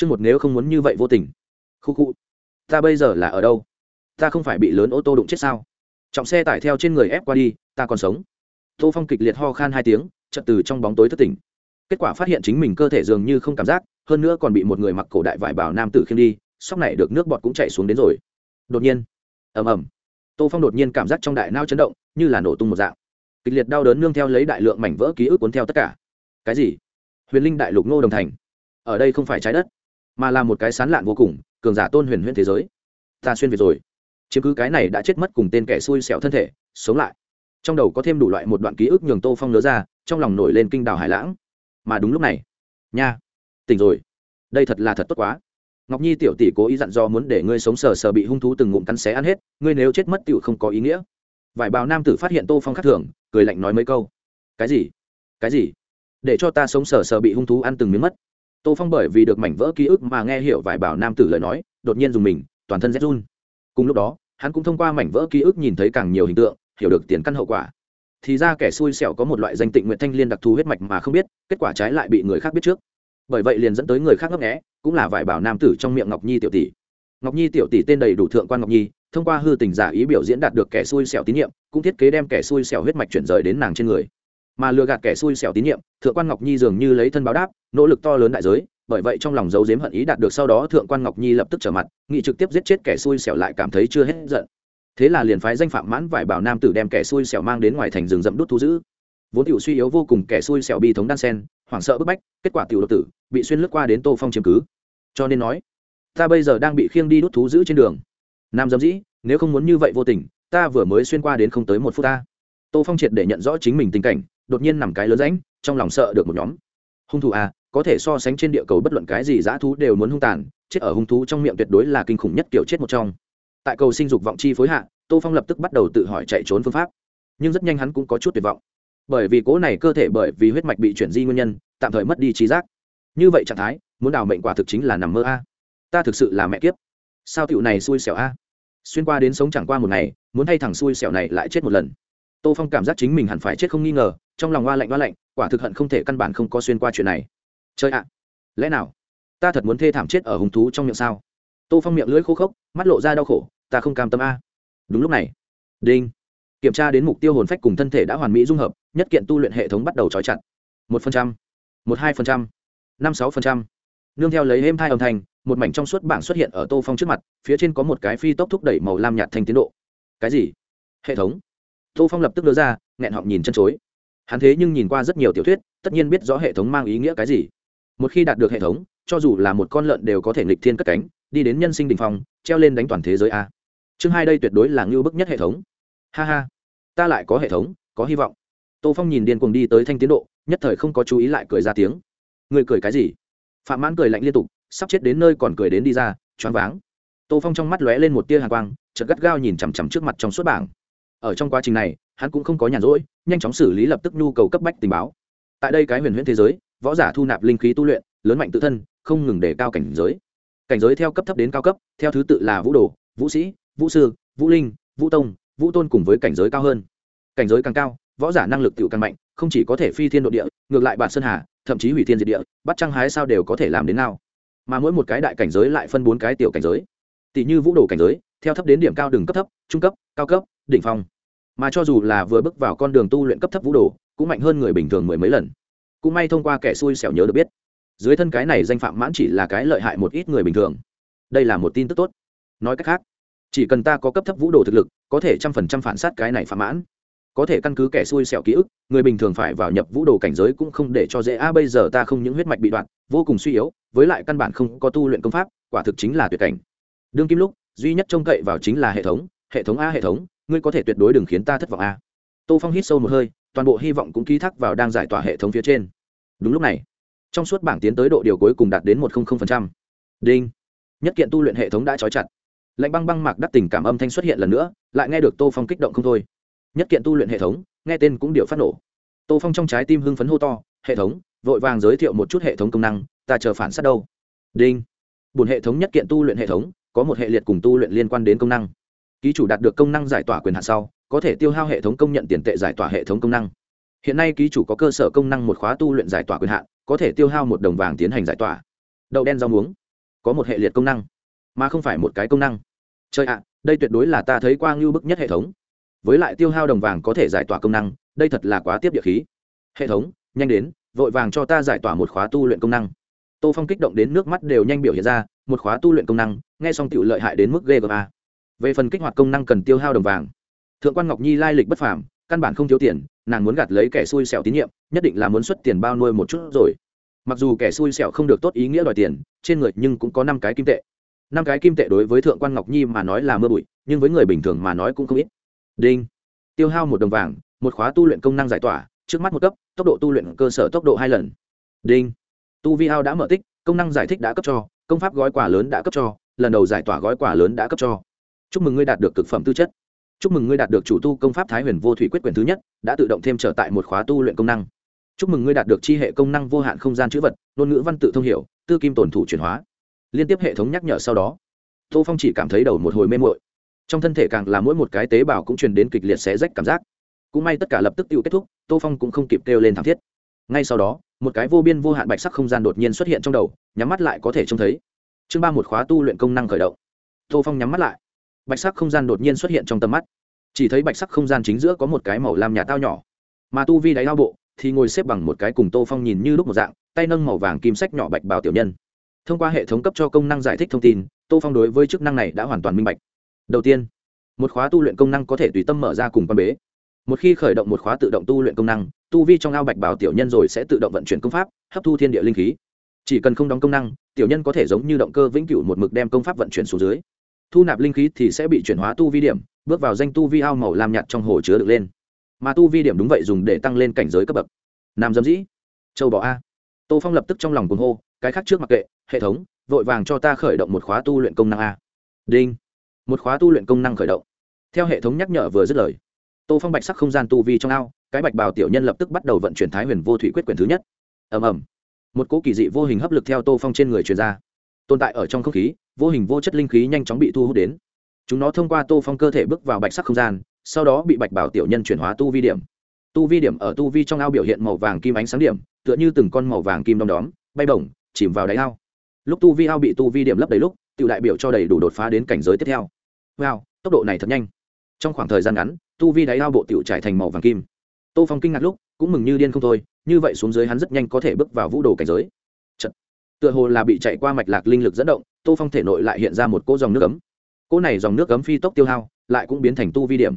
chương một nếu không muốn như vậy vô tình. Khu khu, ta bây giờ là ở đâu? Ta không phải bị lớn ô tô đụng chết sao? Trọng xe tải theo trên người ép qua đi, ta còn sống. Tô phong kịch liệt ho khan hai tiếng, chợt từ trong bóng tối thất tỉnh. Kết quả phát hiện chính mình cơ thể dường như không cảm giác, hơn nữa còn bị một người mặc cổ đại vải bảo nam tử khiêng đi, sóc này được nước bọt cũng chạy xuống đến rồi. Đột nhiên, ầm ầm, tô phong đột nhiên cảm giác trong đại nao chấn động, như là nổ tung một dạng. Kịch liệt đau đớn nương theo lấy đại lượng mảnh vỡ ký ức cuốn theo tất cả. Cái gì? Huyền linh đại lục ngô đồng thành. Ở đây không phải trái đất mà là một cái sán lạn vô cùng, cường giả tôn huyền huyễn thế giới. Ta xuyên việt rồi. Chiếm cứ cái này đã chết mất cùng tên kẻ xui xẻo thân thể, sống lại. Trong đầu có thêm đủ loại một đoạn ký ức nhường tô phong nhớ ra, trong lòng nổi lên kinh đào hải lãng. Mà đúng lúc này, nha, tỉnh rồi. Đây thật là thật tốt quá. Ngọc nhi tiểu tỷ cố ý dặn do muốn để ngươi sống sờ sờ bị hung thú từng ngụm cắn xé ăn hết, ngươi nếu chết mất tựu không có ý nghĩa. Vải bào nam tử phát hiện tô phong khắc thường, cười lạnh nói mấy câu. Cái gì? Cái gì? Để cho ta sống sờ sờ bị hung thú ăn từng miếng mất tô phong bởi vì được mảnh vỡ ký ức mà nghe hiểu vải bảo nam tử lời nói, đột nhiên dùng mình, toàn thân rét run. Cùng lúc đó, hắn cũng thông qua mảnh vỡ ký ức nhìn thấy càng nhiều hình tượng, hiểu được tiền căn hậu quả. Thì ra kẻ xui xẻo có một loại danh tịnh nguyện thanh liên đặc thù huyết mạch mà không biết, kết quả trái lại bị người khác biết trước. Bởi vậy liền dẫn tới người khác ngấp nghẽ cũng là vải bảo nam tử trong miệng ngọc nhi tiểu tỷ. Ngọc nhi tiểu tỷ tên đầy đủ thượng quan ngọc nhi, thông qua hư tình giả ý biểu diễn đạt được kẻ xui xẻo tín nhiệm, cũng thiết kế đem kẻ xui xẻo huyết mạch chuyển rời đến nàng trên người mà lừa gạt kẻ xui xẻo tín nhiệm, thượng quan ngọc nhi dường như lấy thân báo đáp, nỗ lực to lớn đại giới, bởi vậy trong lòng giấu giếm hận ý đạt được sau đó thượng quan ngọc nhi lập tức trở mặt, nghị trực tiếp giết chết kẻ xui xẻo lại cảm thấy chưa hết giận. Thế là liền phái danh phạm mãn vải bảo nam tử đem kẻ xui xẻo mang đến ngoài thành rừng rậm đốt thu giữ vốn tiểu suy yếu vô cùng kẻ xui xẻo bi thống đan sen, hoảng sợ bức bách, kết quả tiểu độc tử bị xuyên lướt qua đến tô phong chiếm cứ. Cho nên nói, ta bây giờ đang bị khiêng đi đốt thú giữ trên đường. Nam dâm dĩ, nếu không muốn như vậy vô tình, ta vừa mới xuyên qua đến không tới một phút ta. Tô phong triệt để nhận rõ chính mình tình cảnh đột nhiên nằm cái lớn rãnh, trong lòng sợ được một nhóm. Hung thủ à có thể so sánh trên địa cầu bất luận cái gì dã thú đều muốn hung tàn, chết ở hung thú trong miệng tuyệt đối là kinh khủng nhất kiểu chết một trong. Tại cầu sinh dục vọng chi phối hạ, tô phong lập tức bắt đầu tự hỏi chạy trốn phương pháp. Nhưng rất nhanh hắn cũng có chút tuyệt vọng. Bởi vì cố này cơ thể bởi vì huyết mạch bị chuyển di nguyên nhân, tạm thời mất đi trí giác. Như vậy trạng thái, muốn đào mệnh quả thực chính là nằm mơ a. Ta thực sự là mẹ kiếp. Sao tựu này xui xẻo a? Xuyên qua đến sống chẳng qua một ngày, muốn thay thằng xui xẻo này lại chết một lần tô phong cảm giác chính mình hẳn phải chết không nghi ngờ, trong lòng hoa lạnh hoa lạnh, quả thực hận không thể căn bản không có xuyên qua chuyện này. Chơi ạ, lẽ nào? Ta thật muốn thê thảm chết ở hùng thú trong miệng sao? Tô phong miệng lưỡi khô khốc, mắt lộ ra đau khổ, ta không cam tâm a. Đúng lúc này, đinh, kiểm tra đến mục tiêu hồn phách cùng thân thể đã hoàn mỹ dung hợp, nhất kiện tu luyện hệ thống bắt đầu trói chặt. Một phần trăm, một hai phần trăm, năm sáu phần trăm. Nương theo lấy êm hai âm thanh, một mảnh trong suốt bảng xuất hiện ở tô phong trước mặt, phía trên có một cái phi tốc thúc đẩy màu lam nhạt thành tiến độ. Cái gì? Hệ thống tô phong lập tức đưa ra, nghẹn họng nhìn chân chối. Hắn thế nhưng nhìn qua rất nhiều tiểu thuyết, tất nhiên biết rõ hệ thống mang ý nghĩa cái gì. Một khi đạt được hệ thống, cho dù là một con lợn đều có thể nghịch thiên cất cánh, đi đến nhân sinh đình phong, treo lên đánh toàn thế giới a. Chương hai đây tuyệt đối là ngưu bức nhất hệ thống. Ha ha. Ta lại có hệ thống, có hy vọng. Tô phong nhìn điên cuồng đi tới thanh tiến độ, nhất thời không có chú ý lại cười ra tiếng. Người cười cái gì? Phạm mãn cười lạnh liên tục, sắp chết đến nơi còn cười đến đi ra, choáng váng. Tô phong trong mắt lóe lên một tia hàng quang, chợt gắt gao nhìn chằm chằm trước mặt trong suốt bảng ở trong quá trình này, hắn cũng không có nhàn rỗi, nhanh chóng xử lý lập tức nhu cầu cấp bách tình báo. Tại đây cái huyền huyễn thế giới, võ giả thu nạp linh khí tu luyện, lớn mạnh tự thân, không ngừng đề cao cảnh giới. Cảnh giới theo cấp thấp đến cao cấp, theo thứ tự là vũ đồ, vũ sĩ, vũ sư, vũ linh, vũ tông, vũ tôn cùng với cảnh giới cao hơn. Cảnh giới càng cao, võ giả năng lực tự càng mạnh, không chỉ có thể phi thiên độ địa, ngược lại bản sơn hà, thậm chí hủy thiên diệt địa, bắt trăng hái sao đều có thể làm đến nào mà mỗi một cái đại cảnh giới lại phân bốn cái tiểu cảnh giới. Tỷ như vũ đồ cảnh giới, theo thấp đến điểm cao đường cấp thấp, trung cấp, cao cấp đỉnh phong. Mà cho dù là vừa bước vào con đường tu luyện cấp thấp vũ đồ, cũng mạnh hơn người bình thường mười mấy lần. Cũng may thông qua kẻ xui xẻo nhớ được biết, dưới thân cái này danh phạm mãn chỉ là cái lợi hại một ít người bình thường. Đây là một tin tức tốt. Nói cách khác, chỉ cần ta có cấp thấp vũ đồ thực lực, có thể trăm phần trăm phản sát cái này phạm mãn. Có thể căn cứ kẻ xui xẻo ký ức, người bình thường phải vào nhập vũ đồ cảnh giới cũng không để cho dễ. A bây giờ ta không những huyết mạch bị đoạn, vô cùng suy yếu, với lại căn bản không có tu luyện công pháp, quả thực chính là tuyệt cảnh. Đương kim lúc, duy nhất trông cậy vào chính là hệ thống hệ thống a, hệ thống ngươi có thể tuyệt đối đừng khiến ta thất vọng a tô phong hít sâu một hơi, toàn bộ hy vọng cũng ký thác vào đang giải tỏa hệ thống phía trên. Đúng lúc này, trong suốt bảng tiến tới độ điều cuối cùng đạt đến một đinh. Nhất kiện tu luyện hệ thống đã trói chặt. Lạnh băng băng mạc đắc tình cảm âm thanh xuất hiện lần nữa, lại nghe được tô phong kích động không thôi. Nhất kiện tu luyện hệ thống, nghe tên cũng điệu phát nổ. Tô phong trong trái tim hưng phấn hô to, hệ thống, vội vàng giới thiệu một chút hệ thống công năng, ta chờ phản s á t đâu. Đinh. Bùn hệ thống nhất kiện tu luyện hệ thống, có một hệ liệt cùng tu luyện liên quan đến công năng ký chủ đạt được công năng giải tỏa quyền hạn sau, có thể tiêu hao hệ thống công nhận tiền tệ giải tỏa hệ thống công năng. Hiện nay ký chủ có cơ sở công năng một khóa tu luyện giải tỏa quyền hạn, có thể tiêu hao một đồng vàng tiến hành giải tỏa. Đậu đen rau muống. Có một hệ liệt công năng, mà không phải một cái công năng. Chơi ạ, đây tuyệt đối là ta thấy qua ngưu bức nhất hệ thống. Với lại tiêu hao đồng vàng có thể giải tỏa công năng, đây thật là quá tiếp địa khí. Hệ thống, nhanh đến, vội vàng cho ta giải tỏa một khóa tu luyện công năng. Tô phong kích động đến nước mắt đều nhanh biểu hiện ra, một khóa tu luyện công năng, nghe xong tự lợi hại đến mức ghê gờ a à về phần kích hoạt công năng cần tiêu hao đồng vàng, thượng quan ngọc nhi lai lịch bất phàm, căn bản không thiếu tiền, nàng muốn gạt lấy kẻ xui xẻo tín nhiệm, nhất định là muốn xuất tiền bao nuôi một chút rồi. Mặc dù kẻ xui xẻo không được tốt ý nghĩa đòi tiền, trên người nhưng cũng có năm cái kim tệ. Năm cái kim tệ đối với thượng quan ngọc nhi mà nói là mưa bụi, nhưng với người bình thường mà nói cũng không ít. Đinh. Tiêu hao một đồng vàng, một khóa tu luyện công năng giải tỏa, trước mắt một cấp, tốc độ tu luyện cơ sở tốc độ hai lần. Đinh. Tu vi hao đã mở tích, công năng giải thích đã cấp cho, công pháp gói quà lớn đã cấp cho, lần đầu giải tỏa gói quà lớn đã cấp cho chúc mừng ngươi đạt được cực phẩm tư chất. Chúc mừng ngươi đạt được chủ tu công pháp thái huyền vô thủy quyết quyền thứ nhất, đã tự động thêm trở tại một khóa tu luyện công năng. Chúc mừng ngươi đạt được chi hệ công năng vô hạn không gian chữ vật, ngôn ngữ văn tự thông hiểu, tư kim tổn thủ chuyển hóa. Liên tiếp hệ thống nhắc nhở sau đó, tô phong chỉ cảm thấy đầu một hồi mê mội trong thân thể càng là mỗi một cái tế bào cũng truyền đến kịch liệt xé rách cảm giác. Cũng may tất cả lập tức tự kết thúc, tô phong cũng không kịp kêu lên thảm thiết. Ngay sau đó, một cái vô biên vô hạn bạch sắc không gian đột nhiên xuất hiện trong đầu, nhắm mắt lại có thể trông thấy. Chương ba một khóa tu luyện công năng khởi động. Tô phong nhắm mắt lại bạch sắc không gian đột nhiên xuất hiện trong tầm mắt. Chỉ thấy bạch sắc không gian chính giữa có một cái màu lam nhà tao nhỏ. Mà tu vi đáy lao bộ thì ngồi xếp bằng một cái cùng tô phong nhìn như lúc một dạng, tay nâng màu vàng kim sách nhỏ bạch bào tiểu nhân. Thông qua hệ thống cấp cho công năng giải thích thông tin, tô phong đối với chức năng này đã hoàn toàn minh bạch. Đầu tiên, một khóa tu luyện công năng có thể tùy tâm mở ra cùng quan bế. Một khi khởi động một khóa tự động tu luyện công năng, tu vi trong ao bạch bảo tiểu nhân rồi sẽ tự động vận chuyển công pháp, hấp thu thiên địa linh khí. Chỉ cần không đóng công năng, tiểu nhân có thể giống như động cơ vĩnh cửu một mực đem công pháp vận chuyển xuống dưới thu nạp linh khí thì sẽ bị chuyển hóa tu vi điểm, bước vào danh tu vi ao màu làm nhạt trong hồ chứa được lên. Mà tu vi điểm đúng vậy dùng để tăng lên cảnh giới cấp bậc. Nam dâm dĩ, châu bò a. Tô phong lập tức trong lòng cuồng hô, cái khác trước mặc kệ, hệ thống, vội vàng cho ta khởi động một khóa tu luyện công năng a. Đinh. Một khóa tu luyện công năng khởi động. Theo hệ thống nhắc nhở vừa dứt lời, tô phong bạch sắc không gian tu vi trong ao, cái bạch bào tiểu nhân lập tức bắt đầu vận chuyển thái huyền vô thủy quyết quyền thứ nhất. Ầm ầm. Một cỗ kỳ dị vô hình hấp lực theo tô phong trên người truyền ra. Tồn tại ở trong không khí vô hình vô chất linh khí nhanh chóng bị thu hút đến. Chúng nó thông qua tô phong cơ thể bước vào bạch sắc không gian, sau đó bị bạch bảo tiểu nhân chuyển hóa tu vi điểm. Tu vi điểm ở tu vi trong ao biểu hiện màu vàng kim ánh sáng điểm, tựa như từng con màu vàng kim đom đóm, bay bổng, chìm vào đáy ao. Lúc tu vi ao bị tu vi điểm lấp đầy lúc tự đại biểu cho đầy đủ đột phá đến cảnh giới tiếp theo. Wow, tốc độ này thật nhanh. Trong khoảng thời gian ngắn, tu vi đáy ao bộ tiểu trải thành màu vàng kim. Tô phong kinh ngạc lúc, cũng mừng như điên không thôi, như vậy xuống dưới hắn rất nhanh có thể bước vào vũ đồ cảnh giới. Chật. tựa hồ là bị chạy qua mạch lạc linh lực dẫn động tô phong thể nội lại hiện ra một cỗ dòng nước ấm. Cỗ này dòng nước ấm phi tốc tiêu hao, lại cũng biến thành tu vi điểm.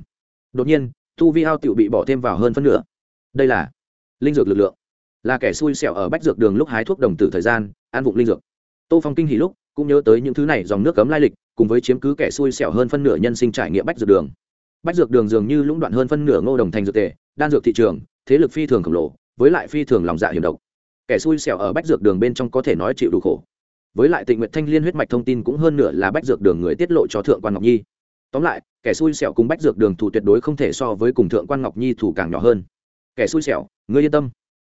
Đột nhiên, tu vi hao tựu bị bỏ thêm vào hơn phân nửa. Đây là linh dược lực lượng. Là kẻ xui xẻo ở bách dược đường lúc hái thuốc đồng tử thời gian an vụng linh dược. Tô phong kinh hỉ lúc, cũng nhớ tới những thứ này dòng nước cấm lai lịch, cùng với chiếm cứ kẻ xui xẻo hơn phân nửa nhân sinh trải nghiệm bách dược đường. Bách dược đường dường như lũng đoạn hơn phân nửa ngô đồng thành dược tề, đan dược thị trường, thế lực phi thường khổng lồ, với lại phi thường lòng dạ hiểm độc. Kẻ xui xẻo ở bách dược đường bên trong có thể nói chịu đủ khổ với lại tịnh nguyện thanh liên huyết mạch thông tin cũng hơn nửa là bách dược đường người tiết lộ cho thượng quan ngọc nhi. Tóm lại, kẻ xui xẻo cùng bách dược đường thủ tuyệt đối không thể so với cùng thượng quan ngọc nhi thủ càng nhỏ hơn. Kẻ xui xẻo, ngươi yên tâm.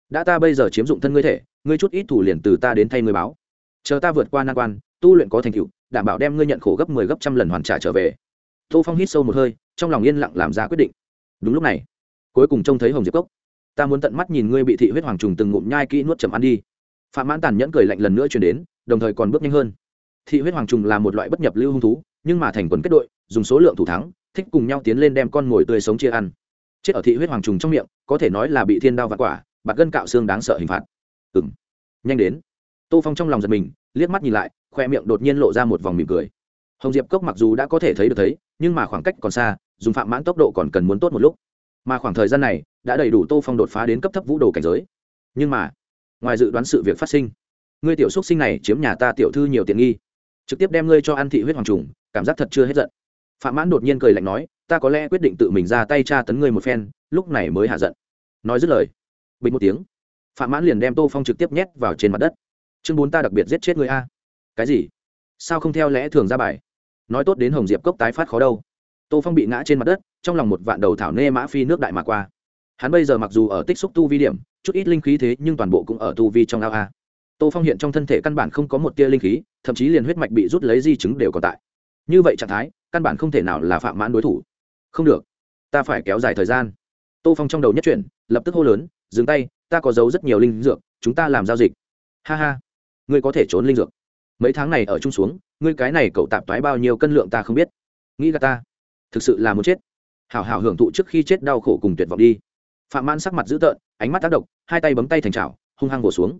Đã ta bây giờ chiếm dụng thân ngươi thể, ngươi chút ít thủ liền từ ta đến thay ngươi báo. Chờ ta vượt qua nan quan, tu luyện có thành tựu, đảm bảo đem ngươi nhận khổ gấp mười 10 gấp trăm lần hoàn trả trở về. Tô phong hít sâu một hơi, trong lòng yên lặng làm ra quyết định. Đúng lúc này, cuối cùng trông thấy hồng diệp cốc. Ta muốn tận mắt nhìn ngươi bị thị huyết hoàng trùng từng ngụm nhai kỹ nuốt chầm ăn đi phạm mãn tàn nhẫn cười lạnh lần nữa chuyển đến, đồng thời còn bước nhanh hơn. Thị huyết hoàng trùng là một loại bất nhập lưu hung thú, nhưng mà thành quần kết đội, dùng số lượng thủ thắng, thích cùng nhau tiến lên đem con mồi tươi sống chia ăn. Chết ở thị huyết hoàng trùng trong miệng, có thể nói là bị thiên đao vặt quả, bạt gân cạo xương đáng sợ hình phạt. Ừ m nhanh đến. Tô phong trong lòng giật mình, liếc mắt nhìn lại, khoe miệng đột nhiên lộ ra một vòng mỉm cười. Hồng diệp cốc mặc dù đã có thể thấy được thấy, nhưng mà khoảng cách còn xa, dùng phạm mãn tốc độ còn cần muốn tốt một lúc. Mà khoảng thời gian này, đã đầy đủ tô phong đột phá đến cấp thấp vũ đồ cảnh giới. Nhưng mà ngoài dự đoán sự việc phát sinh. Ngươi tiểu xúc sinh này chiếm nhà ta tiểu thư nhiều tiện nghi. Trực tiếp đem ngươi cho ăn thị huyết hoàng trùng, cảm giác thật chưa hết giận. Phạm mãn đột nhiên cười lạnh nói, ta có lẽ quyết định tự mình ra tay tra tấn ngươi một phen, lúc này mới hạ giận. Nói dứt lời, bình một tiếng, phạm mãn liền đem tô phong trực tiếp nhét vào trên mặt đất. Chương bốn ta đặc biệt giết chết người a. Cái gì? Sao không theo lẽ thường ra bài? Nói tốt đến hồng diệp cốc tái phát khó đâu. Tô phong bị ngã trên mặt đất, trong lòng một vạn đầu thảo nê mã phi nước đại mà qua hắn bây giờ mặc dù ở tích xúc tu vi điểm, chút ít linh khí thế nhưng toàn bộ cũng ở tu vi trong ao a. Tô phong hiện trong thân thể căn bản không có một tia linh khí, thậm chí liền huyết mạch bị rút lấy di chứng đều còn tại. Như vậy trạng thái, căn bản không thể nào là phạm mãn đối thủ. Không được, ta phải kéo dài thời gian. Tô phong trong đầu nhất chuyển, lập tức hô lớn, dừng tay, ta có giấu rất nhiều linh dược, chúng ta làm giao dịch. Ha ha, ngươi có thể trốn linh dược. Mấy tháng này ở chung xuống, ngươi cái này cậu tạp toái bao nhiêu cân lượng ta không biết. Nghĩ là ta, thực sự là muốn chết. Hảo hảo hưởng thụ trước khi chết đau khổ cùng tuyệt vọng đi phạm mãn sắc mặt dữ tợn, ánh mắt tác động, hai tay bấm tay thành chảo, hung hăng bổ xuống.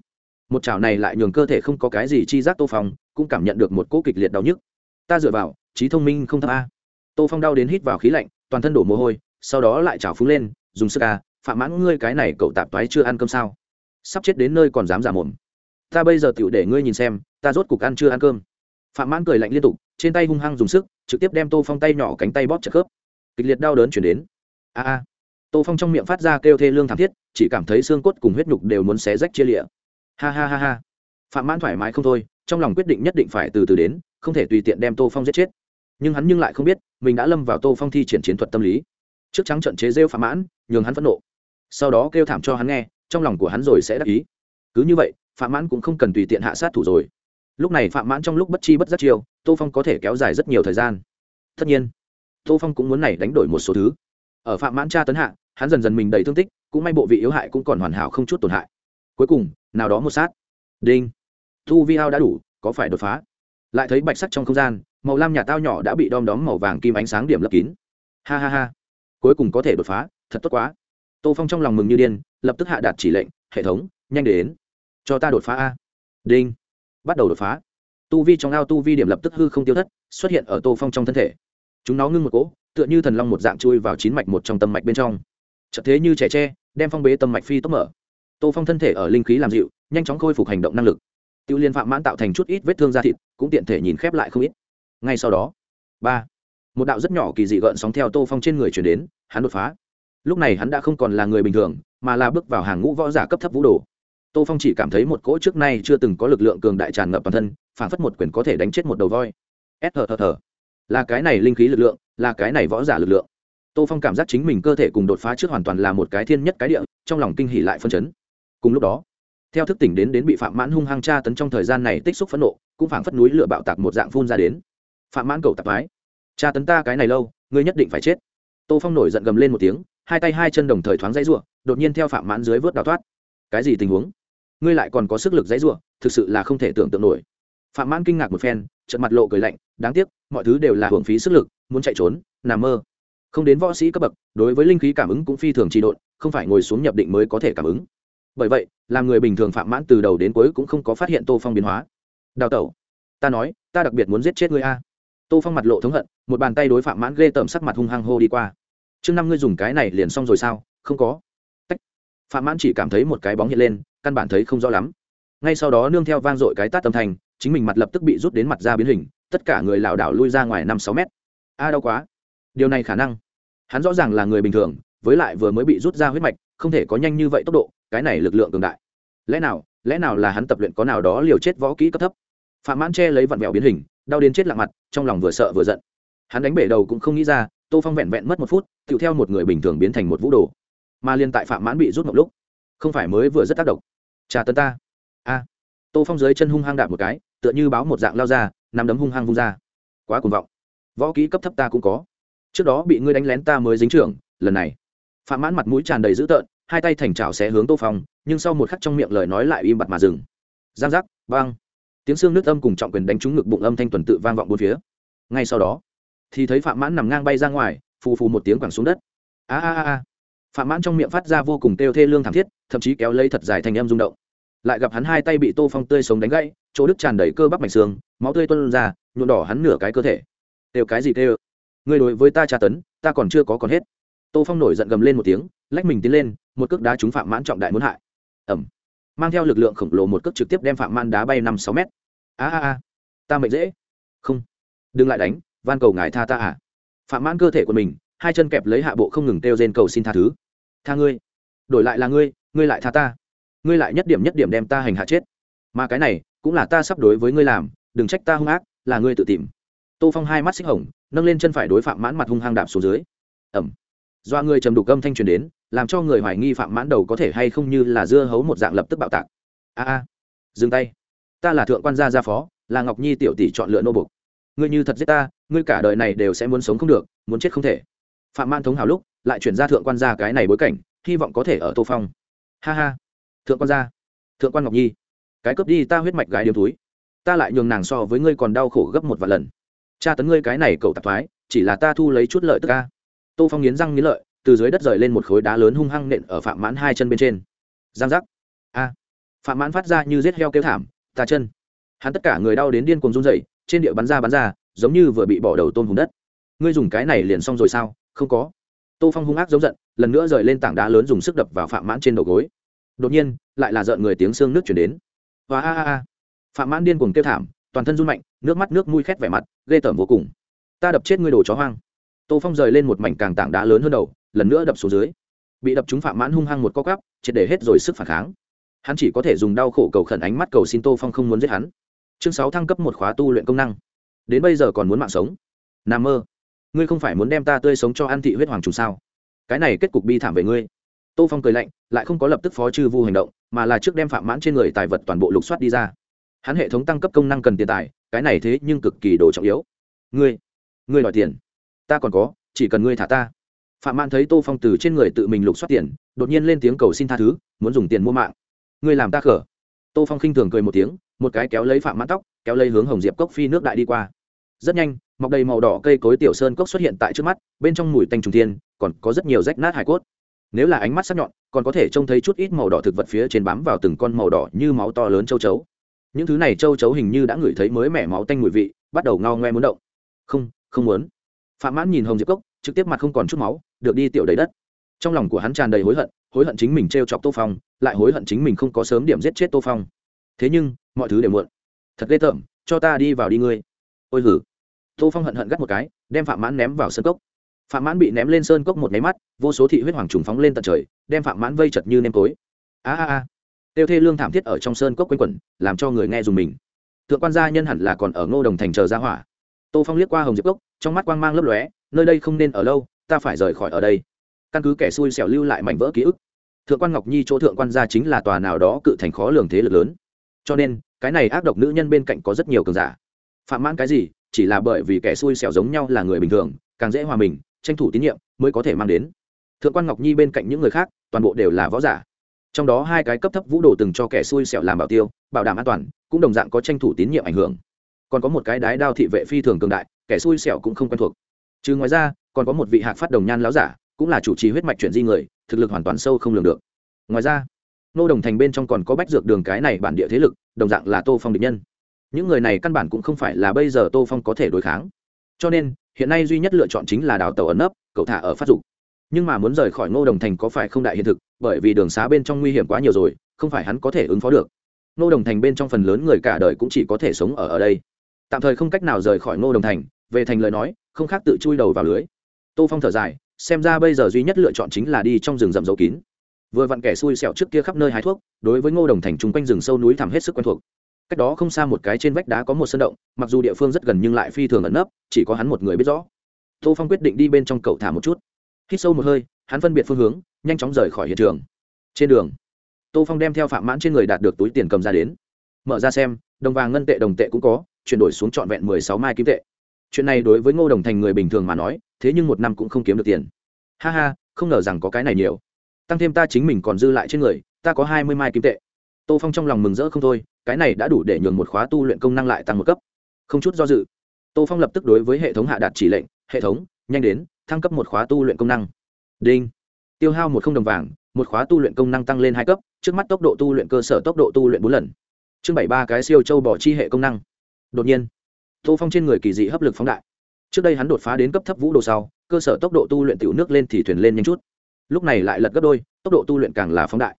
Một chảo này lại nhường cơ thể không có cái gì chi giác tô phong, cũng cảm nhận được một cỗ kịch liệt đau nhức. Ta dựa vào, trí thông minh không thấp a. Tô phong đau đến hít vào khí lạnh, toàn thân đổ mồ hôi, sau đó lại chảo phúng lên, dùng sức a, phạm mãn, ngươi cái này cậu tạp toái chưa ăn cơm sao? Sắp chết đến nơi còn dám giả mồm. Ta bây giờ tựu để ngươi nhìn xem, ta rốt cục ăn chưa ăn cơm. Phạm mãn cười lạnh liên tục, trên tay hung hăng dùng sức, trực tiếp đem tô phong tay nhỏ cánh tay bóp chặt khớp. Kịch liệt đau đớn chuyển đến. A a tô phong trong miệng phát ra kêu thê lương thảm thiết, chỉ cảm thấy xương cốt cùng huyết nhục đều muốn xé rách chia lịa. Ha ha ha ha. Phạm mãn thoải mái không thôi, trong lòng quyết định nhất định phải từ từ đến, không thể tùy tiện đem tô phong giết chết. Nhưng hắn nhưng lại không biết, mình đã lâm vào tô phong thi triển chiến thuật tâm lý. Trước trắng trận chế rêu phạm mãn, nhường hắn phẫn nộ. Sau đó kêu thảm cho hắn nghe, trong lòng của hắn rồi sẽ đắc ý. Cứ như vậy, phạm mãn cũng không cần tùy tiện hạ sát thủ rồi. Lúc này phạm mãn trong lúc bất chi bất giác chiêu, tô phong có thể kéo dài rất nhiều thời gian. Tất nhiên, tô phong cũng muốn này đánh đổi một số thứ ở phạm mãn tra tấn hạ, hắn dần dần mình đầy thương tích, cũng may bộ vị yếu hại cũng còn hoàn hảo không chút tổn hại. Cuối cùng, nào đó một sát. Đinh. Thu vi hao đã đủ, có phải đột phá? Lại thấy bạch sắc trong không gian, màu lam nhà tao nhỏ đã bị đom đóm màu vàng kim ánh sáng điểm lấp kín. Ha ha ha. Cuối cùng có thể đột phá, thật tốt quá. Tô phong trong lòng mừng như điên, lập tức hạ đạt chỉ lệnh, hệ thống, nhanh đến. Cho ta đột phá a. Đinh. Bắt đầu đột phá. Tu vi trong ao tu vi điểm lập tức hư không tiêu thất, xuất hiện ở tô phong trong thân thể. Chúng nó ngưng một cỗ tựa như thần long một dạng chui vào chín mạch một trong tâm mạch bên trong. Chợt thế như trẻ tre, đem phong bế tâm mạch phi tốc mở. Tô phong thân thể ở linh khí làm dịu, nhanh chóng khôi phục hành động năng lực. Tiêu liên phạm mãn tạo thành chút ít vết thương da thịt, cũng tiện thể nhìn khép lại không ít. Ngay sau đó, ba, một đạo rất nhỏ kỳ dị gợn sóng theo tô phong trên người chuyển đến, hắn đột phá. Lúc này hắn đã không còn là người bình thường, mà là bước vào hàng ngũ võ giả cấp thấp vũ đồ. Tô phong chỉ cảm thấy một cỗ trước nay chưa từng có lực lượng cường đại tràn ngập toàn thân, phản phất một quyền có thể đánh chết một đầu voi. S thờ thờ thờ là cái này linh khí lực lượng, là cái này võ giả lực lượng. Tô phong cảm giác chính mình cơ thể cùng đột phá trước hoàn toàn là một cái thiên nhất cái địa, trong lòng kinh hỉ lại phân chấn. Cùng lúc đó, theo thức tỉnh đến đến bị phạm mãn hung hăng tra tấn trong thời gian này tích xúc phẫn nộ, cũng phảng phất núi lửa bạo tạc một dạng phun ra đến. Phạm mãn cầu tạp mái tra tấn ta cái này lâu, ngươi nhất định phải chết. Tô phong nổi giận gầm lên một tiếng, hai tay hai chân đồng thời thoáng dãy r u ộ đột nhiên theo phạm mãn dưới vớt đào thoát. Cái gì tình huống? Ngươi lại còn có sức lực dãy r u ộ thực sự là không thể tưởng tượng nổi. Phạm mãn kinh ngạc một phen trận mặt lộ cười lạnh, đáng tiếc, mọi thứ đều là hưởng phí sức lực, muốn chạy trốn, nằm mơ. Không đến võ sĩ cấp bậc, đối với linh khí cảm ứng cũng phi thường trị độn, không phải ngồi xuống nhập định mới có thể cảm ứng. Bởi vậy, làm người bình thường phạm mãn từ đầu đến cuối cũng không có phát hiện tô phong biến hóa. Đào tẩu, ta nói, ta đặc biệt muốn giết chết ngươi a. Tô phong mặt lộ thống hận, một bàn tay đối phạm mãn ghê tởm sắc mặt hung hăng hô đi qua. Chương năm ngươi dùng cái này liền xong rồi sao? Không có. Tách. phạm mãn chỉ cảm thấy một cái bóng hiện lên, căn bản thấy không rõ lắm. Ngay sau đó nương theo vang dội cái tát tâm thành chính mình mặt lập tức bị rút đến mặt ra biến hình, tất cả người lảo đảo lui ra ngoài năm sáu mét. A, đau quá. Điều này khả năng. Hắn rõ ràng là người bình thường, với lại vừa mới bị rút ra huyết mạch, không thể có nhanh như vậy tốc độ, cái này lực lượng cường đại. Lẽ nào lẽ nào là hắn tập luyện có nào đó liều chết võ kỹ cấp thấp? Phạm mãn che lấy vặn vẹo biến hình, đau đến chết lặng mặt, trong lòng vừa sợ vừa giận. Hắn đánh bể đầu cũng không nghĩ ra, tô phong vẹn vẹn mất một phút, tựu theo một người bình thường biến thành một vũ đồ. Mà liên tại phạm mãn bị rút một lúc, không phải mới vừa rất tác động. Trà tấn ta. A. Tô phong dưới chân hung hăng đạp một cái tựa như báo một dạng lao ra nằm đấm hung hăng vung ra. Quá cuồng vọng. Võ kỹ cấp thấp ta cũng có. Trước đó bị ngươi đánh lén ta mới dính trưởng, lần này. Phạm mãn mặt mũi tràn đầy dữ tợn, hai tay thành trào xé hướng tô phong, nhưng sau một khắc trong miệng lời nói lại im bặt mà dừng. Giang giác, vang. Tiếng xương nước âm cùng trọng quyền đánh trúng ngực bụng âm thanh tuần tự vang vọng bốn phía. Ngay sau đó, thì thấy phạm mãn nằm ngang bay ra ngoài, phù phù một tiếng quẳng xuống đất. A a a phạm mãn trong miệng phát ra vô cùng têu thê lương thảm thiết, thậm chí kéo lấy thật dài thành em rung động lại gặp hắn hai tay bị tô phong tươi sống đánh gãy, chỗ đức tràn đầy cơ bắp mạch xương, máu tươi tuân ra, nhuộm đỏ hắn nửa cái cơ thể. Đều cái gì kêu người đối với ta tra tấn, ta còn chưa có còn hết. Tô phong nổi giận gầm lên một tiếng, lách mình tiến lên, một cước đá trúng phạm mãn trọng đại muốn hại. Ẩm. Mang theo lực lượng khổng lồ một cước trực tiếp đem phạm mãn đá bay năm sáu mét. A a a, ta mệnh dễ. Không, đừng lại đánh, van cầu ngài tha ta à. Phạm mãn cơ thể của mình, hai chân kẹp lấy hạ bộ không ngừng kêu rên cầu xin tha thứ. Tha ngươi, đổi lại là ngươi ngươi lại tha ta ngươi lại nhất điểm nhất điểm đem ta hành hạ chết. Mà cái này, cũng là ta sắp đối với ngươi làm, đừng trách ta hung ác, là ngươi tự tìm. Tô phong hai mắt xích hồng, nâng lên chân phải đối phạm mãn mặt hung hăng đạp xuống dưới. Ẩm. Do người trầm đục âm thanh truyền đến, làm cho người hoài nghi phạm mãn đầu có thể hay không như là dưa hấu một dạng lập tức bạo tạc. A a. Dừng tay. Ta là thượng quan gia gia phó, là ngọc nhi tiểu tỷ chọn lựa nô bục. Ngươi như thật giết ta, ngươi cả đời này đều sẽ muốn sống không được, muốn chết không thể. Phạm man thống hào lúc, lại chuyển ra thượng quan gia cái này bối cảnh, hy vọng có thể ở tô phong. Ha ha thượng quan gia, thượng quan ngọc nhi, cái cướp đi ta huyết mạch gái điếm túi ta lại nhường nàng so với ngươi còn đau khổ gấp một vài lần. Cha tấn ngươi cái này cậu tạp thoái, chỉ là ta thu lấy chút lợi tức ca tô phong nghiến răng nghiến lợi, từ dưới đất rời lên một khối đá lớn hung hăng nện ở phạm mãn hai chân bên trên. Giang giác. A. Phạm mãn phát ra như rết heo kêu thảm, ta chân. Hắn tất cả người đau đến điên cuồng run dậy trên địa bắn ra bắn ra, giống như vừa bị bỏ đầu tôm hùng đất. Ngươi dùng cái này liền xong rồi sao? Không có. Tô phong hung ác giống giận, lần nữa rời lên tảng đá lớn dùng sức đập vào phạm mãn trên đầu gối đột nhiên, lại là rợn người tiếng xương nước chuyển đến. Và a a a. Phạm mãn điên cuồng kêu thảm, toàn thân run mạnh, nước mắt, nước mũi khét vẻ mặt, ghê tởm vô cùng. Ta đập chết ngươi đồ chó hoang. Tô phong rời lên một mảnh càng tảng đá lớn hơn đầu, lần nữa đập xuống dưới. Bị đập chúng phạm mãn hung hăng một co cắp triệt để hết rồi sức phản kháng. Hắn chỉ có thể dùng đau khổ cầu khẩn ánh mắt cầu xin tô phong không muốn giết hắn. Chương sáu thăng cấp một khóa tu luyện công năng. Đến bây giờ còn muốn mạng sống. N a mơ. Ngươi không phải muốn đem ta tươi sống cho ăn thị huyết hoàng trùng sao? Cái này kết cục bi thảm về ngươi tô phong cười lạnh, lại không có lập tức phó chư vu hành động, mà là trước đem phạm mãn trên người tài vật toàn bộ lục soát đi ra. Hắn hệ thống tăng cấp công năng cần tiền tài, cái này thế nhưng cực kỳ đồ trọng yếu. Ngươi ngươi đòi tiền. Ta còn có, chỉ cần ngươi thả ta. Phạm mãn thấy tô phong từ trên người tự mình lục soát tiền, đột nhiên lên tiếng cầu xin tha thứ, muốn dùng tiền mua mạng. Ngươi làm ta khở. Tô phong khinh thường cười một tiếng, một cái kéo lấy phạm mãn tóc, kéo lấy hướng hồng diệp cốc phi nước đại đi qua. Rất nhanh, mọc đầy màu đỏ cây cối tiểu sơn cốc xuất hiện tại trước mắt, bên trong mùi tanh trùng thiên, còn có rất nhiều rách nát hải cốt nếu là ánh mắt sắc nhọn, còn có thể trông thấy chút ít màu đỏ thực vật phía trên bám vào từng con màu đỏ như máu to lớn châu chấu. Những thứ này châu chấu hình như đã ngửi thấy mới mẻ máu tanh mùi vị, bắt đầu ngao ngoe muốn động. Không không muốn. Phạm mãn nhìn hồng diệp cốc, trực tiếp mặt không còn chút máu, được đi tiểu đầy đất. Trong lòng của hắn tràn đầy hối hận hối hận chính mình t r e o chọc tô phong, lại hối hận chính mình không có sớm điểm giết chết tô phong. Thế nhưng, mọi thứ đều muộn. Thật ghê tởm, cho ta đi vào đi ngươi. Ôi hử. Tô phong hận hận gắt một cái, đem phạm mãn ném vào sân cốc phạm mãn bị ném lên sơn cốc một máy mắt, vô số thị huyết hoàng trùng phóng lên tận trời, đem phạm mãn vây chật như nêm tối. A a a. Tiêu thê lương thảm thiết ở trong sơn cốc quanh quẩn, làm cho người nghe dùng mình. Thượng quan gia nhân hẳn là còn ở ngô đồng thành chờ ra hỏa. Tô phong liếc qua hồng diệp cốc, trong mắt quang mang lấp lóe, nơi đây không nên ở lâu, ta phải rời khỏi ở đây. Căn cứ kẻ xui xẻo lưu lại mảnh vỡ ký ức, thượng quan ngọc nhi chỗ thượng quan gia chính là tòa nào đó cự thành khó lường thế lực lớn. Cho nên, cái này ác độc nữ nhân bên cạnh có rất nhiều cường giả. Phạm mãn cái gì, chỉ là bởi vì kẻ xui xẻo giống nhau là người bình thường, càng dễ hòa mình tranh thủ tín nhiệm mới có thể mang đến. Thượng quan ngọc nhi bên cạnh những người khác, toàn bộ đều là võ giả. Trong đó hai cái cấp thấp vũ đồ từng cho kẻ xui xẻo làm bảo tiêu, bảo đảm an toàn, cũng đồng dạng có tranh thủ tín nhiệm ảnh hưởng. Còn có một cái đái đao thị vệ phi thường cường đại, kẻ xui xẻo cũng không quen thuộc. Chứ ngoài ra, còn có một vị hạc phát đồng nhan láo giả, cũng là chủ trì huyết mạch chuyển di người, thực lực hoàn toàn sâu không lường được. Ngoài ra, nô đồng thành bên trong còn có bách dược đường cái này bản địa thế lực, đồng dạng là tô phong địch nhân. Những người này căn bản cũng không phải là bây giờ tô phong có thể đối kháng. Cho nên hiện nay duy nhất lựa chọn chính là đào tàu ẩn nấp, cậu thả ở phát dục. Nhưng mà muốn rời khỏi ngô đồng thành có phải không đại hiện thực, bởi vì đường xá bên trong nguy hiểm quá nhiều rồi, không phải hắn có thể ứng phó được. Ngô đồng thành bên trong phần lớn người cả đời cũng chỉ có thể sống ở ở đây. Tạm thời không cách nào rời khỏi ngô đồng thành, về thành lời nói, không khác tự chui đầu vào lưới. Tô phong thở dài, xem ra bây giờ duy nhất lựa chọn chính là đi trong rừng rậm dấu kín. Vừa vặn kẻ xui xẻo trước kia khắp nơi hái thuốc, đối với ngô đồng thành chung quanh rừng sâu núi thẳm hết sức quen thuộc cách đó không xa một cái trên vách đá có một sân động, mặc dù địa phương rất gần nhưng lại phi thường ẩn nấp, chỉ có hắn một người biết rõ. Tô phong quyết định đi bên trong cậu thả một chút. Hít sâu một hơi, hắn phân biệt phương hướng, nhanh chóng rời khỏi hiện trường. Trên đường, tô phong đem theo phạm mãn trên người đạt được túi tiền cầm ra đến. Mở ra xem, đồng vàng ngân tệ đồng tệ cũng có, chuyển đổi xuống trọn vẹn mười sáu mai kim tệ. Chuyện này đối với ngô đồng thành người bình thường mà nói, thế nhưng một năm cũng không kiếm được tiền. Ha ha, không ngờ rằng có cái này nhiều. Tăng thêm ta chính mình còn dư lại trên người, ta có hai mươi mai kim tệ. Tô phong trong lòng mừng rỡ không thôi cái này đã đủ để nhường một khóa tu luyện công năng lại tăng một cấp. Không chút do dự, tô phong lập tức đối với hệ thống hạ đạt chỉ lệnh, hệ thống, nhanh đến, thăng cấp một khóa tu luyện công năng. Đinh. Tiêu hao một không đồng vàng, một khóa tu luyện công năng tăng lên hai cấp, trước mắt tốc độ tu luyện cơ sở tốc độ tu luyện bốn lần. Chương bảy ba cái siêu châu bỏ chi hệ công năng. Đột nhiên, tô phong trên người kỳ dị hấp lực phóng đại. Trước đây hắn đột phá đến cấp thấp vũ đồ sau, cơ sở tốc độ tu luyện tiểu nước lên thì thuyền lên nhanh chút. Lúc này lại lật gấp đôi, tốc độ tu luyện càng là phóng đại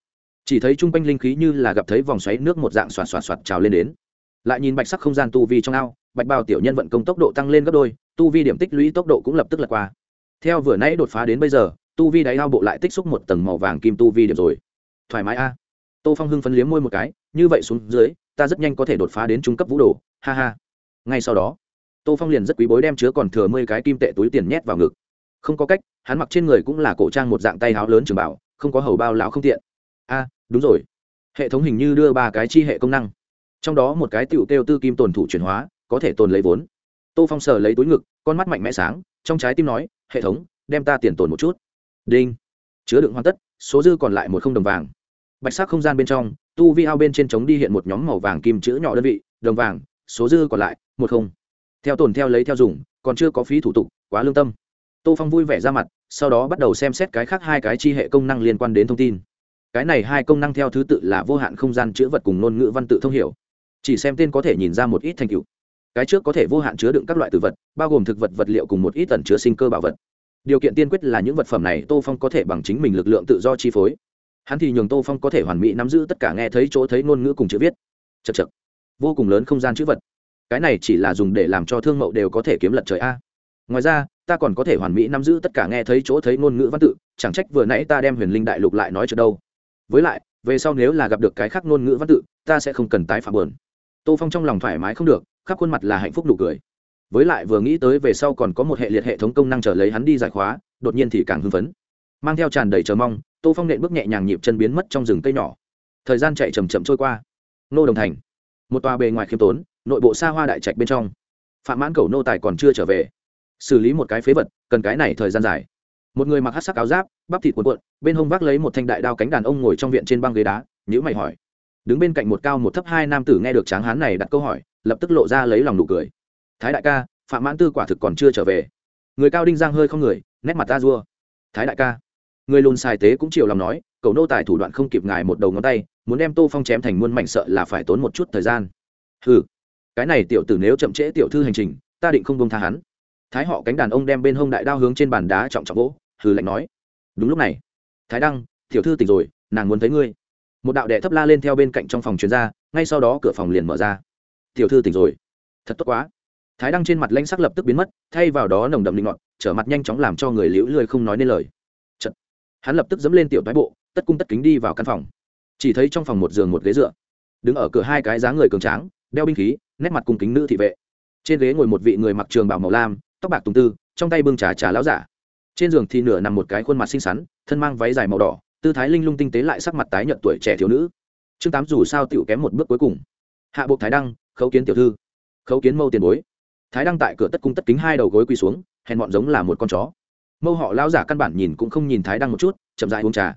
chỉ thấy chung quanh linh khí như là gặp thấy vòng xoáy nước một dạng xoạt xoạt xoạt trào lên đến. Lại nhìn bạch sắc không gian tu vi trong ao, bạch bào tiểu nhân vận công tốc độ tăng lên gấp đôi, tu vi điểm tích lũy tốc độ cũng lập tức lật qua. Theo vừa nãy đột phá đến bây giờ, tu vi đáy ao bộ lại tích xúc một tầng màu vàng kim tu vi điểm rồi. Thoải mái a. Tô phong hưng phấn liếm môi một cái, như vậy xuống dưới, ta rất nhanh có thể đột phá đến trung cấp vũ đồ, ha ha. Ngay sau đó, tô phong liền rất quý bối đem chứa còn thừa mười cái kim tệ túi tiền nhét vào ngực. Không có cách, hắn mặc trên người cũng là cổ trang một dạng tay háo lớn trường bảo, không có hầu bao lão không tiện. A đúng rồi. Hệ thống hình như đưa ba cái chi hệ công năng. Trong đó một cái tựu kêu tư kim tồn thủ chuyển hóa, có thể tồn lấy vốn. Tô phong sờ lấy túi ngực, con mắt mạnh mẽ sáng, trong trái tim nói, hệ thống, đem ta tiền tồn một chút. Đinh. Chứa đựng hoàn tất, số dư còn lại một không đồng vàng. Bạch sắc không gian bên trong, tu vi ao bên trên trống đi hiện một nhóm màu vàng kim chữ nhỏ đơn vị, đồng vàng, số dư còn lại, một không. Theo tồn theo lấy theo dùng, còn chưa có phí thủ tục, quá lương tâm. Tô phong vui vẻ ra mặt, sau đó bắt đầu xem xét cái khác hai cái chi hệ công năng liên quan đến thông tin cái này hai công năng theo thứ tự là vô hạn không gian chữ vật cùng ngôn ngữ văn tự thông hiểu. Chỉ xem tên có thể nhìn ra một ít thành tựu. Cái trước có thể vô hạn chứa đựng các loại tử vật, bao gồm thực vật vật liệu cùng một ít tần chứa sinh cơ bảo vật. Điều kiện tiên quyết là những vật phẩm này tô phong có thể bằng chính mình lực lượng tự do chi phối. Hắn thì nhường tô phong có thể hoàn mỹ nắm giữ tất cả nghe thấy chỗ thấy ngôn ngữ cùng chữ viết. Chật chật vô cùng lớn không gian chữ vật. Cái này chỉ là dùng để làm cho thương mậu đều có thể kiếm lật trời a. Ngoài ra, ta còn có thể hoàn mỹ nắm giữ tất cả nghe thấy chỗ thấy ngôn ngữ văn tự, chẳng trách vừa nãy ta đem huyền linh đại lục lại nói cho đâu với lại, về sau nếu là gặp được cái khác ngôn ngữ văn tự, ta sẽ không cần tái phạm bờn tô phong trong lòng thoải mái không được, khắp khuôn mặt là hạnh phúc nụ cười. Với lại vừa nghĩ tới về sau còn có một hệ liệt hệ thống công năng trở lấy hắn đi giải khóa, đột nhiên thì càng hưng phấn. Mang theo tràn đầy chờ mong, tô phong nện bước nhẹ nhàng nhịp chân biến mất trong rừng cây nhỏ. Thời gian chạy chầm chậm trôi qua. Nô đồng thành. Một tòa bề ngoài khiêm tốn, nội bộ xa hoa đại trạch bên trong. Phạm mãn cầu nô tài còn chưa trở về. Xử lý một cái phế vật, cần cái này thời gian dài một người mặc hát sắc áo giáp, bắp thịt cuộn cuộn, bên hông vác lấy một thanh đại đao cánh đàn ông ngồi trong viện trên băng ghế đá nhữ mày hỏi. Đứng bên cạnh một cao một thấp hai nam tử nghe được tráng hán này đặt câu hỏi, lập tức lộ ra lấy lòng nụ cười. Thái đại ca, phạm mãn tư quả thực còn chưa trở về. Người cao đinh giang hơi không người, nét mặt ta dua thái đại ca. Người lùn xài tế cũng chịu lòng nói cậu nô tài thủ đoạn không kịp ngài một đầu ngón tay, muốn đem tô phong chém thành muôn mảnh sợ là phải tốn một chút thời gian. Ừ cái này tiểu tử nếu chậm trễ tiểu thư hành trình, ta định không bông tha hắn. Thái họ cánh đàn ông đem bên hông đại đao hướng trên bàn đá trọng trọng gỗ hừ lạnh nói. Đúng lúc này, thái đăng, tiểu thư tỉnh rồi, nàng muốn thấy ngươi. Một đạo đệ thấp la lên theo bên cạnh trong phòng chuyên gia ngay sau đó cửa phòng liền mở ra. Tiểu thư tỉnh rồi. Thật tốt quá. Thái đăng trên mặt lãnh sắc lập tức biến mất, thay vào đó nồng đậm linh ngọt trở mặt nhanh chóng làm cho người liễu lười không nói nên lời. Chật. hắn lập tức dẫm lên tiểu thái bộ, tất cung tất kính đi vào căn phòng. Chỉ thấy trong phòng một giường một ghế dựa, đứng ở cửa hai cái dáng người cường tráng, đeo binh khí, nét mặt cung kính nữ thị vệ. Trên ghế ngồi một vị người mặc trường bảo màu lam, tóc bạc tùng tư, trong tay bưng trà trà láo giả trên giường thì nửa nằm một cái khuôn mặt xinh xắn, thân mang váy dài màu đỏ, tư thái linh lung tinh tế lại sắc mặt tái nhợt tuổi trẻ thiếu nữ. Chương tám dù sao tựu kém một bước cuối cùng. Hạ bộ thái đăng, khấu kiến tiểu thư. Khấu kiến mâu tiền bối. Thái đăng tại cửa tất cung tất kính hai đầu gối quỳ xuống, hèn bọn giống là một con chó. Mâu họ lao giả căn bản nhìn cũng không nhìn thái đăng một chút, chậm dại uống trà.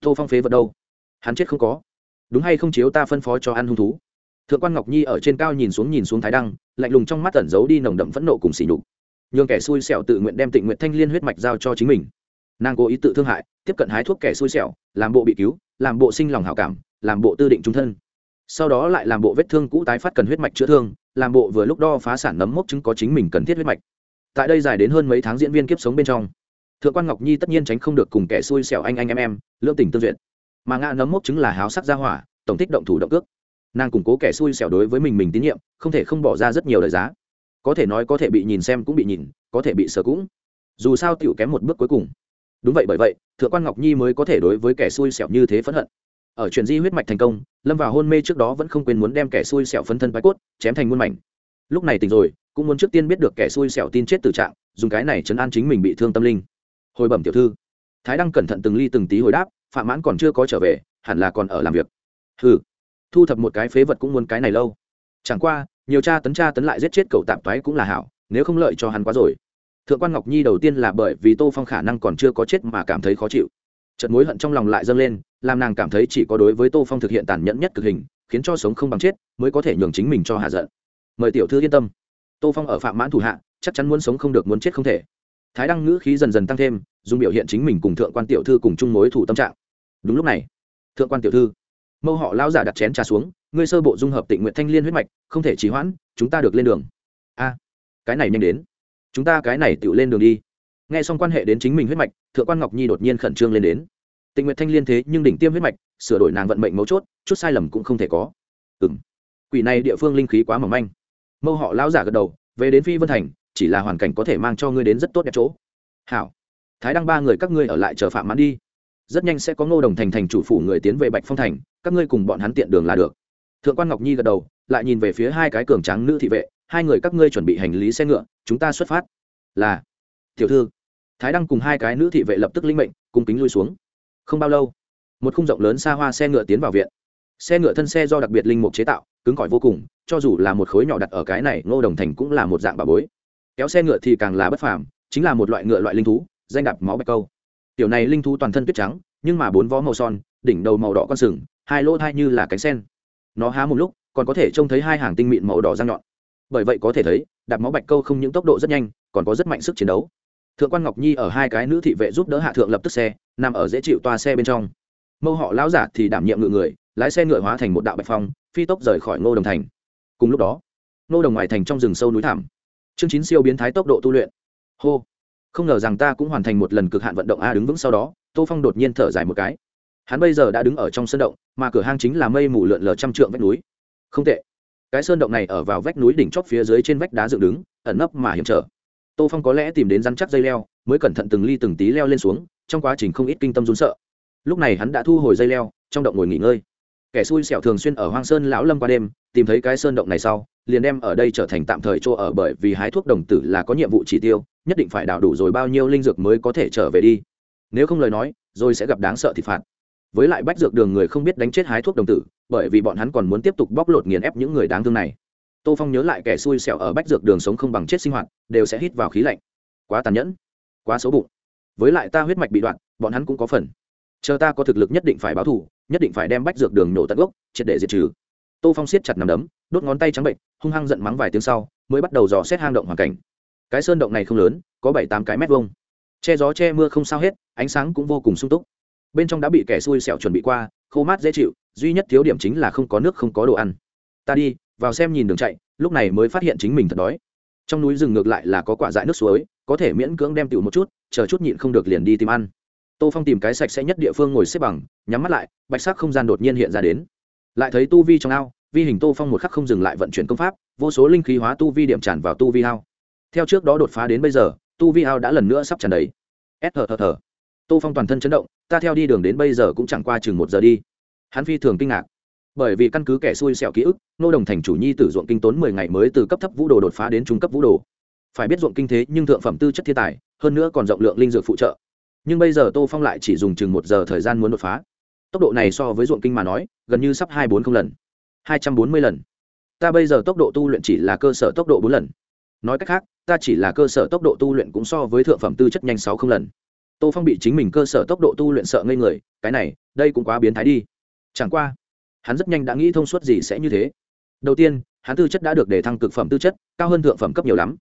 Tô phong phế vật đâu? Hắn chết không có. Đúng hay không chiếu ta phân phó cho ăn hung thú? Thượng quan ngọc nhi ở trên cao nhìn xuống nhìn xuống thái đăng, lạnh lùng trong mắt tẩn giấu đi nồng đậm phẫn nộ cùng xỉ nhục nhường kẻ xui xẻo tự nguyện đem tịnh nguyện thanh liên huyết mạch giao cho chính mình. Nàng cố ý tự thương hại, tiếp cận hái thuốc kẻ xui xẻo, làm bộ bị cứu, làm bộ sinh lòng hảo cảm, làm bộ tư định trung thân. Sau đó lại làm bộ vết thương cũ tái phát cần huyết mạch chữa thương, làm bộ vừa lúc đo phá sản nấm mốc chứng có chính mình cần thiết huyết mạch. Tại đây dài đến hơn mấy tháng diễn viên kiếp sống bên trong, thượng quan ngọc nhi tất nhiên tránh không được cùng kẻ xui xẻo anh anh em em lương tình tương duyệt. Mà ngã nấm mốc chứng là háo sắc gia hỏa, tổng thích động thủ động cước. Nàng củng cố kẻ xui xẻo đối với mình mình tín nhiệm, không thể không bỏ ra rất nhiều đời giá có thể nói có thể bị nhìn xem cũng bị nhìn, có thể bị sờ cũng. Dù sao tiểu kém một bước cuối cùng. Đúng vậy, bởi vậy, thượng quan ngọc nhi mới có thể đối với kẻ xui xẻo như thế phẫn hận. Ở chuyện di huyết mạch thành công, lâm vào hôn mê trước đó vẫn không quên muốn đem kẻ xui xẻo phấn thân bái cốt, chém thành muôn mảnh. Lúc này tỉnh rồi, cũng muốn trước tiên biết được kẻ xui xẻo tin chết từ trạng, dùng cái này chấn an chính mình bị thương tâm linh. Hồi bẩm tiểu thư. Thái đăng cẩn thận từng ly từng tí hồi đáp, phạm mãn còn chưa có trở về, hẳn là còn ở làm việc. Ừ thu thập một cái phế vật cũng muốn cái này lâu. Chẳng qua nhiều cha tấn cha tấn lại giết chết cậu tạm toái cũng là hảo, nếu không lợi cho hắn quá rồi. Thượng quan ngọc nhi đầu tiên là bởi vì tô phong khả năng còn chưa có chết mà cảm thấy khó chịu. Trận mối hận trong lòng lại dâng lên, làm nàng cảm thấy chỉ có đối với tô phong thực hiện tàn nhẫn nhất cực hình, khiến cho sống không bằng chết, mới có thể nhường chính mình cho hạ giận. Mời tiểu thư yên tâm. Tô phong ở phạm mãn thủ hạ, chắc chắn muốn sống không được muốn chết không thể. Thái đăng ngữ khí dần dần tăng thêm, dùng biểu hiện chính mình cùng thượng quan tiểu thư cùng chung mối thủ tâm trạng. Đúng lúc này, thượng quan tiểu thư mâu họ lao giả đặt chén trà xuống, ngươi sơ bộ dung hợp tịnh nguyện thanh liên huyết mạch, không thể trì hoãn, chúng ta được lên đường. A, cái này nhanh đến. Chúng ta cái này tự lên đường đi. Nghe xong quan hệ đến chính mình huyết mạch, thượng quan ngọc nhi đột nhiên khẩn trương lên đến. Tịnh nguyện thanh liên thế nhưng đỉnh tiêm huyết mạch, sửa đổi nàng vận mệnh mấu chốt, chút sai lầm cũng không thể có. Ừng quỷ này địa phương linh khí quá mỏng manh. Mâu họ lão giả gật đầu, về đến phi vân thành, chỉ là hoàn cảnh có thể mang cho ngươi đến rất tốt đẹp chỗ. Hảo. Thái đăng ba người các ngươi ở lại chờ phạm mãn đi. Rất nhanh sẽ có ngô đồng thành thành chủ phủ người tiến về bạch phong thành các ngươi cùng bọn hắn tiện đường là được. Thượng quan ngọc nhi gật đầu, lại nhìn về phía hai cái cường tráng nữ thị vệ, hai người các ngươi chuẩn bị hành lý xe ngựa, chúng ta xuất phát. Là, tiểu thư. Thái đăng cùng hai cái nữ thị vệ lập tức linh mệnh, cung kính lui xuống. Không bao lâu, một khung rộng lớn xa hoa xe ngựa tiến vào viện. Xe ngựa thân xe do đặc biệt linh mục chế tạo, cứng cỏi vô cùng, cho dù là một khối nhỏ đặt ở cái này, ngô đồng thành cũng là một dạng bà bối. Kéo xe ngựa thì càng là bất phàm, chính là một loại ngựa loại linh thú, danh đạp máu bạch câu. Tiểu này linh thú toàn thân tuyết trắng, nhưng mà bốn vó màu son, đỉnh đầu màu đỏ con sừng hai lỗ thai như là cánh sen. Nó há một lúc, còn có thể trông thấy hai hàng tinh mịn màu đỏ răng nhọn. Bởi vậy có thể thấy, đạp máu bạch câu không những tốc độ rất nhanh, còn có rất mạnh sức chiến đấu. Thượng quan ngọc nhi ở hai cái nữ thị vệ giúp đỡ hạ thượng lập tức xe, nằm ở dễ chịu toa xe bên trong. Mâu họ lão giả thì đảm nhiệm ngự người, lái xe ngựa hóa thành một đạo bạch phong, phi tốc rời khỏi ngô đồng thành. Cùng lúc đó, ngô đồng ngoài thành trong rừng sâu núi thảm chương chín siêu biến thái tốc độ tu luyện. Hô. Không ngờ rằng ta cũng hoàn thành một lần cực hạn vận động a đứng vững sau đó, tô phong đột nhiên thở dài một cái hắn bây giờ đã đứng ở trong sơn động, mà cửa hang chính là mây mù lượn lờ trăm trượng vách núi. Không tệ. Cái sơn động này ở vào vách núi đỉnh chót phía dưới trên vách đá dựng đứng, ẩn nấp mà hiểm trở. Tô phong có lẽ tìm đến rắn chắc dây leo, mới cẩn thận từng ly từng tí leo lên xuống, trong quá trình không ít kinh tâm rún sợ. Lúc này hắn đã thu hồi dây leo, trong động ngồi nghỉ ngơi. Kẻ xui xẻo thường xuyên ở hoang sơn lão lâm qua đêm, tìm thấy cái sơn động này sau, liền đem ở đây trở thành tạm thời chỗ ở bởi vì hái thuốc đồng tử là có nhiệm vụ chỉ tiêu, nhất định phải đào đủ rồi bao nhiêu linh dược mới có thể trở về đi. Nếu không lời nói, rồi sẽ gặp đáng sợ thì phạt với lại bách dược đường người không biết đánh chết hái thuốc đồng tử, bởi vì bọn hắn còn muốn tiếp tục bóc lột nghiền ép những người đáng thương này. Tô phong nhớ lại kẻ xui xẻo ở bách dược đường sống không bằng chết sinh hoạt, đều sẽ hít vào khí lạnh. Quá tàn nhẫn, quá xấu bụng. Với lại ta huyết mạch bị đoạn, bọn hắn cũng có phần. Chờ ta có thực lực nhất định phải báo thù, nhất định phải đem bách dược đường nổ tận gốc, triệt để diệt trừ. Tô phong siết chặt nằm đấm, đốt ngón tay trắng bệnh, hung hăng giận mắng vài tiếng sau, mới bắt đầu dò xét hang động hoàn cảnh. Cái sơn động này không lớn, có bảy tám cái mét vuông. Che gió che mưa không sao hết, ánh sáng cũng vô cùng sung túc bên trong đã bị kẻ xui xẻo chuẩn bị qua, khô mát dễ chịu, duy nhất thiếu điểm chính là không có nước, không có đồ ăn. Ta đi, vào xem nhìn đường chạy, lúc này mới phát hiện chính mình thật đói. Trong núi rừng ngược lại là có quả dại nước suối, có thể miễn cưỡng đem tiểu một chút, chờ chút nhịn không được liền đi tìm ăn. Tô phong tìm cái sạch sẽ nhất địa phương ngồi xếp bằng, nhắm mắt lại, bạch sắc không gian đột nhiên hiện ra đến. Lại thấy tu vi trong ao, vi hình tô phong một khắc không dừng lại vận chuyển công pháp, vô số linh khí hóa tu vi điểm tràn vào tu vi ao. Theo trước đó đột phá đến bây giờ, tu vi ao đã lần nữa sắp tràn đầy. S thở thở thở tô phong toàn thân chấn động, ta theo đi đường đến bây giờ cũng chẳng qua chừng một giờ đi. Hắn phi thường kinh ngạc, bởi vì căn cứ kẻ xui xẹo ký ức, nô đồng thành chủ nhi tử ruộng kinh tốn mười ngày mới từ cấp thấp vũ đồ đột phá đến trung cấp vũ đồ. Phải biết ruộng kinh thế nhưng thượng phẩm tư chất thiên tài, hơn nữa còn rộng lượng linh dược phụ trợ. Nhưng bây giờ tô phong lại chỉ dùng chừng một giờ thời gian muốn đột phá. Tốc độ này so với ruộng kinh mà nói, gần như sắp hai bốn không lần, hai trăm bốn mươi lần. Ta bây giờ tốc độ tu luyện chỉ là cơ sở tốc độ bốn lần. Nói cách khác, ta chỉ là cơ sở tốc độ tu luyện cũng so với thượng phẩm tư chất nhanh sáu không lần tô phong bị chính mình cơ sở tốc độ tu luyện sợ ngây người, cái này, đây cũng quá biến thái đi. Chẳng qua, hắn rất nhanh đã nghĩ thông suốt gì sẽ như thế. Đầu tiên, hắn tư chất đã được đề thăng cực phẩm tư chất, cao hơn thượng phẩm cấp nhiều lắm.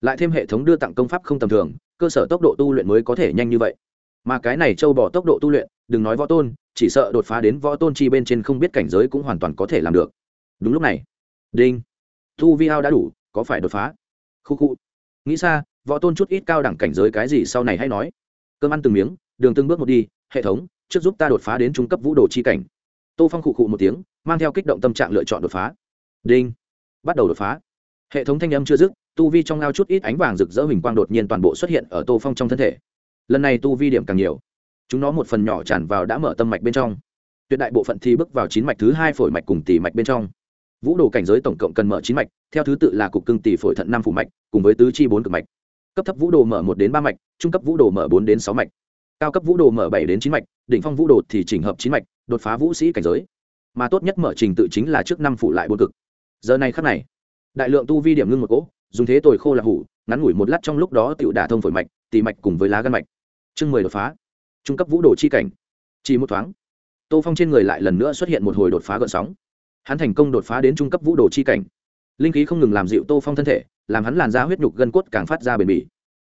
Lại thêm hệ thống đưa tặng công pháp không tầm thường, cơ sở tốc độ tu luyện mới có thể nhanh như vậy. Mà cái này châu bỏ tốc độ tu luyện, đừng nói võ tôn, chỉ sợ đột phá đến võ tôn chi bên trên không biết cảnh giới cũng hoàn toàn có thể làm được. Đúng lúc này, đinh, thu vi ao đã đủ, có phải đột phá? Khu khu. Nghĩ xa, võ tôn chút ít cao đẳng cảnh giới cái gì sau này hay nói cơm ăn từng miếng, đường từng bước một đi, hệ thống, trước giúp ta đột phá đến trung cấp vũ đồ chi cảnh. Tô phong khụ khụ một tiếng, mang theo kích động tâm trạng lựa chọn đột phá. Đinh. Bắt đầu đột phá. Hệ thống thanh âm chưa dứt, tu vi trong ao chút ít ánh vàng rực rỡ huỳnh quang đột nhiên toàn bộ xuất hiện ở tô phong trong thân thể. Lần này tu vi điểm càng nhiều. Chúng nó một phần nhỏ tràn vào đã mở tâm mạch bên trong. Tuyệt đại bộ phận thì bước vào chín mạch thứ hai phổi mạch cùng tỷ mạch bên trong. Vũ đồ cảnh giới tổng cộng cần mở chín mạch, theo thứ tự là cục cưng tỷ phổi thận năm phủ mạch, cùng với tứ chi bốn cực mạch cấp thấp vũ đồ mở một đến ba mạch, trung cấp vũ đồ mở bốn đến sáu mạch. Cao cấp vũ đồ mở bảy đến chín mạch, đỉnh phong vũ đồ thì chỉnh hợp chín mạch, đột phá vũ sĩ cảnh giới. Mà tốt nhất mở trình tự chính là trước năm phụ lại bốn cực. Giờ này khắc này, đại lượng tu vi điểm ngưng một cỗ, dùng thế tồi khô là hủ, ngắn ngủi một lát trong lúc đó tựu đả thông phổi mạch tì mạch cùng với lá gan mạch. Chương mười đột phá. Trung cấp vũ đồ chi cảnh. Chỉ một thoáng, tô phong trên người lại lần nữa xuất hiện một hồi đột phá gợn sóng. Hắn thành công đột phá đến trung cấp vũ đồ chi cảnh. Linh khí không ngừng làm dịu tô phong thân thể làm hắn làn da huyết nhục gân cốt càng phát ra bền bỉ.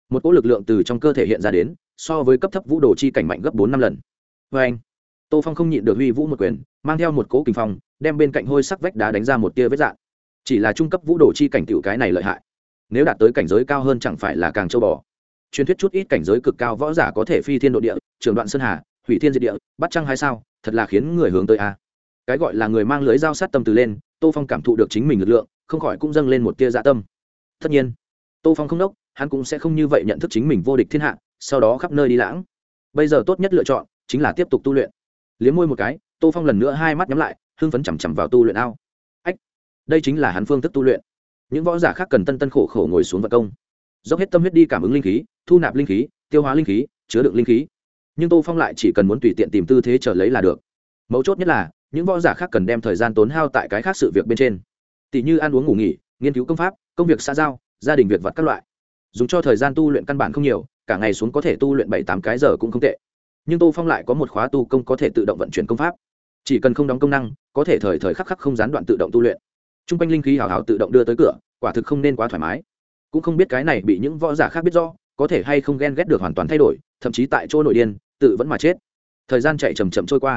Một cỗ lực lượng từ trong cơ thể hiện ra đến, so với cấp thấp vũ đồ chi cảnh mạnh gấp bốn năm lần. Vê anh, tô phong không nhịn được huy vũ một quyền, mang theo một cỗ kinh phong, đem bên cạnh hôi sắc vách đá đánh ra một tia vết dạn. Chỉ là trung cấp vũ đồ chi cảnh tiểu cái này lợi hại. Nếu đạt tới cảnh giới cao hơn chẳng phải là càng châu bò. Truyền thuyết chút ít cảnh giới cực cao võ giả có thể phi thiên độ địa trường đoạn sơn hà, hủy thiên diệt địa, bắt trăng hay sao, thật là khiến người hướng tới a. Cái gọi là người mang lưới dao sát tâm từ lên, tô phong cảm thụ được chính mình lực lượng, không khỏi cũng dâng lên một tia dạ tâm tất nhiên, tô phong không đốc, hắn cũng sẽ không như vậy nhận thức chính mình vô địch thiên hạ, sau đó khắp nơi đi lãng. Bây giờ tốt nhất lựa chọn chính là tiếp tục tu luyện. Liếm môi một cái, tô phong lần nữa hai mắt nhắm lại, hưng phấn chằm chằm vào tu luyện ao. Ách, đây chính là hắn phương thức tu luyện. Những võ giả khác cần tân tân khổ khổ ngồi xuống vật công. Dốc hết tâm huyết đi cảm ứng linh khí, thu nạp linh khí, tiêu hóa linh khí, chứa đựng linh khí. Nhưng tô phong lại chỉ cần muốn tùy tiện tìm tư thế trở lấy là được. Mấu chốt nhất là, những võ giả khác cần đem thời gian tốn hao tại cái khác sự việc bên trên. Tỷ như ăn uống ngủ nghỉ, nghiên cứu công pháp công việc xã giao, gia đình việc vặt các loại. Dùng cho thời gian tu luyện căn bản không nhiều, cả ngày xuống có thể tu luyện bảy, tám cái giờ cũng không tệ. Nhưng tô phong lại có một khóa tu công có thể tự động vận chuyển công pháp. Chỉ cần không đóng công năng, có thể thời thời khắc khắc không gián đoạn tự động tu luyện. T r u n g quanh linh khí hào hào tự động đưa tới cửa, quả thực không nên quá thoải mái. Cũng không biết cái này bị những võ giả khác biết do có thể hay không ghen ghét được hoàn toàn thay đổi, thậm chí tại chỗ nội điên, tự vẫn mà chết. Thời gian chạy chầm chậm trôi qua.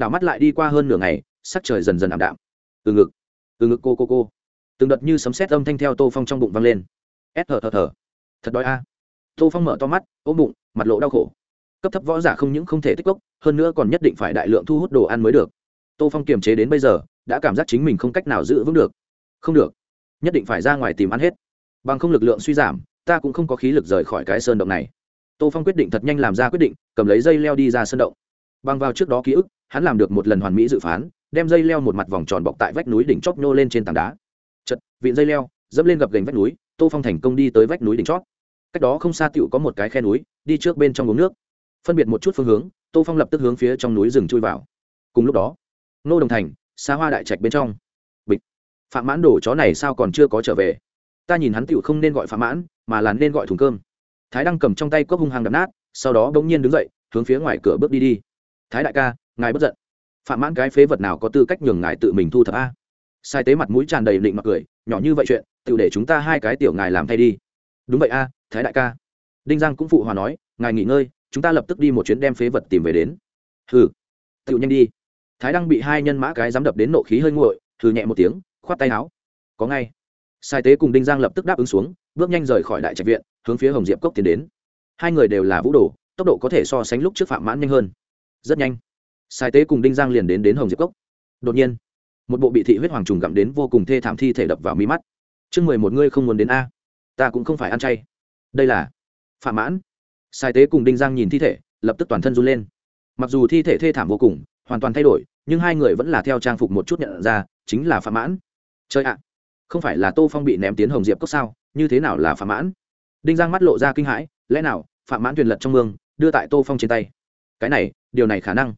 Đảo mắt lại đi qua hơn nửa ngày, sắc trời dần dần ảm đạm. Từ ngực từ ngực cô cô cô từng đợt như sấm sét âm thanh theo tô phong trong bụng vang lên. S thở thở thở thật đói a. Tô phong mở to mắt, ôm bụng, mặt lộ đau khổ. Cấp thấp võ giả không những không thể tích cốc, hơn nữa còn nhất định phải đại lượng thu hút đồ ăn mới được. Tô phong kiềm chế đến bây giờ, đã cảm giác chính mình không cách nào giữ vững được. Không được. Nhất định phải ra ngoài tìm ăn hết. Bằng không lực lượng suy giảm, ta cũng không có khí lực rời khỏi cái sơn động này. Tô phong quyết định thật nhanh làm ra quyết định, cầm lấy dây leo đi ra sơn động. Bằng vào trước đó ký ức, hắn làm được một lần hoàn mỹ dự phán, đem dây leo một mặt vòng tròn bọc tại vách núi đỉnh chóp nhô lên trên tảng đá chật, vịn dây leo, dẫm lên gập gành vách núi, tô phong thành công đi tới vách núi đỉnh chót. Cách đó không xa tựu có một cái khe núi, đi trước bên trong uống nước. Phân biệt một chút phương hướng, tô phong lập tức hướng phía trong núi rừng chui vào. Cùng lúc đó nô đồng thành xa hoa đại trạch bên trong. Bịch. Phạm mãn đổ chó này sao còn chưa có trở về? Ta nhìn hắn tựu không nên gọi phạm mãn, mà là nên gọi thùng cơm. Thái đang cầm trong tay cốc hung hàng đập nát, sau đó bỗng nhiên đứng dậy, hướng phía ngoài cửa bước đi đi. Thái đại ca, ngài bất giận. Phạm mãn cái phế vật nào có tư cách nhường ngài tự mình thu thập a? Sai tế mặt mũi tràn đầy định mặc cười, nhỏ như vậy chuyện, tự để chúng ta hai cái tiểu ngài làm thay đi. Đúng vậy a, thái đại ca. Đinh giang cũng phụ hòa nói, ngài nghỉ ngơi, chúng ta lập tức đi một chuyến đem phế vật tìm về đến. Hừ, tự nhanh đi. Thái đăng bị hai nhân mã cái dám đập đến nộ khí hơi nguội, hừ nhẹ một tiếng, khoát tay áo. Có ngay. Sai tế cùng đinh giang lập tức đáp ứng xuống, bước nhanh rời khỏi đại trạch viện, hướng phía hồng diệp cốc tiến đến. Hai người đều là vũ đồ, tốc độ có thể so sánh lúc trước phạm mãn nhanh hơn. Rất nhanh. Sai tế cùng đinh giang liền đến đến hồng diệp cốc. Đột nhiên một bộ bị thị huyết hoàng trùng gặm đến vô cùng thê thảm thi thể đập vào mi mắt. Chương mười một, ngươi không muốn đến a. Ta cũng không phải ăn chay. Đây là phạm mãn. Sai tế cùng đinh giang nhìn thi thể, lập tức toàn thân run lên. Mặc dù thi thể thê thảm vô cùng, hoàn toàn thay đổi, nhưng hai người vẫn là theo trang phục một chút nhận ra, chính là phạm mãn. Chơi ạ, không phải là tô phong bị ném tiến hồng diệp cốc sao? Như thế nào là phạm mãn? Đinh giang mắt lộ ra kinh hãi, lẽ nào phạm mãn thuyền lật trong mương, đưa tại tô phong trên tay? Cái này, điều này khả năng.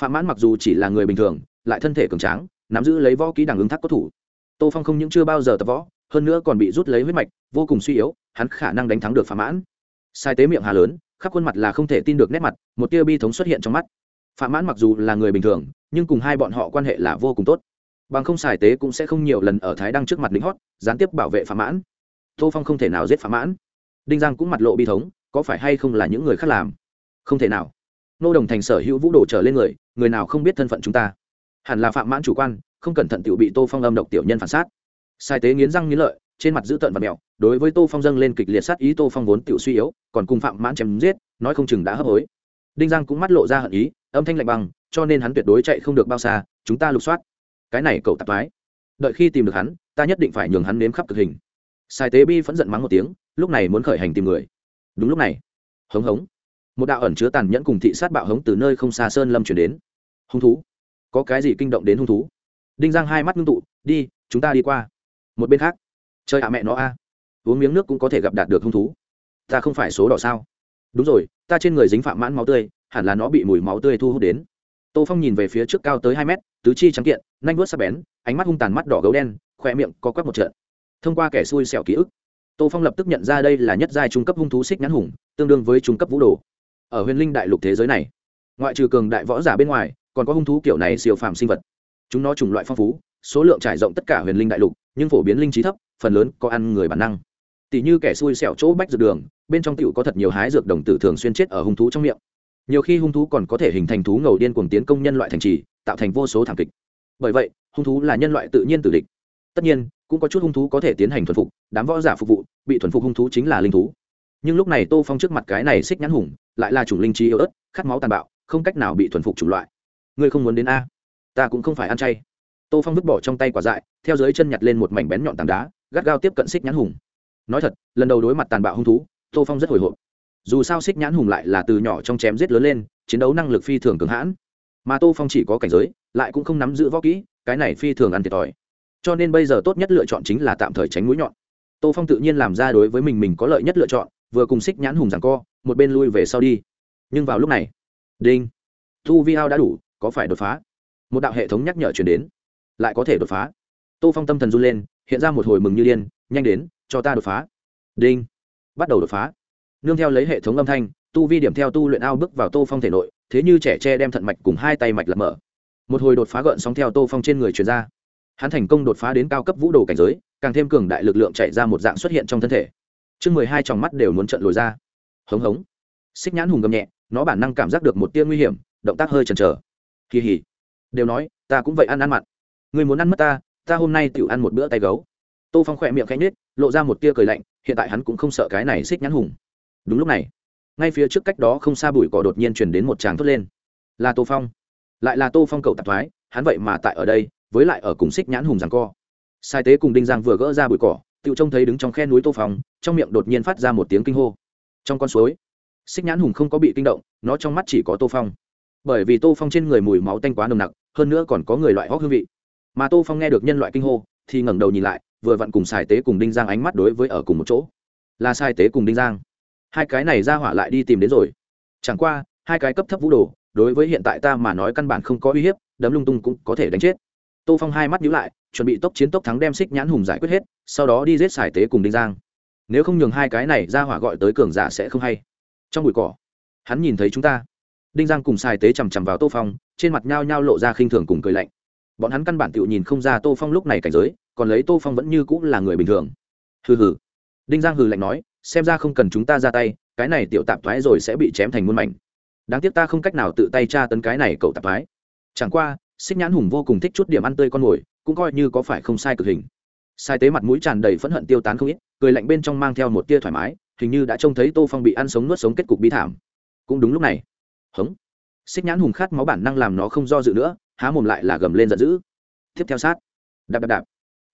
Phạm mãn mặc dù chỉ là người bình thường, lại thân thể cường tráng nắm giữ lấy võ kỹ đằng ứng thác có thủ. Tô phong không những chưa bao giờ tập võ, hơn nữa còn bị rút lấy huyết mạch, vô cùng suy yếu, hắn khả năng đánh thắng được phạm mãn. Sai tế miệng hà lớn, khắp khuôn mặt là không thể tin được nét mặt, một tia bi thống xuất hiện trong mắt. Phạm mãn mặc dù là người bình thường, nhưng cùng hai bọn họ quan hệ là vô cùng tốt. Bằng không xài tế cũng sẽ không nhiều lần ở thái đăng trước mặt lính hót, gián tiếp bảo vệ phạm mãn. Tô phong không thể nào giết phạm mãn. Đinh giang cũng mặt lộ bi thống, có phải hay không là những người khác làm? Không thể nào. Nô đồng thành sở hữu vũ đồ trở lên người người nào không biết thân phận chúng ta? Hẳn là phạm mãn chủ quan, không cẩn thận tiểu bị tô phong âm độc tiểu nhân phản sát. Sai tế nghiến răng nghiến lợi, trên mặt giữ tợn và mẹo, đối với tô phong dâng lên kịch liệt sát ý tô phong vốn tiểu suy yếu, còn cùng phạm mãn chém giết, nói không chừng đã hấp hối. Đinh giang cũng mắt lộ ra hận ý, âm thanh lạnh băng, cho nên hắn tuyệt đối chạy không được bao xa, chúng ta lục soát. Cái này cậu tạp thoái. Đợi khi tìm được hắn, ta nhất định phải nhường hắn nếm khắp cực hình. Sai tế bi phẫn giận mắng một tiếng, lúc này muốn khởi hành tìm người. Đúng lúc này, hống hống, một đạo ẩn chứa tàn nhẫn cùng thị sát bạo hống từ nơi không xa sơn lâm chuyển đến. Hung thú có cái gì kinh động đến hung thú? Đinh giang hai mắt ngưng tụ, đi, chúng ta đi qua. Một bên khác. Chơi hạ mẹ nó a. Uống miếng nước cũng có thể gặp đạt được hung thú. Ta không phải số đỏ sao? Đúng rồi, ta trên người dính phạm mãn máu tươi, hẳn là nó bị mùi máu tươi thu hút đến. Tô phong nhìn về phía trước cao tới hai mét, tứ chi trắng kiện, nanh vớt sắp bén, ánh mắt hung tàn mắt đỏ gấu đen khoe miệng co quắp một trận. Thông qua kẻ xui xẻo ký ức, tô phong lập tức nhận ra đây là nhất giai trung cấp hung thú xích nhãn hùng, tương đương với trung cấp vũ đồ. Ở huyền linh đại lục thế giới này, ngoại trừ cường đại võ giả bên ngoài còn có hung thú kiểu này siêu phàm sinh vật. Chúng nó chủng loại phong phú, số lượng trải rộng tất cả huyền linh đại lục, nhưng phổ biến linh trí thấp, phần lớn có ăn người bản năng. Tỷ như kẻ xui xẻo chỗ bách dược đường, bên trong tiểu có thật nhiều hái dược đồng tử thường xuyên chết ở hung thú trong miệng. Nhiều khi hung thú còn có thể hình thành thú ngầu điên cuồng tiến công nhân loại thành trì, tạo thành vô số thảm kịch. Bởi vậy, hung thú là nhân loại tự nhiên tử địch. Tất nhiên, cũng có chút hung thú có thể tiến hành thuần phục, đám võ giả phục vụ, bị thuần phục hung thú chính là linh thú. Nhưng lúc này tô phong trước mặt cái này xích nhãn hùng, lại là chủng linh trí yếu ớt, khát máu tàn bạo, không cách nào bị thuần phục chủng loại ngươi không muốn đến a? Ta cũng không phải ăn chay. Tô phong vứt bỏ trong tay quả dại, theo dưới chân nhặt lên một mảnh bén nhọn tảng đá, gắt gao tiếp cận xích nhãn hùng. Nói thật, lần đầu đối mặt tàn bạo hung thú, tô phong rất hồi hộp. Dù sao xích nhãn hùng lại là từ nhỏ trong chém giết lớn lên, chiến đấu năng lực phi thường cường hãn. Mà tô phong chỉ có cảnh giới, lại cũng không nắm giữ võ kỹ, cái này phi thường ăn thiệt thòi. Cho nên bây giờ tốt nhất lựa chọn chính là tạm thời tránh mũi nhọn. Tô phong tự nhiên làm ra đối với mình mình có lợi nhất lựa chọn, vừa cùng xích nhãn hùng rằng co, một bên lui về sau đi. Nhưng vào lúc này, đinh, thu vi hao đã đủ có phải đột phá? Một đạo hệ thống nhắc nhở chuyển đến. Lại có thể đột phá. Tô phong tâm thần run lên, hiện ra một hồi mừng như điên, nhanh đến, cho ta đột phá. Đinh. Bắt đầu đột phá. Nương theo lấy hệ thống âm thanh, tu vi điểm theo tu luyện ao bước vào tô phong thể nội, thế như trẻ tre đem thận mạch cùng hai tay mạch lập mở. Một hồi đột phá gợn sóng theo tô phong trên người chuyển ra. Hắn thành công đột phá đến cao cấp vũ đồ cảnh giới, càng thêm cường đại lực lượng chạy ra một dạng xuất hiện trong thân thể. Chương mười hai tròng mắt đều muốn trận lồi ra. Hống hống. Xích nhãn hùng gầm nhẹ, nó bản năng cảm giác được một tia nguy hiểm, động tác hơi chần chờ kỳ hỉ. Đều nói, ta cũng vậy ăn ăn mặn. Người muốn ăn mất ta ta hôm nay tự ăn một bữa tay gấu. Tô phong khỏe miệng khẽ nhết lộ ra một tia cười lạnh, hiện tại hắn cũng không sợ cái này xích nhãn hùng. Đúng lúc này, ngay phía trước cách đó không xa bụi cỏ đột nhiên chuyển đến một tràng thốt lên. Là tô phong. Lại là tô phong cầu tạp thoái, hắn vậy mà tại ở đây, với lại ở cùng xích nhãn hùng rằng co. Sai tế cùng đinh giang vừa gỡ ra bụi cỏ tự trông thấy đứng trong khe núi tô phong, trong miệng đột nhiên phát ra một tiếng kinh hô. Trong con suối, xích nhãn hùng không có bị kinh động, nó trong mắt chỉ có tô phong bởi vì tô phong trên người mùi máu tanh quá nồng nặc, hơn nữa còn có người loại hóc hương vị. Mà tô phong nghe được nhân loại kinh hô, thì ngẩng đầu nhìn lại, vừa vặn cùng xài tế cùng đinh giang ánh mắt đối với ở cùng một chỗ. Là sai tế cùng đinh giang. Hai cái này ra hỏa lại đi tìm đến rồi. Chẳng qua, hai cái cấp thấp vũ đồ, đối với hiện tại ta mà nói căn bản không có uy hiếp, đấm lung tung cũng có thể đánh chết. Tô phong hai mắt nhíu lại, chuẩn bị tốc chiến tốc thắng đem xích nhãn hùng giải quyết hết, sau đó đi giết xài tế cùng đinh giang. Nếu không nhường hai cái này ra hỏa gọi tới cường giả sẽ không hay. Trong bụi cỏ, hắn nhìn thấy chúng ta đinh giang cùng Sai tế chằm chằm vào tô phong, trên mặt nhao nhao lộ ra khinh thường cùng cười lạnh. Bọn hắn căn bản tự nhìn không ra tô phong lúc này cảnh giới, còn lấy tô phong vẫn như cũng là người bình thường. Hừ hừ. Đinh giang hừ lạnh nói, xem ra không cần chúng ta ra tay, cái này tiểu tạp thoái rồi sẽ bị chém thành muôn mảnh. Đáng tiếc ta không cách nào tự tay tra tấn cái này cậu tạp thoái. Chẳng qua, xích nhãn hùng vô cùng thích chút điểm ăn tươi con mồi, cũng coi như có phải không sai cực hình. Sai tế mặt mũi tràn đầy phẫn hận tiêu tán không ít, cười lạnh bên trong mang theo một tia thoải mái, hình như đã trông thấy tô phong bị ăn sống nuốt sống kết cục bi thảm. Cũng đúng lúc này hống. Xích nhãn hùng khát máu bản năng làm nó không do dự nữa, há mồm lại là gầm lên giận dữ. Tiếp theo sát. Đạp đạp đạp.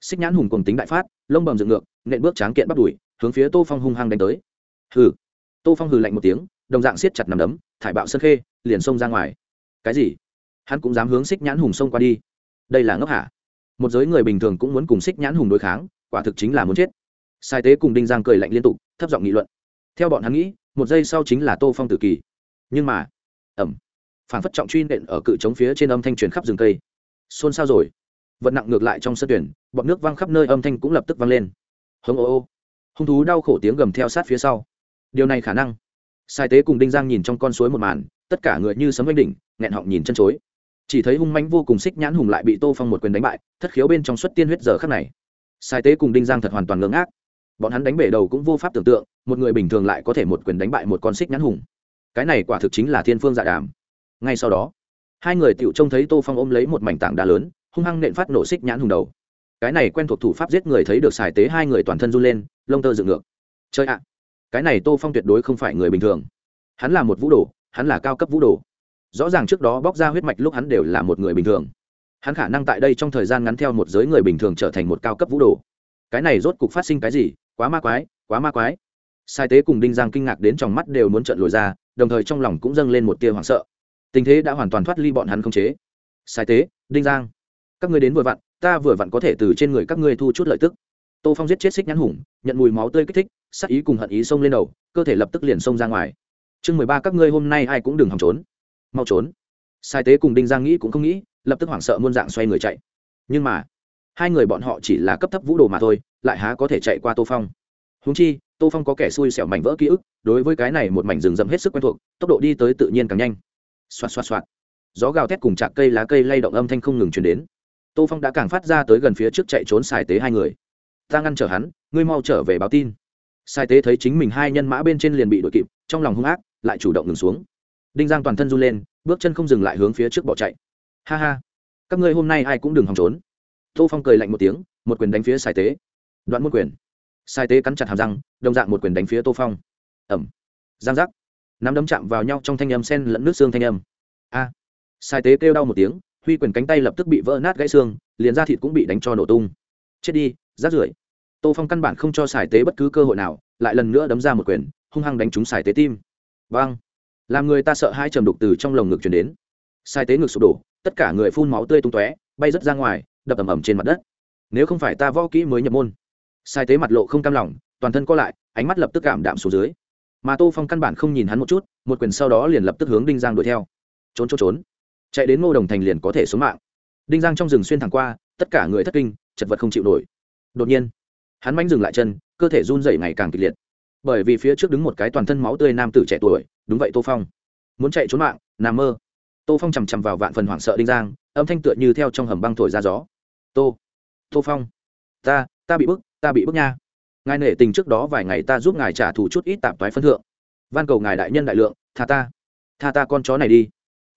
Xích nhãn hùng cùng tính đại phát, lông bầm dựng ngược, nện bước tráng kiện bắt đuổi hướng phía tô phong hung hăng đánh tới. Hừ. Tô phong hừ lạnh một tiếng, đồng dạng siết chặt nằm đấm, thải bạo sân khê, liền xông ra ngoài. Cái gì? Hắn cũng dám hướng xích nhãn hùng xông qua đi. Đây là ngốc hả? Một giới người bình thường cũng muốn cùng xích nhãn hùng đối kháng, quả thực chính là muốn chết. Sai tế cùng đinh giang cười lạnh liên tục, thấp giọng nghị luận. Theo bọn hắn nghĩ, một giây sau chính là tô phong tử kỳ. Nhưng mà ẩm. Phản phất trọng truy nện ở cự trống phía trên âm thanh truyền khắp rừng cây. Xôn xao rồi. Vật nặng ngược lại trong sân tuyển, bọn nước văng khắp nơi âm thanh cũng lập tức vang lên. Hống ô ô. Hung thú đau khổ tiếng gầm theo sát phía sau. Điều này khả năng. Sai tế cùng đinh giang nhìn trong con suối một màn, tất cả người như sấm oanh đỉnh, nghẹn họng nhìn chân chối. Chỉ thấy hung mánh vô cùng xích nhãn hùng lại bị tô phong một quyền đánh bại, thất khiếu bên trong suất tiên huyết giờ khắc này. Sai tế cùng đinh giang thật hoàn toàn ngưỡng ác bọn hắn đánh bể đầu cũng vô pháp tưởng tượng, một người bình thường lại có thể một quyền đánh bại một con xích nhãn hùng cái này quả thực chính là thiên phương dạ đàm. Ngay sau đó, hai người tựu trông thấy tô phong ôm lấy một mảnh tảng đá lớn, hung hăng nện phát nổ xích nhãn hùng đầu. Cái này quen thuộc thủ pháp giết người thấy được xài tế hai người toàn thân run lên, lông tơ dựng ngược. Chơi ạ à, cái này tô phong tuyệt đối không phải người bình thường. Hắn là một vũ đồ, hắn là cao cấp vũ đồ. Rõ ràng trước đó bóc ra huyết mạch lúc hắn đều là một người bình thường. Hắn khả năng tại đây trong thời gian ngắn theo một giới người bình thường trở thành một cao cấp vũ đồ. Cái này rốt cục phát sinh cái gì? Quá ma quái, quá ma quái. Sai tế cùng đinh giang kinh ngạc đến trong mắt đều muốn trận lồi ra đồng thời trong lòng cũng dâng lên một tia hoảng sợ. Tình thế đã hoàn toàn thoát ly bọn hắn không chế. Sai tế, đinh giang, các ngươi đến vừa vặn, ta vừa vặn có thể từ trên người các ngươi thu chút lợi tức. Tô phong giết chết xích nhãn hùng, nhận mùi máu tươi kích thích sắc ý cùng hận ý xông lên đầu, cơ thể lập tức liền xông ra ngoài. Chương mười ba, các ngươi hôm nay ai cũng đừng hòng trốn. Mau trốn. Sai tế cùng đinh giang nghĩ cũng không nghĩ, lập tức hoảng sợ muôn dạng xoay người chạy. Nhưng mà, hai người bọn họ chỉ là cấp thấp vũ đồ mà thôi, lại há có thể chạy qua tô phong húng chi, tô phong có kẻ xui xẻo mảnh vỡ ký ức, đối với cái này một mảnh rừng rậm hết sức quen thuộc, tốc độ đi tới tự nhiên càng nhanh. Xoạt xoạt xoạt. Gió gào thét cùng chạc cây lá cây lay động âm thanh không ngừng chuyển đến. Tô phong đã càng phát ra tới gần phía trước chạy trốn xài tế hai người. Ta ngăn trở hắn, ngươi mau trở về báo tin. Sai tế thấy chính mình hai nhân mã bên trên liền bị đội kịp, trong lòng hung ác, lại chủ động ngừng xuống. Đinh giang toàn thân run lên, bước chân không dừng lại hướng phía trước bỏ chạy. Ha ha. Các ngươi hôm nay ai cũng đừng hòng trốn. Tô phong cười lạnh một tiếng, một quyền đánh phía sai tế. Đoạn muôn quyền sai tế cắn chặt hàm răng, đồng dạng một quyền đánh phía tô phong. Ẩm. Giang giác. Nắm đấm chạm vào nhau trong thanh âm sen lẫn nước xương thanh âm. A. Sai tế kêu đau một tiếng, huy quyền cánh tay lập tức bị vỡ nát gãy xương, liền da thịt cũng bị đánh cho nổ tung. Chết đi rát rưởi. Tô phong căn bản không cho sài tế bất cứ cơ hội nào, lại lần nữa đấm ra một quyền, hung hăng đánh trúng sài tế tim. Vang làm người ta sợ hai trầm đục từ trong lồng ngực chuyển đến. Sai tế ngực sụp đổ, tất cả người phun máu tươi tung tóe, bay rớt ra ngoài, đập ầm ầm trên mặt đất. Nếu không phải ta võ kỹ mới nhập môn sai tế mặt lộ không cam lòng, toàn thân co lại, ánh mắt lập tức cảm đạm xuống dưới. Mà tô phong căn bản không nhìn hắn một chút, một quyền sau đó liền lập tức hướng đinh giang đuổi theo. Trốn trốn trốn. Chạy đến ngô đồng thành liền có thể xuống mạng. Đinh giang trong rừng xuyên thẳng qua, tất cả người thất kinh, chật vật không chịu nổi. Đột nhiên, hắn manh dừng lại chân, cơ thể run dậy ngày càng kịch liệt. Bởi vì phía trước đứng một cái toàn thân máu tươi nam tử trẻ tuổi, đúng vậy tô phong. Muốn chạy trốn mạng nà mơ. Tô phong chằm chằm vào vạn phần hoảng sợ đinh giang, âm thanh tựa như theo trong hầm băng thổi ra gió. Tô tô phong, ta ta bị bức ta bị bức nha. Ngài nể tình trước đó vài ngày ta giúp ngài trả thù chút ít tạp toái phân thượng. Van cầu ngài đại nhân đại lượng, tha ta. Tha ta con chó này đi.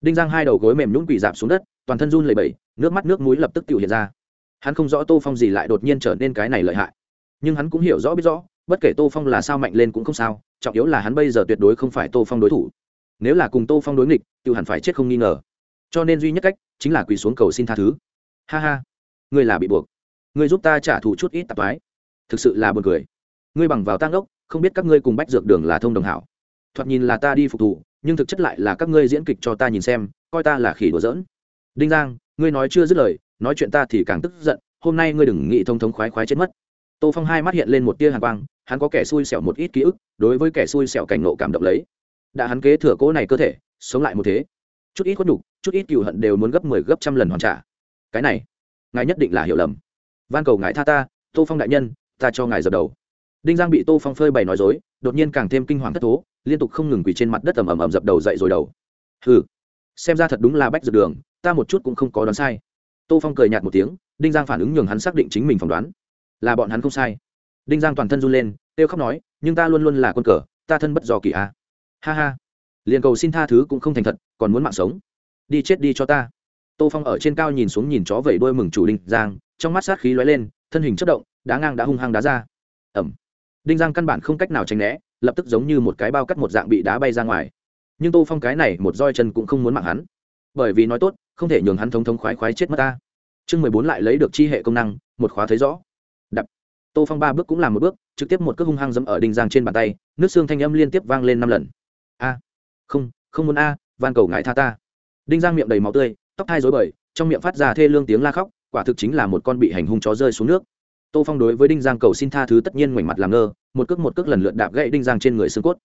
Đinh giang hai đầu gối mềm nhún quỳ dạp xuống đất, toàn thân run lẩy bẩy, nước mắt nước mũi lập tức tự hiện ra. Hắn không rõ tô phong gì lại đột nhiên trở nên cái này lợi hại. Nhưng hắn cũng hiểu rõ biết rõ, bất kể tô phong là sao mạnh lên cũng không sao, trọng yếu là hắn bây giờ tuyệt đối không phải tô phong đối thủ. Nếu là cùng tô phong đối nghịch tự hẳn phải chết không nghi ngờ. Cho nên duy nhất cách chính là quỳ xuống cầu xin tha thứ. Ha ha. Ngươi là bị buộc. Ngươi giúp ta trả thù chút ít tạp mái thực sự là buồn cười. Ngươi bằng vào tăng ốc, không biết các ngươi cùng bách dược đường là thông đồng hảo. Thoạt nhìn là ta đi phục thù, nhưng thực chất lại là các ngươi diễn kịch cho ta nhìn xem, coi ta là khỉ đùa giỡn. Đinh giang, ngươi nói chưa dứt lời, nói chuyện ta thì càng tức giận, hôm nay ngươi đừng nghĩ thông thống khoái khoái chết mất. Tô phong hai mắt hiện lên một tia hàn quang, hắn có kẻ xui xẻo một ít ký ức, đối với kẻ xui xẻo cảnh nộ cảm động lấy. Đã hắn kế thừa cố này cơ thể, sống lại một thế. Chút ít khuất nhục, chút ít cựu hận đều muốn gấp mười 10 gấp trăm lần hoàn trả. Cái này, ngài nhất định là hiểu lầm. Van cầu ngài tha ta, tô phong đại nhân ta cho ngài dập đầu. Đinh giang bị tô phong phơi bày nói dối, đột nhiên càng thêm kinh hoàng thất thố, liên tục không ngừng quỳ trên mặt đất ầm ầm ầm dập đầu dậy rồi đầu. Hừ, xem ra thật đúng là bách dược đường, ta một chút cũng không có đoán sai. Tô phong cười nhạt một tiếng, đinh giang phản ứng nhường hắn xác định chính mình phỏng đoán. Là bọn hắn không sai. Đinh giang toàn thân run lên, kêu khóc nói, nhưng ta luôn luôn là quân cờ, ta thân bất do kỳ a. Ha ha. Liền cầu xin tha thứ cũng không thành thật, còn muốn mạng sống. Đi chết đi cho ta. Tô phong ở trên cao nhìn xuống nhìn chó vẩy đuôi mừng chủ đinh giang, trong mắt sát khí lóe lên, thân hình chất động đá ngang đã hung hăng đá ra. Ẩm. Đinh giang căn bản không cách nào tránh né, lập tức giống như một cái bao cắt một dạng bị đá bay ra ngoài. Nhưng tô phong cái này một roi chân cũng không muốn mạng hắn. Bởi vì nói tốt, không thể nhường hắn thống thống khoái khoái chết mất ta. Chương mười bốn lại lấy được chi hệ công năng, một khóa thấy rõ. Đập. Tô phong ba bước cũng làm một bước, trực tiếp một cước hung hăng dẫm ở đinh giang trên bàn tay, nước xương thanh âm liên tiếp vang lên năm lần. A. Không không muốn a, van cầu ngại tha ta. Đinh giang miệng đầy máu tươi, tóc thai dối bời, trong miệng phát ra thê lương tiếng la khóc, quả thực chính là một con bị hành hung chó rơi xuống nước tô phong đối với đinh giang cầu xin tha thứ tất nhiên ngoảnh mặt làm ngơ, một cước một cước lần lượt đạp gãy đinh giang trên người xương cốt.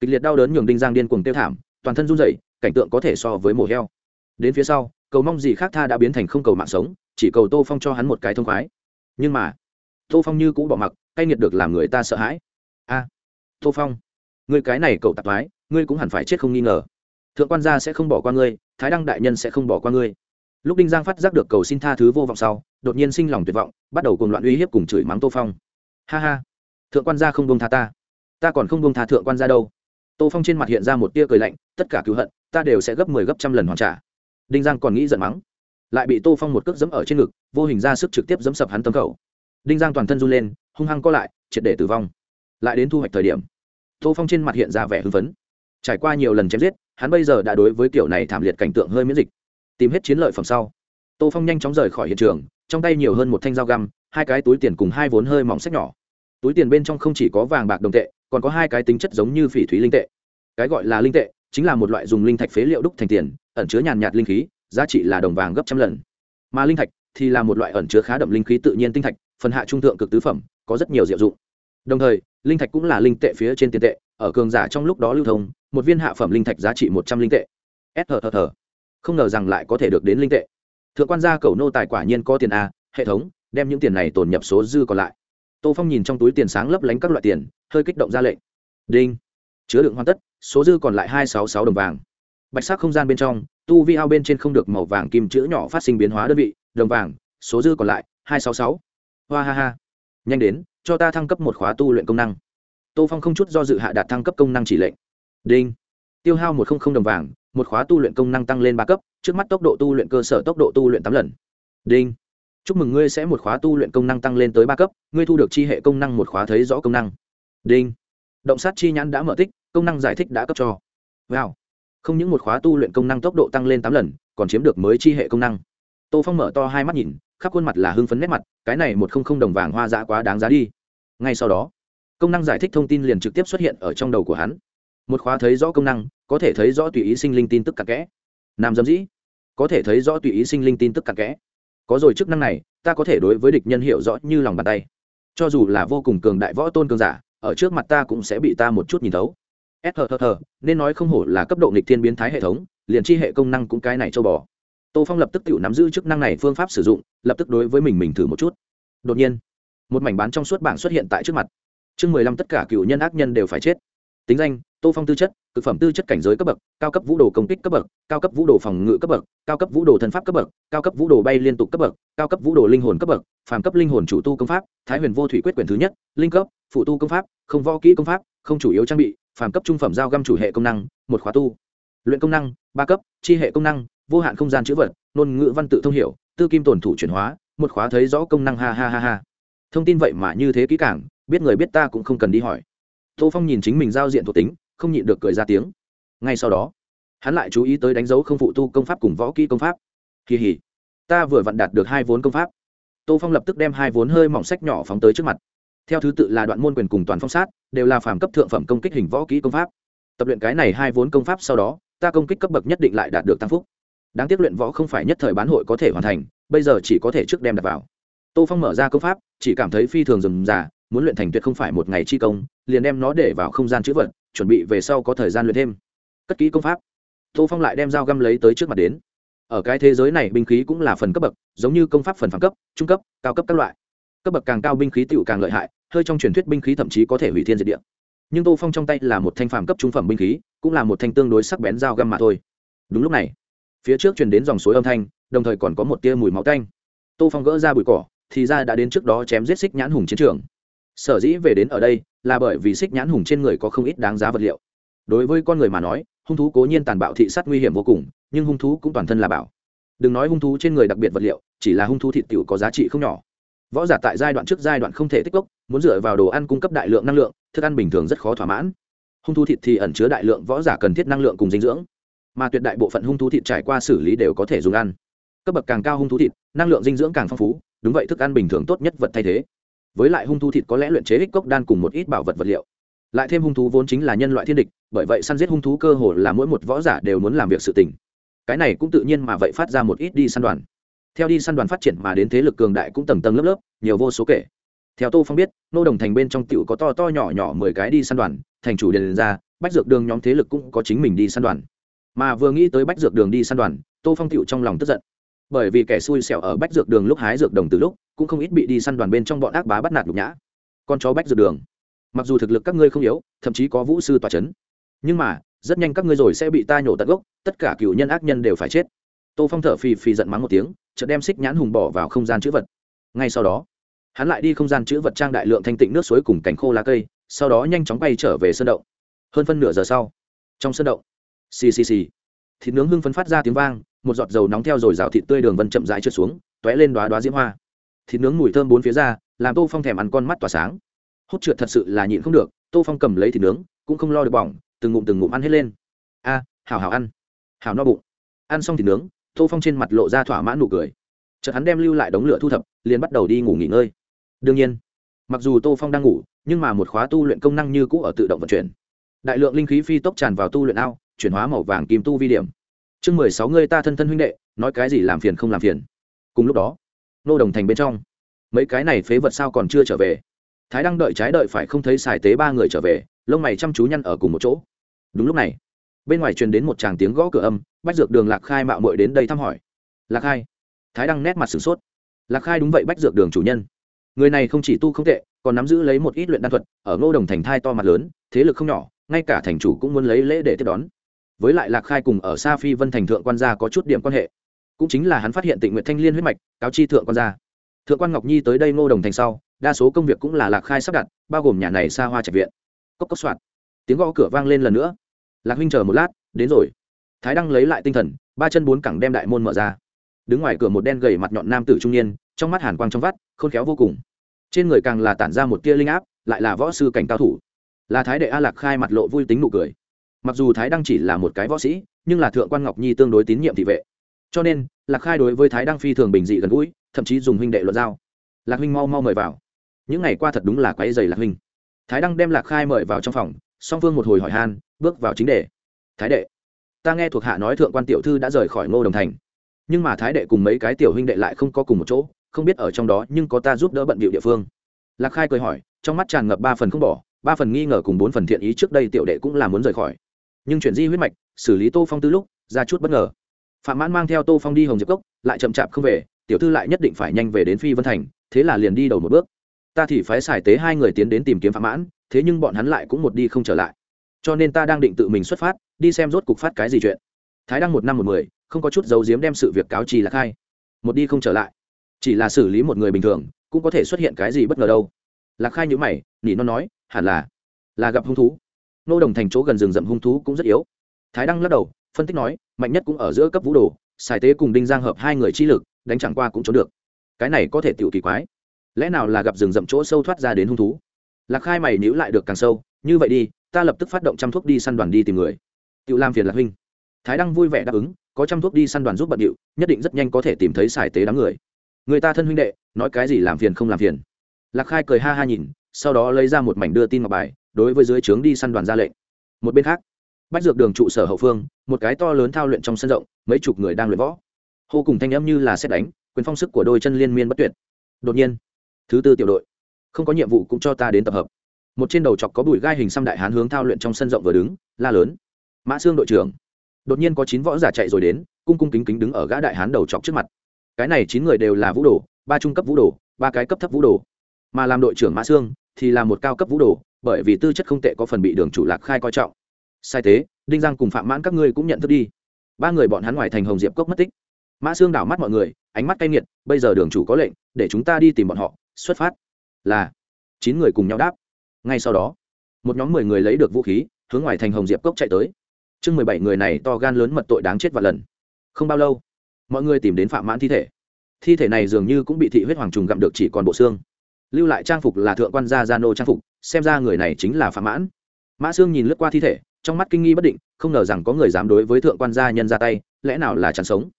Kịch liệt đau đớn nhường đinh giang điên cuồng tiêu thảm, toàn thân run rẩy, cảnh tượng có thể so với mổ heo. Đến phía sau, cầu mong gì khác tha đã biến thành không cầu mạng sống, chỉ cầu tô phong cho hắn một cái thông khoái. Nhưng mà, tô phong như cũ bỏ mặc, cay nghiệt được làm người ta sợ hãi. A, tô phong người cái này cậu tạp thoái, ngươi cũng hẳn phải chết không nghi ngờ. Thượng quan gia sẽ không bỏ qua ngươi, thái đăng đại nhân sẽ không bỏ qua ngươi lúc đinh giang phát giác được cầu xin tha thứ vô vọng sau, đột nhiên sinh lòng tuyệt vọng, bắt đầu cùng loạn uy hiếp cùng chửi mắng tô phong. Ha ha, thượng quan gia không bông tha ta. Ta còn không bông tha thượng quan gia đâu. Tô phong trên mặt hiện ra một tia cười lạnh, tất cả cứu hận, ta đều sẽ gấp mười 10 gấp trăm lần hoàn trả. Đinh giang còn nghĩ giận mắng, lại bị tô phong một cước dẫm ở trên ngực, vô hình ra sức trực tiếp dẫm sập hắn tâm khẩu đinh giang toàn thân run lên, hung hăng co lại, triệt để tử vong. Lại đến thu hoạch thời điểm, tô phong trên mặt hiện ra vẻ hưng phấn. Trải qua nhiều lần chém giết, hắn bây giờ đã đối với kiểu này thảm liệt cảnh tượng hơi miễn dịch tìm hết chiến lợi phẩm sau. Tô phong nhanh chóng rời khỏi hiện trường, trong tay nhiều hơn một thanh dao găm, hai cái túi tiền cùng hai vốn hơi mỏng sách nhỏ. Túi tiền bên trong không chỉ có vàng bạc đồng tệ, còn có hai cái tính chất giống như phỉ thúy linh tệ. Cái gọi là linh tệ, chính là một loại dùng linh thạch phế liệu đúc thành tiền, ẩn chứa nhàn nhạt linh khí, giá trị là đồng vàng gấp trăm lần. Mà linh thạch thì là một loại ẩn chứa khá đậm linh khí tự nhiên tinh thạch, phần hạ trung thượng cực tứ phẩm, có rất nhiều diệu dụng. Đồng thời, linh thạch cũng là linh tệ phía trên tiền tệ, ở cường giả trong lúc đó lưu thông, một viên hạ phẩm linh thạch giá trị một trăm linh tệ. S hờ hờ không ngờ rằng lại có thể được đến linh tệ. Thượng quan gia cầu nô tài quả nhiên có tiền a, hệ thống, đem những tiền này tồn nhập số dư còn lại. Tô phong nhìn trong túi tiền sáng lấp lánh các loại tiền, hơi kích động ra lệnh. Đinh. Chứa đựng hoàn tất, số dư còn lại hai sáu sáu đồng vàng. Bạch sắc không gian bên trong, tu vi ao bên trên không được màu vàng kim chữ nhỏ phát sinh biến hóa đơn vị, đồng vàng, số dư còn lại hai sáu sáu. Hoa ha ha. Nhanh đến, cho ta thăng cấp một khóa tu luyện công năng. Tô phong không chút do dự hạ đạt thăng cấp công năng chỉ lệnh. Đinh. Tiêu hao một không không đồng vàng một khóa tu luyện công năng tăng lên ba cấp, trước mắt tốc độ tu luyện cơ sở tốc độ tu luyện tám lần. Đinh. Chúc mừng ngươi sẽ một khóa tu luyện công năng tăng lên tới ba cấp, ngươi thu được chi hệ công năng một khóa thấy rõ công năng. Đinh. Động sát chi nhãn đã mở tích, công năng giải thích đã cấp cho. Wow. Không những một khóa tu luyện công năng tốc độ tăng lên tám lần, còn chiếm được mới chi hệ công năng. Tô phong mở to hai mắt nhìn, khắp khuôn mặt là hưng phấn nét mặt, cái này một không không đồng vàng hoa dã quá đáng giá đi. Ngay sau đó, công năng giải thích thông tin liền trực tiếp xuất hiện ở trong đầu của hắn một khóa thấy rõ công năng, có thể thấy rõ tùy ý sinh linh tin tức cặn kẽ. Nam dâm dĩ, có thể thấy rõ tùy ý sinh linh tin tức cặn kẽ. Có rồi, chức năng này, ta có thể đối với địch nhân hiểu rõ như lòng bàn tay. Cho dù là vô cùng cường đại võ tôn cường giả, ở trước mặt ta cũng sẽ bị ta một chút nhìn thấu. S hờ hờ nên nói không hổ là cấp độ nghịch thiên biến thái hệ thống, liền chi hệ công năng cũng cái này châu bò. Tô phong lập tức tự nắm giữ chức năng này phương pháp sử dụng, lập tức đối với mình mình thử một chút. Đột nhiên, một mảnh bán trong suốt bảng xuất hiện tại trước mặt. Chương mười lăm tất cả cựu nhân ác nhân đều phải chết tính danh, tô phong tư chất, cực phẩm tư chất cảnh giới cấp bậc, cao cấp vũ đồ công kích cấp bậc, cao cấp vũ đồ phòng ngự cấp bậc, cao cấp vũ đồ thân pháp cấp bậc, cao cấp vũ đồ bay liên tục cấp bậc, cao cấp vũ đồ linh hồn cấp bậc, phàm cấp linh hồn chủ tu công pháp, thái huyền vô thủy quyết quyển thứ nhất, linh cấp, phụ tu công pháp, không võ kỹ công pháp, không chủ yếu trang bị, phàm cấp trung phẩm giao găm chủ hệ công năng, một khóa tu. Luyện công năng, ba cấp, chi hệ công năng, vô hạn không gian chữ vật, ngôn ngữ văn tự thông hiểu, tư kim tổn thủ chuyển hóa, một khóa thấy rõ công năng ha ha ha ha. Thông tin vậy mà như thế kỹ càng, biết người biết ta cũng không cần đi hỏi tô phong nhìn chính mình giao diện thuộc tính, không nhịn được cười ra tiếng. Ngay sau đó, hắn lại chú ý tới đánh dấu không phụ tu công pháp cùng võ kỹ công pháp. Kỳ hỉ, ta vừa vặn đạt được hai vốn công pháp. Tô phong lập tức đem hai vốn hơi mỏng sách nhỏ phóng tới trước mặt. Theo thứ tự là đoạn môn quyền cùng toàn phong sát, đều là phàm cấp thượng phẩm công kích hình võ kỹ công pháp. Tập luyện cái này hai vốn công pháp sau đó, ta công kích cấp bậc nhất định lại đạt được tăng phúc. Đáng tiếc luyện võ không phải nhất thời bán hội có thể hoàn thành, bây giờ chỉ có thể trước đem đặt vào. Tô phong mở ra công pháp, chỉ cảm thấy phi thường rườm rà, muốn luyện thành tuyệt không phải một ngày chi công liền đem nó để vào không gian chữ vật, chuẩn bị về sau có thời gian luyện thêm. Cất kỹ công pháp. Tô phong lại đem dao găm lấy tới trước mặt đến. Ở cái thế giới này binh khí cũng là phần cấp bậc, giống như công pháp phần phẳng cấp, trung cấp, cao cấp các loại. Cấp bậc càng cao binh khí tựu càng lợi hại, hơi trong truyền thuyết binh khí thậm chí có thể hủy thiên diệt địa. Nhưng tô phong trong tay là một thanh phàm cấp trung phẩm binh khí, cũng là một thanh tương đối sắc bén dao găm mà thôi. Đúng lúc này, phía trước truyền đến dòng suối âm thanh, đồng thời còn có một tia mùi máu canh tô phong gỡ ra bụi cỏ, thì ra đã đến trước đó chém giết xích nhãn hùng chiến trường. Sở dĩ về đến ở đây là bởi vì xích nhãn hùng trên người có không ít đáng giá vật liệu. Đối với con người mà nói, hung thú cố nhiên tàn bạo thị sát nguy hiểm vô cùng, nhưng hung thú cũng toàn thân là bảo. Đừng nói hung thú trên người đặc biệt vật liệu, chỉ là hung thú thịt tiểu có giá trị không nhỏ. Võ giả tại giai đoạn trước giai đoạn không thể tích cốc, muốn dựa vào đồ ăn cung cấp đại lượng năng lượng, thức ăn bình thường rất khó thỏa mãn. Hung thú thịt thì ẩn chứa đại lượng võ giả cần thiết năng lượng cùng dinh dưỡng. Mà tuyệt đại bộ phận hung thú thịt trải qua xử lý đều có thể dùng ăn. Cấp bậc càng cao hung thú thịt, năng lượng dinh dưỡng càng phong phú, đúng vậy thức ăn bình thường tốt nhất vật thay thế với lại hung thú thịt có lẽ luyện chế ích cốc đan cùng một ít bảo vật vật liệu. Lại thêm hung thú vốn chính là nhân loại thiên địch, bởi vậy săn giết hung thú cơ hồ là mỗi một võ giả đều muốn làm việc sự tình. Cái này cũng tự nhiên mà vậy phát ra một ít đi săn đoàn. Theo đi săn đoàn phát triển mà đến thế lực cường đại cũng tầng tầng lớp lớp, nhiều vô số kể. Theo tô phong biết, nô đồng thành bên trong tiểu có to to nhỏ nhỏ mười cái đi săn đoàn, thành chủ đền ra, bách dược đường nhóm thế lực cũng có chính mình đi săn đoàn. Mà vừa nghĩ tới bách dược đường đi săn đoàn, tô phong tiểu trong lòng tức giận bởi vì kẻ xui xẻo ở bách dược đường lúc hái dược đồng từ lúc, cũng không ít bị đi săn đoàn bên trong bọn ác bá bắt nạt nhục nhã. Con chó bách dược đường, mặc dù thực lực các ngươi không yếu, thậm chí có vũ sư tòa c h ấ n nhưng mà, rất nhanh các ngươi rồi sẽ bị ta nhổ tận gốc, tất cả cựu nhân ác nhân đều phải chết. Tô phong thở phì phì giận mắng một tiếng, chợt đem xích nhãn hùng bỏ vào không gian chữ vật. Ngay sau đó, hắn lại đi không gian chữ vật trang đại lượng thanh tịnh nước suối cùng cành khô lá cây, sau đó nhanh chóng bay trở về sân động. Hơn phân nửa giờ sau, trong sân động, xì xì xì, thịt nướng hưng phấn phát ra tiếng vang một giọt dầu nóng theo rồi rào thịt tươi đường vân chậm rãi trượt xuống tóe lên đoá đoá diễm hoa. Thịt nướng mùi thơm bốn phía ra làm tô phong thèm ăn con mắt tỏa sáng. Hốt trượt thật sự là nhịn không được tô phong cầm lấy thịt nướng cũng không lo được bỏng từng ngụm từng ngụm ăn hết lên. A à, hảo hảo ăn. Hảo no bụng. Ăn xong thịt nướng tô phong trên mặt lộ ra thỏa mãn nụ cười. Chợt hắn đem lưu lại đống lửa thu thập liền bắt đầu đi ngủ nghỉ ngơi. Đương nhiên mặc dù tô phong đang ngủ nhưng mà một khóa tu luyện công năng như cũ ở tự động vận chuyển. Đại lượng linh khí phi tốc tràn vào tu luyện ao chuyển hóa màu vàng kim tu vi điểm chương mười sáu người ta thân thân huynh đệ, nói cái gì làm phiền không làm phiền. Cùng lúc đó, nô đồng thành bên trong, mấy cái này phế vật sao còn chưa trở về? Thái đang đợi trái đợi phải không thấy xài tế ba người trở về, lông mày chăm chú nhăn ở cùng một chỗ. Đúng lúc này, bên ngoài truyền đến một tràng tiếng gõ cửa âm, bách dược đường lạc khai mạo mội đến đây thăm hỏi. Lạc khai. Thái đăng nét mặt sửng sốt. Lạc khai đúng vậy bách dược đường chủ nhân. Người này không chỉ tu không tệ, còn nắm giữ lấy một ít luyện đan thuật, ở ngô đồng thành thai to mặt lớn, thế lực không nhỏ, ngay cả thành chủ cũng muốn lấy lễ để tiếp đón với lại lạc khai cùng ở xa phi vân thành thượng quan gia có chút điểm quan hệ. Cũng chính là hắn phát hiện tịnh nguyện thanh liên huyết mạch, cáo chi thượng quan gia. Thượng quan ngọc nhi tới đây ngô đồng thành sau, đa số công việc cũng là lạc khai sắp đặt, bao gồm nhà này xa hoa trạch viện. Cốc cốc soạt. Tiếng gõ cửa vang lên lần nữa. Lạc huynh chờ một lát, đến rồi. Thái đăng lấy lại tinh thần, ba chân bốn cẳng đem đại môn mở ra. Đứng ngoài cửa một đen gầy mặt nhọn nam tử trung niên, trong mắt hàn quang trong vắt, khôn khéo vô cùng. Trên người càng là tản ra một tia linh áp, lại là võ sư cảnh cao thủ. Là thái đệ a lạc khai mặt lộ vui tính nụ cười mặc dù thái đăng chỉ là một cái võ sĩ nhưng là thượng quan ngọc nhi tương đối tín nhiệm thị vệ cho nên lạc khai đối với thái đăng phi thường bình dị gần gũi thậm chí dùng huynh đệ luận giao lạc huynh mau mau mời vào những ngày qua thật đúng là quái dày lạc huynh thái đăng đem lạc khai mời vào trong phòng song phương một hồi hỏi han bước vào chính đề thái đệ ta nghe thuộc hạ nói thượng quan tiểu thư đã rời khỏi ngô đồng thành nhưng mà thái đệ cùng mấy cái tiểu huynh đệ lại không có cùng một chỗ không biết ở trong đó nhưng có ta giúp đỡ bận bịu địa phương lạc khai cười hỏi trong mắt tràn ngập ba phần không bỏ ba phần nghi ngờ cùng bốn phần thiện ý trước đây tiểu đệ cũng là muốn rời khỏi nhưng chuyển di huyết mạch, xử lý tô phong tư lúc, ra chút bất ngờ. Phạm mãn mang theo tô phong đi hồng diệp cốc, lại chậm chạp không về, tiểu thư lại nhất định phải nhanh về đến phi vân thành, thế là liền đi đầu một bước. Ta thì phái xài tế hai người tiến đến tìm kiếm phạm mãn, thế nhưng bọn hắn lại cũng một đi không trở lại. Cho nên ta đang định tự mình xuất phát, đi xem rốt cục phát cái gì chuyện. Thái đăng một năm một mười, không có chút dấu diếm đem sự việc cáo trì lạc khai một đi không trở lại. Chỉ là xử lý một người bình thường, cũng có thể xuất hiện cái gì bất ngờ đâu. Lạc khai nhữ mày, nỉ nó nói, hẳn là là gặp hung thú nô đồng thành chỗ gần rừng rậm hung thú cũng rất yếu. Thái đăng lắc đầu, phân tích nói, mạnh nhất cũng ở giữa cấp vũ đồ, xài tế cùng đinh giang hợp hai người chi lực, đánh chẳng qua cũng trốn được. Cái này có thể tiểu kỳ quái. Lẽ nào là gặp rừng rậm chỗ sâu thoát ra đến hung thú? Lạc khai mày nhữ lại được càng sâu, như vậy đi, ta lập tức phát động trăm thuốc đi săn đoàn đi tìm người. Tiểu làm phiền lạc huynh. Thái đăng vui vẻ đáp ứng, có trăm thuốc đi săn đoàn giúp bận điệu, nhất định rất nhanh có thể tìm thấy xài tế đám người. Người ta thân huynh đệ, nói cái gì làm phiền không làm phiền. Lạc khai cười ha ha nhìn, sau đó lấy ra một mảnh đưa tin ngọc bài đối với dưới trướng đi săn đoàn ra lệnh. Một bên khác, bách dược đường trụ sở hậu phương, một cái to lớn thao luyện trong sân rộng, mấy chục người đang luyện võ. Hô cùng thanh âm như là xét đánh, quyền phong sức của đôi chân liên miên bất tuyệt. Đột nhiên, thứ tư tiểu đội, không có nhiệm vụ cũng cho ta đến tập hợp. Một trên đầu chọc có bụi gai hình xăm đại hán hướng thao luyện trong sân rộng vừa đứng, la lớn. Mã xương đội trưởng. Đột nhiên có chín võ giả chạy rồi đến, cung cung kính kính đứng ở gã đại hán đầu chọc trước mặt. Cái này chín người đều là vũ đồ, ba trung cấp vũ đồ, ba cái cấp thấp vũ đồ. Mà làm đội trưởng mã xương thì là một cao cấp vũ đồ, bởi vì tư chất không tệ có phần bị đường chủ lạc khai coi trọng. Sai tế đinh giang cùng phạm mãn các ngươi cũng nhận thức đi. Ba người bọn hắn ngoài thành hồng diệp cốc mất tích. Mã xương đảo mắt mọi người, ánh mắt cay nghiệt, bây giờ đường chủ có lệnh, để chúng ta đi tìm bọn họ, xuất phát. Là, chín người cùng nhau đáp. Ngay sau đó, một nhóm mười người lấy được vũ khí, hướng ngoài thành hồng diệp cốc chạy tới. Chương mười bảy người này to gan lớn mật tội đáng chết và lần. Không bao lâu, mọi người tìm đến phạm mãn thi thể. Thi thể này dường như cũng bị thị huyết hoàng trùng gặm được chỉ còn bộ xương lưu lại trang phục là thượng quan gia gia nô trang phục, xem ra người này chính là phạm mãn. Mã sương nhìn lướt qua thi thể, trong mắt kinh nghi bất định, không ngờ rằng có người dám đối với thượng quan gia nhân ra tay, lẽ nào là chắn sống?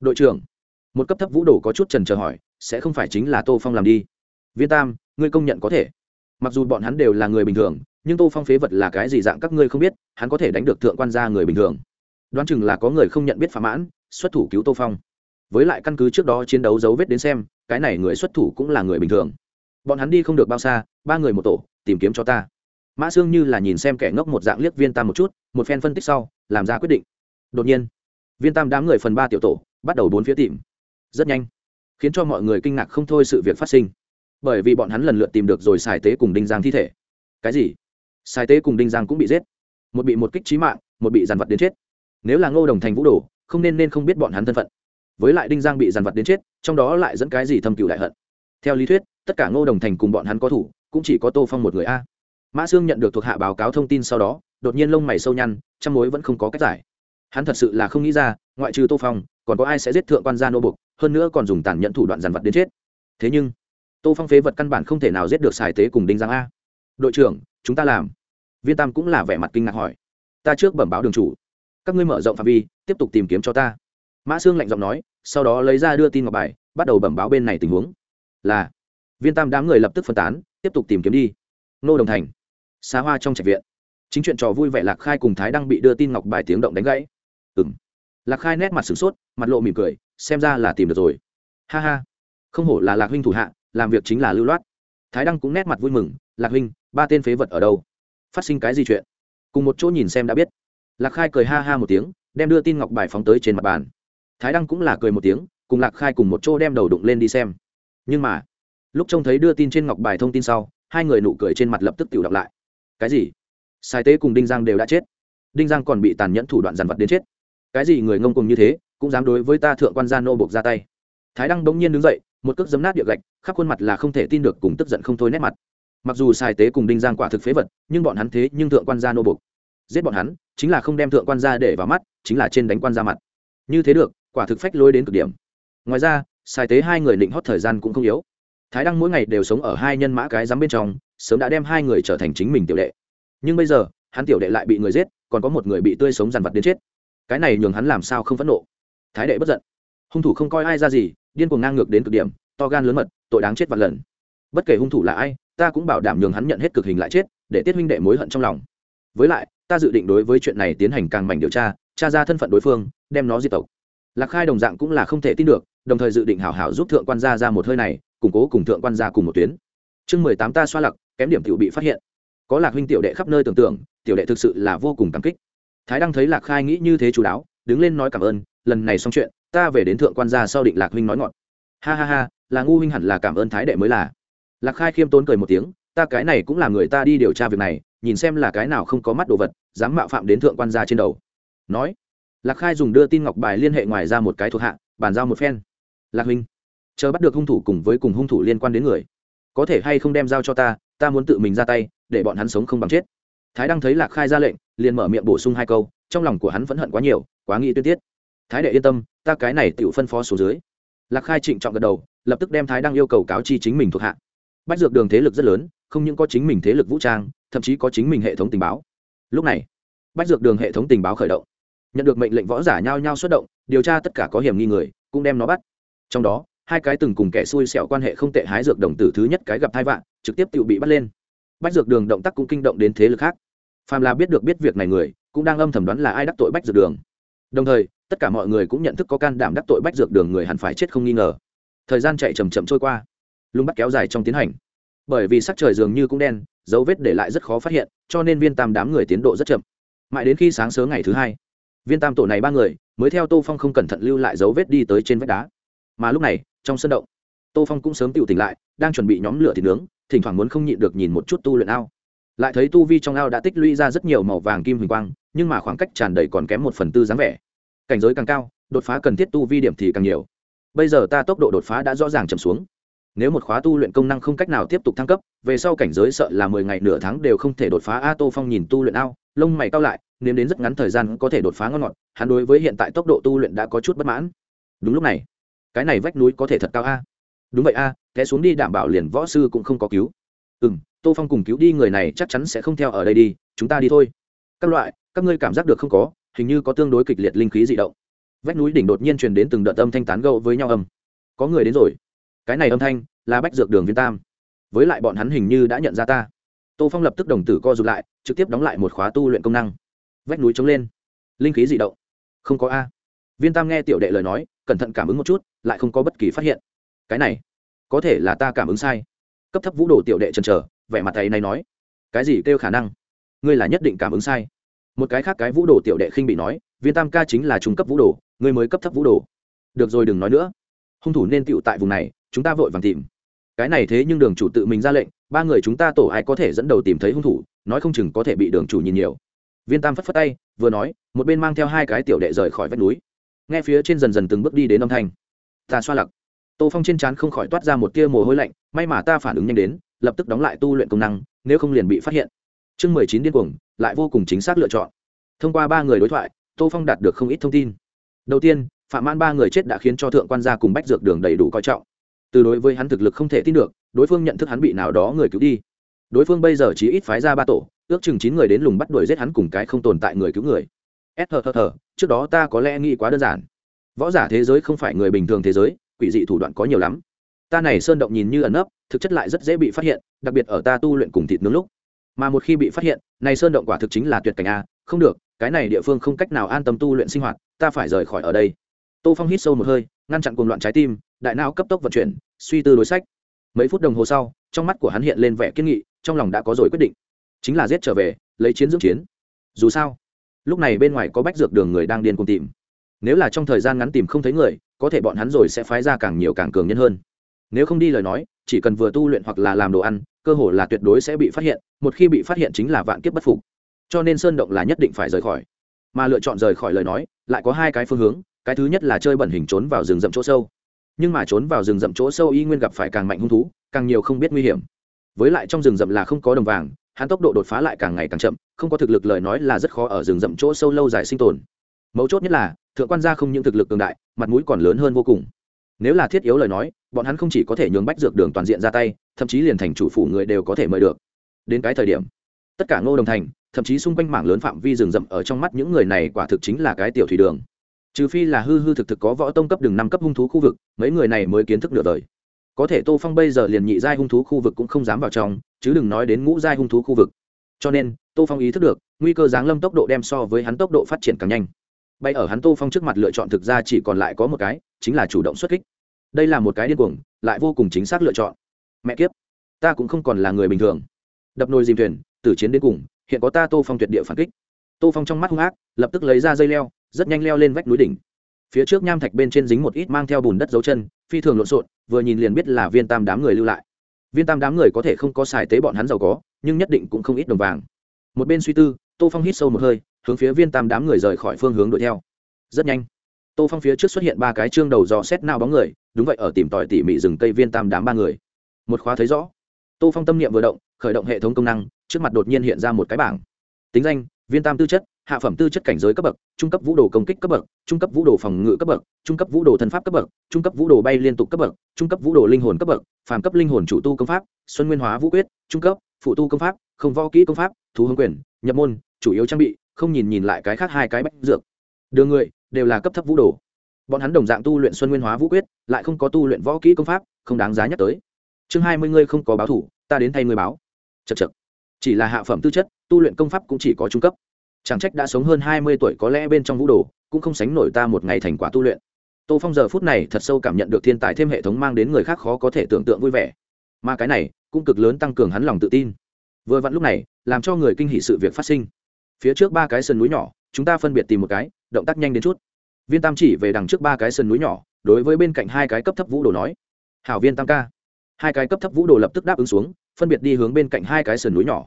Đội trưởng, một cấp thấp vũ đồ có chút trần chờ hỏi, sẽ không phải chính là tô phong làm đi? Viên tam, ngươi công nhận có thể. Mặc dù bọn hắn đều là người bình thường, nhưng tô phong phế vật là cái gì dạng các ngươi không biết, hắn có thể đánh được thượng quan gia người bình thường. Đoán chừng là có người không nhận biết phạm mãn, xuất thủ cứu tô phong. Với lại căn cứ trước đó chiến đấu dấu vết đến xem, cái này người xuất thủ cũng là người bình thường bọn hắn đi không được bao xa, ba người một tổ, tìm kiếm cho ta. Mã sương như là nhìn xem kẻ ngốc một dạng liếc viên tam một chút, một phen phân tích sau, làm ra quyết định. Đột nhiên, viên tam đám người phần ba tiểu tổ, bắt đầu bốn phía tìm. Rất nhanh, khiến cho mọi người kinh ngạc không thôi sự việc phát sinh. Bởi vì bọn hắn lần lượt tìm được rồi xài tế cùng đinh giang thi thể. Cái gì? Xài tế cùng đinh giang cũng bị giết. Một bị một kích trí mạng, một bị dàn vật đến chết. Nếu là ngô đồng thành vũ đồ, không nên nên không biết bọn hắn thân phận. Với lại đinh giang bị dàn vật đến chết, trong đó lại dẫn cái gì thâm cựu đại hận? Theo lý thuyết tất cả ngô đồng thành cùng bọn hắn có thủ, cũng chỉ có tô phong một người a. Mã sương nhận được thuộc hạ báo cáo thông tin sau đó, đột nhiên lông mày sâu nhăn trong mối vẫn không có cách giải. Hắn thật sự là không nghĩ ra, ngoại trừ tô phong, còn có ai sẽ giết thượng quan gia nô bục hơn nữa còn dùng tàn nhẫn thủ đoạn dàn vật đến chết. Thế nhưng, tô phong phế vật căn bản không thể nào giết được xài tế cùng đinh giang a. Đội trưởng, chúng ta làm. Viên tam cũng là vẻ mặt kinh ngạc hỏi. Ta trước bẩm báo đường chủ. Các ngươi mở rộng phạm vi, tiếp tục tìm kiếm cho ta. Mã sương lạnh giọng nói, sau đó lấy ra đưa tin ngọc bài, bắt đầu bẩm báo bên này tình huống. Là viên tam đám người lập tức phân tán, tiếp tục tìm kiếm đi. Nô đồng thành xa hoa trong trạch viện. Chính chuyện trò vui vẻ lạc khai cùng thái đăng bị đưa tin ngọc bài tiếng động đánh gãy. Ừ m lạc khai nét mặt sửng sốt, mặt lộ mỉm cười, xem ra là tìm được rồi. Ha ha. Không hổ là lạc huynh thủ hạ, làm việc chính là lưu loát. Thái đăng cũng nét mặt vui mừng, lạc huynh, ba tên phế vật ở đâu? Phát sinh cái gì chuyện? Cùng một chỗ nhìn xem đã biết. Lạc khai cười ha ha một tiếng, đem đưa tin ngọc bài phóng tới trên mặt bàn. Thái đăng cũng là cười một tiếng, cùng lạc khai cùng một chỗ đem đầu đụng lên đi xem. Nhưng mà lúc trông thấy đưa tin trên ngọc bài thông tin sau, hai người nụ cười trên mặt lập tức tự đọc lại. Cái gì? Sai tế cùng đinh giang đều đã chết. Đinh giang còn bị tàn nhẫn thủ đoạn dàn vật đến chết. Cái gì người ngông cùng như thế, cũng dám đối với ta thượng quan gia nô buộc ra tay. Thái đăng bỗng nhiên đứng dậy, một cước giấm nát địa gạch, khắp khuôn mặt là không thể tin được cùng tức giận không thôi nét mặt. Mặc dù sai tế cùng đinh giang quả thực phế vật, nhưng bọn hắn thế nhưng thượng quan gia nô buộc. Giết bọn hắn, chính là không đem thượng quan gia để vào mắt, chính là trên đánh quan gia mặt. Như thế được, quả thực phách lối đến cực điểm. Ngoài ra, sai tế hai người định hót thời gian cũng không yếu thái đăng mỗi ngày đều sống ở hai nhân mã cái dám bên trong, sớm đã đem hai người trở thành chính mình tiểu đệ. Nhưng bây giờ, hắn tiểu đệ lại bị người giết, còn có một người bị tươi sống dằn vặt đến chết. Cái này nhường hắn làm sao không phẫn nộ? Thái đệ bất giận. Hung thủ không coi ai ra gì, điên cuồng ngang ngược đến cực điểm, to gan lớn mật, tội đáng chết vạn lần. Bất kể hung thủ là ai, ta cũng bảo đảm nhường hắn nhận hết cực hình lại chết, để tiết huynh đệ mối hận trong lòng. Với lại, ta dự định đối với chuyện này tiến hành càng mảnh điều tra tra ra thân phận đối phương, đem nó diệt tộc. Lạc khai đồng dạng cũng là không thể tin được, đồng thời dự định hảo hảo giúp thượng quan gia ra một hơi này củng cố cùng thượng quan gia cùng một tuyến. Chương mười tám ta xoa lặc, kém điểm tiểu bị phát hiện. Có lạc huynh tiểu đệ khắp nơi tưởng tượng, tiểu đệ thực sự là vô cùng cảm kích. Thái đăng thấy lạc khai nghĩ như thế chú đáo, đứng lên nói cảm ơn, lần này xong chuyện, ta về đến thượng quan gia sau định lạc huynh nói ngọn ha ha ha, là ngu huynh hẳn là cảm ơn thái đệ mới là. Lạc khai khiêm tốn cười một tiếng, ta cái này cũng là người ta đi điều tra việc này, nhìn xem là cái nào không có mắt đồ vật, dám mạo phạm đến thượng quan gia trên đầu. Nói, lạc khai dùng đưa tin ngọc bài liên hệ ngoài ra một cái thuộc hạ, bàn giao một phen. Lạc huynh chờ bắt được hung thủ cùng với cùng hung thủ liên quan đến người. Có thể hay không đem giao cho ta ta muốn tự mình ra tay, để bọn hắn sống không bằng chết. Thái đăng thấy lạc khai ra lệnh, liền mở miệng bổ sung hai câu, trong lòng của hắn vẫn hận quá nhiều, quá nghĩ tuyên tiết. Thái đệ yên tâm, ta cái này tự phân phó số dưới. Lạc khai trịnh trọng gật đầu, lập tức đem thái đăng yêu cầu cáo chi chính mình thuộc hạ. Bách dược đường thế lực rất lớn, không những có chính mình thế lực vũ trang, thậm chí có chính mình hệ thống tình báo. Lúc này, bách dược đường hệ thống tình báo khởi động. Nhận được mệnh lệnh võ giả nhao nhao xuất động, điều tra tất cả có hiểm nghi người, cũng đem nó bắt. Trong đó hai cái từng cùng kẻ xui xẻo quan hệ không tệ hái dược đồng tử thứ nhất cái gặp hai vạn, trực tiếp tự bị bắt lên. Bách dược đường động tác cũng kinh động đến thế lực khác. Phàm là biết được biết việc này người, cũng đang âm thầm đoán là ai đắc tội bách dược đường. Đồng thời, tất cả mọi người cũng nhận thức có can đảm đắc tội bách dược đường người hẳn phải chết không nghi ngờ. Thời gian chạy chầm chậm trôi qua. Lùng bắt kéo dài trong tiến hành. Bởi vì sắc trời dường như cũng đen, dấu vết để lại rất khó phát hiện, cho nên viên tam đám người tiến độ rất chậm. Mãi đến khi sáng sớm ngày thứ hai, viên tam tổ này ba người, mới theo tô phong không cẩn thận lưu lại dấu vết đi tới trên vách đá mà lúc này, trong sân động, tô phong cũng sớm tự tỉnh lại, đang chuẩn bị nhóm lửa thịt nướng, thỉnh thoảng muốn không nhịn được nhìn một chút tu luyện ao. Lại thấy tu vi trong ao đã tích lũy ra rất nhiều màu vàng kim huỳnh quang, nhưng mà khoảng cách tràn đầy còn kém một phần tư dáng vẻ. Cảnh giới càng cao, đột phá cần thiết tu vi điểm thì càng nhiều. Bây giờ ta tốc độ đột phá đã rõ ràng chậm xuống. Nếu một khóa tu luyện công năng không cách nào tiếp tục thăng cấp, về sau cảnh giới sợ là mười ngày nửa tháng đều không thể đột phá. A, tô phong nhìn tu luyện ao, lông mày cao lại, nếm đến rất ngắn thời gian có thể đột phá ngon ngọt, hắn đối với hiện tại tốc độ tu luyện đã có chút bất mãn. Đúng lúc này cái này vách núi có thể thật cao a. Đúng vậy a, té xuống đi đảm bảo liền võ sư cũng không có cứu. Ừ m tô phong cùng cứu đi người này chắc chắn sẽ không theo ở đây đi, chúng ta đi thôi. Các loại, các ngươi cảm giác được không có, hình như có tương đối kịch liệt linh khí dị động. Vách núi đỉnh đột nhiên truyền đến từng đợt âm thanh tán gâu với nhau âm. Có người đến rồi. Cái này âm thanh là bách dược đường viên tam. Với lại bọn hắn hình như đã nhận ra ta. Tô phong lập tức đồng tử co r ụ t lại, trực tiếp đóng lại một khóa tu luyện công năng. Vách núi trống lên. Linh khí dị động. Không có a. Viên tam nghe tiểu đệ lời nói cẩn thận cảm ứng một chút, lại không có bất kỳ phát hiện. Cái này, có thể là ta cảm ứng sai. Cấp thấp vũ đồ tiểu đệ trần trở vẻ mặt thầy này nói. Cái gì kêu khả năng? Ngươi là nhất định cảm ứng sai. Một cái khác cái vũ đồ tiểu đệ khinh bị nói, viên tam ca chính là trung cấp vũ đồ, ngươi mới cấp thấp vũ đồ. Được rồi đừng nói nữa. Hung thủ nên tựu tại vùng này, chúng ta vội vàng tìm. Cái này thế nhưng đường chủ tự mình ra lệnh, ba người chúng ta tổ ai có thể dẫn đầu tìm thấy hung thủ, nói không chừng có thể bị đường chủ nhìn nhiều. Viên tam phất phất tay, vừa nói, một bên mang theo hai cái tiểu đệ rời khỏi vách núi nghe phía trên dần dần từng bước đi đến âm thanh. Ta xoa lặc. Tô phong trên trán không khỏi toát ra một tia mồ hôi lạnh, may mà ta phản ứng nhanh đến, lập tức đóng lại tu luyện công năng, nếu không liền bị phát hiện. Chương mười chín điên cuồng, lại vô cùng chính xác lựa chọn. Thông qua ba người đối thoại, tô phong đạt được không ít thông tin. Đầu tiên, phạm An ba người chết đã khiến cho thượng quan gia cùng bách dược đường đầy đủ coi trọng. Từ đối với hắn thực lực không thể tin được, đối phương nhận thức hắn bị nào đó người cứu đi. Đối phương bây giờ chỉ ít phái ra ba tổ, ước chừng chín người đến lùng bắt đuổi giết hắn cùng cái không tồn tại người cứu người. S thờ thờ thờ trước đó ta có lẽ nghĩ quá đơn giản. Võ giả thế giới không phải người bình thường thế giới, quỷ dị thủ đoạn có nhiều lắm. Ta này sơn động nhìn như ẩn nấp, thực chất lại rất dễ bị phát hiện, đặc biệt ở ta tu luyện cùng thịt nướng lúc. Mà một khi bị phát hiện, này sơn động quả thực chính là tuyệt cảnh a, không được, cái này địa phương không cách nào an tâm tu luyện sinh hoạt, ta phải rời khỏi ở đây. Tô phong hít sâu một hơi, ngăn chặn cuồng loạn trái tim, đại não cấp tốc vận chuyển, suy tư đối sách. Mấy phút đồng hồ sau, trong mắt của hắn hiện lên vẻ kiên nghị, trong lòng đã có rồi quyết định. Chính là giết trở về, lấy chiến dưỡng chiến. Dù sao lúc này bên ngoài có bách dược đường người đang điên cùng tìm. Nếu là trong thời gian ngắn tìm không thấy người, có thể bọn hắn rồi sẽ phái ra càng nhiều càng cường nhân hơn. Nếu không đi lời nói, chỉ cần vừa tu luyện hoặc là làm đồ ăn, cơ hồ là tuyệt đối sẽ bị phát hiện, một khi bị phát hiện chính là vạn kiếp bất phục. Cho nên sơn động là nhất định phải rời khỏi. Mà lựa chọn rời khỏi lời nói, lại có hai cái phương hướng, cái thứ nhất là chơi bẩn hình trốn vào rừng rậm chỗ sâu. Nhưng mà trốn vào rừng rậm chỗ sâu y nguyên gặp phải càng mạnh hung thú, càng nhiều không biết nguy hiểm. Với lại trong rừng rậm là không có đồng vàng hắn tốc độ đột phá lại càng ngày càng chậm, không có thực lực lời nói là rất khó ở rừng rậm chỗ sâu lâu dài sinh tồn. Mấu chốt nhất là, thượng quan gia không những thực lực cường đại, mặt mũi còn lớn hơn vô cùng. Nếu là thiết yếu lời nói, bọn hắn không chỉ có thể nhường bách dược đường toàn diện ra tay, thậm chí liền thành chủ phủ người đều có thể mời được. Đến cái thời điểm, tất cả ngô đồng thành, thậm chí xung quanh mảng lớn phạm vi rừng rậm ở trong mắt những người này quả thực chính là cái tiểu thủy đường. Trừ phi là hư hư thực thực có võ tông cấp đường năm cấp hung thú khu vực, mấy người này mới kiến thức nửa đời có thể tô phong bây giờ liền nhị giai hung thú khu vực cũng không dám vào trong, chứ đừng nói đến ngũ giai hung thú khu vực. Cho nên, tô phong ý thức được, nguy cơ giáng lâm tốc độ đem so với hắn tốc độ phát triển càng nhanh. Bay ở hắn tô phong trước mặt lựa chọn thực ra chỉ còn lại có một cái, chính là chủ động xuất kích. Đây là một cái điên cuồng, lại vô cùng chính xác lựa chọn. Mẹ kiếp, ta cũng không còn là người bình thường. Đập nồi dìm thuyền tử chiến đến cùng, hiện có ta tô phong tuyệt địa phản kích. Tô phong trong mắt hung ác, lập tức lấy ra dây leo, rất nhanh leo lên vách núi đỉnh. Phía trước nham thạch bên trên dính một ít mang theo bùn đất dấu chân, phi thường lộn xộn vừa nhìn liền biết là viên tam đám người lưu lại. Viên tam đám người có thể không có xài tế bọn hắn giàu có, nhưng nhất định cũng không ít đồng vàng. Một bên suy tư, tô phong hít sâu một hơi, hướng phía viên tam đám người rời khỏi phương hướng đuổi theo. Rất nhanh, tô phong phía trước xuất hiện ba cái chương đầu dò xét nào bóng người, đúng vậy, ở tìm tòi tỉ mỉ rừng cây viên tam đám ba người. Một khóa thấy rõ, tô phong tâm niệm vừa động, khởi động hệ thống công năng, trước mặt đột nhiên hiện ra một cái bảng. Tính danh, viên tam tư chất hạ phẩm tư chất cảnh giới cấp bậc, trung cấp vũ đồ công kích cấp bậc, trung cấp vũ đồ phòng ngự cấp bậc, trung cấp vũ đồ thân pháp cấp bậc, trung cấp vũ đồ bay liên tục cấp bậc, trung cấp vũ đồ linh hồn cấp bậc, phàm cấp linh hồn chủ tu công pháp, xuân nguyên hóa vũ quyết, trung cấp, phụ tu công pháp, không võ kỹ công pháp, thú hướng quyền, nhập môn, chủ yếu trang bị, không nhìn nhìn lại cái khác hai cái bách dược. Đường người, đều là cấp thấp vũ đồ. Bọn hắn đồng dạng tu luyện xuân nguyên hóa vũ quyết, lại không có tu luyện võ kỹ công pháp, không đáng giá nhắc tới. Chương hai mươi ngươi không có báo thủ, ta đến thay ngươi báo. Chật chật chỉ là hạ phẩm tư chất, tu luyện công pháp cũng chỉ có trung cấp chẳng trách đã sống hơn hai mươi tuổi có lẽ bên trong vũ đồ, cũng không sánh nổi ta một ngày thành quả tu luyện. Tô phong giờ phút này thật sâu cảm nhận được thiên tài thêm hệ thống mang đến người khác khó có thể tưởng tượng vui vẻ. Mà cái này, cũng cực lớn tăng cường hắn lòng tự tin. Vừa vặn lúc này, làm cho người kinh hỷ sự việc phát sinh. Phía trước ba cái sườn núi nhỏ, chúng ta phân biệt tìm một cái, động tác nhanh đến chút. Viên tam chỉ về đằng trước ba cái sườn núi nhỏ, đối với bên cạnh hai cái cấp thấp vũ đồ nói. Hảo viên tam ca. Hai cái cấp thấp vũ đồ lập tức đáp ứng xuống, phân biệt đi hướng bên cạnh hai cái sườn núi nhỏ.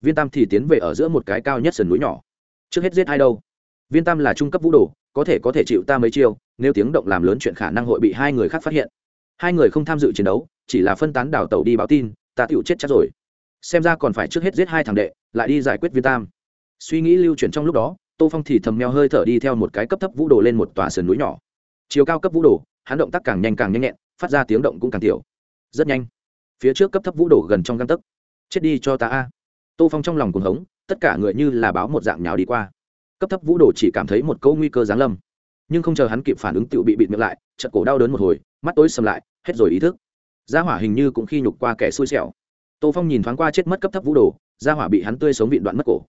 Viên tam thì tiến về ở giữa một cái cao nhất sườn núi nhỏ trước hết giết ai đâu. Viên tam là trung cấp vũ đồ, có thể có thể chịu ta mấy chiêu, nếu tiếng động làm lớn chuyện khả năng hội bị hai người khác phát hiện. Hai người không tham dự chiến đấu, chỉ là phân tán đảo tàu đi báo tin, ta tựu chết chắc rồi. Xem ra còn phải trước hết giết hai thằng đệ, lại đi giải quyết viên tam. Suy nghĩ lưu chuyển trong lúc đó, tô phong thì thầm meo hơi thở đi theo một cái cấp thấp vũ đồ lên một tòa sườn núi nhỏ. Chiều cao cấp vũ đồ, hắn động tác càng nhanh càng nhanh nhẹn, phát ra tiếng động cũng càng tiểu. Rất nhanh. Phía trước cấp thấp vũ đồ gần trong găng tấc. Chết đi cho ta a. Tô phong trong lòng cuồng hống tất cả người như là báo một dạng nhào đi qua. Cấp thấp vũ đồ chỉ cảm thấy một câu nguy cơ giáng lâm. Nhưng không chờ hắn kịp phản ứng tự bị bịt miệng lại chật cổ đau đớn một hồi, mắt tối sầm lại, hết rồi ý thức. Gia hỏa hình như cũng khi nhục qua kẻ xui xẻo. Tô phong nhìn thoáng qua chết mất cấp thấp vũ đồ, gia hỏa bị hắn tươi sống vịn đoạn mất cổ.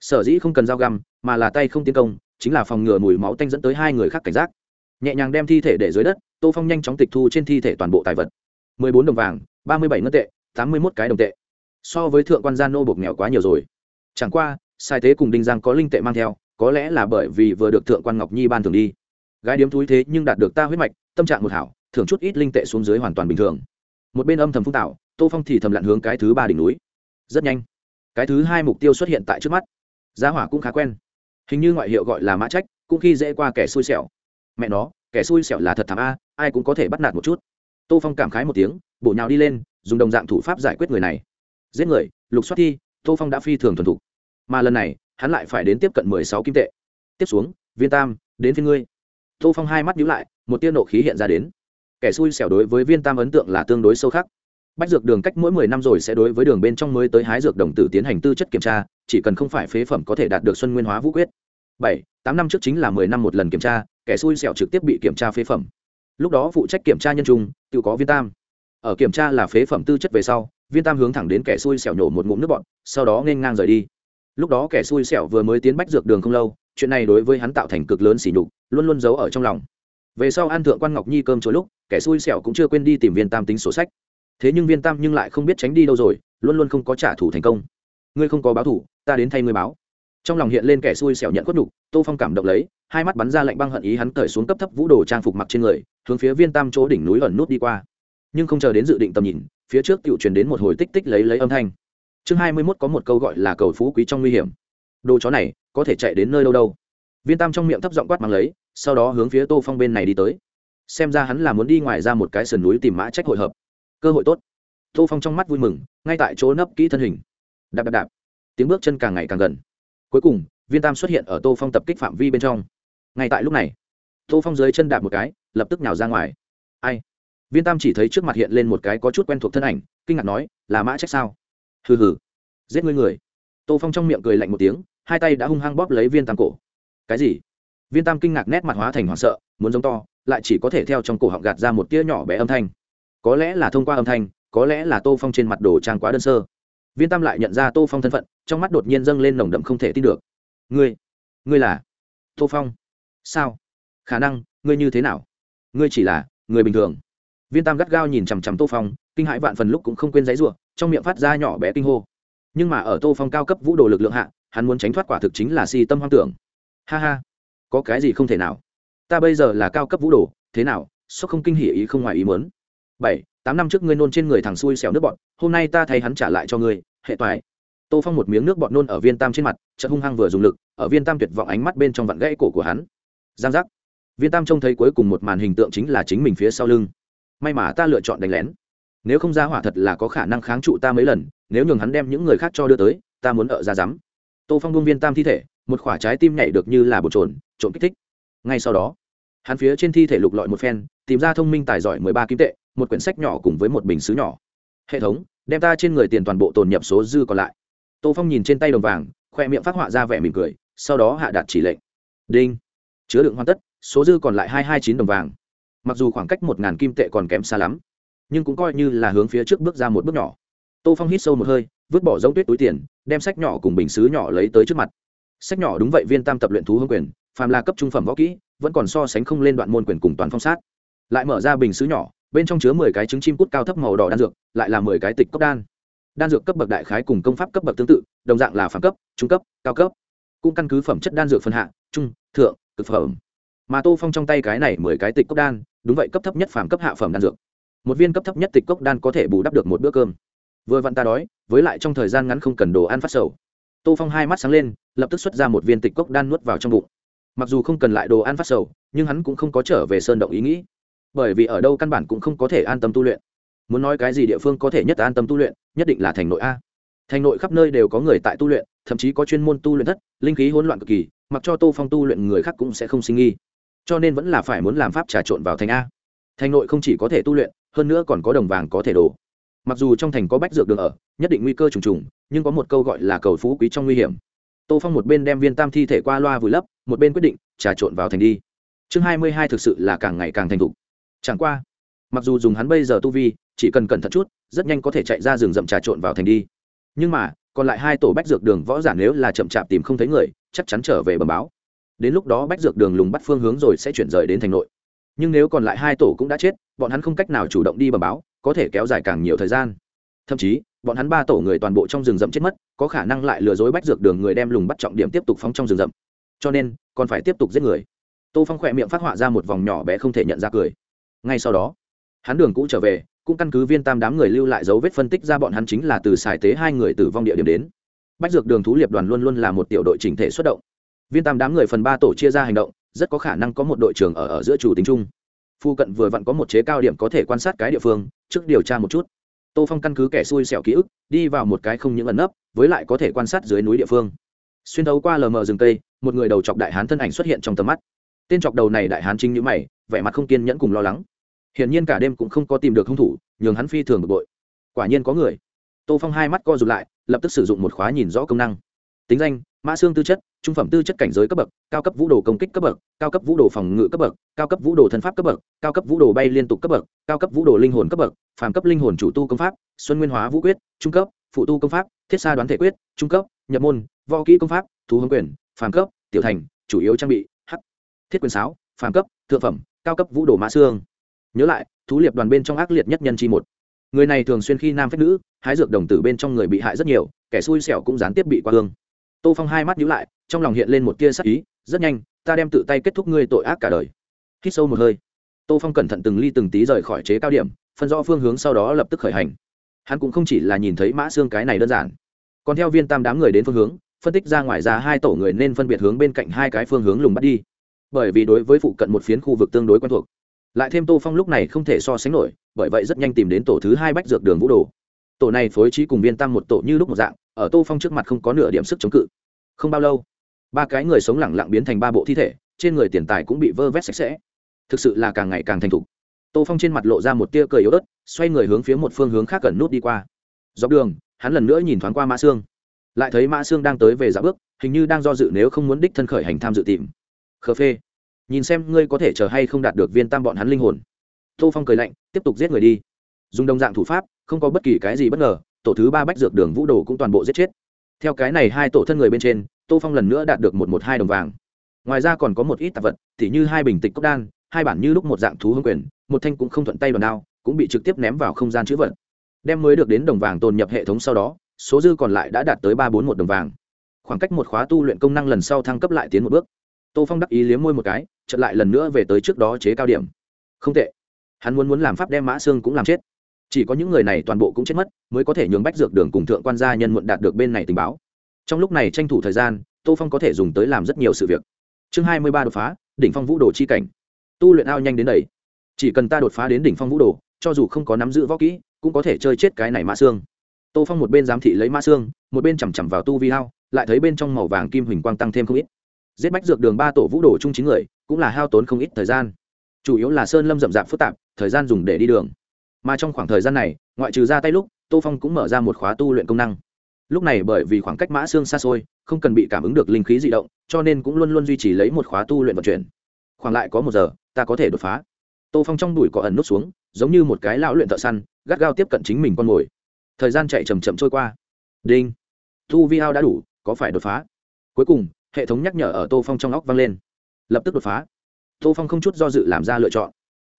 Sở dĩ không cần dao găm, mà là tay không tiến công, chính là phòng ngừa mùi máu tanh dẫn tới hai người khác cảnh giác. Nhẹ nhàng đem thi thể để dưới đất, tô phong nhanh chóng tịch thu trên thi thể toàn bộ tài vật. Mười bốn đồng vàng, ba mươi bảy ngân tệ, tám mươi mốt cái đồng tệ. So với thượng quan gia nô bộc nghèo quá nhiều rồi chẳng qua, sai tế cùng đinh giang có linh tệ mang theo, có lẽ là bởi vì vừa được thượng quan ngọc nhi ban thường đi. Gái điếm túi thế nhưng đạt được ta huyết mạch, tâm trạng một hảo, thưởng chút ít linh tệ xuống dưới hoàn toàn bình thường. Một bên âm thầm phúc tạo, tô phong thì thầm lặn hướng cái thứ ba đỉnh núi. Rất nhanh, cái thứ hai mục tiêu xuất hiện tại trước mắt. Giá hỏa cũng khá quen. Hình như ngoại hiệu gọi là mã trách, cũng khi dễ qua kẻ xui xẻo. Mẹ nó, kẻ xui xẻo là thật thảm a, ai cũng có thể bắt nạt một chút. Tô phong cảm khái một tiếng, bổ nhào đi lên, dùng đồng dạng thủ pháp giải quyết người này. Giết người, lục xoát thi, tô phong đã phi thường thuần thục mà lần này, hắn lại phải đến tiếp cận mười sáu kim tệ. Tiếp xuống, viên tam, đến phía ngươi. Tô phong hai mắt nhíu lại, một tia nộ khí hiện ra đến. Kẻ xui xẻo đối với viên tam ấn tượng là tương đối sâu khắc. Bách dược đường cách mỗi mười năm rồi sẽ đối với đường bên trong mới tới hái dược đồng tử tiến hành tư chất kiểm tra, chỉ cần không phải phế phẩm có thể đạt được xuân nguyên hóa vũ quyết. Bảy, tám năm trước chính là mười năm một lần kiểm tra, kẻ xui xẻo trực tiếp bị kiểm tra phế phẩm. Lúc đó phụ trách kiểm tra nhân trung, tự có viên tam. Ở kiểm tra là phế phẩm tư chất về sau, viên tam hướng thẳng đến kẻ xui xẻo nhổ một ngụm nước bọn sau đó nên ngang rời đi lúc đó kẻ xui xẻo vừa mới tiến bách dược đường không lâu, chuyện này đối với hắn tạo thành cực lớn sỉ nhục, luôn luôn giấu ở trong lòng. Về sau an thượng quan ngọc nhi cơm chối lúc, kẻ xui xẻo cũng chưa quên đi tìm viên tam tính sổ sách. Thế nhưng viên tam nhưng lại không biết tránh đi đâu rồi, luôn luôn không có trả thù thành công. Ngươi không có báo thủ ta đến thay ngươi báo. Trong lòng hiện lên kẻ xui xẻo nhận khuất nhục, tô phong cảm động lấy, hai mắt bắn ra lạnh băng hận ý hắn cởi xuống cấp thấp vũ đồ trang phục mặc trên người, hướng phía viên tam chỗ đỉnh núi ẩn nút đi qua. Nhưng không chờ đến dự định tầm nhìn, phía trước tự truyền đến một hồi tích tích lấy lấy âm thanh chương hai mươi mốt có một câu gọi là cầu phú quý trong nguy hiểm. Đồ chó này, có thể chạy đến nơi đâu đâu? Viên tam trong miệng thấp giọng quát mang lấy, sau đó hướng phía tô phong bên này đi tới. Xem ra hắn là muốn đi ngoài ra một cái sườn núi tìm mã trách hội hợp. Cơ hội tốt. Tô phong trong mắt vui mừng, ngay tại chỗ nấp kỹ thân hình. Đạp đạp đạp. Tiếng bước chân càng ngày càng gần. Cuối cùng, viên tam xuất hiện ở tô phong tập kích phạm vi bên trong. Ngay tại lúc này, tô phong dưới chân đạp một cái, lập tức nhào ra ngoài. Ai? Viên tam chỉ thấy trước mặt hiện lên một cái có chút quen thuộc thân ảnh, kinh ngạc nói, là mã trách sao? Hừ hừ. Giết ngươi người. Tô phong trong miệng cười lạnh một tiếng, hai tay đã hung hăng bóp lấy viên tam cổ. Cái gì? Viên tam kinh ngạc nét mặt hóa thành hoảng sợ, muốn giống to, lại chỉ có thể theo trong cổ họng gạt ra một tia nhỏ bé âm thanh. Có lẽ là thông qua âm thanh, có lẽ là tô phong trên mặt đồ trang quá đơn sơ. Viên tam lại nhận ra tô phong thân phận, trong mắt đột nhiên dâng lên nồng đậm không thể tin được. Ngươi ngươi là tô phong? Sao? Khả năng, ngươi như thế nào? Ngươi chỉ là người bình thường. Viên tam gắt gao nhìn chằm chằm tô phong, kinh hãi vạn phần lúc cũng không quên giấy ruộng trong miệng phát ra nhỏ bé kinh hô. Nhưng mà ở tô phong cao cấp vũ đồ lực lượng hạ, hắn muốn tránh thoát quả thực chính là si tâm hoang tưởng. Ha ha, có cái gì không thể nào? Ta bây giờ là cao cấp vũ đồ, thế nào, sốc không kinh hỉ ý không ngoài ý muốn. Bảy, tám năm trước ngươi nôn trên người thằng xui xẻo nước bọn hôm nay ta thấy hắn trả lại cho ngươi, hệ toại. Tô phong một miếng nước bọt nôn ở viên tam trên mặt, chợt hung hăng vừa dùng lực, ở viên tam tuyệt vọng ánh mắt bên trong vặn gãy cổ của hắn. Giang giác. Viên tam trông thấy cuối cùng một màn hình tượng chính là chính mình phía sau lưng. May mà ta lựa chọn đánh lén nếu không ra hỏa thật là có khả năng kháng trụ ta mấy lần, nếu nhường hắn đem những người khác cho đưa tới, ta muốn ở ra rắm. Tô phong buông viên tam thi thể, một khoả trái tim nhảy được như là bột trồn trộm kích thích. Ngay sau đó, hắn phía trên thi thể lục lọi một phen, tìm ra thông minh tài giỏi mười ba kim tệ, một quyển sách nhỏ cùng với một bình xứ nhỏ. Hệ thống, đem ta trên người tiền toàn bộ tồn nhập số dư còn lại. Tô phong nhìn trên tay đồng vàng, khoe miệng phát họa ra vẻ mỉm cười, sau đó hạ đạt chỉ lệnh. Đinh. Chứa đựng hoàn tất, số dư còn lại hai hai chín đồng vàng. Mặc dù khoảng cách một ngàn kim tệ còn kém xa lắm nhưng cũng coi như là hướng phía trước bước ra một bước nhỏ. Tô phong hít sâu một hơi, vứt bỏ giống tuyết túi tiền, đem sách nhỏ cùng bình xứ nhỏ lấy tới trước mặt. Sách nhỏ đúng vậy, viên tam tập luyện thú hương quyền, phàm là cấp trung phẩm võ kỹ, vẫn còn so sánh không lên đoạn môn quyền cùng toàn phong sát. Lại mở ra bình xứ nhỏ, bên trong chứa mười cái trứng chim cút cao thấp màu đỏ đan dược, lại là mười cái tịch cốc đan. Đan dược cấp bậc đại khái cùng công pháp cấp bậc tương tự, đồng dạng là phạm cấp, trung cấp, cao cấp. Cũng căn cứ phẩm chất đan dược phân hạ, trung, thượng, cực phẩm. Mà tô phong trong tay cái này mười cái tịch cốc đan, đúng vậy, cấp thấp nhất phàm cấp hạ phẩm đan dược một viên cấp thấp nhất tịch cốc đan có thể bù đắp được một bữa cơm. Vừa vặn ta đói, với lại trong thời gian ngắn không cần đồ ăn phát sầu. Tô phong hai mắt sáng lên, lập tức xuất ra một viên tịch cốc đan nuốt vào trong bụng. Mặc dù không cần lại đồ ăn phát sầu, nhưng hắn cũng không có trở về sơn động ý nghĩ. Bởi vì ở đâu căn bản cũng không có thể an tâm tu luyện. Muốn nói cái gì địa phương có thể nhất an tâm tu luyện, nhất định là thành nội a. Thành nội khắp nơi đều có người tại tu luyện, thậm chí có chuyên môn tu luyện thất, linh khí hỗn loạn cực kỳ, mặc cho tô phong tu luyện người khác cũng sẽ không sinh nghi. Cho nên vẫn là phải muốn làm pháp trà trộn vào thành a thành nội không chỉ có thể tu luyện, hơn nữa còn có đồng vàng có thể đổ. Mặc dù trong thành có bách dược đường ở, nhất định nguy cơ trùng trùng, nhưng có một câu gọi là cầu phú quý trong nguy hiểm. Tô phong một bên đem viên tam thi thể qua loa vùi lấp, một bên quyết định, trà trộn vào thành đi. Chương hai mươi hai thực sự là càng ngày càng thành thục. Chẳng qua, mặc dù dùng hắn bây giờ tu vi, chỉ cần cẩn thận chút, rất nhanh có thể chạy ra rừng rậm trà trộn vào thành đi. Nhưng mà, còn lại hai tổ bách dược đường võ giả nếu là chậm chạp tìm không thấy người, chắc chắn trở về bầm báo. Đến lúc đó bách dược đường lùng bắt phương hướng rồi sẽ chuyển rời đến thành nội nhưng nếu còn lại hai tổ cũng đã chết, bọn hắn không cách nào chủ động đi bầm báo, có thể kéo dài càng nhiều thời gian. Thậm chí, bọn hắn ba tổ người toàn bộ trong rừng rậm chết mất, có khả năng lại lừa dối bách dược đường người đem lùng bắt trọng điểm tiếp tục phóng trong rừng rậm. Cho nên, còn phải tiếp tục giết người. Tô phong khỏe miệng phát họa ra một vòng nhỏ bé không thể nhận ra cười. Ngay sau đó, hắn đường cũ trở về, cũng căn cứ viên tam đám người lưu lại dấu vết phân tích ra bọn hắn chính là từ xài tế hai người tử vong địa điểm đến. Bách dược đường thú liệp đoàn luôn luôn là một tiểu đội chỉnh thể xuất động. Viên tam đám người phần ba tổ chia ra hành động rất có khả năng có một đội trưởng ở ở giữa chủ tính chung. Phu cận vừa vặn có một chế cao điểm có thể quan sát cái địa phương, trước điều tra một chút. Tô phong căn cứ kẻ xui xẻo ký ức, đi vào một cái không những ẩn nấp, với lại có thể quan sát dưới núi địa phương. Xuyên thấu qua lờ mờ rừng cây, một người đầu chọc đại hán thân ảnh xuất hiện trong tầm mắt. Tên chọc đầu này đại hán chính nhữ mày, vẻ mặt không kiên nhẫn cùng lo lắng. Hiển nhiên cả đêm cũng không có tìm được hung thủ, nhường hắn phi thường bực bội. Quả nhiên có người. Tô phong hai mắt co rụt lại, lập tức sử dụng một khóa nhìn rõ công năng tính danh, mã xương tư chất, trung phẩm tư chất cảnh giới cấp bậc, cao cấp vũ đồ công kích cấp bậc, cao cấp vũ đồ phòng ngự cấp bậc, cao cấp vũ đồ thân pháp cấp bậc, cao cấp vũ đồ bay liên tục cấp bậc, cao cấp vũ đồ linh hồn cấp bậc, phàm cấp linh hồn chủ tu công pháp, xuân nguyên hóa vũ quyết, trung cấp, phụ tu công pháp, thiết xa đoán thể quyết, trung cấp, nhập môn, võ kỹ công pháp, thú hướng quyền, phàm cấp, tiểu thành, chủ yếu trang bị, h, thiết quyền sáo, phàm cấp, thượng phẩm, cao cấp vũ đồ mã xương. Nhớ lại, thú liệp đoàn bên trong ác liệt nhất nhân chi một. Người này thường xuyên khi nam phép nữ, hái dược đồng tử bên trong người bị hại rất nhiều, kẻ xui xẻo cũng gián tiếp bị qua hương tô phong hai mắt nhíu lại, trong lòng hiện lên một tia sắc ý, rất nhanh, ta đem tự tay kết thúc ngươi tội ác cả đời. Hít sâu một hơi, tô phong cẩn thận từng ly từng tí rời khỏi chế cao điểm, phân rõ phương hướng sau đó lập tức khởi hành. Hắn cũng không chỉ là nhìn thấy mã xương cái này đơn giản, còn theo viên tam đám người đến phương hướng, phân tích ra ngoài ra hai tổ người nên phân biệt hướng bên cạnh hai cái phương hướng lùng bắt đi. Bởi vì đối với phụ cận một phiến khu vực tương đối quen thuộc, lại thêm tô phong lúc này không thể so sánh nổi, bởi vậy rất nhanh tìm đến tổ thứ hai bách dược đường vũ đồ tổ này phối trí cùng viên tam một tổ như lúc một dạng, ở tô phong trước mặt không có nửa điểm sức chống cự. Không bao lâu, ba cái người sống lẳng lặng biến thành ba bộ thi thể, trên người tiền tài cũng bị vơ vét sạch sẽ. Thực sự là càng ngày càng thành thục. Tô phong trên mặt lộ ra một tia cười yếu ớt, xoay người hướng phía một phương hướng khác cần nút đi qua. Dọc đường, hắn lần nữa nhìn thoáng qua mã sương. Lại thấy mã sương đang tới về dạo bước, hình như đang do dự nếu không muốn đích thân khởi hành tham dự tìm. Khờ phê. Nhìn xem ngươi có thể chờ hay không đạt được viên tam bọn hắn linh hồn. Tô phong cười lạnh, tiếp tục giết người đi dùng đồng dạng thủ pháp, không có bất kỳ cái gì bất ngờ, tổ thứ ba bách dược đường vũ đồ cũng toàn bộ giết chết. Theo cái này hai tổ thân người bên trên, tô phong lần nữa đạt được một một hai đồng vàng. Ngoài ra còn có một ít tạp vật t h như hai bình tịch cốc đan, hai bản như lúc một dạng thú hương quyền, một thanh cũng không thuận tay đòn đao, cũng bị trực tiếp ném vào không gian chữ vật. Đem mới được đến đồng vàng tồn nhập hệ thống sau đó, số dư còn lại đã đạt tới ba bốn một đồng vàng. Khoảng cách một khóa tu luyện công năng lần sau thăng cấp lại tiến một bước. Tô phong đắc ý liếm môi một cái chật lại lần nữa về tới trước đó chế cao điểm. Không tệ. Hắn muốn muốn làm pháp đem mã xương cũng làm chết chỉ có những người này toàn bộ cũng chết mất, mới có thể nhường bách dược đường cùng thượng quan gia nhân muộn đạt được bên này tình báo. Trong lúc này tranh thủ thời gian, tô phong có thể dùng tới làm rất nhiều sự việc. Chương hai mươi ba đột phá, đỉnh phong vũ đồ chi cảnh. Tu luyện ao nhanh đến đầy chỉ cần ta đột phá đến đỉnh phong vũ đồ, cho dù không có nắm giữ võ kỹ, cũng có thể chơi chết cái này mã xương. Tô phong một bên giám thị lấy mã xương, một bên chằm chằm vào tu vi hao, lại thấy bên trong màu vàng kim huỳnh quang tăng thêm không ít. Giết bách dược đường ba tổ vũ đồ chung chín người, cũng là hao tốn không ít thời gian. Chủ yếu là sơn lâm rậm rạp phức tạp, thời gian dùng để đi đường mà trong khoảng thời gian này, ngoại trừ ra tay lúc, tô phong cũng mở ra một khóa tu luyện công năng. Lúc này bởi vì khoảng cách mã xương xa xôi, không cần bị cảm ứng được linh khí di động, cho nên cũng luôn luôn duy trì lấy một khóa tu luyện vận chuyển. Khoảng lại có một giờ, ta có thể đột phá. Tô phong trong đùi có ẩn nút xuống, giống như một cái lão luyện thợ săn, gắt gao tiếp cận chính mình con mồi thời gian chạy chầm chậm trôi qua. Đinh. Thu vi hao đã đủ, có phải đột phá? Cuối cùng, hệ thống nhắc nhở ở tô phong trong óc vang lên. Lập tức đột phá. Tô phong không chút do dự làm ra lựa chọn.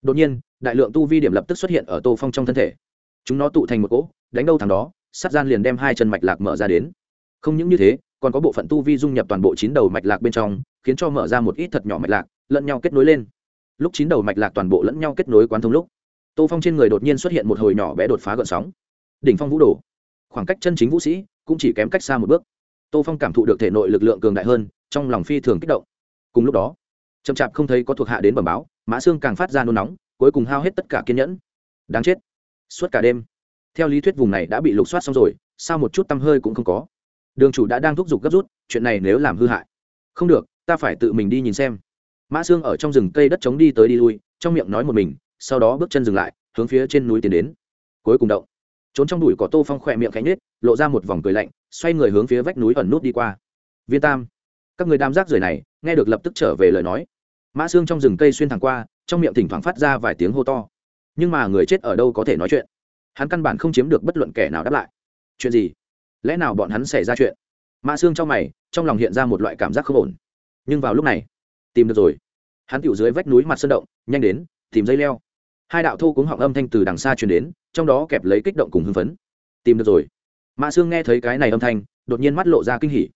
Đột nhiên đại lượng tu vi điểm lập tức xuất hiện ở tô phong trong thân thể. Chúng nó tụ thành một cỗ, đánh đâu thằng đó, sát gian liền đem hai chân mạch lạc mở ra đến. Không những như thế, còn có bộ phận tu vi dung nhập toàn bộ chín đầu mạch lạc bên trong, khiến cho mở ra một ít thật nhỏ mạch lạc, lẫn nhau kết nối lên. Lúc chín đầu mạch lạc toàn bộ lẫn nhau kết nối quán thông lúc, tô phong trên người đột nhiên xuất hiện một hồi nhỏ bé đột phá gợn sóng. Đỉnh phong vũ đồ. Khoảng cách chân chính vũ sĩ cũng chỉ kém cách xa một bước. Tô phong cảm thụ được thể nội lực lượng cường đại hơn, trong lòng phi thường kích động. Cùng lúc đó, chậm chạp không thấy có thuộc hạ đến bẩm báo, mã xương càng phát ra nôn nóng cuối cùng hao hết tất cả kiên nhẫn. Đáng chết. Suốt cả đêm, theo lý thuyết vùng này đã bị lục soát xong rồi, sao một chút tăm hơi cũng không có. Đường chủ đã đang thúc giục gấp rút, chuyện này nếu làm hư hại. Không được, ta phải tự mình đi nhìn xem. Mã xương ở trong rừng cây đất trống đi tới đi lui, trong miệng nói một mình, sau đó bước chân dừng lại, hướng phía trên núi tiến đến. Cuối cùng động, trốn trong đùi có tô phong khỏe miệng khẽ nết lộ ra một vòng cười lạnh, xoay người hướng phía vách núi ẩn nút đi qua. Viên tam, các người đam giác rời này, nghe được lập tức trở về lời nói. Mã xương trong rừng cây xuyên thẳng qua trong miệng thỉnh thoảng phát ra vài tiếng hô to. Nhưng mà người chết ở đâu có thể nói chuyện. Hắn căn bản không chiếm được bất luận kẻ nào đáp lại. Chuyện gì? Lẽ nào bọn hắn xảy ra chuyện? Mã xương trong mày, trong lòng hiện ra một loại cảm giác không ổn. Nhưng vào lúc này, tìm được rồi. Hắn tựu dưới vách núi mặt sơn động, nhanh đến, tìm dây leo. Hai đạo thô cuống họng âm thanh từ đằng xa truyền đến, trong đó kẹp lấy kích động cùng hưng phấn. Tìm được rồi. Mã xương nghe thấy cái này âm thanh, đột nhiên mắt lộ ra kinh hỉ.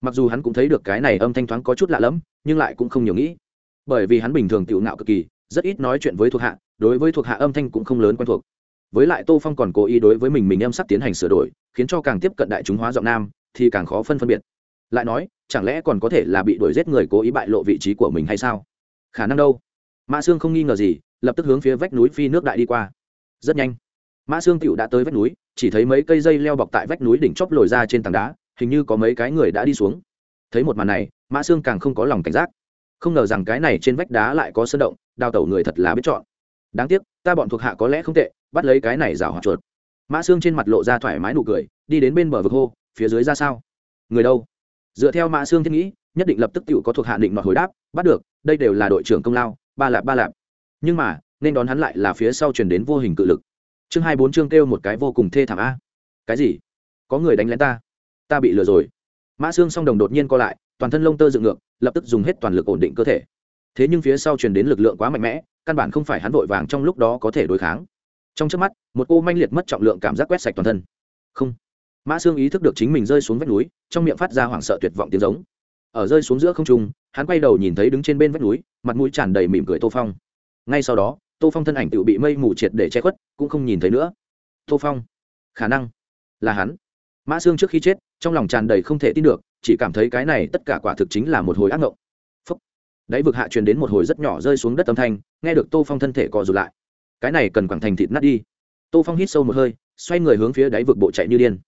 Mặc dù hắn cũng thấy được cái này âm thanh thoáng có chút lạ lẫm, nhưng lại cũng không nhiều nghĩ. Bởi vì hắn bình thường tiểu ngạo cực kỳ rất ít nói chuyện với thuộc hạ, đối với thuộc hạ âm thanh cũng không lớn quen thuộc. Với lại tô phong còn cố ý đối với mình mình em sắp tiến hành sửa đổi, khiến cho càng tiếp cận đại chúng hóa giọng nam, thì càng khó phân phân biệt. Lại nói, chẳng lẽ còn có thể là bị đuổi giết người cố ý bại lộ vị trí của mình hay sao? Khả năng đâu? Mã sương không nghi ngờ gì, lập tức hướng phía vách núi phi nước đại đi qua. Rất nhanh. Mã sương tựu đã tới vách núi, chỉ thấy mấy cây dây leo bọc tại vách núi đỉnh chóp lồi ra trên tảng đá, hình như có mấy cái người đã đi xuống. Thấy một màn này, mã sương càng không có lòng cảnh giác không ngờ rằng cái này trên vách đá lại có sơn động, đào tẩu người thật là biết chọn. Đáng tiếc, ta bọn thuộc hạ có lẽ không tệ, bắt lấy cái này rào hoạt chuột. Mã xương trên mặt lộ ra thoải mái nụ cười, đi đến bên bờ vực hô, phía dưới ra sao? Người đâu? Dựa theo mã xương thiết nghĩ, nhất định lập tức tự có thuộc hạ định nọt hồi đáp, bắt được, đây đều là đội trưởng công lao, ba lạp ba lạp. Nhưng mà, nên đón hắn lại là phía sau chuyển đến vô hình cự lực. Chương hai bốn chương kêu một cái vô cùng thê thảm a. Cái gì? Có người đánh lén ta? Ta bị lừa rồi. Mã xương song đồng đột nhiên co lại toàn thân lông tơ dựng ngược, lập tức dùng hết toàn lực ổn định cơ thể. Thế nhưng phía sau truyền đến lực lượng quá mạnh mẽ, căn bản không phải hắn vội vàng trong lúc đó có thể đối kháng. Trong trước mắt, một cô manh liệt mất trọng lượng cảm giác quét sạch toàn thân. Không. Mã xương ý thức được chính mình rơi xuống vách núi, trong miệng phát ra hoảng sợ tuyệt vọng tiếng giống. Ở rơi xuống giữa không trung, hắn quay đầu nhìn thấy đứng trên bên vách núi, mặt mũi tràn đầy mỉm cười tô phong. Ngay sau đó, tô phong thân ảnh tự bị mây mù triệt để che khuất, cũng không nhìn thấy nữa. Tô phong. Khả năng là hắn. Mã xương trước khi chết, trong lòng tràn đầy không thể tin được chỉ cảm thấy cái này tất cả quả thực chính là một hồi ác ngộng. Phấp đáy vực hạ truyền đến một hồi rất nhỏ rơi xuống đất âm thanh, nghe được tô phong thân thể cò rụt lại. Cái này cần quảng thành thịt nát đi. Tô phong hít sâu một hơi, xoay người hướng phía đáy vực bộ chạy như điên.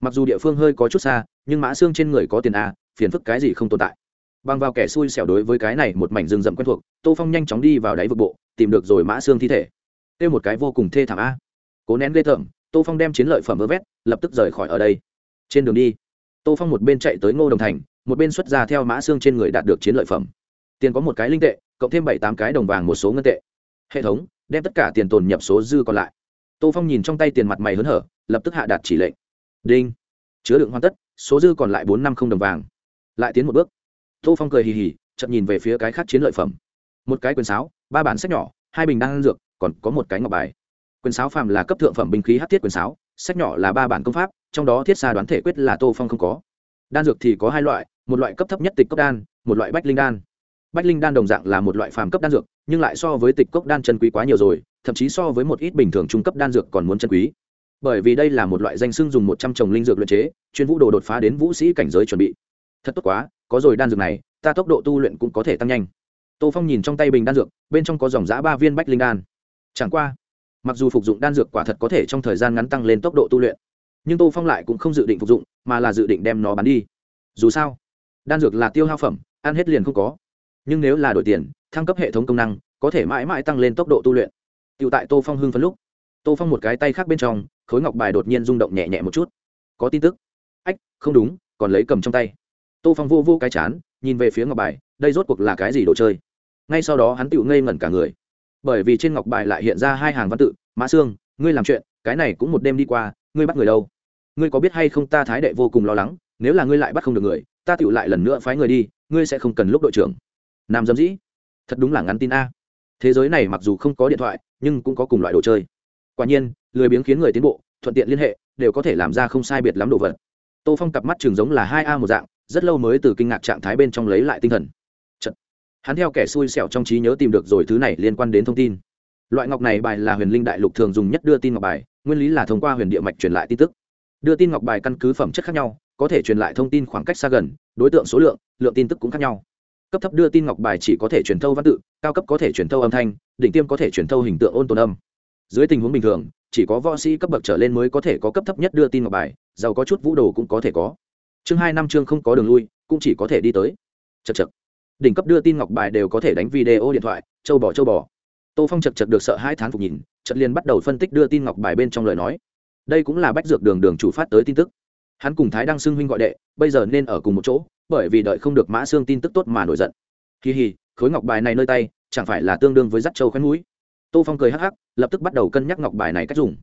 Mặc dù địa phương hơi có chút xa, nhưng mã xương trên người có tiền a phiền phức cái gì không tồn tại. Bằng vào kẻ xui xẻo đối với cái này một mảnh rừng rậm quen thuộc, tô phong nhanh chóng đi vào đáy vực bộ, tìm được rồi mã xương thi thể. Kêu một cái vô cùng thê thảm a. Cố nén ghê thởm tô phong đem chiến lợi phẩm vơ vét, lập tức rời khỏi ở đây. Trên đường đi tô phong một bên chạy tới ngô đồng thành, một bên xuất ra theo mã xương trên người đạt được chiến lợi phẩm. Tiền có một cái linh tệ, cộng thêm bảy tám cái đồng vàng một số ngân tệ. Hệ thống, đem tất cả tiền tồn nhập số dư còn lại. Tô phong nhìn trong tay tiền mặt mày hớn hở, lập tức hạ đạt chỉ lệnh. Đinh. Chứa đựng hoàn tất, số dư còn lại bốn năm không đồng vàng. Lại tiến một bước. Tô phong cười hì hì chậm nhìn về phía cái khác chiến lợi phẩm. Một cái quyền sáo, ba bản sách nhỏ, hai bình đan dược, còn có một cái ngọc bài. Quyền sáo phàm là cấp thượng phẩm binh khí hát thiết quyền sáo, sách nhỏ là ba bản công pháp trong đó thiết xa đoán thể quyết là tô phong không có. Đan dược thì có hai loại, một loại cấp thấp nhất tịch cốc đan, một loại bách linh đan. Bách linh đan đồng dạng là một loại phàm cấp đan dược, nhưng lại so với tịch cốc đan chân quý quá nhiều rồi, thậm chí so với một ít bình thường trung cấp đan dược còn muốn chân quý. Bởi vì đây là một loại danh xưng dùng một trăm trồng linh dược luyện chế, chuyên vũ đồ đột phá đến vũ sĩ cảnh giới chuẩn bị. Thật tốt quá, có rồi đan dược này, ta tốc độ tu luyện cũng có thể tăng nhanh. Tô phong nhìn trong tay bình đan dược, bên trong có dòng giã ba viên bách linh đan. Chẳng qua, mặc dù phục dụng đan dược quả thật có thể trong thời gian ngắn tăng lên tốc độ tu luyện nhưng tô phong lại cũng không dự định phục dụng, mà là dự định đem nó bán đi. Dù sao, đan dược là tiêu hao phẩm, ăn hết liền không có. Nhưng nếu là đổi tiền, thăng cấp hệ thống công năng, có thể mãi mãi tăng lên tốc độ tu luyện. T tại tô phong hưng phấn lúc, tô phong một cái tay khác bên trong, khối ngọc bài đột nhiên rung động nhẹ nhẹ một chút. Có tin tức. Ách, không đúng, còn lấy cầm trong tay. Tô phong vô vô cái chán, nhìn về phía ngọc bài, đây rốt cuộc là cái gì đồ chơi? Ngay sau đó hắn tự ngây ngẩn cả người. Bởi vì trên ngọc bài lại hiện ra hai hàng văn tự, mã xương ngươi làm chuyện, cái này cũng một đêm đi qua ngươi bắt người đâu? Ngươi có biết hay không ta thái đệ vô cùng lo lắng, nếu là ngươi lại bắt không được người, ta tựu lại lần nữa phái người đi, ngươi sẽ không cần lúc đội trưởng. Nam dâm dĩ, thật đúng là ngắn tin a. Thế giới này mặc dù không có điện thoại, nhưng cũng có cùng loại đồ chơi. Quả nhiên, lười biếng khiến người tiến bộ, thuận tiện liên hệ, đều có thể làm ra không sai biệt lắm đồ vật. Tô phong cặp mắt trường giống là hai a một dạng, rất lâu mới từ kinh ngạc trạng thái bên trong lấy lại tinh thần. Chật. hắn theo kẻ xui xẻo trong trí nhớ tìm được rồi thứ này liên quan đến thông tin. Loại ngọc này bài là huyền linh đại lục thường dùng nhất đưa tin ngọc bài nguyên lý là thông qua huyền địa mạch truyền lại tin tức. Đưa tin ngọc bài căn cứ phẩm chất khác nhau, có thể truyền lại thông tin khoảng cách xa gần, đối tượng số lượng lượng tin tức cũng khác nhau. Cấp thấp đưa tin ngọc bài chỉ có thể truyền thâu văn tự, cao cấp có thể truyền thâu âm thanh, đỉnh tiêm có thể truyền thâu hình tượng ôn tồn âm. Dưới tình huống bình thường, chỉ có võ sĩ cấp bậc trở lên mới có thể có cấp thấp nhất đưa tin ngọc bài, giàu có chút vũ đồ cũng có thể có. Chương hai năm chương không có đường lui, cũng chỉ có thể đi tới. Chật chật đỉnh cấp đưa tin ngọc bài đều có thể đánh video điện thoại, châu bò châu bò tô phong chật chật được sợ hai tháng phục nhìn chật liền bắt đầu phân tích đưa tin ngọc bài bên trong lời nói. Đây cũng là bách dược đường đường chủ phát tới tin tức. Hắn cùng thái đăng xưng huynh gọi đệ, bây giờ nên ở cùng một chỗ, bởi vì đợi không được mã xương tin tức tốt mà nổi giận. Kỳ hì, khối ngọc bài này nơi tay, chẳng phải là tương đương với dắt châu khoét mũi. Tô phong cười hắc hắc, lập tức bắt đầu cân nhắc ngọc bài này cách dùng.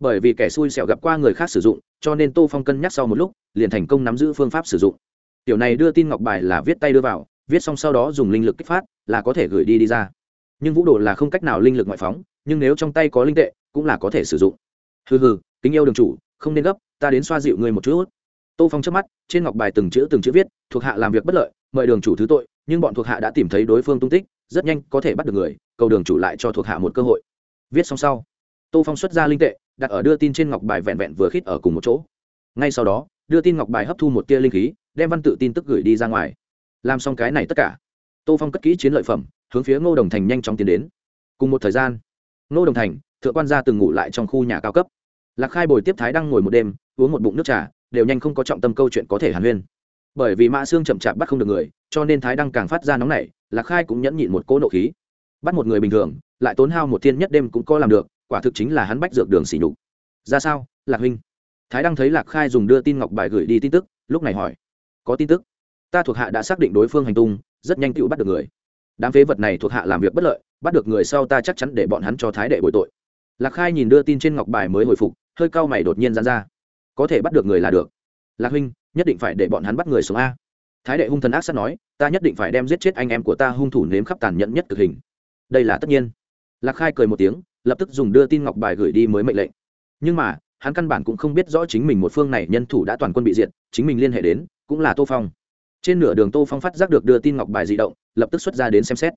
Bởi vì kẻ xui xẻo gặp qua người khác sử dụng, cho nên tô phong cân nhắc sau một lúc, liền thành công nắm giữ phương pháp sử dụng. Tiểu này đưa tin ngọc bài là viết tay đưa vào, viết xong sau đó dùng linh lực kích phát, là có thể gửi đi đi ra nhưng vũ đồ là không cách nào linh lực ngoại phóng, nhưng nếu trong tay có linh tệ, cũng là có thể sử dụng. Hừ hừ, kính yêu đường chủ, không nên gấp, ta đến xoa dịu người một chút. Tô phong trước mắt, trên ngọc bài từng chữ từng chữ viết, thuộc hạ làm việc bất lợi, mời đường chủ thứ tội, nhưng bọn thuộc hạ đã tìm thấy đối phương tung tích, rất nhanh có thể bắt được người, cầu đường chủ lại cho thuộc hạ một cơ hội. Viết xong sau, tô phong xuất ra linh tệ, đặt ở đưa tin trên ngọc bài vẹn vẹn vừa khít ở cùng một chỗ. Ngay sau đó, đưa tin ngọc bài hấp thu một tia linh khí, đem văn tự tin tức gửi đi ra ngoài. Làm xong cái này tất cả, tô phong cất kỹ chiến lợi phẩm hướng phía ngô đồng thành nhanh chóng tiến đến. Cùng một thời gian, ngô đồng thành, thượng quan gia từng ngủ lại trong khu nhà cao cấp. Lạc khai bồi tiếp thái đang ngồi một đêm, uống một bụng nước trà, đều nhanh không có trọng tâm câu chuyện có thể hàn huyên. Bởi vì mã xương chậm chạp bắt không được người, cho nên thái đăng càng phát ra nóng nảy, lạc khai cũng nhẫn nhịn một cỗ nộ khí. Bắt một người bình thường, lại tốn hao một thiên nhất đêm cũng có làm được, quả thực chính là hắn bách dược đường xỉ nhục. Ra sao, lạc huynh? Thái đăng thấy lạc khai dùng đưa tin ngọc bài gửi đi tin tức, lúc này hỏi. Có tin tức. Ta thuộc hạ đã xác định đối phương hành tung, rất nhanh tựu bắt được người đám phế vật này thuộc hạ làm việc bất lợi, bắt được người sau ta chắc chắn để bọn hắn cho thái đệ bồi tội. Lạc khai nhìn đưa tin trên ngọc bài mới hồi phục, hơi cao mày đột nhiên dán ra. Có thể bắt được người là được. Lạc huynh, nhất định phải để bọn hắn bắt người xuống a. Thái đệ hung thần ác sát nói, ta nhất định phải đem giết chết anh em của ta hung thủ nếm khắp tàn nhẫn nhất cực hình. Đây là tất nhiên. Lạc khai cười một tiếng, lập tức dùng đưa tin ngọc bài gửi đi mới mệnh lệnh. Nhưng mà, hắn căn bản cũng không biết rõ chính mình một phương này nhân thủ đã toàn quân bị diệt, chính mình liên hệ đến, cũng là tô phong trên nửa đường tô phong phát giác được đưa tin ngọc bài di động, lập tức xuất ra đến xem xét.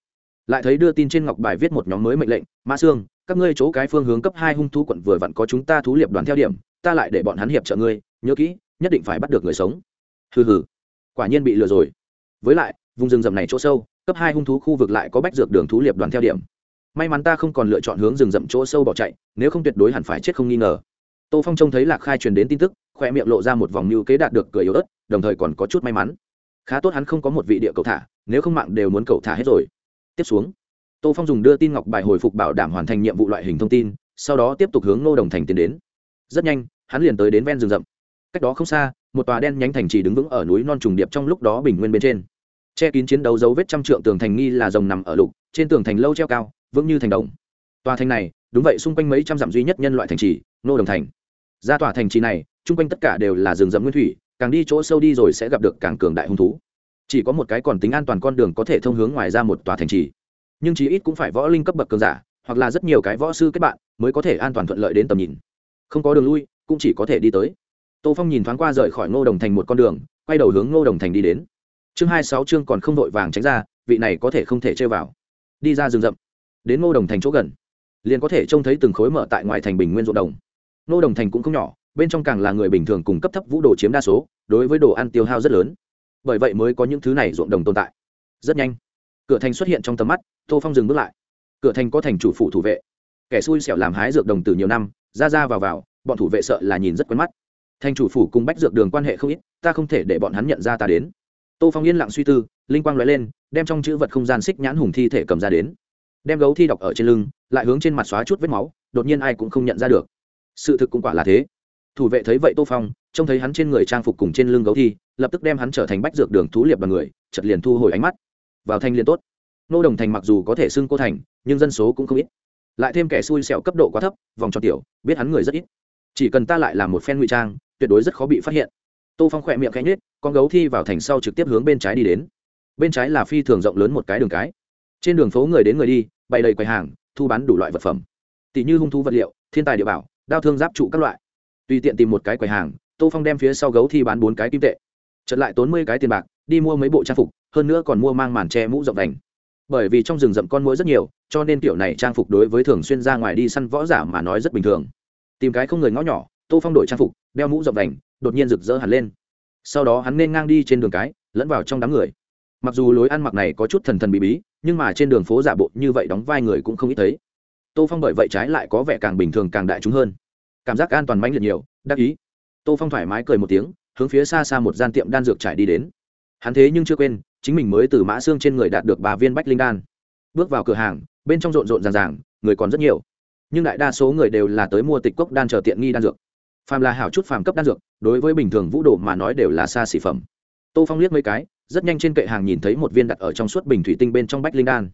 Lại thấy đưa tin trên ngọc bài viết một nhóm mới mệnh lệnh mã sương, các ngươi chỗ cái phương hướng cấp hai hung thú quận vừa vặn có chúng ta thú liệp đoàn theo điểm, ta lại để bọn hắn hiệp trợ ngươi, nhớ kỹ, nhất định phải bắt được người sống. Hừ hừ. Quả nhiên bị lừa rồi. Với lại, vùng rừng rậm này chỗ sâu, cấp hai hung thú khu vực lại có bách dược đường thú liệp đoàn theo điểm. May mắn ta không còn lựa chọn hướng rừng rậm chỗ sâu bỏ chạy, nếu không tuyệt đối hẳn phải chết không nghi ngờ. Tô phong trông thấy lạc khai truyền đến tin tức, khoe miệng lộ ra một vòng như kế đạt được cười yếu ớt, đồng thời còn có chút may mắn khá tốt hắn không có một vị địa cầu thả, nếu không mạng đều muốn cầu thả hết rồi. Tiếp xuống, tô phong dùng đưa tin ngọc bài hồi phục bảo đảm hoàn thành nhiệm vụ loại hình thông tin, sau đó tiếp tục hướng ngô đồng thành tiến đến. Rất nhanh, hắn liền tới đến ven rừng rậm. Cách đó không xa, một tòa đen nhánh thành trì đứng vững ở núi non trùng điệp trong lúc đó bình nguyên bên trên. Che kín chiến đấu dấu vết trăm trượng tường thành nghi là rồng nằm ở lục, trên tường thành lâu treo cao, vững như thành đồng. Tòa thành này, đúng vậy, xung quanh mấy trăm dặm duy nhất nhân loại thành trì nô đồng thành. Ra tòa thành trì này chung quanh tất cả đều là rừng rậm nguyên thủy càng đi chỗ sâu đi rồi sẽ gặp được càng cường đại hung thú. Chỉ có một cái còn tính an toàn con đường có thể thông hướng ngoài ra một tòa thành trì. Nhưng chí ít cũng phải võ linh cấp bậc cường giả, hoặc là rất nhiều cái võ sư kết bạn, mới có thể an toàn thuận lợi đến tầm nhìn. Không có đường lui, cũng chỉ có thể đi tới. Tô phong nhìn thoáng qua rời khỏi ngô đồng thành một con đường, quay đầu hướng ngô đồng thành đi đến. Chương hai sáu chương còn không vội vàng tránh ra, vị này có thể không thể chơi vào. Đi ra rừng rậm. Đến ngô đồng thành chỗ gần, liền có thể trông thấy từng khối mở tại ngoài thành bình nguyên ruộng đồng. Ngô đồng thành cũng không nhỏ, bên trong càng là người bình thường cùng cấp thấp vũ đồ chiếm đa số đối với đồ ăn tiêu hao rất lớn. Bởi vậy mới có những thứ này ruộng đồng tồn tại. Rất nhanh, cửa thành xuất hiện trong tầm mắt, tô phong dừng bước lại. Cửa thành có thành chủ phủ thủ vệ. Kẻ xui xẻo làm hái dược đồng từ nhiều năm, ra ra vào vào, bọn thủ vệ sợ là nhìn rất quen mắt. Thành chủ phủ cùng bách dược đường quan hệ không ít, ta không thể để bọn hắn nhận ra ta đến. Tô phong yên lặng suy tư, linh quang nói lên, đem trong chữ vật không gian xích nhãn hùng thi thể cầm ra đến. Đem gấu thi đọc ở trên lưng, lại hướng trên mặt xóa chút vết máu, đột nhiên ai cũng không nhận ra được. Sự thực cũng quả là thế thủ vệ thấy vậy tô phong, trông thấy hắn trên người trang phục cùng trên lưng gấu thi lập tức đem hắn trở thành bách dược đường thú liệp bằng người chật liền thu hồi ánh mắt. Vào thanh liền tốt. Nô đồng thành mặc dù có thể xưng cô thành, nhưng dân số cũng không ít. Lại thêm kẻ xui xẻo cấp độ quá thấp, vòng cho tiểu, biết hắn người rất ít. Chỉ cần ta lại làm một phen ngụy trang, tuyệt đối rất khó bị phát hiện. Tô phong khỏe miệng cánh nết con gấu thi vào thành sau trực tiếp hướng bên trái đi đến. Bên trái là phi thường rộng lớn một cái đường cái. Trên đường phố người đến người đi, bày đầy quầy hàng, thu bán đủ loại vật phẩm. Tỷ như hung thú vật liệu, thiên tài địa bảo, đao thương giáp trụ các loại tùy tiện tìm một cái quầy hàng, tô phong đem phía sau gấu thi bán bốn cái kim tệ. Chật lại tốn mươi cái tiền bạc, đi mua mấy bộ trang phục, hơn nữa còn mua mang màn che mũ rộng đành bởi vì trong rừng rậm con mũi rất nhiều, cho nên kiểu này trang phục đối với thường xuyên ra ngoài đi săn võ giả mà nói rất bình thường. Tìm cái không người ngõ nhỏ, tô phong đổi trang phục, đeo mũ rộng đành đột nhiên rực rỡ hẳn lên. Sau đó hắn nên ngang đi trên đường cái, lẫn vào trong đám người. Mặc dù lối ăn mặc này có chút thần thần bí bí, nhưng mà trên đường phố giả bộ như vậy đóng vai người cũng không ít thấy. Tô phong bởi vậy trái lại có vẻ càng bình thường càng đại chúng hơn cảm giác an toàn mãnh liệt nhiều, đắc ý. Tô phong thoải mái cười một tiếng, hướng phía xa xa một gian tiệm đan dược trải đi đến. Hắn thế nhưng chưa quên, chính mình mới từ mã xương trên người đạt được bà viên bách linh đan. Bước vào cửa hàng, bên trong rộn rộn ràng ràng, người còn rất nhiều. Nhưng đại đa số người đều là tới mua tịch cốc đan chờ tiện nghi đan dược. Phàm là hảo chút phàm cấp đan dược, đối với bình thường vũ đồ mà nói đều là xa xỉ phẩm. Tô phong liếc mấy cái, rất nhanh trên kệ hàng nhìn thấy một viên đặt ở trong suốt bình thủy tinh bên trong bách linh đan.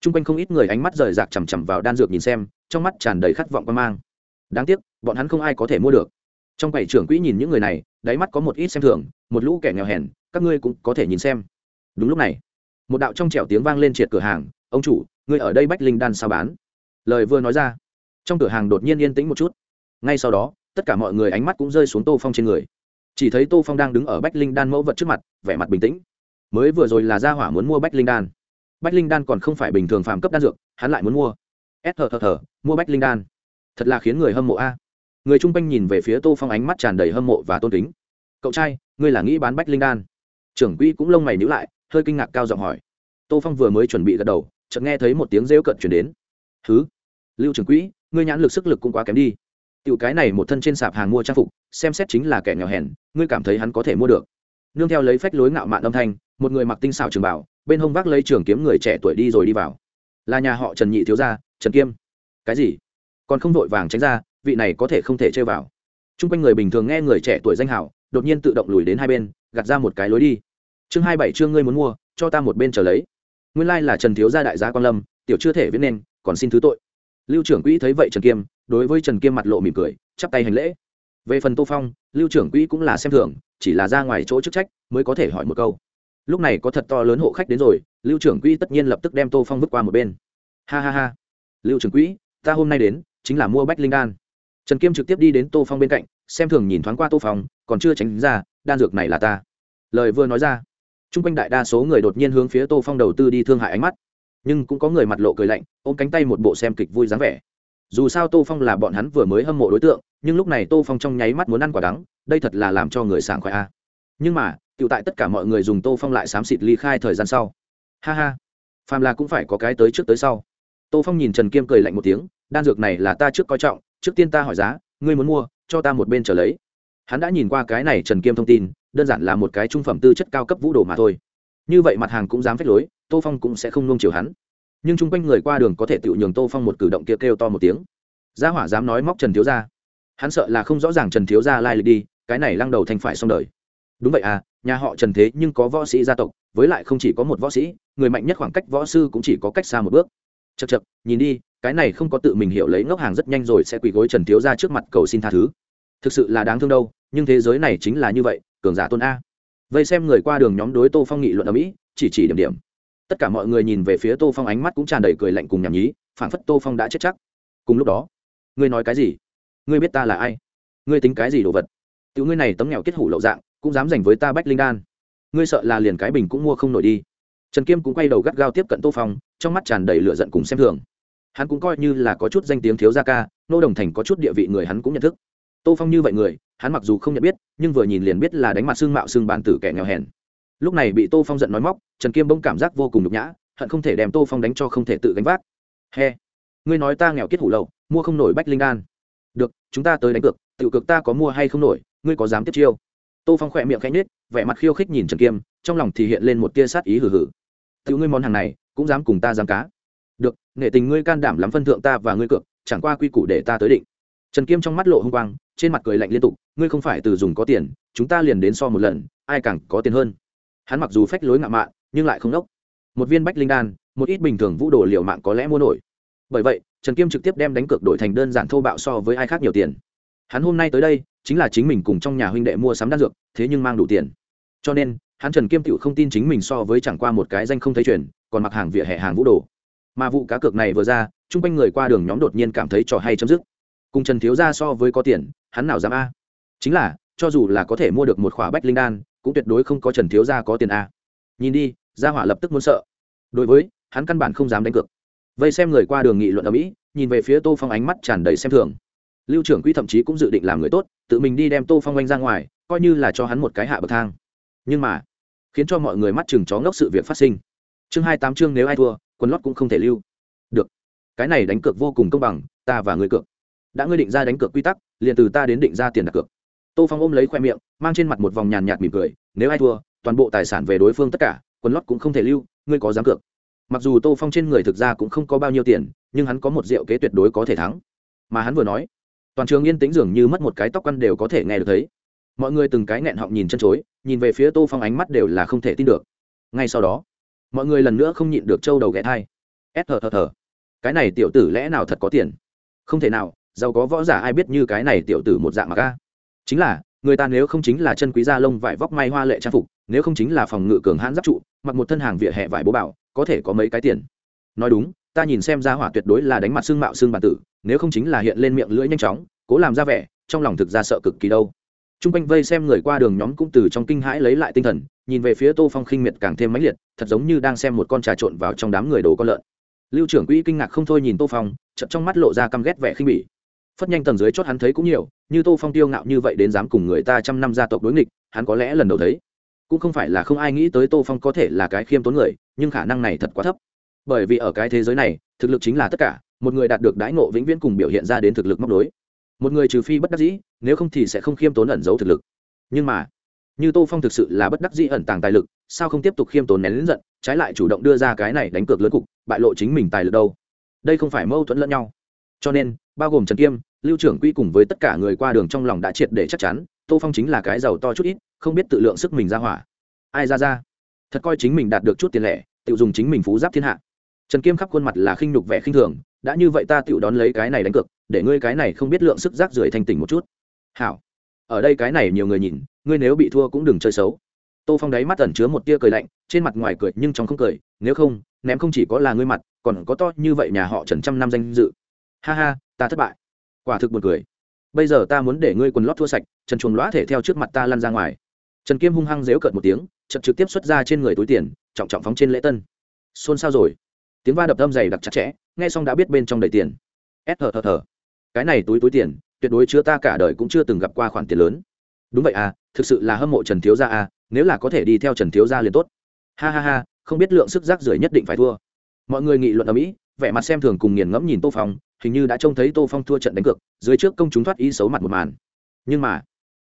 T r u n g quanh không ít người ánh mắt rời rạc chằm chằm vào đan dược nhìn xem, trong mắt tràn đầy khát vọng quan mang đáng tiếc, bọn hắn không ai có thể mua được. Trong bảy trưởng quỹ nhìn những người này, đáy mắt có một ít xem thường, một lũ kẻ nghèo hèn, các ngươi cũng có thể nhìn xem. Đúng lúc này, một đạo trong trẻo tiếng vang lên triệt cửa hàng, ông chủ, ngươi ở đây bách linh đan sao bán? Lời vừa nói ra, trong cửa hàng đột nhiên yên tĩnh một chút. Ngay sau đó, tất cả mọi người ánh mắt cũng rơi xuống tô phong trên người. Chỉ thấy tô phong đang đứng ở bách linh đan mẫu vật trước mặt, vẻ mặt bình tĩnh. Mới vừa rồi là gia hỏa muốn mua bách linh đan. Bách linh đan còn không phải bình thường phàm cấp đan dược, hắn lại muốn mua. S thờ thờ thờ mua bách linh đan thật là khiến người hâm mộ a. Người chung quanh nhìn về phía tô phong ánh mắt tràn đầy hâm mộ và tôn kính. Cậu trai, ngươi là nghĩ bán bách linh đan? Trưởng quỹ cũng lông mày nhữ lại, hơi kinh ngạc cao giọng hỏi. Tô phong vừa mới chuẩn bị gật đầu, chợt nghe thấy một tiếng rêu cận chuyển đến. Thứ lưu trưởng quỹ, ngươi nhãn lực sức lực cũng quá kém đi. Tiểu cái này một thân trên sạp hàng mua trang phục, xem xét chính là kẻ nghèo hèn, ngươi cảm thấy hắn có thể mua được. Nương theo lấy phách lối ngạo mạn âm thanh, một người mặc tinh xảo trường bảo, bên hông vác lấy trường kiếm người trẻ tuổi đi rồi đi vào. Là nhà họ trần nhị thiếu gia, trần kiêm. Cái gì? Còn không vội vàng tránh ra, vị này có thể không thể chơi vào. T r u n g quanh người bình thường nghe người trẻ tuổi danh hảo đột nhiên tự động lùi đến hai bên, gạt ra một cái lối đi. Chương hai bảy chương ngươi muốn mua, cho ta một bên trở lấy. Nguyên lai là trần thiếu gia đại gia quan lâm, tiểu chưa thể viết nên, còn xin thứ tội. Lưu trưởng quỹ thấy vậy trần kiêm, đối với trần kiêm mặt lộ mỉm cười, chắp tay hành lễ. Về phần tô phong, lưu trưởng quỹ cũng là xem thường, chỉ là ra ngoài chỗ chức trách, mới có thể hỏi một câu. Lúc này có thật to lớn hộ khách đến rồi, lưu trưởng quỹ tất nhiên lập tức đem tô phong vứt qua một bên. Ha ha ha. Lưu trưởng quỹ, ta hôm nay đến chính là mua bách linh đan. Trần kiêm trực tiếp đi đến tô phong bên cạnh, xem thường nhìn thoáng qua tô phong, còn chưa tránh ra, đan dược này là ta. Lời vừa nói ra t r u n g quanh đại đa số người đột nhiên hướng phía tô phong đầu tư đi thương hại ánh mắt. Nhưng cũng có người mặt lộ cười lạnh, ôm cánh tay một bộ xem kịch vui dáng vẻ. Dù sao tô phong là bọn hắn vừa mới hâm mộ đối tượng, nhưng lúc này tô phong trong nháy mắt muốn ăn quả đắng, đây thật là làm cho người sảng khoái a. Nhưng mà tự tại tất cả mọi người dùng tô phong lại xám xịt ly khai thời gian sau. Ha ha, phàm là cũng phải có cái tới trước tới sau. Tô phong nhìn trần kiêm cười lạnh một tiếng đan dược này là ta trước coi trọng trước tiên ta hỏi giá ngươi muốn mua cho ta một bên trở lấy. Hắn đã nhìn qua cái này trần kiêm thông tin đơn giản là một cái trung phẩm tư chất cao cấp vũ đồ mà thôi. Như vậy mặt hàng cũng dám phép lối tô phong cũng sẽ không nung chiều hắn. Nhưng chung quanh người qua đường có thể tự nhường tô phong một cử động kia kêu, kêu to một tiếng. Gia hỏa dám nói móc trần thiếu gia. Hắn sợ là không rõ ràng trần thiếu gia lai lịch đi cái này lăng đầu thành phải xong đời. Đúng vậy à nhà họ trần thế nhưng có võ sĩ gia tộc với lại không chỉ có một võ sĩ người mạnh nhất khoảng cách võ sư cũng chỉ có cách xa một bước. Chật chật nhìn đi cái này không có tự mình hiểu lấy ngốc hàng rất nhanh rồi sẽ quỳ gối trần thiếu ra trước mặt cầu xin tha thứ. Thực sự là đáng thương đâu, nhưng thế giới này chính là như vậy, cường giả tôn a. Vây xem người qua đường nhóm đối tô phong nghị luận ở mỹ, chỉ chỉ điểm điểm. Tất cả mọi người nhìn về phía tô phong ánh mắt cũng tràn đầy cười lạnh cùng nhảm nhí, phảng phất tô phong đã chết chắc. Cùng lúc đó, ngươi nói cái gì? Ngươi biết ta là ai? Ngươi tính cái gì đồ vật? Tiểu ngươi này tấm nghèo kết hủ lậu dạng, cũng dám giành với ta bách linh đan. Ngươi sợ là liền cái bình cũng mua không nổi đi. Trần kiêm cũng quay đầu gắt gao tiếp cận tô phong, trong mắt tràn đầy lửa giận cùng xem thường hắn cũng coi như là có chút danh tiếng thiếu gia ca, nô đồng thành có chút địa vị người hắn cũng nhận thức. Tô phong như vậy người, hắn mặc dù không nhận biết, nhưng vừa nhìn liền biết là đánh mặt xương mạo xương bản tử kẻ nghèo hèn. Lúc này bị tô phong giận nói móc, trần kiêm bỗng cảm giác vô cùng nhục nhã, hận không thể đem tô phong đánh cho không thể tự gánh vác. He ngươi nói ta nghèo kết hủ lậu, mua không nổi bách linh đan. Được, chúng ta tới đánh cược tự cực ta có mua hay không nổi, ngươi có dám tiếp chiêu? Tô phong khỏe miệng khẽ nhếch, vẻ mặt khiêu khích nhìn trần kiêm, trong lòng thì hiện lên một tia sát ý hử hử tự ngươi món hàng này, cũng dám cùng ta dám cá được, nghệ tình ngươi can đảm lắm phân thượng ta và ngươi cược, chẳng qua quy củ để ta tới định. Trần kiêm trong mắt lộ h ư n g quang, trên mặt cười lạnh liên tục, ngươi không phải từ dùng có tiền, chúng ta liền đến so một lần, ai càng có tiền hơn. Hắn mặc dù phách lối ngạo mạn, nhưng lại không đốc. Một viên bách linh đan, một ít bình thường vũ đồ liệu mạng có lẽ mua nổi. Bởi vậy, trần kiêm trực tiếp đem đánh cược đổi thành đơn giản thô bạo so với ai khác nhiều tiền. Hắn hôm nay tới đây, chính là chính mình cùng trong nhà huynh đệ mua sắm đan dược, thế nhưng mang đủ tiền. Cho nên, hắn trần kiêm tựu không tin chính mình so với chẳng qua một cái danh không thấy truyền, còn mặc hàng vỉa hè hàng vũ đồ mà vụ cá cược này vừa ra, chung quanh người qua đường nhóm đột nhiên cảm thấy trò hay chấm dứt. Cùng trần thiếu ra so với có tiền, hắn nào dám a? Chính là, cho dù là có thể mua được một khỏa bách linh đan, cũng tuyệt đối không có trần thiếu ra có tiền a. Nhìn đi, gia hỏa lập tức muốn sợ. Đối với, hắn căn bản không dám đánh cược. Vây xem người qua đường nghị luận ở mỹ, nhìn về phía tô phong ánh mắt tràn đầy xem thường. Lưu trưởng quỹ thậm chí cũng dự định làm người tốt, tự mình đi đem tô phong oanh ra ngoài, coi như là cho hắn một cái hạ bậc thang. Nhưng mà, khiến cho mọi người mắt chừng chó ngốc sự việc phát sinh. Chương hai tám chương nếu ai thua quần lót cũng không thể lưu. Được. Cái này đánh cược vô cùng công bằng, ta và người cược. Đã ngươi định ra đánh cược quy tắc, liền từ ta đến định ra tiền đặt cược. Tô phong ôm lấy khoe miệng, mang trên mặt một vòng nhàn nhạt mỉm cười, nếu ai thua, toàn bộ tài sản về đối phương tất cả, quần lót cũng không thể lưu, ngươi có dám cược. Mặc dù tô phong trên người thực ra cũng không có bao nhiêu tiền, nhưng hắn có một rượu kế tuyệt đối có thể thắng. Mà hắn vừa nói, toàn trường yên tĩnh dường như mất một cái tóc căn đều có thể nghe được thấy. Mọi người từng cái nghẹn họng nhìn chân chối, nhìn về phía tô phong ánh mắt đều là không thể tin được. Ngay sau đó mọi người lần nữa không nhịn được trâu đầu ghé thai. Ép thờ thờ thờ cái này tiểu tử lẽ nào thật có tiền? Không thể nào, giàu có võ giả ai biết như cái này tiểu tử một dạng mà ca? Chính là, người ta nếu không chính là chân quý da lông vải vóc may hoa lệ trang phục, nếu không chính là phòng ngự cường hãn giáp trụ, mặc một thân hàng vỉa hè vải bố bảo, có thể có mấy cái tiền? Nói đúng, ta nhìn xem ra hỏa tuyệt đối là đánh mặt xương mạo xương bản tử, nếu không chính là hiện lên miệng lưỡi nhanh chóng, cố làm ra vẻ, trong lòng thực ra sợ cực kỳ đâu chung quanh vây xem người qua đường nhóm cũng từ trong kinh hãi lấy lại tinh thần, nhìn về phía tô phong khinh miệt càng thêm mãnh liệt, thật giống như đang xem một con trà trộn vào trong đám người đồ con lợn. Lưu trưởng quỹ kinh ngạc không thôi nhìn tô phong chậm trong mắt lộ ra căm ghét vẻ khinh bỉ. Phất nhanh tầng dưới chót hắn thấy cũng nhiều, như tô phong tiêu ngạo như vậy đến dám cùng người ta trăm năm gia tộc đối nghịch, hắn có lẽ lần đầu thấy. Cũng không phải là không ai nghĩ tới tô phong có thể là cái khiêm tốn người, nhưng khả năng này thật quá thấp. Bởi vì ở cái thế giới này, thực lực chính là tất cả, một người đạt được đãi ngộ vĩnh viễn cùng biểu hiện ra đến thực lực móc đối một người trừ phi bất đắc dĩ, nếu không thì sẽ không khiêm tốn ẩn giấu thực lực. Nhưng mà, như tô phong thực sự là bất đắc dĩ ẩn tàng tài lực, sao không tiếp tục khiêm tốn nén lính giận, trái lại chủ động đưa ra cái này đánh cược lớn cục, bại lộ chính mình tài lực đâu? Đây không phải mâu thuẫn lẫn nhau. Cho nên, bao gồm trần kiêm, lưu trưởng quy cùng với tất cả người qua đường trong lòng đã triệt để chắc chắn, tô phong chính là cái giàu to chút ít, không biết tự lượng sức mình ra hỏa. Ai ra ra? Thật coi chính mình đạt được chút tiền lẻ, tự dùng chính mình phú giáp thiên hạ. Trần kiêm khắp khuôn mặt là khinh nhục vẻ khinh thường, đã như vậy ta tự đón lấy cái này đánh cược để ngươi cái này không biết lượng sức rác rưởi thanh tỉnh một chút. Hảo. Ở đây cái này nhiều người nhìn, ngươi nếu bị thua cũng đừng chơi xấu. Tô phong đáy mắt ẩn chứa một tia cười lạnh, trên mặt ngoài cười nhưng trong không cười, nếu không, ném không chỉ có là ngươi mặt, còn có to như vậy nhà họ trần trăm năm danh dự. Ha ha, ta thất bại. Quả thực buồn cười. Bây giờ ta muốn để ngươi quần lót thua sạch, trần chuồng lóa thể theo trước mặt ta lăn ra ngoài. Trần kiêm hung hăng dếu cợt một tiếng chật trực tiếp xuất ra trên người túi tiền, trọng trọng phóng trên lễ tân. Xôn xao rồi. Tiếng va đập âm dày đặc chặt chẽ, nghe xong đã biết bên trong đầy tiền. Ép thở thở thở cái này túi túi tiền, tuyệt đối chứa ta cả đời cũng chưa từng gặp qua khoản tiền lớn. Đúng vậy à thực sự là hâm mộ trần thiếu gia à nếu là có thể đi theo trần thiếu gia liền tốt. Ha ha ha, không biết lượng sức rác rưởi nhất định phải thua. Mọi người nghị luận ở mỹ, vẻ mặt xem thường cùng nghiền ngẫm nhìn tô phong, hình như đã trông thấy tô phong thua trận đánh cược, dưới trước công chúng thoát ý xấu mặt một màn. Nhưng mà,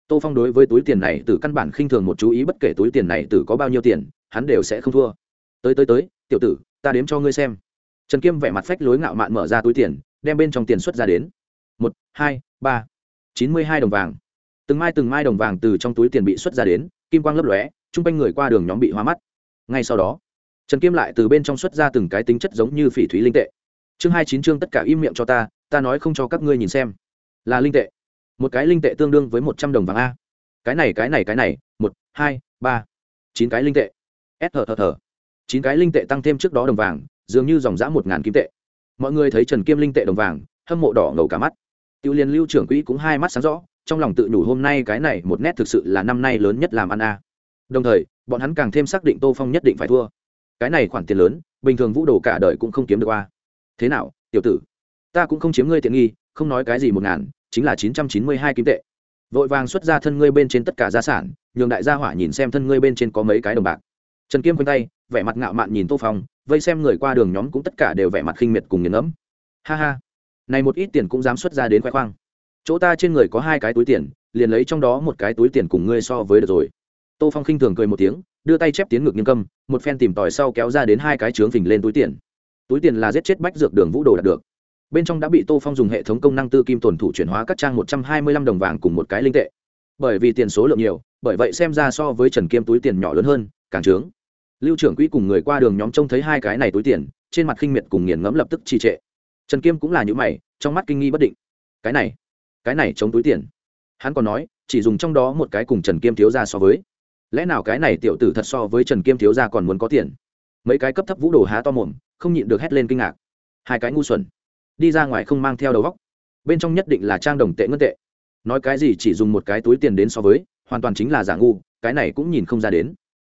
tô phong đối với túi tiền này từ căn bản khinh thường một chú ý bất kể túi tiền này từ có bao nhiêu tiền, hắn đều sẽ không thua. Tới tới tới, tiểu tử, ta đếm cho ngươi xem. Trần kiêm vẻ mặt phách lối ngạo mạn mở ra túi tiền, đem bên trong tiền xuất ra đến hai, ba, chín mươi hai đồng vàng. Từng mai từng mai đồng vàng từ trong túi tiền bị xuất ra đến, kim quang lấp lóe, chung quanh người qua đường nhóm bị hoa mắt. Ngay sau đó, trần kim lại từ bên trong xuất ra từng cái tính chất giống như phỉ thúy linh tệ. Chương hai chín chương tất cả im miệng cho ta ta nói không cho các ngươi nhìn xem. Là linh tệ. Một cái linh tệ tương đương với một trăm đồng vàng a. Cái này cái này cái này, một, hai, ba, chín cái linh tệ. S thờ thờ thờ chín cái linh tệ tăng thêm trước đó đồng vàng, dường như dòng dã một ngàn kim tệ. Mọi người thấy trần kim linh tệ đồng vàng, hâm mộ đỏ ngầu cả mắt tiêu liên lưu trưởng quỹ cũng hai mắt sáng rõ, trong lòng tự nhủ hôm nay cái này một nét thực sự là năm nay lớn nhất làm ăn a. À. Đồng thời, bọn hắn càng thêm xác định tô phong nhất định phải thua. Cái này khoản tiền lớn, bình thường vũ đồ cả đời cũng không kiếm được qua à. thế nào, tiểu tử? Ta cũng không chiếm ngươi tiện nghi, không nói cái gì một ngàn, chính là chín trăm chín mươi hai kim tệ. Vội vàng xuất ra thân ngươi bên trên tất cả gia sản, nhường đại gia hỏa nhìn xem thân ngươi bên trên có mấy cái đồng bạc. Trần kiêm quanh tay, vẻ mặt ngạo mạn nhìn tô phong, vây xem người qua đường nhóm cũng tất cả đều vẻ mặt khinh miệt cùng nghiền ngẫm. Ha ha này một ít tiền cũng dám xuất ra đến khoe khoang. Chỗ ta trên người có hai cái túi tiền, liền lấy trong đó một cái túi tiền cùng ngươi so với được rồi. Tô phong khinh thường cười một tiếng, đưa tay chép tiến ngực nghiêm câm một phen tìm tòi sau kéo ra đến hai cái trướng phình lên túi tiền. Túi tiền là giết chết bách dược đường vũ đồ đạt được. Bên trong đã bị tô phong dùng hệ thống công năng tư kim tồn thủ chuyển hóa các trang một trăm hai mươi lăm đồng vàng cùng một cái linh tệ. Bởi vì tiền số lượng nhiều, bởi vậy xem ra so với trần kiêm túi tiền nhỏ lớn hơn, càng trướng lưu trưởng quỹ cùng người qua đường nhóm trông thấy hai cái này túi tiền, trên mặt khinh miệt cùng nghiền ngẫm lập tức trì trệ trần kiêm cũng là những mày, trong mắt kinh nghi bất định. Cái này cái này chống túi tiền. Hắn còn nói, chỉ dùng trong đó một cái cùng trần kiêm thiếu ra so với. Lẽ nào cái này tiểu tử thật so với trần kiêm thiếu ra còn muốn có tiền? Mấy cái cấp thấp vũ đồ há to mồm, không nhịn được hét lên kinh ngạc. Hai cái ngu xuẩn. Đi ra ngoài không mang theo đầu góc bên trong nhất định là trang đồng tệ ngân tệ. Nói cái gì chỉ dùng một cái túi tiền đến so với, hoàn toàn chính là giả ngu, cái này cũng nhìn không ra đến.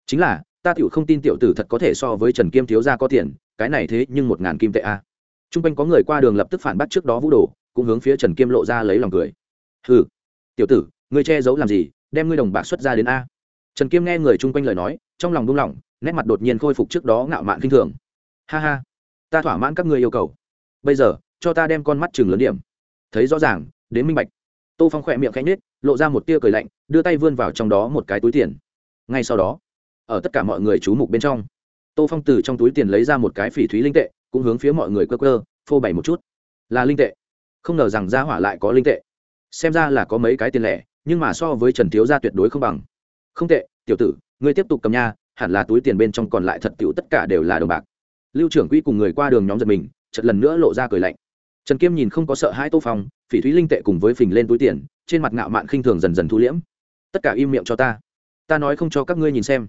Chính là, ta tiểu không tin tiểu tử thật có thể so với trần kiêm thiếu ra có tiền, cái này thế nhưng một ngàn kim tệ a t r u n g quanh có người qua đường lập tức phản bác trước đó vũ đồ, cũng hướng phía trần kiêm lộ ra lấy lòng cười. Ừ tiểu tử, ngươi che giấu làm gì, đem ngươi đồng bạc xuất ra đến a. Trần kiêm nghe người chung quanh lời nói, trong lòng đung lòng nét mặt đột nhiên khôi phục trước đó ngạo mạn k i n h thường. Ha ha, ta thỏa mãn các ngươi yêu cầu. Bây giờ, cho ta đem con mắt chừng lớn điểm. Thấy rõ ràng, đến minh bạch. Tô phong khỏe miệng khẽ nết lộ ra một tia cười lạnh, đưa tay vươn vào trong đó một cái túi tiền. Ngay sau đó, ở tất cả mọi người chú mục bên trong, tô phong từ trong túi tiền lấy ra một cái phỉ thúy linh tệ cũng hướng phía mọi người cơ cơ phô bày một chút. Là linh tệ. Không ngờ rằng gia hỏa lại có linh tệ. Xem ra là có mấy cái tiền lẻ, nhưng mà so với trần thiếu gia tuyệt đối không bằng. Không tệ, tiểu tử, ngươi tiếp tục cầm nha, hẳn là túi tiền bên trong còn lại thật tiểu tất cả đều là đồng bạc. Lưu trưởng quỹ cùng người qua đường nhóm giật mình, chợt lần nữa lộ ra cười lạnh. Trần kiêm nhìn không có sợ hãi tô phong, phỉ thúy linh tệ cùng với phình lên túi tiền, trên mặt ngạo mạn khinh thường dần dần thu liễm. Tất cả im miệng cho ta. Ta nói không cho các ngươi nhìn xem.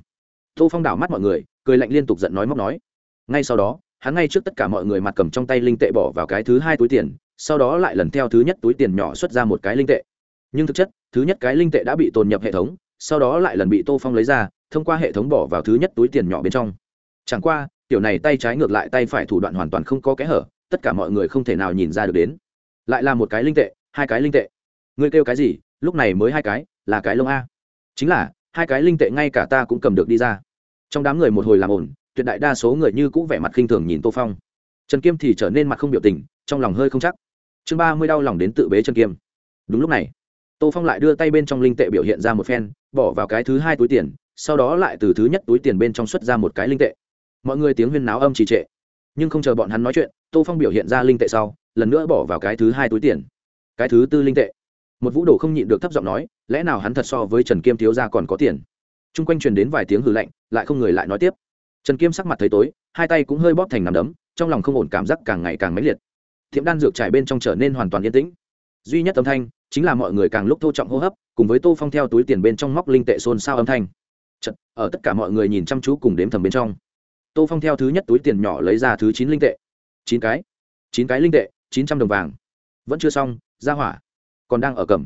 Tô phong đảo mắt mọi người, cười lạnh liên tục giận nói móc nói. Ngay sau đó hắn ngay trước tất cả mọi người mặt cầm trong tay linh tệ bỏ vào cái thứ hai túi tiền, sau đó lại lần theo thứ nhất túi tiền nhỏ xuất ra một cái linh tệ. Nhưng thực chất, thứ nhất cái linh tệ đã bị tồn nhập hệ thống, sau đó lại lần bị tô phong lấy ra, thông qua hệ thống bỏ vào thứ nhất túi tiền nhỏ bên trong. Chẳng qua, tiểu này tay trái ngược lại tay phải thủ đoạn hoàn toàn không có kẽ hở, tất cả mọi người không thể nào nhìn ra được đến. Lại là một cái linh tệ, hai cái linh tệ. Ngươi kêu cái gì? Lúc này mới hai cái, là cái lông a. Chính là, hai cái linh tệ ngay cả ta cũng cầm được đi ra. Trong đám người một hồi làm ổn tuyệt đại đa số người như cũng vẻ mặt khinh thường nhìn tô phong. Trần kiêm thì trở nên mặt không biểu tình, trong lòng hơi không chắc. Chương ba mươi đau lòng đến tự bế trần kiêm. Đúng lúc này, tô phong lại đưa tay bên trong linh tệ biểu hiện ra một phen, bỏ vào cái thứ hai túi tiền, sau đó lại từ thứ nhất túi tiền bên trong xuất ra một cái linh tệ. Mọi người tiếng huyên náo âm trì trệ. Nhưng không chờ bọn hắn nói chuyện, tô phong biểu hiện ra linh tệ sau, lần nữa bỏ vào cái thứ hai túi tiền. Cái thứ tư linh tệ. Một vũ đồ không nhịn được thấp giọng nói, lẽ nào hắn thật so với trần kiêm thiếu ra còn có tiền? T r u n g quanh truyền đến vài tiếng hư lạnh, lại không người lại nói tiếp trần kiêm sắc mặt thấy tối hai tay cũng hơi bóp thành nằm đấm trong lòng không ổn cảm giác càng ngày càng mãnh liệt. Thiệm đan dược trải bên trong trở nên hoàn toàn yên tĩnh. Duy nhất âm thanh chính là mọi người càng lúc thô trọng hô hấp cùng với tô phong theo túi tiền bên trong móc linh tệ xôn xao âm thanh. Chật, ở tất cả mọi người nhìn chăm chú cùng đếm thầm bên trong tô phong theo thứ nhất túi tiền nhỏ lấy ra thứ chín linh tệ. Chín cái. Chín cái linh tệ chín trăm đồng vàng. Vẫn chưa xong ra hỏa. Còn đang ở cầm.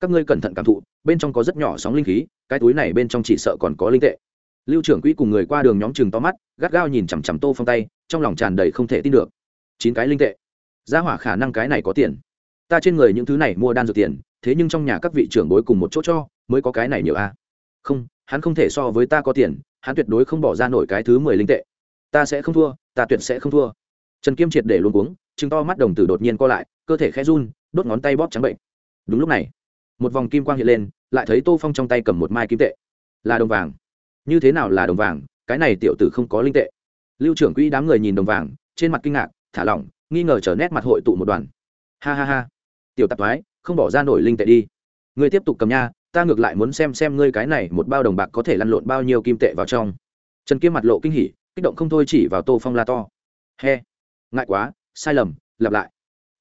Các ngươi cẩn thận cảm thụ bên trong có rất nhỏ sóng linh khí cái túi này bên trong chỉ sợ còn có linh tệ lưu trưởng quỹ cùng người qua đường nhóm chừng to mắt, gắt gao nhìn chằm chằm tô phong tay, trong lòng tràn đầy không thể tin được. Chín cái linh tệ. Ra hỏa khả năng cái này có tiền. Ta trên người những thứ này mua đan dược tiền, thế nhưng trong nhà các vị trưởng bối cùng một chỗ cho, mới có cái này nhiều a. Không, hắn không thể so với ta có tiền, hắn tuyệt đối không bỏ ra nổi cái thứ mười linh tệ. Ta sẽ không thua, ta tuyệt sẽ không thua. Trần kiêm triệt để luôn uống chứng to mắt đồng tử đột nhiên co lại, cơ thể khẽ run, đốt ngón tay bóp trắng bệnh. Đúng lúc này, một vòng kim quang hiện lên, lại thấy tô phong trong tay cầm một mai kim tệ. Là đồng vàng như thế nào là đồng vàng, cái này tiểu tử không có linh tệ. Lưu trưởng quỹ đám người nhìn đồng vàng, trên mặt kinh ngạc, thả lỏng, nghi ngờ trở nét mặt hội tụ một đoàn. Ha ha ha. Tiểu tạp thoái, không bỏ ra nổi linh tệ đi. Người tiếp tục cầm nha, ta ngược lại muốn xem xem ngươi cái này một bao đồng bạc có thể lăn lộn bao nhiêu kim tệ vào trong. Trần kiêm mặt lộ kinh hỉ, kích động không thôi chỉ vào tô phong la to. He. Ngại quá, sai lầm, lặp lại.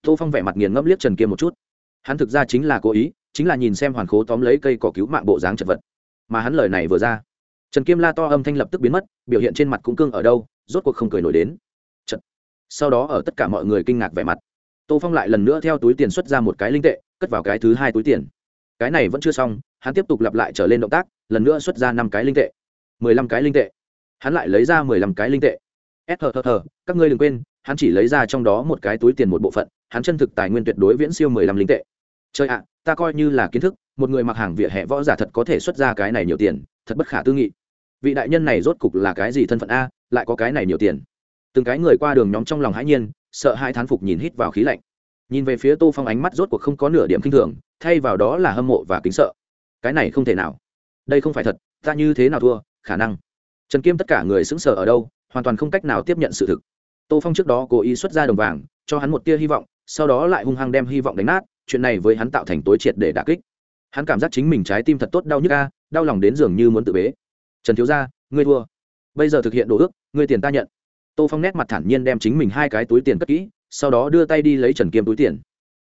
Tô phong vẻ mặt nghiền ngẫm liếc trần kiêm một chút. Hắn thực ra chính là cố ý, chính là nhìn xem hoàn khố tóm lấy cây cỏ cứu mạng bộ dáng chật vật. Mà hắn lời này vừa ra trần kiêm la to âm thanh lập tức biến mất, biểu hiện trên mặt cũng cương ở đâu, rốt cuộc không cười nổi đến. Chật. sau đó ở tất cả mọi người kinh ngạc vẻ mặt, tô phong lại lần nữa theo túi tiền xuất ra một cái linh tệ, cất vào cái thứ hai túi tiền. Cái này vẫn chưa xong, hắn tiếp tục lặp lại trở lên động tác, lần nữa xuất ra năm cái linh tệ. Mười lăm cái linh tệ. Hắn lại lấy ra mười lăm cái linh tệ. S hờ hờ hờ các ngươi đừng quên, hắn chỉ lấy ra trong đó một cái túi tiền một bộ phận, hắn chân thực tài nguyên tuyệt đối viễn siêu mười lăm linh tệ. Chơi ạ, ta coi như là kiến thức, một người mặc hàng vỉa hè võ giả thật có thể xuất ra cái này nhiều tiền, thật bất khả tư nghị vị đại nhân này rốt cục là cái gì thân phận a, lại có cái này nhiều tiền. Từng cái người qua đường nhóm trong lòng hãi nhiên, sợ hai thán phục nhìn hít vào khí lạnh. Nhìn về phía tô phong ánh mắt rốt cuộc không có nửa điểm kinh thường, thay vào đó là hâm mộ và kính sợ. Cái này không thể nào. Đây không phải thật, ta như thế nào thua, khả năng. Trần kiêm tất cả người xứng sở ở đâu, hoàn toàn không cách nào tiếp nhận sự thực. Tô phong trước đó cố ý xuất ra đồng vàng, cho hắn một tia hy vọng, sau đó lại hung hăng đem hy vọng đánh nát, chuyện này với hắn tạo thành tối triệt để đà kích. Hắn cảm giác chính mình trái tim thật tốt đau nhức ca đau lòng đến dường như muốn tự bế trần thiếu gia, ngươi thua. Bây giờ thực hiện đồ ước, ngươi tiền ta nhận. Tô phong nét mặt thản nhiên đem chính mình hai cái túi tiền cất kỹ, sau đó đưa tay đi lấy trần kiêm túi tiền.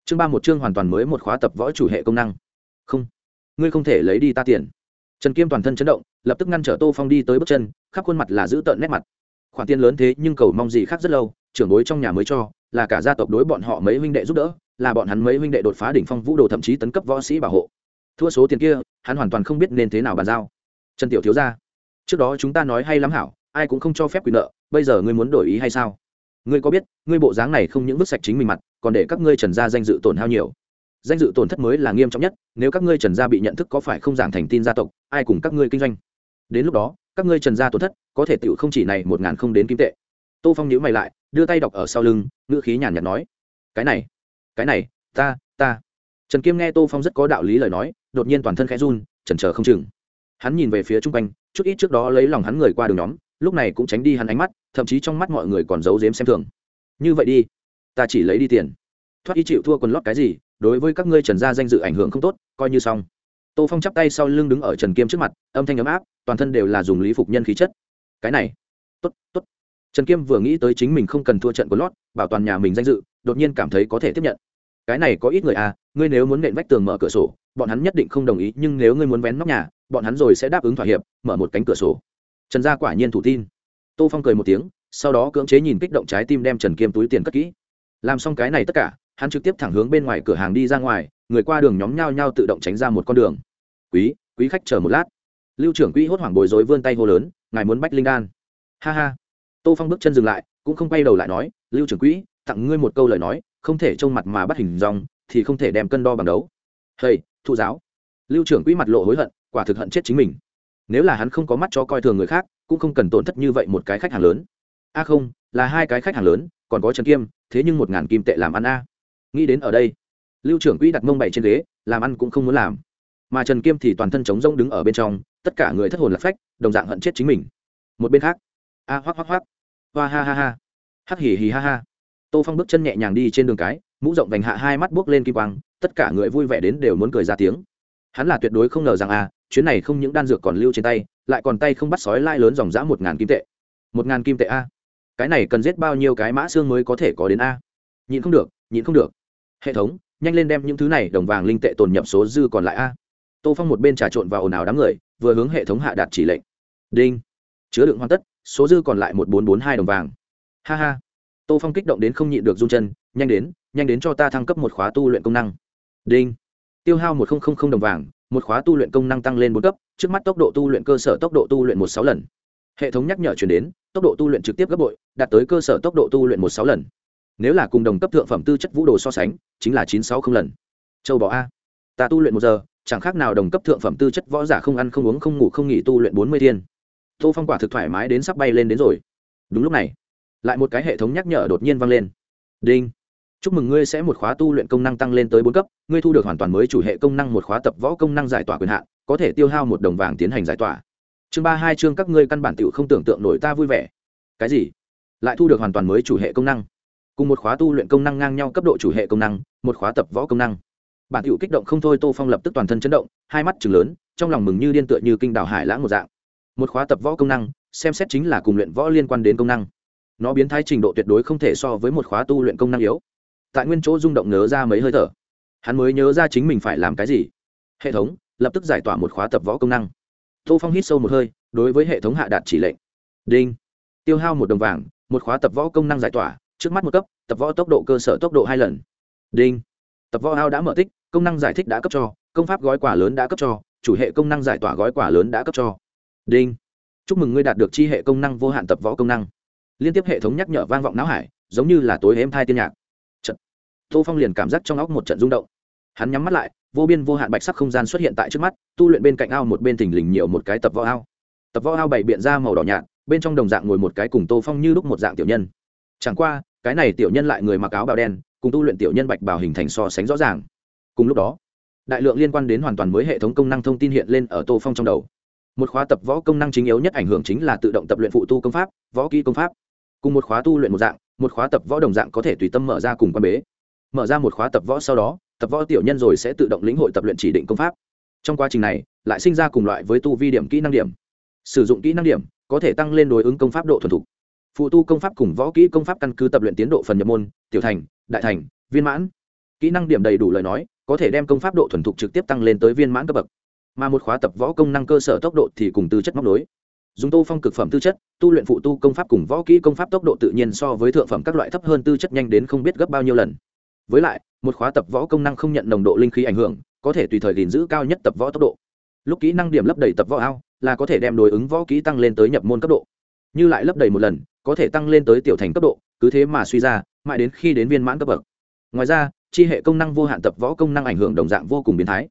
Chương ba một chương hoàn toàn mới một khóa tập võ chủ hệ công năng. Không, ngươi không thể lấy đi ta tiền. Trần kiêm toàn thân chấn động, lập tức ngăn trở tô phong đi tới bước chân, khắp khuôn mặt là giữ tợn nét mặt. Khoản tiền lớn thế nhưng cầu mong gì khác rất lâu, trưởng bối trong nhà mới cho, là cả gia tộc đối bọn họ mấy huynh đệ giúp đỡ, là bọn hắn mấy huynh đệ đột phá đỉnh phong vũ đồ thậm chí tấn cấp võ sĩ bảo hộ. Thua số tiền kia, hắn hoàn toàn không biết nên thế nào bàn giao. Trần tiểu thiếu ra trước đó chúng ta nói hay lắm hảo, ai cũng không cho phép quyền nợ, bây giờ ngươi muốn đổi ý hay sao? Ngươi có biết, ngươi bộ dáng này không những vứt sạch chính mình mặt, còn để các ngươi trần gia danh dự tổn hao nhiều. Danh dự tổn thất mới là nghiêm trọng nhất, nếu các ngươi trần gia bị nhận thức có phải không giảng thành tin gia tộc, ai cùng các ngươi kinh doanh? Đến lúc đó, các ngươi trần gia tổn thất, có thể tựu không chỉ này một ngàn không đến kim tệ. Tô phong nhíu mày lại, đưa tay đọc ở sau lưng, ngữ khí nhàn nhạt nói, cái này cái này, ta ta. Trần kiêm nghe tô phong rất có đạo lý lời nói, đột nhiên toàn thân khẽ run, chần chờ không chừng. Hắn nhìn về phía chung quanh chút ít trước đó lấy lòng hắn người qua đường nhóm, lúc này cũng tránh đi hắn ánh mắt, thậm chí trong mắt mọi người còn giấu dếm xem thường. Như vậy đi, ta chỉ lấy đi tiền. Thoát y chịu thua quần lót cái gì, đối với các ngươi trần gia danh dự ảnh hưởng không tốt, coi như xong. Tô phong chắp tay sau lưng đứng ở trần kiêm trước mặt, âm thanh ấm áp, toàn thân đều là dùng lý phục nhân khí chất. Cái này, tốt tốt. Trần kiêm vừa nghĩ tới chính mình không cần thua trận quần lót, bảo toàn nhà mình danh dự, đột nhiên cảm thấy có thể tiếp nhận. Cái này có ít người à ngươi nếu muốn nện vách tường mở cửa sổ, bọn hắn nhất định không đồng ý, nhưng nếu ngươi muốn vén nóc nhà bọn hắn rồi sẽ đáp ứng thỏa hiệp, mở một cánh cửa sổ. Trần gia quả nhiên thủ tin. Tô phong cười một tiếng, sau đó cưỡng chế nhìn kích động trái tim đem trần kiêm túi tiền cất kỹ. Làm xong cái này tất cả, hắn trực tiếp thẳng hướng bên ngoài cửa hàng đi ra ngoài, người qua đường nhóm nhao nhao tự động tránh ra một con đường. Quý quý khách chờ một lát. Lưu trưởng quỹ hốt hoảng bồi dối vươn tay hô lớn, ngài muốn bách linh đan. Ha ha. Tô phong bước chân dừng lại, cũng không quay đầu lại nói, lưu trưởng quỹ, tặng ngươi một câu lời nói, không thể trông mặt mà bắt hình dòng, thì không thể đem cân đo bằng đấu. Hầy, thụ giáo. Lưu trưởng quỹ mặt lộ hối hận quả thực hận chết chính mình. Nếu là hắn không có mắt cho coi thường người khác, cũng không cần tổn thất như vậy một cái khách hàng lớn. A không, là hai cái khách hàng lớn, còn có trần kiêm, thế nhưng một ngàn kim tệ làm ăn a. Nghĩ đến ở đây, lưu trưởng quỹ đặt mông bày trên ghế, làm ăn cũng không muốn làm. Mà trần kiêm thì toàn thân chống rông đứng ở bên trong, tất cả người thất hồn lạc phách, đồng dạng hận chết chính mình. Một bên khác, a hoác hoác hoác hoa ha ha ha. Hắc hỉ hỉ ha ha. Tô phong bước chân nhẹ nhàng đi trên đường cái, mũ rộng vành hạ hai mắt buốc lên kim quang, tất cả người vui vẻ đến đều muốn cười ra tiếng. Hắn là tuyệt đối không ngờ rằng a chuyến này không những đan dược còn lưu trên tay, lại còn tay không bắt sói lai lớn dòng dã một ngàn kim tệ. Một ngàn kim tệ a? Cái này cần giết bao nhiêu cái mã xương mới có thể có đến a? Nhịn không được, nhịn không được. Hệ thống, nhanh lên đem những thứ này đồng vàng linh tệ tồn nhập số dư còn lại a. Tô phong một bên trà trộn vào ồn ào đám người, vừa hướng hệ thống hạ đạt chỉ lệnh. Đinh. Chứa đựng hoàn tất, số dư còn lại một bốn bốn hai đồng vàng. Ha ha. Tô phong kích động đến không nhịn được run chân, nhanh đến nhanh đến cho ta thăng cấp một khóa tu luyện công năng. Đinh. Tiêu hao một đồng vàng một khóa tu luyện công năng tăng lên bốn cấp, trước mắt tốc độ tu luyện cơ sở tốc độ tu luyện một sáu lần. Hệ thống nhắc nhở chuyển đến, tốc độ tu luyện trực tiếp gấp bội, đạt tới cơ sở tốc độ tu luyện một sáu lần. Nếu là cùng đồng cấp thượng phẩm tư chất vũ đồ so sánh, chính là chín sáu không lần. Châu bò a. Ta tu luyện một giờ, chẳng khác nào đồng cấp thượng phẩm tư chất võ giả không ăn không uống không ngủ không nghỉ tu luyện bốn mươi thiên. Tô phong quả thực thoải mái đến sắp bay lên đến rồi. Đúng lúc này, lại một cái hệ thống nhắc nhở đột nhiên vang lên. Đinh chúc mừng ngươi sẽ một khóa tu luyện công năng tăng lên tới bốn cấp, ngươi thu được hoàn toàn mới chủ hệ công năng một khóa tập võ công năng giải tỏa quyền hạn, có thể tiêu hao một đồng vàng tiến hành giải tỏa. Chương ba hai chương các ngươi căn bản tự không tưởng tượng nổi ta vui vẻ. Cái gì? Lại thu được hoàn toàn mới chủ hệ công năng. Cùng một khóa tu luyện công năng ngang nhau cấp độ chủ hệ công năng, một khóa tập võ công năng. Bản tiểu kích động không thôi, tô phong lập tức toàn thân chấn động, hai mắt chừng lớn, trong lòng mừng như điên tựa như kinh đảo hải lãng một dạng. Một khóa tập võ công năng, xem xét chính là cùng luyện võ liên quan đến công năng. Nó biến thái trình độ tuyệt đối không thể so với một khóa tu luyện công năng yếu tại nguyên chỗ rung động nhớ ra mấy hơi thở. Hắn mới nhớ ra chính mình phải làm cái gì. Hệ thống, lập tức giải tỏa một khóa tập võ công năng. Tô phong hít sâu một hơi, đối với hệ thống hạ đạt chỉ lệnh. Đinh. Tiêu hao một đồng vàng, một khóa tập võ công năng giải tỏa, trước mắt một cấp, tập võ tốc độ cơ sở tốc độ hai lần. Đinh. Tập võ ao đã mở tích, công năng giải thích đã cấp cho, công pháp gói quả lớn đã cấp cho, chủ hệ công năng giải tỏa gói quả lớn đã cấp cho. Đinh. Chúc mừng ngươi đạt được chi hệ công năng vô hạn tập võ công năng. Liên tiếp hệ thống nhắc nhở vang vọng não hải, giống như là tối êm thai tiên nhạc tô phong liền cảm giác trong óc một trận rung động. Hắn nhắm mắt lại, vô biên vô hạn bạch sắc không gian xuất hiện tại trước mắt, tu luyện bên cạnh ao một bên thình lình nhiều một cái tập võ ao. Tập võ ao bày biện ra màu đỏ nhạt, bên trong đồng dạng ngồi một cái cùng tô phong như lúc một dạng tiểu nhân. Chẳng qua, cái này tiểu nhân lại người mặc áo bào đen, cùng tu luyện tiểu nhân bạch bào hình thành so sánh rõ ràng. Cùng lúc đó, đại lượng liên quan đến hoàn toàn mới hệ thống công năng thông tin hiện lên ở tô phong trong đầu. Một khóa tập võ công năng chính yếu nhất ảnh hưởng chính là tự động tập luyện phụ tu công pháp, võ kỹ công pháp. Cùng một khóa tu luyện một dạng, một khóa tập võ đồng dạng có thể tùy tâm mở ra cùng quan bế mở ra một khóa tập võ sau đó, tập võ tiểu nhân rồi sẽ tự động lĩnh hội tập luyện chỉ định công pháp. Trong quá trình này, lại sinh ra cùng loại với tu vi điểm kỹ năng điểm. Sử dụng kỹ năng điểm, có thể tăng lên đối ứng công pháp độ thuần thục. Phụ tu công pháp cùng võ kỹ công pháp căn cứ tập luyện tiến độ phần nhập môn, tiểu thành, đại thành, viên mãn. Kỹ năng điểm đầy đủ lời nói, có thể đem công pháp độ thuần thục trực tiếp tăng lên tới viên mãn cấp bậc. Mà một khóa tập võ công năng cơ sở tốc độ thì cùng tư chất móc nối. Dùng tô phong cực phẩm tư chất, tu luyện phụ tu công pháp cùng võ kỹ công pháp tốc độ tự nhiên so với thượng phẩm các loại thấp hơn tư chất nhanh đến không biết gấp bao nhiêu lần với lại, một khóa tập võ công năng không nhận nồng độ linh khí ảnh hưởng, có thể tùy thời gìn giữ cao nhất tập võ tốc độ. Lúc kỹ năng điểm lấp đầy tập võ ao, là có thể đem đối ứng võ kỹ tăng lên tới nhập môn cấp độ. Như lại lấp đầy một lần, có thể tăng lên tới tiểu thành cấp độ, cứ thế mà suy ra, mãi đến khi đến viên mãn cấp bậc. Ngoài ra, chi hệ công năng vô hạn tập võ công năng ảnh hưởng đồng dạng vô cùng biến thái.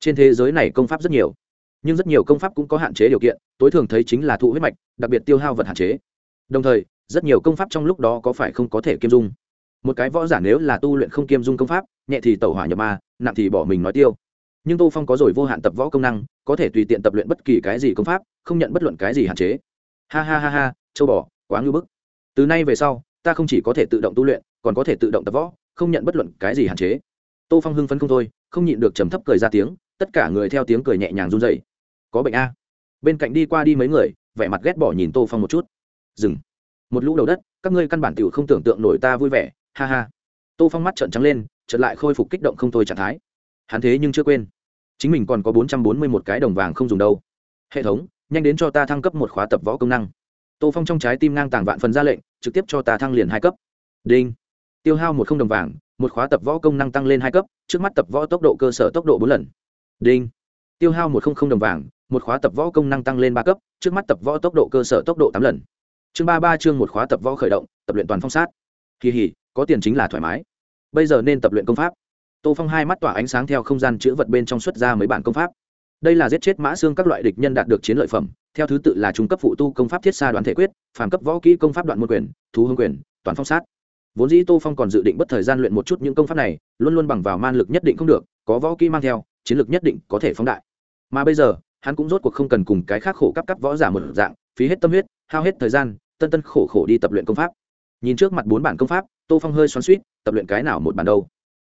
Trên thế giới này công pháp rất nhiều, nhưng rất nhiều công pháp cũng có hạn chế điều kiện, tối thường thấy chính là thụ huyết mạch, đặc biệt tiêu hao vật hạn chế. Đồng thời, rất nhiều công pháp trong lúc đó có phải không có thể kiêm dung? Một cái võ giả nếu là tu luyện không kiêm dung công pháp, nhẹ thì tẩu hỏa nhập ma, nặng thì bỏ mình nói tiêu. Nhưng tô phong có rồi vô hạn tập võ công năng, có thể tùy tiện tập luyện bất kỳ cái gì công pháp, không nhận bất luận cái gì hạn chế. Ha ha ha ha, châu bò, quá ngưu bức. Từ nay về sau, ta không chỉ có thể tự động tu luyện, còn có thể tự động tập võ, không nhận bất luận cái gì hạn chế. Tô phong hưng phấn không thôi, không nhịn được trầm thấp cười ra tiếng, tất cả người theo tiếng cười nhẹ nhàng run dậy có bệnh a. Bên cạnh đi qua đi mấy người, vẻ mặt ghét bỏ nhìn tô phong một chút. Dừng. Một lũ đầu đất, các ngươi căn bản t i ể u không tưởng tượng nổi ta vui vẻ ha ha. Tô phong mắt trợn trắng lên trợn lại khôi phục kích động không thôi trạng thái. Hắn thế nhưng chưa quên. Chính mình còn có bốn trăm bốn mươi một cái đồng vàng không dùng đâu. Hệ thống, nhanh đến cho ta thăng cấp một khóa tập võ công năng. Tô phong trong trái tim ngang tàng vạn phần ra lệnh, trực tiếp cho ta thăng liền hai cấp. Đinh. Tiêu hao một không đồng vàng, một khóa tập võ công năng tăng lên hai cấp, trước mắt tập võ tốc độ cơ sở tốc độ bốn lần. Đinh. Tiêu hao một không không đồng vàng, một khóa tập võ công năng tăng lên ba cấp, trước mắt tập võ tốc độ cơ sở tốc độ tám lần. Chương ba ba chương một khóa tập võ khởi động, tập luyện toàn phong sát kỳ hỉ, có tiền chính là thoải mái. Bây giờ nên tập luyện công pháp. Tô phong hai mắt tỏa ánh sáng theo không gian chữ vật bên trong xuất ra mấy bản công pháp. Đây là giết chết mã xương các loại địch nhân đạt được chiến lợi phẩm, theo thứ tự là trung cấp phụ tu công pháp thiết xa đoàn thể quyết, phàm cấp võ kỹ công pháp đoạn môn quyền, thú hương quyền, toàn phong sát. Vốn dĩ tô phong còn dự định bất thời gian luyện một chút những công pháp này, luôn luôn bằng vào man lực nhất định không được, có võ kỹ mang theo, chiến lược nhất định có thể phóng đại. Mà bây giờ, hắn cũng rốt cuộc không cần cùng cái khác khổ cấp cấp võ giả một dạng, phí hết tâm huyết, hao hết thời gian, tân tân khổ khổ đi tập luyện công pháp nhìn trước mặt bốn bản công pháp, tô phong hơi xoắn suýt tập luyện cái nào một bản đâu?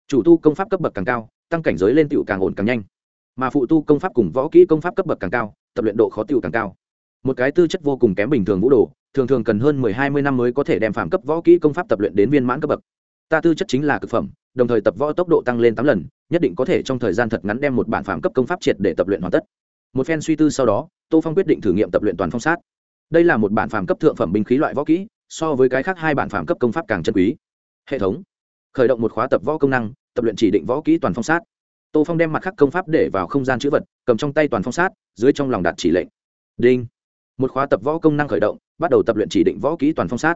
Chủ tu công pháp cấp bậc càng cao, tăng cảnh giới lên tựu càng ổn càng nhanh. Mà phụ tu công pháp cùng võ kỹ công pháp cấp bậc càng cao, tập luyện độ khó tựu càng cao. Một cái tư chất vô cùng kém bình thường vũ đồ, thường thường cần hơn mười hai mươi năm mới có thể đem phạm cấp võ kỹ công pháp tập luyện đến viên mãn cấp bậc. Ta tư chất chính là cực phẩm, đồng thời tập võ tốc độ tăng lên tám lần, nhất định có thể trong thời gian thật ngắn đem một bản phạm cấp công pháp triệt để tập luyện hoàn tất. Một phen suy tư sau đó, tô phong quyết định thử nghiệm tập luyện toàn phong sát. Đây là một bản phạm cấp thượng phẩm binh khí loại võ kỹ so với cái khác hai bản phạm cấp công pháp càng chân quý. Hệ thống, khởi động một khóa tập võ công năng, tập luyện chỉ định võ kỹ toàn phong sát. Tô phong đem mặt khắc công pháp để vào không gian chữ vật, cầm trong tay toàn phong sát, dưới trong lòng đạt chỉ lệnh. Đinh. Một khóa tập võ công năng khởi động, bắt đầu tập luyện chỉ định võ kỹ toàn phong sát.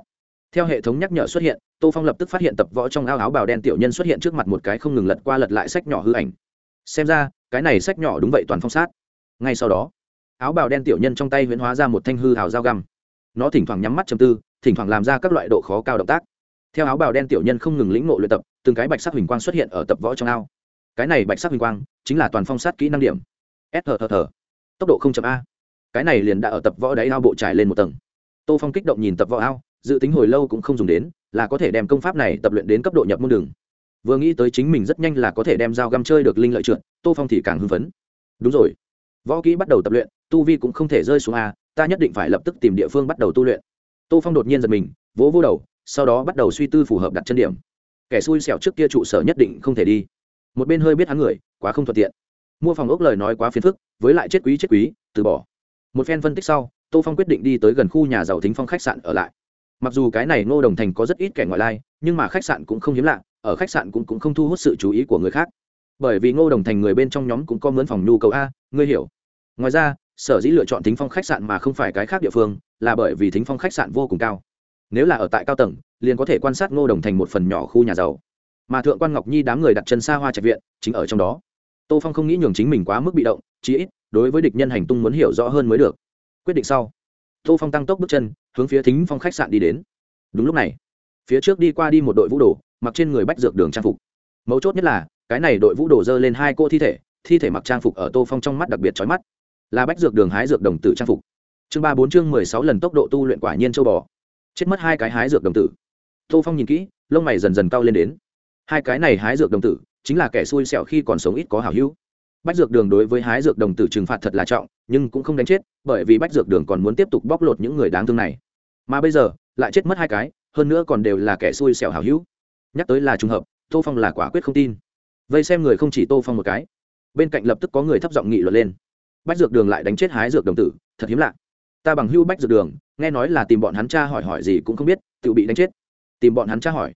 Theo hệ thống nhắc nhở xuất hiện, tô phong lập tức phát hiện tập võ trong ao áo bào đen tiểu nhân xuất hiện trước mặt một cái không ngừng lật qua lật lại sách nhỏ hư ảnh. Xem ra, cái này sách nhỏ đúng vậy toàn phong sát. Ngay sau đó, áo bào đen tiểu nhân trong tay huyễn hóa ra một thanh hư hào dao găm nó thỉnh thoảng nhắm mắt chầm tư, thỉnh thoảng làm ra các loại độ khó cao động tác. Theo áo bào đen tiểu nhân không ngừng lĩnh ngộ luyện tập, từng cái bạch sắc huỳnh quang xuất hiện ở tập võ trong ao. Cái này bạch sắc huỳnh quang chính là toàn phong sát kỹ năng điểm. S thờ thờ tốc độ không chậm a. Cái này liền đã ở tập võ đáy ao bộ trải lên một tầng. Tô phong kích động nhìn tập võ ao, dự tính hồi lâu cũng không dùng đến, là có thể đem công pháp này tập luyện đến cấp độ nhập môn đường. Vừa nghĩ tới chính mình rất nhanh là có thể đem dao găm chơi được linh lợi trượt, tô phong thì càng hưng phấn. Đúng rồi. Võ kỹ bắt đầu tập luyện, tu vi cũng không thể rơi xuống a ta nhất định phải lập tức tìm địa phương bắt đầu tu luyện. Tô phong đột nhiên giật mình vỗ vỗ đầu sau đó bắt đầu suy tư phù hợp đặt chân điểm. Kẻ xui xẻo trước kia trụ sở nhất định không thể đi. Một bên hơi biết hắn người quá không thuận tiện. Mua phòng ốc lời nói quá phiền phức với lại chết quý chết quý từ bỏ. Một phen phân tích sau tô phong quyết định đi tới gần khu nhà giàu thính phong khách sạn ở lại. Mặc dù cái này ngô đồng thành có rất ít kẻ ngoại lai nhưng mà khách sạn cũng không hiếm lạ ở khách sạn cũng, cũng không thu hút sự chú ý của người khác. Bởi vì ngô đồng thành người bên trong nhóm cũng có mướn phòng nhu cầu a ngươi hiểu. Ngoài ra sở dĩ lựa chọn thính phong khách sạn mà không phải cái khác địa phương, là bởi vì thính phong khách sạn vô cùng cao. Nếu là ở tại cao tầng, liền có thể quan sát ngô đồng thành một phần nhỏ khu nhà giàu. Mà thượng quan ngọc nhi đám người đặt chân xa hoa trạch viện, chính ở trong đó. Tô phong không nghĩ nhường chính mình quá mức bị động, chí ít, đối với địch nhân hành tung muốn hiểu rõ hơn mới được. Quyết định sau, tô phong tăng tốc bước chân, hướng phía thính phong khách sạn đi đến. Đúng lúc này, phía trước đi qua đi một đội vũ đồ, mặc trên người bách dược đường trang phục. Mấu chốt nhất là, cái này đội vũ đồ dơ lên hai cô thi thể thi thể mặc trang phục ở tô phong trong mắt đặc biệt trói mắt là bách dược đường hái dược đồng tử trang phục. Chương ba bốn chương mười sáu lần tốc độ tu luyện quả nhiên châu bò. Chết mất hai cái hái dược đồng tử. Tô phong nhìn kỹ, lông mày dần dần cao lên đến. Hai cái này hái dược đồng tử, chính là kẻ xui xẻo khi còn sống ít có hảo hữu. Bách dược đường đối với hái dược đồng tử trừng phạt thật là trọng, nhưng cũng không đánh chết, bởi vì bách dược đường còn muốn tiếp tục bóc lột những người đáng thương này. Mà bây giờ, lại chết mất hai cái, hơn nữa còn đều là kẻ xui xẻo hảo hữu. Nhắc tới là trùng hợp, tô phong là quả quyết không tin. Vây xem người không chỉ tô phong một cái. Bên cạnh lập tức có người thấp giọng nghị luận lên bách dược đường lại đánh chết hái dược đồng tử, thật hiếm lạ. Ta bằng hưu bách dược đường, nghe nói là tìm bọn hắn cha hỏi hỏi gì cũng không biết, tự bị đánh chết. Tìm bọn hắn cha hỏi.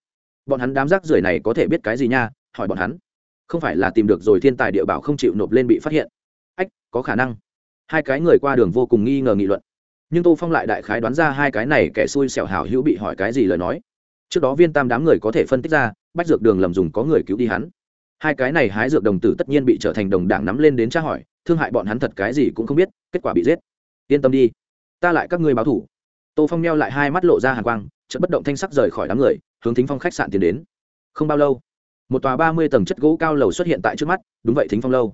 Bọn hắn đám rác rưởi này có thể biết cái gì nha, hỏi bọn hắn. Không phải là tìm được rồi thiên tài địa bảo không chịu nộp lên bị phát hiện. Ách, có khả năng. Hai cái người qua đường vô cùng nghi ngờ nghị luận. Nhưng tô phong lại đại khái đoán ra hai cái này kẻ xui xẻo hảo hữu bị hỏi cái gì lời nói. Trước đó viên tam đám người có thể phân tích ra, bách dược đường lầm dùng có người cứu đi hắn. Hai cái này hái dược đồng tử tất nhiên bị trở thành đồng đảng nắm lên đến tra hỏi thương hại bọn hắn thật cái gì cũng không biết, kết quả bị giết. Yên tâm đi, ta lại các ngươi báo thủ. Tô phong neo lại hai mắt lộ ra hàng quang, chợt bất động thanh sắc rời khỏi đám người, hướng thính phong khách sạn tiến đến. Không bao lâu, một tòa ba mươi tầng chất gỗ cao lầu xuất hiện tại trước mắt, đúng vậy thính phong lâu.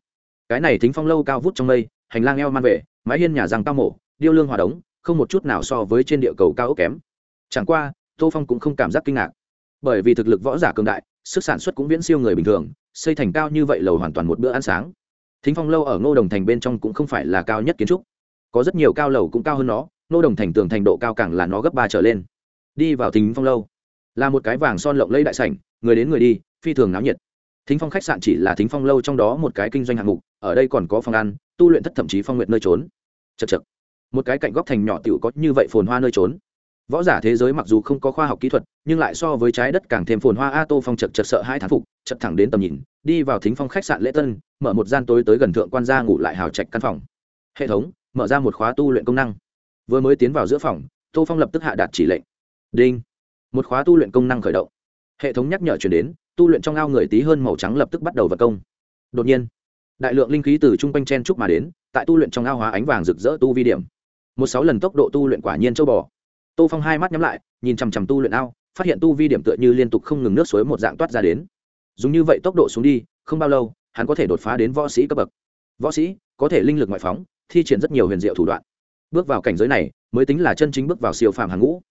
Cái này thính phong lâu cao vút trong mây, hành lang eo man vệ, mái hiên nhà rằng cao mổ, điêu lương hòa đống, không một chút nào so với trên địa cầu cao ốc kém. Chẳng qua, tô phong cũng không cảm giác kinh ngạc. Bởi vì thực lực võ giả cường đại, sức sản xuất cũng viễn siêu người bình thường, xây thành cao như vậy lầu hoàn toàn một bữa ăn sáng thính phong lâu ở ngô đồng thành bên trong cũng không phải là cao nhất kiến trúc. Có rất nhiều cao lầu cũng cao hơn nó, ngô đồng thành tường thành độ cao càng là nó gấp ba trở lên. Đi vào thính phong lâu, là một cái vàng son lộng lẫy đại sảnh, người đến người đi, phi thường náo nhiệt. Thính phong khách sạn chỉ là thính phong lâu trong đó một cái kinh doanh hạng mục, ở đây còn có phòng ăn, tu luyện thất thậm chí phong nguyện nơi trốn. Chật chật một cái cạnh góc thành nhỏ tiểu có như vậy phồn hoa nơi trốn. Võ giả thế giới mặc dù không có khoa học kỹ thuật, nhưng lại so với trái đất càng thêm phồn hoa a tô phong chật chật sợ hai thán phục chật thẳng đến tầm nhìn đi vào thính phong khách sạn lễ tân, mở một gian tối tới gần thượng quan gia ngủ lại hào trạch căn phòng. Hệ thống, mở ra một khóa tu luyện công năng. Vừa mới tiến vào giữa phòng, tô phong lập tức hạ đạt chỉ lệnh. Đinh. Một khóa tu luyện công năng khởi động. Hệ thống nhắc nhở chuyển đến, tu luyện trong ao người tí hơn màu trắng lập tức bắt đầu vật công. Đột nhiên, đại lượng linh khí từ trung quanh chen trúc mà đến, tại tu luyện trong ao hóa ánh vàng rực rỡ tu vi điểm. Một sáu lần tốc độ tu luyện quả nhiên châu bò. Tô phong hai mắt nhắm lại, nhìn chằm chằm tu luyện ao, phát hiện tu vi điểm tựa như liên tục không ngừng nước suối một dạng toát ra đến dùng như vậy tốc độ xuống đi, không bao lâu, hắn có thể đột phá đến võ sĩ cấp bậc. Võ sĩ, có thể linh lực ngoại phóng, thi triển rất nhiều huyền diệu thủ đoạn. Bước vào cảnh giới này, mới tính là chân chính bước vào siêu phàm hàng ngũ.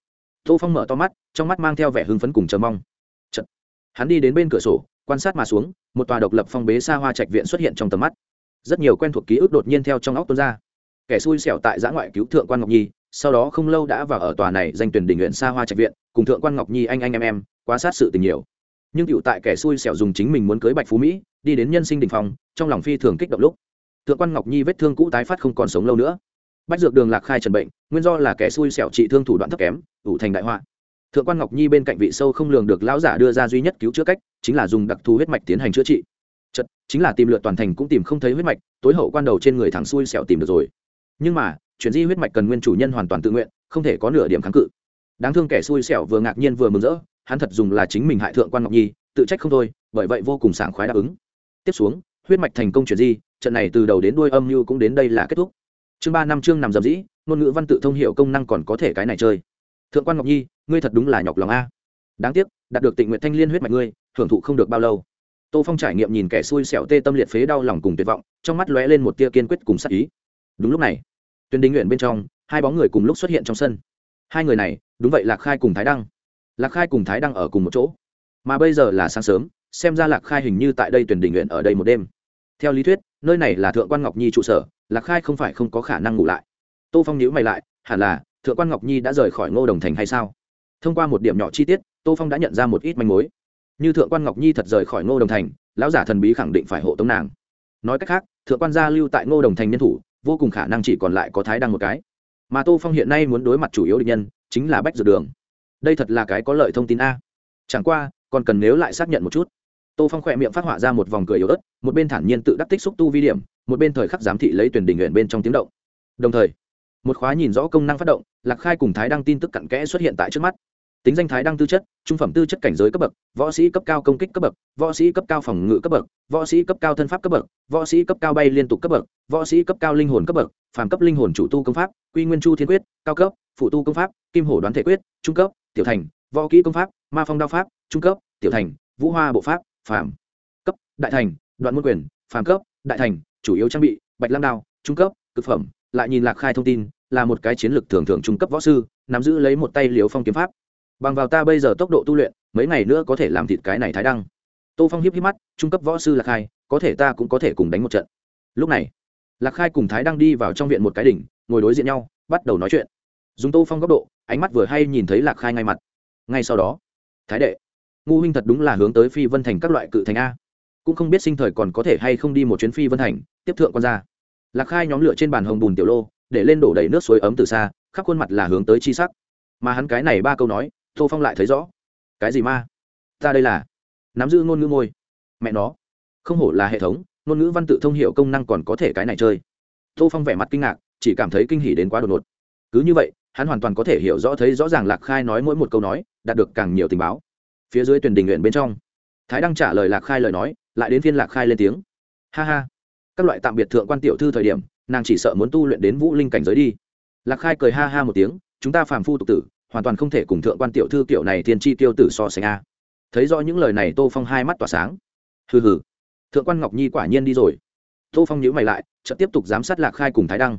Tô phong mở to mắt, trong mắt mang theo vẻ hưng phấn cùng chờ mong. Chật. hắn đi đến bên cửa sổ, quan sát mà xuống, một tòa độc lập phong bế xa hoa trạch viện xuất hiện trong tầm mắt. Rất nhiều quen thuộc ký ức đột nhiên theo trong óc tuôn ra. Kẻ xui xẻo tại giã ngoại cứu thượng quan ngọc nhi, sau đó không lâu đã vào ở tòa này danh tuyển đình nguyện xa hoa trạch viện, cùng thượng quan ngọc nhi anh anh em em, quá sát sự tình nhiều nhưng cựu tại kẻ xui xẻo dùng chính mình muốn cưới bạch phú mỹ, đi đến nhân sinh đình phòng trong lòng phi thường kích động lúc. Thượng quan ngọc nhi vết thương cũ tái phát không còn sống lâu nữa. Bách dược đường lạc khai trần bệnh, nguyên do là kẻ xui xẻo trị thương thủ đoạn thấp kém, ủ thành đại họa. Thượng quan ngọc nhi bên cạnh vị sâu không lường được lão giả đưa ra duy nhất cứu chữa cách, chính là dùng đặc thù huyết mạch tiến hành chữa trị. Chật, chính là tìm lượt toàn thành cũng tìm không thấy huyết mạch, tối hậu quan đầu trên người thằng xui xẻo tìm được rồi. Nhưng mà, chuyển di huyết mạch cần nguyên chủ nhân hoàn toàn tự nguyện, không thể có nửa điểm kháng cự. Đáng thương kẻ xui xẻo vừa ngạc nhiên vừa mừng rỡ hắn thật dùng là chính mình hại thượng quan ngọc nhi, tự trách không thôi, bởi vậy vô cùng sảng khoái đáp ứng. Tiếp xuống, huyết mạch thành công chuyển di, trận này từ đầu đến đuôi âm mưu cũng đến đây là kết thúc. Chương ba năm chương nằm dầm dĩ, ngôn ngữ văn tự thông hiệu công năng còn có thể cái này chơi. Thượng quan ngọc nhi, ngươi thật đúng là nhọc lòng a. Đáng tiếc, đạt được tịnh nguyện thanh liên huyết mạch ngươi, hưởng thụ không được bao lâu. Tô phong trải nghiệm nhìn kẻ xui xẻo tê tâm liệt phế đau lòng cùng tuyệt vọng, trong mắt lóe lên một tia kiên quyết cùng sắc ý. Đúng lúc này, tuyên đình nguyện bên trong, hai bóng người cùng lúc xuất hiện trong sân. Hai người này, đúng vậy lạc khai cùng thái đăng lạc khai cùng thái Đang ở cùng một chỗ. Mà bây giờ là sáng sớm, xem ra lạc khai hình như tại đây tuyển đình nguyện ở đây một đêm. Theo lý thuyết, nơi này là thượng quan ngọc nhi trụ sở, lạc khai không phải không có khả năng ngủ lại. Tô phong nhữ mày lại, hẳn là thượng quan ngọc nhi đã rời khỏi ngô đồng thành hay sao? Thông qua một điểm nhỏ chi tiết, tô phong đã nhận ra một ít manh mối. Như thượng quan ngọc nhi thật rời khỏi ngô đồng thành, lão giả thần bí khẳng định phải hộ tống nàng. Nói cách khác, thượng quan gia lưu tại ngô đồng thành nhân thủ, vô cùng khả năng chỉ còn lại có thái đăng một cái. Mà tô phong hiện nay muốn đối mặt chủ yếu địch nhân, chính là bách dược đường đây thật là cái có lợi thông tin a. Chẳng qua, còn cần nếu lại xác nhận một chút. Tô phong khỏe miệng phát họa ra một vòng cười yếu ớt, một bên thản nhiên tự đắc tích xúc tu vi điểm, một bên thời khắc giám thị lấy tuyển đình nguyện bên trong tiếng động. Đồng thời, một khóa nhìn rõ công năng phát động, lạc khai cùng thái đăng tin tức cặn kẽ xuất hiện tại trước mắt. Tính danh thái đăng tư chất, trung phẩm tư chất cảnh giới cấp bậc, võ sĩ cấp cao công kích cấp bậc, võ sĩ cấp cao phòng ngự cấp bậc, võ sĩ cấp cao thân pháp cấp bậc, võ sĩ cấp cao bay liên tục cấp bậc, võ sĩ cấp cao linh hồn cấp bậc, phàm cấp linh hồn chủ tu công pháp, quy nguyên chu thiên quyết, cao cấp, phụ tu công pháp, kim hổ đoán thể quyết, trung cấp tiểu thành, võ kỹ công pháp, ma phong đao pháp, trung cấp, tiểu thành, vũ hoa bộ pháp, phàm cấp, đại thành, đoạn môn quyền, phàm cấp, đại thành, chủ yếu trang bị, bạch lam đao, trung cấp, cực phẩm. Lại nhìn lạc khai thông tin, là một cái chiến lược thường thường trung cấp võ sư, nắm giữ lấy một tay liều phong kiếm pháp. Bằng vào ta bây giờ tốc độ tu luyện, mấy ngày nữa có thể làm thịt cái này thái đăng. Tô phong hiếp hiếp mắt, trung cấp võ sư lạc khai, có thể ta cũng có thể cùng đánh một trận. Lúc này, lạc khai cùng thái đăng đi vào trong viện một cái đỉnh, ngồi đối diện nhau, bắt đầu nói chuyện. Dùng tô phong góc độ ánh mắt vừa hay nhìn thấy lạc khai ngay mặt. Ngay sau đó, thái đệ, ngu huynh thật đúng là hướng tới phi vân thành các loại cự thành a. Cũng không biết sinh thời còn có thể hay không đi một chuyến phi vân thành, tiếp thượng con ra lạc khai nhóm lửa trên bàn hồng bùn tiểu lô, để lên đổ đầy nước suối ấm từ xa, khắp khuôn mặt là hướng tới chi sắc. Mà hắn cái này ba câu nói, tô phong lại thấy rõ. Cái gì ma? Ta đây là nắm giữ ngôn ngữ ngôi. Mẹ nó, không hổ là hệ thống, ngôn ngữ văn tự thông hiệu công năng còn có thể cái này chơi. Tô phong vẻ mặt kinh ngạc, chỉ cảm thấy kinh hỉ đến quá đột ngột. Cứ như vậy hắn hoàn toàn có thể hiểu rõ thấy rõ ràng lạc khai nói mỗi một câu nói, đạt được càng nhiều tình báo. Phía dưới tuyển đình nguyện bên trong, thái đăng trả lời lạc khai lời nói, lại đến phiên lạc khai lên tiếng. Ha ha, các loại tạm biệt thượng quan tiểu thư thời điểm, nàng chỉ sợ muốn tu luyện đến vũ linh cảnh giới đi. Lạc khai cười ha ha một tiếng, chúng ta phàm phu tục tử, hoàn toàn không thể cùng thượng quan tiểu thư kiểu này thiên tri tiêu tử so sánh a. Thấy rõ những lời này tô phong hai mắt tỏa sáng. Hừ hừ, thượng quan ngọc nhi quả nhiên đi rồi. Tô phong nhữ mày lại, chợt tiếp tục giám sát lạc khai cùng thái đăng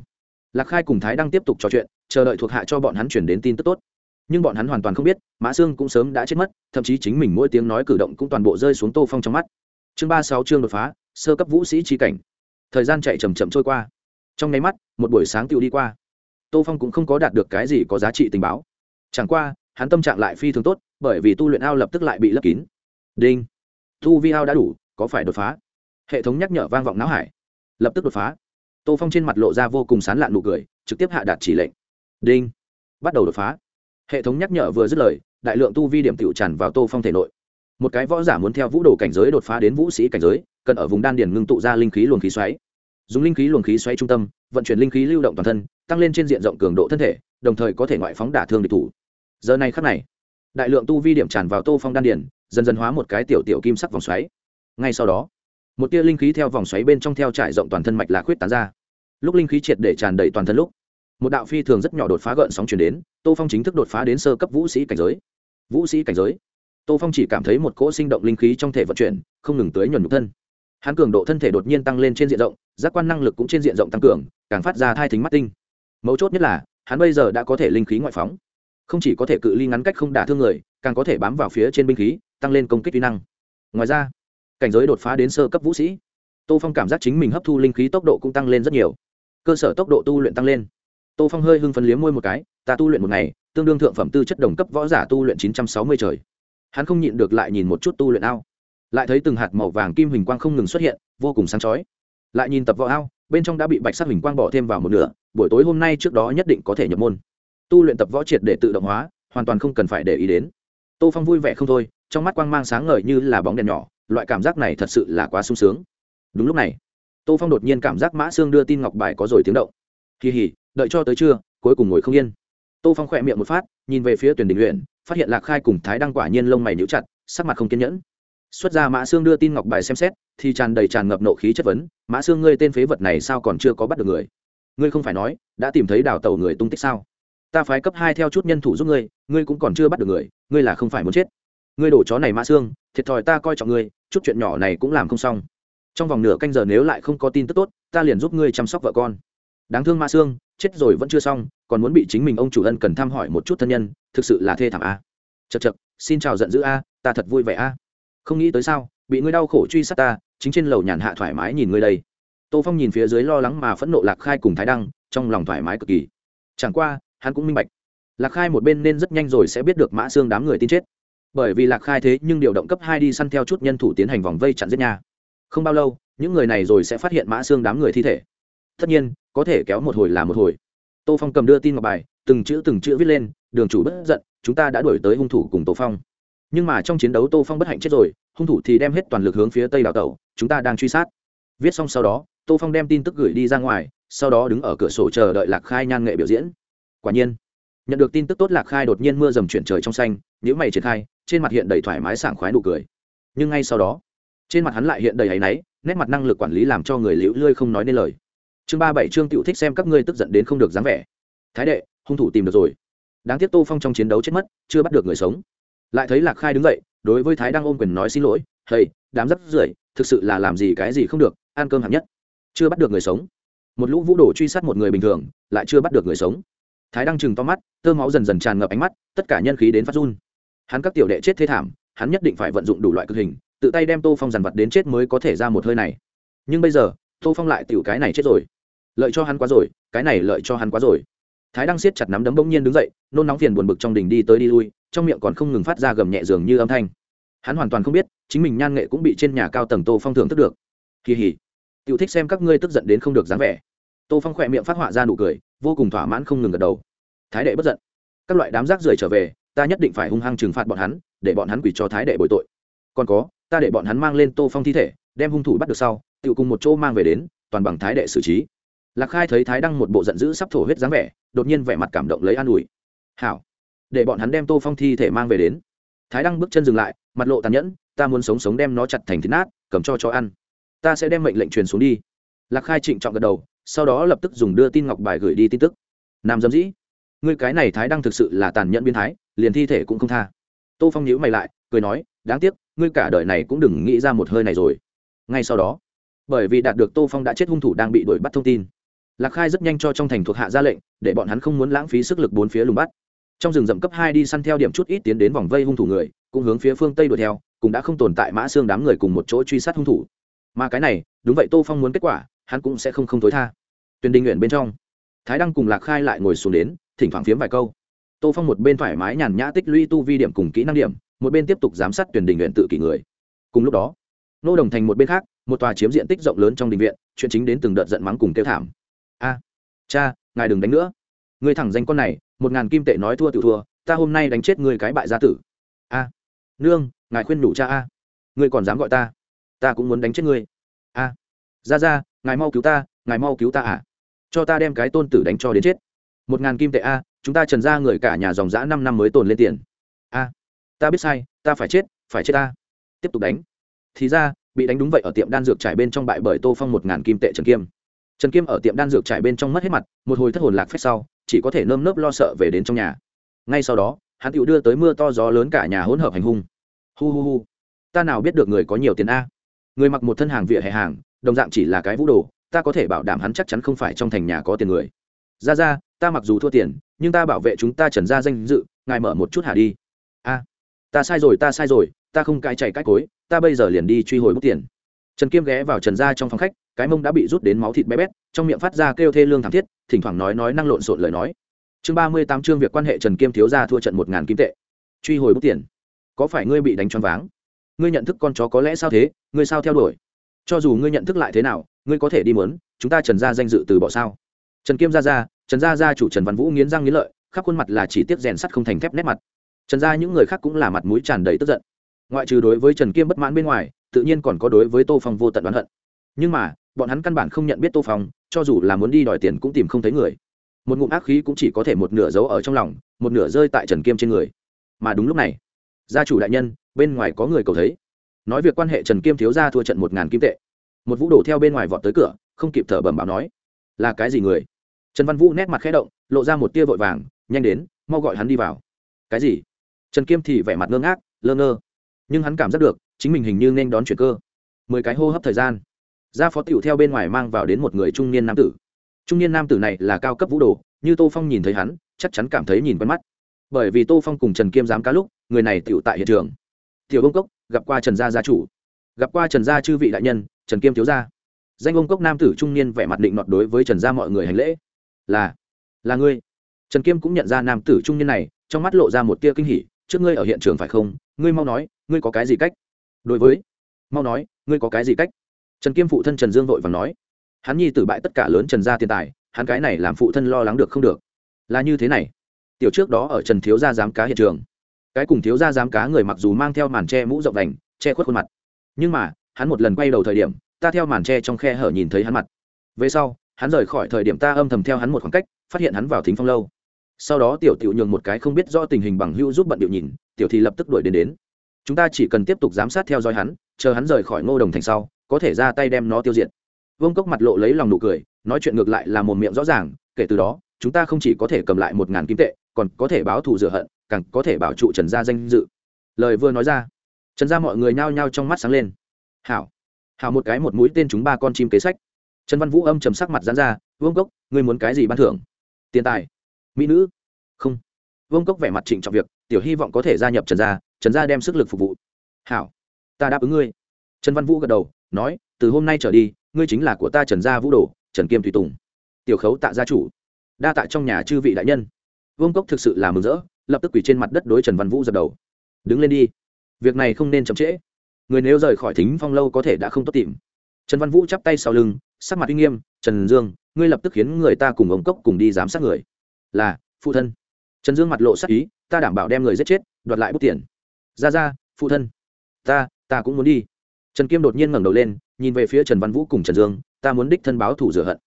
lạc khai cùng thái đang tiếp tục trò chuyện, chờ đợi thuộc hạ cho bọn hắn chuyển đến tin tức tốt. Nhưng bọn hắn hoàn toàn không biết, mã sương cũng sớm đã chết mất, thậm chí chính mình mỗi tiếng nói cử động cũng toàn bộ rơi xuống tô phong trong mắt. Chương ba sáu chương đột phá, sơ cấp vũ sĩ trí cảnh. Thời gian chạy chầm chậm trôi qua. Trong nháy mắt, một buổi sáng tựu đi qua. Tô phong cũng không có đạt được cái gì có giá trị tình báo. Chẳng qua, hắn tâm trạng lại phi thường tốt, bởi vì tu luyện ao lập tức lại bị lấp kín. Đinh. Tu vi ao đã đủ, có phải đột phá? Hệ thống nhắc nhở vang vọng não hải. Lập tức đột phá tô phong trên mặt lộ ra vô cùng sán lạn nụ cười, trực tiếp hạ đạt chỉ lệnh. Đinh. Bắt đầu đột phá. Hệ thống nhắc nhở vừa dứt lời, đại lượng tu vi điểm tựu tràn vào tô phong thể nội. Một cái võ giả muốn theo vũ đồ cảnh giới đột phá đến vũ sĩ cảnh giới, cần ở vùng đan điền ngưng tụ ra linh khí luồng khí xoáy. Dùng linh khí luồng khí xoáy trung tâm, vận chuyển linh khí lưu động toàn thân, tăng lên trên diện rộng cường độ thân thể, đồng thời có thể ngoại phóng đả thương địch thủ. Giờ này khắc này, đại lượng tu vi điểm tràn vào tô phong đan điền, dần dần hóa một cái tiểu tiểu kim sắc vòng xoáy. Ngay sau đó một tia linh khí theo vòng xoáy bên trong theo trải rộng toàn thân mạch lạc khuyết tán ra. Lúc linh khí triệt để tràn đầy toàn thân lúc, một đạo phi thường rất nhỏ đột phá gợn sóng chuyển đến, tô phong chính thức đột phá đến sơ cấp vũ sĩ cảnh giới. Vũ sĩ cảnh giới? Tô phong chỉ cảm thấy một cỗ sinh động linh khí trong thể vận chuyển, không ngừng tới nhuần nhục thân. Hắn cường độ thân thể đột nhiên tăng lên trên diện rộng, giác quan năng lực cũng trên diện rộng tăng cường, càng phát ra thai thính mắt tinh. Mấu chốt nhất là, hắn bây giờ đã có thể linh khí ngoại phóng. Không chỉ có thể cự ly ngắn cách không đả thương người, càng có thể bám vào phía trên binh khí, tăng lên công kích kỹ năng. Ngoài ra cảnh giới đột phá đến sơ cấp vũ sĩ. Tô phong cảm giác chính mình hấp thu linh khí tốc độ cũng tăng lên rất nhiều. Cơ sở tốc độ tu luyện tăng lên. Tô phong hơi hưng phấn liếm môi một cái, ta tu luyện một ngày, tương đương thượng phẩm tư chất đồng cấp võ giả tu luyện chín trăm sáu mươi trời. Hắn không nhịn được lại nhìn một chút tu luyện ao. Lại thấy từng hạt màu vàng kim hình quang không ngừng xuất hiện, vô cùng sáng chói. Lại nhìn tập võ ao, bên trong đã bị bạch sắc hình quang bỏ thêm vào một nửa, buổi tối hôm nay trước đó nhất định có thể nhập môn. Tu luyện tập võ triệt để tự động hóa, hoàn toàn không cần phải để ý đến. Tô phong vui vẻ không thôi, trong mắt quang mang sáng ngời như là bóng đèn nhỏ loại cảm giác này thật sự là quá sung sướng. Đúng lúc này, tô phong đột nhiên cảm giác mã xương đưa tin ngọc bài có rồi tiếng động. Kỳ hỉ, đợi cho tới trưa, cuối cùng ngồi không yên. Tô phong khỏe miệng một phát, nhìn về phía tuyển đình luyện, phát hiện lạc khai cùng thái đăng quả nhiên lông mày níu chặt, sắc mặt không kiên nhẫn. Xuất ra mã xương đưa tin ngọc bài xem xét, thì tràn đầy tràn ngập nộ khí chất vấn, mã xương ngươi tên phế vật này sao còn chưa có bắt được người? Ngươi không phải nói, đã tìm thấy đào tàu người tung tích sao? Ta phái cấp hai theo chút nhân thủ giúp ngươi ngươi cũng còn chưa bắt được người, ngươi là không phải muốn chết ngươi đổ chó này mã xương, thiệt thòi ta coi trọng ngươi, chút chuyện nhỏ này cũng làm không xong. Trong vòng nửa canh giờ nếu lại không có tin tức tốt, ta liền giúp ngươi chăm sóc vợ con. Đáng thương mã xương, chết rồi vẫn chưa xong, còn muốn bị chính mình ông chủ ân cần thăm hỏi một chút thân nhân, thực sự là thê thảm a. Chật chật xin chào giận dữ a, ta thật vui vẻ a. Không nghĩ tới sao, bị ngươi đau khổ truy sát ta, chính trên lầu nhàn hạ thoải mái nhìn ngươi đây. Tô phong nhìn phía dưới lo lắng mà phẫn nộ lạc khai cùng thái đăng, trong lòng thoải mái cực kỳ. Chẳng qua, hắn cũng minh bạch. Lạc khai một bên nên rất nhanh rồi sẽ biết được mã xương đám người tin chết bởi vì lạc khai thế nhưng điều động cấp hai đi săn theo chút nhân thủ tiến hành vòng vây chặn giết nhà không bao lâu, những người này rồi sẽ phát hiện mã xương đám người thi thể. Tất nhiên, có thể kéo một hồi là một hồi. Tô phong cầm đưa tin ngọc bài, từng chữ từng chữ viết lên, đường chủ bất giận, chúng ta đã đuổi tới hung thủ cùng tô phong. Nhưng mà trong chiến đấu tô phong bất hạnh chết rồi, hung thủ thì đem hết toàn lực hướng phía tây đào tẩu, chúng ta đang truy sát. Viết xong sau đó, tô phong đem tin tức gửi đi ra ngoài, sau đó đứng ở cửa sổ chờ đợi lạc khai nhan nghệ biểu diễn. Quả nhiên, nhận được tin tức tốt lạc khai đột nhiên mưa dầm chuyển trời trong xanh những mày triển khai, trên mặt hiện đầy thoải mái sảng khoái nụ cười. Nhưng ngay sau đó, trên mặt hắn lại hiện đầy áy náy, nét mặt năng lực quản lý làm cho người liễu lươi không nói nên lời. Chương ba bảy trương tựu thích xem các ngươi tức giận đến không được dáng vẻ. Thái đệ, hung thủ tìm được rồi. Đáng tiếc tô phong trong chiến đấu chết mất, chưa bắt được người sống. Lại thấy lạc khai đứng dậy, đối với thái đang ôm quyền nói xin lỗi thầy đám rắp rưởi, thực sự là làm gì cái gì không được, ăn cơm hạng nhất. Chưa bắt được người sống. Một lũ vũ đồ truy sát một người bình thường, lại chưa bắt được người sống. Thái đang chừng to mắt, tơ máu dần dần tràn ngập ánh mắt, tất cả nhân khí đến phát run hắn các tiểu đệ chết thế thảm, hắn nhất định phải vận dụng đủ loại cực hình, tự tay đem tô phong dằn vặt đến chết mới có thể ra một hơi này. Nhưng bây giờ, tô phong lại tiểu cái này chết rồi. Lợi cho hắn quá rồi, cái này lợi cho hắn quá rồi. Thái đang siết chặt nắm đấm bỗng nhiên đứng dậy, nôn nóng phiền buồn bực trong đình đi tới đi lui, trong miệng còn không ngừng phát ra gầm nhẹ dường như âm thanh. Hắn hoàn toàn không biết, chính mình nhan nghệ cũng bị trên nhà cao tầng tô phong thưởng thức được. Kỳ hỉ. Tiểu thích xem các ngươi tức giận đến không được dáng vẻ. Tô phong khỏe miệng phát họa ra nụ cười, vô cùng thỏa mãn không ngừng gật đầu. Thái đệ bất giận. Các loại đám rác rưởi trở về ta nhất định phải hung hăng trừng phạt bọn hắn, để bọn hắn quỷ cho thái đệ bồi tội. Còn có, ta để bọn hắn mang lên tô phong thi thể, đem hung thủ bắt được sau tự cùng một chỗ mang về đến, toàn bằng thái đệ xử trí. Lạc khai thấy thái đăng một bộ giận dữ sắp thổ huyết dáng vẻ, đột nhiên vẻ mặt cảm động lấy an ủi. Hảo, để bọn hắn đem tô phong thi thể mang về đến. Thái đăng bước chân dừng lại, mặt lộ tàn nhẫn, ta muốn sống sống đem nó chặt thành thịt nát, cầm cho cho ăn. Ta sẽ đem mệnh lệnh truyền xuống đi. Lạc khai trịnh trọng gật đầu, sau đó lập tức dùng đưa tin ngọc bài gửi đi tin tức. Nam dâm dĩ ngươi cái này thái đăng thực sự là tàn nhẫn biến thái, liền thi thể cũng không tha. Tô phong nhíu mày lại, cười nói, đáng tiếc, ngươi cả đời này cũng đừng nghĩ ra một hơi này rồi. Ngay sau đó, bởi vì đạt được tô phong đã chết hung thủ đang bị đuổi bắt thông tin, lạc khai rất nhanh cho trong thành thuộc hạ ra lệnh, để bọn hắn không muốn lãng phí sức lực bốn phía lùng bắt. Trong rừng rậm cấp hai đi săn theo điểm chút ít tiến đến vòng vây hung thủ người, cũng hướng phía phương tây đuổi theo, cũng đã không tồn tại mã xương đám người cùng một chỗ truy sát hung thủ. Mà cái này, đúng vậy tô phong muốn kết quả, hắn cũng sẽ không không tối tha. Tuyên đình nguyện bên trong, thái đăng cùng lạc khai lại ngồi xuống đến thỉnh thoảng phiếm vài câu. Tô phong một bên thoải mái nhàn nhã tích lũy tu vi điểm cùng kỹ năng điểm, một bên tiếp tục giám sát tuyển đình luyện tự kỷ người. Cùng lúc đó, nô đồng thành một bên khác, một tòa chiếm diện tích rộng lớn trong đình viện, chuyện chính đến từng đợt giận mắng cùng kêu thảm. A, cha, ngài đừng đánh nữa. Người thẳng danh con này, một ngàn kim tệ nói thua tự thua, ta hôm nay đánh chết người cái bại gia tử. A, nương, ngài khuyên đủ cha a. Ngươi còn dám gọi ta. Ta cũng muốn đánh chết ngươi. A, ra ra, ngài mau cứu ta, ngài mau cứu ta à. Cho ta đem cái tôn tử đánh cho đến chết một ngàn kim tệ a, chúng ta trần ra người cả nhà dòng giã năm năm mới tồn lên tiền. A, ta biết sai, ta phải chết phải chết ta. Tiếp tục đánh. Thì ra, bị đánh đúng vậy ở tiệm đan dược trải bên trong bại bởi tô phong một ngàn kim tệ trần kiêm. Trần kiêm ở tiệm đan dược trải bên trong mất hết mặt, một hồi thất hồn lạc phép sau, chỉ có thể nơm nớp lo sợ về đến trong nhà. Ngay sau đó, hắn tựu đưa tới mưa to gió lớn cả nhà hỗn hợp hành hung. Hu hu hu, ta nào biết được người có nhiều tiền a? Người mặc một thân hàng vỉa hè hàng, đồng dạng chỉ là cái vũ đồ, ta có thể bảo đảm hắn chắc chắn không phải trong thành nhà có tiền người. Ra ra ta mặc dù thua tiền, nhưng ta bảo vệ chúng ta trần ra danh dự, ngài mở một chút hả đi. A, ta sai rồi, ta sai rồi, ta không cãi chạy cách cối, ta bây giờ liền đi truy hồi bút tiền. Trần kiêm ghé vào trần ra trong phòng khách, cái mông đã bị rút đến máu thịt bé bét, trong miệng phát ra kêu thê lương thảm thiết, thỉnh thoảng nói nói năng lộn xộn lời nói. Chương ba mươi tám chương việc quan hệ trần kiêm thiếu ra thua trận một ngàn kim tệ. Truy hồi bút tiền. Có phải ngươi bị đánh choáng váng? Ngươi nhận thức con chó có lẽ sao thế? Ngươi sao theo đuổi? Cho dù ngươi nhận thức lại thế nào, ngươi có thể đi mớn, chúng ta trần ra danh dự từ bỏ sao? Trần kiêm ra ra trần gia gia chủ trần văn vũ nghiến răng nghiến lợi, khắp khuôn mặt là chỉ tiếp rèn sắt không thành thép nét mặt. Trần gia những người khác cũng là mặt mũi tràn đầy tức giận. Ngoại trừ đối với trần kiêm bất mãn bên ngoài, tự nhiên còn có đối với tô phong vô tận oán hận. Nhưng mà, bọn hắn căn bản không nhận biết tô phong, cho dù là muốn đi đòi tiền cũng tìm không thấy người. Một ngụm ác khí cũng chỉ có thể một nửa giấu ở trong lòng, một nửa rơi tại trần kiêm trên người. Mà đúng lúc này, gia chủ đại nhân, bên ngoài có người cầu thấy. Nói việc quan hệ trần kiêm thiếu ra thua trận một ngàn kim tệ. Một vũ đổ theo bên ngoài vọt tới cửa, không kịp thở bẩm báo nói, là cái gì người? Trần văn vũ nét mặt khẽ động, lộ ra một tia vội vàng, nhanh đến, mau gọi hắn đi vào. Cái gì? Trần kiêm thì vẻ mặt ngơ ngác, lơ ngơ. Nhưng hắn cảm giác được, chính mình hình như nên đón chuyện cơ. Mười cái hô hấp thời gian. Gia phó tiểu theo bên ngoài mang vào đến một người trung niên nam tử. Trung niên nam tử này là cao cấp vũ đồ, như tô phong nhìn thấy hắn, chắc chắn cảm thấy nhìn quen mắt. Bởi vì tô phong cùng trần kiêm dám cá lúc, người này tiểu tại hiện trường. Tiểu ông cốc, gặp qua trần gia gia chủ. Gặp qua trần gia chư vị đại nhân, trần kiêm thiếu gia. Danh ông cốc nam tử trung niên vẻ mặt định nọt đối với trần gia mọi người hành lễ là là ngươi. Trần kiêm cũng nhận ra nam tử trung niên này, trong mắt lộ ra một tia kinh hỉ, trước ngươi ở hiện trường phải không? Ngươi mau nói, ngươi có cái gì cách? Đối với, mau nói, ngươi có cái gì cách? Trần kiêm phụ thân trần dương vội và nói, hắn nhi tử bại tất cả lớn trần gia tiền tài, hắn cái này làm phụ thân lo lắng được không được. Là như thế này, tiểu trước đó ở trần thiếu gia giám cá hiện trường, cái cùng thiếu gia giám cá người mặc dù mang theo màn che mũ rộng đành, che khuất khuôn mặt, nhưng mà, hắn một lần quay đầu thời điểm, ta theo màn tre trong khe hở nhìn thấy hắn mặt. Về sau hắn rời khỏi thời điểm ta âm thầm theo hắn một khoảng cách, phát hiện hắn vào thính phong lâu. Sau đó tiểu tiểu nhường một cái không biết rõ tình hình bằng hữu giúp bận điệu nhìn, tiểu thì lập tức đuổi đến đến. Chúng ta chỉ cần tiếp tục giám sát theo dõi hắn, chờ hắn rời khỏi ngô đồng thành sau, có thể ra tay đem nó tiêu diệt. Vương cốc mặt lộ lấy lòng nụ cười, nói chuyện ngược lại là một miệng rõ ràng, kể từ đó, chúng ta không chỉ có thể cầm lại một ngàn kim tệ, còn có thể báo thù rửa hận, càng có thể bảo trụ trần gia danh dự. Lời vừa nói ra, trần gia mọi người nhao nhao trong mắt sáng lên. Hảo. Hảo một cái một mũi tên chúng ba con chim kế sách trần văn vũ âm trầm sắc mặt dán ra, vương cốc, ngươi muốn cái gì ban thưởng? Tiền tài. Mỹ nữ. Không. Vương cốc vẻ mặt trịnh trọng việc, tiểu hy vọng có thể gia nhập trần gia trần gia đem sức lực phục vụ. Hảo, ta đáp ứng ngươi. Trần văn vũ gật đầu, nói, từ hôm nay trở đi, ngươi chính là của ta trần gia vũ đồ, trần kiêm thủy tùng, tiểu khấu tạ gia chủ, đa tạ trong nhà chư vị đại nhân. Vương cốc thực sự là mừng rỡ, lập tức quỳ trên mặt đất đối trần văn vũ dập đầu. Đứng lên đi, việc này không nên chậm trễ, người nếu rời khỏi thính phong lâu có thể đã không tốt tìm. Trần văn vũ chắp tay sau lưng sắc mặt uy nghiêm, trần dương, ngươi lập tức khiến người ta cùng ống cốc cùng đi giám sát người. Là, phụ thân. Trần dương mặt lộ sắc ý, ta đảm bảo đem người giết chết, đoạt lại bút tiền. Ra ra, phụ thân. Ta ta cũng muốn đi. Trần kiêm đột nhiên ngẩng đầu lên, nhìn về phía trần văn vũ cùng trần dương, ta muốn đích thân báo thủ rửa hận.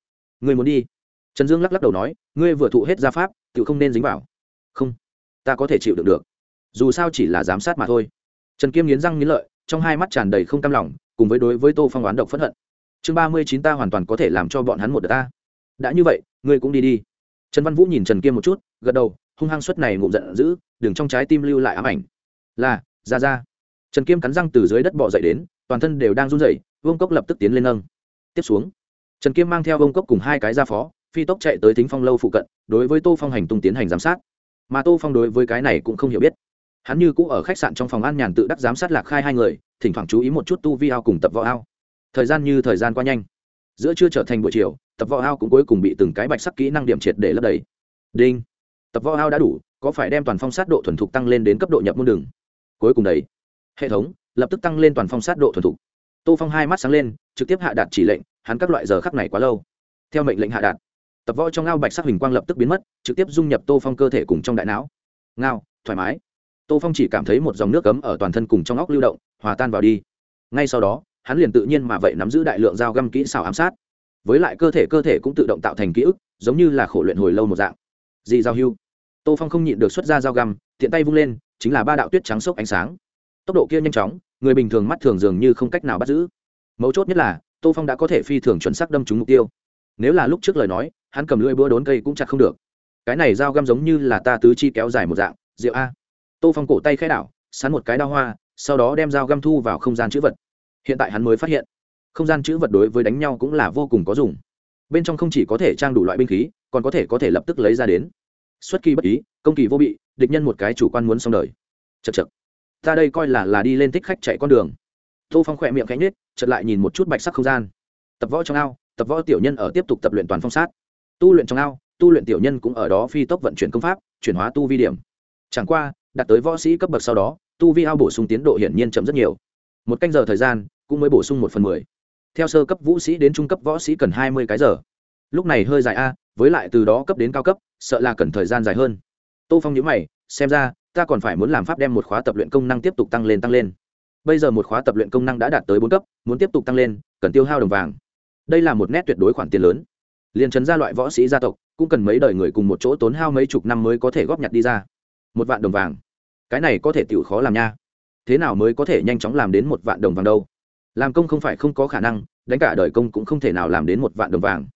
Ngươi muốn đi. Trần dương lắc lắc đầu nói, ngươi vừa thụ hết gia pháp tự không nên dính vào. Không, ta có thể chịu đựng được. Dù sao chỉ là giám sát mà thôi. Trần kiêm nghiến răng nghiến lợi, trong hai mắt tràn đầy không cam lòng, cùng với đối với tô phong oán độc phẫn hận chương ba mươi chín ta hoàn toàn có thể làm cho bọn hắn một đợt ta. Đã như vậy, ngươi cũng đi đi. Trần văn vũ nhìn trần kiêm một chút, gật đầu, hung hăng suất này ngụm giận dữ, đừng trong trái tim lưu lại ám ảnh. Là, ra ra. Trần kiêm cắn răng từ dưới đất bỏ dậy đến, toàn thân đều đang run rẩy, vương cốc lập tức tiến lên nâng. Tiếp xuống, trần kiêm mang theo vương cốc cùng hai cái ra phó, phi tốc chạy tới thính phong lâu phụ cận, đối với tô phong hành tung tiến hành giám sát. Mà tô phong đối với cái này cũng không hiểu biết. Hắn như cũ ở khách sạn trong phòng an nhàn tự đắc giám sát lạc khai hai người, thỉnh thoảng chú ý một chút tu vi ao cùng tập võ ao thời gian như thời gian qua nhanh. Giữa chưa trở thành buổi chiều, tập võ ao cũng cuối cùng bị từng cái bạch sắc kỹ năng điểm triệt để lấp đầy. Đinh. Tập võ ao đã đủ, có phải đem toàn phong sát độ thuần thục tăng lên đến cấp độ nhập môn đường? Cuối cùng đấy. Hệ thống, lập tức tăng lên toàn phong sát độ thuần thục. Tô phong hai mắt sáng lên, trực tiếp hạ đạt chỉ lệnh, hắn các loại giờ khắc này quá lâu. Theo mệnh lệnh hạ đạt, tập võ trong ao bạch sắc hình quang lập tức biến mất, trực tiếp dung nhập tô phong cơ thể cùng trong đại não. Ngao, thoải mái. Tô phong chỉ cảm thấy một dòng nước cấm ở toàn thân cùng trong óc lưu động, hòa tan vào đi. Ngay sau đó hắn liền tự nhiên mà vậy nắm giữ đại lượng dao găm kỹ xảo ám sát. Với lại cơ thể cơ thể cũng tự động tạo thành ký ức, giống như là khổ luyện hồi lâu một dạng. Dì giao hưu? Tô phong không nhịn được xuất ra dao găm, tiện tay vung lên, chính là ba đạo tuyết trắng sốc ánh sáng. Tốc độ kia nhanh chóng, người bình thường mắt thường dường như không cách nào bắt giữ. Mấu chốt nhất là, tô phong đã có thể phi thường chuẩn xác đâm trúng mục tiêu. Nếu là lúc trước lời nói, hắn cầm lưỡi búa đốn cây cũng chặt không được. Cái này dao găm giống như là ta tứ chi kéo dài một dạng, rượu a. Tô phong cổ tay khai đảo, sắn một cái đao hoa, sau đó đem dao găm thu vào không gian chữ vật hiện tại hắn mới phát hiện, không gian chữ vật đối với đánh nhau cũng là vô cùng có dùng. Bên trong không chỉ có thể trang đủ loại binh khí, còn có thể có thể lập tức lấy ra đến. Xuất kỳ bất ý, công kỳ vô bị, địch nhân một cái chủ quan muốn xong đời. Chật chật ta đây coi là là đi lên thích khách chạy con đường. Tô phong khỏe miệng cánh nết chật lại nhìn một chút bạch sắc không gian. Tập võ trong ao, tập võ tiểu nhân ở tiếp tục tập luyện toàn phong sát. Tu luyện trong ao, tu luyện tiểu nhân cũng ở đó phi tốc vận chuyển công pháp, chuyển hóa tu vi điểm. Chẳng qua, đạt tới võ sĩ cấp bậc sau đó, tu vi ao bổ sung tiến độ hiển nhiên chậm rất nhiều một canh giờ thời gian cũng mới bổ sung một phần mười. Theo sơ cấp vũ sĩ đến trung cấp võ sĩ cần hai mươi cái giờ. Lúc này hơi dài a, với lại từ đó cấp đến cao cấp, sợ là cần thời gian dài hơn. Tô phong nhớ mày, xem ra, ta còn phải muốn làm pháp đem một khóa tập luyện công năng tiếp tục tăng lên tăng lên. Bây giờ một khóa tập luyện công năng đã đạt tới bốn cấp, muốn tiếp tục tăng lên, cần tiêu hao đồng vàng. Đây là một nét tuyệt đối khoản tiền lớn. Liền trấn gia loại võ sĩ gia tộc, cũng cần mấy đời người cùng một chỗ tốn hao mấy chục năm mới có thể góp nhặt đi ra. Một vạn đồng vàng. Cái này có thể tiểu khó làm nha thế nào mới có thể nhanh chóng làm đến một vạn đồng vàng đâu? Làm công không phải không có khả năng, đánh cả đời công cũng không thể nào làm đến một vạn đồng vàng.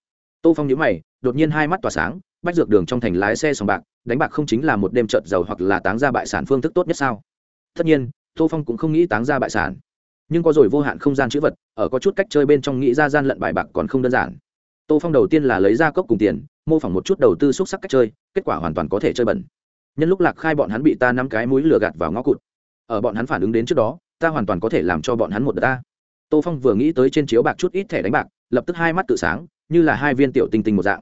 Tô phong nhớ mày, đột nhiên hai mắt tỏa sáng, bách dược đường trong thành lái xe sòng bạc, đánh bạc không chính là một đêm trợt giàu hoặc là táng ra bại sản phương thức tốt nhất sao? Tất nhiên, tô phong cũng không nghĩ táng ra bại sản. Nhưng có rồi vô hạn không gian chữ vật, ở có chút cách chơi bên trong nghĩ ra gian lận bài bạc còn không đơn giản. Tô phong đầu tiên là lấy ra cốc cùng tiền, mô phỏng một chút đầu tư xúc sắc cách chơi, kết quả hoàn toàn có thể chơi bẩn. Nhân lúc lạc khai bọn hắn bị ta năm cái mũi lừa gạt vào ngõ cụt ở bọn hắn phản ứng đến trước đó, ta hoàn toàn có thể làm cho bọn hắn một đợt ta. Tô phong vừa nghĩ tới trên chiếu bạc chút ít thẻ đánh bạc, lập tức hai mắt tự sáng, như là hai viên tiểu tinh tinh một dạng.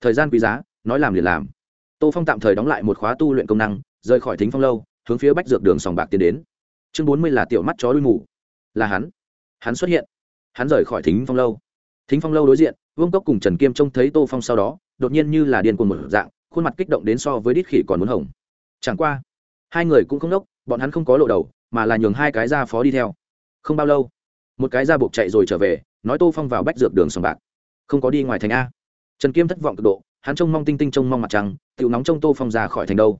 Thời gian quý giá, nói làm liền làm. Tô phong tạm thời đóng lại một khóa tu luyện công năng, rời khỏi thính phong lâu, hướng phía bách dược đường sòng bạc tiến đến. Chương bốn mươi là tiểu mắt chó đuôi mù. Là hắn. Hắn xuất hiện. Hắn rời khỏi thính phong lâu. Thính phong lâu đối diện, vương cốc cùng trần kiêm trông thấy tô phong sau đó, đột nhiên như là điên cuồng một dạng, khuôn mặt kích động đến so với đít khỉ còn muốn hồng. Chẳng qua, hai người cũng không đốc bọn hắn không có lộ đầu, mà là nhường hai cái ra phó đi theo. Không bao lâu, một cái ra buộc chạy rồi trở về, nói tô phong vào bách dược đường sòng bạc. Không có đi ngoài thành a. Trần kiêm thất vọng cực độ, hắn trông mong tinh tinh trông mong mặt trăng tự nóng trông tô phong ra khỏi thành đâu.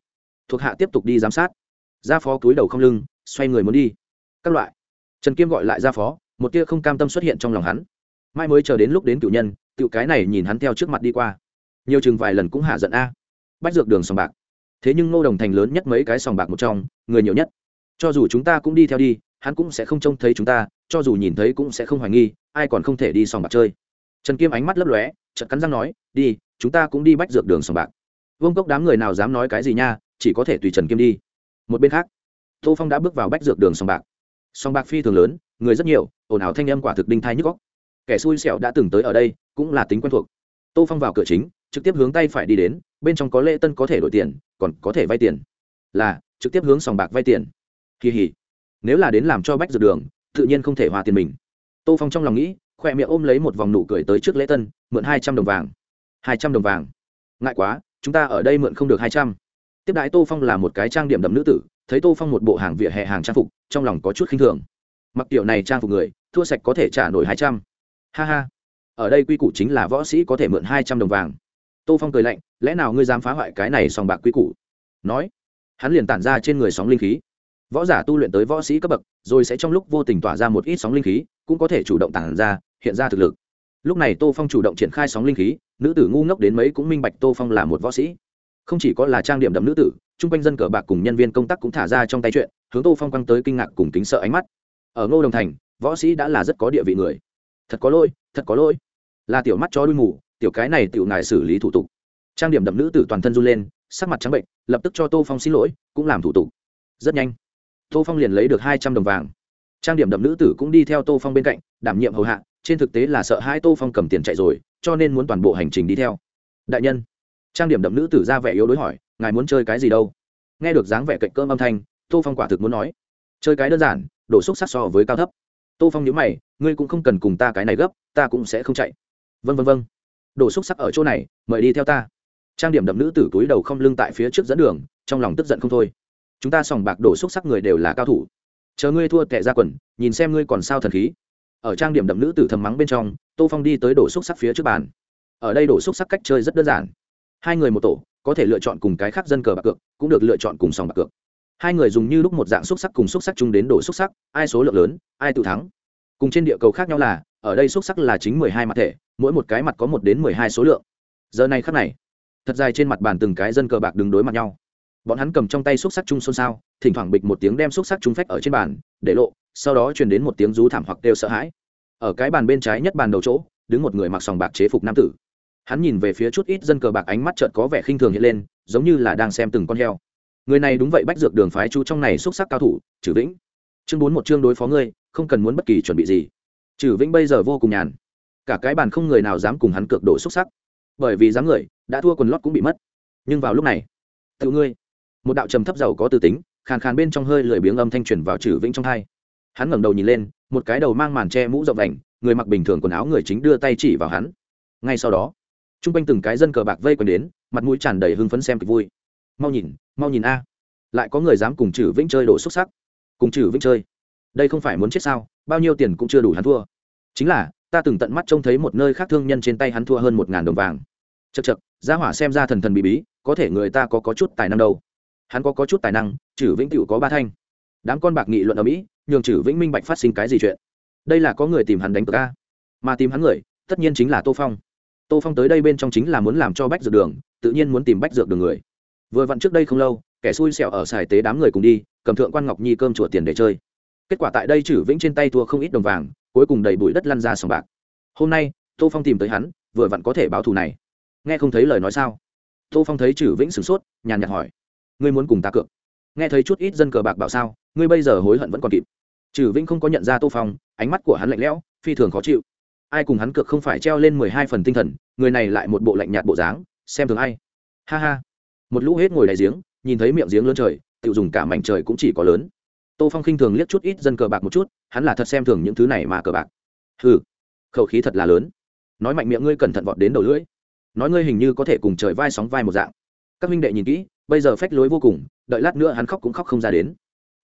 Thuộc hạ tiếp tục đi giám sát. Gia phó cúi đầu không lưng, xoay người muốn đi. Các loại. Trần kiêm gọi lại gia phó, một tia không cam tâm xuất hiện trong lòng hắn. Mai mới chờ đến lúc đến cựu nhân cựu cái này nhìn hắn theo trước mặt đi qua. Nhiều chừng vài lần cũng hạ giận a. Bách dược đường sòng bạc thế nhưng ngô đồng thành lớn nhất mấy cái sòng bạc một trong, người nhiều nhất. Cho dù chúng ta cũng đi theo đi, hắn cũng sẽ không trông thấy chúng ta, cho dù nhìn thấy cũng sẽ không hoài nghi, ai còn không thể đi sòng bạc chơi. Trần kiêm ánh mắt lấp lóe, chợt cắn răng nói, đi, chúng ta cũng đi bách dược đường sòng bạc. Vương cốc đám người nào dám nói cái gì nha, chỉ có thể tùy trần kiêm đi. Một bên khác, tô phong đã bước vào bách dược đường sòng bạc. Sòng bạc phi thường lớn, người rất nhiều, ồn ào thanh âm quả thực đinh thai nhức góc kẻ xui xẻo đã từng tới ở đây, cũng là tính quen thuộc. Tô phong vào cửa chính, trực tiếp hướng tay phải đi đến bên trong có lễ tân có thể đổi tiền, còn có thể vay tiền. Là, trực tiếp hướng sòng bạc vay tiền. Kỳ hỉ. Nếu là đến làm cho bách dược đường, tự nhiên không thể hòa tiền mình. Tô phong trong lòng nghĩ khoe miệng ôm lấy một vòng nụ cười tới trước lễ tân, mượn hai trăm đồng vàng. Hai trăm đồng vàng. Ngại quá, chúng ta ở đây mượn không được hai trăm. Tiếp đãi tô phong là một cái trang điểm đậm nữ tử, thấy tô phong một bộ hàng vỉa hè hàng trang phục, trong lòng có chút khinh thường. Mặc kiểu này trang phục người, thua sạch có thể trả nổi hai trăm. Ha ha. Ở đây quy củ chính là võ sĩ có thể mượn hai trăm đồng vàng tô phong cười lạnh, lẽ nào ngươi dám phá hoại cái này sòng bạc quy củ? Nói, hắn liền tản ra trên người sóng linh khí. Võ giả tu luyện tới võ sĩ cấp bậc, rồi sẽ trong lúc vô tình tỏa ra một ít sóng linh khí, cũng có thể chủ động tản ra, hiện ra thực lực. Lúc này tô phong chủ động triển khai sóng linh khí, nữ tử ngu ngốc đến mấy cũng minh bạch tô phong là một võ sĩ. Không chỉ có là trang điểm đậm nữ tử, chung quanh dân cờ bạc cùng nhân viên công tác cũng thả ra trong tay chuyện, hướng tô phong quăng tới kinh ngạc cùng kính sợ ánh mắt. Ở ngô đồng thành, võ sĩ đã là rất có địa vị người. Thật có lỗi, thật có lỗi. Là tiểu mắt chó đuôi mù tiểu cái này tiểu ngài xử lý thủ tục. Trang điểm đậm nữ tử toàn thân run lên, sắc mặt trắng bệnh, lập tức cho tô phong xin lỗi, cũng làm thủ tục. Rất nhanh, tô phong liền lấy được hai trăm đồng vàng. Trang điểm đậm nữ tử cũng đi theo tô phong bên cạnh, đảm nhiệm hầu hạ, trên thực tế là sợ hai tô phong cầm tiền chạy rồi, cho nên muốn toàn bộ hành trình đi theo. Đại nhân, trang điểm đậm nữ tử ra vẻ yếu đối hỏi, ngài muốn chơi cái gì đâu? Nghe được dáng vẻ cạnh cơm âm thanh, tô phong quả thực muốn nói, chơi cái đơn giản đổ xúc sắc so với cao thấp. Tô phong nhớ mày, ngươi cũng không cần cùng ta cái này gấp, ta cũng sẽ không chạy. Vân vân vân đồ xúc sắc ở chỗ này, mời đi theo ta. Trang điểm đậm nữ tử túi đầu không lưng tại phía trước dẫn đường, trong lòng tức giận không thôi. Chúng ta sòng bạc đổ xúc sắc người đều là cao thủ. Chờ ngươi thua tệ ra quần, nhìn xem ngươi còn sao thần khí. Ở trang điểm đậm nữ tử thầm mắng bên trong, tô phong đi tới đổ xúc sắc phía trước bàn. Ở đây đổ xúc sắc cách chơi rất đơn giản. Hai người một tổ, có thể lựa chọn cùng cái khác dân cờ bạc cược, cũng được lựa chọn cùng sòng bạc cược. Hai người dùng như lúc một dạng xúc sắc cùng xúc sắc chung đến đổ xúc sắc, ai số lượng lớn, ai tự thắng. Cùng trên địa cầu khác nhau là ở đây xúc sắc là chính mười hai mặt thể, mỗi một cái mặt có một đến mười hai số lượng. Giờ này khắc này, thật dài trên mặt bàn từng cái dân cờ bạc đứng đối mặt nhau. Bọn hắn cầm trong tay xúc sắc chung xôn xao, thỉnh thoảng bịch một tiếng đem xúc sắc chung phách ở trên bàn, để lộ, sau đó truyền đến một tiếng rú thảm hoặc đều sợ hãi. Ở cái bàn bên trái nhất bàn đầu chỗ, đứng một người mặc sòng bạc chế phục nam tử. Hắn nhìn về phía chút ít dân cờ bạc ánh mắt chợt có vẻ khinh thường hiện lên, giống như là đang xem từng con heo. Người này đúng vậy bách dược đường phái chú trong này xúc sắc cao thủ trừ vĩnh. Chương bốn một chương đối phó ngươi, không cần muốn bất kỳ chuẩn bị gì trừ vĩnh bây giờ vô cùng nhàn. Cả cái bàn không người nào dám cùng hắn cược đổ xúc sắc. Bởi vì dám người, đã thua quần lót cũng bị mất. Nhưng vào lúc này, tự ngươi. Một đạo trầm thấp giàu có tư tính, khàn khàn bên trong hơi lười biếng âm thanh truyền vào trừ vĩnh trong hai. Hắn ngẩng đầu nhìn lên, một cái đầu mang màn che mũ rộng vành, người mặc bình thường quần áo người chính đưa tay chỉ vào hắn. Ngay sau đó t r u n g quanh từng cái dân cờ bạc vây quần đến, mặt mũi tràn đầy hưng phấn xem kịch vui. Mau nhìn mau nhìn a. À. Lại có người dám cùng trừ vĩnh chơi đổ xúc sắc. Cùng trừ vĩnh chơi. Đây không phải muốn chết sao? Bao nhiêu tiền cũng chưa đủ hắn thua chính là ta từng tận mắt trông thấy một nơi khác thương nhân trên tay hắn thua hơn một ngàn đồng vàng. Chật chật gia hỏa xem ra thần thần bí bí có thể người ta có, có chút tài năng đâu. Hắn có, có chút tài năng chử vĩnh cựu có ba thanh. Đám con bạc nghị luận ở mỹ nhường chử vĩnh minh bạch phát sinh cái gì chuyện? Đây là có người tìm hắn đánh cược a. Mà tìm hắn người tất nhiên chính là tô phong. Tô phong tới đây bên trong chính là muốn làm cho bách dược đường tự nhiên muốn tìm bách dược đường người. Vừa vặn trước đây không lâu kẻ xui xẻo ở xài tế đám người cùng đi cầm thượng quan ngọc nhi cơm chùa tiền để chơi. Kết quả tại đây chử vĩnh trên tay thua không ít đồng vàng cuối cùng đầy bụi đất lăn ra sòng bạc. Hôm nay, tô phong tìm tới hắn, vừa vặn có thể báo thù này. Nghe không thấy lời nói sao? Tô phong thấy Chử vĩnh sửng sốt, nhàn nhạt hỏi. Ngươi muốn cùng ta cược? Nghe thấy chút ít dân cờ bạc bảo sao, ngươi bây giờ hối hận vẫn còn kịp. Chử vĩnh không có nhận ra tô phong, ánh mắt của hắn lạnh lẽo, phi thường khó chịu. Ai cùng hắn cược không phải treo lên mười hai phần tinh thần, người này lại một bộ lạnh nhạt bộ dáng, xem thường ai. Ha ha. Một lũ hết ngồi đại giếng, nhìn thấy miệng giếng lớn trời tự dùng cả mảnh trời cũng chỉ có lớn tô phong khinh thường liếc chút ít dân cờ bạc một chút hắn là thật xem thường những thứ này mà cờ bạc. Hừ, khẩu khí thật là lớn. Nói mạnh miệng ngươi cẩn thận vọt đến đầu lưỡi. Nói ngươi hình như có thể cùng trời vai sóng vai một dạng. Các minh đệ nhìn kỹ bây giờ phách lối vô cùng đợi lát nữa hắn khóc cũng khóc không ra đến.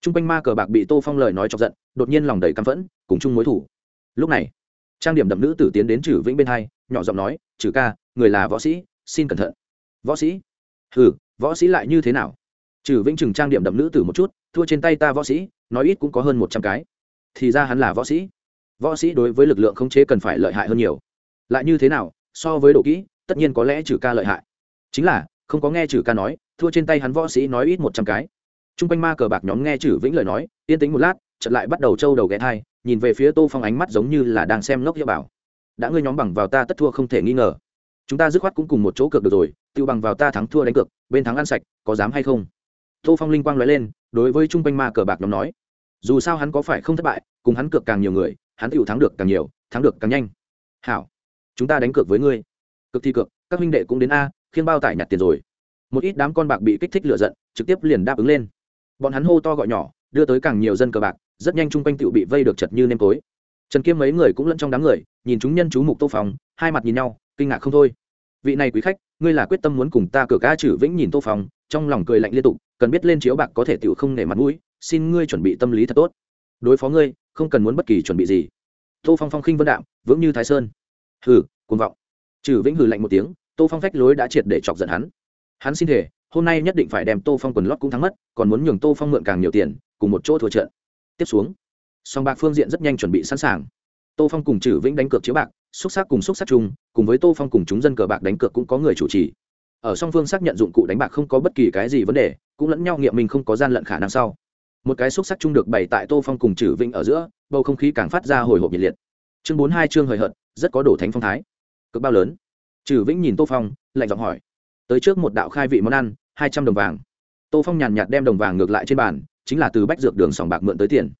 T r u n g quanh ma cờ bạc bị tô phong lời nói chọc giận đột nhiên lòng đầy căm phẫn cùng chung mối thủ. Lúc này trang điểm đậm nữ tử tiến đến trừ vĩnh bên hai nhỏ giọng nói trừ ca người là võ sĩ xin cẩn thận. Võ sĩ? Hừ võ sĩ lại như thế nào? Trừ vĩnh trừng trang điểm đậm nữ tử một chút thua trên tay ta võ sĩ, nói ít cũng có hơn một trăm cái. Thì ra hắn là võ sĩ. Võ sĩ đối với lực lượng khống chế cần phải lợi hại hơn nhiều. Lại như thế nào, so với độ kỹ, tất nhiên có lẽ trừ ca lợi hại. Chính là, không có nghe trừ ca nói, thua trên tay hắn võ sĩ nói ít một trăm cái. T r u n g quanh ma cờ bạc nhóm nghe trừ vĩnh lời nói, yên tĩnh một lát, chợt lại bắt đầu trâu đầu ghé thai, nhìn về phía tô phong ánh mắt giống như là đang xem ngốc hiệu bảo. Đã ngươi nhóm bằng vào ta tất thua không thể nghi ngờ. Chúng ta dứt khoát cũng cùng một chỗ cược được rồi tự bằng vào ta thắng thua đánh cược, bên thắng ăn sạch, có dám hay không? Tô phong linh quang nói lên, đối với t r u n g quanh ma cờ bạc nhóm nói, dù sao hắn có phải không thất bại, cùng hắn cược càng nhiều người, hắn tựu thắng được càng nhiều, thắng được càng nhanh. Hảo, chúng ta đánh cược với ngươi. Cực thi cược, các huynh đệ cũng đến a khiến bao tải nhặt tiền rồi. Một ít đám con bạc bị kích thích lựa giận, trực tiếp liền đáp ứng lên. Bọn hắn hô to gọi nhỏ, đưa tới càng nhiều dân cờ bạc, rất nhanh chung quanh tựu bị vây được chật như nêm tối. Trần kiêm mấy người cũng lẫn trong đám người, nhìn chúng nhân chú mục tô phòng hai mặt nhìn nhau, kinh ngạc không thôi vị này quý khách ngươi là quyết tâm muốn cùng ta cửa ca trừ vĩnh nhìn tô phong, trong lòng cười lạnh liên tục cần biết lên chiếu bạc có thể tựu không nể mặt mũi xin ngươi chuẩn bị tâm lý thật tốt. Đối phó ngươi không cần muốn bất kỳ chuẩn bị gì. Tô phong phong khinh vân đạm vững như thái sơn. Hừ côn vọng. Trừ vĩnh hừ lạnh một tiếng tô phong phách lối đã triệt để chọc giận hắn. Hắn xin thể hôm nay nhất định phải đem tô phong quần lót cũng thắng mất còn muốn nhường tô phong mượn càng nhiều tiền cùng một chỗ thua trận. Tiếp xuống song bạc phương diện rất nhanh chuẩn bị sẵn sàng. Tô phong cùng trừ vĩnh đánh cược chiếu bạc xúc xác cùng xúc xác chung, cùng với tô phong cùng chúng dân cờ bạc đánh cược cũng có người chủ trì. Ở song phương xác nhận dụng cụ đánh bạc không có bất kỳ cái gì vấn đề, cũng lẫn nhau nghiệm mình không có gian lận khả năng sau. Một cái xúc sắc chung được bày tại tô phong cùng trừ vĩnh ở giữa, bầu không khí càng phát ra hồi hộp nhiệt liệt. Chương bốn hai chương hời hợt, rất có đổ thánh phong thái. Cực bao lớn. Trừ vĩnh nhìn tô phong, lạnh giọng hỏi, tới trước một đạo khai vị món ăn, hai trăm đồng vàng. Tô phong nhàn nhạt đem đồng vàng ngược lại trên bàn, chính là từ bách dược đường sòng bạc mượn tới tiền.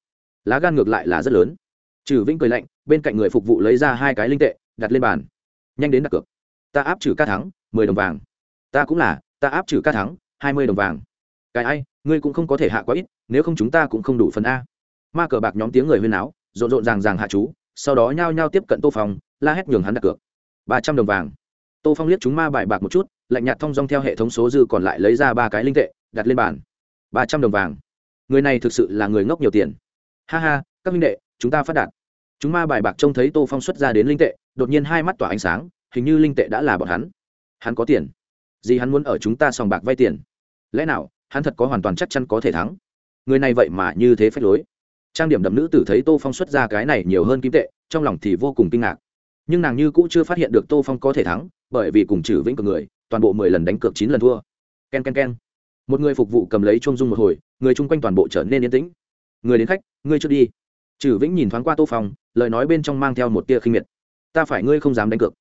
Lá gan ngược lại là rất lớn trừ vĩnh cười lạnh, bên cạnh người phục vụ lấy ra hai cái linh tệ, đặt lên bàn. Nhanh đến đặt cược. Ta áp trừ ca thắng, mười đồng vàng. Ta cũng là, ta áp trừ ca thắng, hai mươi đồng vàng. Cái ai, ngươi cũng không có thể hạ quá ít, nếu không chúng ta cũng không đủ phần a. Ma cờ bạc nhóm tiếng người huyên áo rộn rộn ràng ràng hạ chú, sau đó nhao nhao tiếp cận tô phong, la hét nhường hắn đặt cược. Ba trăm đồng vàng. Tô phong liếc chúng ma bài bạc một chút, lạnh nhạt thong dong theo hệ thống số dư còn lại lấy ra ba cái linh tệ, đặt lên bàn. Ba trăm đồng vàng. Người này thực sự là người ngốc nhiều tiền. Ha ha, các minh đệ chúng ta phát đạt. Chúng ma bài bạc trông thấy tô phong xuất ra đến linh tệ, đột nhiên hai mắt tỏa ánh sáng, hình như linh tệ đã là bọn hắn. Hắn có tiền. Gì hắn muốn ở chúng ta sòng bạc vay tiền? Lẽ nào, hắn thật có hoàn toàn chắc chắn có thể thắng? Người này vậy mà như thế phách lối. Trang điểm đậm nữ tử thấy tô phong xuất ra cái này nhiều hơn kim tệ, trong lòng thì vô cùng kinh ngạc. Nhưng nàng như cũ chưa phát hiện được tô phong có thể thắng, bởi vì cùng trừ vĩnh cực người, toàn bộ mười lần đánh cược chín lần thua. K e n k e n k e n một người phục vụ cầm lấy chung dung một hồi, người chung quanh toàn bộ trở nên yên tĩnh. Người đến khách, ngươi trước đi trừ vĩnh nhìn thoáng qua tô phong lời nói bên trong mang theo một tia khinh miệt. Ta phải ngươi không dám đánh cược.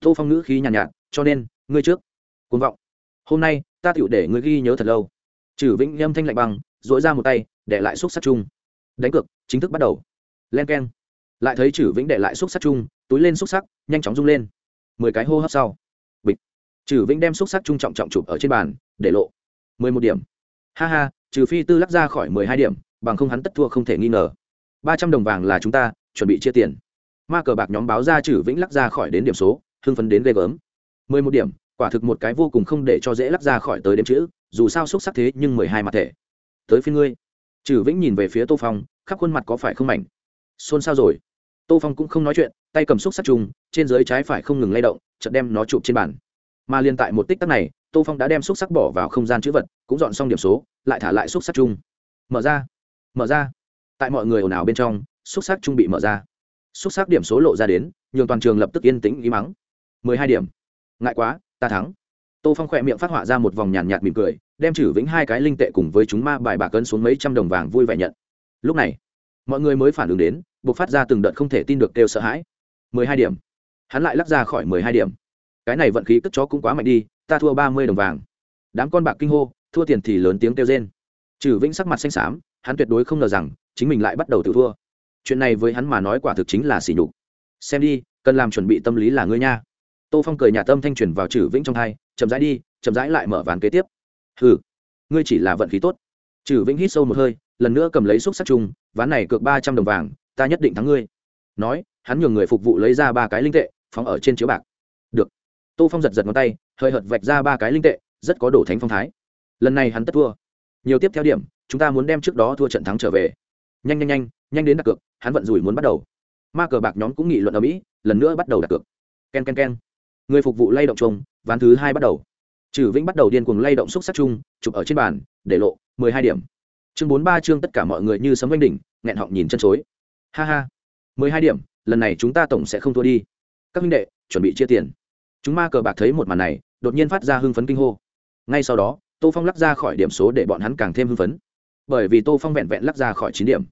Tô phong ngữ khí nhàn nhạt, nhạt cho nên ngươi trước. Côn vọng. Hôm nay ta tựu để ngươi ghi nhớ thật lâu. Trừ vĩnh nghiêm thanh lạnh băng dỗi ra một tay để lại xúc sắc chung. Đánh cược chính thức bắt đầu. Len k e n lại thấy trừ vĩnh để lại xúc sắc chung túi lên xúc sắc nhanh chóng rung lên. Mười cái hô hấp sau. Bịch. Trừ vĩnh đem xúc sắc chung trọng trọng chụp ở trên bàn để lộ. Mười một điểm. Ha ha trừ phi tư lắc ra khỏi mười hai điểm bằng không hắn tất thua không thể nghi ngờ ba trăm đồng vàng là chúng ta, chuẩn bị chia tiền. Ma cờ bạc nhóm báo ra trừ vĩnh lắc ra khỏi đến điểm số, hưng phấn đến ghê gớm. Mười một điểm, quả thực một cái vô cùng không để cho dễ lắc ra khỏi tới đếm chữ, dù sao xúc sắc thế nhưng mười hai mặt thể. Tới phía ngươi. Trừ vĩnh nhìn về phía tô phong, khắp khuôn mặt có phải không mảnh? Xôn xao rồi. Tô phong cũng không nói chuyện, tay cầm xúc sắc trùng, trên dưới trái phải không ngừng lay động, chợt đem nó chụp trên bàn. Mà liên tại một tích tắc này, tô phong đã đem xúc sắc bỏ vào không gian chữ vật, cũng dọn xong điểm số, lại thả lại xúc sắc chung mở ra. Mở ra tại mọi người ồn ào bên trong, xúc sắc trung bị mở ra. Xúc sắc điểm số lộ ra đến, nhường toàn trường lập tức yên tĩnh ý mắng. Mười hai điểm. Ngại quá, ta thắng. Tô phong khỏe miệng phát họa ra một vòng nhàn nhạt mỉm cười, đem chử vĩnh hai cái linh tệ cùng với chúng ma bài bạc cân xuống mấy trăm đồng vàng vui vẻ nhận. Lúc này, mọi người mới phản ứng đến, buộc phát ra từng đợt không thể tin được kêu sợ hãi. Mười hai điểm. Hắn lại lắc ra khỏi mười hai điểm. Cái này vận khí cất chó cũng quá mạnh đi, ta thua ba mươi đồng vàng. Đám con bạc kinh hô, thua tiền thì lớn tiếng kêu rên. Trừ vĩnh sắc mặt xanh xám hắn tuyệt đối không ngờ rằng chính mình lại bắt đầu tự thua. Chuyện này với hắn mà nói quả thực chính là sỉ nhục. Xem đi, cần làm chuẩn bị tâm lý là ngươi nha. Tô phong cười nhà tâm thanh truyền vào Chử vĩnh trong hai, chậm rãi đi, chậm rãi lại mở ván kế tiếp. Hừ, ngươi chỉ là vận khí tốt. Chử vĩnh hít sâu một hơi, lần nữa cầm lấy xúc sắc chung ván này cược ba trăm đồng vàng, ta nhất định thắng ngươi. Nói, hắn nhường người phục vụ lấy ra ba cái linh tệ, phóng ở trên chiếu bạc. Được. Tô phong giật giật ngón tay, hơi hợt vạch ra ba cái linh tệ, rất có đổ thánh phong thái. Lần này hắn tất thua nhiều tiếp theo điểm, chúng ta muốn đem trước đó thua trận thắng trở về. Nhanh nhanh nhanh nhanh đến đặt cược, hắn vận rủi muốn bắt đầu. Ma cờ bạc nhóm cũng nghị luận ở mỹ, lần nữa bắt đầu đặt cược. K e n k e n k e n người phục vụ lay động chung, ván thứ hai bắt đầu. Trừ vĩnh bắt đầu điên cuồng lay động xúc sắc chung, chụp ở trên bàn, để lộ, mười hai điểm. Chương bốn ba chương tất cả mọi người như sấm oanh đỉnh, nghẹn họng nhìn chân chối. Ha ha. mười hai điểm, lần này chúng ta tổng sẽ không thua đi. Các huynh đệ, chuẩn bị chia tiền. Chúng ma cờ bạc thấy một màn này, đột nhiên phát ra hưng phấn kinh hô. Ngay sau đó tô phong lắc ra khỏi điểm số để bọn hắn càng thêm hưng phấn. Bởi vì tô phong vẹn vẹn lắc ra khỏi chín điểm.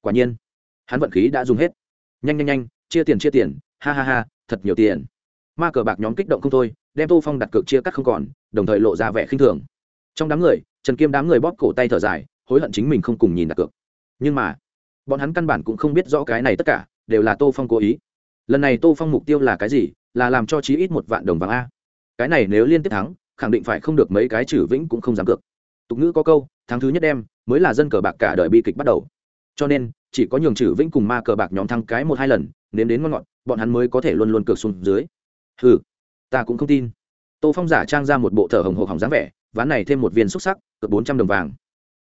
Quả nhiên, hắn vận khí đã dùng hết. Nhanh nhanh nhanh, chia tiền chia tiền, ha ha ha, thật nhiều tiền. Ma cờ bạc nhóm kích động không thôi, đem tô phong đặt cược chia cắt không còn, đồng thời lộ ra vẻ khinh thường. Trong đám người, trần kiêm đám người bóp cổ tay thở dài, hối hận chính mình không cùng nhìn đặt cược. Nhưng mà, bọn hắn căn bản cũng không biết rõ cái này tất cả, đều là tô phong cố ý. Lần này tô phong mục tiêu là cái gì? Là làm cho chí ít một vạn đồng vàng a. Cái này nếu liên tiếp thắng khẳng định phải không được mấy cái trừ vĩnh cũng không dám cược. Tục ngữ có câu, tháng thứ nhất đem mới là dân cờ bạc cả đời bi kịch bắt đầu. Cho nên, chỉ có nhường trừ vĩnh cùng ma cờ bạc nhóm thăng cái một hai lần, nếm đến ngon ngọt, bọn hắn mới có thể luôn luôn cược xuống dưới. Ừ ta cũng không tin. Tô phong giả trang ra một bộ thở hồng hộc hỏng dáng vẻ, ván này thêm một viên xúc sắc, cược bốn trăm đồng vàng.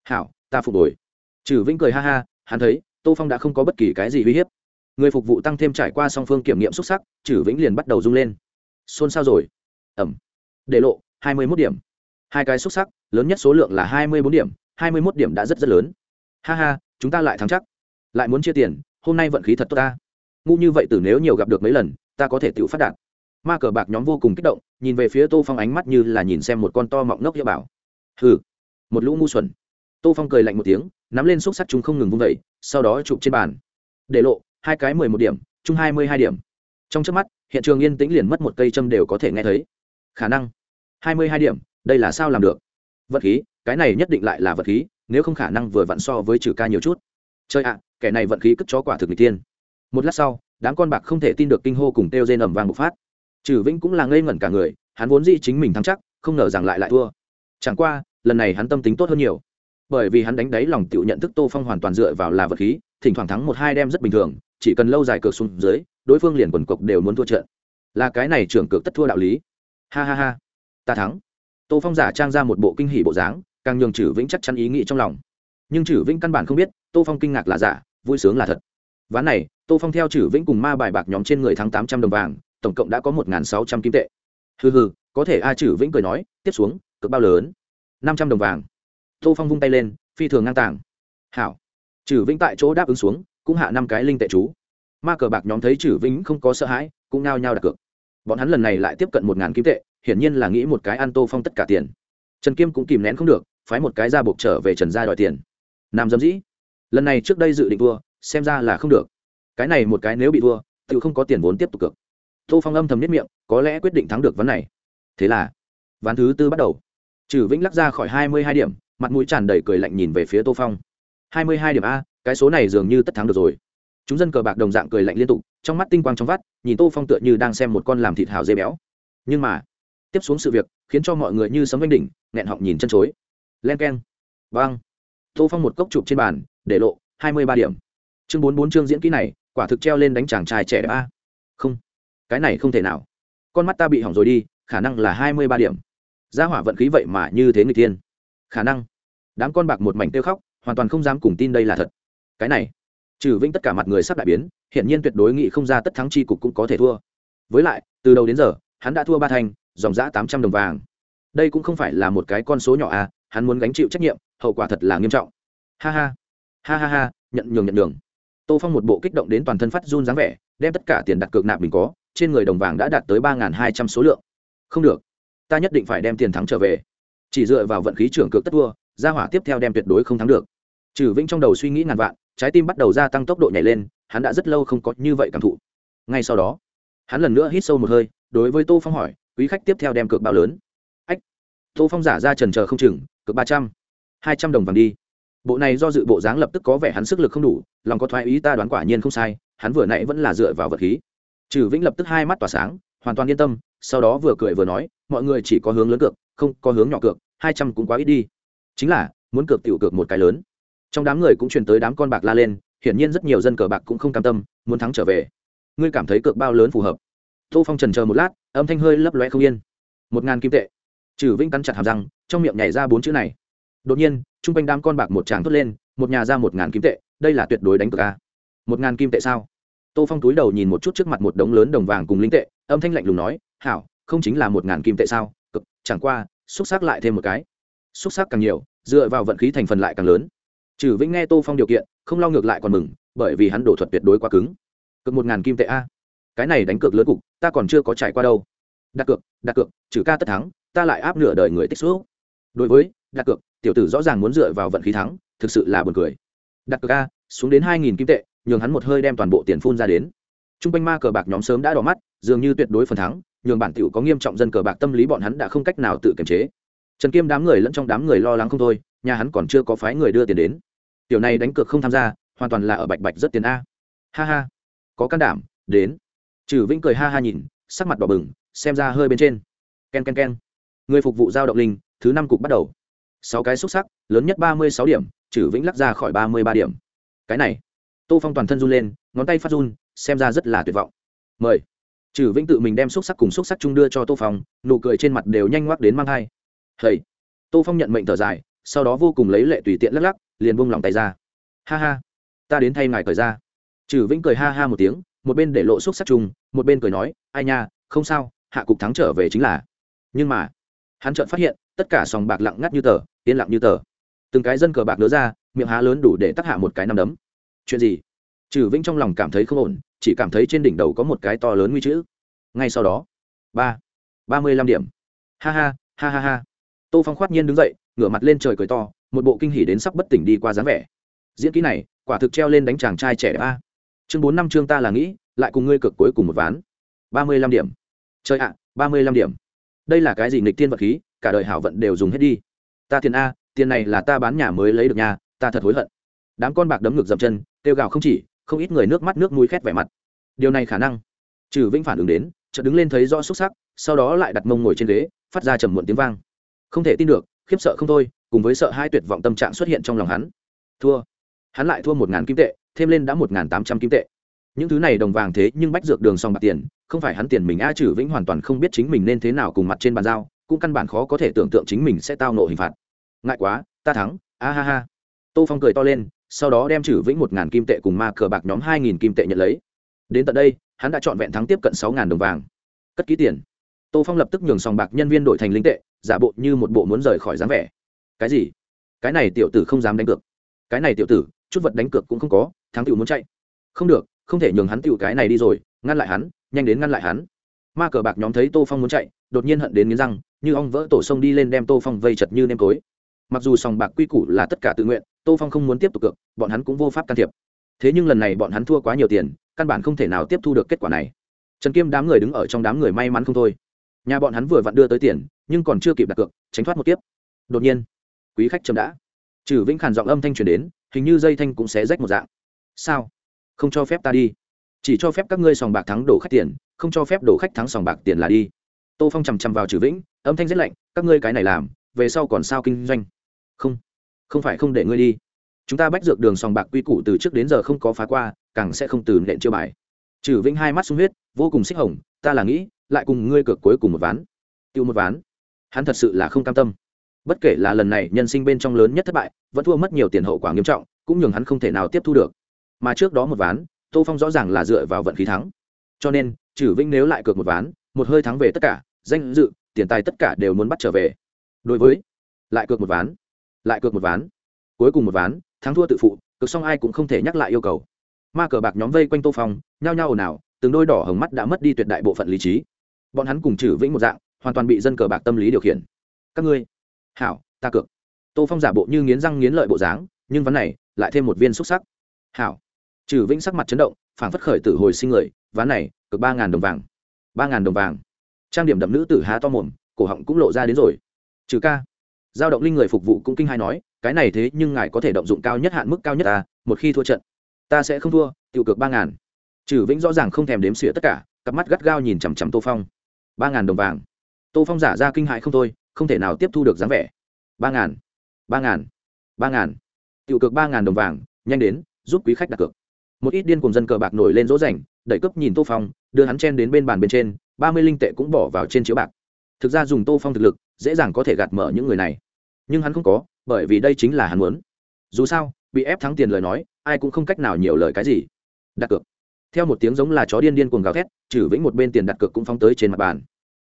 Hảo, ta phục hồi. Trừ vĩnh cười ha ha, hắn thấy, tô phong đã không có bất kỳ cái gì uy hiếp. Người phục vụ tăng thêm trải qua song phương kiểm nghiệm xúc sắc, trừ vĩnh liền bắt đầu rung lên. Xôn xao rồi. Ẩm. Để lộ hai mươi mốt điểm. Hai cái xuất sắc lớn nhất số lượng là hai mươi bốn điểm hai mươi mốt điểm đã rất rất lớn. Ha ha chúng ta lại thắng chắc. Lại muốn chia tiền hôm nay vận khí thật tốt ta. Ngu như vậy từ nếu nhiều gặp được mấy lần ta có thể tiểu phát đạt. Ma cờ bạc nhóm vô cùng kích động nhìn về phía tô phong ánh mắt như là nhìn xem một con to mọng ngốc hiệu bảo. Hừ một lũ ngu xuẩn. Tô phong cười lạnh một tiếng nắm lên xúc sắc chúng không ngừng vung dậy, sau đó chụp trên bàn. Để lộ hai cái mười một điểm chung hai mươi hai điểm. Trong chớp mắt hiện trường yên tĩnh liền mất một cây châm đều có thể nghe thấy. Khả năng hai mươi hai điểm, đây là sao làm được? Vật khí, cái này nhất định lại là vật khí, nếu không khả năng vừa vặn so với trừ ca nhiều chút. Chơi ạ, kẻ này vận khí cất chó quả thực người tiên một lát sau, đám con bạc không thể tin được kinh hô cùng kêu rên ầm vang bộc phát. Trừ vĩnh cũng là ngây ngẩn cả người, hắn vốn dĩ chính mình thắng chắc, không ngờ rằng lại lại thua. Chẳng qua, lần này hắn tâm tính tốt hơn nhiều. Bởi vì hắn đánh đáy lòng tự nhận thức tô phong hoàn toàn dựa vào là vật khí, thỉnh thoảng thắng một hai đem rất bình thường, chỉ cần lâu dài cược xuống dưới, đối phương liền quần cộc đều muốn thua trận. Là cái này trưởng cược tất thua đạo lý. Ha ha ha ta thắng. Tô phong giả trang ra một bộ kinh hỷ bộ dáng, càng nhường chử vĩnh chắc chắn ý nghĩ trong lòng. Nhưng chử vĩnh căn bản không biết, tô phong kinh ngạc là giả, vui sướng là thật. Ván này, tô phong theo chử vĩnh cùng ma bài bạc nhóm trên người thắng tám trăm đồng vàng, tổng cộng đã có một sáu trăm kim tệ. Hừ hừ, có thể a chử vĩnh cười nói, tiếp xuống, cực bao lớn? Năm trăm đồng vàng. Tô phong vung tay lên, phi thường ngang tàng. Hảo. Chử vĩnh tại chỗ đáp ứng xuống, cũng hạ năm cái linh tệ chú. Ma cờ bạc nhóm thấy chử vĩnh không có sợ hãi, cũng nao nhao đặt cược. Bọn hắn lần này lại tiếp cận một ngàn kim tệ hiển nhiên là nghĩ một cái ăn tô phong tất cả tiền. Trần kiêm cũng kìm nén không được, phái một cái ra buộc trở về trần gia đòi tiền. Nam dâm dĩ. Lần này trước đây dự định thua, xem ra là không được. Cái này một cái nếu bị thua tự không có tiền vốn tiếp tục cược. Tô phong âm thầm nhất miệng, có lẽ quyết định thắng được vấn này. Thế là, ván thứ tư bắt đầu. Trừ vĩnh lắc ra khỏi hai mươi hai điểm, mặt mũi tràn đầy cười lạnh nhìn về phía tô phong. hai mươi hai điểm a, cái số này dường như tất thắng được rồi. Chúng dân cờ bạc đồng dạng cười lạnh liên tục, trong mắt tinh quang trong vắt, nhìn tô phong tựa như đang xem một con làm thịt hào dê béo. Nhưng mà tiếp xuống sự việc khiến cho mọi người như sấm vanh đỉnh, nghẹn họng nhìn chân chối. Len k e n vang tô phong một cốc chụp trên bàn, để lộ hai mươi ba điểm. Chương bốn bốn chương diễn kỹ này, quả thực treo lên đánh chàng trai trẻ đẹp a. Không. Cái này không thể nào. Con mắt ta bị hỏng rồi đi, khả năng là hai mươi ba điểm. Gia hỏa vận khí vậy mà như thế người tiên khả năng. Đám con bạc một mảnh tiêu khóc, hoàn toàn không dám cùng tin đây là thật. Cái này. Trừ vĩnh tất cả mặt người sắp đại biến hiện nhiên tuyệt đối nghị không ra tất thắng chi cục cũng có thể thua. Với lại, từ đầu đến giờ, hắn đã thua ba thành dòng giã tám trăm đồng vàng. Đây cũng không phải là một cái con số nhỏ à hắn muốn gánh chịu trách nhiệm, hậu quả thật là nghiêm trọng. Ha ha ha ha ha, nhận nhường, nhận đường tô phong một bộ kích động đến toàn thân phát run dáng vẻ, đem tất cả tiền đặt cược nạp mình có, trên người đồng vàng đã đạt tới ba hai trăm số lượng. Không được, ta nhất định phải đem tiền thắng trở về. Chỉ dựa vào vận khí trưởng cược tất thua, gia hỏa tiếp theo đem tuyệt đối không thắng được. Trừ vĩnh trong đầu suy nghĩ ngàn vạn, trái tim bắt đầu gia tăng tốc độ nhảy lên, hắn đã rất lâu không có như vậy cảm thụ. Ngay sau đó, hắn lần nữa hít sâu một hơi, đối với tô phong hỏi quý khách tiếp theo đem cược bao lớn. Ách, tô phong giả ra trần chờ không chừng, cược ba trăm, hai trăm đồng vàng đi. Bộ này do dự bộ dáng lập tức có vẻ hắn sức lực không đủ, lòng có thoái ý ta đoán quả nhiên không sai, hắn vừa nãy vẫn là dựa vào vật khí. Trừ vĩnh lập tức hai mắt tỏa sáng, hoàn toàn yên tâm, sau đó vừa cười vừa nói, mọi người chỉ có hướng lớn cược, không có hướng nhỏ cược, hai trăm cũng quá ít đi. Chính là, muốn cược tiểu cược một cái lớn. Trong đám người cũng truyền tới đám con bạc la lên, hiển nhiên rất nhiều dân cờ bạc cũng không cam tâm, muốn thắng trở về. Ngươi cảm thấy cược bao lớn phù hợp? Tô phong trần chờ một lát, âm thanh hơi lấp loe không yên. Một ngàn kim tệ. Trừ vĩnh cắn chặt hàm răng, trong miệng nhảy ra bốn chữ này. Đột nhiên, chung quanh đám con bạc một tràng thốt lên, một nhà ra một ngàn kim tệ, đây là tuyệt đối đánh cược a. Một ngàn kim tệ sao? Tô phong túi đầu nhìn một chút trước mặt một đống lớn đồng vàng cùng linh tệ, âm thanh lạnh lùng nói, hảo, không chính là một ngàn kim tệ sao? Cực, chẳng qua, xúc xác lại thêm một cái. Xúc xác càng nhiều, dựa vào vận khí thành phần lại càng lớn. Trừ vĩnh nghe tô phong điều kiện, không lo ngược lại còn mừng, bởi vì hắn đổ thuật tuyệt đối quá cứng. Cực một ngàn kim tệ a cái này đánh cược lớn cục ta còn chưa có trải qua đâu. Đặt cược đặt cược trừ ca tất thắng ta lại áp nửa đời người tích xúc. Đối với đặt cược tiểu tử rõ ràng muốn dựa vào vận khí thắng thực sự là buồn cười. Đặt cược ca, xuống đến hai nghìn kim tệ nhường hắn một hơi đem toàn bộ tiền phun ra đến. T r u n g quanh ma cờ bạc nhóm sớm đã đỏ mắt dường như tuyệt đối phần thắng nhường bản t có nghiêm trọng dân cờ bạc tâm lý bọn hắn đã không cách nào tự kiềm chế. Trần kiêm đám người lẫn trong đám người lo lắng không thôi nhà hắn còn chưa có phái người đưa tiền đến. Tiểu này đánh cược không tham gia hoàn toàn là ở bạch bạch rất tiền a. Ha ha có can đảm đến trừ vĩnh cười ha ha nhìn, sắc mặt đỏ bừng, xem ra hơi bên trên. K e n k e n k e n người phục vụ giao động linh, thứ năm cục bắt đầu. Sáu cái xúc sắc, lớn nhất ba mươi sáu điểm, trừ vĩnh lắc ra khỏi ba mươi ba điểm. Cái này. Tô phong toàn thân run lên, ngón tay phát run, xem ra rất là tuyệt vọng. Mời. Trừ vĩnh tự mình đem xúc sắc cùng xúc sắc chung đưa cho tô phong, nụ cười trên mặt đều nhanh ngoắc đến mang thai. Hầy. Tô phong nhận mệnh thở dài, sau đó vô cùng lấy lệ tùy tiện lắc lắc, liền buông lòng tay ra. Ha ha. Ta đến thay ngài cởi ra. Trừ vĩnh cười ha ha một tiếng một bên để lộ xúc sắc chung, một bên cười nói, ai nha, không sao, hạ cục thắng trở về chính là. Nhưng mà, hắn chợt phát hiện, tất cả sòng bạc lặng ngắt như tờ, yên lặng như tờ. Từng cái dân cờ bạc nứa ra, miệng há lớn đủ để tắc hạ một cái nằm đấm. Chuyện gì? Trừ vĩnh trong lòng cảm thấy không ổn, chỉ cảm thấy trên đỉnh đầu có một cái to lớn nguy chữ. Ngay sau đó, ba ba mươi lăm điểm. Ha ha ha ha ha. Tô phong khoát nhiên đứng dậy, ngửa mặt lên trời cười to, một bộ kinh hỉ đến sắp bất tỉnh đi qua dáng vẻ. Diễn kỹ này, quả thực treo lên đánh chàng trai trẻ đẹp a chương bốn năm chương ta là nghĩ, lại cùng ngươi cực cuối cùng một ván. Ba mươi lăm điểm. Chơi ạ, ba mươi lăm điểm. Đây là cái gì nghịch thiên vật khí, cả đời hảo vận đều dùng hết đi. Ta tiền a, tiền này là ta bán nhà mới lấy được nhà ta thật hối hận. Đám con bạc đấm ngược dập chân, kêu gào không chỉ, không ít người nước mắt nước mũi khét vẻ mặt. Điều này khả năng. Trừ vĩnh phản ứng đến, chợt đứng lên thấy rõ xúc sắc, sau đó lại đặt mông ngồi trên ghế, phát ra trầm muộn tiếng vang. Không thể tin được, khiếp sợ không thôi, cùng với sợ hai tuyệt vọng tâm trạng xuất hiện trong lòng hắn. Thua. Hắn lại thua một ngàn kim tệ thêm lên đã một ngàn tám trăm kim tệ. Những thứ này đồng vàng thế nhưng bách dược đường xong bạc tiền, không phải hắn tiền mình a trừ vĩnh hoàn toàn không biết chính mình nên thế nào cùng mặt trên bàn giao, cũng căn bản khó có thể tưởng tượng chính mình sẽ tao nộ hình phạt. Ngại quá, ta thắng, a ha ha. Tô phong cười to lên, sau đó đem trừ vĩnh một ngàn kim tệ cùng ma cờ bạc nhóm hai nghìn kim tệ nhận lấy. Đến tận đây, hắn đã chọn vẹn thắng tiếp cận sáu ngàn đồng vàng. Cất ký tiền. Tô phong lập tức nhường sòng bạc nhân viên đổi thành linh tệ, giả bộ như một bộ muốn rời khỏi dáng vẻ. Cái gì? Cái này tiểu tử không dám đánh cược. Cái này tiểu tử chút vật đánh cược cũng không có, thắng tiểu muốn chạy. Không được, không thể nhường hắn tiểu cái này đi rồi, ngăn lại hắn, nhanh đến ngăn lại hắn. Ma cờ bạc nhóm thấy tô phong muốn chạy, đột nhiên hận đến nghiến răng, như ong vỡ tổ sông đi lên đem tô phong vây chật như nêm tối. Mặc dù sòng bạc quy củ là tất cả tự nguyện, tô phong không muốn tiếp tục cược, bọn hắn cũng vô pháp can thiệp. Thế nhưng lần này bọn hắn thua quá nhiều tiền, căn bản không thể nào tiếp thu được kết quả này. Trần kiêm đám người đứng ở trong đám người may mắn không thôi. Nhà bọn hắn vừa vặn đưa tới tiền, nhưng còn chưa kịp đặt cược, tránh thoát một tiếp đột nhiên, quý khách chậm đã. Trừ vĩnh khản giọng âm thanh truyền đến hình như dây thanh cũng sẽ rách một dạng. Sao? Không cho phép ta đi. Chỉ cho phép các ngươi sòng bạc thắng đổ khách tiền, không cho phép đổ khách thắng sòng bạc tiền là đi. Tô phong chằm chằm vào trừ vĩnh, âm thanh rất lạnh, các ngươi cái này làm, về sau còn sao kinh doanh? Không không phải không để ngươi đi. Chúng ta bách dược đường sòng bạc quy củ từ trước đến giờ không có phá qua, càng sẽ không từ nện chiêu bài. Trừ vĩnh hai mắt sung huyết, vô cùng xích hồng, ta là nghĩ, lại cùng ngươi cược cuối cùng một ván. Tiêu một ván. Hắn thật sự là không cam tâm bất kể là lần này nhân sinh bên trong lớn nhất thất bại, vẫn thua mất nhiều tiền hậu quả nghiêm trọng, cũng nhường hắn không thể nào tiếp thu được. Mà trước đó một ván, tô phong rõ ràng là dựa vào vận khí thắng. Cho nên trừ vĩnh nếu lại cược một ván, một hơi thắng về tất cả, danh dự, tiền tài tất cả đều muốn bắt trở về. Đối với, lại cược một ván, lại cược một ván, cuối cùng một ván, thắng thua tự phụ cực xong ai cũng không thể nhắc lại yêu cầu. Ma cờ bạc nhóm vây quanh tô phong, nhao nhao ồn ào, từng đôi đỏ hồng mắt đã mất đi tuyệt đại bộ phận lý trí. Bọn hắn cùng trừ vĩnh một dạng, hoàn toàn bị dân cờ bạc tâm lý điều khiển. Các ngươi hảo, ta cược. Tô phong giả bộ như nghiến răng nghiến lợi bộ dáng, nhưng ván này, lại thêm một viên xúc sắc. Hảo. Trừ vĩnh sắc mặt chấn động, phảng phất khởi tử hồi sinh người, ván này cực ba ngàn đồng vàng. Ba ngàn đồng vàng. Trang điểm đậm nữ tử há to mồm, cổ họng cũng lộ ra đến rồi. Trừ ca. Giao động linh người phục vụ cũng kinh hai nói, cái này thế nhưng ngài có thể động dụng cao nhất hạn mức cao nhất ta, một khi thua trận, ta sẽ không thua tiêu cược ba ngàn. Trừ vĩnh rõ ràng không thèm đếm xỉa tất cả, cặp mắt gắt gao nhìn chằm chằm tô phong. Ba ngàn đồng vàng. Tô phong giả ra kinh hại không thôi không thể nào tiếp thu được dáng vẻ. Ba ngàn ba ngàn ba ngàn. Cược ba ngàn đồng vàng, nhanh đến, giúp quý khách đặt cược. Một ít điên cùng dân cờ bạc nổi lên rỗ rảnh, đẩy cướp nhìn tô phong, đưa hắn chen đến bên bàn bên trên, ba mươi linh tệ cũng bỏ vào trên chiếu bạc. Thực ra dùng tô phong thực lực, dễ dàng có thể gạt mở những người này. Nhưng hắn không có, bởi vì đây chính là hắn muốn. Dù sao, bị ép thắng tiền lời nói, ai cũng không cách nào nhiều lời cái gì. Đặt cược. Theo một tiếng giống là chó điên điên cuồng gào thét, trừ vĩnh một bên tiền đặt cược cũng phóng tới trên mặt bàn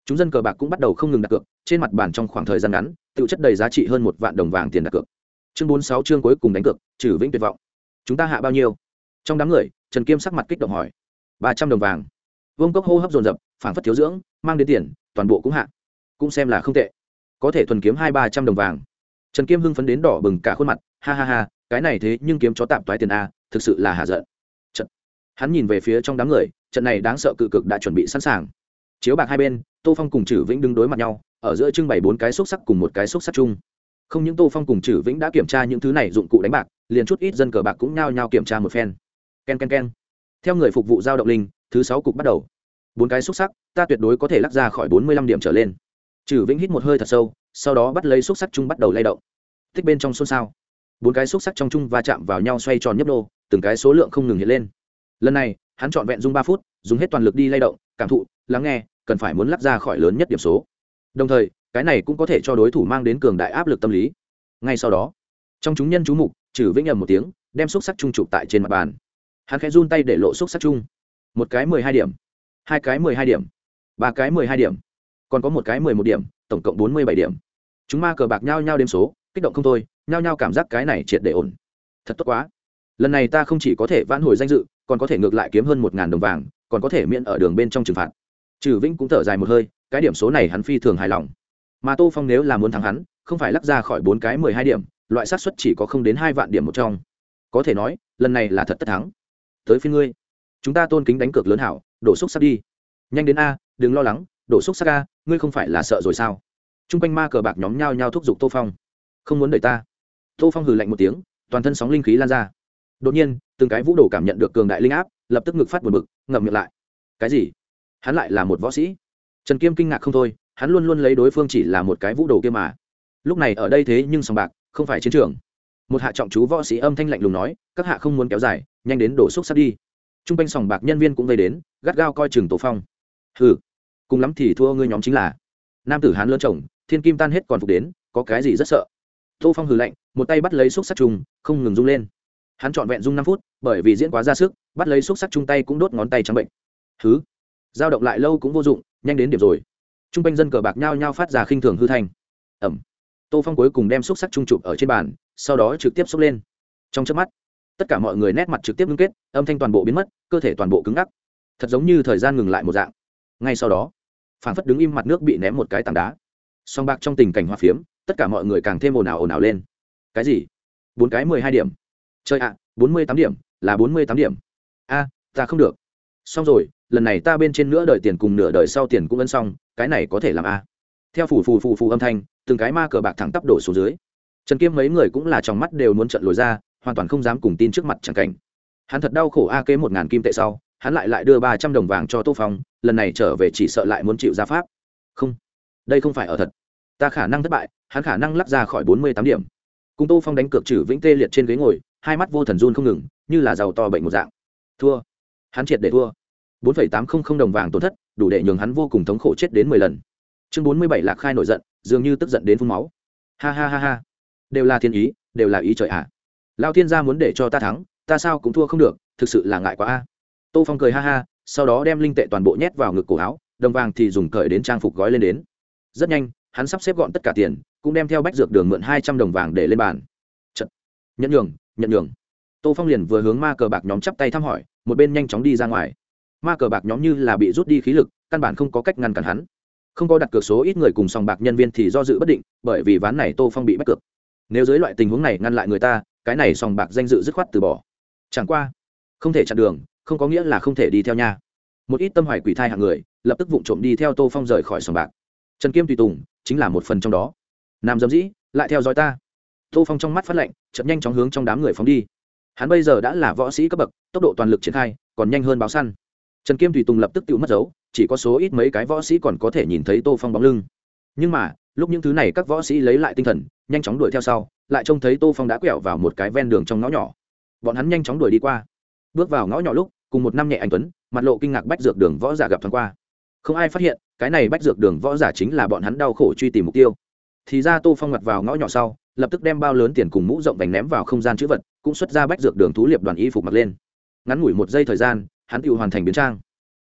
chúng dân cờ bạc cũng bắt đầu không ngừng đặt cược, trên mặt bàn trong khoảng thời gian ngắn tự chất đầy giá trị hơn một vạn đồng vàng tiền đặt cược. Chương bốn sáu chương cuối cùng đánh cược, trừ vĩnh tuyệt vọng. Chúng ta hạ bao nhiêu? Trong đám người, trần kiêm sắc mặt kích động hỏi. Ba trăm đồng vàng. Vương cốc hô hấp dồn dập, phản phất thiếu dưỡng, mang đến tiền, toàn bộ cũng hạ. Cũng xem là không tệ. Có thể thuần kiếm hai ba trăm đồng vàng. Trần kiêm hưng phấn đến đỏ bừng cả khuôn mặt, ha ha ha, cái này thế nhưng kiếm chó tạm toái tiền a, thực sự là hạ giận. Trận. Hắn nhìn về phía trong đám người, trận này đáng sợ cự cực đã chuẩn bị sẵn sàng. Chiếu bạc hai bên tô phong cùng chử vĩnh đứng đối mặt nhau, ở giữa trưng bày bốn cái xúc sắc cùng một cái xúc sắc chung. Không những tô phong cùng chử vĩnh đã kiểm tra những thứ này dụng cụ đánh bạc, liền chút ít dân cờ bạc cũng nhao nhao kiểm tra một phen. K e n k e n k e n theo người phục vụ giao động linh, thứ sáu cục bắt đầu. Bốn cái xúc sắc, ta tuyệt đối có thể lắc ra khỏi bốn mươi lăm điểm trở lên. Chử vĩnh hít một hơi thật sâu, sau đó bắt lấy xúc sắc chung bắt đầu lay động. Thích bên trong xôn xao. Bốn cái xúc sắc trong chung va chạm vào nhau xoay tròn nhấp đô từng cái số lượng không ngừng hiện lên. Lần này, hắn trọn vẹn dùng ba phút, dùng hết toàn lực đi lay động, cảm thụ, lắng nghe cần phải muốn lắc ra khỏi lớn nhất điểm số. Đồng thời, cái này cũng có thể cho đối thủ mang đến cường đại áp lực tâm lý. Ngay sau đó, trong chúng nhân chú mục, trừ vĩnh ầm một tiếng, đem xúc sắc chung chụp tại trên mặt bàn. Hắn khẽ run tay để lộ xúc sắc chung. Một cái mười hai điểm, hai cái mười hai điểm, ba cái mười hai điểm, còn có một cái mười một điểm, tổng cộng bốn mươi bảy điểm. Chúng ma cờ bạc nhao nhao đêm số, kích động không thôi nhao nhao cảm giác cái này triệt để ổn. Thật tốt quá. Lần này ta không chỉ có thể vãn hồi danh dự, còn có thể ngược lại kiếm hơn một ngàn đồng vàng, còn có thể miễn ở đường bên trong trừng phạt trừ vĩnh cũng thở dài một hơi, cái điểm số này hắn phi thường hài lòng. Mà tô phong nếu là muốn thắng hắn, không phải lắc ra khỏi bốn cái mười hai điểm, loại xác suất chỉ có không đến hai vạn điểm một trong. Có thể nói, lần này là thật tất thắng. Tới phía ngươi. Chúng ta tôn kính đánh cược lớn hảo, đổ xúc sắc đi. Nhanh đến a, đừng lo lắng, đổ xúc sắc a, ngươi không phải là sợ rồi sao? T r u n g quanh ma cờ bạc nhóm nhao nhao thúc giục tô phong. Không muốn đợi ta. Tô phong hừ lạnh một tiếng, toàn thân sóng linh khí lan ra. Đột nhiên, từng cái vũ đồ cảm nhận được cường đại linh áp, lập tức ngực phát buồn bực, ngậm miệng lại. Cái gì? Hắn lại là một võ sĩ. Trần kiêm kinh ngạc không thôi, hắn luôn luôn lấy đối phương chỉ là một cái vũ đồ kia mà. Lúc này ở đây thế nhưng sòng bạc, không phải chiến trường. Một hạ trọng chú võ sĩ âm thanh lạnh lùng nói, các hạ không muốn kéo dài, nhanh đến đổ xúc sắt đi. T r u n g quanh sòng bạc nhân viên cũng vây đến, gắt gao coi chừng tổ phong. Hừ, cùng lắm thì thua ngươi nhóm chính là. Nam tử hán lớn chồng, thiên kim tan hết còn phục đến, có cái gì rất sợ. Tô phong hừ lạnh, một tay bắt lấy xúc sắc chung, không ngừng rung lên. Hắn trọn vẹn rung năm phút, bởi vì diễn quá ra sức, bắt lấy xúc sắc chung tay cũng đốt ngón tay trắng bệnh. Thứ giao động lại lâu cũng vô dụng, nhanh đến điểm rồi. T r u n g quanh dân cờ bạc nhao nhao phát ra khinh thường hư thanh. Ẩm. Tô phong cuối cùng đem xúc sắc trung chụp ở trên bàn, sau đó trực tiếp xúc lên. Trong trước mắt, tất cả mọi người nét mặt trực tiếp ngưng kết, âm thanh toàn bộ biến mất, cơ thể toàn bộ cứng ngắc. Thật giống như thời gian ngừng lại một dạng. Ngay sau đó phản phất đứng im mặt nước bị ném một cái tảng đá. Song bạc trong tình cảnh hoa phiếm, tất cả mọi người càng thêm ồn ào ồn ào lên. Cái gì? Bốn cái mười hai điểm. Chơi ạ, bốn mươi tám điểm, là bốn mươi tám điểm. A, ta không được xong rồi, lần này ta bên trên nửa đời tiền cùng nửa đời sau tiền cũng ân xong, cái này có thể làm a theo phù phù phù phù âm thanh, từng cái ma cờ bạc thẳng tắp đổ xuống dưới. Trần kiêm mấy người cũng là trong mắt đều muốn trận lồi ra, hoàn toàn không dám cùng tin trước mặt chẳng cảnh. Hắn thật đau khổ a kế một ngàn kim tệ sau, hắn lại lại đưa ba trăm đồng vàng cho tô phong, lần này trở về chỉ sợ lại muốn chịu ra pháp. Không, đây không phải ở thật. Ta khả năng thất bại, hắn khả năng lắc ra khỏi bốn mươi tám điểm. Cùng tô phong đánh cược trừ vĩnh tê liệt trên ghế ngồi, hai mắt vô thần run không ngừng, như là giàu to bệnh một dạng. Thua hắn triệt để thua. bốn phẩy tám không không đồng vàng tổn thất, đủ để nhường hắn vô cùng thống khổ chết đến mười lần. Chương bốn mươi bảy lạc khai nổi giận, dường như tức giận đến phun máu. Ha ha ha ha. Đều là thiên ý, đều là ý trời ạ. À. lao thiên gia muốn để cho ta thắng, ta sao cũng thua không được, thực sự là ngại quá a. Tô phong cười ha ha, sau đó đem linh tệ toàn bộ nhét vào ngực cổ áo, đồng vàng thì dùng cởi đến trang phục gói lên đến. Rất nhanh, hắn sắp xếp gọn tất cả tiền, cũng đem theo bách dược đường mượn hai trăm đồng vàng để lên bàn. Chật. nhận nhường nhận nhường tô phong liền vừa hướng ma cờ bạc nhóm chắp tay thăm hỏi, một bên nhanh chóng đi ra ngoài. Ma cờ bạc nhóm như là bị rút đi khí lực, căn bản không có cách ngăn cản hắn. Không có đặt cược số ít người cùng sòng bạc nhân viên thì do dự bất định, bởi vì ván này tô phong bị bắt cược. Nếu dưới loại tình huống này ngăn lại người ta, cái này sòng bạc danh dự dứt khoát từ bỏ. Chẳng qua, không thể chặn đường, không có nghĩa là không thể đi theo nha. Một ít tâm hoài quỷ thai hạng người, lập tức vụng trộm đi theo tô phong rời khỏi sòng bạc. Trần kiêm tùy tùng, chính là một phần trong đó. Nam dâm dĩ, lại theo dõi ta. Tô phong trong mắt phát lệnh chậm nhanh chóng hướng trong đám người phóng đi hắn bây giờ đã là võ sĩ cấp bậc, tốc độ toàn lực triển khai, còn nhanh hơn báo săn. Trần kiêm Thủy tùng lập tức tự mất dấu, chỉ có số ít mấy cái võ sĩ còn có thể nhìn thấy tô phong bóng lưng. Nhưng mà, lúc những thứ này các võ sĩ lấy lại tinh thần, nhanh chóng đuổi theo sau, lại trông thấy tô phong đã quẹo vào một cái ven đường trong ngõ nhỏ. Bọn hắn nhanh chóng đuổi đi qua. Bước vào ngõ nhỏ lúc, cùng một năm nhẹ anh tuấn, mặt lộ kinh ngạc bách dược đường võ giả gặp thoáng qua. Không ai phát hiện, cái này bách dược đường võ giả chính là bọn hắn đau khổ truy tìm mục tiêu thì ra tô phong mặt vào ngõ nhỏ sau, lập tức đem bao lớn tiền cùng mũ rộng vành ném vào không gian chữ vật, cũng xuất ra bách dược đường thú liệp đoàn y phục mặc lên. Ngắn ngủi một giây thời gian, hắn tự hoàn thành biến trang.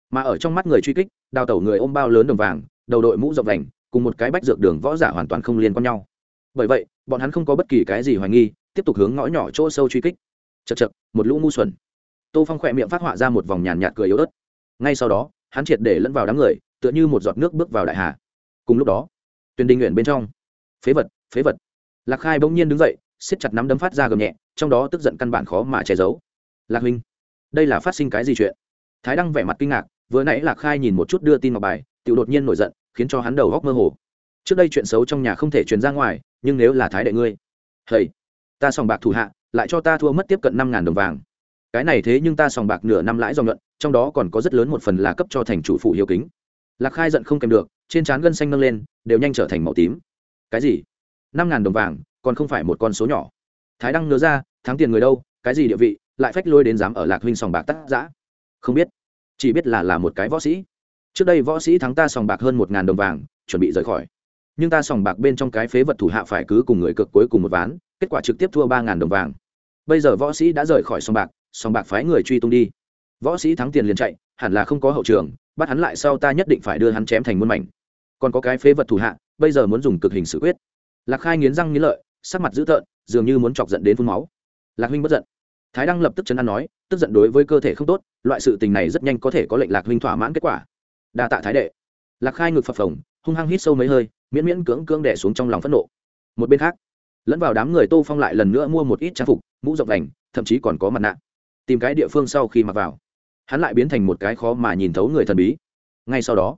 Mà ở trong mắt người truy kích, đào tẩu người ôm bao lớn đồng vàng, đầu đội mũ rộng vành, cùng một cái bách dược đường võ giả hoàn toàn không liên quan nhau. Bởi vậy, bọn hắn không có bất kỳ cái gì hoài nghi, tiếp tục hướng ngõ nhỏ chỗ sâu truy kích. Chật chật một lũ ngu xuẩn. Tô phong khỏe miệng phát họa ra một vòng nhàn nhạt cười yếu ớt. Ngay sau đó, hắn triệt để lẫn vào đám người, tựa như một giọt nước bước vào đại hà. Cùng lúc đó tuyên đình nguyện bên trong phế vật phế vật. Lạc khai bỗng nhiên đứng dậy, siết chặt nắm đấm phát ra gầm nhẹ, trong đó tức giận căn bản khó mà che giấu. Lạc huynh, đây là phát sinh cái gì chuyện? Thái đăng vẻ mặt kinh ngạc, vừa nãy lạc khai nhìn một chút đưa tin ngọc bài tự đột nhiên nổi giận, khiến cho hắn đầu góc mơ hồ. Trước đây chuyện xấu trong nhà không thể truyền ra ngoài, nhưng nếu là thái đệ ngươi, hầy, ta sòng bạc thủ hạ, lại cho ta thua mất tiếp cận năm ngàn đồng vàng. Cái này thế nhưng ta sòng bạc nửa năm lãi do nhuận, trong đó còn có rất lớn một phần là cấp cho thành chủ phụ hiếu kính. Lạc khai giận không kèm được, trên trán gân xanh nâng lên, đều nhanh trở thành màu tím cái gì? Năm ngàn đồng vàng, còn không phải một con số nhỏ. Thái đăng nhớ ra, thắng tiền người đâu, cái gì địa vị, lại phách lôi đến dám ở lạc huynh sòng bạc tác giã. Không biết. Chỉ biết là là một cái võ sĩ. Trước đây võ sĩ thắng ta sòng bạc hơn một ngàn đồng vàng, chuẩn bị rời khỏi. Nhưng ta sòng bạc bên trong cái phế vật thủ hạ phải cứ cùng người cực cuối cùng một ván, kết quả trực tiếp thua ba ngàn đồng vàng. Bây giờ võ sĩ đã rời khỏi sòng bạc sòng bạc phái người truy tung đi. Võ sĩ thắng tiền liền chạy, hẳn là không có hậu trường, bắt hắn lại sau ta nhất định phải đưa hắn chém thành muôn mảnh. Còn có cái phế vật thủ hạ bây giờ muốn dùng cực hình xử quyết. Lạc khai nghiến răng nghiến lợi, sắc mặt dữ tợn, dường như muốn chọc giận đến phun máu. Lạc huynh bất giận. Thái đăng lập tức chấn an nói, tức giận đối với cơ thể không tốt, loại sự tình này rất nhanh có thể có lệnh lạc huynh thỏa mãn kết quả. Đa tạ thái đệ. Lạc khai ngực phập phồng, hung hăng hít sâu mấy hơi, miễn miễn cưỡng cưỡng đẻ xuống trong lòng phẫn nộ. Một bên khác, lẫn vào đám người tô phong lại lần nữa mua một ít trang phục, mũ rộng đành thậm chí còn có mặt nạ. Tìm cái địa phương sau khi mặc vào, hắn lại biến thành một cái khó mà nhìn thấu người thần bí. Ngay sau đó,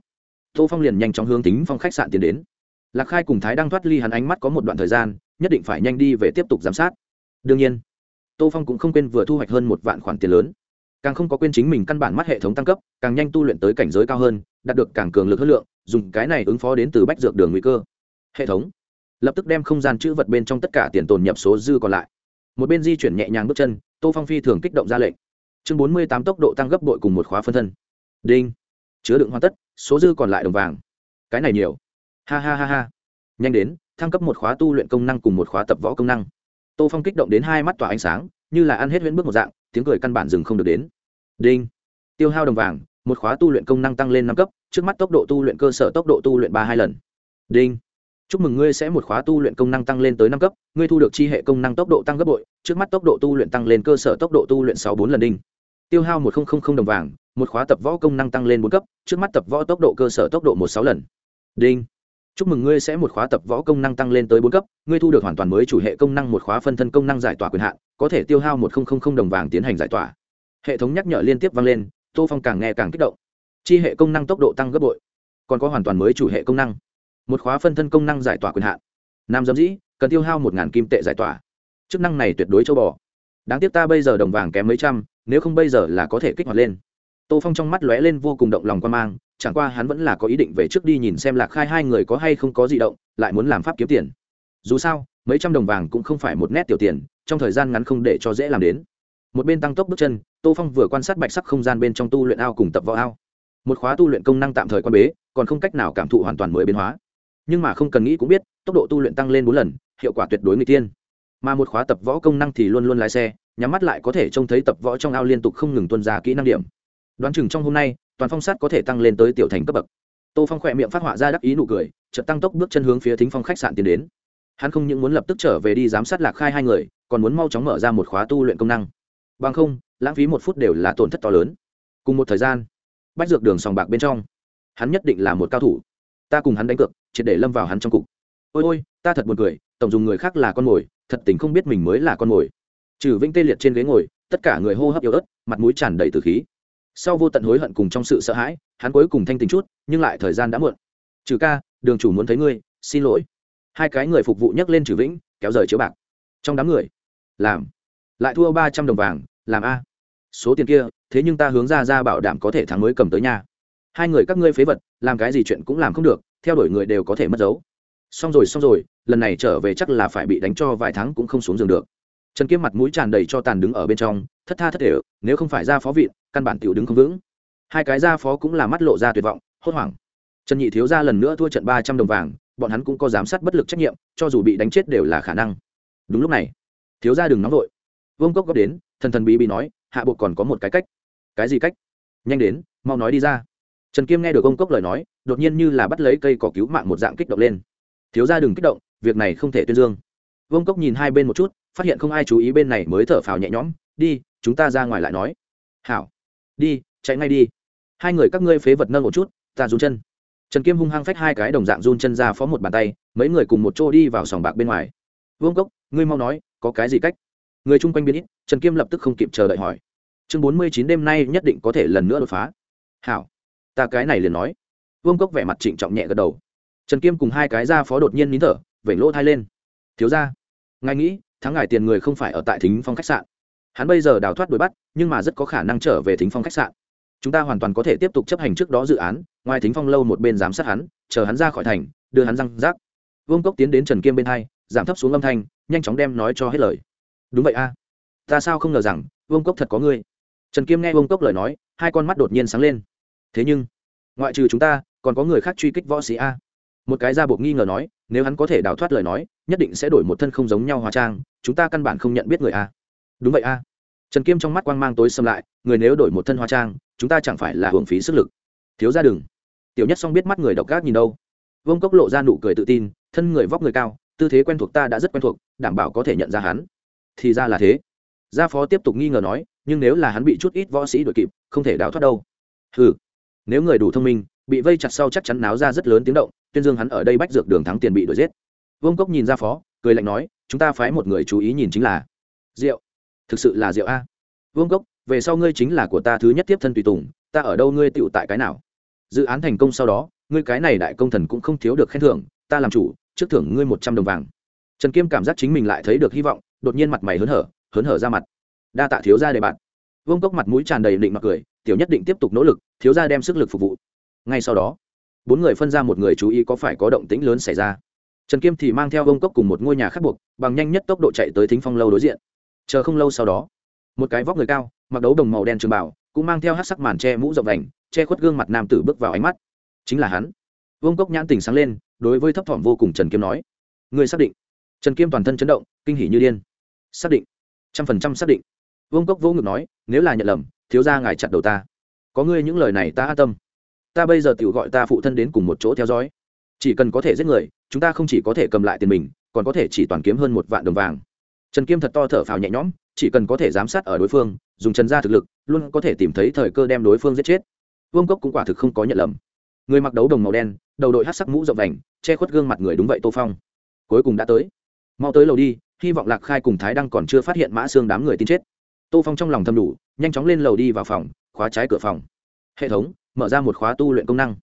tô phong liền nhanh chóng hướng tính phong khách sạn tiến đến lạc khai cùng thái đang thoát ly hắn ánh mắt có một đoạn thời gian, nhất định phải nhanh đi về tiếp tục giám sát. Đương nhiên, tô phong cũng không quên vừa thu hoạch hơn một vạn khoản tiền lớn. Càng không có quên chính mình căn bản mắt hệ thống tăng cấp, càng nhanh tu luyện tới cảnh giới cao hơn, đạt được càng cường lực hơn lượng, dùng cái này ứng phó đến từ bách dược đường nguy cơ. Hệ thống lập tức đem không gian chữ vật bên trong tất cả tiền tồn nhập số dư còn lại. Một bên di chuyển nhẹ nhàng bước chân, tô phong phi thường kích động ra lệnh. Chương bốn mươi tám tốc độ tăng gấp đội cùng một khóa phân thân. Đinh. Chứa đựng hoàn tất, số dư còn lại đồng vàng. Cái này nhiều ha ha ha ha. Nhanh đến, thăng cấp một khóa tu luyện công năng cùng một khóa tập võ công năng. Tô phong kích động đến hai mắt tỏa ánh sáng, như là ăn hết huyễn bước một dạng, tiếng cười căn bản dừng không được đến. Đinh. Tiêu hao đồng vàng, một khóa tu luyện công năng tăng lên năm cấp, trước mắt tốc độ tu luyện cơ sở tốc độ tu luyện ba hai lần. Đinh. Chúc mừng ngươi sẽ một khóa tu luyện công năng tăng lên tới năm cấp, ngươi thu được chi hệ công năng tốc độ tăng gấp bội, trước mắt tốc độ tu luyện tăng lên cơ sở tốc độ tu luyện sáu bốn lần đinh. Tiêu hao một nghìn đồng vàng, một khóa tập võ công năng tăng lên bốn cấp, trước mắt tập võ tốc độ cơ sở tốc độ một sáu lần. Đinh chúc mừng ngươi sẽ một khóa tập võ công năng tăng lên tới bốn cấp, ngươi thu được hoàn toàn mới chủ hệ công năng một khóa phân thân công năng giải tỏa quyền hạn, có thể tiêu hao một đồng vàng tiến hành giải tỏa. Hệ thống nhắc nhở liên tiếp vang lên, tô phong càng nghe càng kích động. Chi hệ công năng tốc độ tăng gấp bội, còn có hoàn toàn mới chủ hệ công năng. Một khóa phân thân công năng giải tỏa quyền hạn. Nam dâm dĩ, cần tiêu hao một kim tệ giải tỏa. Chức năng này tuyệt đối châu bò. Đáng tiếc ta bây giờ đồng vàng kém mấy trăm, nếu không bây giờ là có thể kích hoạt lên tô phong trong mắt lóe lên vô cùng động lòng quan mang, chẳng qua hắn vẫn là có ý định về trước đi nhìn xem lạc khai hai người có hay không có gì động, lại muốn làm pháp kiếm tiền. Dù sao, mấy trăm đồng vàng cũng không phải một nét tiểu tiền, trong thời gian ngắn không để cho dễ làm đến. Một bên tăng tốc bước chân, tô phong vừa quan sát bạch sắc không gian bên trong tu luyện ao cùng tập võ ao. Một khóa tu luyện công năng tạm thời quan bế, còn không cách nào cảm thụ hoàn toàn mới biến hóa. Nhưng mà không cần nghĩ cũng biết, tốc độ tu luyện tăng lên bốn lần, hiệu quả tuyệt đối người tiên mà một khóa tập võ công năng thì luôn luôn lái xe, nhắm mắt lại có thể trông thấy tập võ trong ao liên tục không ngừng tuân ra kỹ năng điểm đoán chừng trong hôm nay, toàn phong sát có thể tăng lên tới tiểu thành cấp bậc. Tô phong khỏe miệng phát họa ra đắc ý nụ cười, chợt tăng tốc bước chân hướng phía thính phong khách sạn tiến đến. Hắn không những muốn lập tức trở về đi giám sát lạc khai hai người, còn muốn mau chóng mở ra một khóa tu luyện công năng. Bằng không, lãng phí một phút đều là tổn thất to lớn. Cùng một thời gian, bách dược đường sòng bạc bên trong, hắn nhất định là một cao thủ. Ta cùng hắn đánh cược, triệt để lâm vào hắn trong cục. Ôi ôi, ta thật buồn cười, tổng dùng người khác là con mồi, thật tình không biết mình mới là con mồi. Trừ vĩnh tê liệt trên ghế ngồi, tất cả người hô hấp yếu ớt, mặt mũi tràn đầy từ khí sau vô tận hối hận cùng trong sự sợ hãi, hắn cuối cùng thanh tình chút, nhưng lại thời gian đã muộn. Trừ ca, đường chủ muốn thấy ngươi, xin lỗi. Hai cái người phục vụ nhấc lên trừ vĩnh, kéo rời chiếu bạc. Trong đám người, làm, lại thua ba trăm đồng vàng, làm a. Số tiền kia, thế nhưng ta hướng ra ra bảo đảm có thể thắng mới cầm tới nhà hai người các ngươi phế vật, làm cái gì chuyện cũng làm không được, theo đuổi người đều có thể mất dấu. Xong rồi xong rồi, lần này trở về chắc là phải bị đánh cho vài tháng cũng không xuống giường được trần kiếm mặt mũi tràn đầy cho tàn đứng ở bên trong, thất tha thất thể, nếu không phải ra phó vị, căn bản tiểu đứng không vững. Hai cái ra phó cũng là mắt lộ ra tuyệt vọng, hốt hoảng. Trần nhị thiếu ra lần nữa thua trận ba trăm đồng vàng, bọn hắn cũng có giám sát bất lực trách nhiệm, cho dù bị đánh chết đều là khả năng. Đúng lúc này, thiếu ra đừng nóng vội. Vương cốc góp đến, thần thần bí bí nói, hạ bộ còn có một cái cách. Cái gì cách? Nhanh đến, mau nói đi ra. Trần kiêm nghe được ông cốc lời nói, đột nhiên như là bắt lấy cây cỏ cứu mạng một dạng kích động lên. Thiếu ra đừng kích động, việc này không thể tuyên dương. Vương cốc nhìn hai bên một chút phát hiện không ai chú ý bên này mới thở phào nhẹ nhõm, đi, chúng ta ra ngoài lại nói. Hảo, đi, chạy ngay đi. Hai người các ngươi phế vật nâng một chút, ta run chân. Trần kiêm hung hăng phách hai cái đồng dạng run chân ra phó một bàn tay, mấy người cùng một chỗ đi vào sòng bạc bên ngoài. Vương cốc, ngươi mau nói, có cái gì cách? Người chung quanh biến ít, trần kiêm lập tức không kịp chờ đợi hỏi. Chương bốn mươi chín đêm nay nhất định có thể lần nữa đột phá. Hảo, ta cái này liền nói. Vương cốc vẻ mặt trịnh trọng nhẹ gật đầu. Trần kiêm cùng hai cái ra phó đột nhiên nín thở vẩy lỗ thai lên. Thiếu ra ngài nghĩ tháng ngài tiền người không phải ở tại thính phong khách sạn. Hắn bây giờ đào thoát đuổi bắt, nhưng mà rất có khả năng trở về thính phong khách sạn. Chúng ta hoàn toàn có thể tiếp tục chấp hành trước đó dự án, ngoài thính phong lâu một bên giám sát hắn, chờ hắn ra khỏi thành, đưa hắn răng rác. Vương cốc tiến đến trần kiêm bên hai, giảm thấp xuống âm thanh, nhanh chóng đem nói cho hết lời. Đúng vậy a. Ta sao không ngờ rằng, vương cốc thật có ngươi. Trần kiêm nghe vương cốc lời nói, hai con mắt đột nhiên sáng lên. Thế nhưng, ngoại trừ chúng ta, còn có người khác truy kích võ sĩ a. Một cái ra buộc nghi ngờ nói nếu hắn có thể đào thoát lời nói, nhất định sẽ đổi một thân không giống nhau hóa trang, chúng ta căn bản không nhận biết người a. Đúng vậy a. Trần kiêm trong mắt quang mang tối xâm lại, người nếu đổi một thân hóa trang, chúng ta chẳng phải là hưởng phí sức lực. Thiếu ra đừng. Tiểu nhất xong biết mắt người độc gác nhìn đâu. Vương cốc lộ ra nụ cười tự tin, thân người vóc người cao, tư thế quen thuộc ta đã rất quen thuộc, đảm bảo có thể nhận ra hắn. Thì ra là thế. Gia phó tiếp tục nghi ngờ nói, nhưng nếu là hắn bị chút ít võ sĩ đuổi kịp, không thể đào thoát đâu. Ừ nếu người đủ thông minh, bị vây chặt sau chắc chắn náo ra rất lớn tiếng động tuyên dương hắn ở đây bách dược đường thắng tiền bị đuổi giết. Vương cốc nhìn ra phó, cười lạnh nói, chúng ta phái một người chú ý nhìn chính là rượu thực sự là rượu a. Vương cốc, về sau ngươi chính là của ta thứ nhất tiếp thân tùy tùng, ta ở đâu ngươi tựu tại cái nào? Dự án thành công sau đó, ngươi cái này đại công thần cũng không thiếu được khen thưởng, ta làm chủ, trước thưởng ngươi một trăm đồng vàng. Trần kiêm cảm giác chính mình lại thấy được hy vọng, đột nhiên mặt mày hớn hở hớn hở ra mặt. Đa tạ thiếu ra đề bạn vương cốc mặt mũi tràn đầy định mặc cười, tiểu nhất định tiếp tục nỗ lực, thiếu ra đem sức lực phục vụ. Ngay sau đó bốn người phân ra một người chú ý có phải có động tĩnh lớn xảy ra. Trần kiêm thì mang theo vương cốc cùng một ngôi nhà khắc buộc, bằng nhanh nhất tốc độ chạy tới thính phong lâu đối diện. Chờ không lâu sau đó, một cái vóc người cao, mặc đấu đồng màu đen trường bảo, cũng mang theo hát sắc màn che mũ rộng vành, che khuất gương mặt nam tử bước vào ánh mắt. Chính là hắn. Vương cốc nhãn tình sáng lên, đối với thấp thỏm vô cùng trần kiêm nói người xác định? Trần kiêm toàn thân chấn động, kinh hỉ như điên. Xác định. Trăm phần trăm xác định. Vương cốc vô ngực nói, nếu là nhận lầm, thiếu ra ngài chặt đầu ta. Có ngươi những lời này ta an tâm ta bây giờ tự gọi ta phụ thân đến cùng một chỗ theo dõi. Chỉ cần có thể giết người, chúng ta không chỉ có thể cầm lại tiền mình, còn có thể chỉ toàn kiếm hơn một vạn đồng vàng. Trần kiêm thật to thở phào nhẹ nhõm, chỉ cần có thể giám sát ở đối phương, dùng trần gia thực lực, luôn có thể tìm thấy thời cơ đem đối phương giết chết. Vương cốc cũng quả thực không có nhận lầm. Người mặc đấu đồng màu đen, đầu đội hát sắc mũ rộng vành, che khuất gương mặt người đúng vậy tô phong. Cuối cùng đã tới. Mau tới lầu đi, hy vọng lạc khai cùng thái đăng còn chưa phát hiện mã xương đám người tin chết. Tô phong trong lòng thầm đủ, nhanh chóng lên lầu đi vào phòng, khóa trái cửa phòng. Hệ thống mở ra một khóa tu luyện công năng.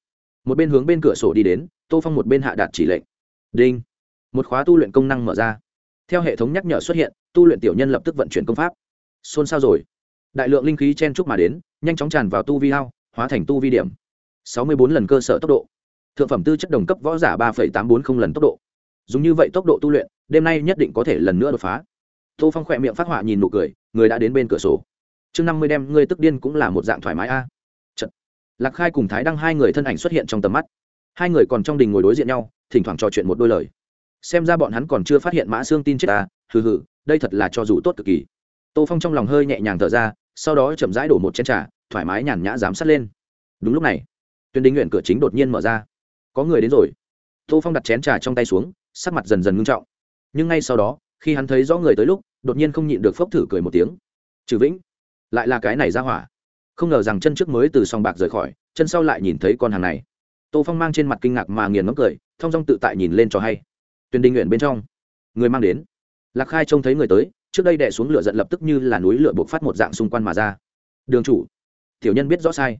Một bên hướng bên cửa sổ đi đến, tô phong một bên hạ đạt chỉ lệnh. Đinh. Một khóa tu luyện công năng mở ra. Theo hệ thống nhắc nhở xuất hiện, tu luyện tiểu nhân lập tức vận chuyển công pháp. Xôn xao rồi. Đại lượng linh khí chen trúc mà đến, nhanh chóng tràn vào tu vi hao hóa thành tu vi điểm. Sáu mươi bốn lần cơ sở tốc độ. Thượng phẩm tư chất đồng cấp võ giả ba tám trăm bốn mươi lần tốc độ. Dùng như vậy tốc độ tu luyện, đêm nay nhất định có thể lần nữa đột phá. Tô phong khỏe miệng phát họa nhìn nụ cười, người đã đến bên cửa sổ. Chương năm mươi đem ngươi tức điên cũng là một dạng thoải mái a lạc khai cùng thái đăng hai người thân ảnh xuất hiện trong tầm mắt. Hai người còn trong đình ngồi đối diện nhau, thỉnh thoảng trò chuyện một đôi lời. Xem ra bọn hắn còn chưa phát hiện mã xương tin chết ta hừ hừ, đây thật là cho dù tốt cực kỳ. Tô phong trong lòng hơi nhẹ nhàng thở ra, sau đó chậm rãi đổ một chén t r à thoải mái nhàn nhã giám sát lên. Đúng lúc này, tuyên đình nguyện cửa chính đột nhiên mở ra. Có người đến rồi. Tô phong đặt chén trà trong tay xuống, sắc mặt dần dần ngưng trọng. Nhưng ngay sau đó, khi hắn thấy rõ người tới lúc, đột nhiên không nhịn được phốc thử cười một tiếng. Trừ vĩnh, lại là cái này ra hỏa không ngờ rằng chân trước mới từ sòng bạc rời khỏi, chân sau lại nhìn thấy con hàng này. Tô phong mang trên mặt kinh ngạc mà nghiền ngấm cười thong dong tự tại nhìn lên cho hay. Tuyên đình nguyện bên trong, người mang đến. Lạc khai trông thấy người tới, trước đây đẻ xuống lửa giận lập tức như là núi lửa buộc phát một dạng xung quanh mà ra. Đường chủ, tiểu nhân biết rõ sai.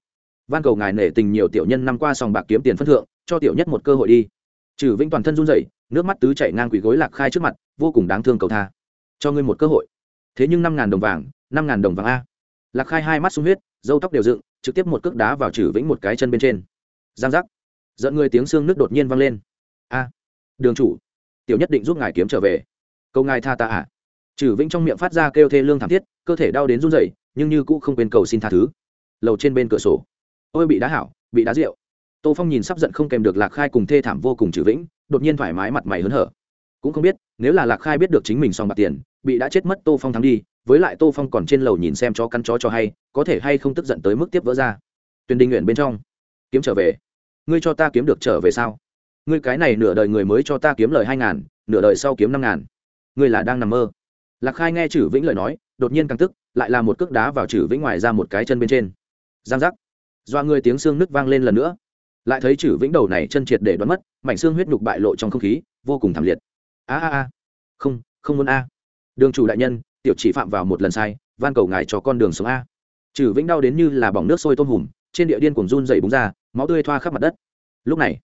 Van cầu ngài nể tình nhiều tiểu nhân năm qua sòng bạc kiếm tiền phân thượng, cho tiểu nhất một cơ hội đi. Trừ vĩnh toàn thân run rẩy, nước mắt tứ chảy ngang quỷ gối lạc khai trước mặt, vô cùng đáng thương cầu tha. Cho ngươi một cơ hội. Thế nhưng năm ngàn đồng vàng, năm ngàn đồng vàng a lạc khai hai mắt sung huyết dâu tóc đều dựng, trực tiếp một cước đá vào trừ vĩnh một cái chân bên trên. Giang giác. Dẫn người tiếng xương nước đột nhiên vang lên. A, đường chủ, tiểu nhất định giúp ngài kiếm trở về. Câu ngài tha ta à trừ vĩnh trong miệng phát ra kêu thê lương thảm thiết, cơ thể đau đến run rẩy, nhưng như cũ không quên cầu xin tha thứ. Lầu trên bên cửa sổ. Ôi bị đá hảo, bị đá rượu. Tô phong nhìn sắp giận không kèm được lạc khai cùng thê thảm vô cùng trừ vĩnh, đột nhiên thoải mái mặt mày hớn hở. Cũng không biết, nếu là lạc khai biết được chính mình xong bạc tiền, bị đã chết mất tô phong thắng đi với lại tô phong còn trên lầu nhìn xem chó cắn chó cho hay, có thể hay không tức giận tới mức tiếp vỡ ra. Tuyền đình nguyện bên trong. Kiếm trở về. Ngươi cho ta kiếm được trở về sao? Ngươi cái này nửa đời người mới cho ta kiếm lời hai ngàn, nửa đời sau kiếm năm ngàn. Ngươi là đang nằm mơ. Lạc khai nghe chử vĩnh lời nói, đột nhiên căng tức, lại là một cước đá vào chử vĩnh ngoài ra một cái chân bên trên. Giang giác. Doa người tiếng xương nứt vang lên lần nữa. Lại thấy chử vĩnh đầu này chân triệt để đoán mất, mảnh xương huyết nhục bại lộ trong không khí, vô cùng thảm liệt. A a a. Không không muốn a. Đường chủ đại nhân tiểu chỉ phạm vào một lần sai, van cầu ngài cho con đường sống a. Trừ vĩnh đau đến như là bỏng nước sôi tôm hùm, trên địa điên cuồng run dày búng ra, máu tươi thoa khắp mặt đất. Lúc này,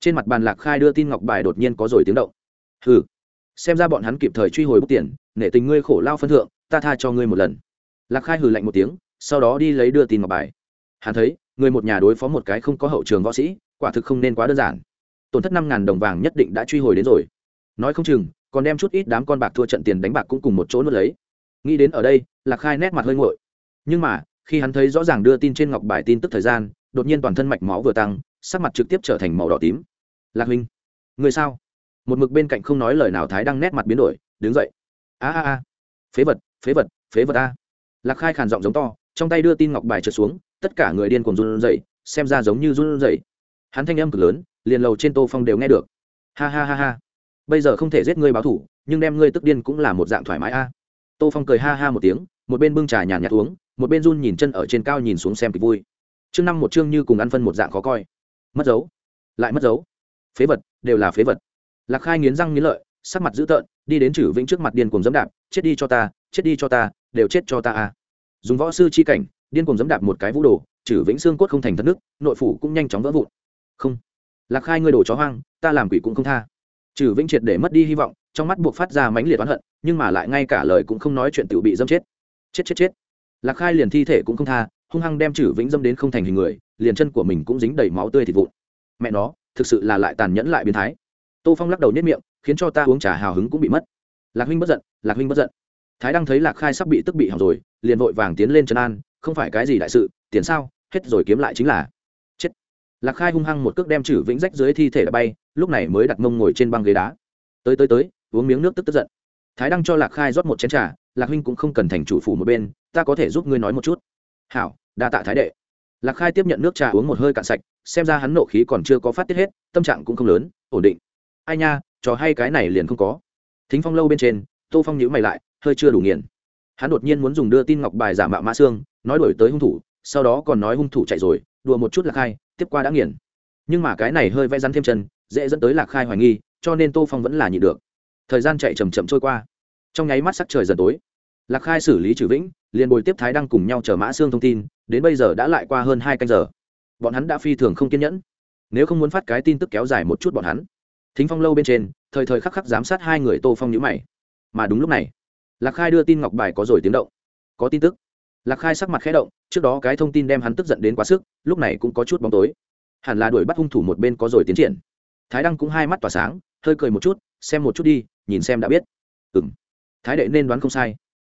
trên mặt bàn lạc khai đưa tin ngọc bài đột nhiên có rồi tiếng động. Hừ, xem ra bọn hắn kịp thời truy hồi bút tiền, nể tình ngươi khổ lao phân thượng, ta tha cho ngươi một lần. Lạc khai hừ lạnh một tiếng, sau đó đi lấy đưa tin ngọc bài. Hắn thấy, người một nhà đối phó một cái không có hậu trường võ sĩ, quả thực không nên quá đơn giản. Tổn thất năm ngàn đồng vàng nhất định đã truy hồi đến rồi. Nói không chừng, còn đem chút ít đám con bạc thua trận tiền đánh bạc cũng cùng một chỗ nuốt lấy nghĩ đến ở đây, lạc khai nét mặt hơi nguội. Nhưng mà, khi hắn thấy rõ ràng đưa tin trên ngọc bài tin tức thời gian, đột nhiên toàn thân mạch máu vừa tăng, sắc mặt trực tiếp trở thành màu đỏ tím. Lạc huynh, người sao? Một mực bên cạnh không nói lời nào thái đang nét mặt biến đổi, đứng dậy. A a a. Phế vật phế vật phế vật a. Lạc khai khàn giọng giống to, trong tay đưa tin ngọc bài trượt xuống, tất cả người điên cuồng run rẩy, xem ra giống như run rẩy. Hắn thanh âm cực lớn, liền lầu trên tô phong đều nghe được. Ha ha ha ha. Bây giờ không thể giết ngươi báo thủ, nhưng đem ngươi tức điên cũng là một dạng thoải mái a tô phong cười ha ha một tiếng, một bên bưng trà nhàn nhạt uống, một bên run nhìn chân ở trên cao nhìn xuống xem kịch vui. Chương năm một chương như cùng ăn phân một dạng khó coi. Mất dấu. Lại mất dấu. Phế vật, đều là phế vật. Lạc khai nghiến răng nghiến lợi, sắc mặt dữ tợn, đi đến chử vĩnh trước mặt điên cùng dẫm đạp, chết đi cho ta, chết đi cho ta, đều chết cho ta a dùng võ sư chi cảnh, điên cùng dẫm đạp một cái vũ đồ chử vĩnh xương cốt không thành thất nước, nội phủ cũng nhanh chóng vỡ vụn. Không. Lạc khai ngươi đồ chó hoang, ta làm quỷ cũng không tha. Chử vĩnh triệt để mất đi hy vọng trong mắt buộc phát ra mãnh liệt oán hận, nhưng mà lại ngay cả lời cũng không nói chuyện tự bị dâm chết. Chết chết chết. Lạc khai liền thi thể cũng không tha, hung hăng đem chử vĩnh dâm đến không thành hình người, liền chân của mình cũng dính đầy máu tươi thịt vụn. Mẹ nó, thực sự là lại tàn nhẫn lại biến thái. Tô phong lắc đầu nhất miệng, khiến cho ta uống trà hào hứng cũng bị mất. Lạc huynh bất giận, lạc huynh bất giận. Thái đang thấy lạc khai sắp bị tức bị hỏng rồi, liền vội vàng tiến lên trấn an, không phải cái gì đại sự, tiền sao, hết rồi kiếm lại chính là. Chết. Lạc khai hung hăng một cước đem chử vĩnh rách dưới thi thể đã bay, lúc này mới đặt mông ngồi trên băng ghế đá. Tới tới tới uống miếng nước tức tức giận. Thái đăng cho lạc khai rót một chén trà, lạc huynh cũng không cần thành chủ phủ một bên, ta có thể giúp ngươi nói một chút. Hảo, đa tạ thái đệ. Lạc khai tiếp nhận nước trà uống một hơi cạn sạch, xem ra hắn nộ khí còn chưa có phát tiết hết, tâm trạng cũng không lớn, ổn định. Ai nha, trò hay cái này liền không có. Thính phong lâu bên trên, tô phong nhữ mày lại, hơi chưa đủ nghiền. Hắn đột nhiên muốn dùng đưa tin ngọc bài giả mạo mã xương nói đổi tới hung thủ, sau đó còn nói hung thủ chạy rồi, đùa một chút lạc khai, tiếp qua đã nghiền. Nhưng mà cái này hơi vẽ rắn thêm chân, dễ dẫn tới lạc khai hoài nghi, cho nên tô phong vẫn là nhịn được thời gian chạy chầm chậm trôi qua. Trong nháy mắt sắc trời dần tối. Lạc khai xử lý trừ vĩnh, liền bồi tiếp thái đăng cùng nhau chờ mã xương thông tin, đến bây giờ đã lại qua hơn hai canh giờ. Bọn hắn đã phi thường không kiên nhẫn. Nếu không muốn phát cái tin tức kéo dài một chút bọn hắn. Thính phong lâu bên trên, thời thời khắc khắc giám sát hai người tô phong nhữ mày. Mà đúng lúc này, lạc khai đưa tin ngọc bài có rồi tiếng động. Có tin tức. Lạc khai sắc mặt khẽ động, trước đó cái thông tin đem hắn tức giận đến quá sức, lúc này cũng có chút bóng tối. Hẳn là đuổi bắt hung thủ một bên có rồi tiến triển. Thái đăng cũng hai mắt tỏa sáng, hơi cười một chút, xem một chút đi nhìn xem đã biết. Ừ m thái đệ nên đoán không sai.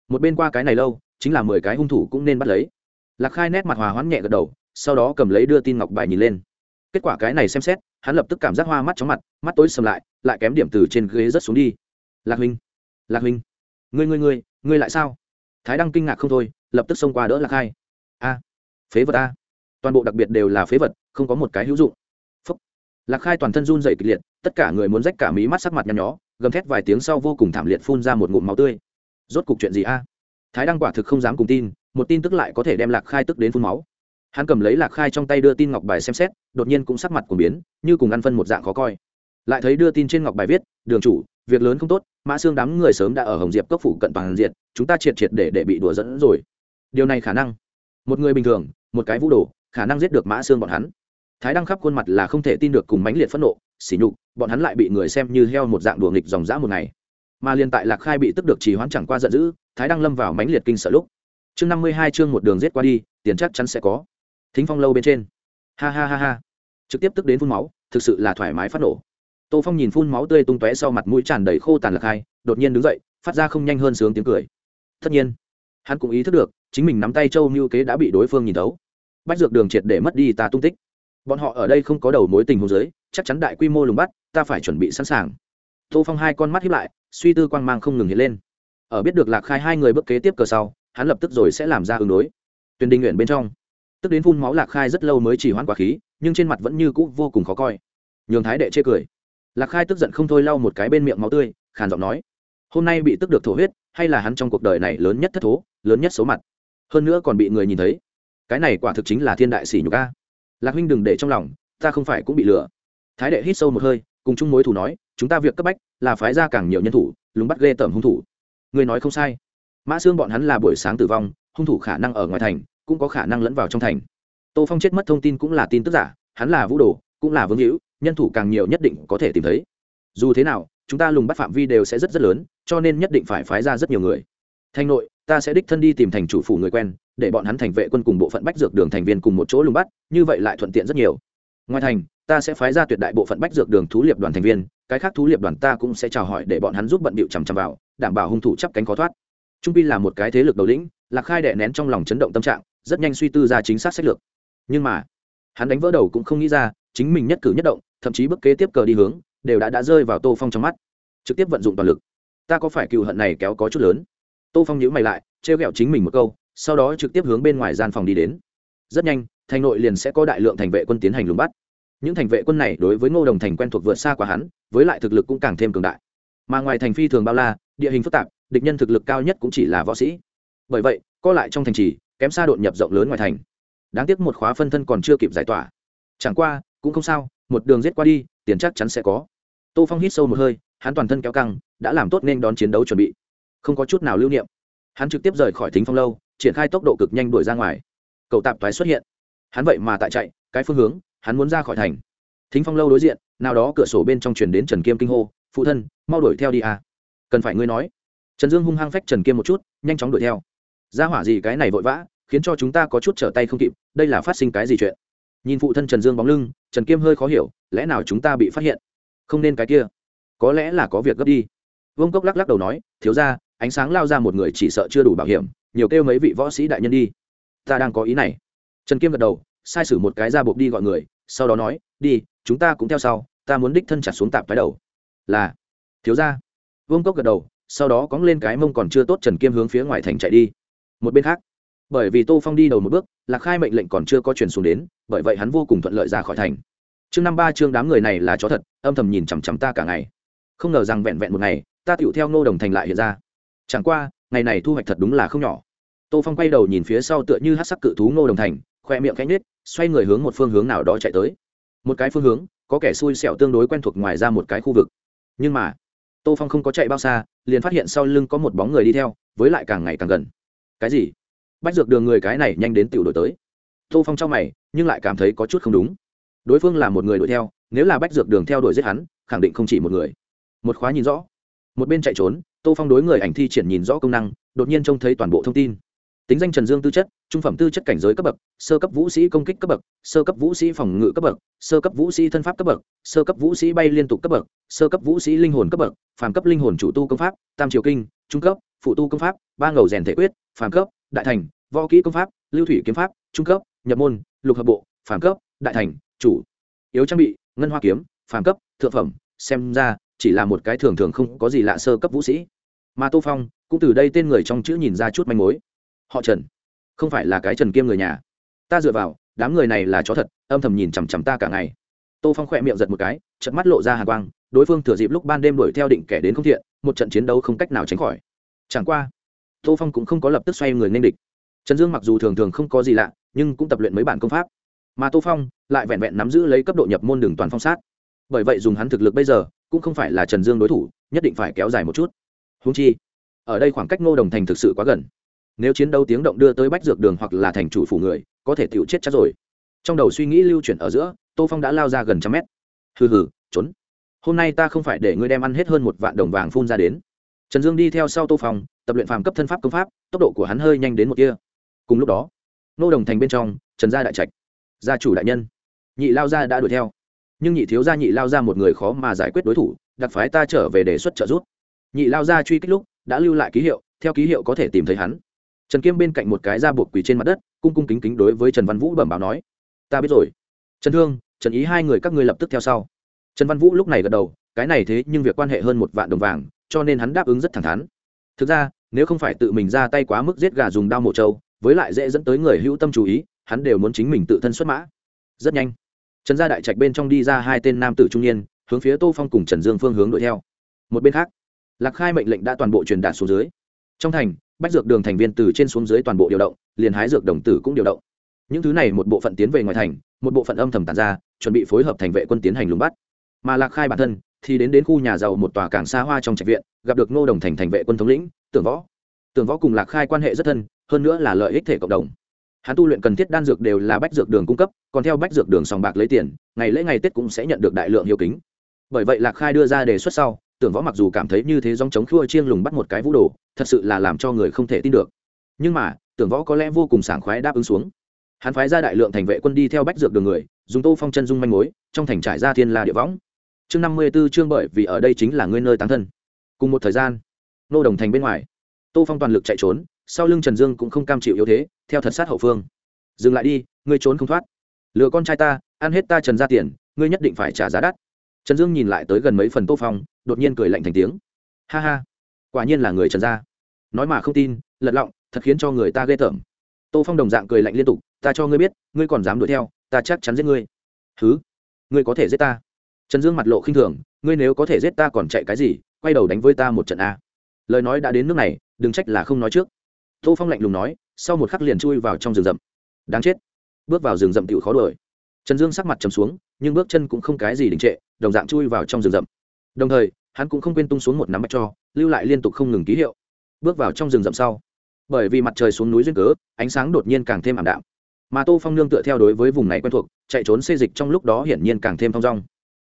Một bên qua cái này lâu, chính là mười cái hung thủ cũng nên bắt lấy. Lạc khai nét mặt hòa hoãn nhẹ gật đầu, sau đó cầm lấy đưa tin ngọc bài nhìn lên. Kết quả cái này xem xét, hắn lập tức cảm giác hoa mắt chóng mặt, mắt tối sầm lại lại kém điểm từ trên ghế rất xuống đi. Lạc huynh lạc huynh, ngươi ngươi ngươi ngươi lại sao? Thái đăng kinh ngạc không thôi, lập tức xông qua đỡ lạc khai. A, phế vật a. Toàn bộ đặc biệt đều là phế vật, không có một cái hữu dụng. Phúc. lạc khai toàn thân run dậy kịch liệt, tất cả người muốn rách cả mí mắt sắc mặt nhăn nhó gầm thét vài tiếng sau vô cùng thảm liệt phun ra một ngụm máu tươi. Rốt cục chuyện gì a? Thái đăng quả thực không dám cùng tin, một tin tức lại có thể đem lạc khai tức đến phun máu. Hắn cầm lấy lạc khai trong tay đưa tin ngọc bài xem xét, đột nhiên cũng sắc mặt của biến, như cùng ăn phân một dạng khó coi. Lại thấy đưa tin trên ngọc bài viết, đường chủ, việc lớn không tốt, mã xương đám người sớm đã ở hồng diệp cấp phủ cận toàn diện, chúng ta triệt triệt để để bị đùa dẫn rồi. Điều này khả năng, một người bình thường, một cái vũ đồ, khả năng giết được mã xương bọn hắn. Thái đăng khắp khuôn mặt là không thể tin được cùng mãnh liệt phẫn nộ sỉ nhục bọn hắn lại bị người xem như heo một dạng đùa nghịch dòng dã một ngày. Mà liên tại lạc khai bị tức được trì hoãn chẳng qua giận dữ thái đăng lâm vào mãnh liệt kinh sợ lúc. Chương năm mươi hai chương một đường giết qua đi tiền chắc chắn sẽ có. Thính phong lâu bên trên. Ha ha ha ha. Trực tiếp tức đến phun máu thực sự là thoải mái phát nổ. Tô phong nhìn phun máu tươi tung tóe sau mặt mũi tràn đầy khô tàn lạc khai, đột nhiên đứng dậy phát ra không nhanh hơn sướng tiếng cười. Tất nhiên hắn cũng ý thức được chính mình nắm tay châu mưu kế đã bị đối phương nhìn thấu. Bách dược đường triệt để mất đi ta tung tích. Bọn họ ở đây không có đầu mối tình hồ dưới chắc chắn đại quy mô lùng bắt, ta phải chuẩn bị sẵn sàng. Tô phong hai con mắt hiếp lại, suy tư quang mang không ngừng hiện lên. Ở biết được lạc khai hai người bước kế tiếp cờ sau, hắn lập tức rồi sẽ làm ra ứng đối. Tuyền đình nguyện bên trong, tức đến phun máu lạc khai rất lâu mới chỉ hoãn quả khí, nhưng trên mặt vẫn như cũ vô cùng khó coi. Nhường thái đệ chê cười. Lạc khai tức giận không thôi lau một cái bên miệng máu tươi, khàn giọng nói, hôm nay bị tức được thổ huyết, hay là hắn trong cuộc đời này lớn nhất thất thố, lớn nhất số mặt? Hơn nữa còn bị người nhìn thấy. Cái này quả thực chính là thiên đại sỉ nhục a. Lạc huynh đừng để trong lòng, ta không phải cũng bị lừa thái đệ hít sâu một hơi, cùng chung mối thủ nói, chúng ta việc cấp bách là phái ra càng nhiều nhân thủ, lúng bắt ghê tởm hung thủ. Người nói không sai. Mã xương bọn hắn là buổi sáng tử vong, hung thủ khả năng ở ngoài thành, cũng có khả năng lẫn vào trong thành. Tô phong chết mất thông tin cũng là tin tức giả, hắn là vũ đồ, cũng là vương hữu, nhân thủ càng nhiều nhất định có thể tìm thấy. Dù thế nào, chúng ta lùng bắt phạm vi đều sẽ rất rất lớn, cho nên nhất định phải phái ra rất nhiều người. Thành nội, ta sẽ đích thân đi tìm thành chủ phủ người quen, để bọn hắn thành vệ quân cùng bộ phận bách dược đường thành viên cùng một chỗ lùng bắt, như vậy lại thuận tiện rất nhiều. Ngoài thành ta sẽ phái ra tuyệt đại bộ phận bách dược đường thú liệp đoàn thành viên, cái khác thú liệp đoàn ta cũng sẽ chào hỏi để bọn hắn giúp bận bịu chằm chằm vào, đảm bảo hung thủ chắp cánh khó thoát. Trung pi là một cái thế lực đầu lĩnh, lạc khai đệ nén trong lòng chấn động tâm trạng, rất nhanh suy tư ra chính xác sách lược. Nhưng mà, hắn đánh vỡ đầu cũng không nghĩ ra, chính mình nhất cử nhất động, thậm chí bước kế tiếp cờ đi hướng, đều đã đã rơi vào tô phong trong mắt. Trực tiếp vận dụng toàn lực. Ta có phải cựu hận này kéo có chút lớn? Tô phong nhữ mày lại, trêu ghẹo chính mình một câu, sau đó trực tiếp hướng bên ngoài gian phòng đi đến. Rất nhanh, thành nội liền sẽ có đại lượng thành vệ quân tiến hành lùng bắt những thành vệ quân này đối với ngô đồng thành quen thuộc vượt xa quá hắn, với lại thực lực cũng càng thêm cường đại. Mà ngoài thành phi thường bao la, địa hình phức tạp, địch nhân thực lực cao nhất cũng chỉ là võ sĩ. Bởi vậy, co lại trong thành trì, kém xa đột nhập rộng lớn ngoài thành. Đáng tiếc một khóa phân thân còn chưa kịp giải tỏa. Chẳng qua, cũng không sao, một đường giết qua đi, tiền chắc chắn sẽ có. Tô phong hít sâu một hơi, hắn toàn thân kéo căng, đã làm tốt nên đón chiến đấu chuẩn bị. Không có chút nào lưu niệm. Hắn trực tiếp rời khỏi thính phong lâu, triển khai tốc độ cực nhanh đuổi ra ngoài. Cầu tạp thoái xuất hiện. Hắn vậy mà tại chạy, cái phương hướng hắn muốn ra khỏi thành. Thính phong lâu đối diện, nào đó cửa sổ bên trong chuyển đến trần kiêm kinh hô, phụ thân, mau đuổi theo đi à. Cần phải ngươi nói. Trần dương hung hăng phách trần kiêm một chút, nhanh chóng đuổi theo. Ra hỏa gì cái này vội vã, khiến cho chúng ta có chút trở tay không kịp, đây là phát sinh cái gì chuyện? Nhìn phụ thân trần dương bóng lưng, trần kiêm hơi khó hiểu, lẽ nào chúng ta bị phát hiện? Không nên cái kia. Có lẽ là có việc gấp đi. Vương cốc lắc lắc đầu nói, thiếu ra ánh sáng lao ra một người chỉ sợ chưa đủ bảo hiểm, nhiều kêu mấy vị võ sĩ đại nhân đi. Ta đang có ý này. Trần kiêm gật đầu, sai sử một cái ra buộc đi gọi người sau đó nói, đi, chúng ta cũng theo sau, ta muốn đích thân chặt xuống tạp cái đầu. Là. Thiếu ra vương cốc gật đầu, sau đó cóng lên cái mông còn chưa tốt trần kiêm hướng phía ngoài thành chạy đi. Một bên khác, bởi vì tô phong đi đầu một bước, lạc khai mệnh lệnh còn chưa có chuyển xuống đến, bởi vậy hắn vô cùng thuận lợi ra khỏi thành. Chương năm ba chương đám người này là chó thật, âm thầm nhìn chằm chằm ta cả ngày. Không ngờ rằng vẹn vẹn một ngày, ta tựu theo ngô đồng thành lại hiện ra. Chẳng qua, ngày này thu hoạch thật đúng là không nhỏ. Tô phong quay đầu nhìn phía sau tựa như hát sắc cự thú ngô đồng thành, khoe miệng cánh nết xoay người hướng một phương hướng nào đó chạy tới. Một cái phương hướng, có kẻ xui xẻo tương đối quen thuộc ngoài ra một cái khu vực. Nhưng mà, tô phong không có chạy bao xa, liền phát hiện sau lưng có một bóng người đi theo, với lại càng ngày càng gần. Cái gì? Bách dược đường người cái này nhanh đến tiểu đổi tới. Tô phong trong mày, nhưng lại cảm thấy có chút không đúng. Đối phương là một người đuổi theo, nếu là bách dược đường theo đuổi giết hắn, khẳng định không chỉ một người. Một khóa nhìn rõ. Một bên chạy trốn, tô phong đối người ảnh thi triển nhìn rõ công năng, đột nhiên trông thấy toàn bộ thông tin tính danh trần dương tư chất, trung phẩm tư chất cảnh giới cấp bậc, sơ cấp vũ sĩ công kích cấp bậc, sơ cấp vũ sĩ phòng ngự cấp bậc, sơ cấp vũ sĩ thân pháp cấp bậc, sơ cấp vũ sĩ bay liên tục cấp bậc, sơ cấp vũ sĩ linh hồn cấp bậc, phàm cấp linh hồn chủ tu công pháp, tam triều kinh, trung cấp, phụ tu công pháp, ba ngầu rèn thể quyết, phàm cấp, đại thành, võ kỹ công pháp, lưu thủy kiếm pháp, trung cấp, nhập môn, lục hợp bộ, phàm cấp, đại thành, chủ. Yếu trang bị, ngân hoa kiếm, phàm cấp, thượng phẩm, xem ra, chỉ là một cái thường thường không có gì lạ sơ cấp vũ sĩ. Mà tô phong, cũng từ đây tên người trong chữ nhìn ra chút manh mối họ trần. Không phải là cái trần kiêm người nhà. Ta dựa vào, đám người này là chó thật, âm thầm nhìn chằm chằm ta cả ngày. Tô phong khỏe miệng giật một cái trận mắt lộ ra hàng quang, đối phương thừa dịp lúc ban đêm đuổi theo định kẻ đến không thiện, một trận chiến đấu không cách nào tránh khỏi. Chẳng qua, tô phong cũng không có lập tức xoay người nên địch. Trần dương mặc dù thường thường không có gì lạ, nhưng cũng tập luyện mấy bản công pháp. Mà tô phong lại vẹn vẹn nắm giữ lấy cấp độ nhập môn đường toàn phong sát. Bởi vậy dùng hắn thực lực bây giờ, cũng không phải là trần dương đối thủ, nhất định phải kéo dài một chút. Húng chi, ở đây khoảng cách ngô đồng thành thực sự quá gần nếu chiến đấu tiếng động đưa tới bách dược đường hoặc là thành chủ phủ người, có thể tựu chết chắc rồi. Trong đầu suy nghĩ lưu chuyển ở giữa, tô phong đã lao ra gần trăm mét. Hừ hừ, trốn. Hôm nay ta không phải để ngươi đem ăn hết hơn một vạn đồng vàng phun ra đến. Trần dương đi theo sau tô phong, tập luyện phàm cấp thân pháp công pháp, tốc độ của hắn hơi nhanh đến một kia cùng lúc đó, nô đồng thành bên trong, trần gia đại trạch, gia chủ đại nhân. Nhị lao gia đã đuổi theo. Nhưng nhị thiếu gia nhị lao ra một người khó mà giải quyết đối thủ, đặc phái ta trở về đề xuất trợ giúp. Nhị lao ra truy kích lúc, đã lưu lại ký hiệu, theo ký hiệu có thể tìm thấy hắn trần kiêm bên cạnh một cái da buộc quỳ trên mặt đất, cung cung kính kính đối với trần văn vũ bẩm báo nói, ta biết rồi. Trần thương, trần ý hai người các ngươi lập tức theo sau. Trần văn vũ lúc này gật đầu, cái này thế nhưng việc quan hệ hơn một vạn đồng vàng, cho nên hắn đáp ứng rất thẳng thắn. Thực ra, nếu không phải tự mình ra tay quá mức giết gà dùng đao mổ trâu, với lại dễ dẫn tới người hữu tâm chú ý, hắn đều muốn chính mình tự thân xuất mã. Rất nhanh, trần gia đại trạch bên trong đi ra hai tên nam tử trung niên, hướng phía tô phong cùng trần dương phương hướng đuổi theo. Một bên khác, lạc khai mệnh lệnh đã toàn bộ truyền đạt xuống dưới. Trong thành bách dược đường thành viên từ trên xuống dưới toàn bộ điều động, liền hái dược đồng tử cũng điều động. Những thứ này một bộ phận tiến về ngoài thành, một bộ phận âm thầm tàn ra, chuẩn bị phối hợp thành vệ quân tiến hành lùng bắt. Mà lạc khai bản thân thì đến đến khu nhà giàu một tòa cảng xa hoa trong trạch viện, gặp được ngô đồng thành thành vệ quân thống lĩnh, tưởng võ. Tưởng võ cùng lạc khai quan hệ rất thân, hơn nữa là lợi ích thể cộng đồng. Hắn tu luyện cần thiết đan dược đều là bách dược đường cung cấp, còn theo bách dược đường sòng bạc lấy tiền, ngày lễ ngày tết cũng sẽ nhận được đại lượng hiệu kính. Bởi vậy lạc khai đưa ra đề xuất sau tưởng võ mặc dù cảm thấy như thế dòng chống khua chiêng lùng bắt một cái vũ đồ, thật sự là làm cho người không thể tin được. Nhưng mà, tưởng võ có lẽ vô cùng sảng khoái đáp ứng xuống. Hắn phái ra đại lượng thành vệ quân đi theo bách dược đường người, dùng tô phong chân dung manh mối, trong thành trải ra thiên la địa võng. Chương năm mươi b ố chương bởi vì ở đây chính là ngươi nơi tán thân. Cùng một thời gian, nô đồng thành bên ngoài, tô phong toàn lực chạy trốn, sau lưng trần dương cũng không cam chịu yếu thế, theo thật sát hậu phương. Dừng lại đi, ngươi trốn không thoát. Lừa con trai ta, ăn hết ta trần ra tiền, ngươi nhất định phải trả giá đắt trần dương nhìn lại tới gần mấy phần tô phong, đột nhiên cười lạnh thành tiếng. Ha ha, quả nhiên là người trần gia. Nói mà không tin, lật lọng, thật khiến cho người ta ghê tởm. Tô phong đồng dạng cười lạnh liên tục, ta cho ngươi biết, ngươi còn dám đuổi theo, ta chắc chắn giết ngươi. Thứ ngươi có thể giết ta? Trần dương mặt lộ khinh thường, ngươi nếu có thể giết ta còn chạy cái gì, quay đầu đánh với ta một trận a. Lời nói đã đến nước này, đừng trách là không nói trước. Tô phong lạnh lùng nói, sau một khắc liền chui vào trong rừng rậm. Đáng chết. Bước vào rừng rậm tựu khó đuổi trần dương sắc mặt trầm xuống, nhưng bước chân cũng không cái gì đình trệ, đồng dạng chui vào trong rừng rậm. Đồng thời, hắn cũng không quên tung xuống một nắm bạch cho, lưu lại liên tục không ngừng ký hiệu. Bước vào trong rừng rậm sau, bởi vì mặt trời xuống núi duyên cớ, ánh sáng đột nhiên càng thêm ảm đạm. Mà tô phong nương tựa theo đối với vùng này quen thuộc, chạy trốn xê dịch trong lúc đó hiển nhiên càng thêm thong dong.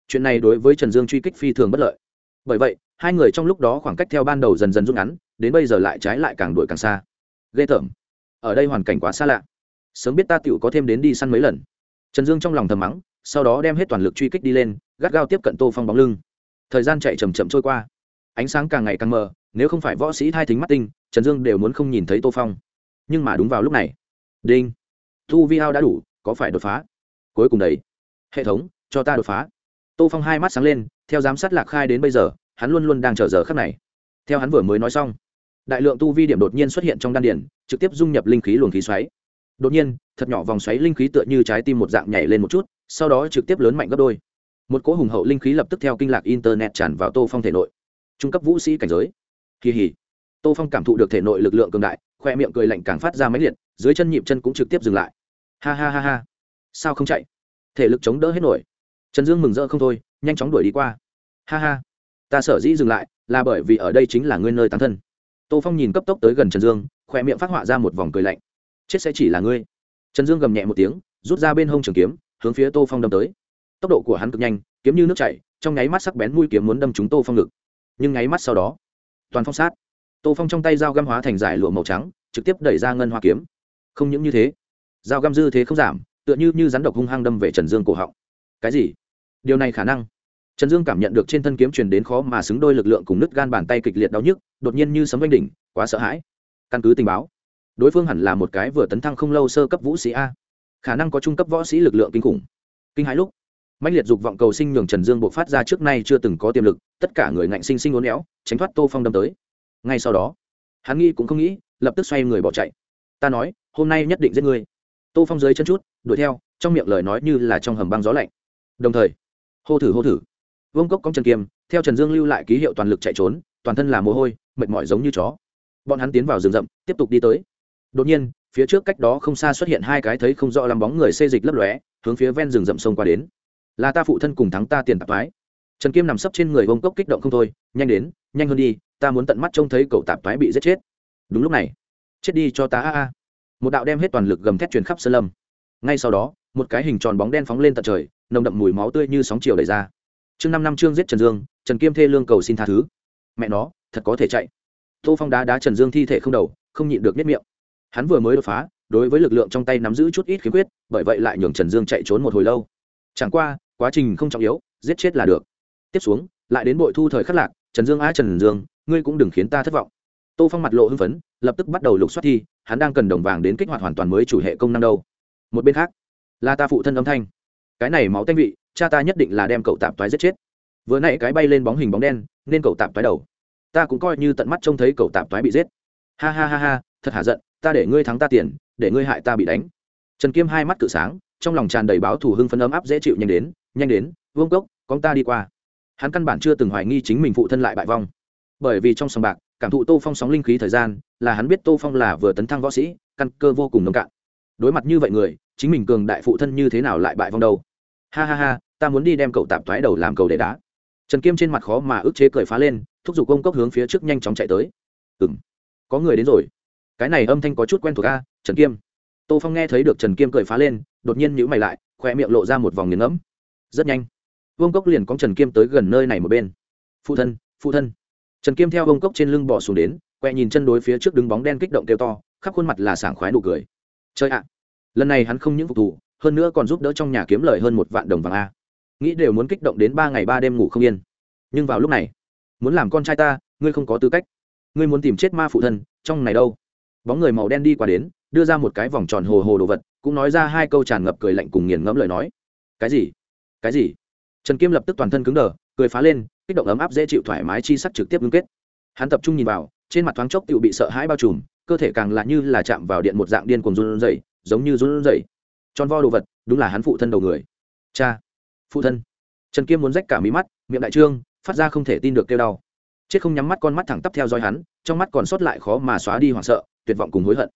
Chuyện này đối với trần dương truy kích phi thường bất lợi. Bởi vậy, hai người trong lúc đó khoảng cách theo ban đầu dần dần rút ngắn, đến bây giờ lại trái lại càng đuổi càng xa. Ghê tởm. Ở đây hoàn cảnh quá xa lạ. Sớm biết ta tựu có thêm đến đi săn mấy lần trần dương trong lòng thầm mắng, sau đó đem hết toàn lực truy kích đi lên, gắt gao tiếp cận tô phong bóng lưng. Thời gian chạy chầm chậm trôi qua. Ánh sáng càng ngày càng mờ, nếu không phải võ sĩ thai thính mắt tinh, trần dương đều muốn không nhìn thấy tô phong. Nhưng mà đúng vào lúc này. Đinh. Thu vi hao đã đủ, có phải đột phá? Cuối cùng đấy. Hệ thống, cho ta đột phá. Tô phong hai mắt sáng lên, theo giám sát lạc khai đến bây giờ, hắn luôn luôn đang chờ giờ khắc này. Theo hắn vừa mới nói xong, đại lượng tu vi điểm đột nhiên xuất hiện trong đan điển trực tiếp dung nhập linh khí luồng khí xoáy đột nhiên, thật nhỏ vòng xoáy linh khí tựa như trái tim một dạng nhảy lên một chút, sau đó trực tiếp lớn mạnh gấp đôi. Một cỗ hùng hậu linh khí lập tức theo kinh lạc internet tràn vào tô phong thể nội. Trung cấp vũ sĩ cảnh giới. Kỳ hỉ. Tô phong cảm thụ được thể nội lực lượng cường đại, khoe miệng cười lạnh càng phát ra máy liệt, dưới chân nhịp chân cũng trực tiếp dừng lại. Ha ha ha ha. Sao không chạy? Thể lực chống đỡ hết nổi. Trần dương mừng rỡ không thôi, nhanh chóng đuổi đi qua. Ha ha. Ta sở dĩ dừng lại, là bởi vì ở đây chính là ngươi nơi tán thân. Tô phong nhìn cấp tốc tới gần trần dương, khoe miệng phát họa ra một vòng cười lạnh chết sẽ chỉ là ngươi. Trần dương gầm nhẹ một tiếng, rút ra bên hông trường kiếm, hướng phía tô phong đâm tới. Tốc độ của hắn cực nhanh, kiếm như nước chảy, trong nháy mắt sắc bén mũi kiếm muốn đâm trúng tô phong ngực. Nhưng nháy mắt sau đó, toàn phong sát. Tô phong trong tay dao găm hóa thành giải lụa màu trắng, trực tiếp đẩy ra ngân hoa kiếm. Không những như thế, dao găm dư thế không giảm, tựa như như rắn độc hung hăng đâm về trần dương cổ họng. Cái gì? Điều này khả năng. Trần dương cảm nhận được trên thân kiếm truyền đến khó mà xứng đôi lực lượng cùng nứt gan bàn tay kịch liệt đau nhức, đột nhiên như sấm vanh đỉnh, quá sợ hãi. Căn cứ tình báo đối phương hẳn là một cái vừa tấn thăng không lâu sơ cấp vũ sĩ a. Khả năng có trung cấp võ sĩ lực lượng kinh khủng. Kinh hãi lúc mạnh liệt dục vọng cầu sinh nhường trần dương buộc phát ra trước nay chưa từng có tiềm lực, tất cả người ngạnh sinh sinh uốn éo, tránh thoát tô phong đâm tới. Ngay sau đó, hắn nghĩ cũng không nghĩ, lập tức xoay người bỏ chạy. Ta nói, hôm nay nhất định giết ngươi. Tô phong dưới chân chút, đuổi theo, trong miệng lời nói như là trong hầm băng gió lạnh. Đồng thời, hô thử hô thử. Vương cốc cong trần kiềm, theo trần dương lưu lại ký hiệu toàn lực chạy trốn, toàn thân là mồ hôi, mệt mỏi giống như chó. Bọn hắn tiến vào rừng rậm, tiếp tục đi tới đột nhiên, phía trước cách đó không xa xuất hiện hai cái thấy không rõ làm bóng người xê dịch lấp lóe, hướng phía ven rừng rậm sông qua đến. Là ta phụ thân cùng thắng ta tiền tạp thoái. Trần kim nằm sấp trên người bông cốc kích động không thôi, nhanh đến, nhanh hơn đi, ta muốn tận mắt trông thấy cậu tạp thoái bị giết chết. Đúng lúc này, chết đi cho ta a a. Một đạo đem hết toàn lực gầm thét truyền khắp sơn lâm. Ngay sau đó, một cái hình tròn bóng đen phóng lên tận trời, nồng đậm mùi máu tươi như sóng chiều đẩy ra. Chương năm năm trương giết trần dương, trần kiêm thê lương cầu xin tha thứ. Mẹ nó, thật có thể chạy. Tô phong đá đá trần dương thi thể không đầu, không nhịn được nếp miệng hắn vừa mới đột phá, đối với lực lượng trong tay nắm giữ chút ít khiếm khuyết, bởi vậy lại nhường trần dương chạy trốn một hồi lâu. Chẳng qua, quá trình không trọng yếu, giết chết là được. Tiếp xuống, lại đến bội thu thời khắc lạc, trần dương a trần dương, ngươi cũng đừng khiến ta thất vọng. Tô phong mặt lộ hưng phấn, lập tức bắt đầu lục soát thi, hắn đang cần đồng vàng đến kích hoạt hoàn toàn mới chủ hệ công năng đâu. Một bên khác, là ta phụ thân âm thanh. Cái này máu tanh vị, cha ta nhất định là đem cậu tạp toái giết chết. Vừa nãy cái bay lên bóng hình bóng đen, nên cậu tạp toái đầu. Ta cũng coi như tận mắt trông thấy cậu tạp toái bị giết. Ha ha ha ha, thật hạ giận ta để ngươi thắng ta tiền, để ngươi hại ta bị đánh. Trần kiêm hai mắt cự sáng, trong lòng tràn đầy báo thù hưng phấn ấm áp dễ chịu nhanh đến nhanh đến, vương cốc, con ta đi qua. Hắn căn bản chưa từng hoài nghi chính mình phụ thân lại bại vong. Bởi vì trong sòng bạc, cảm thụ tô phong sóng linh khí thời gian, là hắn biết tô phong là vừa tấn thăng võ sĩ, căn cơ vô cùng nông cạn. Đối mặt như vậy người, chính mình cường đại phụ thân như thế nào lại bại vong đâu? Ha ha ha, ta muốn đi đem cậu tạp thoái đầu làm cầu để đá. Trần kiêm trên mặt khó mà ức chế cười phá lên, thúc giục công cốc hướng phía trước nhanh chóng chạy tới. Ừ m có người đến rồi cái này âm thanh có chút quen thuộc a, trần kiêm. Tô phong nghe thấy được trần kiêm cười phá lên, đột nhiên nhữ mày lại khoe miệng lộ ra một vòng nghiền ngẫm. Rất nhanh, vương cốc liền có trần kiêm tới gần nơi này một bên. Phụ thân phụ thân. Trần kiêm theo vương cốc trên lưng bỏ xuống đến, quẹ nhìn chân đối phía trước đứng bóng đen kích động kêu to, khắp khuôn mặt là sảng khoái nụ cười. Chơi ạ, lần này hắn không những phục thù, hơn nữa còn giúp đỡ trong nhà kiếm lời hơn một vạn đồng vàng a. Nghĩ đều muốn kích động đến ba ngày ba đêm ngủ không yên. Nhưng vào lúc này, muốn làm con trai ta, ngươi không có tư cách. Ngươi muốn tìm chết ma phụ thân, trong này đâu? Bóng người màu đen đi qua đến, đưa ra một cái vòng tròn hồ hồ đồ vật, cũng nói ra hai câu tràn ngập cười lạnh cùng nghiền ngẫm lời nói. Cái gì? Cái gì? Trần kiêm lập tức toàn thân cứng đờ, cười phá lên, kích động ấm áp dễ chịu thoải mái chi sắc trực tiếp ngưng kết. Hắn tập trung nhìn vào, trên mặt thoáng chốc tự bị sợ hãi bao trùm, cơ thể càng lạ như là chạm vào điện một dạng điên cuồng run rẩy, giống như run rẩy. Tròn vo đồ vật, đúng là hắn phụ thân đầu người. Cha! Phụ thân! Trần kiêm muốn rách cả mí mắt, miệng đại trương, phát ra không thể tin được kêu đau. Chết không nhắm mắt con mắt thẳng tắp theo dõi hắn, trong mắt còn sót lại khó mà xóa đi hoảng sợ tuyệt vọng cùng hối hận.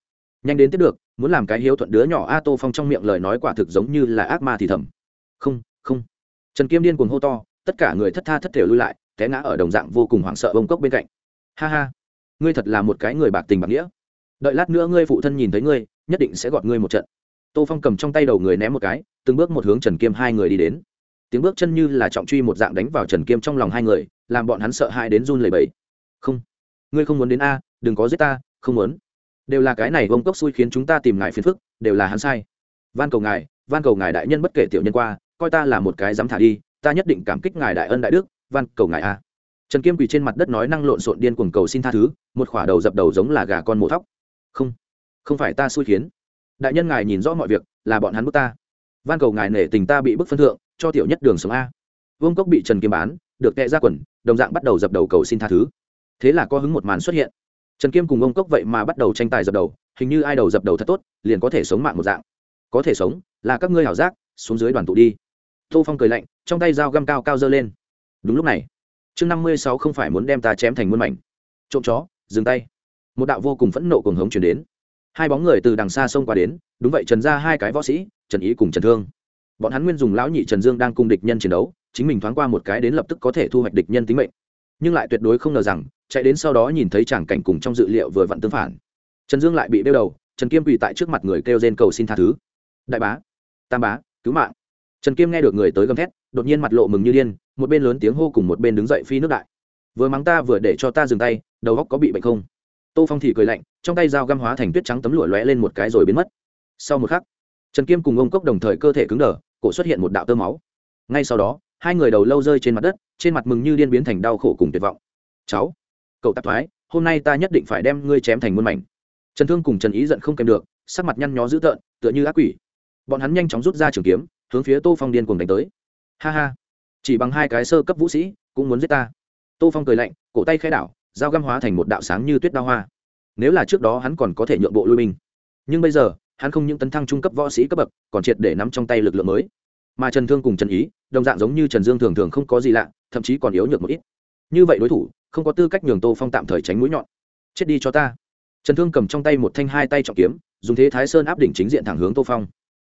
Nhanh đến tiếp được, muốn làm cái hiếu thuận đứa nhỏ a tô phong trong miệng lời nói quả thực giống như là ác ma thì thầm. Không không. Trần kiêm điên cuồng hô to, tất cả người thất tha thất thể lui lại, té ngã ở đồng dạng vô cùng hoảng sợ bông cốc bên cạnh. Ha ha, ngươi thật là một cái người bạc tình bạc nghĩa. Đợi lát nữa ngươi phụ thân nhìn thấy ngươi, nhất định sẽ gọt ngươi một trận. Tô phong cầm trong tay đầu người ném một cái, từng bước một hướng trần kiêm hai người đi đến. Tiếng bước chân như là trọng truy một dạng đánh vào trần kiêm trong lòng hai người, làm bọn hắn sợ hãi đến run lẩy bẩy. Không, ngươi không muốn đến a, đừng có giết ta, không muốn đều là cái này vông cốc xui khiến chúng ta tìm ngài phiền phức, đều là hắn sai. Van cầu ngài, van cầu ngài đại nhân bất kể tiểu nhân qua, coi ta là một cái dám thả đi, ta nhất định cảm kích ngài đại ân đại đức, van cầu ngài a. Trần kiêm quỳ trên mặt đất nói năng lộn xộn điên cuồng cầu xin tha thứ, một khỏa đầu dập đầu giống là gà con mổ thóc. Không không phải ta xui khiến. Đại nhân ngài nhìn rõ mọi việc, là bọn hắn bức ta. Van cầu ngài nể tình ta bị bức phân thượng, cho tiểu nhất đường sống a. Vương cốc bị trần kiếm bán, được tệ ra quần, đồng dạng bắt đầu dập đầu cầu xin tha thứ. Thế là có hứng một màn xuất hiện trần kiêm cùng ông cốc vậy mà bắt đầu tranh tài dập đầu, hình như ai đầu dập đầu thật tốt, liền có thể sống mạng một dạng. Có thể sống, là các ngươi hảo giác, xuống dưới đoàn tụ đi. Tô phong cười lạnh, trong tay dao găm cao cao dơ lên. Đúng lúc này, chương năm mươi sáu không phải muốn đem ta chém thành muôn mảnh. Trộm chó, dừng tay. Một đạo vô cùng phẫn nộ cùng hống chuyển đến. Hai bóng người từ đằng xa xông qua đến, đúng vậy trần ra hai cái võ sĩ, trần ý cùng trần thương. Bọn hắn nguyên dùng lão nhị trần dương đang cùng địch nhân chiến đấu, chính mình thoáng qua một cái đến lập tức có thể thu hoạch địch nhân tính mệnh nhưng lại tuyệt đối không ngờ rằng, chạy đến sau đó nhìn thấy chàng cảnh cùng trong dự liệu vừa vặn tương phản. Trần dương lại bị đeo đầu, trần kiêm quỳ tại trước mặt người kêu rên cầu xin tha thứ. Đại bá, tam bá, cứu mạng. Trần kiêm nghe được người tới gầm thét, đột nhiên mặt lộ mừng như điên, một bên lớn tiếng hô cùng một bên đứng dậy phi nước đại. Vừa mắng ta vừa để cho ta dừng tay, đầu góc có bị bệnh không? Tô phong thì cười lạnh, trong tay dao găm hóa thành tuyết trắng tấm lụa lóe lên một cái rồi biến mất. Sau một khắc, trần kiêm cùng ông cốc đồng thời cơ thể cứng đờ, cổ xuất hiện một đạo tơ máu. Ngay sau đó, hai người đầu lâu rơi trên mặt đất trên mặt mừng như điên biến thành đau khổ cùng tuyệt vọng. Cháu, cậu tạp thoái, hôm nay ta nhất định phải đem ngươi chém thành muôn mảnh. Trần thương cùng trần ý giận không kèm được, sắc mặt nhăn nhó dữ tợn, tựa như ác quỷ. Bọn hắn nhanh chóng rút ra trường kiếm, hướng phía tô phong điên cùng đánh tới. Ha ha, chỉ bằng hai cái sơ cấp vũ sĩ, cũng muốn giết ta. Tô phong cười lạnh, cổ tay khai đảo, dao găm hóa thành một đạo sáng như tuyết đao hoa. Nếu là trước đó hắn còn có thể nhượng bộ lui binh. Nhưng bây giờ, hắn không những tấn thăng trung cấp võ sĩ cấp bậc, còn triệt để nắm trong tay lực lượng mới mà trần thương cùng trần ý, đồng dạng giống như trần dương thường thường không có gì lạ, thậm chí còn yếu nhược một ít. Như vậy đối thủ, không có tư cách nhường tô phong tạm thời tránh mũi nhọn. Chết đi cho ta. Trần thương cầm trong tay một thanh hai tay trọng kiếm, dùng thế thái sơn áp đỉnh chính diện thẳng hướng tô phong.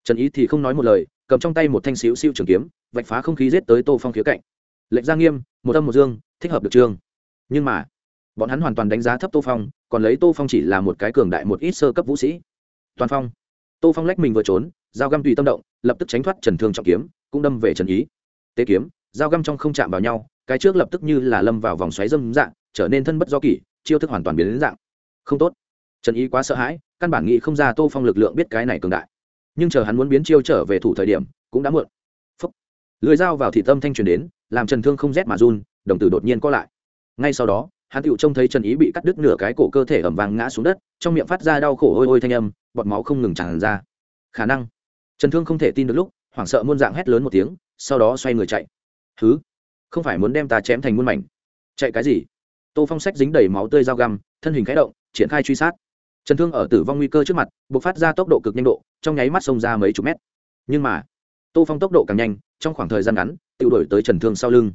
Trần ý thì không nói một lời, cầm trong tay một thanh xíu siêu trường kiếm, vạch phá không khí giết tới tô phong khía cạnh. Lệnh gia nghiêm, một âm một dương, thích hợp được trương nhưng mà, bọn hắn hoàn toàn đánh giá thấp tô phong, còn lấy tô phong chỉ là một cái cường đại một ít sơ cấp vũ sĩ. Toàn phong. Tô phong lách mình vừa trốn dao găm tùy tâm động, lập tức tránh thoát trần thương trọng kiếm, cũng đâm về trần ý. Tế kiếm dao găm trong không chạm vào nhau, cái trước lập tức như là lâm vào vòng xoáy dâm dạng, trở nên thân bất do kỷ, chiêu thức hoàn toàn biến đến dạng. Không tốt. Trần ý quá sợ hãi, căn bản nghĩ không ra tô phong lực lượng biết cái này cường đại. Nhưng chờ hắn muốn biến chiêu trở về thủ thời điểm, cũng đã muộn. Phấp lưới dao vào thị tâm thanh truyền đến, làm trần thương không rét mà run, đồng tử đột nhiên co lại. Ngay sau đó, hắn tựu trông thấy trần ý bị cắt đứt nửa cái cổ cơ thể ẩm vàng ngã xuống đất, trong miệng phát ra đau khổ ôi ôi thanh âm, bọt máu không ngừng tràn ra. Khả năng trần thương không thể tin được lúc, hoảng sợ muôn dạng hét lớn một tiếng, sau đó xoay người chạy. Thứ không phải muốn đem ta chém thành muôn mảnh. Chạy cái gì? Tô phong sách dính đầy máu tươi dao găm, thân hình khẽ động, triển khai truy sát. Trần thương ở tử vong nguy cơ trước mặt b ộ c phát ra tốc độ cực nhanh độ, trong nháy mắt xông ra mấy chục mét. Nhưng mà, tô phong tốc độ càng nhanh, trong khoảng thời gian ngắn tự đổi tới trần thương sau lưng.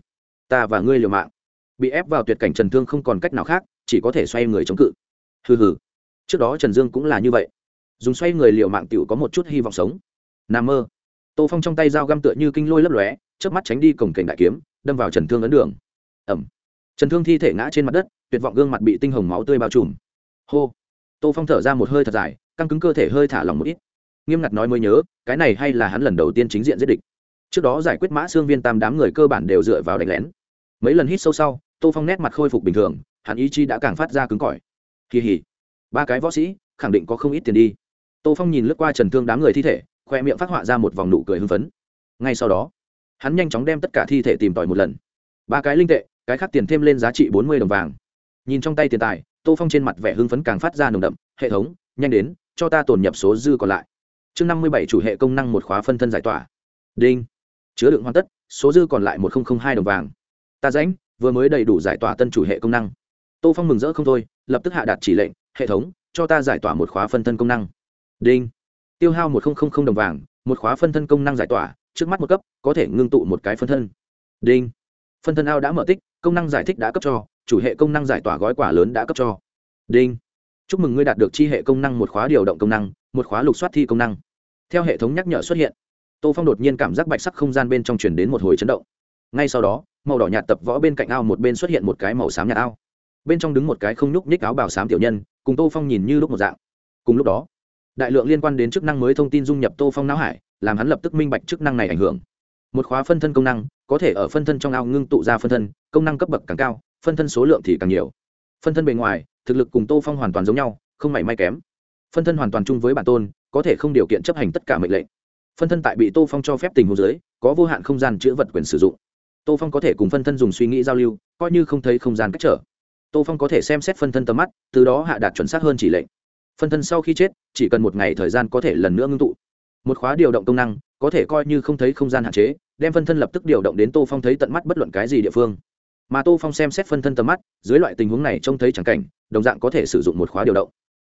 Ta và ngươi liều mạng. Bị ép vào tuyệt cảnh trần thương không còn cách nào khác, chỉ có thể xoay người chống cự. Hừ hừ. Trước đó trần dương cũng là như vậy. Dùng xoay người liều mạng t có một chút hy vọng sống. Nam mơ. Tô phong trong tay dao găm tựa như kinh lôi lấp lóe trước mắt tránh đi cổng cảnh đại kiếm, đâm vào trần thương ấn đường. Ẩm trần thương thi thể ngã trên mặt đất, tuyệt vọng gương mặt bị tinh hồng máu tươi bao trùm. Hô. Tô phong thở ra một hơi thật dài, căng cứng cơ thể hơi thả lòng một ít. Nghiêm ngặt nói mới nhớ, cái này hay là hắn lần đầu tiên chính diện giết địch. Trước đó giải quyết mã xương viên tam đám người cơ bản đều dựa vào đánh lén. Mấy lần hít sâu sau, tô phong nét mặt khôi phục bình thường, hắn ý chí đã càng phát ra cứng cỏi. Kỳ hỉ. Ba cái võ sĩ, khẳng định có không ít tiền đi. Tô phong nhìn lướt qua trần thương đám người thi thể khoe miệng phát họa ra một vòng nụ cười hưng phấn. Ngay sau đó, hắn nhanh chóng đem tất cả thi thể tìm tòi một lần. Ba cái linh tệ, cái khác tiền thêm lên giá trị bốn mươi đồng vàng. Nhìn trong tay tiền tài, tô phong trên mặt vẻ hưng phấn càng phát ra nồng đậm, hệ thống, nhanh đến, cho ta tồn nhập số dư còn lại. Chương năm mươi bảy chủ hệ công năng một khóa phân thân giải tỏa. Đinh. Chứa đựng hoàn tất, số dư còn lại một nghìn hai đồng vàng. Ta rãnh vừa mới đầy đủ giải tỏa tân chủ hệ công năng. Tô phong mừng rỡ không thôi, lập tức hạ đạt chỉ lệnh, hệ thống, cho ta giải tỏa một khóa phân thân công năng. Đinh tiêu hao một nghìn đồng vàng, một khóa phân thân công năng giải tỏa, trước mắt một cấp, có thể ngưng tụ một cái phân thân. Đinh. Phân thân ao đã mở tích, công năng giải thích đã cấp cho, chủ hệ công năng giải tỏa gói quả lớn đã cấp cho. Đinh. Chúc mừng ngươi đạt được chi hệ công năng một khóa điều động công năng, một khóa lục soát thi công năng. Theo hệ thống nhắc nhở xuất hiện, tô phong đột nhiên cảm giác bạch sắc không gian bên trong chuyển đến một hồi chấn động. Ngay sau đó, màu đỏ nhạt tập võ bên cạnh ao một bên xuất hiện một cái màu xám nhạt ao. Bên trong đứng một cái không nhúc nhích áo bào xám tiểu nhân, cùng tô phong nhìn như lúc một dạng. Cùng lúc đó đại lượng liên quan đến chức năng mới thông tin dung nhập tô phong não hải, làm hắn lập tức minh bạch chức năng này ảnh hưởng. Một khóa phân thân công năng, có thể ở phân thân trong ao ngưng tụ ra phân thân, công năng cấp bậc càng cao, phân thân số lượng thì càng nhiều. Phân thân bề ngoài, thực lực cùng tô phong hoàn toàn giống nhau, không mảy may kém. Phân thân hoàn toàn chung với bản tôn, có thể không điều kiện chấp hành tất cả mệnh lệnh. Phân thân tại bị tô phong cho phép tình hồ dưới, có vô hạn không gian chữa vật quyền sử dụng. Tô phong có thể cùng phân thân dùng suy nghĩ giao lưu, coi như không thấy không gian cách trở. Tô phong có thể xem xét phân thân tầm mắt, từ đó hạ đạt chuẩn xác hơn chỉ lệnh phân thân sau khi chết, chỉ cần một ngày thời gian có thể lần nữa ngưng tụ. Một khóa điều động công năng, có thể coi như không thấy không gian hạn chế, đem phân thân lập tức điều động đến tô phong thấy tận mắt bất luận cái gì địa phương. Mà tô phong xem xét phân thân tầm mắt, dưới loại tình huống này trông thấy chẳng cảnh, đồng dạng có thể sử dụng một khóa điều động.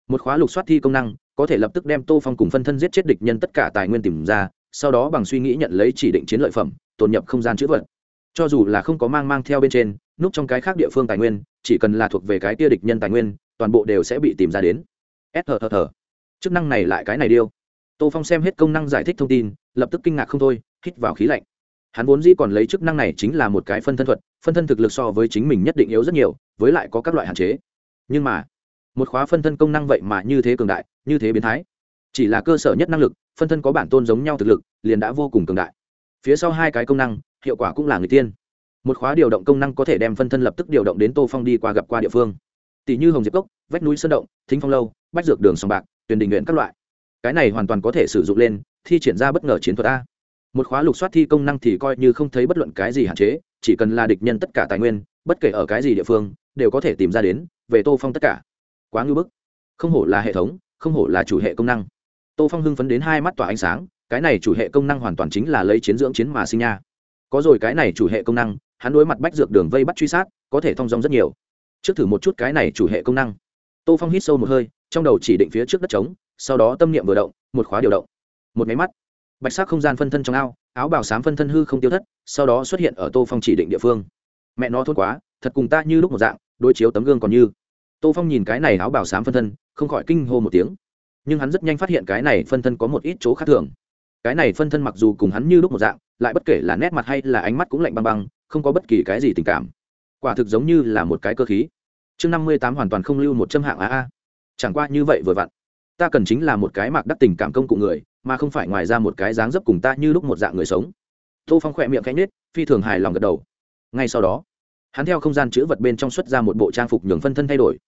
Một khóa lục soát thi công năng, có thể lập tức đem tô phong cùng phân thân giết chết địch nhân tất cả tài nguyên tìm ra, sau đó bằng suy nghĩ nhận lấy chỉ định chiến lợi phẩm, tồn nhập không gian chữ vật. Cho dù là không có mang mang theo bên trên, núp trong cái khác địa phương tài nguyên, chỉ cần là thuộc về cái tia địch nhân tài nguyên, toàn bộ đều sẽ bị tìm ra đến s thờ thờ thờ chức năng này lại cái này điêu. Tô phong xem hết công năng giải thích thông tin, lập tức kinh ngạc không thôi, hít vào khí lạnh. Hắn vốn dĩ còn lấy chức năng này chính là một cái phân thân thuật, phân thân thực lực so với chính mình nhất định yếu rất nhiều, với lại có các loại hạn chế. Nhưng mà, một khóa phân thân công năng vậy mà như thế cường đại, như thế biến thái. Chỉ là cơ sở nhất năng lực, phân thân có bản tôn giống nhau thực lực, liền đã vô cùng cường đại. Phía sau hai cái công năng, hiệu quả cũng là người tiên. Một khóa điều động công năng có thể đem phân thân lập tức điều động đến tô phong đi qua gặp qua địa phương tỷ như hồng diệp cốc, vách núi sơn động, thính phong lâu, bách dược đường sòng bạc tuyển đình nguyện các loại. Cái này hoàn toàn có thể sử dụng lên, thi triển ra bất ngờ chiến thuật a. Một khóa lục soát thi công năng thì coi như không thấy bất luận cái gì hạn chế, chỉ cần là địch nhân tất cả tài nguyên, bất kể ở cái gì địa phương, đều có thể tìm ra đến, về tô phong tất cả. Quá ngưỡng bức. Không hổ là hệ thống, không hổ là chủ hệ công năng. Tô phong hưng phấn đến hai mắt tỏa ánh sáng, cái này chủ hệ công năng hoàn toàn chính là lấy chiến dưỡng chiến mà sinh nha. Có rồi cái này chủ hệ công năng, hắn đối mặt bách dược đường vây bắt truy sát, có thể thong dong rất nhiều trước thử một chút cái này chủ hệ công năng. Tô phong hít sâu một hơi, trong đầu chỉ định phía trước đất trống, sau đó tâm niệm vừa động, một khóa điều động. Một máy mắt. Bạch sắc không gian phân thân trong ao, áo bào xám phân thân hư không tiêu thất, sau đó xuất hiện ở tô phong chỉ định địa phương. Mẹ nó thốt quá, thật cùng ta như lúc một dạng, đối chiếu tấm gương còn như. Tô phong nhìn cái này áo bào xám phân thân, không khỏi kinh hô một tiếng. Nhưng hắn rất nhanh phát hiện cái này phân thân có một ít chỗ khác thường. Cái này phân thân mặc dù cùng hắn như lúc một dạng, lại bất kể là nét mặt hay là ánh mắt cũng lạnh băng băng, không có bất kỳ cái gì tình cảm quả thực giống như là một cái cơ khí. Chương năm mươi tám hoàn toàn không lưu một châm hạng a a. Chẳng qua như vậy vừa vặn. Ta cần chính là một cái mạc đắc tình cảm công cụ người, mà không phải ngoài ra một cái dáng dấp cùng ta như lúc một dạng người sống. Tô phong khỏe miệng cánh nết phi thường hài lòng gật đầu. Ngay sau đó, hắn theo không gian chữ vật bên trong xuất ra một bộ trang phục nhường phân thân thay đổi.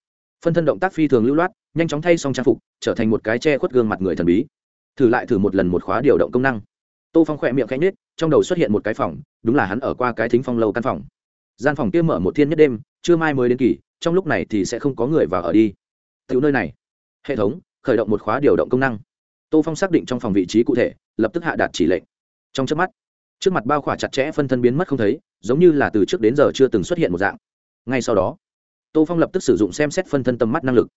Phân thân động tác phi thường lưu loát, nhanh chóng thay xong trang phục, trở thành một cái che khuất gương mặt người thần bí. Thử lại thử một lần một khóa điều động công năng. Tô phong khỏe miệng cánh nết trong đầu xuất hiện một cái phòng, đúng là hắn ở qua cái thính phong lâu căn phòng gian phòng kia mở một thiên nhất đêm chưa mai mới đến kỳ, trong lúc này thì sẽ không có người vào ở đi. Tiểu nơi này, hệ thống, khởi động một khóa điều động công năng. Tô phong xác định trong phòng vị trí cụ thể, lập tức hạ đạt chỉ lệnh. Trong trước mắt, trước mặt bao khỏa chặt chẽ phân thân biến mất không thấy, giống như là từ trước đến giờ chưa từng xuất hiện một dạng. Ngay sau đó, tô phong lập tức sử dụng xem xét phân thân tầm mắt năng lực.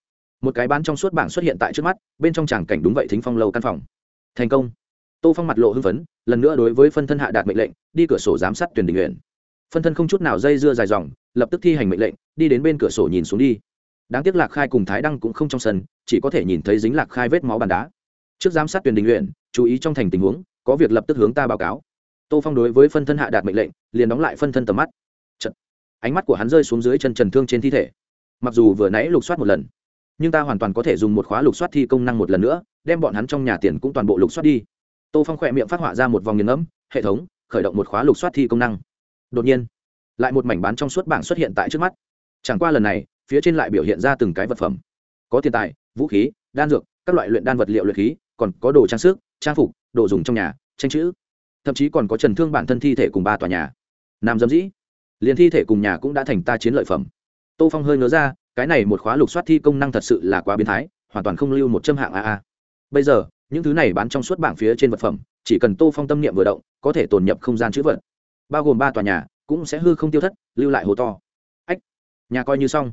Một cái bán trong suốt bảng xuất hiện tại trước mắt, bên trong tràng cảnh đúng vậy thính phong lâu căn phòng. Thành công. Tô phong mặt lộ hưng phấn, lần nữa đối với phân thân hạ đạt mệnh lệnh, đi cửa sổ giám sát tuyển đình nguyện phân thân không chút nào dây dưa dài dòng lập tức thi hành mệnh lệnh đi đến bên cửa sổ nhìn xuống đi. Đáng tiếc lạc khai cùng thái đăng cũng không trong sân chỉ có thể nhìn thấy dính lạc khai vết máu bàn đá. Trước giám sát tuyển đình luyện, chú ý trong thành tình huống có việc lập tức hướng ta báo cáo. Tô phong đối với phân thân hạ đạt mệnh lệnh liền đóng lại phân thân tầm mắt. Chật. ánh mắt của hắn rơi xuống dưới chân trần thương trên thi thể. Mặc dù vừa nãy lục soát một lần nhưng ta hoàn toàn có thể dùng một khóa lục soát thi công năng một lần nữa đem bọn hắn trong nhà tiền cũng toàn bộ lục soát đi. Tô phong khỏe miệng phát họa ra một vòng nghiền ngẫm hệ thống khởi động một khóa lục soát thi công năng đột nhiên, lại một mảnh bán trong suốt bảng xuất hiện tại trước mắt. Chẳng qua lần này, phía trên lại biểu hiện ra từng cái vật phẩm. Có tiền tài, vũ khí, đan dược, các loại luyện đan vật liệu luyện khí, còn có đồ trang sức, trang phục, đồ dùng trong nhà, tranh chữ. Thậm chí còn có trần thương bản thân thi thể cùng ba tòa nhà. Nam dâm dĩ, liền thi thể cùng nhà cũng đã thành ta chiến lợi phẩm. Tô phong hơi ngớ ra, cái này một khóa lục soát thi công năng thật sự là quá biến thái, hoàn toàn không lưu một châm hạng AA. bây giờ, những thứ này bán trong suốt bảng phía trên vật phẩm, chỉ cần tô phong tâm niệm vừa động, có thể tồn nhập không gian chữ vật bao gồm ba tòa nhà, cũng sẽ hư không tiêu thất, lưu lại hồ to. Ách, nhà coi như xong.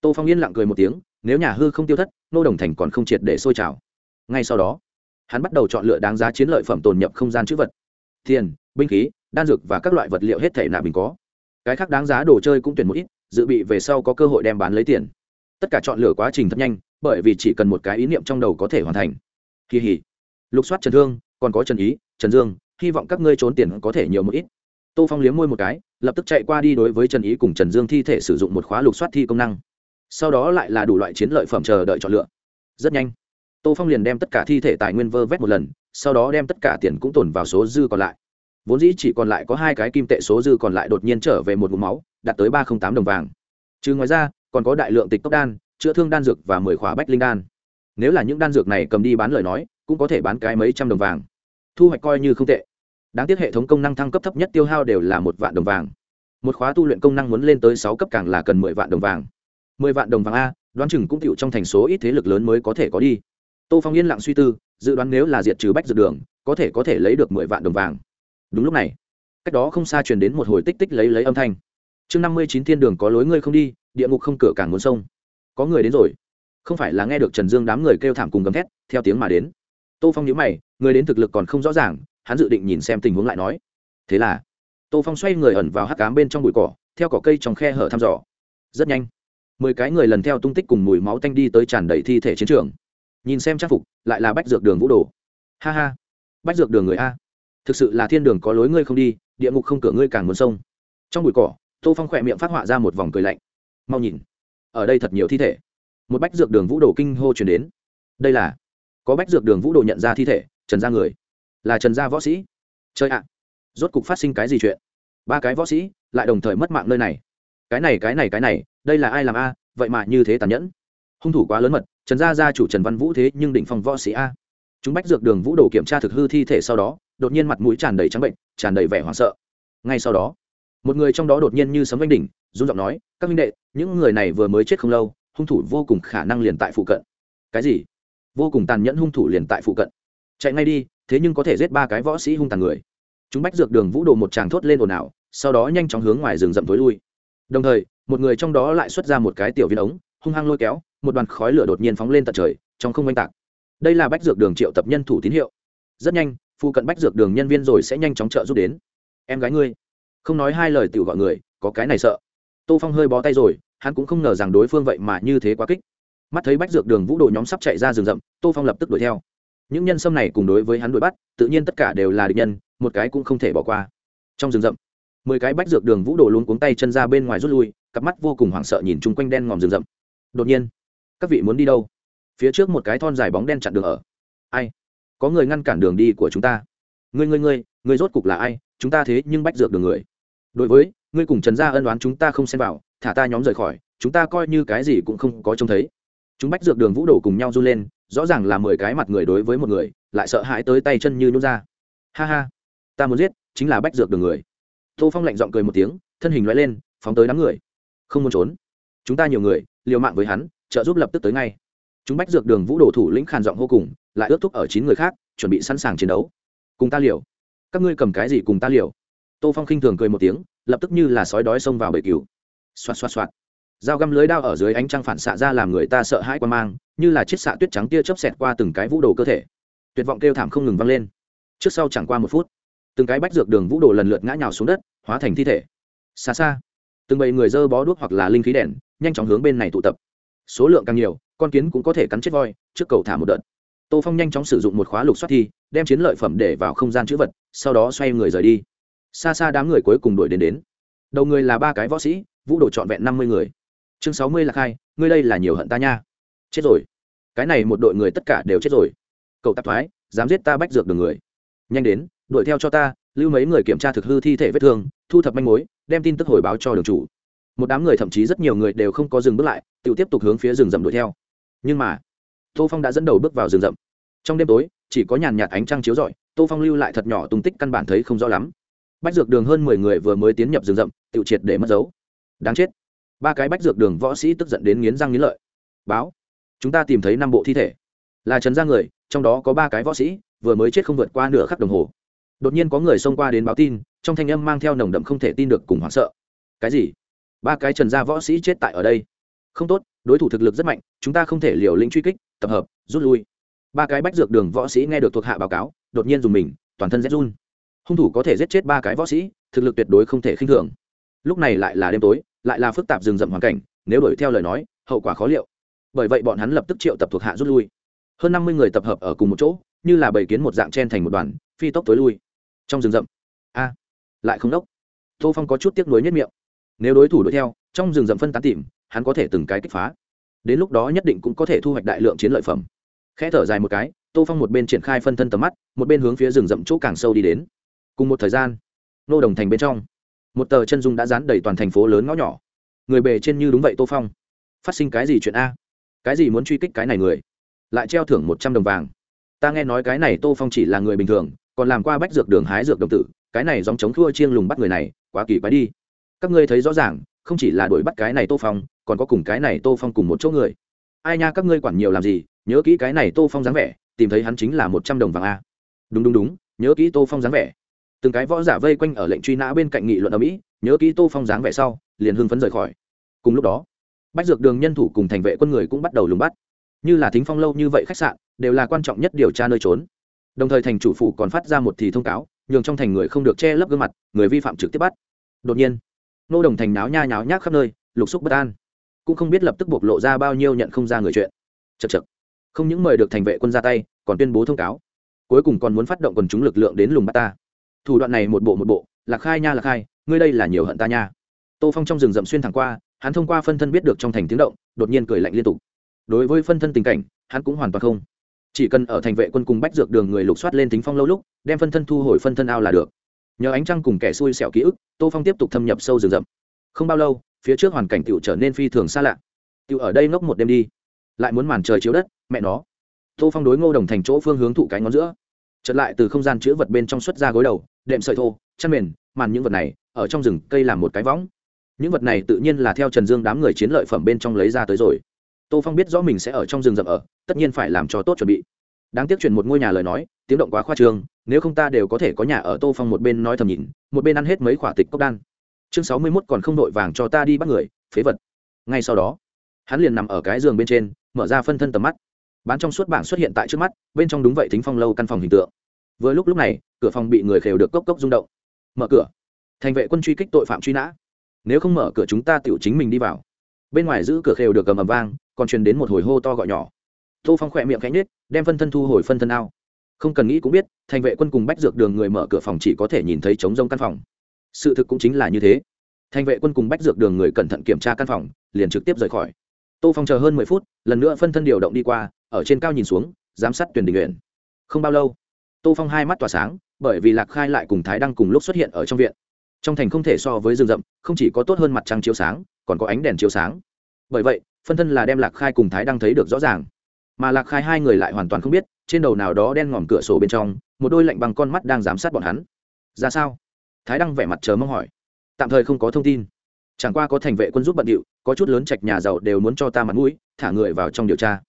Tô phong yên lặng cười một tiếng, nếu nhà hư không tiêu thất, nô đồng thành còn không triệt để sôi trào. Ngay sau đó, hắn bắt đầu chọn lựa đáng giá chiến lợi phẩm tồn nhập không gian chữ vật. Tiền, binh khí, đan dược và các loại vật liệu hết thể nạ bình có. Cái khác đáng giá đồ chơi cũng tuyển một ít, dự bị về sau có cơ hội đem bán lấy tiền. Tất cả chọn lựa quá trình thật nhanh, bởi vì chỉ cần một cái ý niệm trong đầu có thể hoàn thành. Kỳ hỉ. Lục soát trần thương, còn có trần ý, trần dương, hy vọng các ngươi trốn tiền có thể nhiều một ít tô phong liếm môi một cái, lập tức chạy qua đi đối với trần ý cùng trần dương thi thể sử dụng một khóa lục soát thi công năng. Sau đó lại là đủ loại chiến lợi phẩm chờ đợi chọn lựa. Rất nhanh, tô phong liền đem tất cả thi thể tài nguyên vơ vét một lần, sau đó đem tất cả tiền cũng tồn vào số dư còn lại. Vốn dĩ chỉ còn lại có hai cái kim tệ số dư còn lại đột nhiên trở về một vùng máu, đạt tới ba trăm tám đồng vàng. Trừ ngoài ra, còn có đại lượng tịch tốc đan, chữa thương đan dược và mười khóa bách linh đan. Nếu là những đan dược này cầm đi bán lời nói, cũng có thể bán cái mấy trăm đồng vàng. Thu hoạch coi như không tệ đáng tiếc hệ thống công năng thăng cấp thấp nhất tiêu hao đều là một vạn đồng vàng. Một khóa tu luyện công năng muốn lên tới sáu cấp càng là cần mười vạn đồng vàng. Mười vạn đồng vàng a, đoán chừng cũng tựu trong thành số ít thế lực lớn mới có thể có đi. Tô phong yên lặng suy tư, dự đoán nếu là diệt trừ bách dược đường, có thể có thể lấy được mười vạn đồng vàng. Đúng lúc này, cách đó không xa truyền đến một hồi tích tích lấy lấy âm thanh. Chương năm mươi chín thiên đường có lối ngươi không đi, địa ngục không cửa càng muốn sông. Có người đến rồi. Không phải là nghe được trần dương đám người kêu thảm cùng gầm thét, theo tiếng mà đến. Tô phong nhớ mày, người đến thực lực còn không rõ ràng hắn dự định nhìn xem tình huống lại nói. Thế là, tô phong xoay người ẩn vào hắc cám bên trong bụi cỏ, theo cỏ cây trong khe hở thăm dò. Rất nhanh, mười cái người lần theo tung tích cùng mùi máu tanh đi tới tràn đầy thi thể chiến trường. Nhìn xem trang phục, lại là bách dược đường vũ đồ. Ha ha, bách dược đường người a. Thực sự là thiên đường có lối ngươi không đi, địa ngục không cửa ngươi càng muốn sông. Trong bụi cỏ, tô phong khỏe miệng phát họa ra một vòng cười lạnh. Mau nhìn, ở đây thật nhiều thi thể. Một bách dược đường vũ đồ kinh hô chuyển đến. Đây là, có bách dược đường vũ đồ nhận ra thi thể, trần ra người là trần gia võ sĩ. Chơi ạ, rốt cục phát sinh cái gì chuyện? Ba cái võ sĩ lại đồng thời mất mạng nơi này. Cái này cái này cái này, đây là ai làm a? Vậy mà như thế tàn nhẫn. Hung thủ quá lớn mật, trần gia gia chủ trần văn vũ thế nhưng đỉnh phong võ sĩ a. Chúng bách dược đường vũ đồ kiểm tra thực hư thi thể sau đó, đột nhiên mặt mũi tràn đầy trắng bệnh, tràn đầy vẻ hoảng sợ. Ngay sau đó, một người trong đó đột nhiên như sấm vanh đỉnh, run giọng nói, các minh đệ, những người này vừa mới chết không lâu, hung thủ vô cùng khả năng liền tại phụ cận. Cái gì? Vô cùng tàn nhẫn hung thủ liền tại phụ cận. Chạy ngay đi thế nhưng có thể giết ba cái võ sĩ hung tàn người. Chúng bách dược đường vũ đồ một tràng thốt lên ồn ào, sau đó nhanh chóng hướng ngoài rừng rậm tối lui. Đồng thời, một người trong đó lại xuất ra một cái tiểu viên ống, hung hăng lôi kéo, một đoàn khói lửa đột nhiên phóng lên tận trời, trong không oanh tạc. Đây là bách dược đường triệu tập nhân thủ tín hiệu. Rất nhanh, phụ cận bách dược đường nhân viên rồi sẽ nhanh chóng trợ giúp đến. Em gái ngươi, không nói hai lời tự gọi người, có cái này sợ. Tô phong hơi bó tay rồi, hắn cũng không ngờ rằng đối phương vậy mà như thế quá kích. Mắt thấy bách dược đường vũ đồ nhóm sắp chạy ra rừng rậm, tô phong lập tức đuổi theo những nhân sâm này cùng đối với hắn đuổi bắt, tự nhiên tất cả đều là địch nhân, một cái cũng không thể bỏ qua. Trong rừng rậm, mười cái bách dược đường vũ đồ luôn cuống tay chân ra bên ngoài rút lui, cặp mắt vô cùng hoảng sợ nhìn chung quanh đen ngòm rừng rậm. Đột nhiên, các vị muốn đi đâu? Phía trước một cái thon dài bóng đen chặn đường ở. Ai? Có người ngăn cản đường đi của chúng ta. Ngươi ngươi ngươi ngươi rốt cục là ai? Chúng ta thế nhưng bách dược đường người. Đối với, ngươi cùng trần gia ân đoán chúng ta không xem vào, thả ta nhóm rời khỏi, chúng ta coi như cái gì cũng không có trông thấy. Chúng bách dược đường vũ đổ cùng nhau run lên rõ ràng là mười cái mặt người đối với một người, lại sợ hãi tới tay chân như nút ra. Ha ha, ta muốn giết, chính là bách dược đường người. Tô phong lạnh giọng cười một tiếng, thân hình loại lên, phóng tới đám người. Không muốn trốn. Chúng ta nhiều người, liều mạng với hắn, trợ giúp lập tức tới ngay. Chúng bách dược đường vũ đổ thủ lĩnh khàn giọng vô cùng, lại ước thúc ở chín người khác, chuẩn bị sẵn sàng chiến đấu. Cùng ta liều. Các ngươi cầm cái gì cùng ta liều? Tô phong khinh thường cười một tiếng, lập tức như là sói đói xông vào bể cứu xoạt xoạt xoạt dao găm lưới đao ở dưới ánh trăng phản xạ ra làm người ta sợ hãi quan mang, như là chiếc xạ tuyết trắng tia chớp xẹt qua từng cái vũ đồ cơ thể. Tuyệt vọng kêu thảm không ngừng vang lên. Trước sau chẳng qua một phút, từng cái bách dược đường vũ đồ lần lượt ngã nhào xuống đất, hóa thành thi thể. Xa xa, từng bầy người dơ bó đuốc hoặc là linh khí đèn, nhanh chóng hướng bên này tụ tập. Số lượng càng nhiều, con kiến cũng có thể cắn chết voi, trước cầu thả một đợt. Tô phong nhanh chóng sử dụng một khóa lục xoát thi, đem chiến lợi phẩm để vào không gian chữ vật, sau đó xoay người rời đi. Xa xa đám người cuối cùng đuổi đến đến. Đầu người là ba cái võ sĩ, vũ đồ trọn vẹn năm mươi người chương sáu mươi là khai, ngươi đây là nhiều hận ta nha. Chết rồi. Cái này một đội người tất cả đều chết rồi. Cậu tạp thoái, dám giết ta bách dược đường người. Nhanh đến, đuổi theo cho ta, lưu mấy người kiểm tra thực hư thi thể vết thương, thu thập manh mối, đem tin tức hồi báo cho đường chủ. Một đám người thậm chí rất nhiều người đều không có dừng bước lại, tự tiếp tục hướng phía rừng rậm đuổi theo. Nhưng mà, tô phong đã dẫn đầu bước vào rừng rậm. Trong đêm tối, chỉ có nhàn nhạt ánh trăng chiếu rọi, tô phong lưu lại thật nhỏ tung tích căn bản thấy không rõ lắm. Bách dược đường hơn mười người vừa mới tiến nhập rừng rậm, tự triệt để mất dấu. Đáng chết ba cái bách dược đường võ sĩ tức giận đến nghiến răng nghiến lợi. Báo, chúng ta tìm thấy năm bộ thi thể. Là trần gia người, trong đó có ba cái võ sĩ, vừa mới chết không vượt qua nửa khắc đồng hồ. Đột nhiên có người xông qua đến báo tin, trong thanh âm mang theo nồng đậm không thể tin được cùng hoảng sợ. Cái gì? Ba cái trần gia võ sĩ chết tại ở đây. Không tốt, đối thủ thực lực rất mạnh, chúng ta không thể liều lĩnh truy kích, tập hợp, rút lui. Ba cái bách dược đường võ sĩ nghe được thuộc hạ báo cáo, đột nhiên dùng mình, toàn thân rét run. Hung thủ có thể giết chết ba cái võ sĩ, thực lực tuyệt đối không thể khinh thường. Lúc này lại là đêm tối lại là phức tạp rừng rậm hoàn cảnh, nếu đuổi theo lời nói, hậu quả khó liệu. Bởi vậy bọn hắn lập tức triệu tập thuộc hạ rút lui. Hơn năm mươi người tập hợp ở cùng một chỗ, như là bầy kiến một dạng chen thành một đoàn, phi tốc tối lui. Trong rừng rậm, a, lại không đốc. Tô phong có chút tiếc nuối nhất miệng. Nếu đối thủ đuổi theo, trong rừng rậm phân tán tìm, hắn có thể từng cái kích phá. Đến lúc đó nhất định cũng có thể thu hoạch đại lượng chiến lợi phẩm. Khẽ thở dài một cái, tô phong một bên triển khai phân thân tầm mắt, một bên hướng phía rừng rậm chỗ càng sâu đi đến. Cùng một thời gian, nô đồng thành bên trong một tờ chân dung đã dán đầy toàn thành phố lớn ngõ nhỏ. Người bề trên như đúng vậy, tô phong. Phát sinh cái gì chuyện a? Cái gì muốn truy kích cái này người? Lại treo thưởng một trăm đồng vàng. Ta nghe nói cái này tô phong chỉ là người bình thường, còn làm qua bách dược đường hái dược đồng tử. Cái này dòng chống thua chiêng lùng bắt người này, quá kỳ quái đi. Các ngươi thấy rõ ràng, không chỉ là đuổi bắt cái này tô phong, còn có cùng cái này tô phong cùng một chỗ người. Ai nha, các ngươi quản nhiều làm gì? Nhớ kỹ cái này tô phong dáng vẻ, tìm thấy hắn chính là một trăm đồng vàng a. Đúng đúng đúng, nhớ kỹ tô phong dáng vẻ từng cái võ giả vây quanh ở lệnh truy nã bên cạnh nghị luận ở mỹ, nhớ kỹ tô phong dáng vẻ sau, liền hưng phấn rời khỏi. Cùng lúc đó, bách dược đường nhân thủ cùng thành vệ quân người cũng bắt đầu lùng bắt. Như là thính phong lâu như vậy khách sạn, đều là quan trọng nhất điều tra nơi trốn. Đồng thời thành chủ phủ còn phát ra một thì thông cáo, nhường trong thành người không được che lấp gương mặt, người vi phạm trực tiếp bắt. Đột nhiên, nô đồng thành náo nha nháo nhác khắp nơi, lục xúc bất an. Cũng không biết lập tức bộc lộ ra bao nhiêu nhận không ra người chuyện. Chật chật không những mời được thành vệ quân ra tay, còn tuyên bố thông cáo. Cuối cùng còn muốn phát động quần chúng lực lượng đến lùng bắt ta thủ đoạn này một bộ một bộ lạc khai nha lạc khai, ngươi đây là nhiều hận ta nha. Tô phong trong rừng rậm xuyên thẳng qua, hắn thông qua phân thân biết được trong thành tiếng động, đột nhiên cười lạnh liên tục. Đối với phân thân tình cảnh, hắn cũng hoàn toàn không. Chỉ cần ở thành vệ quân cùng bách dược đường người lục soát lên tính phong lâu lúc, đem phân thân thu hồi phân thân ao là được. Nhờ ánh trăng cùng kẻ xui xẻo ký ức, tô phong tiếp tục thâm nhập sâu rừng rậm. Không bao lâu, phía trước hoàn cảnh tựu trở nên phi thường xa lạ. Tựu ở đây ngốc một đêm đi. Lại muốn màn trời chiếu đất, mẹ nó. Tô phong đối ngô đồng thành chỗ phương hướng thụ cái ngón giữa. Chợt lại từ không gian chữ vật bên trong xuất ra gối đầu, đệm sợi thô, chăn mền, màn những vật này, ở trong rừng cây làm một cái võng. Những vật này tự nhiên là theo trần dương đám người chiến lợi phẩm bên trong lấy ra tới rồi. Tô phong biết rõ mình sẽ ở trong rừng rậm ở, tất nhiên phải làm cho tốt chuẩn bị. Đáng tiếc chuyển một ngôi nhà lời nói, tiếng động quá khoa trương, nếu không ta đều có thể có nhà ở tô phong một bên nói thầm nhìn, một bên ăn hết mấy khỏa tịch cốc đan. Chương sáu mươi mốt còn không đội vàng cho ta đi bắt người, phế vật. Ngay sau đó, hắn liền nằm ở cái giường bên trên, mở ra phân thân tầm mắt bán trong suốt bảng xuất hiện tại trước mắt, bên trong đúng vậy thính phong lâu căn phòng hình tượng. Vừa lúc lúc này, cửa phòng bị người khều được cốc cốc rung động. Mở cửa. Thành vệ quân truy kích tội phạm truy nã. Nếu không mở cửa chúng ta tự chính mình đi vào. Bên ngoài giữ cửa khều được cầm ầm vang, còn truyền đến một hồi hô to gọi nhỏ. Tô phong khỏe miệng cánh nết đem phân thân thu hồi phân thân ao. Không cần nghĩ cũng biết, thành vệ quân cùng bách dược đường người mở cửa phòng chỉ có thể nhìn thấy trống rông căn phòng. Sự thực cũng chính là như thế. Thành vệ quân cùng bách dược đường người cẩn thận kiểm tra căn phòng, liền trực tiếp rời khỏi. Tô phong chờ hơn mười phút, lần nữa phân thân điều động đi qua ở trên cao nhìn xuống, giám sát tuyển đình nguyện không bao lâu, tô phong hai mắt tỏa sáng, bởi vì lạc khai lại cùng thái đăng cùng lúc xuất hiện ở trong viện. Trong thành không thể so với rừng rậm, không chỉ có tốt hơn mặt trăng chiếu sáng, còn có ánh đèn chiếu sáng. Bởi vậy, phân thân là đem lạc khai cùng thái đăng thấy được rõ ràng. Mà lạc khai hai người lại hoàn toàn không biết, trên đầu nào đó đen ngòm cửa sổ bên trong, một đôi lạnh bằng con mắt đang giám sát bọn hắn. Ra sao? Thái đăng vẻ mặt chờ mong hỏi. Tạm thời không có thông tin. Chẳng qua có thành vệ quân giúp bận điệu, có chút lớn trạch nhà giàu đều muốn cho ta mặt mũi, thả người vào trong điều tra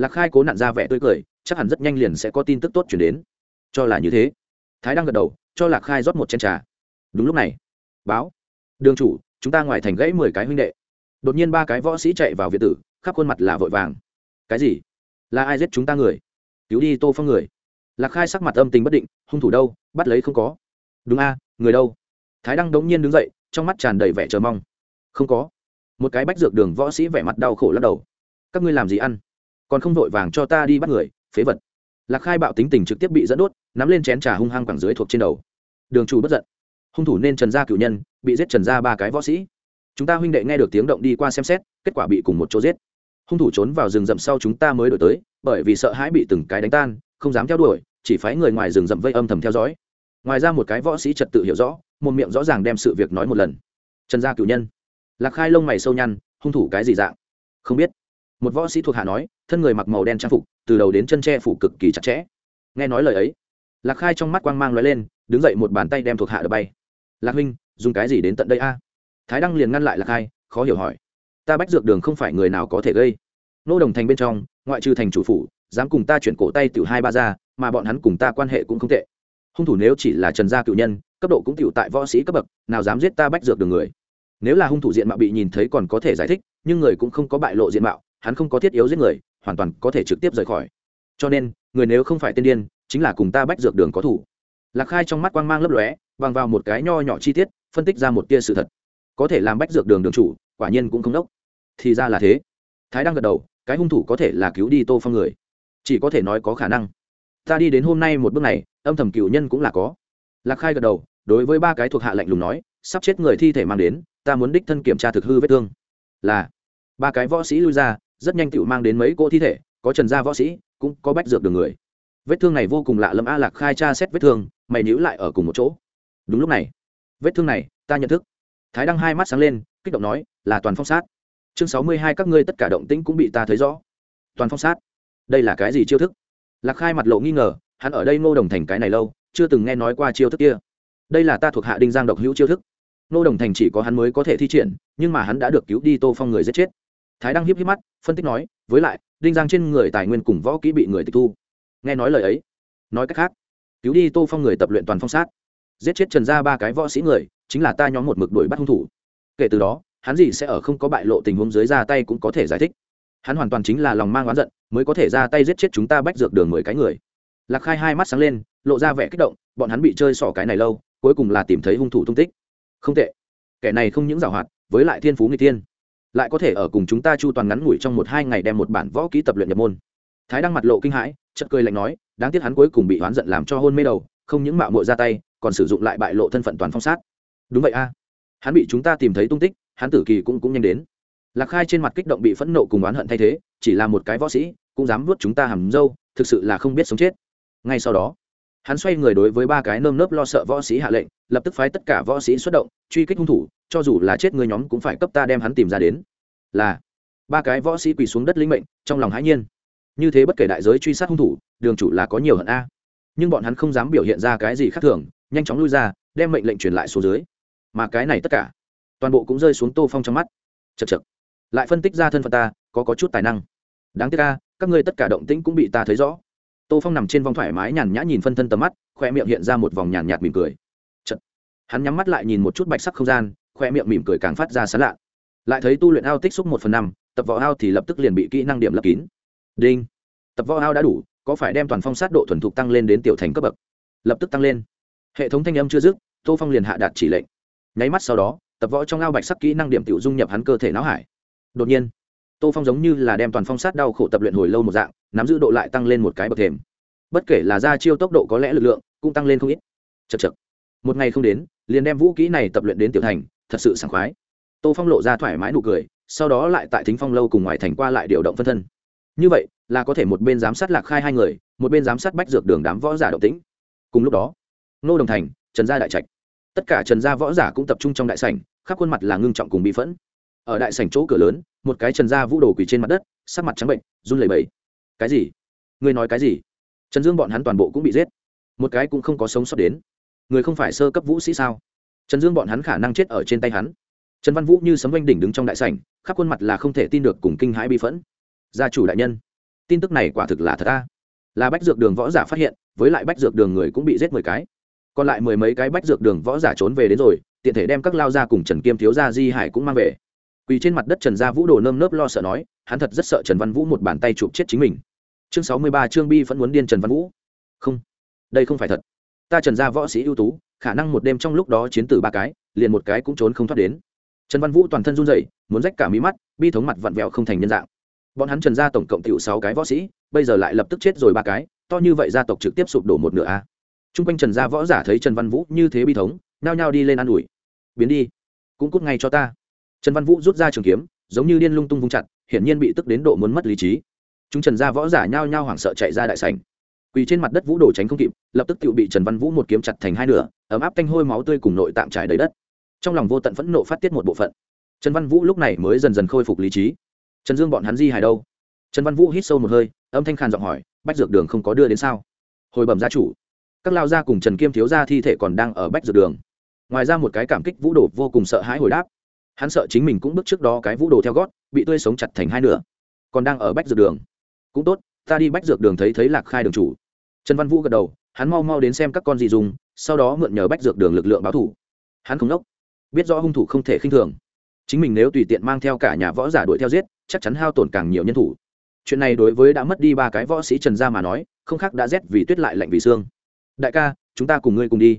lạc khai cố nặn ra vẻ tươi cười, chắc hẳn rất nhanh liền sẽ có tin tức tốt chuyển đến. Cho là như thế. Thái đang gật đầu, cho lạc khai rót một chén trà. Đúng lúc này, báo. Đường chủ, chúng ta ngoài thành gãy mười cái huynh đệ. Đột nhiên ba cái võ sĩ chạy vào viện tử, khắp khuôn mặt là vội vàng. Cái gì? Là ai giết chúng ta người? Cứu đi tô phong người. Lạc khai sắc mặt âm tình bất định, hung thủ đâu, bắt lấy không có. Đúng a, người đâu? Thái đăng đống nhiên đứng dậy, trong mắt tràn đầy vẻ chờ mong. Không có. Một cái bách dược đường võ sĩ vẻ mặt đau khổ lắc đầu. Các ngươi làm gì ăn? Còn không vội vàng cho ta đi bắt người, phế vật. Lạc khai bạo tính tình trực tiếp bị dẫn đốt, nắm lên chén trà hung hăng quẳng dưới thuộc trên đầu. Đường chủ bất giận. Hung thủ nên trần gia cựu nhân, bị giết trần gia ba cái võ sĩ. Chúng ta huynh đệ nghe được tiếng động đi qua xem xét, kết quả bị cùng một chỗ giết. Hung thủ trốn vào rừng rậm sau chúng ta mới đổi tới, bởi vì sợ hãi bị từng cái đánh tan, không dám theo đuổi, chỉ phái người ngoài rừng rậm vây âm thầm theo dõi. Ngoài ra một cái võ sĩ trật tự hiểu rõ, một miệng rõ ràng đem sự việc nói một lần. Trần gia cựu nhân. Lạc khai lông mày sâu nhăn, hung thủ cái gì dạng? Không biết một võ sĩ thuộc hạ nói, thân người mặc màu đen trang phục, từ đầu đến chân tre phủ cực kỳ chặt chẽ. Nghe nói lời ấy, lạc khai trong mắt quang mang lóe lên, đứng dậy một bàn tay đem thuộc hạ đập bay. Lạc huynh, dùng cái gì đến tận đây a? Thái đăng liền ngăn lại lạc khai, khó hiểu hỏi. Ta bách dược đường không phải người nào có thể gây. Nô đồng thành bên trong, ngoại trừ thành chủ phủ, dám cùng ta chuyển cổ tay tiểu hai ba ra, mà bọn hắn cùng ta quan hệ cũng không tệ. Hung thủ nếu chỉ là trần gia cựu nhân, cấp độ cũng tiểu tại võ sĩ cấp bậc, nào dám giết ta bách dược đường người. Nếu là hung thủ diện mạo bị nhìn thấy còn có thể giải thích, nhưng người cũng không có bại lộ diện mạo hắn không có thiết yếu giết người, hoàn toàn có thể trực tiếp rời khỏi. Cho nên, người nếu không phải tên điên, chính là cùng ta bách dược đường có thủ. Lạc khai trong mắt quang mang lấp lóe, bằng vào một cái nho nhỏ chi tiết, phân tích ra một tia sự thật. Có thể làm bách dược đường đường chủ, quả nhiên cũng không đốc. Thì ra là thế. Thái đang gật đầu, cái hung thủ có thể là cứu đi tô phong người. Chỉ có thể nói có khả năng. Ta đi đến hôm nay một bước này, âm thầm cựu nhân cũng là có. Lạc khai gật đầu, đối với ba cái thuộc hạ lạnh lùng nói, sắp chết người thi thể mang đến, ta muốn đích thân kiểm tra thực hư vết thương. Là ba cái võ sĩ lui ra, rất nhanh tựu mang đến mấy cỗ thi thể, có trần gia võ sĩ, cũng có bách dược đường người. Vết thương này vô cùng lạ lẫm a lạc khai tra xét vết thương, mày níu lại ở cùng một chỗ. Đúng lúc này, vết thương này, ta nhận thức. Thái đăng hai mắt sáng lên, kích động nói, là toàn phong sát. Chương sáu mươi hai các ngươi tất cả động tĩnh cũng bị ta thấy rõ. Toàn phong sát. Đây là cái gì chiêu thức? Lạc khai mặt lộ nghi ngờ, hắn ở đây ngô đồng thành cái này lâu, chưa từng nghe nói qua chiêu thức kia. Đây là ta thuộc hạ đinh giang độc hữu chiêu thức. Ngô đồng thành chỉ có hắn mới có thể thi triển, nhưng mà hắn đã được cứu đi tô phong người giết chết thái đăng hiếp hiếp mắt, phân tích nói, với lại, đinh giang trên người tài nguyên cùng võ kỹ bị người tịch thu. Nghe nói lời ấy, nói cách khác, cứu đi tô phong người tập luyện toàn phong sát. Giết chết trần ra ba cái võ sĩ người, chính là ta nhóm một mực đuổi bắt hung thủ. Kể từ đó, hắn gì sẽ ở không có bại lộ tình huống dưới ra tay cũng có thể giải thích. Hắn hoàn toàn chính là lòng mang oán giận, mới có thể ra tay giết chết chúng ta bách dược đường mười cái người. Lạc khai hai mắt sáng lên, lộ ra vẻ kích động, bọn hắn bị chơi xỏ cái này lâu, cuối cùng là tìm thấy hung thủ tung tích. Không tệ. Kẻ này không những giảo hoạt, với lại thiên phú người tiên lại có thể ở cùng chúng ta chu toàn ngắn ngủi trong một hai ngày đem một bản võ ký tập luyện nhập môn. Thái đăng mặt lộ kinh hãi chật cười lạnh nói, đáng tiếc hắn cuối cùng bị oán giận làm cho hôn mê đầu, không những mạo mội ra tay, còn sử dụng lại bại lộ thân phận toàn phong sát. Đúng vậy a. Hắn bị chúng ta tìm thấy tung tích, hắn tử kỳ cũng cũng nhanh đến. Lạc khai trên mặt kích động bị phẫn nộ cùng oán hận thay thế, chỉ là một cái võ sĩ, cũng dám vuốt chúng ta hầm dâu thực sự là không biết sống chết. Ngay sau đó, hắn xoay người đối với ba cái nơm nớp lo sợ võ sĩ hạ lệnh, lập tức phái tất cả võ sĩ xuất động, truy kích hung thủ cho dù là chết người nhóm cũng phải cấp ta đem hắn tìm ra đến. Là, ba cái võ sĩ quỳ xuống đất linh mệnh, trong lòng hãi nhiên. Như thế bất kể đại giới truy sát hung thủ, đường chủ là có nhiều hận a. Nhưng bọn hắn không dám biểu hiện ra cái gì khác thường, nhanh chóng lui ra, đem mệnh lệnh truyền lại xuống dưới. Mà cái này tất cả, toàn bộ cũng rơi xuống tô phong trong mắt. Chật chật lại phân tích ra thân phận ta, có có chút tài năng. Đáng tiếc ca các ngươi tất cả động tĩnh cũng bị ta thấy rõ. Tô phong nằm trên vòng thoải mái nhàn nhã nhìn phân thân tầm mắt, khoe miệng hiện ra một vòng nhàn nhạt mỉm cười. Chật hắn nhắm mắt lại nhìn một chút bạch sắc không gian khoe miệng mỉm cười càng phát ra sán lạ. Lại thấy tu luyện ao tích xúc một phần năm, tập võ ao thì lập tức liền bị kỹ năng điểm lập kín. Đinh. Tập võ ao đã đủ, có phải đem toàn phong sát độ thuần thục tăng lên đến tiểu thành cấp bậc? Lập tức tăng lên. Hệ thống thanh âm chưa dứt, tô phong liền hạ đạt chỉ lệnh. Nháy mắt sau đó, tập võ trong ao bạch sắc kỹ năng điểm tiểu dung nhập hắn cơ thể não hải. Đột nhiên, tô phong giống như là đem toàn phong sát đau khổ tập luyện hồi lâu một dạng, nắm giữ độ lại tăng lên một cái bậc thềm. Bất kể là ra chiêu tốc độ có lẽ lực lượng cũng tăng lên không ít. Chật chật một ngày không đến, liền đem vũ kỹ này tập luyện đến tiểu thành thật sự sảng khoái. Tô phong lộ ra thoải mái nụ cười, sau đó lại tại thính phong lâu cùng ngoài thành qua lại điều động phân thân. Như vậy, là có thể một bên giám sát lạc khai hai người, một bên giám sát bách dược đường đám võ giả động tĩnh. Cùng lúc đó, nô đồng thành, trần gia đại trạch, tất cả trần gia võ giả cũng tập trung trong đại sảnh, khắp khuôn mặt là ngưng trọng cùng bị phẫn. Ở đại sảnh chỗ cửa lớn, một cái trần gia vũ đồ quỳ trên mặt đất, sắc mặt trắng bệnh, run lẩy bẩy. Cái gì? Ngươi nói cái gì? Trần dương bọn hắn toàn bộ cũng bị giết. Một cái cũng không có sống sót đến. Người không phải sơ cấp vũ sĩ sao? Trần dương bọn hắn khả năng chết ở trên tay hắn. Trần văn vũ như sấm oanh đỉnh đứng trong đại sảnh, khắp khuôn mặt là không thể tin được cùng kinh hãi bi phẫn. Gia chủ đại nhân, tin tức này quả thực là thật ta là bách dược đường võ giả phát hiện, với lại bách dược đường người cũng bị giết mười cái. Còn lại mười mấy cái bách dược đường võ giả trốn về đến rồi, tiện thể đem các lao gia cùng trần kiêm thiếu gia di hải cũng mang về. Quỳ trên mặt đất trần gia vũ đồ nơm nớp lo sợ nói, hắn thật rất sợ trần văn vũ một bàn tay chụp chết chính mình. Chương sáu mươi ba trương bi vẫn muốn điên trần văn vũ. Không, đây không phải thật ta trần gia võ sĩ ưu tú khả năng một đêm trong lúc đó chiến tử ba cái liền một cái cũng trốn không thoát đến trần văn vũ toàn thân run rẩy muốn rách cả mí mắt bi thống mặt vặn vẹo không thành nhân dạng bọn hắn trần gia tổng cộng tiểu sáu cái võ sĩ bây giờ lại lập tức chết rồi ba cái to như vậy gia tộc trực tiếp sụp đổ một nửa a Trung quanh Trần gia võ giả thấy Trần Văn Vũ như thế bi thống, nao nhao đi lên ăn ủi. "Biến đi, cũng cút ngay cho ta." Trần Văn Vũ rút ra trường kiếm, giống như điên lung tung vung chặt, hiển nhiên bị tức đến độ muốn mất lý trí. Chúng Trần gia võ giả nhao nhao hoảng sợ chạy ra đại sảnh. Quỳ trên mặt đất Vũ Đồ tránh không kịp, lập tức tự bị Trần Văn Vũ một kiếm chặt thành hai nửa, ấm áp tanh hôi máu tươi cùng nội tạng trải đầy đất. Trong lòng vô tận phẫn nộ phát tiết một bộ phận. Trần Văn Vũ lúc này mới dần dần khôi phục lý trí. Trần Dương bọn hắn di hài đâu? Trần Văn Vũ hít sâu một hơi, âm thanh khàn giọng hỏi, bách dược đường không có đưa đến sao? Hồi bẩm gia chủ, các lao gia cùng trần kiêm thiếu gia thi thể còn đang ở bách dược đường ngoài ra một cái cảm kích vũ đồ vô cùng sợ hãi hồi đáp hắn sợ chính mình cũng bước trước đó cái vũ đồ theo gót bị tươi sống chặt thành hai nửa còn đang ở bách dược đường cũng tốt ta đi bách dược đường thấy thấy lạc khai đường chủ. Trần văn vũ gật đầu, hắn mau mau đến xem các con gì dùng, sau đó mượn nhờ bách dược đường lực lượng báo thủ. Hắn không đốc. Biết rõ hung thủ không thể khinh thường. Chính mình nếu tùy tiện mang theo cả nhà võ giả đuổi theo giết, chắc chắn hao tổn càng nhiều nhân thủ. Chuyện này đối với đã mất đi ba cái võ sĩ trần gia mà nói, không khác đã rét vì tuyết lại lạnh vì xương. Đại ca, chúng ta cùng ngươi cùng đi.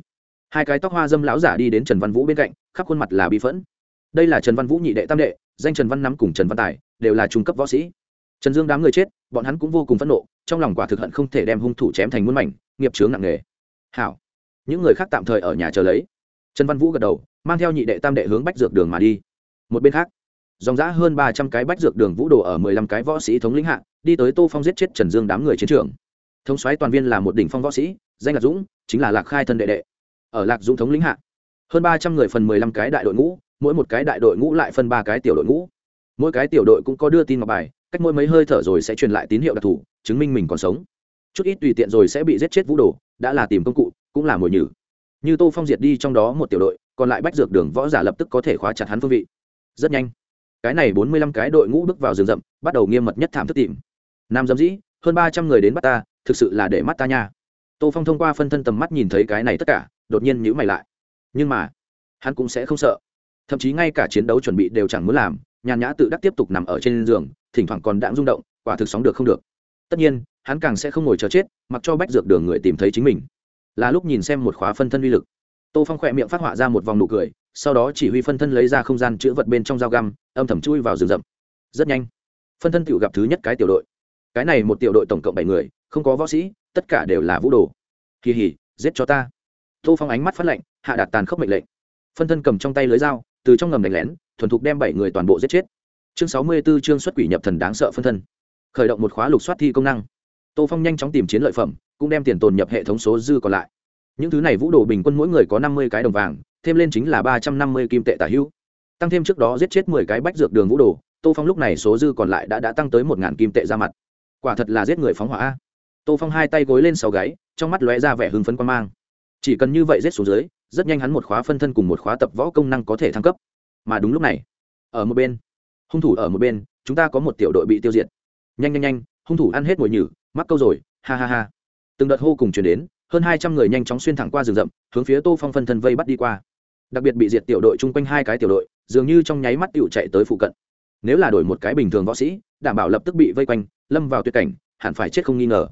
Hai cái tóc hoa dâm lão giả đi đến trần văn vũ bên cạnh, khắp khuôn mặt là bi phẫn. Đây là trần văn vũ nhị đệ tam đệ, danh trần văn nắm cùng trần văn tài, đều là trung cấp võ sĩ trần dương đám người chết, bọn hắn cũng vô cùng phẫn nộ, trong lòng quả thực hận không thể đem hung thủ chém thành muôn mảnh, nghiệp chướng nặng nề. Hảo. Những người khác tạm thời ở nhà chờ lấy. Trần văn vũ gật đầu, mang theo nhị đệ tam đệ hướng bách dược đường mà đi. Một bên khác, dòng giã hơn ba trăm cái bách dược đường vũ đồ ở mười lăm cái võ sĩ thống lĩnh hạ, đi tới tô phong giết chết trần dương đám người chiến trường. Thống soái toàn viên là một đỉnh phong võ sĩ, danh lạc dũng, chính là lạc khai thân đệ đệ. Ở lạc dũng thống lĩnh hạ, hơn ba trăm người phần mười lăm cái đại đội ngũ, mỗi một cái đại đội ngũ lại phân ba cái tiểu đội ngũ. Mỗi cái tiểu đội cũng có đưa tin ngọc bài cách mỗi mấy hơi thở rồi sẽ truyền lại tín hiệu đặc thù, chứng minh mình còn sống. Chút ít tùy tiện rồi sẽ bị giết chết vũ đồ, đã là tìm công cụ, cũng là mồi nhử. Như tô phong diệt đi trong đó một tiểu đội, còn lại bách dược đường võ giả lập tức có thể khóa chặt hắn phương vị. Rất nhanh. Cái này bốn mươi lăm cái đội ngũ bước vào rừng rậm, bắt đầu nghiêm mật nhất thảm thức tìm. Nam dâm dĩ, hơn ba trăm người đến bắt ta, thực sự là để mắt ta nha. Tô phong thông qua phân thân tầm mắt nhìn thấy cái này tất cả, đột nhiên nhữ mày lại. Nhưng mà, hắn cũng sẽ không sợ. Thậm chí ngay cả chiến đấu chuẩn bị đều chẳng muốn làm nhàn nhã tự đắc tiếp tục nằm ở trên giường, thỉnh thoảng còn đạm rung động, quả thực sóng được không được. Tất nhiên, hắn càng sẽ không ngồi chờ chết, mặc cho bách dược đường người tìm thấy chính mình. Là lúc nhìn xem một khóa phân thân uy lực. Tô phong khỏe miệng phát họa ra một vòng nụ cười, sau đó chỉ huy phân thân lấy ra không gian chữ vật bên trong dao găm, âm thầm chui vào rừng rậm. Rất nhanh, phân thân tự gặp thứ nhất cái tiểu đội. Cái này một tiểu đội tổng cộng bảy người, không có võ sĩ, tất cả đều là vũ đồ. Kỳ hỉ giết cho ta. Tô phong ánh mắt phát lệnh, hạ đạt tàn khốc mệnh lệnh. Phân thân cầm trong tay lưới dao từ trong ngầm đánh lén, thuần thục đem bảy người toàn bộ giết chết. Chương sáu mươi b ố chương xuất quỷ nhập thần đáng sợ phân thân. Khởi động một khóa lục soát thi công năng. Tô phong nhanh chóng tìm chiến lợi phẩm, cũng đem tiền tồn nhập hệ thống số dư còn lại. Những thứ này vũ đồ bình quân mỗi người có năm mươi cái đồng vàng, thêm lên chính là ba trăm năm mươi kim tệ tả hữu. Tăng thêm trước đó giết chết mười cái bách dược đường vũ đồ, tô phong lúc này số dư còn lại đã đã tăng tới một ngàn kim tệ ra mặt. Quả thật là giết người phóng hỏa tô phong hai tay gối lên sau gáy, trong mắt lóe ra vẻ hưng phấn quan mang. Chỉ cần như vậy giết xuống dưới rất nhanh hắn một khóa phân thân cùng một khóa tập võ công năng có thể thăng cấp. Mà đúng lúc này, ở một bên, hung thủ ở một bên, chúng ta có một tiểu đội bị tiêu diệt. Nhanh nhanh nhanh, hung thủ ăn hết mồi nhử, mắc câu rồi, ha ha ha. Từng đợt hô cùng chuyển đến, hơn hai trăm người nhanh chóng xuyên thẳng qua rừng rậm, hướng phía tô phong phân thân vây bắt đi qua. Đặc biệt bị diệt tiểu đội chung quanh hai cái tiểu đội, dường như trong nháy mắt tựu chạy tới phụ cận. Nếu là đổi một cái bình thường võ sĩ, đảm bảo lập tức bị vây quanh, lâm vào tuyệt cảnh, hẳn phải chết không nghi ngờ.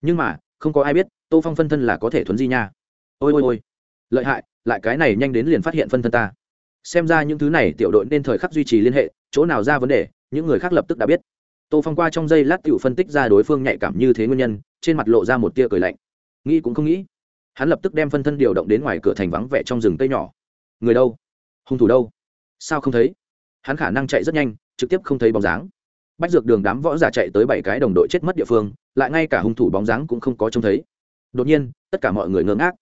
Nhưng mà, không có ai biết, tô phong phân thân là có thể thuấn di nha. Ôi ôi ôi lợi hại, lại cái này nhanh đến liền phát hiện phân thân ta. Xem ra những thứ này tiểu đội nên thời khắc duy trì liên hệ, chỗ nào ra vấn đề, những người khác lập tức đã biết. Tô phong qua trong giây lát tiểu phân tích ra đối phương nhạy cảm như thế nguyên nhân, trên mặt lộ ra một tia cười lạnh. Nghĩ cũng không nghĩ, hắn lập tức đem phân thân điều động đến ngoài cửa thành vắng vẻ trong rừng cây nhỏ. Người đâu? Hung thủ đâu? Sao không thấy? Hắn khả năng chạy rất nhanh, trực tiếp không thấy bóng dáng. Bách dược đường đám võ giả chạy tới bảy cái đồng đội chết mất địa phương, lại ngay cả hung thủ bóng dáng cũng không có trông thấy. Đột nhiên, tất cả mọi người ngơ ngác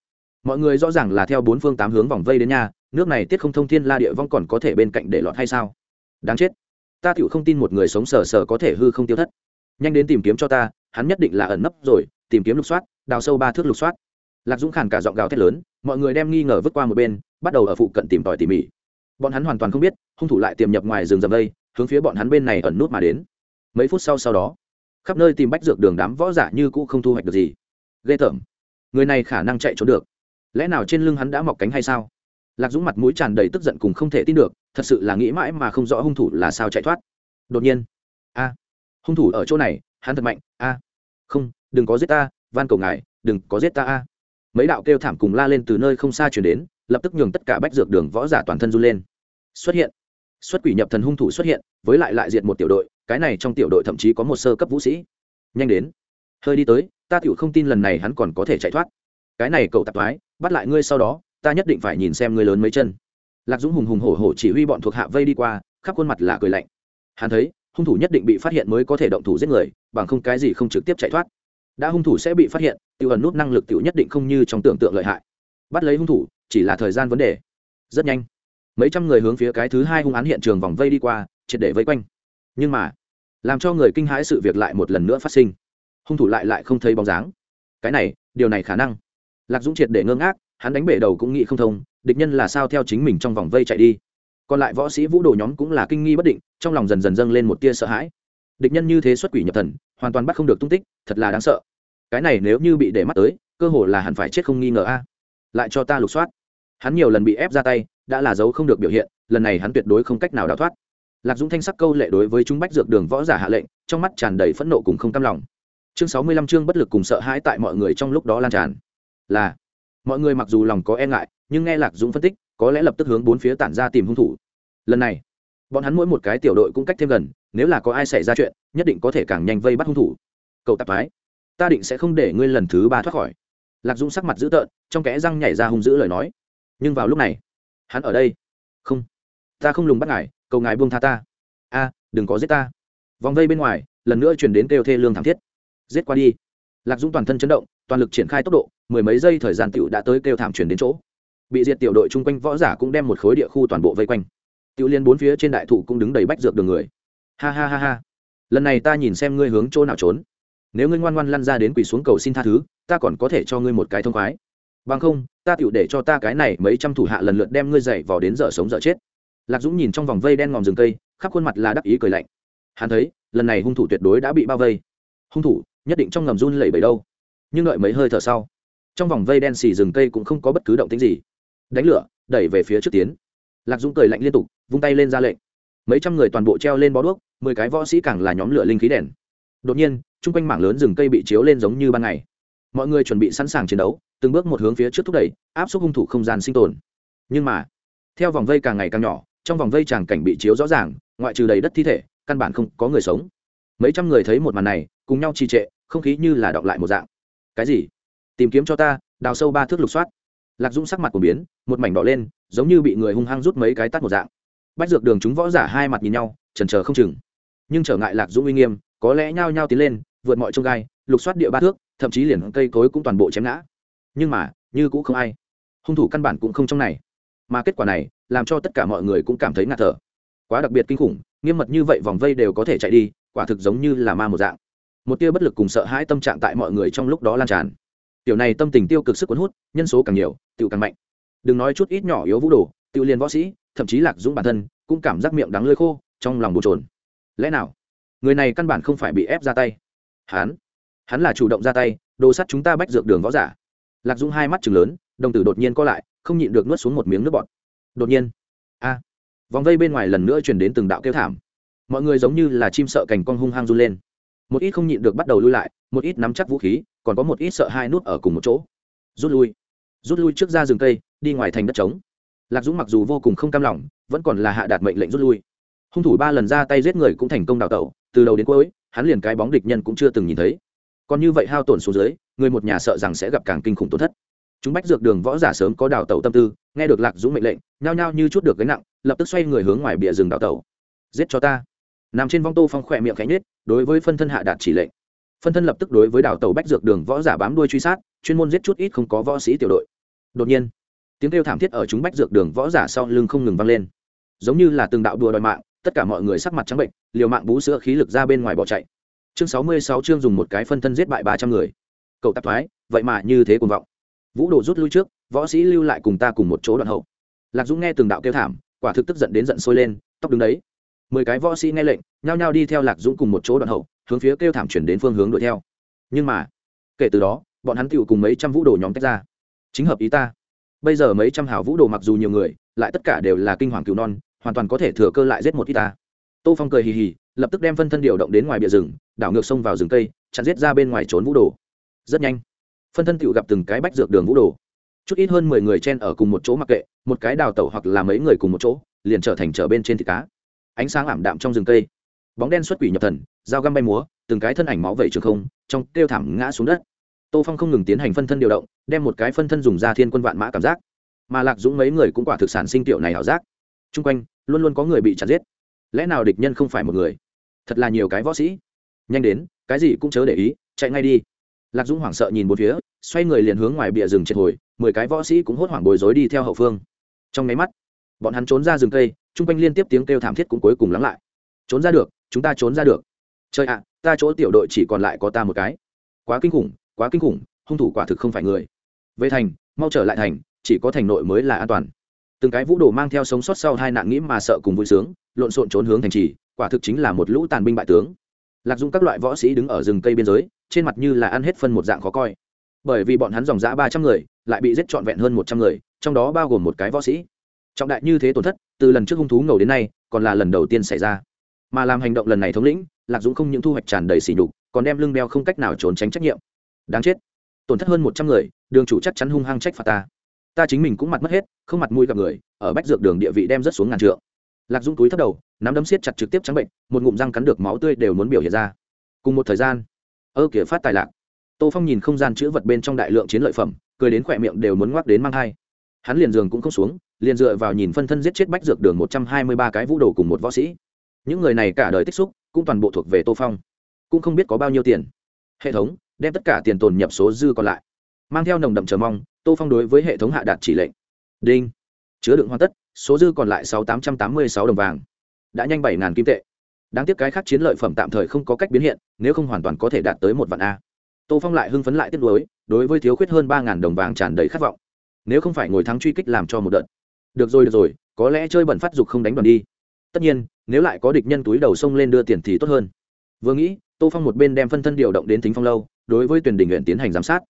mọi người rõ ràng là theo bốn phương tám hướng vòng vây đến nhà, nước này tiết không thông thiên la địa vong còn có thể bên cạnh để lọt hay sao? Đáng chết. Ta tựu không tin một người sống sờ sờ có thể hư không tiêu thất. Nhanh đến tìm kiếm cho ta, hắn nhất định là ẩn nấp rồi, tìm kiếm lục soát, đào sâu ba thước lục soát. Lạc dũng khàn cả giọng gào thét lớn, mọi người đem nghi ngờ vứt qua một bên, bắt đầu ở phụ cận tìm tòi tỉ mỉ. Bọn hắn hoàn toàn không biết, hung thủ lại tiềm nhập ngoài rừng rầm đây, hướng phía bọn hắn bên này ẩn nút mà đến. Mấy phút sau sau đó, khắp nơi tìm bách dược đường đám võ giả như cũ không thu hoạch được gì. Ghê tởm. Người này khả năng chạy trốn được lẽ nào trên lưng hắn đã mọc cánh hay sao? Lạc dũng mặt mũi tràn đầy tức giận cùng không thể tin được, thật sự là nghĩ mãi mà không rõ hung thủ là sao chạy thoát. Đột nhiên, a, hung thủ ở chỗ này, hắn thật mạnh, a. Không, đừng có giết ta, van cầu ngài, đừng có giết ta, a. Mấy đạo kêu thảm cùng la lên từ nơi không xa chuyển đến, lập tức nhường tất cả bách dược đường võ giả toàn thân run lên. Xuất hiện, xuất quỷ nhập thần hung thủ xuất hiện, với lại lại diệt một tiểu đội, cái này trong tiểu đội thậm chí có một sơ cấp vũ sĩ. Nhanh đến, hơi đi tới, ta tiểu không tin lần này hắn còn có thể chạy thoát cái này cậu tạp thoái, bắt lại ngươi sau đó, ta nhất định phải nhìn xem ngươi lớn mấy chân. Lạc dũng hùng hùng hổ hổ chỉ huy bọn thuộc hạ vây đi qua, khắp khuôn mặt là cười lạnh. Hắn thấy, hung thủ nhất định bị phát hiện mới có thể động thủ giết người, bằng không cái gì không trực tiếp chạy thoát. Đã hung thủ sẽ bị phát hiện tiêu ẩn nút năng lực tự nhất định không như trong tưởng tượng lợi hại. Bắt lấy hung thủ, chỉ là thời gian vấn đề. Rất nhanh, mấy trăm người hướng phía cái thứ hai hung án hiện trường vòng vây đi qua, triệt để vây quanh. Nhưng mà, làm cho người kinh hãi sự việc lại một lần nữa phát sinh. Hung thủ lại lại không thấy bóng dáng. Cái này, điều này khả năng lạc dũng triệt để ngơ ngác, hắn đánh bể đầu cũng nghĩ không thông, địch nhân là sao theo chính mình trong vòng vây chạy đi. Còn lại võ sĩ vũ đồ nhóm cũng là kinh nghi bất định, trong lòng dần dần dâng lên một tia sợ hãi. Địch nhân như thế xuất quỷ nhập thần, hoàn toàn bắt không được tung tích, thật là đáng sợ. Cái này nếu như bị để mắt tới, cơ hồ là hẳn phải chết không nghi ngờ a. Lại cho ta lục soát. Hắn nhiều lần bị ép ra tay, đã là dấu không được biểu hiện, lần này hắn tuyệt đối không cách nào đào thoát. Lạc dũng thanh sắc câu lệ đối với chúng bách dược đường võ giả hạ lệnh, trong mắt tràn đầy phẫn nộ cùng không cam lòng. Chương sáu mươi lăm chương bất lực cùng sợ hãi tại mọi người trong lúc đó lan tràn là, mọi người mặc dù lòng có e ngại, nhưng nghe lạc dũng phân tích, có lẽ lập tức hướng bốn phía tản ra tìm hung thủ. Lần này, bọn hắn mỗi một cái tiểu đội cũng cách thêm gần, nếu là có ai xảy ra chuyện, nhất định có thể càng nhanh vây bắt hung thủ. Cậu tạp thái ta định sẽ không để ngươi lần thứ ba thoát khỏi. Lạc dũng sắc mặt dữ tợn, trong kẽ răng nhảy ra hung dữ lời nói. Nhưng vào lúc này, hắn ở đây. Không, ta không lùng bắt ngài, cầu ngài buông tha ta. A, đừng có giết ta. Vòng vây bên ngoài, lần nữa chuyển đến kêu thê lương thảm thiết. Giết qua đi. Lạc dũng toàn thân chấn động, toàn lực triển khai tốc độ mười mấy giây thời gian tiểu đã tới kêu thảm chuyển đến chỗ. Bị diệt tiểu đội chung quanh võ giả cũng đem một khối địa khu toàn bộ vây quanh. Tiểu liên bốn phía trên đại thụ cũng đứng đầy bách dược đường người. Ha ha ha ha. Lần này ta nhìn xem ngươi hướng chỗ nào trốn. Nếu ngươi ngoan ngoan lăn ra đến quỳ xuống cầu xin tha thứ, ta còn có thể cho ngươi một cái thông khoái. Bằng không, ta tựu để cho ta cái này mấy trăm thủ hạ lần lượt đem ngươi dậy vào đến giờ sống giờ chết. Lạc dũng nhìn trong vòng vây đen ngòm rừng cây, khắp khuôn mặt là đắc ý cười lạnh. Hắn thấy, lần này hung thủ tuyệt đối đã bị bao vây. Hung thủ, nhất định trong ngầm run lẩy bẩy đâu. Nhưng đợi mấy hơi thở sau trong vòng vây đen xì rừng cây cũng không có bất cứ động tính gì. Đánh lửa, đẩy về phía trước tiến. Lạc dũng cười lạnh liên tục, vung tay lên ra lệnh. Mấy trăm người toàn bộ treo lên bó đuốc, mười cái võ sĩ càng là nhóm lửa linh khí đèn. Đột nhiên chung quanh mảng lớn rừng cây bị chiếu lên giống như ban ngày. Mọi người chuẩn bị sẵn sàng chiến đấu, từng bước một hướng phía trước thúc đẩy, áp suất hung thủ không gian sinh tồn. Nhưng mà, theo vòng vây càng ngày càng nhỏ, trong vòng vây tràng cảnh bị chiếu rõ ràng, ngoại trừ đầy đất thi thể, căn bản không có người sống. Mấy trăm người thấy một màn này, cùng nhau trì trệ, không khí như là đọng lại một dạng. Cái gì? Tìm kiếm cho ta, đào sâu ba thước lục soát. Lạc dũng sắc mặt của biến, một mảnh đỏ lên, giống như bị người hung hăng rút mấy cái tắt một dạng. Bách dược đường chúng võ giả hai mặt nhìn nhau trần trờ không chừng. Nhưng trở ngại lạc dũng uy nghiêm, có lẽ nhao nhao tiến lên, vượt mọi trông gai, lục soát địa ba thước, thậm chí liền cây cối cũng toàn bộ chém ngã. Nhưng mà, như cũng không ai. Hung thủ căn bản cũng không trong này. Mà kết quả này, làm cho tất cả mọi người cũng cảm thấy ngạt thở. Quá đặc biệt kinh khủng, nghiêm mật như vậy vòng vây đều có thể chạy đi, quả thực giống như là ma một dạng. Một tia bất lực cùng sợ hãi tâm trạng tại mọi người trong lúc đó lan tràn kiểu này tâm tình tiêu cực sức cuốn hút, nhân số càng nhiều tự càng mạnh. Đừng nói chút ít nhỏ yếu vũ đồ tự liền võ sĩ, thậm chí lạc dũng bản thân, cũng cảm giác miệng đắng lơi khô, trong lòng bồn trồn lẽ nào? Người này căn bản không phải bị ép ra tay. Hắn? Hắn là chủ động ra tay, đồ sắt chúng ta bách dược đường võ giả. Lạc dũng hai mắt chừng lớn, đồng tử đột nhiên co lại, không nhịn được nuốt xuống một miếng nước bọt. Đột nhiên, a, vòng vây bên ngoài lần nữa chuyển đến từng đạo kêu thảm. Mọi người giống như là chim sợ cành con hung hăng run lên. Một ít không nhịn được bắt đầu lui lại một ít nắm chắc vũ khí còn có một ít sợ hai nút ở cùng một chỗ. Rút lui. Rút lui trước ra rừng cây đi ngoài thành đất trống. Lạc dũng mặc dù vô cùng không cam lòng vẫn còn là hạ đạt mệnh lệnh rút lui. Hung thủ ba lần ra tay giết người cũng thành công đào tẩu từ đầu đến cuối hắn liền cái bóng địch nhân cũng chưa từng nhìn thấy. Còn như vậy hao tổn xuống dưới người một nhà sợ rằng sẽ gặp càng kinh khủng tổn thất. Chúng bách dược đường võ giả sớm có đào tẩu tâm tư nghe được lạc dũng mệnh lệnh nhao nhao như chút được gánh nặng lập tức xoay người hướng ngoài bìa rừng đào tẩu. Giết cho ta. Nằm trên vong tô phong khỏe miệng khẽ nết, đối với phân thân hạ đạt chỉ lệnh phân thân lập tức đối với đảo tàu bách dược đường võ giả bám đuôi truy sát, chuyên môn giết chút ít không có võ sĩ tiểu đội. Đột nhiên, tiếng kêu thảm thiết ở chúng bách dược đường võ giả sau lưng không ngừng vang lên. Giống như là từng đạo đùa đòi mạng, tất cả mọi người sắc mặt trắng bệnh, liều mạng bú sữa khí lực ra bên ngoài bỏ chạy. Chương sáu mươi sáu chương dùng một cái phân thân giết bại ba trăm người. Cậu tạp thoái, vậy mà như thế cùng vọng. Vũ đồ rút lui trước, võ sĩ lưu lại cùng ta cùng một chỗ đoạn hậu. Lạc dũng nghe từng đạo kêu thảm, quả thực tức giận đến giận sôi lên, tóc đứng đấy. Mười cái võ sĩ nghe lệnh, nhao nhao đi theo lạc dũng cùng một chỗ đoạn hậu hướng phía kêu thảm chuyển đến phương hướng đuổi theo. Nhưng mà, kể từ đó, bọn hắn tựu cùng mấy trăm vũ đồ nhóm tách ra. Chính hợp ý ta. Bây giờ mấy trăm hảo vũ đồ mặc dù nhiều người, lại tất cả đều là kinh hoàng cựu non, hoàn toàn có thể thừa cơ lại giết một ít ta. Tô phong cười hì hì, lập tức đem phân thân điều động đến ngoài bìa rừng, đảo ngược sông vào rừng cây, chặn giết ra bên ngoài trốn vũ đồ. Rất nhanh, phân thân tựu gặp từng cái bách dược đường vũ đồ. Chút ít hơn mười người chen ở cùng một chỗ mặc kệ, một cái đào tẩu hoặc là mấy người cùng một chỗ, liền trở thành trở bên trên thịt cá. Ánh sáng ảm đạm trong rừng cây. Bóng đen xuất quỷ nhập thần dao găm bay múa, từng cái thân ảnh máu vẩy trường không, trong kêu thảm ngã xuống đất. Tô phong không ngừng tiến hành phân thân điều động, đem một cái phân thân dùng ra thiên quân vạn mã cảm giác. Mà lạc dũng mấy người cũng quả thực sản sinh tiểu này ảo giác. T r u n g quanh, luôn luôn có người bị chặt giết. Lẽ nào địch nhân không phải một người? Thật là nhiều cái võ sĩ. Nhanh đến, cái gì cũng chớ để ý, chạy ngay đi. Lạc dũng hoảng sợ nhìn một phía, xoay người liền hướng ngoài bìa rừng triệt hồi, mười cái võ sĩ cũng hốt hoảng bồi dối đi theo hậu phương. Trong nháy mắt, bọn hắn trốn ra rừng cây chung quanh liên tiếp tiếng kêu thảm thiết cũng cuối cùng lắng lại. Trốn ra được, chúng ta trốn ra được trời ạ, ta chỗ tiểu đội chỉ còn lại có ta một cái. Quá kinh khủng, quá kinh khủng, hung thủ quả thực không phải người. Về thành, mau trở lại thành, chỉ có thành nội mới là an toàn. Từng cái vũ đồ mang theo sống sót sau hai nạn nghĩ mà sợ cùng vui sướng, lộn xộn trốn hướng thành trì, quả thực chính là một lũ tàn binh bại tướng. Lạc dung các loại võ sĩ đứng ở rừng cây biên giới, trên mặt như là ăn hết phân một dạng khó coi. Bởi vì bọn hắn dòng dã ba trăm người, lại bị giết trọn vẹn hơn một trăm người, trong đó bao gồm một cái võ sĩ. Trọng đại như thế tổn thất, từ lần trước hung thú ngầu đến nay, còn là lần đầu tiên xảy ra. Mà làm hành động lần này thống lĩnh lạc dũng không những thu hoạch tràn đầy xỉ nhục, còn đem lưng beo không cách nào trốn tránh trách nhiệm. Đáng chết. Tổn thất hơn một trăm người, đường chủ chắc chắn hung hăng trách phạt ta. Ta chính mình cũng mặt mất hết, không mặt mũi gặp người, ở bách dược đường địa vị đem rất xuống ngàn trượng. Lạc dũng túi thấp đầu, nắm đấm siết chặt trực tiếp trắng bệnh, một ngụm răng cắn được máu tươi đều muốn biểu hiện ra. Cùng một thời gian, ơ kìa phát tài lạc. Tô phong nhìn không gian chữ vật bên trong đại lượng chiến lợi phẩm, cười đến khỏe miệng đều muốn ngoắc đến mang thai. Hắn liền giường cũng không xuống, liền dựa vào nhìn phân thân giết chết bách dược đường một trăm hai mươi ba cái vũ đồ cùng một võ sĩ. Những người này cả đời tích xúc cũng toàn bộ thuộc về tô phong. Cũng không biết có bao nhiêu tiền. Hệ thống, đem tất cả tiền tồn nhập số dư còn lại. Mang theo nồng đậm chờ mong, tô phong đối với hệ thống hạ đạt chỉ lệnh. Đinh. Chứa đựng hoàn tất, số dư còn lại sáu tám trăm tám mươi sáu đồng vàng. Đã nhanh bảy ngàn kim tệ. Đáng tiếc cái khác chiến lợi phẩm tạm thời không có cách biến hiện, nếu không hoàn toàn có thể đạt tới một vạn a. Tô phong lại hưng phấn lại tiếp nối đối với thiếu khuyết hơn ba ngàn đồng vàng tràn đầy khát vọng. Nếu không phải ngồi thắng truy kích làm cho một đợt. Được rồi được rồi, có lẽ chơi bẩn phát dục không đánh đoàn đi tất nhiên, nếu lại có địch nhân túi đầu sông lên đưa tiền thì tốt hơn. Vừa nghĩ, tô phong một bên đem phân thân điều động đến thính phong lâu, đối với tuyển đình nguyện tiến hành giám sát.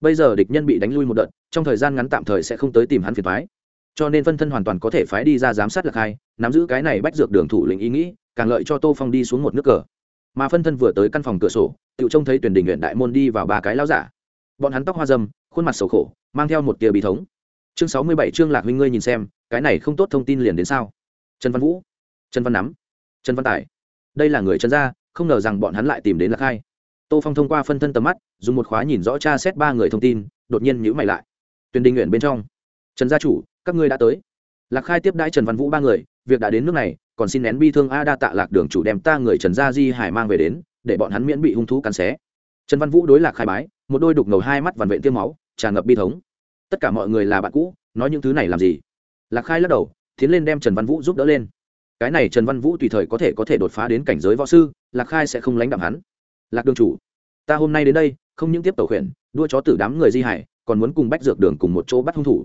Bây giờ địch nhân bị đánh lui một đợt, trong thời gian ngắn tạm thời sẽ không tới tìm hắn phiền thoái cho nên phân thân hoàn toàn có thể phái đi ra giám sát lạc hai, nắm giữ cái này bách dược đường thủ lĩnh ý nghĩ, càng lợi cho tô phong đi xuống một nước cờ. Mà phân thân vừa tới căn phòng cửa sổ tự trông thấy tuyển đình nguyện đại môn đi vào ba cái lao giả. Bọn hắn tóc hoa dâm, khuôn mặt sầu khổ, mang theo một tia bí thống. Chương sáu mươi bảy chương lạc huynh ngươi nhìn xem, cái này không tốt thông tin liền đến sao? Trần văn vũ trần văn nắm, trần văn tài. Đây là người trần gia, không ngờ rằng bọn hắn lại tìm đến lạc hai. Tô phong thông qua phân thân tầm mắt, dùng một khóa nhìn rõ cha xét ba người thông tin, đột nhiên nhữ mày lại. Tuyền đình nguyện bên trong. Trần gia chủ, các ngươi đã tới. Lạc khai tiếp đãi trần văn vũ ba người, việc đã đến nước này, còn xin nén bi thương a đa tạ lạc đường chủ đem ta người trần gia di hải mang về đến, để bọn hắn miễn bị hung thú cắn xé. Trần văn vũ đối lạc khai bái, một đôi đục ngầu hai mắt vằn vện tiêm máu, tràn ngập bi thống. Tất cả mọi người là bạn cũ, nói những thứ này làm gì? Lạc khai lắc đầu, tiến lên đem trần văn vũ giúp đỡ lên cái này trần văn vũ tùy thời có thể có thể đột phá đến cảnh giới võ sư, lạc khai sẽ không lánh đạm hắn. Lạc đường chủ, ta hôm nay đến đây, không những tiếp tàu khuyển, đua chó tử đám người di hải, còn muốn cùng bách dược đường cùng một chỗ bắt hung thủ.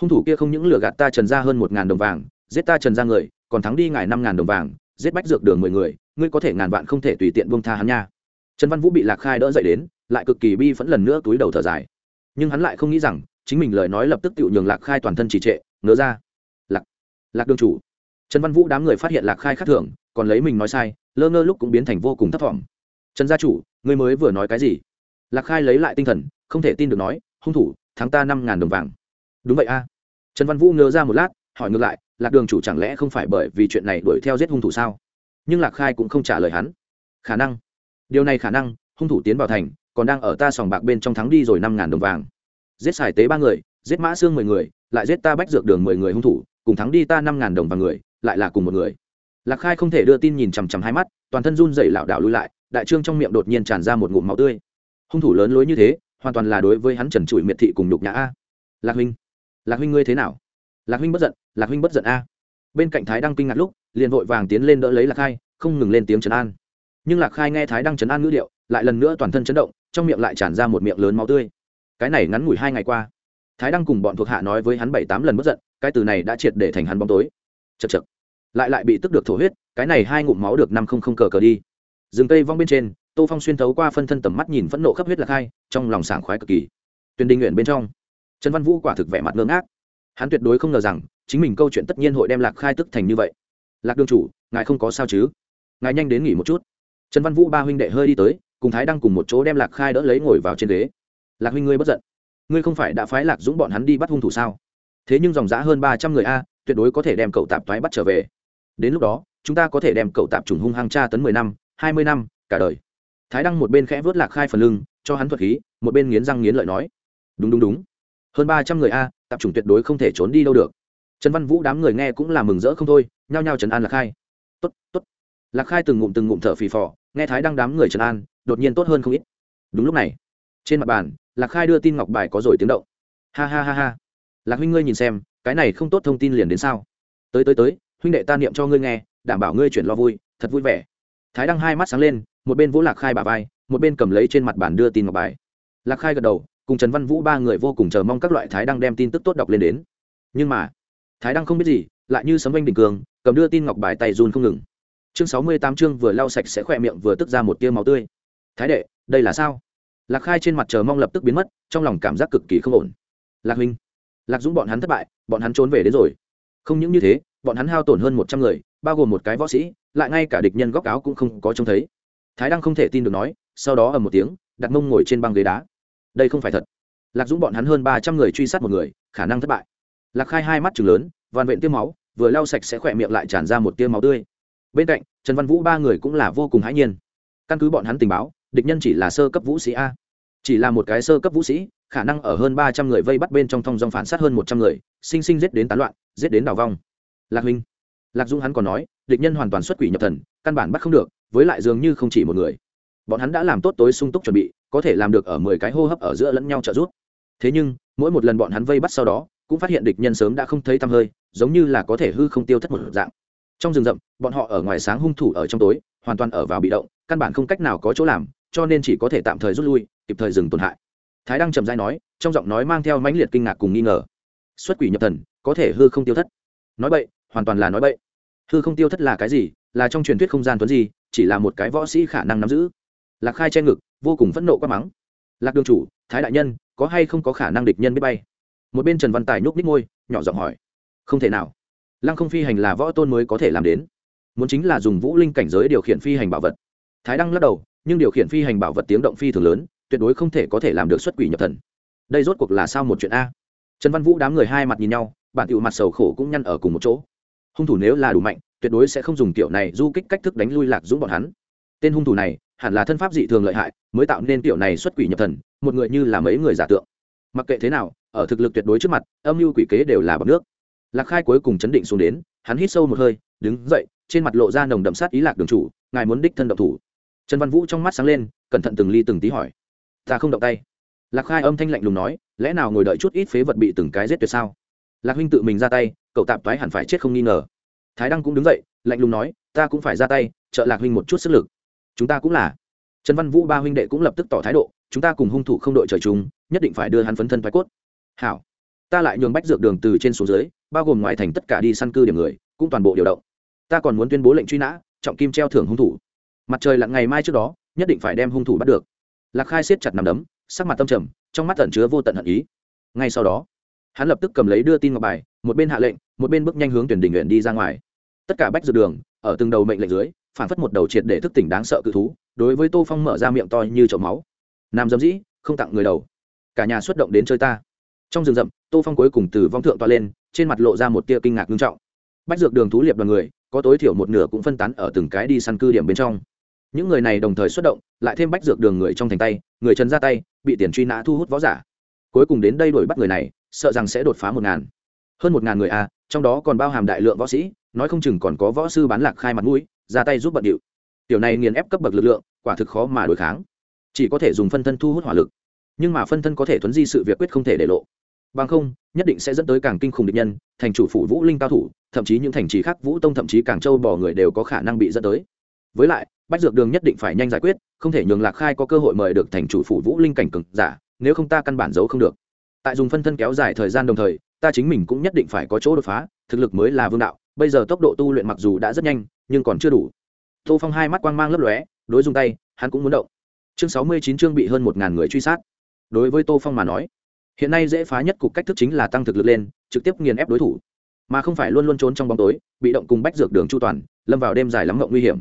Hung thủ kia không những lừa gạt ta trần ra hơn một ngàn đồng vàng, giết ta trần ra người, còn thắng đi ngài năm ngàn đồng vàng, giết bách dược đường mười người, ngươi có thể ngàn vạn không thể tùy tiện buông tha hắn nha. Trần văn vũ bị lạc khai đỡ dậy đến, lại cực kỳ bi phẫn lần nữa túi đầu thở dài. Nhưng hắn lại không nghĩ rằng, chính mình lời nói lập tức tự nhường lạc khai toàn thân trì trệ, ngớ ra. Lạc lạc đường chủ trần văn vũ đám người phát hiện lạc khai khắc thường, còn lấy mình nói sai, lơ ngơ lúc cũng biến thành vô cùng thất vọng trần gia chủ, ngươi mới vừa nói cái gì? Lạc khai lấy lại tinh thần, không thể tin được nói, hung thủ thắng ta năm ngàn đồng vàng. Đúng vậy a. Trần văn vũ ngớ ra một lát, hỏi ngược lại, lạc đường chủ chẳng lẽ không phải bởi vì chuyện này đuổi theo giết hung thủ sao? Nhưng lạc khai cũng không trả lời hắn. Khả năng. Điều này khả năng, hung thủ tiến vào thành, còn đang ở ta sòng bạc bên trong thắng đi rồi năm ngàn đồng vàng. Giết xài tế ba người, giết mã xương mười người, lại giết ta bách dược đường mười người hung thủ, cùng thắng đi ta năm ngàn đồng vàng người lại là cùng một người. Lạc khai không thể đưa tin nhìn chằm chằm hai mắt, toàn thân run rẩy lảo đảo lui lại, đại trương trong miệng đột nhiên tràn ra một ngụm máu tươi. Hung thủ lớn lối như thế, hoàn toàn là đối với hắn trần trụi miệt thị cùng nhục nhã a. Lạc huynh lạc huynh ngươi thế nào? Lạc huynh bất giận, lạc huynh bất giận a. Bên cạnh thái đăng kinh ngạc lúc, liền vội vàng tiến lên đỡ lấy lạc khai, không ngừng lên tiếng trấn an. Nhưng lạc khai nghe thái đăng trấn an ngữ điệu, lại lần nữa toàn thân chấn động, trong miệng lại tràn ra một miệng lớn máu tươi. Cái này ngắn ngủi hai ngày qua, thái đăng cùng bọn thuộc hạ nói với hắn bảy tám lần bất giận, cái từ này đã triệt để thành hắn bóng tối chật chật. Lại lại bị tức được thổ huyết, cái này hai ngụm máu được năm không không cờ cờ đi. Rừng cây vong bên trên, tô phong xuyên thấu qua phân thân tầm mắt nhìn phẫn nộ khắp huyết lạc hai, trong lòng sảng khoái cực kỳ. Tuyên đình nguyện bên trong, trần văn vũ quả thực vẻ mặt ngơ ngác. Hắn tuyệt đối không ngờ rằng, chính mình câu chuyện tất nhiên hội đem lạc khai tức thành như vậy. Lạc đương chủ, ngài không có sao chứ? Ngài nhanh đến nghỉ một chút. Trần văn vũ ba huynh đệ hơi đi tới, cùng thái đăng cùng một chỗ đem lạc khai đỡ lấy ngồi vào trên ghế. Lạc huynh ngươi bất giận. Ngươi không phải đã phái lạc dũng bọn hắn đi bắt hung thủ sao? Thế nhưng dòng giã hơn ba trăm người a tuyệt đối có thể đem cậu tạp thoái bắt trở về. Đến lúc đó, chúng ta có thể đem cậu tạp trùng hung hăng tra tấn mười năm, hai mươi năm, cả đời. Thái đăng một bên khẽ vớt lạc khai phần lưng, cho hắn thuật khí, một bên nghiến răng nghiến lợi nói. Đúng đúng đúng. Hơn ba trăm người a, tạp chủng tuyệt đối không thể trốn đi đâu được. Trần văn vũ đám người nghe cũng là mừng rỡ không thôi, nhao nhao trần an lạc khai. Tốt tốt. Lạc khai từng ngụm từng ngụm thở phì phò, nghe thái đăng đám người trần an, đột nhiên tốt hơn không ít. Đúng lúc này, trên mặt bàn, lạc khai đưa tin ngọc bài có rồi tiếng động. Ha ha ha ha. Lạc huynh ngươi nhìn xem cái này không tốt thông tin liền đến sao? Tới tới tới, huynh đệ ta niệm cho ngươi nghe, đảm bảo ngươi chuyển lo vui, thật vui vẻ. Thái đăng hai mắt sáng lên, một bên vỗ lạc khai bà vai, một bên cầm lấy trên mặt bàn đưa tin ngọc bài. Lạc khai gật đầu, cùng trần văn vũ ba người vô cùng chờ mong các loại thái đăng đem tin tức tốt đọc lên đến. Nhưng mà, thái đăng không biết gì, lại như sấm vanh đình cường, cầm đưa tin ngọc bài tay run không ngừng. Chương sáu mươi tám chương vừa lau sạch sẽ khỏe miệng vừa tức ra một tia máu tươi. Thái đệ, đây là sao? Lạc khai trên mặt chờ mong lập tức biến mất, trong lòng cảm giác cực kỳ không ổn. Lạc huynh lạc dũng bọn hắn thất bại, bọn hắn trốn về đến rồi. Không những như thế, bọn hắn hao tổn hơn một trăm người, bao gồm một cái võ sĩ, lại ngay cả địch nhân góc áo cũng không có trông thấy. Thái đăng không thể tin được nói, sau đó ầm một tiếng đặt mông ngồi trên băng ghế đá. Đây không phải thật. Lạc dũng bọn hắn hơn ba trăm người truy sát một người, khả năng thất bại. Lạc khai hai mắt chừng lớn vằn vện tiêm máu, vừa lau sạch sẽ khỏe miệng lại tràn ra một tiêm máu tươi. Bên cạnh, trần văn vũ ba người cũng là vô cùng hãi nhiên. Căn cứ bọn hắn tình báo, địch nhân chỉ là sơ cấp vũ sĩ a. Chỉ là một cái sơ cấp vũ sĩ khả năng ở hơn ba trăm người vây bắt bên trong thong dòng phản sát hơn một trăm người, sinh sinh giết đến tán loạn, giết đến đào vong. Lạc huynh lạc dung hắn còn nói, địch nhân hoàn toàn xuất quỷ nhập thần, căn bản bắt không được, với lại dường như không chỉ một người. Bọn hắn đã làm tốt tối sung túc chuẩn bị, có thể làm được ở mười cái hô hấp ở giữa lẫn nhau trợ giúp. Thế nhưng, mỗi một lần bọn hắn vây bắt sau đó, cũng phát hiện địch nhân sớm đã không thấy tăm hơi, giống như là có thể hư không tiêu thất một dạng. Trong rừng rậm, bọn họ ở ngoài sáng hung thủ ở trong tối, hoàn toàn ở vào bị động, căn bản không cách nào có chỗ làm, cho nên chỉ có thể tạm thời rút lui, kịp thời dừng tổn hại thái đăng trầm dai nói, trong giọng nói mang theo mãnh liệt kinh ngạc cùng nghi ngờ. Xuất quỷ nhập thần, có thể hư không tiêu thất. Nói bậy, hoàn toàn là nói bậy. Hư không tiêu thất là cái gì? Là trong truyền thuyết không gian tuấn gì chỉ là một cái võ sĩ khả năng nắm giữ. Lạc khai che ngực, vô cùng phẫn nộ quát mắng. Lạc đường chủ, thái đại nhân, có hay không có khả năng địch nhân biết bay? Một bên trần văn tài nhúc ních môi, nhỏ giọng hỏi. Không thể nào. Lăng không phi hành là võ tôn mới có thể làm đến. Muốn chính là dùng vũ linh cảnh giới điều khiển phi hành bảo vật. Thái đăng lắc đầu, nhưng điều khiển phi hành bảo vật tiếng động phi thường lớn tuyệt đối không thể có thể làm được xuất quỷ nhập thần. Đây rốt cuộc là sao một chuyện a? Trần văn vũ đám người hai mặt nhìn nhau, bản tựu mặt sầu khổ cũng nhăn ở cùng một chỗ. Hung thủ nếu là đủ mạnh, tuyệt đối sẽ không dùng tiểu này du kích cách thức đánh lui lạc dũng bọn hắn. Tên hung thủ này, hẳn là thân pháp dị thường lợi hại, mới tạo nên tiểu này xuất quỷ nhập thần, một người như là mấy người giả tượng. Mặc kệ thế nào, ở thực lực tuyệt đối trước mặt, âm mưu quỷ kế đều là bọc nước. Lạc khai cuối cùng chấn định xuống đến, hắn hít sâu một hơi, đứng dậy, trên mặt lộ ra nồng đậm sát ý lạc đường chủ, ngài muốn đích thân động thủ? Trần văn vũ trong mắt sáng lên, cẩn thận từng ly từng tí hỏi ta không động tay. Lạc khai âm thanh lạnh lùng nói, lẽ nào ngồi đợi chút ít phế vật bị từng cái giết tuyệt sao? Lạc huynh tự mình ra tay, cậu tạp toái hẳn phải chết không nghi ngờ. Thái đăng cũng đứng dậy, lạnh lùng nói, ta cũng phải ra tay, trợ lạc huynh một chút sức lực. Chúng ta cũng là. Trần văn vũ ba huynh đệ cũng lập tức tỏ thái độ, chúng ta cùng hung thủ không đội trời chúng nhất định phải đưa hắn phấn thân thoái cốt. Hảo. Ta lại nhường bách dược đường từ trên xuống dưới, bao gồm ngoại thành tất cả đi săn cư điểm người, cũng toàn bộ điều động. Ta còn muốn tuyên bố lệnh truy nã, trọng kim treo thưởng hung thủ. Mặt trời lặn ngày mai trước đó, nhất định phải đem hung thủ bắt được lạc khai siết chặt nằm đấm, sắc mặt tâm trầm, trong mắt tẩn chứa vô tận hận ý. Ngay sau đó, hắn lập tức cầm lấy đưa tin ngọc bài, một bên hạ lệnh, một bên bước nhanh hướng tuyển đình nguyện đi ra ngoài. Tất cả bách dược đường, ở từng đầu mệnh lệnh dưới, phản phất một đầu triệt để thức tỉnh đáng sợ cự thú, đối với tô phong mở ra miệng to như chậu máu. Nam dâm dĩ, không tặng người đầu. Cả nhà xuất động đến chơi ta. Trong rừng rậm, tô phong cuối cùng từ vong thượng toa lên, trên mặt lộ ra một tia kinh ngạc nghiêm trọng. Bách dược đường thú liệp đoàn người, có tối thiểu một nửa cũng phân tán ở từng cái đi săn cư điểm bên trong những người này đồng thời xuất động, lại thêm bách dược đường người trong thành tay, người trần ra tay, bị tiền truy nã thu hút võ giả. Cuối cùng đến đây đuổi bắt người này, sợ rằng sẽ đột phá một ngàn. Hơn một ngàn người a trong đó còn bao hàm đại lượng võ sĩ, nói không chừng còn có võ sư bán lạc khai mặt mũi, ra tay giúp bận điệu. Tiểu này nghiền ép cấp bậc lực lượng, quả thực khó mà đối kháng. Chỉ có thể dùng phân thân thu hút hỏa lực. Nhưng mà phân thân có thể thuấn di sự việc quyết không thể để lộ. Bằng không, nhất định sẽ dẫn tới càng kinh khủng địch nhân, thành chủ phủ vũ linh cao thủ, thậm chí những thành trì khác vũ tông thậm chí càng châu bỏ người đều có khả năng bị dẫn tới. Với lại bách dược đường nhất định phải nhanh giải quyết, không thể nhường lạc khai có cơ hội mời được thành chủ phủ vũ linh cảnh cực giả, nếu không ta căn bản giấu không được. Tại dùng phân thân kéo dài thời gian đồng thời, ta chính mình cũng nhất định phải có chỗ đột phá, thực lực mới là vương đạo. Bây giờ tốc độ tu luyện mặc dù đã rất nhanh, nhưng còn chưa đủ. Tô phong hai mắt quang mang lấp lóe, đối dùng tay, hắn cũng muốn động. Chương sáu mươi chín chương bị hơn một ngàn người truy sát. Đối với tô phong mà nói, hiện nay dễ phá nhất cục cách thức chính là tăng thực lực lên, trực tiếp nghiền ép đối thủ. Mà không phải luôn luôn trốn trong bóng tối, bị động cùng bách dược đường chu toàn, lâm vào đêm dài lắm ngộng nguy hiểm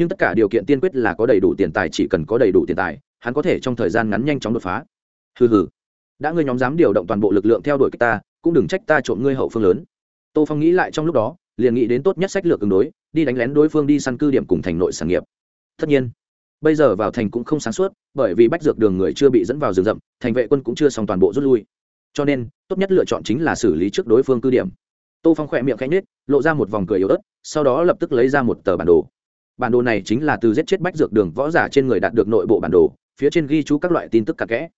nhưng tất cả điều kiện tiên quyết là có đầy đủ tiền tài, chỉ cần có đầy đủ tiền tài, hắn có thể trong thời gian ngắn nhanh chóng đột phá. Hừ hừ. Đã ngươi nhóm dám điều động toàn bộ lực lượng theo đuổi ta, cũng đừng trách ta trộm ngươi hậu phương lớn. Tô phong nghĩ lại trong lúc đó, liền nghĩ đến tốt nhất sách lược ứng đối, đi đánh lén đối phương đi săn cư điểm cùng thành nội sản nghiệp. Tất nhiên, bây giờ vào thành cũng không sáng suốt, bởi vì bách dược đường người chưa bị dẫn vào rừng rậm, thành vệ quân cũng chưa xong toàn bộ rút lui. Cho nên, tốt nhất lựa chọn chính là xử lý trước đối phương cư điểm. Tô phong khỏe miệng khẽ nhếch, lộ ra một vòng cười yếu ớt, sau đó lập tức lấy ra một tờ bản đồ bản đồ này chính là từ giết chết bách dược đường võ giả trên người đạt được nội bộ bản đồ, phía trên ghi chú các loại tin tức cặn kẽ.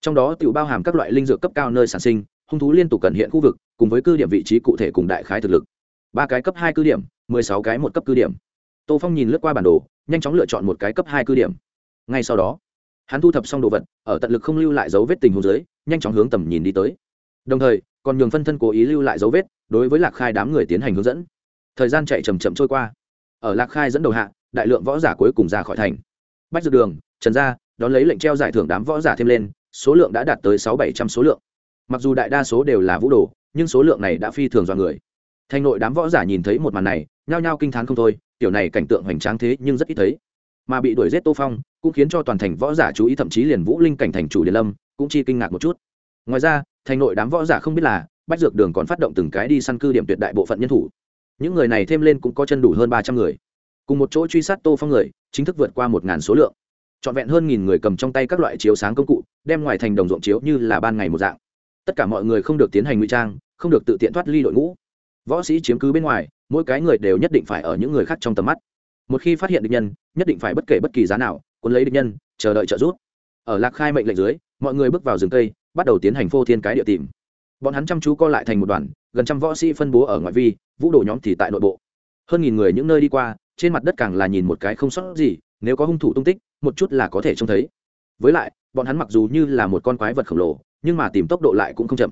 Trong đó tự bao hàm các loại linh dược cấp cao nơi sản sinh, hung thú liên tục cần hiện khu vực, cùng với cư điểm vị trí cụ thể cùng đại khái thực lực. Ba cái cấp hai cư điểm, mười sáu cái một cấp cư điểm. Tô phong nhìn lướt qua bản đồ, nhanh chóng lựa chọn một cái cấp hai cư điểm. Ngay sau đó, hắn thu thập xong đồ vật, ở tận lực không lưu lại dấu vết tình hồ dưới, nhanh chóng hướng tầm nhìn đi tới. Đồng thời, còn nhường phân thân cố ý lưu lại dấu vết, đối với lạc khai đám người tiến hành hướng dẫn. Thời gian chạy chầm chậm trôi qua ở lạc khai dẫn đầu hạ, đại lượng võ giả cuối cùng ra khỏi thành. Bách dược đường, trần gia, đón lấy lệnh treo giải thưởng đám võ giả thêm lên, số lượng đã đạt tới sáu bảy trăm số lượng. Mặc dù đại đa số đều là vũ đồ, nhưng số lượng này đã phi thường do người. Thành nội đám võ giả nhìn thấy một màn này, nhao nhao kinh t h á n không thôi kiểu này cảnh tượng hoành tráng thế nhưng rất ít thấy. Mà bị đuổi giết tô phong, cũng khiến cho toàn thành võ giả chú ý, thậm chí liền vũ linh cảnh thành chủ điền lâm, cũng chi kinh ngạc một chút. Ngoài ra, thành nội đám võ giả không biết là bách dược đường còn phát động từng cái đi săn cư điểm tuyệt đại bộ phận nhân thủ những người này thêm lên cũng có chân đủ hơn ba trăm người. Cùng một chỗ truy sát tô phong người, chính thức vượt qua một ngàn số lượng. Trọn vẹn hơn nghìn người cầm trong tay các loại chiếu sáng công cụ, đem ngoài thành đồng ruộng chiếu như là ban ngày một dạng. Tất cả mọi người không được tiến hành ngụy trang, không được tự tiện thoát ly đội ngũ. Võ sĩ chiếm cứ bên ngoài, mỗi cái người đều nhất định phải ở những người khác trong tầm mắt. Một khi phát hiện địch nhân, nhất định phải bất kể bất kỳ giá nào, cuốn lấy địch nhân, chờ đợi trợ giúp. Ở lạc khai mệnh lệnh dưới, mọi người bước vào rừng cây, bắt đầu tiến hành phô thiên cái địa tìm bọn hắn chăm chú co lại thành một đoàn, gần trăm võ sĩ phân bố ở ngoại vi, vũ đồ nhóm thì tại nội bộ. Hơn nghìn người những nơi đi qua, trên mặt đất càng là nhìn một cái không sót gì, nếu có hung thủ tung tích, một chút là có thể trông thấy. Với lại, bọn hắn mặc dù như là một con quái vật khổng lồ, nhưng mà tìm tốc độ lại cũng không chậm.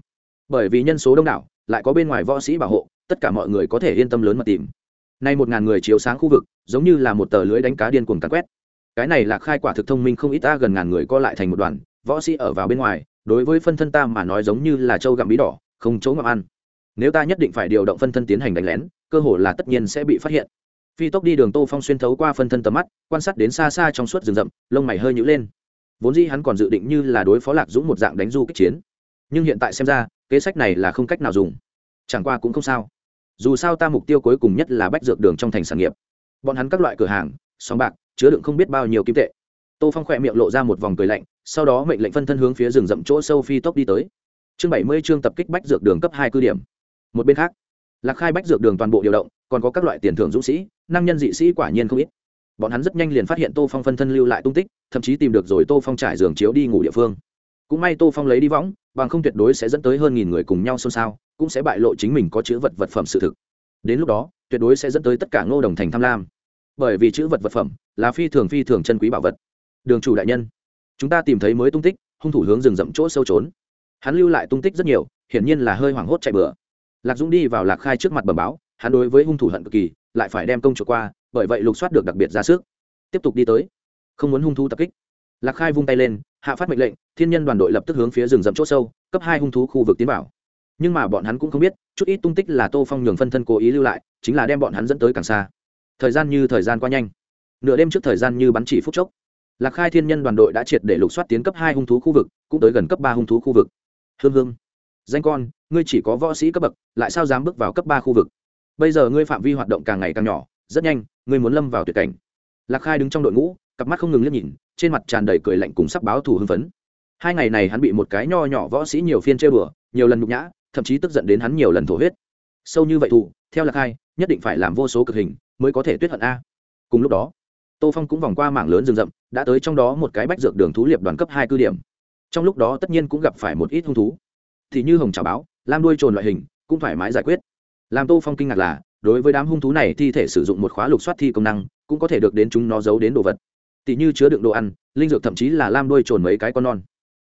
Bởi vì nhân số đông đảo, lại có bên ngoài võ sĩ bảo hộ, tất cả mọi người có thể yên tâm lớn mà tìm. Nay một ngàn người chiếu sáng khu vực, giống như là một tờ lưới đánh cá điên cuồng tàn quét. Cái này là khai quả thực thông minh không ít ta gần ngàn người co lại thành một đoàn, võ sĩ ở vào bên ngoài đối với phân thân ta mà nói giống như là trâu gặm bí đỏ, không chỗ ngậm ăn. Nếu ta nhất định phải điều động phân thân tiến hành đánh lén, cơ hội là tất nhiên sẽ bị phát hiện. Phi tốc đi đường tô phong xuyên thấu qua phân thân tầm mắt, quan sát đến xa xa trong suốt rừng rậm, lông mày hơi nhữ lên. Vốn dĩ hắn còn dự định như là đối phó lạc dũng một dạng đánh du kích chiến. Nhưng hiện tại xem ra, kế sách này là không cách nào dùng. Chẳng qua cũng không sao. Dù sao ta mục tiêu cuối cùng nhất là bách dược đường trong thành sản nghiệp. Bọn hắn các loại cửa hàng sóng bạc, chứa đựng không biết bao nhiêu kim tệ. Tô phong khỏe miệng lộ ra một vòng cười lạnh sau đó mệnh lệnh phân thân hướng phía rừng rậm chỗ sâu phi tốc đi tới. Chương bảy mươi chương tập kích bách dược đường cấp hai cư điểm. Một bên khác, lạc khai bách dược đường toàn bộ điều động, còn có các loại tiền thưởng dũng sĩ, năng nhân dị sĩ quả nhiên không ít. Bọn hắn rất nhanh liền phát hiện tô phong phân thân lưu lại tung tích, thậm chí tìm được rồi tô phong trải giường chiếu đi ngủ địa phương. Cũng may tô phong lấy đi võng, bằng không tuyệt đối sẽ dẫn tới hơn nghìn người cùng nhau xôn xao, cũng sẽ bại lộ chính mình có chữ vật vật phẩm sự thực. Đến lúc đó, tuyệt đối sẽ dẫn tới tất cả ngô đồng thành tham lam. Bởi vì chữ vật vật phẩm là phi thường phi thường chân quý bảo vật. Đường chủ đại nhân chúng ta tìm thấy mới tung tích, hung thủ hướng rừng rậm chỗ sâu trốn. Hắn lưu lại tung tích rất nhiều, hiển nhiên là hơi hoảng hốt chạy bừa. Lạc dũng đi vào lạc khai trước mặt bầm báo, hắn đối với hung thủ hận cực kỳ, lại phải đem công chuộc qua, bởi vậy lục soát được đặc biệt ra sức. Tiếp tục đi tới. Không muốn hung thú tập kích. Lạc khai vung tay lên, hạ phát mệnh lệnh, thiên nhân đoàn đội lập tức hướng phía rừng rậm chỗ sâu, cấp hai hung thú khu vực tiến vào. Nhưng mà bọn hắn cũng không biết, chút ít tung tích là tô phong nhường phân thân cố ý lưu lại, chính là đem bọn hắn dẫn tới càng xa. Thời gian như thời gian qua nhanh. Nửa đêm trước thời gian như bắn chỉ phút chốc lạc khai thiên nhân đoàn đội đã triệt để lục soát tiến cấp hai hung thú khu vực, cũng tới gần cấp ba hung thú khu vực. Hương hương, danh con, ngươi chỉ có võ sĩ cấp bậc, lại sao dám bước vào cấp ba khu vực? Bây giờ ngươi phạm vi hoạt động càng ngày càng nhỏ, rất nhanh, ngươi muốn lâm vào tuyệt cảnh. Lạc khai đứng trong đội ngũ, cặp mắt không ngừng liếc nhìn, trên mặt tràn đầy cười lạnh cùng sắc báo thù hưng phấn. Hai ngày này hắn bị một cái nho nhỏ võ sĩ nhiều phiên chơi bừa nhiều lần nhục nhã, thậm chí tức giận đến hắn nhiều lần thổ huyết. Sâu như vậy thù, theo lạc khai, nhất định phải làm vô số cực hình mới có thể tuyết hận a. Cùng lúc đó tô phong cũng vòng qua mảng lớn rừng rậm, đã tới trong đó một cái bách dược đường thú liệp đoàn cấp hai cư điểm. Trong lúc đó tất nhiên cũng gặp phải một ít hung thú. Thì như hồng trà báo, lam đuôi trồn loại hình, cũng thoải mái giải quyết. Làm tô phong kinh ngạc là, đối với đám hung thú này thi thể sử dụng một khóa lục soát thi công năng, cũng có thể được đến chúng nó giấu đến đồ vật. Tỷ như chứa đựng đồ ăn, linh dược thậm chí là lam đuôi trồn mấy cái con non.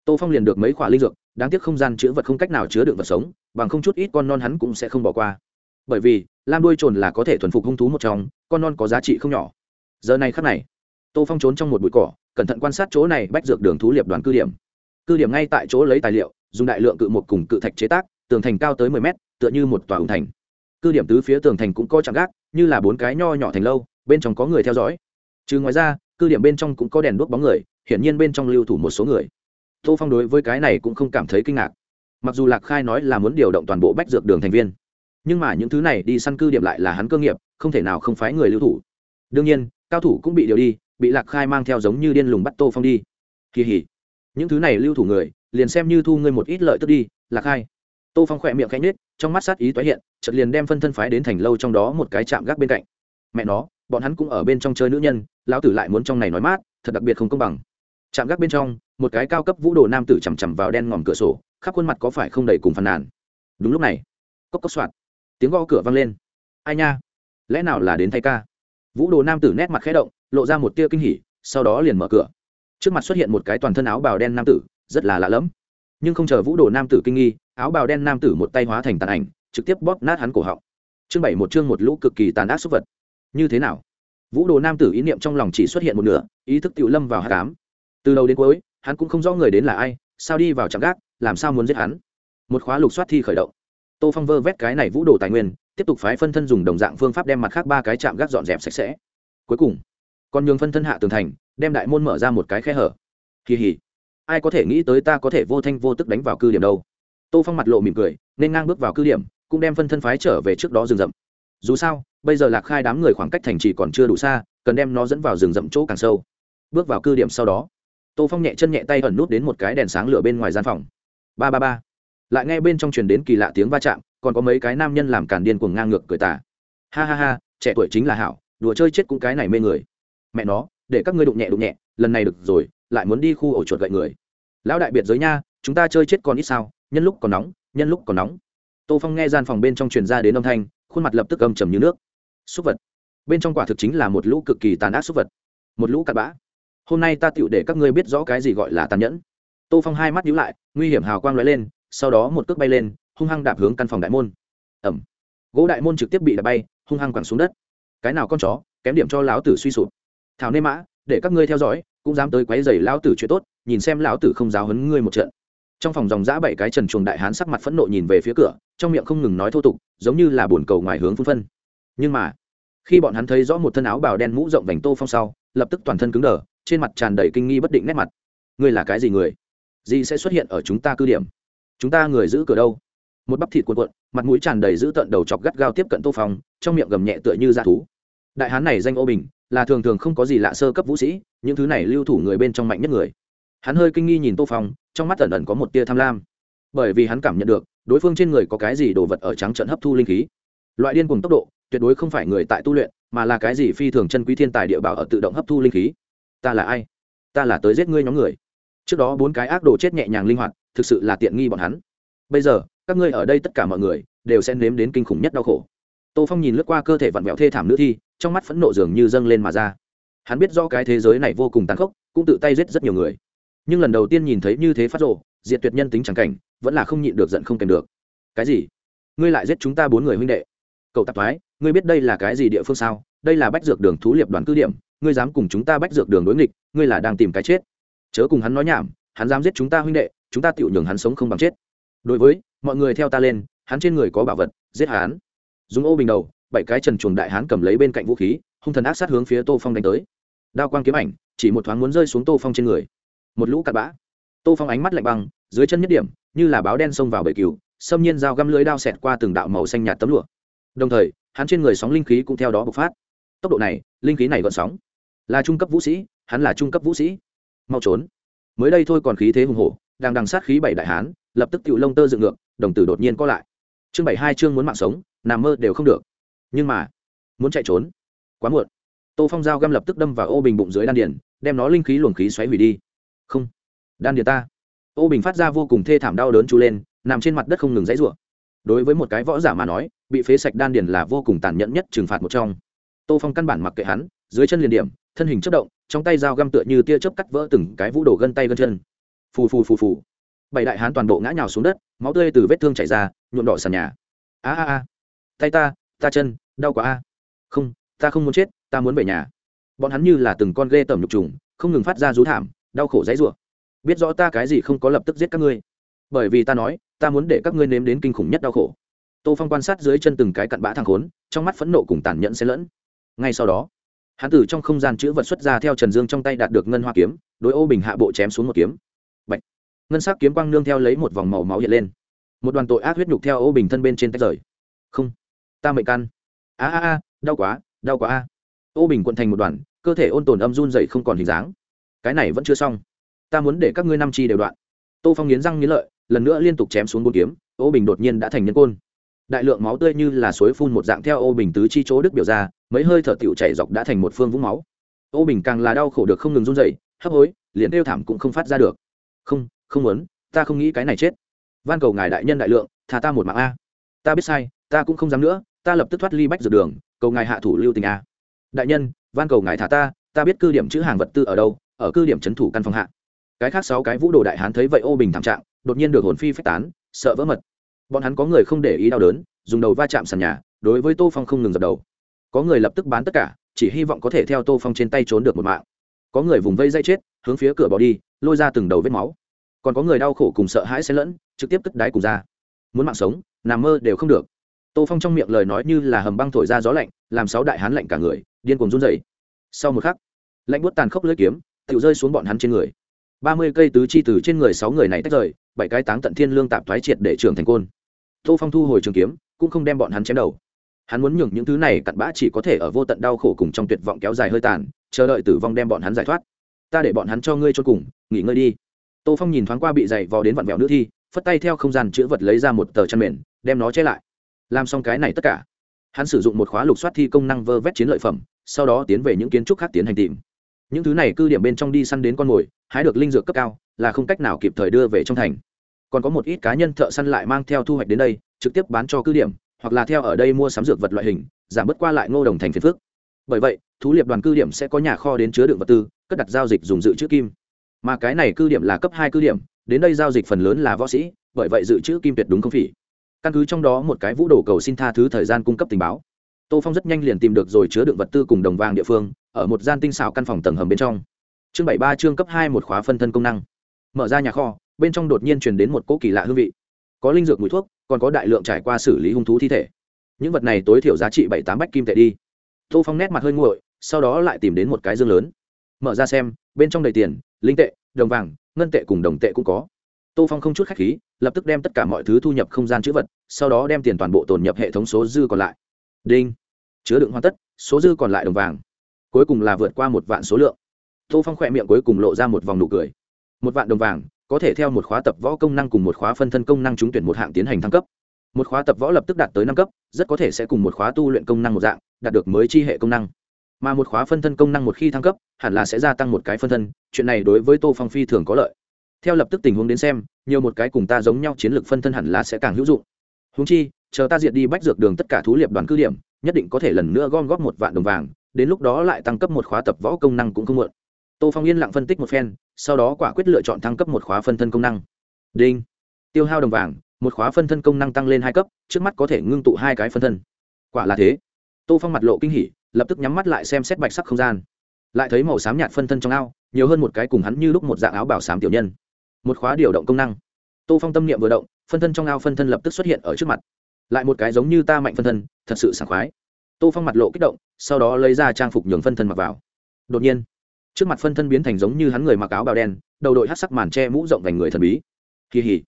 Tô phong liền được mấy khóa linh dược, đáng tiếc không gian chứa vật không cách nào chứa đựng vật sống, bằng không chút ít con non hắn cũng sẽ không bỏ qua. Bởi vì, lam đuôi trồn là có thể thuần phục hung thú một trong, con non có giá trị không nhỏ giờ này khắc này, tô phong trốn trong một bụi cỏ, cẩn thận quan sát chỗ này bách dược đường thú liệp đoàn cư điểm. Cư điểm ngay tại chỗ lấy tài liệu, dùng đại lượng cự một cùng cự thạch chế tác, tường thành cao tới mười mét, tựa như một tòa hùng thành. Cư điểm tứ phía tường thành cũng có chạm gác, như là bốn cái nho nhỏ thành lâu, bên trong có người theo dõi. Trừ ngoài ra, cư điểm bên trong cũng có đèn đuốc bóng người, hiển nhiên bên trong lưu thủ một số người. Tô phong đối với cái này cũng không cảm thấy kinh ngạc. Mặc dù lạc khai nói là muốn điều động toàn bộ bách dược đường thành viên, nhưng mà những thứ này đi săn cư điểm lại là hắn cơ nghiệp, không thể nào không phái người lưu thủ. Đương nhiên cao thủ cũng bị điều đi, bị lạc khai mang theo giống như điên lùng bắt tô phong đi. Kỳ hỉ. Những thứ này lưu thủ người, liền xem như thu ngươi một ít lợi tức đi, lạc khai. Tô phong khỏe miệng cánh nết trong mắt sát ý tái hiện, chợt liền đem phân thân phái đến thành lâu trong đó một cái chạm gác bên cạnh. Mẹ nó, bọn hắn cũng ở bên trong chơi nữ nhân, lão tử lại muốn trong này nói mát, thật đặc biệt không công bằng. Chạm gác bên trong, một cái cao cấp vũ đồ nam tử chằm chằm vào đen ngòm cửa sổ, khắp khuôn mặt có phải không đầy cùng phàn nàn. Đúng lúc này, cốc cốc soạt. Tiếng gõ cửa vang lên. Ai nha? Lẽ nào là đến thay ca? Vũ đồ nam tử nét mặt khẽ động, lộ ra một tia kinh hỉ, sau đó liền mở cửa. Trước mặt xuất hiện một cái toàn thân áo bào đen nam tử, rất là lạ lẫm. Nhưng không chờ vũ đồ nam tử kinh nghi, áo bào đen nam tử một tay hóa thành tàn ảnh, trực tiếp bóp nát hắn cổ họng. Chương bảy một chương một lũ cực kỳ tàn ác súc vật. Như thế nào? Vũ đồ nam tử ý niệm trong lòng chỉ xuất hiện một nửa, ý thức tự lâm vào hạ cám từ đầu đến cuối, hắn cũng không rõ người đến là ai, sao đi vào trạm gác, làm sao muốn giết hắn? Một khóa lục soát thi khởi động tô phong vơ vét cái này vũ đồ tài nguyên, tiếp tục phái phân thân dùng đồng dạng phương pháp đem mặt khác ba cái chạm gác dọn dẹp sạch sẽ. Cuối cùng còn nhường phân thân hạ tường thành, đem đại môn mở ra một cái khe hở. Kỳ hỉ. Ai có thể nghĩ tới ta có thể vô thanh vô tức đánh vào cư điểm đâu. Tô phong mặt lộ mỉm cười, nên ngang bước vào cư điểm, cũng đem phân thân phái trở về trước đó rừng rậm. Dù sao, bây giờ lạc khai đám người khoảng cách thành trì còn chưa đủ xa, cần đem nó dẫn vào rừng rậm chỗ càng sâu. Bước vào cư điểm sau đó, tô phong nhẹ chân nhẹ tay ẩn nút đến một cái đèn sáng lửa bên ngoài gian phòng. Ba ba ba lại nghe bên trong truyền đến kỳ lạ tiếng va chạm, còn có mấy cái nam nhân làm càn điên cuồng ngang ngược cười tả ha ha ha, trẻ tuổi chính là hảo, đùa chơi chết cũng cái này mê người. Mẹ nó, để các ngươi đụng nhẹ đụng nhẹ, lần này được rồi, lại muốn đi khu ổ chuột gậy người. Lão đại biệt giới nha, chúng ta chơi chết còn ít sao, nhân lúc còn nóng, nhân lúc còn nóng. Tô phong nghe gian phòng bên trong truyền ra đến âm thanh, khuôn mặt lập tức âm trầm như nước. Súc vật. Bên trong quả thực chính là một lũ cực kỳ tàn ác súc vật. Một lũ cặn bã. Hôm nay ta tựu để các ngươi biết rõ cái gì gọi là tàn nhẫn. Tô phong hai mắt nhíu lại, nguy hiểm hào quang lóe lên sau đó một cước bay lên, hung hăng đạp hướng căn phòng đại môn. Ẩm gỗ đại môn trực tiếp bị đạp bay, hung hăng quẳng xuống đất. Cái nào con chó, kém điểm cho lão tử suy sụp. Thảo nê mã, để các ngươi theo dõi, cũng dám tới quấy rầy lão tử chuyện tốt, nhìn xem lão tử không giáo hấn ngươi một trận. Trong phòng dòng giã bảy cái trần chuồng đại hán sắc mặt phẫn nộ nhìn về phía cửa, trong miệng không ngừng nói thô tục, giống như là buồn cầu ngoài hướng phun phân. Nhưng mà, khi bọn hắn thấy rõ một thân áo bào đen mũ rộng vành tô phong sau, lập tức toàn thân cứng đờ, trên mặt tràn đầy kinh nghi bất định nét mặt. Ngươi là cái gì người? Gì sẽ xuất hiện ở chúng ta cư điểm? Chúng ta người giữ cửa đâu? Một bắp thịt cuộn cuộn, mặt mũi tràn đầy giữ tận đầu chọc gắt gao tiếp cận tô phong, trong miệng gầm nhẹ tựa như dạ thú. Đại hán này danh ô bình, là thường thường không có gì lạ sơ cấp vũ sĩ, những thứ này lưu thủ người bên trong mạnh nhất người. Hắn hơi kinh nghi nhìn tô phong, trong mắt ẩn ẩn có một tia tham lam. Bởi vì hắn cảm nhận được, đối phương trên người có cái gì đồ vật ở trắng trận hấp thu linh khí. Loại điên cùng tốc độ, tuyệt đối không phải người tại tu luyện, mà là cái gì phi thường chân quý thiên tài địa bảo ở tự động hấp thu linh khí. Ta là ai? Ta là tới giết ngươi nhóm người trước đó bốn cái ác đồ chết nhẹ nhàng linh hoạt, thực sự là tiện nghi bọn hắn. Bây giờ, các ngươi ở đây tất cả mọi người, đều sẽ nếm đến kinh khủng nhất đau khổ. Tô phong nhìn lướt qua cơ thể vặn vẹo thê thảm nữ thi, trong mắt phẫn nộ dường như dâng lên mà ra. Hắn biết do cái thế giới này vô cùng tàn khốc, cũng tự tay giết rất nhiều người. Nhưng lần đầu tiên nhìn thấy như thế phát rộ diện tuyệt nhân tính chẳng cảnh, vẫn là không nhịn được giận không kèm được. Cái gì? Ngươi lại giết chúng ta bốn người huynh đệ? Cậu tạp thoái, ngươi biết đây là cái gì địa phương sao? Đây là bách dược đường thú liệp đoàn cứ điểm, ngươi dám cùng chúng ta bách dược đường đối nghịch, ngươi là đang tìm cái chết chớ cùng hắn nói nhảm, hắn dám giết chúng ta huynh đệ, chúng ta tự nhường hắn sống không bằng chết. Đối với, mọi người theo ta lên, hắn trên người có bảo vật, giết hắn. Dùng ô bình đầu, bảy cái trần chuồng đại hán cầm lấy bên cạnh vũ khí, hung thần ác sát hướng phía tô phong đánh tới. Đao quang kiếm ảnh, chỉ một thoáng muốn rơi xuống tô phong trên người. Một lũ cặn bã. Tô phong ánh mắt lạnh băng, dưới chân nhất điểm, như là báo đen xông vào bể cừu, xâm nhiên dao găm lưới đao xẹt qua từng đạo màu xanh nhạt tấm lụa. Đồng thời, hắn trên người sóng linh khí cũng theo đó bộc phát. Tốc độ này, linh khí này gọn sóng. Là trung cấp vũ sĩ, hắn là trung cấp vũ sĩ mau trốn. Mới đây thôi còn khí thế hùng hổ, đang đằng sát khí bảy đại hán, lập tức tự lông tơ dựng ngược, đồng tử đột nhiên co lại. Chương bảy hai chương muốn mạng sống, nằm mơ đều không được. Nhưng mà, muốn chạy trốn? Quá muộn. Tô phong dao găm lập tức đâm vào ô bình bụng dưới đan điền, đem nó linh khí luồng khí xoáy hủy đi. Không. Đan điền ta. Ô bình phát ra vô cùng thê thảm đau đớn chú lên, nằm trên mặt đất không ngừng dãy rủa. Đối với một cái võ giả mà nói, bị phế sạch đan điền là vô cùng tàn nhẫn nhất trừng phạt một trong. Tô phong căn bản mặc kệ hắn, dưới chân liền điểm thân hình chất động, trong tay dao găm tựa như tia chớp cắt vỡ từng cái vũ đổ gân tay gân chân. Phù phù phù phù. Bảy đại hán toàn bộ ngã nhào xuống đất, máu tươi từ vết thương chảy ra, nhuộm đỏ sàn nhà. A a a. Tay ta ta chân, đau quá a. Không, ta không muốn chết, ta muốn về nhà. Bọn hắn như là từng con ghê tởm nhục trùng, không ngừng phát ra rú thảm, đau khổ dãy rủa. Biết rõ ta cái gì không có lập tức giết các ngươi. Bởi vì ta nói, ta muốn để các ngươi nếm đến kinh khủng nhất đau khổ. Tô phong quan sát dưới chân từng cái cặn bã thang khốn, trong mắt phẫn nộ cùng tàn nhẫn xen lẫn. Ngay sau đó hắn từ trong không gian chữ vật xuất ra theo trần dương trong tay đạt được ngân hoa kiếm, đối ô bình hạ bộ chém xuống một kiếm. Bạch. ngân sắc kiếm quang nương theo lấy một vòng màu máu hiện lên. Một đoàn tội ác huyết nhục theo ô bình thân bên trên tách rời. Không! Ta mệnh căn a a a, đau quá đau quá a. Ô bình quận thành một đoàn, cơ thể ôn tồn âm run dậy không còn hình dáng. Cái này vẫn chưa xong. Ta muốn để các ngươi năm chi đều đoạn. Tô phong nghiến răng nghiến lợi, lần nữa liên tục chém xuống bốn kiếm, ô bình đột nhiên đã thành nhân côn đại lượng máu tươi như là suối phun một dạng theo ô bình tứ chi chỗ đức biểu ra, mấy hơi thở tiểu chảy dọc đã thành một phương vũng máu. Ô bình càng là đau khổ được không ngừng run dậy hấp hối, liền đeo thảm cũng không phát ra được. Không không muốn, ta không nghĩ cái này chết. Van cầu ngài đại nhân đại lượng thà ta một mạng a. Ta biết sai, ta cũng không dám nữa, ta lập tức thoát ly bách dược đường, cầu ngài hạ thủ lưu tình a. Đại nhân, van cầu ngài thả ta ta biết cư điểm chữ hàng vật tư ở đâu, ở cư điểm trấn thủ căn phòng hạ. Cái khác sáu cái vũ đồ đại hán thấy vậy ô bình thảm trạng, đột nhiên được hồn phi phách tán, sợ vỡ mật bọn hắn có người không để ý đau đớn, dùng đầu va chạm sàn nhà, đối với tô phong không ngừng dập đầu. Có người lập tức bán tất cả, chỉ hy vọng có thể theo tô phong trên tay trốn được một mạng. Có người vùng vây dây chết, hướng phía cửa bỏ đi, lôi ra từng đầu vết máu. Còn có người đau khổ cùng sợ hãi xen lẫn, trực tiếp cất đáy cùng ra. Muốn mạng sống, nằm mơ đều không được. Tô phong trong miệng lời nói như là hầm băng thổi ra gió lạnh, làm sáu đại hán lạnh cả người, điên cuồng run dày sau một khắc, lạnh buốt tàn khốc lưỡi kiếm tự rơi xuống bọn hắn trên người. Ba mươi cây tứ chi từ trên người sáu người này tách rời, bảy cái táng tận thiên lương tạp thoái triệt để trưởng thành côn tô phong thu hồi trường kiếm, cũng không đem bọn hắn chém đầu. Hắn muốn nhường những thứ này cặn bã chỉ có thể ở vô tận đau khổ cùng trong tuyệt vọng kéo dài hơi tàn, chờ đợi tử vong đem bọn hắn giải thoát. Ta để bọn hắn cho ngươi cho cùng, nghỉ ngơi đi. Tô phong nhìn thoáng qua bị dày vò đến vặn vẹo nữ thi, phất tay theo không gian chữ vật lấy ra một tờ chăn mền, đem nó che lại. Làm xong cái này tất cả, hắn sử dụng một khóa lục soát thi công năng vơ vét chiến lợi phẩm, sau đó tiến về những kiến trúc khác tiến hành tìm. Những thứ này cư điểm bên trong đi săn đến con mồi, hái được linh dược cấp cao, là không cách nào kịp thời đưa về trong thành còn có một ít cá nhân thợ săn lại mang theo thu hoạch đến đây, trực tiếp bán cho cư điểm, hoặc là theo ở đây mua sắm dược vật loại hình, giảm bớt qua lại ngô đồng thành phiền phước bởi vậy, thú liệp đoàn cư điểm sẽ có nhà kho đến chứa đựng vật tư, cất đặt giao dịch dùng dự trữ kim. Mà cái này cư điểm là cấp hai cư điểm, đến đây giao dịch phần lớn là võ sĩ, bởi vậy dự trữ kim tuyệt đúng không phỉ? Căn cứ trong đó một cái vũ đồ cầu xin tha thứ thời gian cung cấp tình báo. Tô phong rất nhanh liền tìm được rồi chứa đựng vật tư cùng đồng vàng địa phương, ở một gian tinh xảo căn phòng tầng hầm bên trong. Chương bảy ba chương cấp hai một khóa phân thân công năng. Mở ra nhà kho bên trong đột nhiên truyền đến một cỗ kỳ lạ hương vị. Có linh dược mùi thuốc, còn có đại lượng trải qua xử lý hung thú thi thể. Những vật này tối thiểu giá trị bảy tám bách kim tệ đi. Tô phong nét mặt hơi nguội, sau đó lại tìm đến một cái dương lớn. Mở ra xem, bên trong đầy tiền, linh tệ, đồng vàng, ngân tệ cùng đồng tệ cũng có. Tô phong không chút khách khí, lập tức đem tất cả mọi thứ thu nhập không gian chữ vật, sau đó đem tiền toàn bộ tồn nhập hệ thống số dư còn lại. Đinh. Chứa đựng hoàn tất, số dư còn lại đồng vàng. Cuối cùng là vượt qua một vạn số lượng. Tô phong khỏe miệng cuối cùng lộ ra một vòng nụ cười. Một vạn đồng vàng có thể theo một khóa tập võ công năng cùng một khóa phân thân công năng trúng tuyển một hạng tiến hành thăng cấp. Một khóa tập võ lập tức đạt tới năm cấp, rất có thể sẽ cùng một khóa tu luyện công năng một dạng, đạt được mới chi hệ công năng. Mà một khóa phân thân công năng một khi thăng cấp, hẳn là sẽ gia tăng một cái phân thân, chuyện này đối với tô phong phi thường có lợi. Theo lập tức tình huống đến xem, nhiều một cái cùng ta giống nhau chiến lược phân thân hẳn là sẽ càng hữu dụng. Húng chi, chờ ta diệt đi bách dược đường tất cả thú liệp đoàn cứ điểm, nhất định có thể lần nữa gom góp một vạn đồng vàng, đến lúc đó lại tăng cấp một khóa tập võ công năng cũng không muộn tô phong yên lặng phân tích một phen, sau đó quả quyết lựa chọn thăng cấp một khóa phân thân công năng. Đinh. Tiêu hao đồng vàng, một khóa phân thân công năng tăng lên hai cấp, trước mắt có thể ngưng tụ hai cái phân thân. Quả là thế. Tô phong mặt lộ kinh hỉ, lập tức nhắm mắt lại xem xét bạch sắc không gian. Lại thấy màu xám nhạt phân thân trong ao, nhiều hơn một cái cùng hắn như lúc một dạng áo bảo xám tiểu nhân. Một khóa điều động công năng. Tô phong tâm niệm vừa động, phân thân trong ao phân thân lập tức xuất hiện ở trước mặt. Lại một cái giống như ta mạnh phân thân, thật sự sảng khoái. Tô phong mặt lộ kích động, sau đó lấy ra trang phục nhường phân thân mặc vào. Đột nhiên trước mặt phân thân biến thành giống như hắn người mặc áo bào đen, đầu đội hát sắc màn che mũ rộng vành người thần bí. Kỳ hỉ.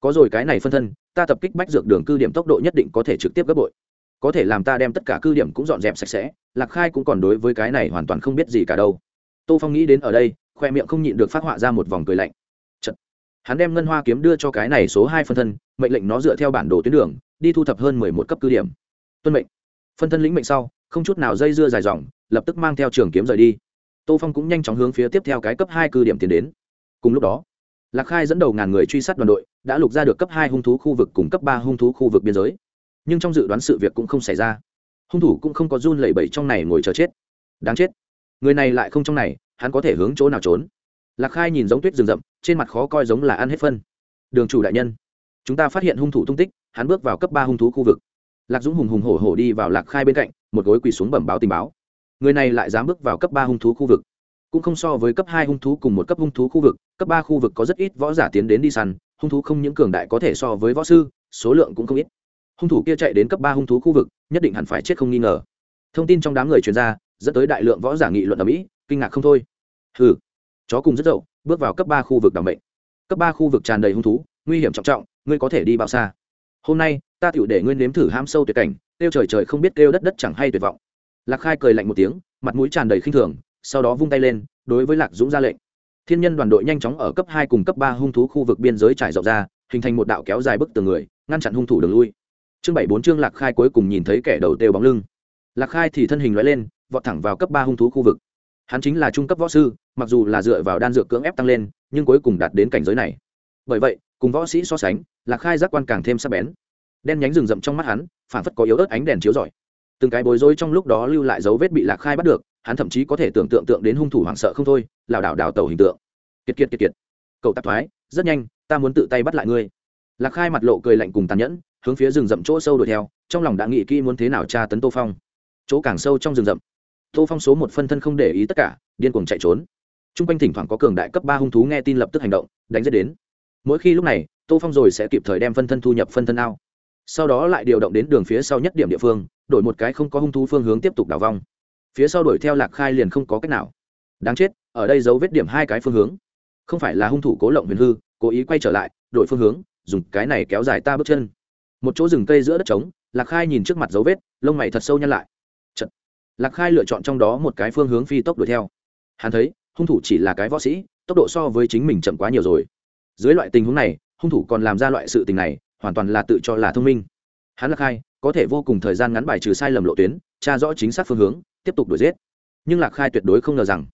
Có rồi cái này phân thân, ta tập kích bách dược đường cư điểm tốc độ nhất định có thể trực tiếp gấp bội. Có thể làm ta đem tất cả cư điểm cũng dọn dẹp sạch sẽ, lạc khai cũng còn đối với cái này hoàn toàn không biết gì cả đâu. Tô phong nghĩ đến ở đây, khoe miệng không nhịn được phát họa ra một vòng cười lạnh. Chật. hắn đem ngân hoa kiếm đưa cho cái này số hai phân thân, mệnh lệnh nó dựa theo bản đồ tuyến đường, đi thu thập hơn mười một cấp cư điểm. Tuân mệnh. Phân thân lĩnh mệnh sau, không chút nào dây dưa dài dòng, lập tức mang theo trường kiếm rời đi tô phong cũng nhanh chóng hướng phía tiếp theo cái cấp hai cư điểm tiến đến. Cùng lúc đó, lạc khai dẫn đầu ngàn người truy sát đoàn đội đã lục ra được cấp hai hung thú khu vực cùng cấp ba hung thú khu vực biên giới. Nhưng trong dự đoán sự việc cũng không xảy ra. Hung thủ cũng không có run lẩy bẩy trong này ngồi chờ chết. Đáng chết. Người này lại không trong này, hắn có thể hướng chỗ nào trốn? Lạc khai nhìn giống tuyết rừng rậm, trên mặt khó coi giống là ăn hết phân. Đường chủ đại nhân, chúng ta phát hiện hung thủ tung tích, hắn bước vào cấp ba hung thú khu vực. Lạc dũng hùng hùng hổ hổ đi vào lạc khai bên cạnh, một gối quỳ xuống bẩm báo tình báo người này lại dám bước vào cấp ba hung thú khu vực. Cũng không so với cấp hai hung thú cùng một cấp hung thú khu vực, cấp ba khu vực có rất ít võ giả tiến đến đi săn, hung thú không những cường đại có thể so với võ sư, số lượng cũng không ít. Hung thủ kia chạy đến cấp ba hung thú khu vực, nhất định hẳn phải chết không nghi ngờ. Thông tin trong đám người truyền ra, dẫn tới đại lượng võ giả nghị luận ở mỹ, kinh ngạc không thôi. Hừ, chó cùng rất dậu, bước vào cấp ba khu vực đ mệnh. Cấp ba khu vực tràn đầy hung thú, nguy hiểm trọng trọng, ngươi có thể đi bao xa. Hôm nay, ta tựu để ngươi nếm thử ham sâu tuyệt cảnh, kêu trời trời không biết kêu đất đất chẳng hay tuyệt vọng lạc khai cười lạnh một tiếng, mặt mũi tràn đầy khinh thường, sau đó vung tay lên, đối với lạc dũng ra lệnh. Thiên nhân đoàn đội nhanh chóng ở cấp hai cùng cấp ba hung thú khu vực biên giới trải rộng ra, hình thành một đạo kéo dài bức tường người, ngăn chặn hung thủ đường lui. Chương bảy bốn chương lạc khai cuối cùng nhìn thấy kẻ đầu têu bóng lưng. Lạc khai thì thân hình loại lên, vọt thẳng vào cấp ba hung thú khu vực. Hắn chính là trung cấp võ sư, mặc dù là dựa vào đan dược cưỡng ép tăng lên, nhưng cuối cùng đạt đến cảnh giới này. Bởi vậy, cùng võ sĩ so sánh, lạc khai giác quan càng thêm sắc bén. Đen nhánh rừng rậm trong mắt hắn, phản phất có yếu ớt ánh đèn chiếu rọi từng cái bối rối trong lúc đó lưu lại dấu vết bị lạc khai bắt được, hắn thậm chí có thể tưởng tượng tượng đến hung thủ hoảng sợ không thôi, lảo đảo đảo tàu hình tượng. Kiệt kiệt kiệt kiệt. Cậu tạp thoái, rất nhanh, ta muốn tự tay bắt lại ngươi. Lạc khai mặt lộ cười lạnh cùng tàn nhẫn, hướng phía rừng rậm chỗ sâu đuổi theo, trong lòng đã nghĩ kỹ muốn thế nào tra tấn tô phong. Chỗ càng sâu trong rừng rậm, tô phong số một phân thân không để ý tất cả, điên cuồng chạy trốn. T r u n g quanh thỉnh thoảng có cường đại cấp ba hung thú nghe tin lập tức hành động, đánh giết đến. Mỗi khi lúc này, tô phong rồi sẽ kịp thời đem phân thân thu nhập phân thân ao sau đó lại điều động đến đường phía sau nhất điểm địa phương, đổi một cái không có hung thú phương hướng tiếp tục đảo vong phía sau đuổi theo lạc khai liền không có cách nào. Đáng chết, ở đây giấu vết điểm hai cái phương hướng. Không phải là hung thủ cố lộng huyền hư, cố ý quay trở lại, đổi phương hướng, dùng cái này kéo dài ta bước chân. Một chỗ rừng cây giữa đất trống, lạc khai nhìn trước mặt dấu vết, lông mày thật sâu nhăn lại. Chật. lạc khai lựa chọn trong đó một cái phương hướng phi tốc đuổi theo. Hắn thấy, hung thủ chỉ là cái võ sĩ, tốc độ so với chính mình chậm quá nhiều rồi. Dưới loại tình huống này, hung thủ còn làm ra loại sự tình này hoàn toàn là tự cho là thông minh. Hắn lạc khai có thể vô cùng thời gian ngắn bài trừ sai lầm lộ tuyến tra rõ chính xác phương hướng tiếp tục đuổi giết. Nhưng lạc khai tuyệt đối không ngờ rằng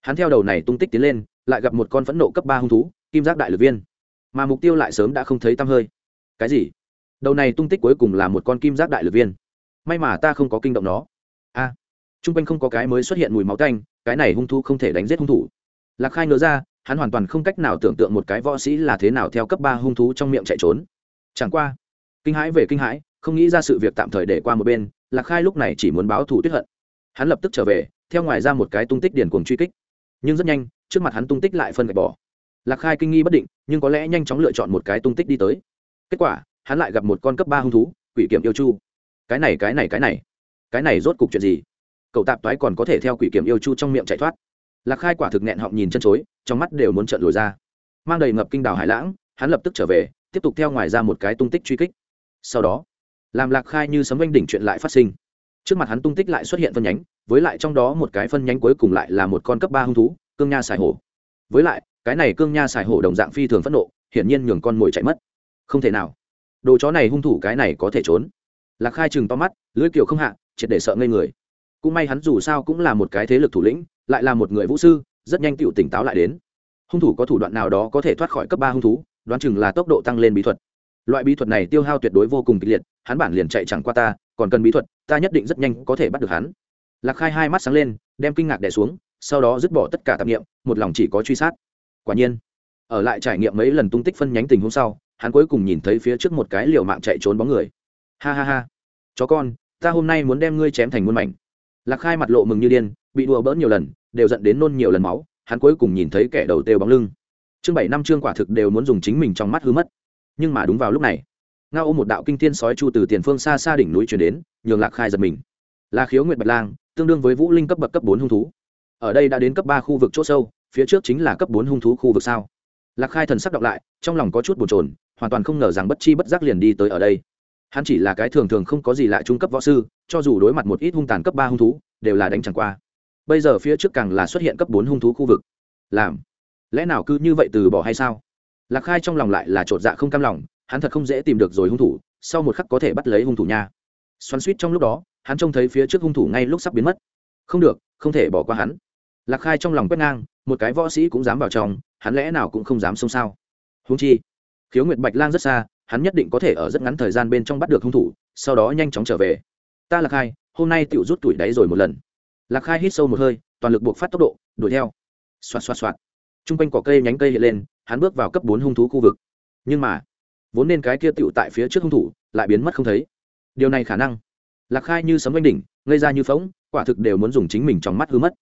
hắn theo đầu này tung tích tiến lên lại gặp một con phẫn nộ cấp ba hung thú kim giác đại lực viên. Mà mục tiêu lại sớm đã không thấy tăm hơi. Cái gì? Đầu này tung tích cuối cùng là một con kim giác đại lực viên. May mà ta không có kinh động nó. A. À, t r u n g quanh không có cái mới xuất hiện mùi máu canh cái này hung thú không thể đánh giết hung thủ. Lạc khai ngờ ra hắn hoàn toàn không cách nào tưởng tượng một cái võ sĩ là thế nào theo cấp ba hung thú trong miệng chạy trốn chẳng qua, kinh hãi về kinh hãi, không nghĩ ra sự việc tạm thời để qua một bên, lạc khai lúc này chỉ muốn báo thù tuyết hận. Hắn lập tức trở về, theo ngoài ra một cái tung tích điển cuồng truy kích. Nhưng rất nhanh, trước mặt hắn tung tích lại phân gạch bỏ. Lạc khai kinh nghi bất định, nhưng có lẽ nhanh chóng lựa chọn một cái tung tích đi tới. Kết quả, hắn lại gặp một con cấp ba hung thú, quỷ kiểm yêu chu. Cái này cái này cái này. Cái này rốt cục chuyện gì? Cậu tạp toái còn có thể theo quỷ kiểm yêu chu trong miệng chạy thoát. Lạc khai quả thực nghẹn họng nhìn chân chối, trong mắt đều muốn trợn lồi ra. Mang đầy ngập kinh đào hải lãng, hắn lập tức trở về tiếp tục theo ngoài ra một cái tung tích truy kích. Sau đó làm lạc khai như sấm oanh đỉnh chuyện lại phát sinh. Trước mặt hắn tung tích lại xuất hiện phân nhánh, với lại trong đó một cái phân nhánh cuối cùng lại là một con cấp ba hung thú, cương nha xài hổ. Với lại, cái này cương nha xài hổ đồng dạng phi thường phẫn nộ, hiển nhiên nhường con mồi chạy mất. Không thể nào. Đồ chó này hung thủ cái này có thể trốn. Lạc khai chừng to mắt, lưỡi kiều không hạ, triệt để sợ ngây người. Cũng may hắn dù sao cũng là một cái thế lực thủ lĩnh, lại là một người vũ sư, rất nhanh tựu tỉnh táo lại đến. Hung thủ có thủ đoạn nào đó có thể thoát khỏi cấp ba hung thú đoán chừng là tốc độ tăng lên bí thuật. Loại bí thuật này tiêu hao tuyệt đối vô cùng kịch liệt, hắn bản liền chạy chẳng qua ta, còn cần bí thuật, ta nhất định rất nhanh có thể bắt được hắn. Lạc khai hai mắt sáng lên, đem kinh ngạc đẻ xuống, sau đó dứt bỏ tất cả tạp nghiệm một lòng chỉ có truy sát. Quả nhiên, ở lại trải nghiệm mấy lần tung tích phân nhánh tình hôm sau, hắn cuối cùng nhìn thấy phía trước một cái liều mạng chạy trốn bóng người. Ha ha ha. Chó con, ta hôm nay muốn đem ngươi chém thành muôn mảnh. Lạc khai mặt lộ mừng như điên, bị đùa bỡn nhiều lần, đều dẫn đến nôn nhiều lần máu, hắn cuối cùng nhìn thấy kẻ đầu têu bóng lưng chương bảy năm chương quả thực đều muốn dùng chính mình trong mắt hư mất. Nhưng mà đúng vào lúc này ngao ôm một đạo kinh thiên sói chu từ tiền phương xa xa đỉnh núi chuyển đến nhường lạc khai giật mình. Là khiếu nguyệt bạch lang tương đương với vũ linh cấp bậc cấp bốn hung thú. Ở đây đã đến cấp ba khu vực c h ỗ sâu phía trước chính là cấp bốn hung thú khu vực sao? Lạc khai thần sắc đọc lại trong lòng có chút bồn trồn, hoàn toàn không ngờ rằng bất chi bất giác liền đi tới ở đây. Hắn chỉ là cái thường thường không có gì lại trung cấp võ sư cho dù đối mặt một ít hung tàn cấp ba hung thú đều là đánh chẳng qua. Bây giờ phía trước càng là xuất hiện cấp bốn hung thú khu vực. Làm lẽ nào cứ như vậy từ bỏ hay sao? Lạc khai trong lòng lại là t dạ không cam lòng, hắn thật không dễ tìm được rồi hung thủ, sau một khắc có thể bắt lấy hung thủ nha. Xoắn suýt trong lúc đó, hắn trông thấy phía trước hung thủ ngay lúc sắp biến mất. Không được, không thể bỏ qua hắn. Lạc khai trong lòng quét ngang, một cái võ sĩ cũng dám vào trong, hắn lẽ nào cũng không dám xông sao? Húng chi, khiếu nguyệt bạch lang rất xa, hắn nhất định có thể ở rất ngắn thời gian bên trong bắt được hung thủ, sau đó nhanh chóng trở về. Ta lạc khai, hôm nay tự rút tuổi đáy rồi một lần. Lạc khai hít sâu một hơi, toàn lực buộc phát tốc độ, đuổi theo. Xoạt xoạt xoạt t r u n g quanh cỏ cây nhánh cây hiện lên, hắn bước vào cấp bốn hung thú khu vực. Nhưng mà, vốn nên cái kia tựu tại phía trước hung thủ, lại biến mất không thấy. Điều này khả năng lạc khai như sấm oanh đỉnh, ngây ra như phóng quả thực đều muốn dùng chính mình trong mắt hư mất.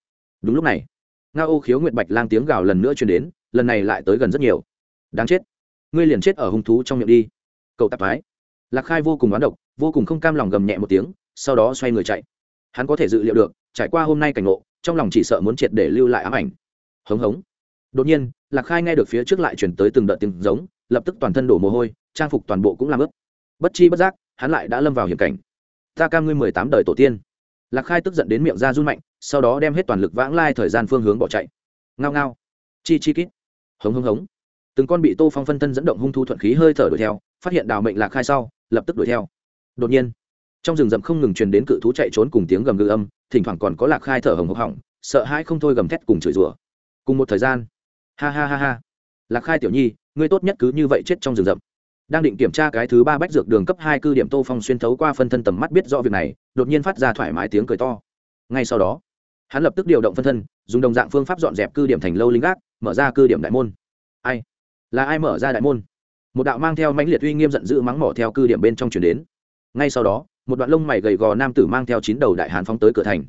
Đúng lúc này nga ô khiếu nguyệt bạch lang tiếng gào lần nữa chuyển đến, lần này lại tới gần rất nhiều. Đáng chết, ngươi liền chết ở hung thú trong miệng đi. Cậu tạp thái lạc khai vô cùng oán độc, vô cùng không cam lòng gầm nhẹ một tiếng, sau đó xoay người chạy. Hắn có thể dự liệu được, trải qua hôm nay cảnh ngộ, trong lòng chỉ sợ muốn triệt để lưu lại ám ảnh. Hống hống đột nhiên, lạc khai nghe được phía trước lại chuyển tới từng đợt tiếng giống, lập tức toàn thân đổ mồ hôi, trang phục toàn bộ cũng làm ướt. Bất chi bất giác, hắn lại đã lâm vào hiểm cảnh. Ta cam ngươi mười tám đời tổ tiên. Lạc khai tức giận đến miệng ra run mạnh, sau đó đem hết toàn lực vãng lai thời gian phương hướng bỏ chạy. Ngao ngao. Chi chi kít. Hống hống hống. Từng con bị tô phong phân thân dẫn động hung thu thuận khí hơi thở đuổi theo, phát hiện đào mệnh lạc khai sau, lập tức đuổi theo. Đột nhiên, trong rừng rậm không ngừng truyền đến cự thú chạy trốn cùng tiếng gầm gừ âm, thỉnh thoảng còn có lạc khai thở hồng hộc hỏng sợ hãi không thôi gầm thét cùng chửi rủa. Cùng một thời gian ha ha ha ha. Lạc khai tiểu nhi, ngươi tốt nhất cứ như vậy chết trong rừng rậm. Đang định kiểm tra cái thứ ba bách dược đường cấp hai cư điểm tô phong xuyên thấu qua phân thân tầm mắt biết rõ việc này, đột nhiên phát ra thoải mái tiếng cười to. Ngay sau đó, hắn lập tức điều động phân thân, dùng đồng dạng phương pháp dọn dẹp cư điểm thành lâu linh gác, mở ra cư điểm đại môn. Ai? Là ai mở ra đại môn? Một đạo mang theo mãnh liệt uy nghiêm giận dữ mắng mỏ theo cư điểm bên trong chuyển đến. Ngay sau đó, một đoạn lông mày gầy gò nam tử mang theo chín đầu đại hàn phóng tới cửa thành.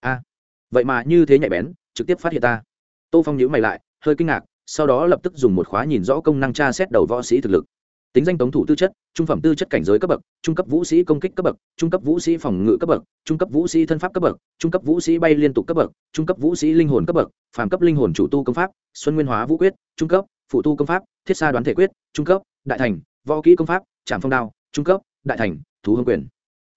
A, vậy mà như thế nhạy bén, trực tiếp phát hiện ta. Tô phong nhữ mày lại hơi kinh ngạc, sau đó lập tức dùng một khóa nhìn rõ công năng tra xét đầu võ sĩ thực lực. Tính danh tống thủ tư chất, trung phẩm tư chất cảnh giới cấp bậc, trung cấp vũ sĩ công kích cấp bậc, trung cấp vũ sĩ phòng ngự cấp bậc, trung cấp vũ sĩ thân pháp cấp bậc, trung cấp vũ sĩ bay liên tục cấp bậc, trung cấp vũ sĩ linh hồn cấp bậc, phàm cấp linh hồn chủ tu công pháp, xuân nguyên hóa vũ quyết, trung cấp, phụ tu công pháp, thiết sa đoán thể quyết, trung cấp, đại thành, võ kỹ công pháp trạm phong đao, trung cấp, đại thành, thú hương quyền.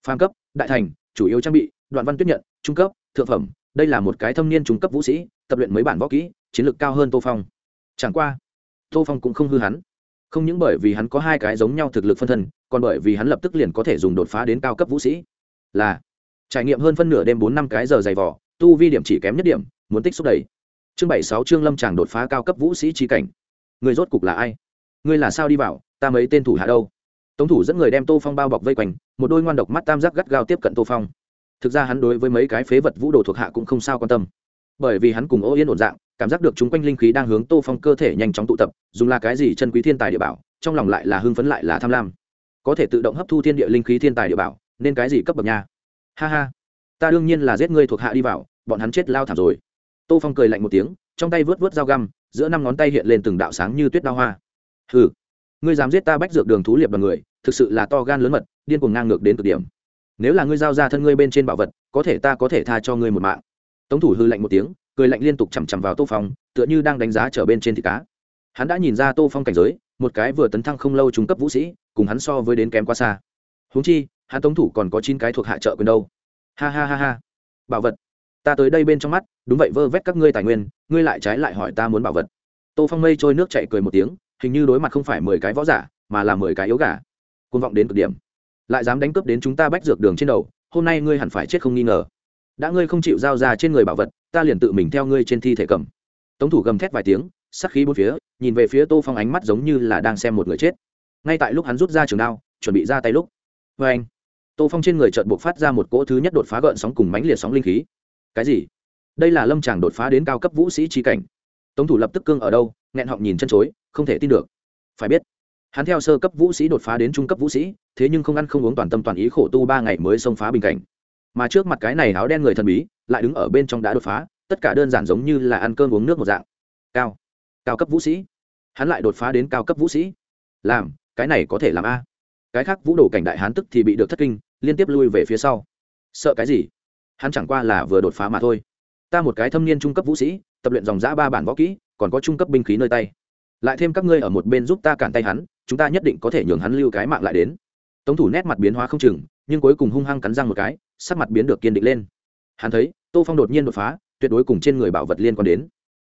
Phàm cấp, đại thành, chủ yếu trang bị, đoạn văn tuyết nhận, trung cấp, thượng phẩm, đây là một cái thâm niên trung cấp vũ sĩ, tập luyện mấy bản võ kỹ chiến lược cao hơn tô phong. Chẳng qua, tô phong cũng không hư hắn. Không những bởi vì hắn có hai cái giống nhau thực lực phân thân, còn bởi vì hắn lập tức liền có thể dùng đột phá đến cao cấp vũ sĩ. Là, trải nghiệm hơn phân nửa đêm bốn năm cái giờ dày vỏ tu vi điểm chỉ kém nhất điểm, muốn tích xúc đầy. Chương bảy sáu chương lâm chàng đột phá cao cấp vũ sĩ trí cảnh. Người rốt cục là ai? Người là sao đi vào, ta mấy tên thủ hạ đâu? Tống thủ dẫn người đem tô phong bao bọc vây quanh, một đôi ngoan độc mắt tam giác gắt gao tiếp cận tô phong. Thực ra hắn đối với mấy cái phế vật vũ đồ thuộc hạ cũng không sao quan tâm. Bởi vì hắn cùng ô yên ổn dạng cảm giác được chúng quanh linh khí đang hướng tô phong cơ thể nhanh chóng tụ tập dùng là cái gì chân quý thiên tài địa bảo, trong lòng lại là hưng phấn lại là tham lam. Có thể tự động hấp thu thiên địa linh khí thiên tài địa bảo, nên cái gì cấp bậc nha? Ha ha, ta đương nhiên là giết ngươi thuộc hạ đi vào, bọn hắn chết lao thảm rồi. Tô phong cười lạnh một tiếng, trong tay vớt vớt dao găm, giữa năm ngón tay hiện lên từng đạo sáng như tuyết đao hoa. Hừ, ngươi dám giết ta bách dược đường thú liệp bằng người, thực sự là to gan lớn mật, điên cuồng ngang ngược đến cực điểm. Nếu là ngươi giao ra thân ngươi bên trên bảo vật, có thể ta có thể tha cho ngươi một mạng. Tống thủ hư lạnh một tiếng cười lạnh liên tục chằm chằm vào tô phong, tựa như đang đánh giá trở bên trên thịt cá. Hắn đã nhìn ra tô phong cảnh giới, một cái vừa tấn thăng không lâu trung cấp vũ sĩ, cùng hắn so với đến kém quá xa. Húng chi, hắn tống thủ còn có chín cái thuộc hạ trợ quyền đâu. Ha ha ha ha. Bảo vật. Ta tới đây bên trong mắt, đúng vậy vơ vét các ngươi tài nguyên, ngươi lại trái lại hỏi ta muốn bảo vật. Tô phong mây trôi nước chạy cười một tiếng, hình như đối mặt không phải mười cái võ giả, mà là mười cái yếu gà. Côn vọng đến cực điểm. Lại dám đánh cướp đến chúng ta bách dược đường trên đầu, hôm nay ngươi hẳn phải chết không nghi ngờ đã ngươi không chịu giao ra trên người bảo vật, ta liền tự mình theo ngươi trên thi thể cầm. Tống thủ gầm thét vài tiếng sắc khí bốn phía, nhìn về phía tô phong ánh mắt giống như là đang xem một người chết. Ngay tại lúc hắn rút ra trường đao, chuẩn bị ra tay lúc. Vê anh. Tô phong trên người trợn buộc phát ra một cỗ thứ nhất đột phá gợn sóng cùng mánh liệt sóng linh khí. Cái gì? Đây là lâm tràng đột phá đến cao cấp vũ sĩ trí cảnh. Tống thủ lập tức cương ở đâu, nghẹn họng nhìn chân chối, không thể tin được. Phải biết, hắn theo sơ cấp vũ sĩ đột phá đến trung cấp vũ sĩ, thế nhưng không ăn không uống toàn tâm toàn ý khổ tu ba ngày mới xông phá bình cảnh mà trước mặt cái này áo đen người thần bí, lại đứng ở bên trong đã đột phá, tất cả đơn giản giống như là ăn cơm uống nước một dạng. Cao. Cao cấp vũ sĩ. Hắn lại đột phá đến cao cấp vũ sĩ. Làm, cái này có thể làm a. Cái khác vũ đồ cảnh đại hán tức thì bị được thất kinh, liên tiếp lui về phía sau. Sợ cái gì? Hắn chẳng qua là vừa đột phá mà thôi. Ta một cái thâm niên trung cấp vũ sĩ, tập luyện dòng giã ba bản võ kỹ, còn có trung cấp binh khí nơi tay. Lại thêm các ngươi ở một bên giúp ta cản tay hắn, chúng ta nhất định có thể nhường hắn lưu cái mạng lại đến. Tống thủ nét mặt biến hóa không chừng, nhưng cuối cùng hung hăng cắn răng một cái sắc mặt biến được kiên định lên. Hắn thấy, tô phong đột nhiên đột phá, tuyệt đối cùng trên người bảo vật liên quan đến.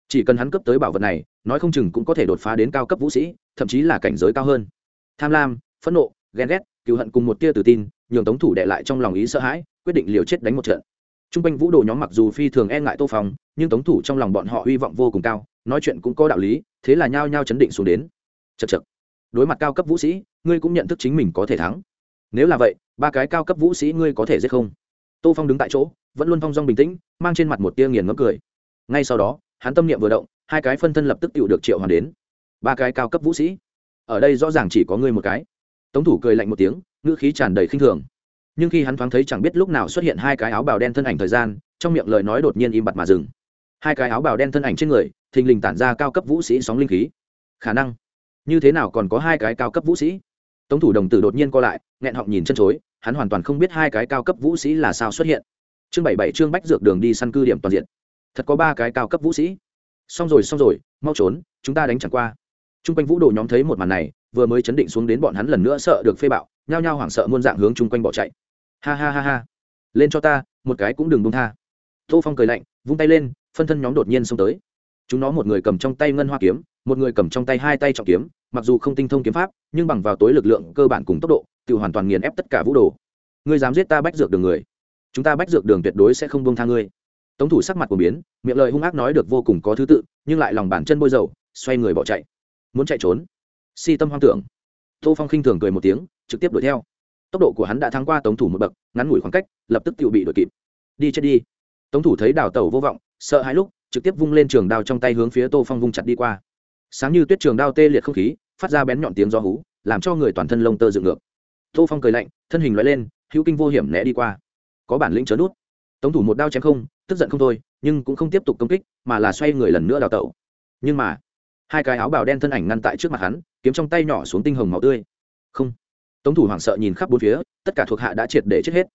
Chỉ cần hắn cấp tới bảo vật này, nói không chừng cũng có thể đột phá đến cao cấp vũ sĩ, thậm chí là cảnh giới cao hơn. Tham lam, phẫn nộ, ghen ghét cựu hận cùng một tia tự tin, nhường tống thủ đệ lại trong lòng ý sợ hãi, quyết định liều chết đánh một trận. T r u n g quanh vũ đồ nhóm mặc dù phi thường e ngại tô phong, nhưng tống thủ trong lòng bọn họ hy vọng vô cùng cao, nói chuyện cũng có đạo lý, thế là nhao nhao chấn định xuống đến. Chật chật đối mặt cao cấp vũ sĩ, ngươi cũng nhận thức chính mình có thể thắng. Nếu là vậy, ba cái cao cấp vũ sĩ ngươi có thể giết không? Tô phong đứng tại chỗ, vẫn luôn phong dong bình tĩnh, mang trên mặt một tia nghiền ngấm cười. Ngay sau đó, hắn tâm niệm vừa động, hai cái phân thân lập tức tự được triệu hoàn đến. Ba cái cao cấp vũ sĩ. Ở đây rõ ràng chỉ có ngươi một cái. Tống thủ cười lạnh một tiếng, ngữ khí tràn đầy khinh thường. Nhưng khi hắn thoáng thấy chẳng biết lúc nào xuất hiện hai cái áo bào đen thân ảnh thời gian, trong miệng lời nói đột nhiên im bặt mà dừng. Hai cái áo bào đen thân ảnh trên người, thình lình tản ra cao cấp vũ sĩ sóng linh khí. Khả năng, như thế nào còn có hai cái cao cấp vũ sĩ? Tống thủ đồng tử đột nhiên co lại, nghẹn họng nhìn chân chối, hắn hoàn toàn không biết hai cái cao cấp vũ sĩ là sao xuất hiện. Chương bảy bảy chương bách dược đường đi săn cư điểm toàn diện. Thật có ba cái cao cấp vũ sĩ. Xong rồi xong rồi, mau trốn, chúng ta đánh chẳng qua. T r u n g quanh vũ đồ nhóm thấy một màn này, vừa mới chấn định xuống đến bọn hắn lần nữa sợ được phê bạo, nhao nhao hoảng sợ muôn dạng hướng chung quanh bỏ chạy. Ha ha ha ha. Lên cho ta, một cái cũng đừng buông tha. Tô phong cười lạnh, vung tay lên, phân thân nhóm đột nhiên xông tới. Chúng nó một người cầm trong tay ngân hoa kiếm, một người cầm trong tay hai tay trọng kiếm mặc dù không tinh thông kiếm pháp, nhưng bằng vào tối lực lượng cơ bản cùng tốc độ, tự hoàn toàn nghiền ép tất cả vũ đồ. Ngươi dám giết ta bách dược đường người? Chúng ta bách dược đường tuyệt đối sẽ không bông tha ngươi. Tống thủ sắc mặt của biến, miệng lời hung ác nói được vô cùng có thứ tự, nhưng lại lòng bàn chân bôi dầu, xoay người bỏ chạy. Muốn chạy trốn? Si tâm hoang tưởng. Tô phong khinh thường cười một tiếng, trực tiếp đuổi theo. Tốc độ của hắn đã thắng qua tống thủ một bậc, ngắn ngủi khoảng cách, lập tức tự bị đuổi kịp. Đi chết đi. Tống thủ thấy đào tẩu vô vọng, sợ hai lúc, trực tiếp vung lên trường đao trong tay hướng phía tô phong vung chặt đi qua sáng như tuyết trường đao tê liệt không khí, phát ra bén nhọn tiếng gió hú, làm cho người toàn thân lông tơ dựng ngược. Tô phong cười lạnh, thân hình loại lên, hữu kinh vô hiểm né đi qua. Có bản lĩnh chớ nút. Tống thủ một đao chém không, tức giận không thôi, nhưng cũng không tiếp tục công kích, mà là xoay người lần nữa đào tẩu. Nhưng mà, hai cái áo bào đen thân ảnh ngăn tại trước mặt hắn, kiếm trong tay nhỏ xuống tinh hồng màu tươi. Không. Tống thủ hoảng sợ nhìn khắp bốn phía, tất cả thuộc hạ đã triệt để chết hết.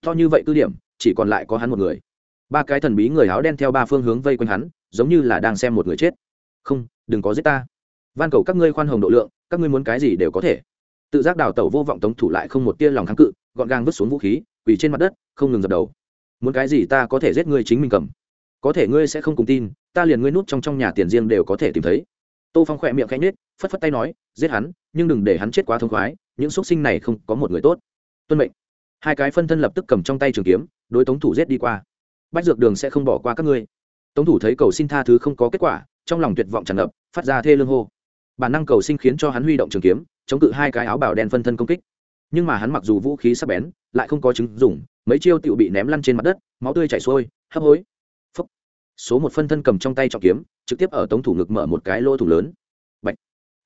To như vậy tư điểm, chỉ còn lại có hắn một người. Ba cái thần bí người áo đen theo ba phương hướng vây quanh hắn, giống như là đang xem một người chết. Không đừng có giết ta. Van cầu các ngươi khoan hồng độ lượng, các ngươi muốn cái gì đều có thể. Tự giác đào tẩu vô vọng tống thủ lại không một tia lòng kháng cự, gọn gàng vứt xuống vũ khí, quỳ trên mặt đất, không ngừng dập đầu. Muốn cái gì ta có thể giết ngươi chính mình cầm. Có thể ngươi sẽ không cùng tin, ta liền ngươi nút trong trong nhà tiền riêng đều có thể tìm thấy. Tô phong khỏe miệng khẽ nhết phất phất tay nói, giết hắn, nhưng đừng để hắn chết quá thông khoái, những x sinh này không có một người tốt. Tuân mệnh. Hai cái phân thân lập tức cầm trong tay trường kiếm, đối tống thủ giết đi qua. Bách dược đường sẽ không bỏ qua các ngươi. Tống thủ thấy cầu xin tha thứ không có kết quả trong lòng tuyệt vọng tràn ngập, phát ra thê lương hô. Bản năng cầu sinh khiến cho hắn huy động trường kiếm, chống cự hai cái áo bảo đen phân thân công kích. Nhưng mà hắn mặc dù vũ khí sắc bén, lại không có chứng dùng mấy chiêu tựu bị ném lăn trên mặt đất, máu tươi chảy xuôi, hấp hối. Phúc. số một phân thân cầm trong tay trọng kiếm, trực tiếp ở tống thủ ngực mở một cái lỗ thủ lớn. Bạch.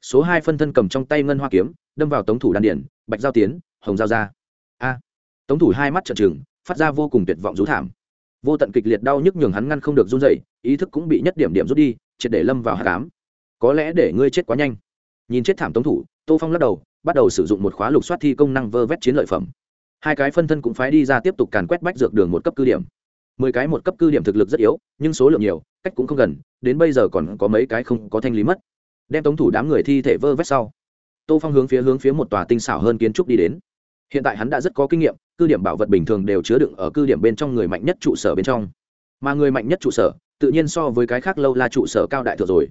Số hai phân thân cầm trong tay ngân hoa kiếm, đâm vào tống thủ đan điển bạch giao tiến, hồng giao ra. A. Tống thủ hai mắt trợn trừng, phát ra vô cùng tuyệt vọng rú thảm vô tận kịch liệt đau nhức nhường hắn ngăn không được run dậy ý thức cũng bị nhất điểm điểm rút đi, triệt để lâm vào hạ cám. Có lẽ để ngươi chết quá nhanh. Nhìn chết thảm tống thủ, tô phong lắc đầu, bắt đầu sử dụng một khóa lục soát thi công năng vơ vét chiến lợi phẩm. Hai cái phân thân cũng phái đi ra tiếp tục càn quét bách dược đường một cấp cư điểm. Mười cái một cấp cư điểm thực lực rất yếu, nhưng số lượng nhiều, cách cũng không gần, đến bây giờ còn có mấy cái không có thanh lý mất. Đem tống thủ đám người thi thể vơ vét sau, tô phong hướng phía hướng phía một tòa tinh xảo hơn kiến trúc đi đến hiện tại hắn đã rất có kinh nghiệm, cư điểm bảo vật bình thường đều chứa đựng ở cư điểm bên trong người mạnh nhất trụ sở bên trong. Mà người mạnh nhất trụ sở, tự nhiên so với cái khác lâu là trụ sở cao đại thừa rồi.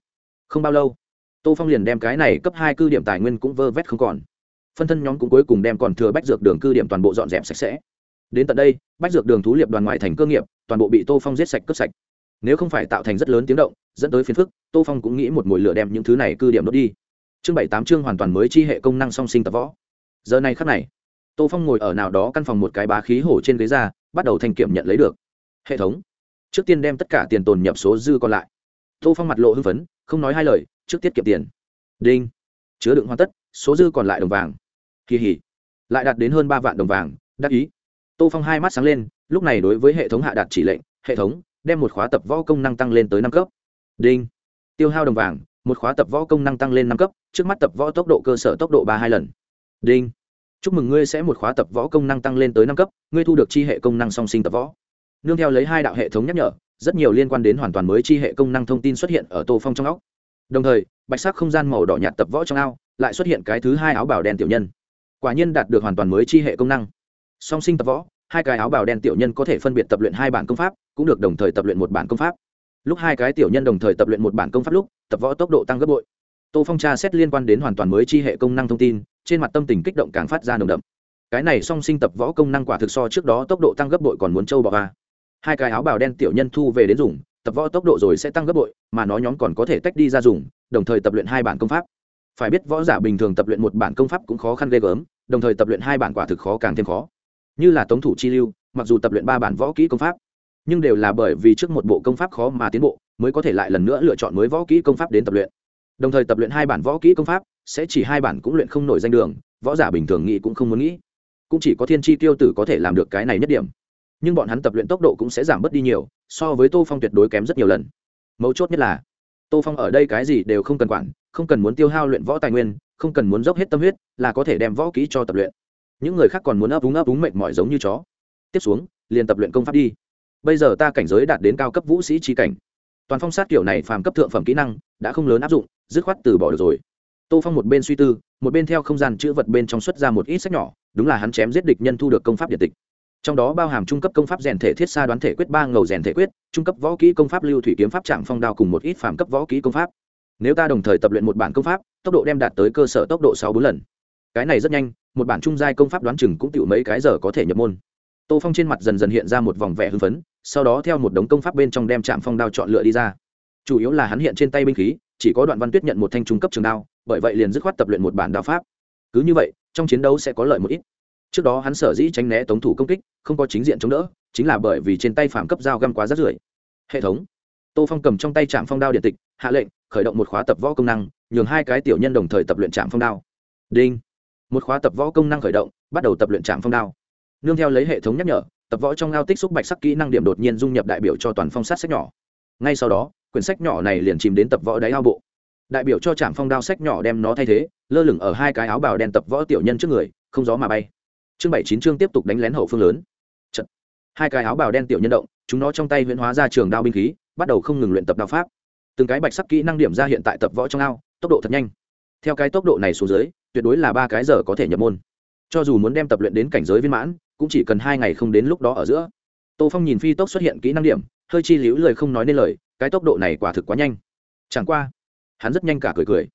Không bao lâu, tô phong liền đem cái này cấp hai cư điểm tài nguyên cũng vơ vét không còn. Phân thân nhóm cũng cuối cùng đem còn thừa bách dược đường cư điểm toàn bộ dọn dẹp sạch sẽ. Đến tận đây, bách dược đường thú liệp đoàn ngoại thành cơ nghiệp, toàn bộ bị tô phong giết sạch cướp sạch. Nếu không phải tạo thành rất lớn tiếng động, dẫn tới phiền phức, tô phong cũng nghĩ một mồi lửa đem những thứ này cư điểm đốt đi. Chương bảy tám chương hoàn toàn mới chi hệ công năng song sinh tập võ. Giờ này khắc này tô phong ngồi ở nào đó căn phòng một cái bá khí hổ trên ghế ra, bắt đầu thanh kiểm nhận lấy được. Hệ thống. Trước tiên đem tất cả tiền tồn nhập số dư còn lại. Tô phong mặt lộ hưng phấn, không nói hai lời, trước tiết kiệm tiền. Đinh. Chứa đựng hoàn tất, số dư còn lại đồng vàng. Kỳ hỉ. Lại đạt đến hơn ba vạn đồng vàng, đắc ý. Tô phong hai mắt sáng lên, lúc này đối với hệ thống hạ đạt chỉ lệnh, hệ thống, đem một khóa tập võ công năng tăng lên tới năm cấp. Đinh. Tiêu hao đồng vàng, một khóa tập võ công năng tăng lên năm cấp, trước mắt tập võ tốc độ cơ sở tốc độ ba hai lần. Đinh chúc mừng ngươi sẽ một khóa tập võ công năng tăng lên tới năm cấp, ngươi thu được chi hệ công năng song sinh tập võ. Nương theo lấy hai đạo hệ thống nhắc nhở, rất nhiều liên quan đến hoàn toàn mới chi hệ công năng thông tin xuất hiện ở tô phong trong óc. Đồng thời, bạch sắc không gian màu đỏ nhạt tập võ trong ao lại xuất hiện cái thứ hai áo bảo đen tiểu nhân. Quả nhiên đạt được hoàn toàn mới chi hệ công năng. Song sinh tập võ, hai cái áo bảo đen tiểu nhân có thể phân biệt tập luyện hai bản công pháp, cũng được đồng thời tập luyện một bản công pháp. Lúc hai cái tiểu nhân đồng thời tập luyện một bản công pháp lúc, tập võ tốc độ tăng gấp bội. Tô phong tra xét liên quan đến hoàn toàn mới chi hệ công năng thông tin trên mặt tâm tình kích động càng phát ra nồng đậm. Cái này song sinh tập võ công năng quả thực so trước đó tốc độ tăng gấp bội còn muốn trâu bò va hai cái áo bào đen tiểu nhân thu về đến dùng, tập võ tốc độ rồi sẽ tăng gấp bội, mà nó nhóm còn có thể tách đi ra dùng, đồng thời tập luyện hai bản công pháp. Phải biết võ giả bình thường tập luyện một bản công pháp cũng khó khăn ghê gớm, đồng thời tập luyện hai bản quả thực khó càng thêm khó. Như là tống thủ chi lưu, mặc dù tập luyện ba bản võ kỹ công pháp, nhưng đều là bởi vì trước một bộ công pháp khó mà tiến bộ, mới có thể lại lần nữa lựa chọn mới võ kỹ công pháp đến tập luyện. Đồng thời tập luyện hai bản võ kỹ công pháp sẽ chỉ hai bản cũng luyện không nổi danh đường, võ giả bình thường nghĩ cũng không muốn nghĩ. Cũng chỉ có thiên tri tiêu tử có thể làm được cái này nhất điểm. Nhưng bọn hắn tập luyện tốc độ cũng sẽ giảm bớt đi nhiều, so với tô phong tuyệt đối kém rất nhiều lần. Mấu chốt nhất là, tô phong ở đây cái gì đều không cần quản, không cần muốn tiêu hao luyện võ tài nguyên, không cần muốn dốc hết tâm huyết, là có thể đem võ kỹ cho tập luyện. Những người khác còn muốn ấp úng ấp úng mệt mỏi giống như chó. Tiếp xuống, liền tập luyện công pháp đi. Bây giờ ta cảnh giới đạt đến cao cấp vũ sĩ trí cảnh. Toàn phong sát kiểu này phàm cấp thượng phẩm kỹ năng, đã không lớn áp dụng, dứt khoát từ bỏ được rồi tô phong một bên suy tư, một bên theo không gian chữ vật bên trong xuất ra một ít sách nhỏ, đúng là hắn chém giết địch nhân thu được công pháp điện tịch. Trong đó bao hàm trung cấp công pháp rèn thể thiết xa đoán thể quyết ba ngầu rèn thể quyết, trung cấp võ kỹ công pháp lưu thủy kiếm pháp trạm phong đao cùng một ít phàm cấp võ kỹ công pháp. Nếu ta đồng thời tập luyện một bản công pháp, tốc độ đem đạt tới cơ sở tốc độ sáu bốn lần. Cái này rất nhanh, một bản trung giai công pháp đoán chừng cũng tiểu mấy cái giờ có thể nhập môn. Tô phong trên mặt dần dần hiện ra một vòng vẻ hưng phấn, sau đó theo một đống công pháp bên trong đem trạm phong đao chọn lựa đi ra. Chủ yếu là hắn hiện trên tay binh khí, chỉ có đoạn văn tuyết nhận một thanh trung cấp trường đao bởi vậy liền dứt khoát tập luyện một bản đao pháp. Cứ như vậy, trong chiến đấu sẽ có lợi một ít. Trước đó hắn sở dĩ tránh né tống thủ công kích, không có chính diện chống đỡ, chính là bởi vì trên tay phạm cấp dao găm quá rất rưởi. Hệ thống. Tô phong cầm trong tay trạm phong đao điện tịch, hạ lệnh, khởi động một khóa tập võ công năng, nhường hai cái tiểu nhân đồng thời tập luyện trạm phong đao. Đinh. Một khóa tập võ công năng khởi động, bắt đầu tập luyện trạm phong đao. Nương theo lấy hệ thống nhắc nhở, tập võ trong ao tích xúc bạch sắc kỹ năng điểm đột nhiên dung nhập đại biểu cho toàn phong sát sách nhỏ. Ngay sau đó, quyển sách nhỏ này liền chìm đến tập võ đáy ao bộ đại biểu cho trạm phong đao sách nhỏ đem nó thay thế, lơ lửng ở hai cái áo bào đen tập võ tiểu nhân trước người, không gió mà bay. Chương bảy chín chương tiếp tục đánh lén hậu phương lớn. Trận hai cái áo bào đen tiểu nhân động, chúng nó trong tay huyễn hóa ra trường đao binh khí, bắt đầu không ngừng luyện tập đao pháp. Từng cái bạch sắc kỹ năng điểm ra hiện tại tập võ trong ao, tốc độ thật nhanh. Theo cái tốc độ này xuống dưới, tuyệt đối là ba cái giờ có thể nhập môn. Cho dù muốn đem tập luyện đến cảnh giới viên mãn, cũng chỉ cần hai ngày không đến lúc đó ở giữa. Tô phong nhìn phi tốc xuất hiện kỹ năng điểm, hơi chi liễu lời không nói nên lời, cái tốc độ này quả thực quá nhanh. Chẳng qua hắn rất nhanh cả cười cười.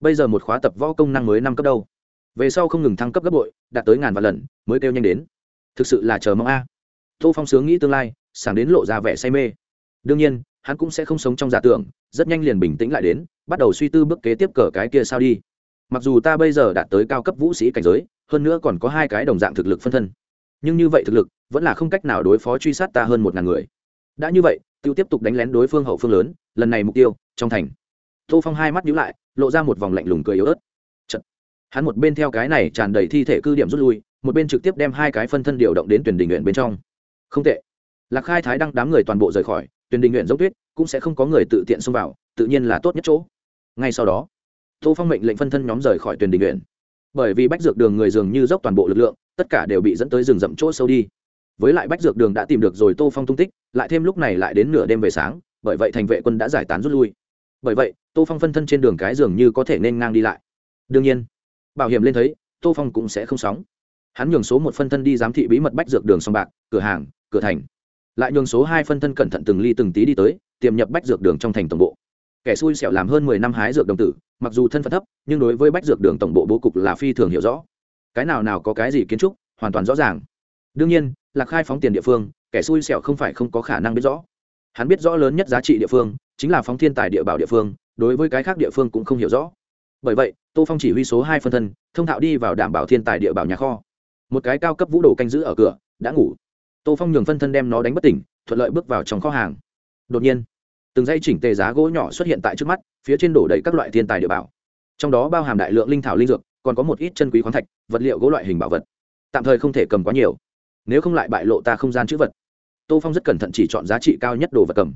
Bây giờ một khóa tập võ công năng mới năm cấp đâu? Về sau không ngừng thăng cấp gấp bội, đạt tới ngàn vạn lần, mới kêu nhanh đến. Thực sự là chờ mong a. Tô phong sướng nghĩ tương lai sáng đến lộ ra vẻ say mê. Đương nhiên, hắn cũng sẽ không sống trong giả tưởng, rất nhanh liền bình tĩnh lại đến, bắt đầu suy tư bước kế tiếp cờ cái kia sao đi. Mặc dù ta bây giờ đạt tới cao cấp vũ sĩ cảnh giới, hơn nữa còn có hai cái đồng dạng thực lực phân thân. Nhưng như vậy thực lực, vẫn là không cách nào đối phó truy sát ta hơn một ngàn người. Đã như vậy, tiêu tiếp tục đánh lén đối phương hậu phương lớn, lần này mục tiêu, trong thành tô phong hai mắt nhíu lại, lộ ra một vòng lạnh lùng cười yếu ớt. Chật. hắn một bên theo cái này tràn đầy thi thể cư điểm rút lui, một bên trực tiếp đem hai cái phân thân điều động đến tuyển đình nguyện bên trong. Không tệ. Lạc khai thái đăng đám người toàn bộ rời khỏi tuyển đình nguyện dốc tuyết, cũng sẽ không có người tự tiện xông vào, tự nhiên là tốt nhất chỗ. Ngay sau đó, tô phong mệnh lệnh phân thân nhóm rời khỏi tuyển đình nguyện bởi vì bách dược đường người dường như dốc toàn bộ lực lượng, tất cả đều bị dẫn tới rừng rậm chỗ sâu đi. Với lại bách dược đường đã tìm được rồi tô phong tung tích, lại thêm lúc này lại đến nửa đêm về sáng, bởi vậy thành vệ quân đã giải tán rút lui bởi vậy, tô phong phân thân trên đường cái dường như có thể nên ngang đi lại. Đương nhiên, bảo hiểm lên thấy, tô phong cũng sẽ không sóng. Hắn nhường số một phân thân đi giám thị bí mật bách dược đường sông bạc, cửa hàng, cửa thành. Lại nhường số hai phân thân cẩn thận từng ly từng tí đi tới, tiềm nhập bách dược đường trong thành tổng bộ. Kẻ xui xẻo làm hơn mười năm hái dược đồng tử, mặc dù thân phận thấp, nhưng đối với bách dược đường tổng bộ bố cục là phi thường hiểu rõ. Cái nào nào có cái gì kiến trúc, hoàn toàn rõ ràng. Đương nhiên, là khai phóng tiền địa phương, kẻ xui xẻo không phải không có khả năng biết rõ hắn biết rõ lớn nhất giá trị địa phương, chính là phóng thiên tài địa bảo địa phương, đối với cái khác địa phương cũng không hiểu rõ. Bởi vậy, tô phong chỉ huy số hai phân thân, thông thạo đi vào đảm bảo thiên tài địa bảo nhà kho. Một cái cao cấp vũ đồ canh giữ ở cửa, đã ngủ. Tô phong nhường phân thân đem nó đánh bất tỉnh, thuận lợi bước vào trong kho hàng. Đột nhiên, từng dây chỉnh tề giá gỗ nhỏ xuất hiện tại trước mắt, phía trên đổ đầy các loại thiên tài địa bảo. Trong đó bao hàm đại lượng linh thảo linh dược, còn có một ít chân quý khoáng thạch, vật liệu gỗ loại hình bảo vật. Tạm thời không thể cầm quá nhiều. Nếu không lại bại lộ ta không gian chữ vật tô phong rất cẩn thận chỉ chọn giá trị cao nhất đồ vật cầm.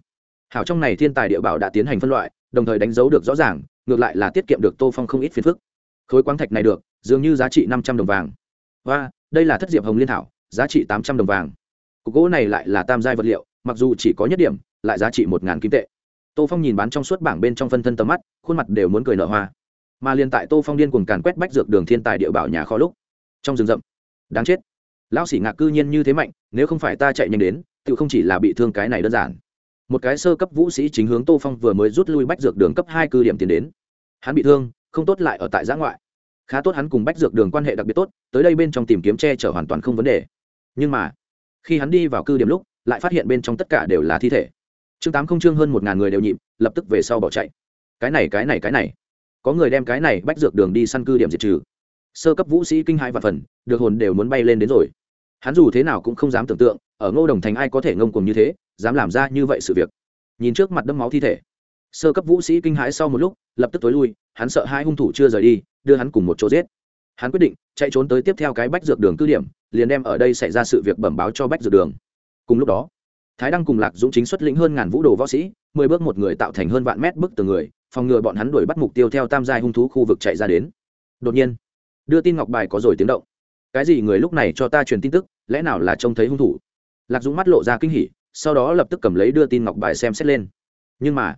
Hảo trong này thiên tài địa bảo đã tiến hành phân loại, đồng thời đánh dấu được rõ ràng, ngược lại là tiết kiệm được tô phong không ít phiền phức. Khối khoáng thạch này được, dường như giá trị năm trăm đồng vàng. Và, đây là thất diệp hồng liên thảo, giá trị tám trăm đồng vàng. Cục gỗ này lại là tam giai vật liệu, mặc dù chỉ có nhất điểm, lại giá trị một ngàn kim tệ. Tô phong nhìn bán trong suốt bảng bên trong phân thân tầm mắt, khuôn mặt đều muốn cười nở hoa. Mà liền tại tô phong điên cùng càn quét bách dược đường thiên tài địa bảo nhà kho lúc, trong rừng rậm, đáng chết. Lão sĩ ngạc cư nhiên như thế mạnh, nếu không phải ta chạy nhanh đến tự không chỉ là bị thương cái này đơn giản. Một cái sơ cấp vũ sĩ chính hướng tô phong vừa mới rút lui bách dược đường cấp hai cư điểm tiến đến. Hắn bị thương, không tốt lại ở tại giã ngoại. Khá tốt hắn cùng bách dược đường quan hệ đặc biệt tốt, tới đây bên trong tìm kiếm che chở hoàn toàn không vấn đề. Nhưng mà, khi hắn đi vào cư điểm lúc, lại phát hiện bên trong tất cả đều là thi thể. Chương tám không chương hơn một ngàn người đều nhịp, lập tức về sau bỏ chạy. Cái này cái này cái này. Có người đem cái này bách dược đường đi săn cư điểm diệt trừ. Sơ cấp vũ sĩ kinh hai và phần, được hồn đều muốn bay lên đến rồi hắn dù thế nào cũng không dám tưởng tượng, ở ngô đồng thành ai có thể ngông cùng như thế, dám làm ra như vậy sự việc. Nhìn trước mặt đâm máu thi thể. Sơ cấp vũ sĩ kinh hãi sau một lúc, lập tức tối lui, hắn sợ hai hung thủ chưa rời đi, đưa hắn cùng một chỗ giết. Hắn quyết định chạy trốn tới tiếp theo cái bách dược đường cứ điểm, liền đem ở đây xảy ra sự việc bẩm báo cho bách dược đường. Cùng lúc đó, thái đăng cùng lạc dũng chính xuất lĩnh hơn ngàn vũ đồ võ sĩ, mười bước một người tạo thành hơn vạn mét bức từ người, phòng ngừa bọn hắn đuổi bắt mục tiêu theo tam giai hung thú khu vực chạy ra đến. Đột nhiên, đưa tin ngọc bài có rồi tiếng động cái gì người lúc này cho ta truyền tin tức, lẽ nào là trông thấy hung thủ? Lạc dũng mắt lộ ra kinh hỉ, sau đó lập tức cầm lấy đưa tin ngọc bài xem xét lên. Nhưng mà,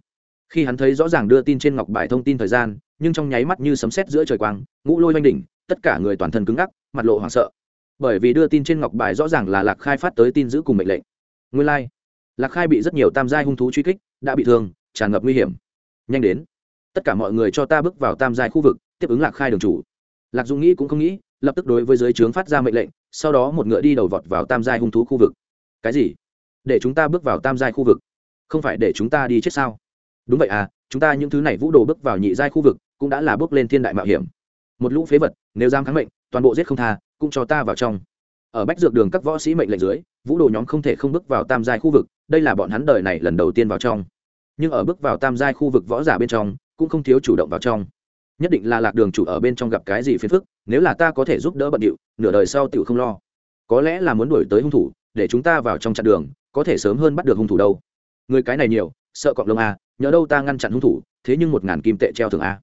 khi hắn thấy rõ ràng đưa tin trên ngọc bài thông tin thời gian, nhưng trong nháy mắt như sấm sét giữa trời quang, ngũ lôi oanh đỉnh, tất cả người toàn thân cứng ngắc, mặt lộ hoảng sợ. Bởi vì đưa tin trên ngọc bài rõ ràng là lạc khai phát tới tin giữ cùng mệnh lệnh. Nguyên lai、like. lạc khai bị rất nhiều tam giai hung thú truy kích, đã bị thương, tràn ngập nguy hiểm. Nhanh đến, tất cả mọi người cho ta bước vào tam giai khu vực, tiếp ứng lạc khai đường chủ. Lạc dũng nghĩ cũng không nghĩ lập tức đối với giới trướng phát ra mệnh lệnh, sau đó một ngựa đi đầu vọt vào tam giai hung thú khu vực. Cái gì? Để chúng ta bước vào tam giai khu vực? Không phải để chúng ta đi chết sao? Đúng vậy à chúng ta những thứ này vũ đồ bước vào nhị giai khu vực cũng đã là bước lên thiên đại mạo hiểm. Một lũ phế vật, nếu dám kháng mệnh, toàn bộ giết không tha, cũng cho ta vào trong. Ở bách dược đường các võ sĩ mệnh lệnh dưới, vũ đồ nhóm không thể không bước vào tam giai khu vực, đây là bọn hắn đời này lần đầu tiên vào trong. Nhưng ở bước vào tam giai khu vực võ giả bên trong, cũng không thiếu chủ động vào trong nhất định là lạc đường chủ ở bên trong gặp cái gì phiền phức, nếu là ta có thể giúp đỡ bận điệu, nửa đời sau tựu không lo. Có lẽ là muốn đuổi tới hung thủ, để chúng ta vào trong chặn đường, có thể sớm hơn bắt được hung thủ đâu. Người cái này nhiều, sợ cọng lông a nhớ đâu ta ngăn chặn hung thủ, thế nhưng một ngàn kim tệ treo thường a.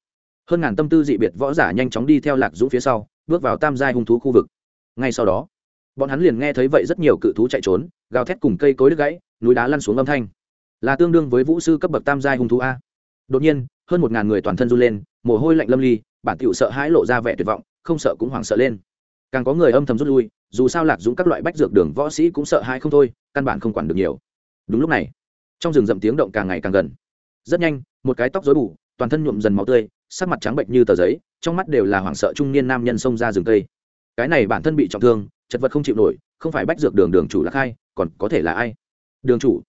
Hơn ngàn tâm tư dị biệt võ giả nhanh chóng đi theo lạc dũng phía sau, bước vào tam giai hung thú khu vực. Ngay sau đó, bọn hắn liền nghe thấy vậy rất nhiều cự thú chạy trốn, gào thét cùng cây cối đứt gãy, núi đá lăn xuống âm thanh. Là tương đương với vũ sư cấp bậc tam giai hung thú a. Đột nhiên hơn một ngàn người toàn thân run lên mồ hôi lạnh lâm ly bản tiểu sợ hãi lộ ra vẻ tuyệt vọng không sợ cũng hoảng sợ lên. Càng có người âm thầm rút lui dù sao lạc dũng các loại bách dược đường võ sĩ cũng sợ hãi không thôi căn bản không quản được nhiều. Đúng lúc này trong rừng rậm tiếng động càng ngày càng gần. Rất nhanh một cái tóc rối bù toàn thân nhuộm dần máu tươi sắc mặt trắng bệnh như tờ giấy trong mắt đều là hoảng sợ trung niên nam nhân xông ra rừng cây. Cái này bản thân bị trọng thương chật vật không chịu nổi không phải bách dược đường đường chủ lạc khai, còn có thể là ai? Đường chủ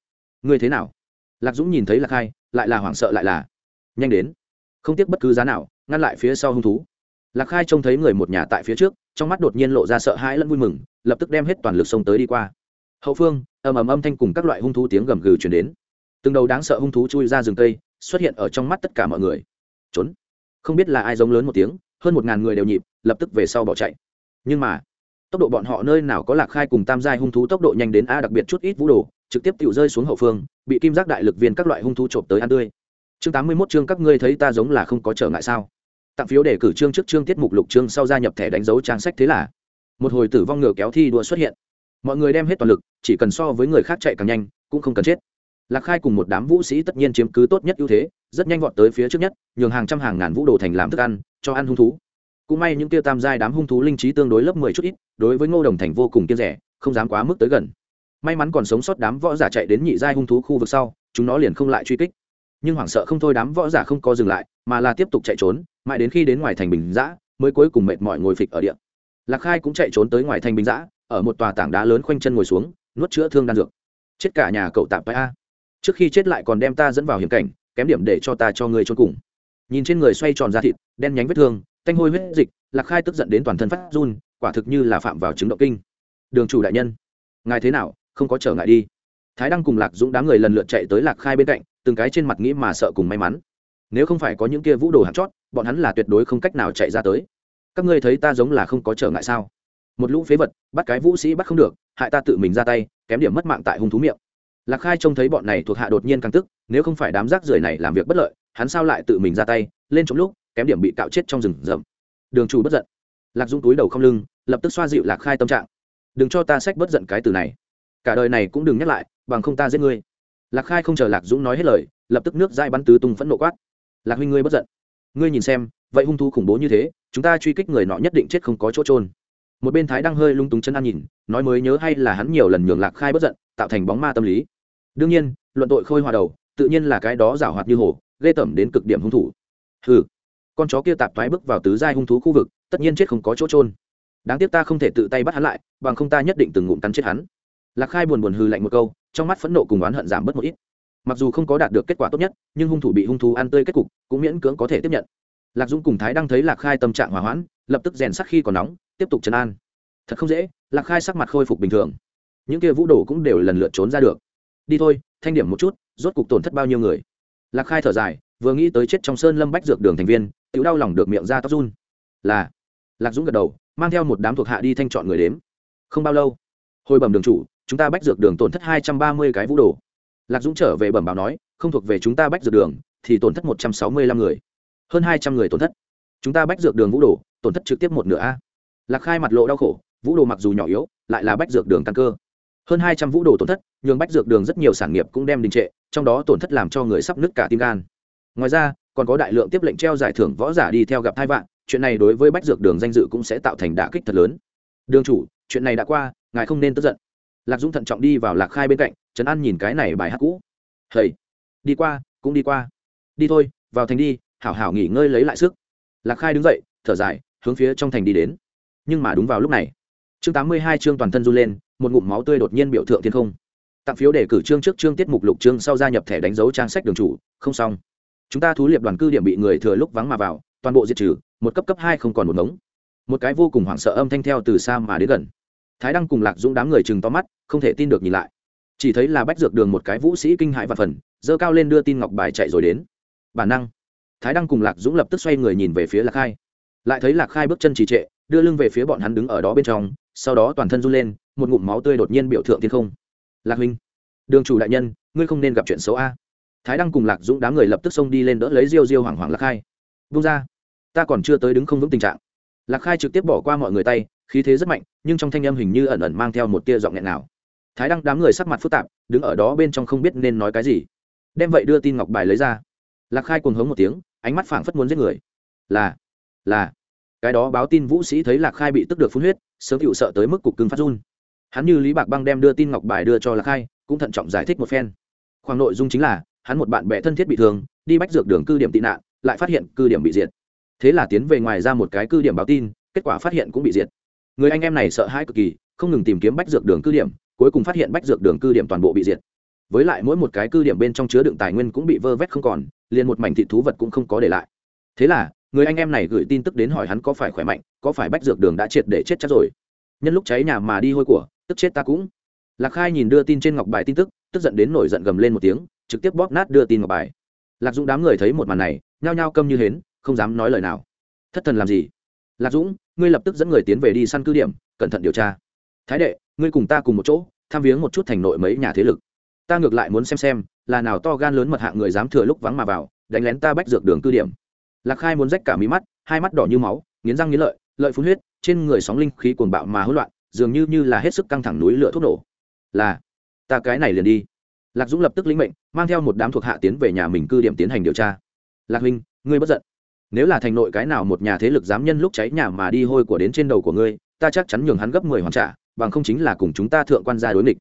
người thế nào? Lạc dũng nhìn thấy lạc khai, lại là hoảng sợ lại là nhanh đến. Không tiếc bất cứ giá nào, ngăn lại phía sau hung thú. Lạc khai trông thấy người một nhà tại phía trước, trong mắt đột nhiên lộ ra sợ hãi lẫn vui mừng, lập tức đem hết toàn lực xông tới đi qua. Hậu phương, ầm ầm âm thanh cùng các loại hung thú tiếng gầm gừ chuyển đến. Từng đầu đáng sợ hung thú chui ra rừng cây, xuất hiện ở trong mắt tất cả mọi người. Trốn. Không biết là ai giống lớn một tiếng, hơn một ngàn người đều nhịp, lập tức về sau bỏ chạy. Nhưng mà, tốc độ bọn họ nơi nào có lạc khai cùng tam giai hung thú tốc độ nhanh đến a đặc biệt chút ít vũ đồ, trực tiếp tự rơi xuống hậu phương, bị kim giác đại lực viên các loại hung thú trộm tới ăn tươi chương tám mươi mốt chương các ngươi thấy ta giống là không có trở ngại sao? Tặng phiếu để cử chương trước chương tiết mục lục chương sau gia nhập thẻ đánh dấu trang sách thế là. Một hồi tử vong ngựa kéo thi đua xuất hiện. Mọi người đem hết toàn lực, chỉ cần so với người khác chạy càng nhanh, cũng không cần chết. Lạc khai cùng một đám vũ sĩ tất nhiên chiếm cứ tốt nhất ưu thế, rất nhanh vọt tới phía trước nhất, nhường hàng trăm hàng ngàn vũ đồ thành làm thức ăn, cho ăn hung thú. Cũng may những tiêu tam giai đám hung thú linh trí tương đối lớp mười chút ít, đối với ngô đồng thành vô cùng kiên rẻ, không dám quá mức tới gần. May mắn còn sống sót đám võ giả chạy đến nhị giai hung thú khu vực sau, chúng nó liền không lại truy kích nhưng hoảng sợ không thôi đám võ giả không có dừng lại, mà là tiếp tục chạy trốn, mãi đến khi đến ngoài thành bình giã, mới cuối cùng mệt mỏi ngồi phịch ở điện lạc khai cũng chạy trốn tới ngoài thành bình giã, ở một tòa tảng đá lớn khoanh chân ngồi xuống, nuốt chữa thương đan dược. Chết cả nhà cậu tạp a. Trước khi chết lại còn đem ta dẫn vào hiểm cảnh, kém điểm để cho ta cho người trốn cùng. Nhìn trên người xoay tròn da thịt, đen nhánh vết thương, tanh hôi huyết dịch, lạc khai tức giận đến toàn thân phát run, quả thực như là phạm vào chứng động kinh. Đường chủ đại nhân, ngài thế nào, không có trở ngại đi. Thái đăng cùng lạc dũng đám người lần lượt chạy tới lạc khai bên cạnh từng cái trên mặt nghĩ mà sợ cùng may mắn. Nếu không phải có những kia vũ đồ hạt chót, bọn hắn là tuyệt đối không cách nào chạy ra tới. Các ngươi thấy ta giống là không có trở ngại sao? Một lũ phế vật, bắt cái vũ sĩ bắt không được, hại ta tự mình ra tay, kém điểm mất mạng tại hung thú miệng. Lạc khai trông thấy bọn này thuộc hạ đột nhiên căng tức, nếu không phải đám rác rưởi này làm việc bất lợi, hắn sao lại tự mình ra tay, lên trong lúc, kém điểm bị cạo chết trong rừng rậm. Đường chủ bất giận. Lạc dung túi đầu không lưng, lập tức xoa dịu lạc khai tâm trạng. Đừng cho ta sách bất giận cái từ này. Cả đời này cũng đừng nhắc lại, bằng không ta giết ngươi lạc khai không chờ lạc dũng nói hết lời, lập tức nước dai bắn tứ tung phẫn nộ quát. Lạc huynh ngươi bất giận. Ngươi nhìn xem, vậy hung thú khủng bố như thế, chúng ta truy kích người nọ nhất định chết không có chỗ trôn một bên thái đang hơi lung túng chân ăn nhìn, nói mới nhớ hay là hắn nhiều lần nhường lạc khai bất giận, tạo thành bóng ma tâm lý. Đương nhiên, luận tội khôi hòa đầu, tự nhiên là cái đó giảo hoạt như hồ ghê tởm đến cực điểm hung thủ. Hừ, con chó kia tạp thoái bước vào tứ giai hung thú khu vực, tất nhiên chết không có chỗ trôn đáng tiếc ta không thể tự tay bắt hắn lại, bằng không ta nhất định từng ngụm cắn chết hắn. Lạc khai buồn buồn hư lạnh một câu trong mắt phẫn nộ cùng oán hận giảm bớt một ít. Mặc dù không có đạt được kết quả tốt nhất, nhưng hung thủ bị hung thú ăn tươi kết cục, cũng miễn cưỡng có thể tiếp nhận. Lạc dũng cùng thái đang thấy lạc khai tâm trạng hỏa hoãn, lập tức rèn sắc khi còn nóng, tiếp tục trấn an. Thật không dễ, lạc khai sắc mặt khôi phục bình thường. Những kia vũ đồ cũng đều lần lượt trốn ra được. Đi thôi, thanh điểm một chút, rốt cục tổn thất bao nhiêu người? Lạc khai thở dài, vừa nghĩ tới chết trong sơn lâm bách dược đường thành viên tự đau lòng được miệng ra tóc run. Là, lạc dũng gật đầu, mang theo một đám thuộc hạ đi thanh chọn người đếm. Không bao lâu, hồi bẩm đường chủ chúng ta bách dược đường tổn thất hai trăm ba mươi cái vũ đồ. Lạc dũng trở về bẩm báo nói, không thuộc về chúng ta bách dược đường, thì tổn thất một trăm sáu mươi lăm người. Hơn hai trăm người tổn thất. Chúng ta bách dược đường vũ đồ, tổn thất trực tiếp một nửa a. Lạc khai mặt lộ đau khổ, vũ đồ mặc dù nhỏ yếu, lại là bách dược đường căn cơ. Hơn hai trăm vũ đồ tổn thất, nhường bách dược đường rất nhiều sản nghiệp cũng đem đình trệ, trong đó tổn thất làm cho người sắp nứt cả tim gan. Ngoài ra, còn có đại lượng tiếp lệnh treo giải thưởng võ giả đi theo gặp hai vạn, chuyện này đối với bách dược đường danh dự cũng sẽ tạo thành đả kích thật lớn. Đường chủ, chuyện này đã qua, ngài không nên tức giận lạc dũng thận trọng đi vào lạc khai bên cạnh, trấn an nhìn cái này bài hát cũ. Hầy, đi qua, cũng đi qua. Đi thôi, vào thành đi, hảo hảo nghỉ ngơi lấy lại sức. Lạc khai đứng dậy, thở dài, hướng phía trong thành đi đến. Nhưng mà đúng vào lúc này, chương tám mươi hai chương toàn thân run lên, một ngụm máu tươi đột nhiên biểu thượng thiên không. Tặng phiếu để cử chương trước chương tiết mục lục chương sau gia nhập thẻ đánh dấu trang sách đường chủ, không xong. Chúng ta thú liệp đoàn cư điểm bị người thừa lúc vắng mà vào, toàn bộ diệt trừ, một cấp cấp hai không còn một ngống. Một cái vô cùng hoảng sợ âm thanh theo từ xa mà đến gần thái đăng cùng lạc dũng đám người chừng to mắt, không thể tin được nhìn lại. Chỉ thấy là bách dược đường một cái vũ sĩ kinh hại và phần dơ cao lên đưa tin ngọc bài chạy rồi đến. Bản năng. Thái đăng cùng lạc dũng lập tức xoay người nhìn về phía lạc khai. Lại thấy lạc khai bước chân trì trệ, đưa lưng về phía bọn hắn đứng ở đó bên trong, sau đó toàn thân run lên, một ngụm máu tươi đột nhiên biểu thượng thiên không. Lạc huynh, đường chủ đại nhân, ngươi không nên gặp chuyện xấu a. Thái đăng cùng lạc dũng đám người lập tức xông đi lên đỡ lấy riêu riêu hoảng hoảng lạc khai. Vung ra, ta còn chưa tới đứng không vững tình trạng lạc khai trực tiếp bỏ qua mọi người tay, khí thế rất mạnh, nhưng trong thanh âm hình như ẩn ẩn mang theo một tia giọng nghẹn nào. Thái đăng đám người sắc mặt phức tạp, đứng ở đó bên trong không biết nên nói cái gì. Đem vậy đưa tin ngọc bài lấy ra. Lạc khai cuồng hống một tiếng, ánh mắt phảng phất muốn giết người. Là là. Cái đó báo tin vũ sĩ thấy lạc khai bị tức được phun huyết, sớm chịu sợ tới mức cục cưng phát run. Hắn như lý bạc băng đem đưa tin ngọc bài đưa cho lạc khai, cũng thận trọng giải thích một phen. Khoảng nội dung chính là, hắn một bạn bè thân thiết bị thương, đi bách dược đường cư điểm tị nạn, lại phát hiện cư điểm bị diệt thế là tiến về ngoài ra một cái cư điểm báo tin, kết quả phát hiện cũng bị diệt. Người anh em này sợ hãi cực kỳ, không ngừng tìm kiếm bách dược đường cư điểm, cuối cùng phát hiện bách dược đường cư điểm toàn bộ bị diệt. Với lại mỗi một cái cư điểm bên trong chứa đựng tài nguyên cũng bị vơ vét không còn, liền một mảnh thị thú vật cũng không có để lại. Thế là, người anh em này gửi tin tức đến hỏi hắn có phải khỏe mạnh, có phải bách dược đường đã triệt để chết chắc rồi. Nhân lúc cháy nhà mà đi hôi của, tức chết ta cũng. Lạc khai nhìn đưa tin trên ngọc bài tin tức tức giận đến nổi giận gầm lên một tiếng, trực tiếp bóp nát đưa tin ngọc bài. Lạc dũng đám người thấy một màn này, nhao nhao câm như hến không dám nói lời nào. Thất thần làm gì? Lạc dũng, ngươi lập tức dẫn người tiến về đi săn cứ điểm, cẩn thận điều tra. Thái đệ, ngươi cùng ta cùng một chỗ, tham viếng một chút thành nội mấy nhà thế lực. Ta ngược lại muốn xem xem, là nào to gan lớn mật hạng người dám thừa lúc vắng mà vào, đánh lén ta bách dược đường cư điểm. Lạc khai muốn rách cả mí mắt, hai mắt đỏ như máu, nghiến răng nghiến lợi lợi phun huyết, trên người sóng linh khí cuồng bạo mà hỗn loạn, dường như như là hết sức căng thẳng núi lửa thuốc nổ. Là, ta cái này liền đi. Lạc dũng lập tức lĩnh mệnh, mang theo một đám thuộc hạ tiến về nhà mình cư điểm tiến hành điều tra. Lạc huynh, ngươi bất giận nếu là thành nội cái nào một nhà thế lực dám nhân lúc cháy nhà mà đi hôi của đến trên đầu của ngươi, ta chắc chắn nhường hắn gấp mười hoàn trả, bằng không chính là cùng chúng ta thượng quan gia đối nghịch.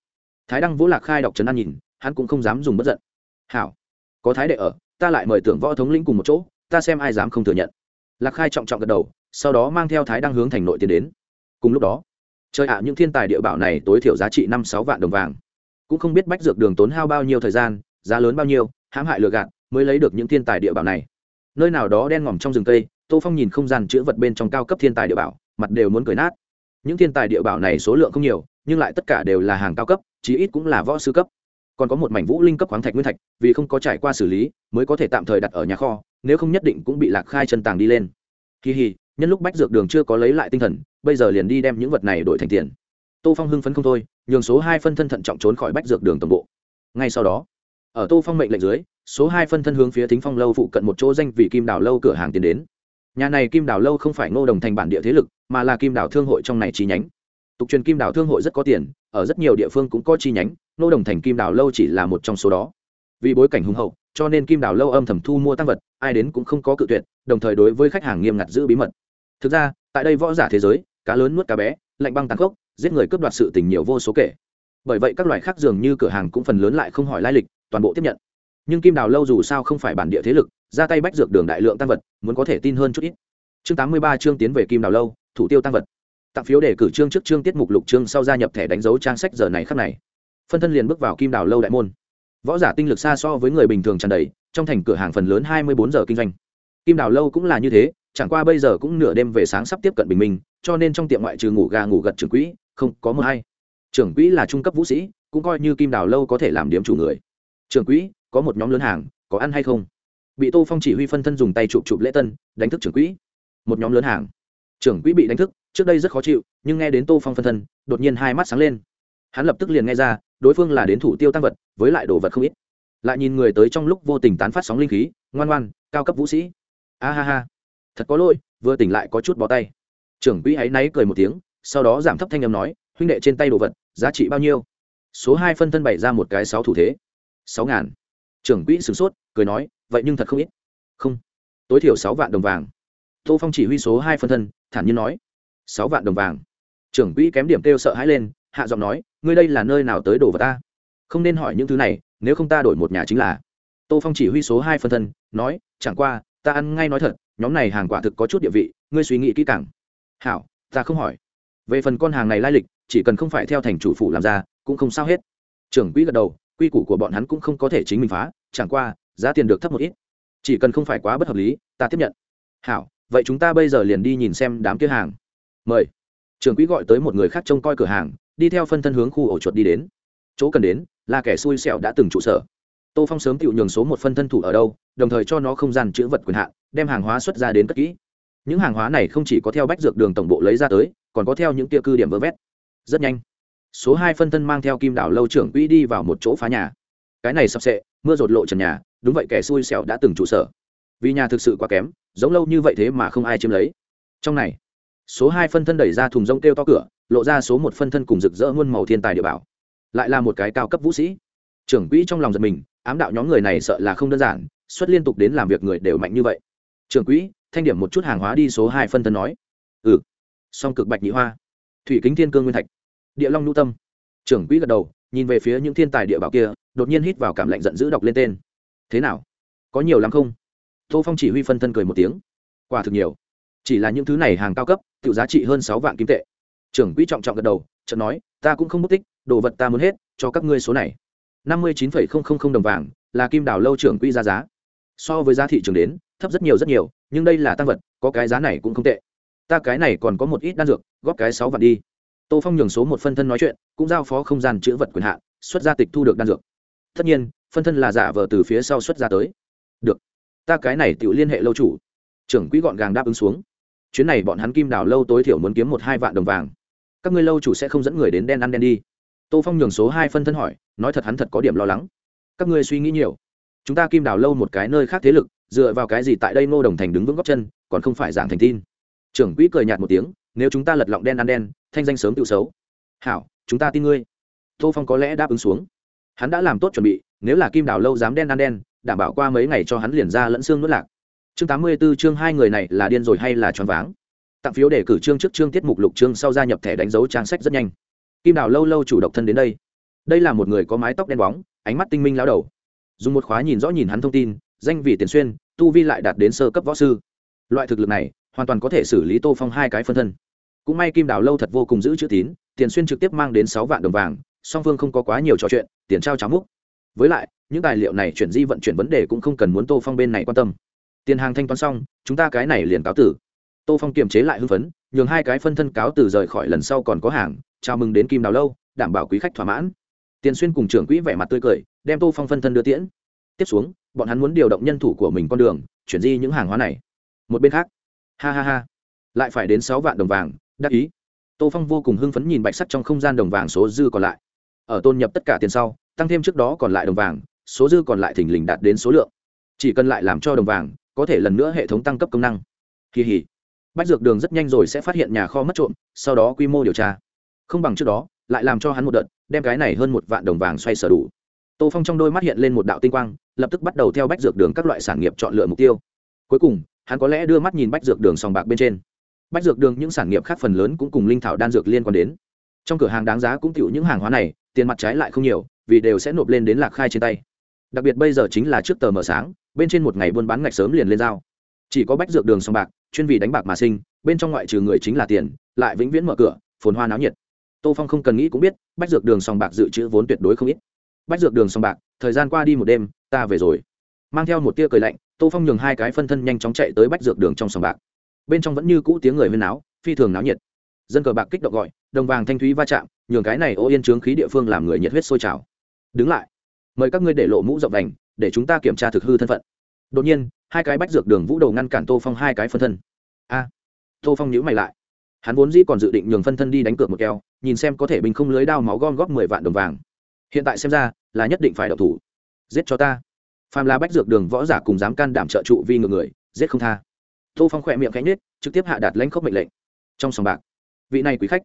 Thái đăng vũ lạc khai đọc trấn an nhìn, hắn cũng không dám dùng bất giận. Hảo, có thái đệ ở, ta lại mời tưởng võ thống lĩnh cùng một chỗ, ta xem ai dám không thừa nhận. Lạc khai trọng trọng gật đầu, sau đó mang theo thái đăng hướng thành nội tiến đến. Cùng lúc đó, trời ạ, những thiên tài địa bảo này tối thiểu giá trị năm sáu vạn đồng vàng. Cũng không biết bách dược đường tốn hao bao nhiêu thời gian, giá lớn bao nhiêu, hãm hại lừa gạt, mới lấy được những thiên tài địa bảo này nơi nào đó đen ngòm trong rừng cây, tô phong nhìn không gian chữ vật bên trong cao cấp thiên tài địa bảo, mặt đều muốn cười nát. Những thiên tài địa bảo này số lượng không nhiều, nhưng lại tất cả đều là hàng cao cấp, chí ít cũng là võ sư cấp. Còn có một mảnh vũ linh cấp khoáng thạch nguyên thạch, vì không có trải qua xử lý, mới có thể tạm thời đặt ở nhà kho, nếu không nhất định cũng bị lạc khai chân tàng đi lên. Kỳ hì, nhân lúc bách dược đường chưa có lấy lại tinh thần, bây giờ liền đi đem những vật này đổi thành tiền. Tô phong hưng phấn không thôi, nhường số hai phân thân thận trọng trốn khỏi bách dược đường tổng bộ. Ngay sau đó ở tô phong mệnh lệnh dưới, số hai phân thân hướng phía thính phong lâu phụ cận một chỗ danh vị kim đào lâu cửa hàng tiến đến. Nhà này kim đào lâu không phải ngô đồng thành bản địa thế lực, mà là kim đào thương hội trong này chi nhánh. Tục truyền kim đào thương hội rất có tiền, ở rất nhiều địa phương cũng có chi nhánh, ngô đồng thành kim đào lâu chỉ là một trong số đó. Vì bối cảnh hùng hậu, cho nên kim đào lâu âm thầm thu mua tăng vật, ai đến cũng không có cự tuyệt, đồng thời đối với khách hàng nghiêm ngặt giữ bí mật. Thực ra, tại đây võ giả thế giới, cá lớn nuốt cá bé, lạnh băng tàn khốc, giết người cướp đoạt sự tình nhiều vô số kể. Bởi vậy các loại khác dường như cửa hàng cũng phần lớn lại không hỏi lai lịch toàn bộ tiếp nhận. Nhưng kim đào lâu dù sao không phải bản địa thế lực, ra tay bách dược đường đại lượng tăng vật, muốn có thể tin hơn chút ít. Chương tám mươi ba chương tiến về kim đào lâu, thủ tiêu tăng vật. Tặng phiếu để cử chương trước chương tiết mục lục chương sau gia nhập thẻ đánh dấu trang sách giờ này khắc này. Phân thân liền bước vào kim đào lâu đại môn. Võ giả tinh lực xa so với người bình thường tràn đầy, trong thành cửa hàng phần lớn hai mươi bốn giờ kinh doanh. Kim đào lâu cũng là như thế, chẳng qua bây giờ cũng nửa đêm về sáng sắp tiếp cận bình minh, cho nên trong tiệm ngoại trừ ngủ gà ngủ gật trưởng quỹ, không có mờ hay. Trưởng quỹ là trung cấp vũ sĩ, cũng coi như kim đào lâu có thể làm điểm chủ người trưởng quỹ, có một nhóm lớn hàng, có ăn hay không? Bị tô phong chỉ huy phân thân dùng tay chụp chụp lễ tân, đánh thức trưởng quỹ. Một nhóm lớn hàng. Trưởng quỹ bị đánh thức, trước đây rất khó chịu, nhưng nghe đến tô phong phân thân, đột nhiên hai mắt sáng lên. Hắn lập tức liền nghe ra, đối phương là đến thủ tiêu tăng vật, với lại đồ vật không ít. Lại nhìn người tới trong lúc vô tình tán phát sóng linh khí, ngoan ngoan, cao cấp vũ sĩ. A ha ha. Thật có lỗi, vừa tỉnh lại có chút bó tay. Trưởng quỹ áy náy cười một tiếng, sau đó giảm thấp thanh âm nói, huynh đệ trên tay đồ vật, giá trị bao nhiêu? Số hai phân thân bày ra một cái sáu thủ thế sáu ngàn. Trưởng quỹ sửng sốt, cười nói, vậy nhưng thật không ít. Không. Tối thiểu sáu vạn đồng vàng. Tô phong chỉ huy số hai phân thân, thản nhiên nói, sáu vạn đồng vàng. Trưởng quỹ kém điểm kêu sợ hãi lên, hạ giọng nói, ngươi đây là nơi nào tới đồ vật ta? Không nên hỏi những thứ này, nếu không ta đổi một nhà chính là. Tô phong chỉ huy số hai phân thân, nói, chẳng qua, ta ăn ngay nói thật, nhóm này hàng quả thực có chút địa vị, ngươi suy nghĩ kỹ càng. Hảo, ta không hỏi. Về phần con hàng này lai lịch, chỉ cần không phải theo thành chủ phủ làm ra, cũng không sao hết. Trưởng quỹ gật đầu quy củ của bọn hắn cũng không có thể chính mình phá, chẳng qua, giá tiền được thấp một ít. Chỉ cần không phải quá bất hợp lý, ta tiếp nhận. Hảo, vậy chúng ta bây giờ liền đi nhìn xem đám kia hàng. Mời. Trưởng quỹ gọi tới một người khác trông coi cửa hàng, đi theo phân thân hướng khu ổ chuột đi đến. Chỗ cần đến, là kẻ xui xẻo đã từng trụ sở. Tô phong sớm tự nhường số một phân thân thủ ở đâu, đồng thời cho nó không gian chữ vật quyền hạn, đem hàng hóa xuất ra đến cất kỹ. Những hàng hóa này không chỉ có theo bách dược đường tổng bộ lấy ra tới, còn có theo những tia cư điểm vơ vét. Rất nhanh số hai phân thân mang theo kim đảo lâu trưởng quỹ đi vào một chỗ phá nhà. Cái này sập sệ mưa rột lộ trần nhà, đúng vậy kẻ xui xẻo đã từng trụ sở. Vì nhà thực sự quá kém, giống lâu như vậy thế mà không ai chiếm lấy. Trong này, số hai phân thân đẩy ra thùng rông kêu to cửa, lộ ra số một phân thân cùng rực rỡ muôn màu thiên tài địa bảo. Lại là một cái cao cấp vũ sĩ. Trưởng quỹ trong lòng giật mình, ám đạo nhóm người này sợ là không đơn giản, xuất liên tục đến làm việc người đều mạnh như vậy. Trưởng quỹ, thanh điểm một chút hàng hóa đi, số hai phân thân nói. Ừ. Song cực bạch nhị hoa. Thủy kính thiên cương nguyên thạch địa long nhu tâm. Trưởng quỹ gật đầu, nhìn về phía những thiên tài địa bảo kia, đột nhiên hít vào cảm lạnh giận dữ đọc lên tên. Thế nào? Có nhiều lắm không? Tô phong chỉ huy phân thân cười một tiếng. Quả thực nhiều. Chỉ là những thứ này hàng cao cấp tự giá trị hơn sáu vạn kim tệ. Trưởng quỹ trọng trọng gật đầu, chợt nói, ta cũng không mất tích, đồ vật ta muốn hết, cho các ngươi số này. năm mươi chín đồng vàng, là kim đảo lâu trưởng quỹ ra giá. So với giá thị trường đến, thấp rất nhiều rất nhiều, nhưng đây là tăng vật, có cái giá này cũng không tệ. Ta cái này còn có một ít đan dược, góp cái sáu vạn đi tô phong nhường số một phân thân nói chuyện, cũng giao phó không gian chữ vật quyền hạn, xuất gia tịch thu được đan dược. Tất nhiên, phân thân là giả vờ từ phía sau xuất ra tới. Được. Ta cái này tự liên hệ lâu chủ. Trưởng quỹ gọn gàng đáp ứng xuống. Chuyến này bọn hắn kim đảo lâu tối thiểu muốn kiếm một hai vạn đồng vàng. Các ngươi lâu chủ sẽ không dẫn người đến đen ăn đen đi. Tô phong nhường số hai phân thân hỏi, nói thật hắn thật có điểm lo lắng. Các ngươi suy nghĩ nhiều. Chúng ta kim đảo lâu một cái nơi khác thế lực, dựa vào cái gì tại đây ngô đồng thành đứng vững góc chân, còn không phải giảng thành tin? Trưởng quỹ cười nhạt một tiếng, nếu chúng ta lật lọng đen ăn đen thanh danh sớm tự xấu. Hảo, chúng ta tin ngươi. Tô phong có lẽ đáp ứng xuống. Hắn đã làm tốt chuẩn bị, nếu là kim Đào lâu dám đen ăn đen, đảm bảo qua mấy ngày cho hắn liền ra lẫn xương nuốt lạc. Chương tám mươi 84 chương hai người này là điên rồi hay là choáng váng? Tặng phiếu để cử chương trước chương tiết mục lục chương sau gia nhập thẻ đánh dấu trang sách rất nhanh. Kim đào lâu lâu chủ độc thân đến đây. Đây là một người có mái tóc đen bóng, ánh mắt tinh minh lao đầu. Dùng một khóa nhìn rõ nhìn hắn thông tin, danh vị tiền xuyên, tu vi lại đạt đến sơ cấp võ sư. Loại thực lực này, hoàn toàn có thể xử lý tô phong hai cái phân thân cũng may kim đào lâu thật vô cùng giữ chữ tín, tiền xuyên trực tiếp mang đến sáu vạn đồng vàng, song phương không có quá nhiều trò chuyện, tiền trao cháo múc. Với lại, những tài liệu này chuyển di vận chuyển vấn đề cũng không cần muốn tô phong bên này quan tâm. Tiền hàng thanh toán xong, chúng ta cái này liền cáo tử. Tô phong kiềm chế lại hưng phấn, nhường hai cái phân thân cáo từ rời khỏi lần sau còn có hàng, chào mừng đến kim đào lâu, đảm bảo quý khách thỏa mãn. Tiền xuyên cùng trưởng quỹ vẻ mặt tươi cười, đem tô phong phân thân đưa tiễn. Tiếp xuống, bọn hắn muốn điều động nhân thủ của mình con đường, chuyển di những hàng hóa này. Một bên khác, ha ha ha, lại phải đến sáu vạn đồng vàng đắc ý. Tô phong vô cùng hưng phấn nhìn bạch sắt trong không gian đồng vàng số dư còn lại. Ở tôn nhập tất cả tiền sau, tăng thêm trước đó còn lại đồng vàng, số dư còn lại thỉnh lình đạt đến số lượng. Chỉ cần lại làm cho đồng vàng, có thể lần nữa hệ thống tăng cấp công năng. Kỳ hỉ. Bách dược đường rất nhanh rồi sẽ phát hiện nhà kho mất trộm, sau đó quy mô điều tra. Không bằng trước đó, lại làm cho hắn một đợt, đem cái này hơn một vạn đồng vàng xoay sở đủ. Tô phong trong đôi mắt hiện lên một đạo tinh quang, lập tức bắt đầu theo bách dược đường các loại sản nghiệp chọn lựa mục tiêu. Cuối cùng, hắn có lẽ đưa mắt nhìn bách dược đường sòng bạc bên trên bách dược đường những sản nghiệp khác phần lớn cũng cùng linh thảo đan dược liên quan đến. Trong cửa hàng đáng giá cũng tiểu những hàng hóa này, tiền mặt trái lại không nhiều, vì đều sẽ nộp lên đến lạc khai trên tay. Đặc biệt bây giờ chính là trước tờ mở sáng, bên trên một ngày buôn bán ngạch sớm liền lên giao. Chỉ có bách dược đường sòng bạc, chuyên vì đánh bạc mà sinh, bên trong ngoại trừ người chính là tiền, lại vĩnh viễn mở cửa, phồn hoa náo nhiệt. Tô phong không cần nghĩ cũng biết, bách dược đường sòng bạc dự trữ vốn tuyệt đối không ít. Bách dược đường sòng bạc, thời gian qua đi một đêm, ta về rồi. Mang theo một tia cười lạnh, tô phong nhường hai cái phân thân nhanh chóng chạy tới bách dược đường trong sòng bạc bên trong vẫn như cũ tiếng người huyên náo, phi thường náo nhiệt. Dân cờ bạc kích động gọi, đồng vàng thanh thúy va chạm, nhường cái này ô yên trướng khí địa phương làm người nhiệt huyết sôi trào. Đứng lại, mời các ngươi để lộ mũ rộng vành, để chúng ta kiểm tra thực hư thân phận. Đột nhiên, hai cái bách dược đường vũ đầu ngăn cản tô phong hai cái phân thân. A, tô phong nhữ mày lại. Hắn vốn dĩ còn dự định nhường phân thân đi đánh cược một keo, nhìn xem có thể bình không lưới đao máu gom góp mười vạn đồng vàng. Hiện tại xem ra, là nhất định phải đậu thủ. Giết cho ta. Phàm là bách dược đường võ giả cùng dám can đảm trợ trụ vi ngược người, giết không tha tô phong khỏe miệng cánh nết trực tiếp hạ đạt lãnh khốc mệnh lệnh. Trong sòng bạc, vị này quý khách,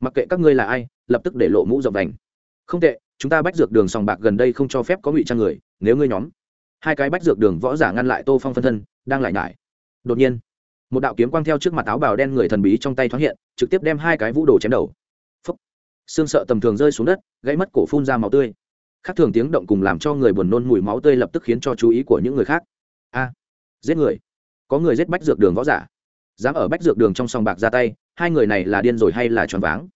mặc kệ các ngươi là ai, lập tức để lộ mũ rộng đành. Không tệ, chúng ta bách dược đường sòng bạc gần đây không cho phép có ngụy trang người, nếu ngươi nhóm. Hai cái bách dược đường võ giả ngăn lại tô phong phân thân, đang lại nhải. Đột nhiên, một đạo kiếm quang theo trước mặt áo bào đen người thần bí trong tay thoáng hiện, trực tiếp đem hai cái vũ đồ chém đầu. Phấp xương sợ tầm thường rơi xuống đất, gãy mất cổ phun ra máu tươi. Khác thường tiếng động cùng làm cho người buồn nôn mùi máu tươi lập tức khiến cho chú ý của những người khác. A. Giết người có người giết bách dược đường võ giả. Dám ở bách dược đường trong sòng bạc ra tay, hai người này là điên rồi hay là tròn váng?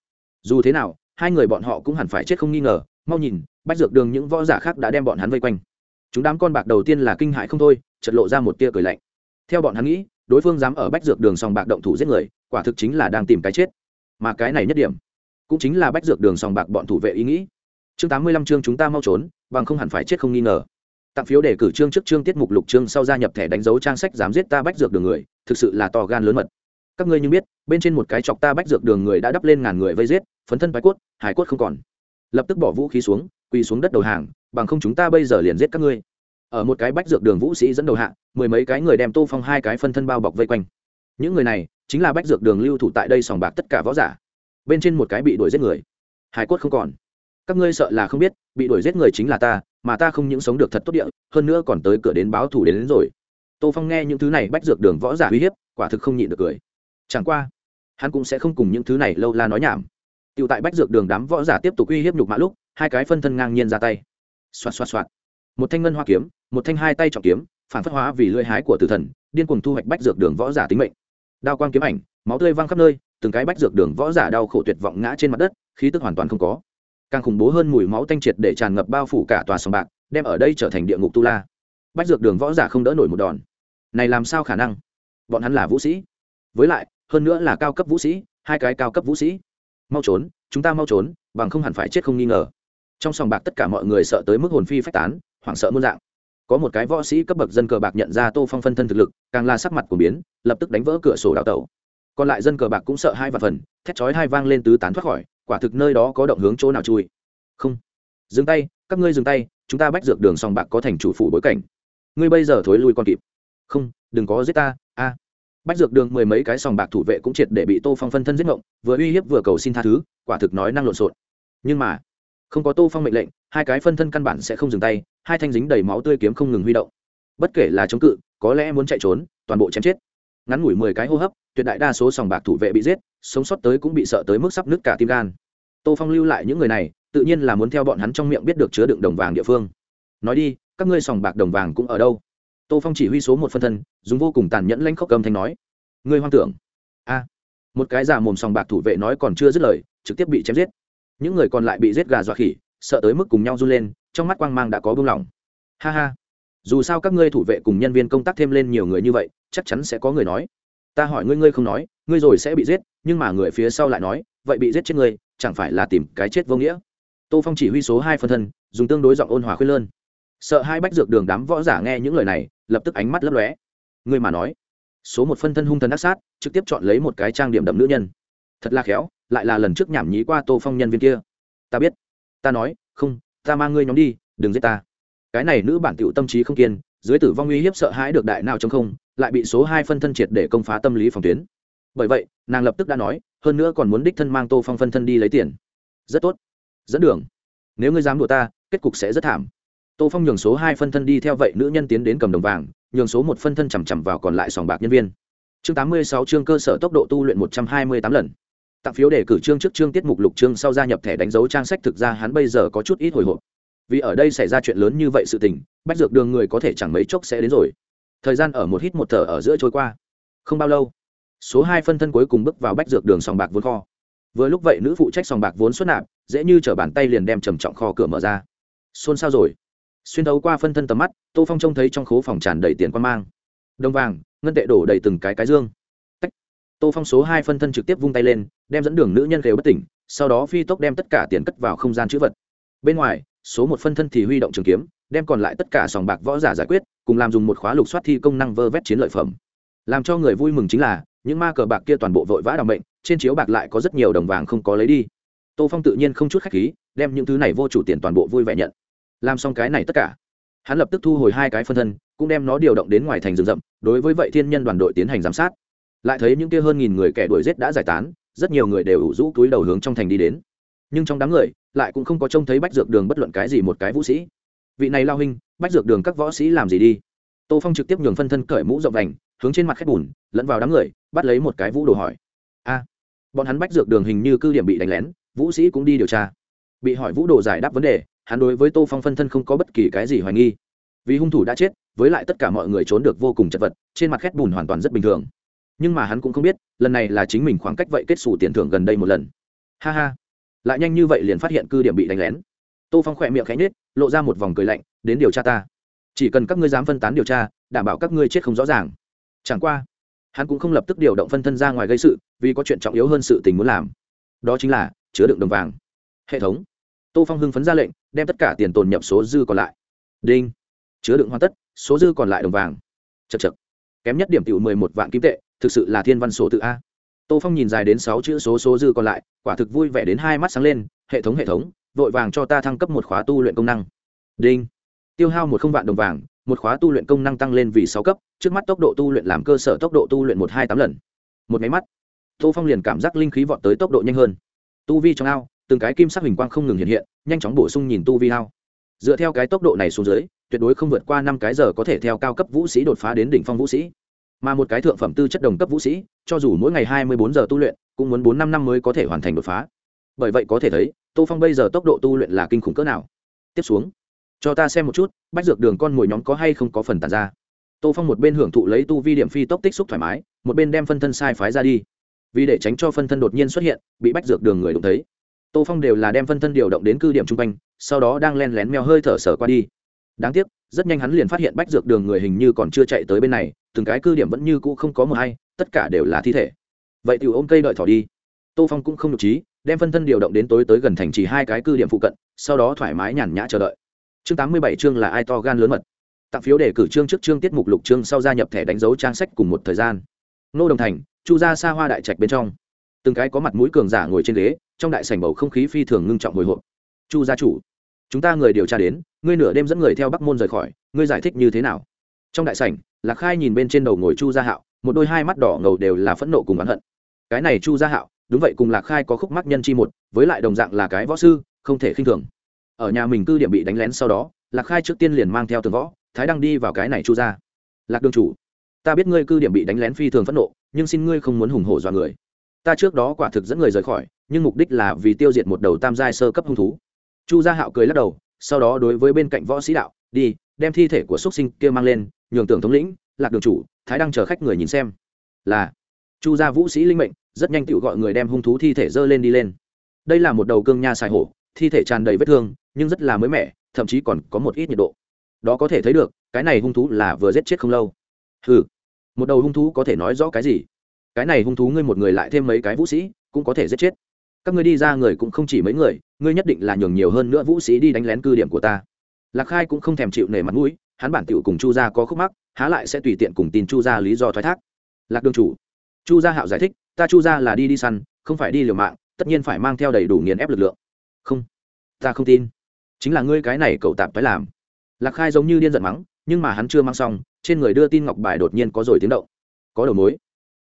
Dù thế nào, hai người bọn họ cũng hẳn phải chết không nghi ngờ. Mau nhìn, bách dược đường những võ giả khác đã đem bọn hắn vây quanh. Chúng đám con bạc đầu tiên là kinh hại không thôi chật lộ ra một tia cười lạnh. Theo bọn hắn nghĩ, đối phương dám ở bách dược đường sòng bạc động thủ giết người, quả thực chính là đang tìm cái chết. Mà cái này nhất điểm, cũng chính là bách dược đường sòng bạc bọn thủ vệ ý nghĩ. Chương tám mươi lăm chương chúng ta mau trốn, bằng không hẳn phải chết không nghi ngờ tặng phiếu để cử trương trước trương tiết mục lục trương sau gia nhập thẻ đánh dấu trang sách dám giết ta bách dược đường người, thực sự là to gan lớn mật. Các ngươi như biết, bên trên một cái chọc ta bách dược đường người đã đắp lên ngàn người vây giết, phấn thân bái cốt hải cốt không còn. Lập tức bỏ vũ khí xuống, quỳ xuống đất đầu hàng, bằng không chúng ta bây giờ liền giết các ngươi. Ở một cái bách dược đường vũ sĩ dẫn đầu hạ, mười mấy cái người đem tô phong hai cái phân thân bao bọc vây quanh. Những người này, chính là bách dược đường lưu thủ tại đây sòng bạc tất cả võ giả. Bên trên một cái bị đuổi giết người hải cốt không còn các ngươi sợ là không biết bị đuổi giết người chính là ta mà ta không những sống được thật tốt địa hơn nữa còn tới cửa đến báo thủ đến, đến rồi. Tô phong nghe những thứ này bách dược đường võ giả uy hiếp quả thực không nhịn được cười. Chẳng qua hắn cũng sẽ không cùng những thứ này lâu la nói nhảm. Tựu tại bách dược đường đám võ giả tiếp tục uy hiếp nhục mã lúc hai cái phân thân ngang nhiên ra tay. Xoạt xoạt xoạt. Một thanh ngân hoa kiếm một thanh hai tay trọng kiếm phản phất hóa vì lưỡi hái của tử thần điên cuồng thu hoạch bách dược đường võ giả tính mệnh. Đao quang kiếm ảnh máu tươi văng khắp nơi từng cái bách dược đường võ giả đau khổ tuyệt vọng ngã trên mặt đất khí tức hoàn toàn không có càng khủng bố hơn mùi máu tanh triệt để tràn ngập bao phủ cả tòa sòng bạc, đem ở đây trở thành địa ngục tu la. Bách dược đường võ giả không đỡ nổi một đòn. Này làm sao khả năng? Bọn hắn là vũ sĩ. Với lại, hơn nữa là cao cấp vũ sĩ, hai cái cao cấp vũ sĩ. Mau trốn, chúng ta mau trốn, bằng không hẳn phải chết không nghi ngờ. Trong sòng bạc tất cả mọi người sợ tới mức hồn phi phách tán, hoảng sợ muôn dạng. Có một cái võ sĩ cấp bậc dân cờ bạc nhận ra tô phong phân thân thực lực, càng là sắc mặt của biến, lập tức đánh vỡ cửa sổ đào tẩu. Còn lại dân cờ bạc cũng sợ hai vạn phần, thét chói hai vang lên tứ tán thoát khỏi quả thực nơi đó có động hướng chỗ nào chui. Không. Dừng tay, các ngươi dừng tay, chúng ta bách dược đường sòng bạc có thành chủ phủ bối cảnh. Ngươi bây giờ thối lui con kịp. Không, đừng có giết ta, a. Bách dược đường mười mấy cái sòng bạc thủ vệ cũng triệt để bị tô phong phân thân giết ngộng, vừa uy hiếp vừa cầu xin tha thứ, quả thực nói năng lộn xộn. Nhưng mà, không có tô phong mệnh lệnh, hai cái phân thân căn bản sẽ không dừng tay, hai thanh dính đầy máu tươi kiếm không ngừng huy động. Bất kể là chống cự, có lẽ muốn chạy trốn, toàn bộ chém chết. Ngắn ngủi mười cái hô hấp, tuyệt đại đa số sòng bạc thủ vệ bị giết, sống sót tới cũng bị sợ tới mức sắp nứt cả tim gan tô phong lưu lại những người này, tự nhiên là muốn theo bọn hắn trong miệng biết được chứa đựng đồng vàng địa phương. Nói đi, các ngươi sòng bạc đồng vàng cũng ở đâu? Tô phong chỉ huy số một phân thân, dùng vô cùng tàn nhẫn lanh khóc cầm thanh nói. Ngươi hoang tưởng. A. Một cái giả mồm sòng bạc thủ vệ nói còn chưa dứt lời, trực tiếp bị chém giết. Những người còn lại bị giết gà dọa khỉ, sợ tới mức cùng nhau run lên, trong mắt quang mang đã có buông lỏng. Ha ha. Dù sao các ngươi thủ vệ cùng nhân viên công tác thêm lên nhiều người như vậy, chắc chắn sẽ có người nói. Ta hỏi ngươi ngươi không nói, ngươi rồi sẽ bị giết nhưng mà người phía sau lại nói, vậy bị giết chết người chẳng phải là tìm cái chết vô nghĩa? Tô phong chỉ huy số hai phân thân, dùng tương đối giọng ôn hòa khuyên lơn. Sợ hai bách dược đường đám võ giả nghe những lời này, lập tức ánh mắt lấp lóe. Người mà nói, số một phân thân hung thần ác sát, trực tiếp chọn lấy một cái trang điểm đậm nữ nhân. Thật là khéo, lại là lần trước nhảm nhí qua tô phong nhân viên kia. Ta biết, ta nói, không, ta mang ngươi nhóm đi, đừng giết ta. Cái này nữ bản tựu tâm trí không kiên, dưới tử vong uy hiếp sợ hãi được đại nào trong không, lại bị số hai phân thân triệt để công phá tâm lý phòng tuyến bởi vậy, nàng lập tức đã nói, hơn nữa còn muốn đích thân mang tô phong phân thân đi lấy tiền. Rất tốt. Dẫn đường. Nếu ngươi dám đùa ta, kết cục sẽ rất thảm. Tô phong nhường số hai phân thân đi theo vậy nữ nhân tiến đến cầm đồng vàng, nhường số một phân thân chằm chằm vào còn lại sòng bạc nhân viên. Chương tám mươi sáu chương cơ sở tốc độ tu luyện một trăm hai mươi tám lần. Tặng phiếu để cử chương trước chương tiết mục lục chương sau gia nhập thẻ đánh dấu trang sách thực ra hắn bây giờ có chút ít hồi hộp. Vì ở đây xảy ra chuyện lớn như vậy sự tình, bách dược đường người có thể chẳng mấy chốc sẽ đến rồi. Thời gian ở một hít một thở ở giữa trôi qua. Không bao lâu số hai phân thân cuối cùng bước vào bách dược đường sòng bạc vốn kho. Vừa lúc vậy nữ phụ trách sòng bạc vốn xuất nạp, dễ như t bàn tay liền đem trầm trọng kho cửa mở ra. Xôn xao rồi. Xuyên thấu qua phân thân tầm mắt, tô phong trông thấy trong khố phòng tràn đầy tiền quan mang. Đông vàng, ngân tệ đổ đầy từng cái cái dương. Tách. tô phong số hai phân thân trực tiếp vung tay lên, đem dẫn đường nữ nhân kêu bất tỉnh, sau đó phi tốc đem tất cả tiền cất vào không gian chữ vật. Bên ngoài, số một phân thân thì huy động trường kiếm, đem còn lại tất cả sòng bạc võ giả giải quyết, cùng làm dùng một khóa lục soát thi công năng vơ vét chiến lợi phẩm. Làm cho người vui mừng chính là những ma cờ bạc kia toàn bộ vội vã đ ò n bệnh trên chiếu bạc lại có rất nhiều đồng vàng không có lấy đi. Tô phong tự nhiên không chút khách khí, đem những thứ này vô chủ tiền toàn bộ vui vẻ nhận. Làm xong cái này tất cả, hắn lập tức thu hồi hai cái phân thân, cũng đem nó điều động đến ngoài thành rừng rậm, đối với vậy thiên nhân đoàn đội tiến hành giám sát. Lại thấy những kia hơn nghìn người kẻ đuổi giết đã giải tán, rất nhiều người đều ủ rũ túi đầu hướng trong thành đi đến. Nhưng trong đám người, lại cũng không có trông thấy bách dược đường bất luận cái gì một cái vũ sĩ. Vị này lao hình bách dược đường các võ sĩ làm gì đi? Tô phong trực tiếp nhường phân thân cởi mũ rộng vành hướng trên mặt khét bùn, lẫn vào đám người, bắt lấy một cái vũ đồ hỏi. A, bọn hắn bách dược đường hình như cư điểm bị đánh lén, vũ sĩ cũng đi điều tra. Bị hỏi vũ đồ giải đáp vấn đề, hắn đối với tô phong phân thân không có bất kỳ cái gì hoài nghi. Vì hung thủ đã chết, với lại tất cả mọi người trốn được vô cùng chật vật, trên mặt khét bùn hoàn toàn rất bình thường. Nhưng mà hắn cũng không biết, lần này là chính mình khoảng cách vậy kết xù tiền thưởng gần đây một lần. Ha ha. Lại nhanh như vậy liền phát hiện cư điểm bị đánh lén. Tô phong khỏe miệng khẽ nhết lộ ra một vòng cười lạnh, đến điều tra ta. Chỉ cần các ngươi dám phân tán điều tra, đảm bảo các ngươi chết không rõ ràng chẳng qua, hắn cũng không lập tức điều động phân thân ra ngoài gây sự, vì có chuyện trọng yếu hơn sự tình muốn làm. Đó chính là chứa đựng đồng vàng. Hệ thống. Tô phong hưng phấn ra lệnh, đem tất cả tiền tồn nhập số dư còn lại. Đinh. Chứa đựng hoàn tất, số dư còn lại đồng vàng. Chật chật kém nhất điểm tiểu mười một vạn kim tệ, thực sự là thiên văn số tự a. Tô phong nhìn dài đến sáu chữ số số dư còn lại, quả thực vui vẻ đến hai mắt sáng lên, hệ thống hệ thống, vội vàng cho ta thăng cấp một khóa tu luyện công năng. Đinh. Tiêu hao một không vạn đồng vàng một khóa tu luyện công năng tăng lên vì sáu cấp, trước mắt tốc độ tu luyện làm cơ sở tốc độ tu luyện một hai tám lần. Một máy mắt, tô phong liền cảm giác linh khí vọt tới tốc độ nhanh hơn. Tu vi trong ao, từng cái kim sắc hình quang không ngừng hiện hiện, nhanh chóng bổ sung nhìn tu vi ao. Dựa theo cái tốc độ này xuống dưới, tuyệt đối không vượt qua năm cái giờ có thể theo cao cấp vũ sĩ đột phá đến đỉnh phong vũ sĩ. Mà một cái thượng phẩm tư chất đồng cấp vũ sĩ, cho dù mỗi ngày hai mươi bốn giờ tu luyện, cũng muốn bốn năm năm mới có thể hoàn thành đột phá. Bởi vậy có thể thấy, tô phong bây giờ tốc độ tu luyện là kinh khủng cỡ nào. Tiếp xuống cho ta xem một chút, bách dược đường con mồi nhóm có hay không có phần tàn ra. Tô phong một bên hưởng thụ lấy tu vi điểm phi tốc tích xúc thoải mái, một bên đem phân thân sai phái ra đi. Vì để tránh cho phân thân đột nhiên xuất hiện, bị bách dược đường người đụng thấy. Tô phong đều là đem phân thân điều động đến cư điểm chung quanh, sau đó đang len lén mèo hơi thở sở qua đi. Đáng tiếc, rất nhanh hắn liền phát hiện bách dược đường người hình như còn chưa chạy tới bên này, từng cái cư điểm vẫn như cũ không có một hay, tất cả đều là thi thể. Vậy tiểu ôm cây đợi thỏ đi. Tô phong cũng không nhục trí đem phân thân điều động đến tối tới gần thành chỉ hai cái cư điểm phụ cận, sau đó thoải mái nhàn nhã chờ đợi chương tám mươi bảy chương là ai to gan lớn mật. Tặng phiếu để cử chương trước chương tiết mục lục chương sau gia nhập thẻ đánh dấu trang sách cùng một thời gian. Nô đồng thành, chu ra xa hoa đại trạch bên trong. Từng cái có mặt mũi cường giả ngồi trên ghế, trong đại sảnh bầu không khí phi thường ngưng trọng hồi hộp. Chu gia chủ, chúng ta người điều tra đến, ngươi nửa đêm dẫn người theo bắc môn rời khỏi, ngươi giải thích như thế nào? Trong đại sảnh, lạc khai nhìn bên trên đầu ngồi chu gia hạo, một đôi hai mắt đỏ ngầu đều là phẫn nộ cùng oán hận. Cái này chu gia hạo, đúng vậy cùng lạc khai có khúc mắc nhân chi một, với lại đồng dạng là cái võ sư, không thể khinh thường ở nhà mình cư điểm bị đánh lén sau đó, lạc khai trước tiên liền mang theo tường võ, thái đăng đi vào cái này chu ra lạc đường chủ, ta biết ngươi cư điểm bị đánh lén phi thường phẫn nộ, nhưng xin ngươi không muốn hùng hổ dọa người. Ta trước đó quả thực dẫn người rời khỏi, nhưng mục đích là vì tiêu diệt một đầu tam giai sơ cấp hung thú. Chu gia hạo cười lắc đầu, sau đó đối với bên cạnh võ sĩ đạo, đi, đem thi thể của x u ấ t sinh kia mang lên, nhường tưởng thống lĩnh, lạc đường chủ, thái đăng chờ khách người nhìn xem. Là, chu gia vũ sĩ linh mệnh, rất nhanh tự gọi người đem hung thú thi thể dơ lên đi lên. Đây là một đầu cương nha xài hổ thi thể tràn đầy vết thương, nhưng rất là mới mẻ, thậm chí còn có một ít nhiệt độ. Đó có thể thấy được, cái này hung thú là vừa giết chết không lâu. Ừ một đầu hung thú có thể nói rõ cái gì? Cái này hung thú ngươi một người lại thêm mấy cái vũ sĩ, cũng có thể giết chết. Các ngươi đi ra người cũng không chỉ mấy người, ngươi nhất định là nhường nhiều hơn nữa vũ sĩ đi đánh lén cư điểm của ta. Lạc khai cũng không thèm chịu nể mặt mũi, hắn bản tựu cùng chu gia có khúc mắc, há lại sẽ tùy tiện cùng tin chu gia lý do thoái thác. Lạc đương chủ, chu gia hạo giải thích, ta chu gia là đi đi săn, không phải đi liều mạng, tất nhiên phải mang theo đầy đủ nghiền ép lực lượng không, ta không tin. Chính là ngươi cái này cậu tạp phải làm. Lạc khai giống như điên giận mắng, nhưng mà hắn chưa mang xong, trên người đưa tin ngọc bài đột nhiên có rồi tiếng động. Có đầu mối.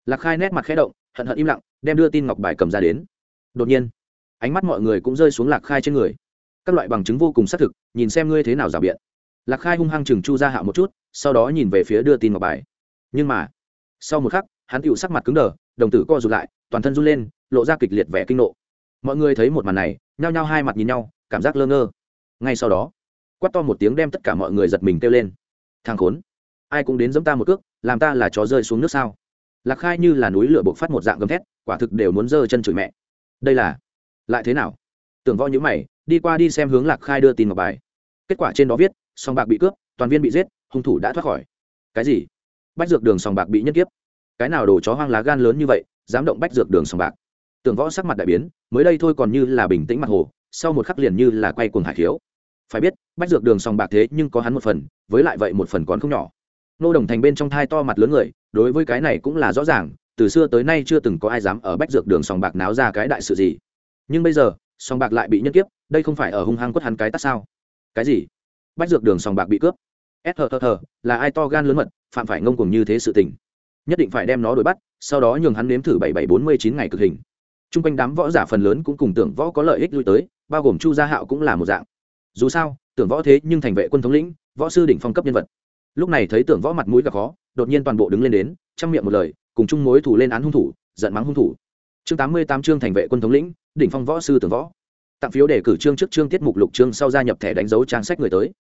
Lạc khai nét mặt khẽ động, hận hận im lặng, đem đưa tin ngọc bài cầm ra đến. Đột nhiên, ánh mắt mọi người cũng rơi xuống lạc khai trên người. Các loại bằng chứng vô cùng xác thực, nhìn xem ngươi thế nào rào biện. Lạc khai hung hăng chừng chu ra hạ một chút, sau đó nhìn về phía đưa tin ngọc bài. Nhưng mà, sau một khắc, hắn tựu sắc mặt cứng đờ, đồng tử co rụt lại, toàn thân run lên, lộ ra kịch liệt vẻ kinh nộ. Mọi người thấy một màn này nhao nhao hai mặt nhìn nhau, cảm giác lơ ngơ. Ngay sau đó, quát to một tiếng đem tất cả mọi người giật mình kêu lên. Thằng khốn, ai cũng đến giẫm ta một cước, làm ta là chó rơi xuống nước sao? Lạc khai như là núi lửa buộc phát một dạng gầm thét, quả thực đều muốn giơ chân chửi mẹ. Đây là, lại thế nào? Tưởng võ nhữ mày, đi qua đi xem hướng lạc khai đưa tin ngọc bài. Kết quả trên đó viết, song bạc bị cướp, toàn viên bị giết, hung thủ đã thoát khỏi. Cái gì? Bách dược đường sòng bạc bị nhất kiếp. Cái nào đồ chó hoang lá gan lớn như vậy, dám động bách dược đường sòng bạc? Tưởng võ sắc mặt đại biến, mới đây thôi còn như là bình tĩnh mặt hồ, sau một khắc liền như là quay cuồng hải khiếu. Phải biết, bách dược đường sòng bạc thế nhưng có hắn một phần, với lại vậy một phần còn không nhỏ. Nô đồng thành bên trong thai to mặt lớn người, đối với cái này cũng là rõ ràng, từ xưa tới nay chưa từng có ai dám ở bách dược đường sòng bạc náo ra cái đại sự gì. Nhưng bây giờ sòng bạc lại bị nhân kiếp, đây không phải ở hung hăng quất hắn cái tắt sao? Cái gì? Bách dược đường sòng bạc bị cướp. S là ai to gan lớn mật, phạm phải ngông cùng như thế sự tình. Nhất định phải đem nó đuổi bắt, sau đó nhường hắn nếm thử bảy bảy bốn mươi chín ngày cực hình t r u n g quanh đám võ giả phần lớn cũng cùng tưởng võ có lợi ích lui tới, bao gồm chu gia hạo cũng là một dạng. Dù sao, tưởng võ thế nhưng thành vệ quân thống lĩnh, võ sư đỉnh phong cấp nhân vật. Lúc này thấy tưởng võ mặt mũi gặp khó, đột nhiên toàn bộ đứng lên đến trong miệng một lời, cùng chung mối thủ lên án hung thủ, giận mắng hung thủ. Chương tám mươi tám chương thành vệ quân thống lĩnh, đỉnh phong võ sư tưởng võ. Tặng phiếu để cử chương trước chương tiết mục lục chương sau gia nhập thẻ đánh dấu trang sách người tới.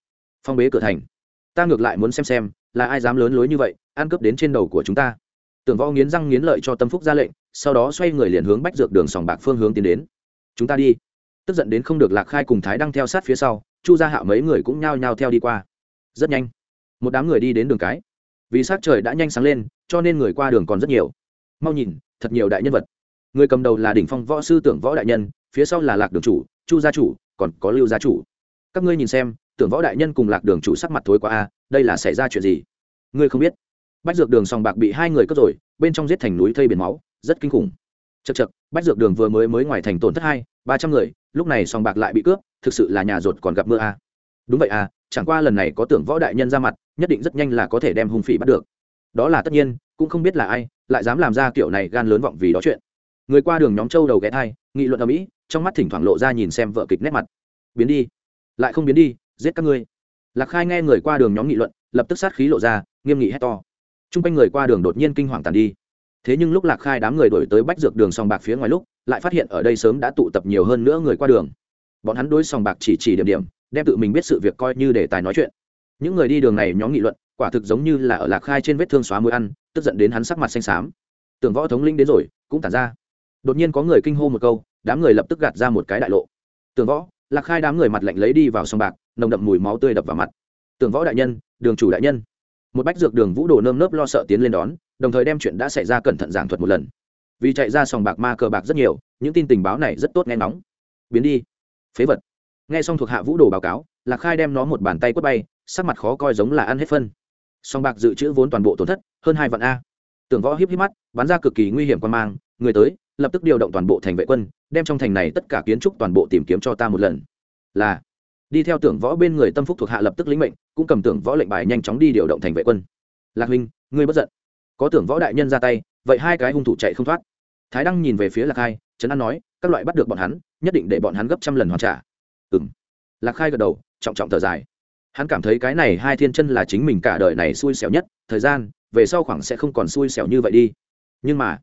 Phong bế cửa thành. Ta ngược lại muốn xem xem, là ai dám lớn lối như vậy, ăn cướp đến trên đầu của chúng ta tưởng võ nghiến răng nghiến lợi cho tâm phúc ra lệnh, sau đó xoay người liền hướng bách dược đường sòng bạc phương hướng tiến đến. Chúng ta đi. Tức giận đến không được lạc khai cùng thái đang theo sát phía sau, chu gia hạo mấy người cũng nhao nhao theo đi qua. Rất nhanh, một đám người đi đến đường cái. Vì sát trời đã nhanh sáng lên, cho nên người qua đường còn rất nhiều. Mau nhìn, thật nhiều đại nhân vật. Người cầm đầu là đỉnh phong võ sư tưởng võ đại nhân, phía sau là lạc đường chủ, chu gia chủ, còn có lưu gia chủ. Các ngươi nhìn xem, tưởng võ đại nhân cùng lạc đường chủ sắc mặt thối quá a, đây là xảy ra chuyện gì? Ngươi không biết bách dược đường sòng bạc bị hai người cướp rồi, bên trong giết thành núi thây biển máu, rất kinh khủng. Chật chật bách dược đường vừa mới mới ngoài thành tổn thất hai, ba trăm người, lúc này sòng bạc lại bị cướp, thực sự là nhà rột còn gặp mưa à? đúng vậy à chẳng qua lần này có tưởng võ đại nhân ra mặt, nhất định rất nhanh là có thể đem hung phỉ bắt được. Đó là tất nhiên, cũng không biết là ai, lại dám làm ra kiểu này gan lớn vọng vì đó chuyện. Người qua đường nhóm châu đầu ghé thai, nghị luận ở mỹ trong mắt thỉnh thoảng lộ ra nhìn xem vợ kịch nét mặt. Biến đi. Lại không biến đi, giết các ngươi. Lạc khai nghe người qua đường nhóm nghị luận, lập tức sát khí lộ ra, nghiêm nghị hét to t r u n g quanh người qua đường đột nhiên kinh hoàng tàn đi. Thế nhưng lúc lạc khai đám người đổi tới bách dược đường sòng bạc phía ngoài lúc, lại phát hiện ở đây sớm đã tụ tập nhiều hơn nữa người qua đường. Bọn hắn đối sòng bạc chỉ chỉ điểm điểm, đem tự mình biết sự việc coi như để tài nói chuyện. Những người đi đường này nhóm nghị luận, quả thực giống như là ở lạc khai trên vết thương xóa mũi ăn, tức giận đến hắn sắc mặt xanh xám. Tưởng võ thống linh đến rồi, cũng tản ra. Đột nhiên có người kinh hô một câu, đám người lập tức gạt ra một cái đại lộ. Tưởng võ, lạc khai đám người mặt lạnh lấy đi vào sòng bạc, nồng đậm mùi máu tươi đập vào mặt. Tưởng võ đại nhân, đường chủ đại nhân một bách dược đường vũ đồ nơm nớp lo sợ tiến lên đón, đồng thời đem chuyện đã xảy ra cẩn thận giảng thuật một lần. Vì chạy ra sòng bạc ma cờ bạc rất nhiều, những tin tình báo này rất tốt nghe nóng biến đi. Phế vật. Nghe xong thuộc hạ vũ đồ báo cáo, lạc khai đem nó một bàn tay quất bay, sắc mặt khó coi giống là ăn hết phân. Sòng bạc dự trữ vốn toàn bộ tổn thất, hơn hai vạn a. Tưởng võ hiếp hiếp mắt, bắn ra cực kỳ nguy hiểm quan mang, người tới, lập tức điều động toàn bộ thành vệ quân, đem trong thành này tất cả kiến trúc toàn bộ tìm kiếm cho ta một lần. Là đi theo tưởng võ bên người tâm phúc thuộc hạ lập tức lĩnh mệnh, cũng cầm tưởng võ lệnh bài nhanh chóng đi điều động thành vệ quân. Lạc huynh, ngươi bất giận. Có tưởng võ đại nhân ra tay, vậy hai cái hung thủ chạy không thoát. Thái đăng nhìn về phía lạc khai, trấn an nói, các loại bắt được bọn hắn, nhất định để bọn hắn gấp trăm lần hoàn trả. Ừng lạc khai gật đầu, trọng trọng thở dài. Hắn cảm thấy cái này hai thiên chân là chính mình cả đời này xui xẻo nhất, thời gian, về sau khoảng sẽ không còn xui xẻo như vậy đi. Nhưng mà,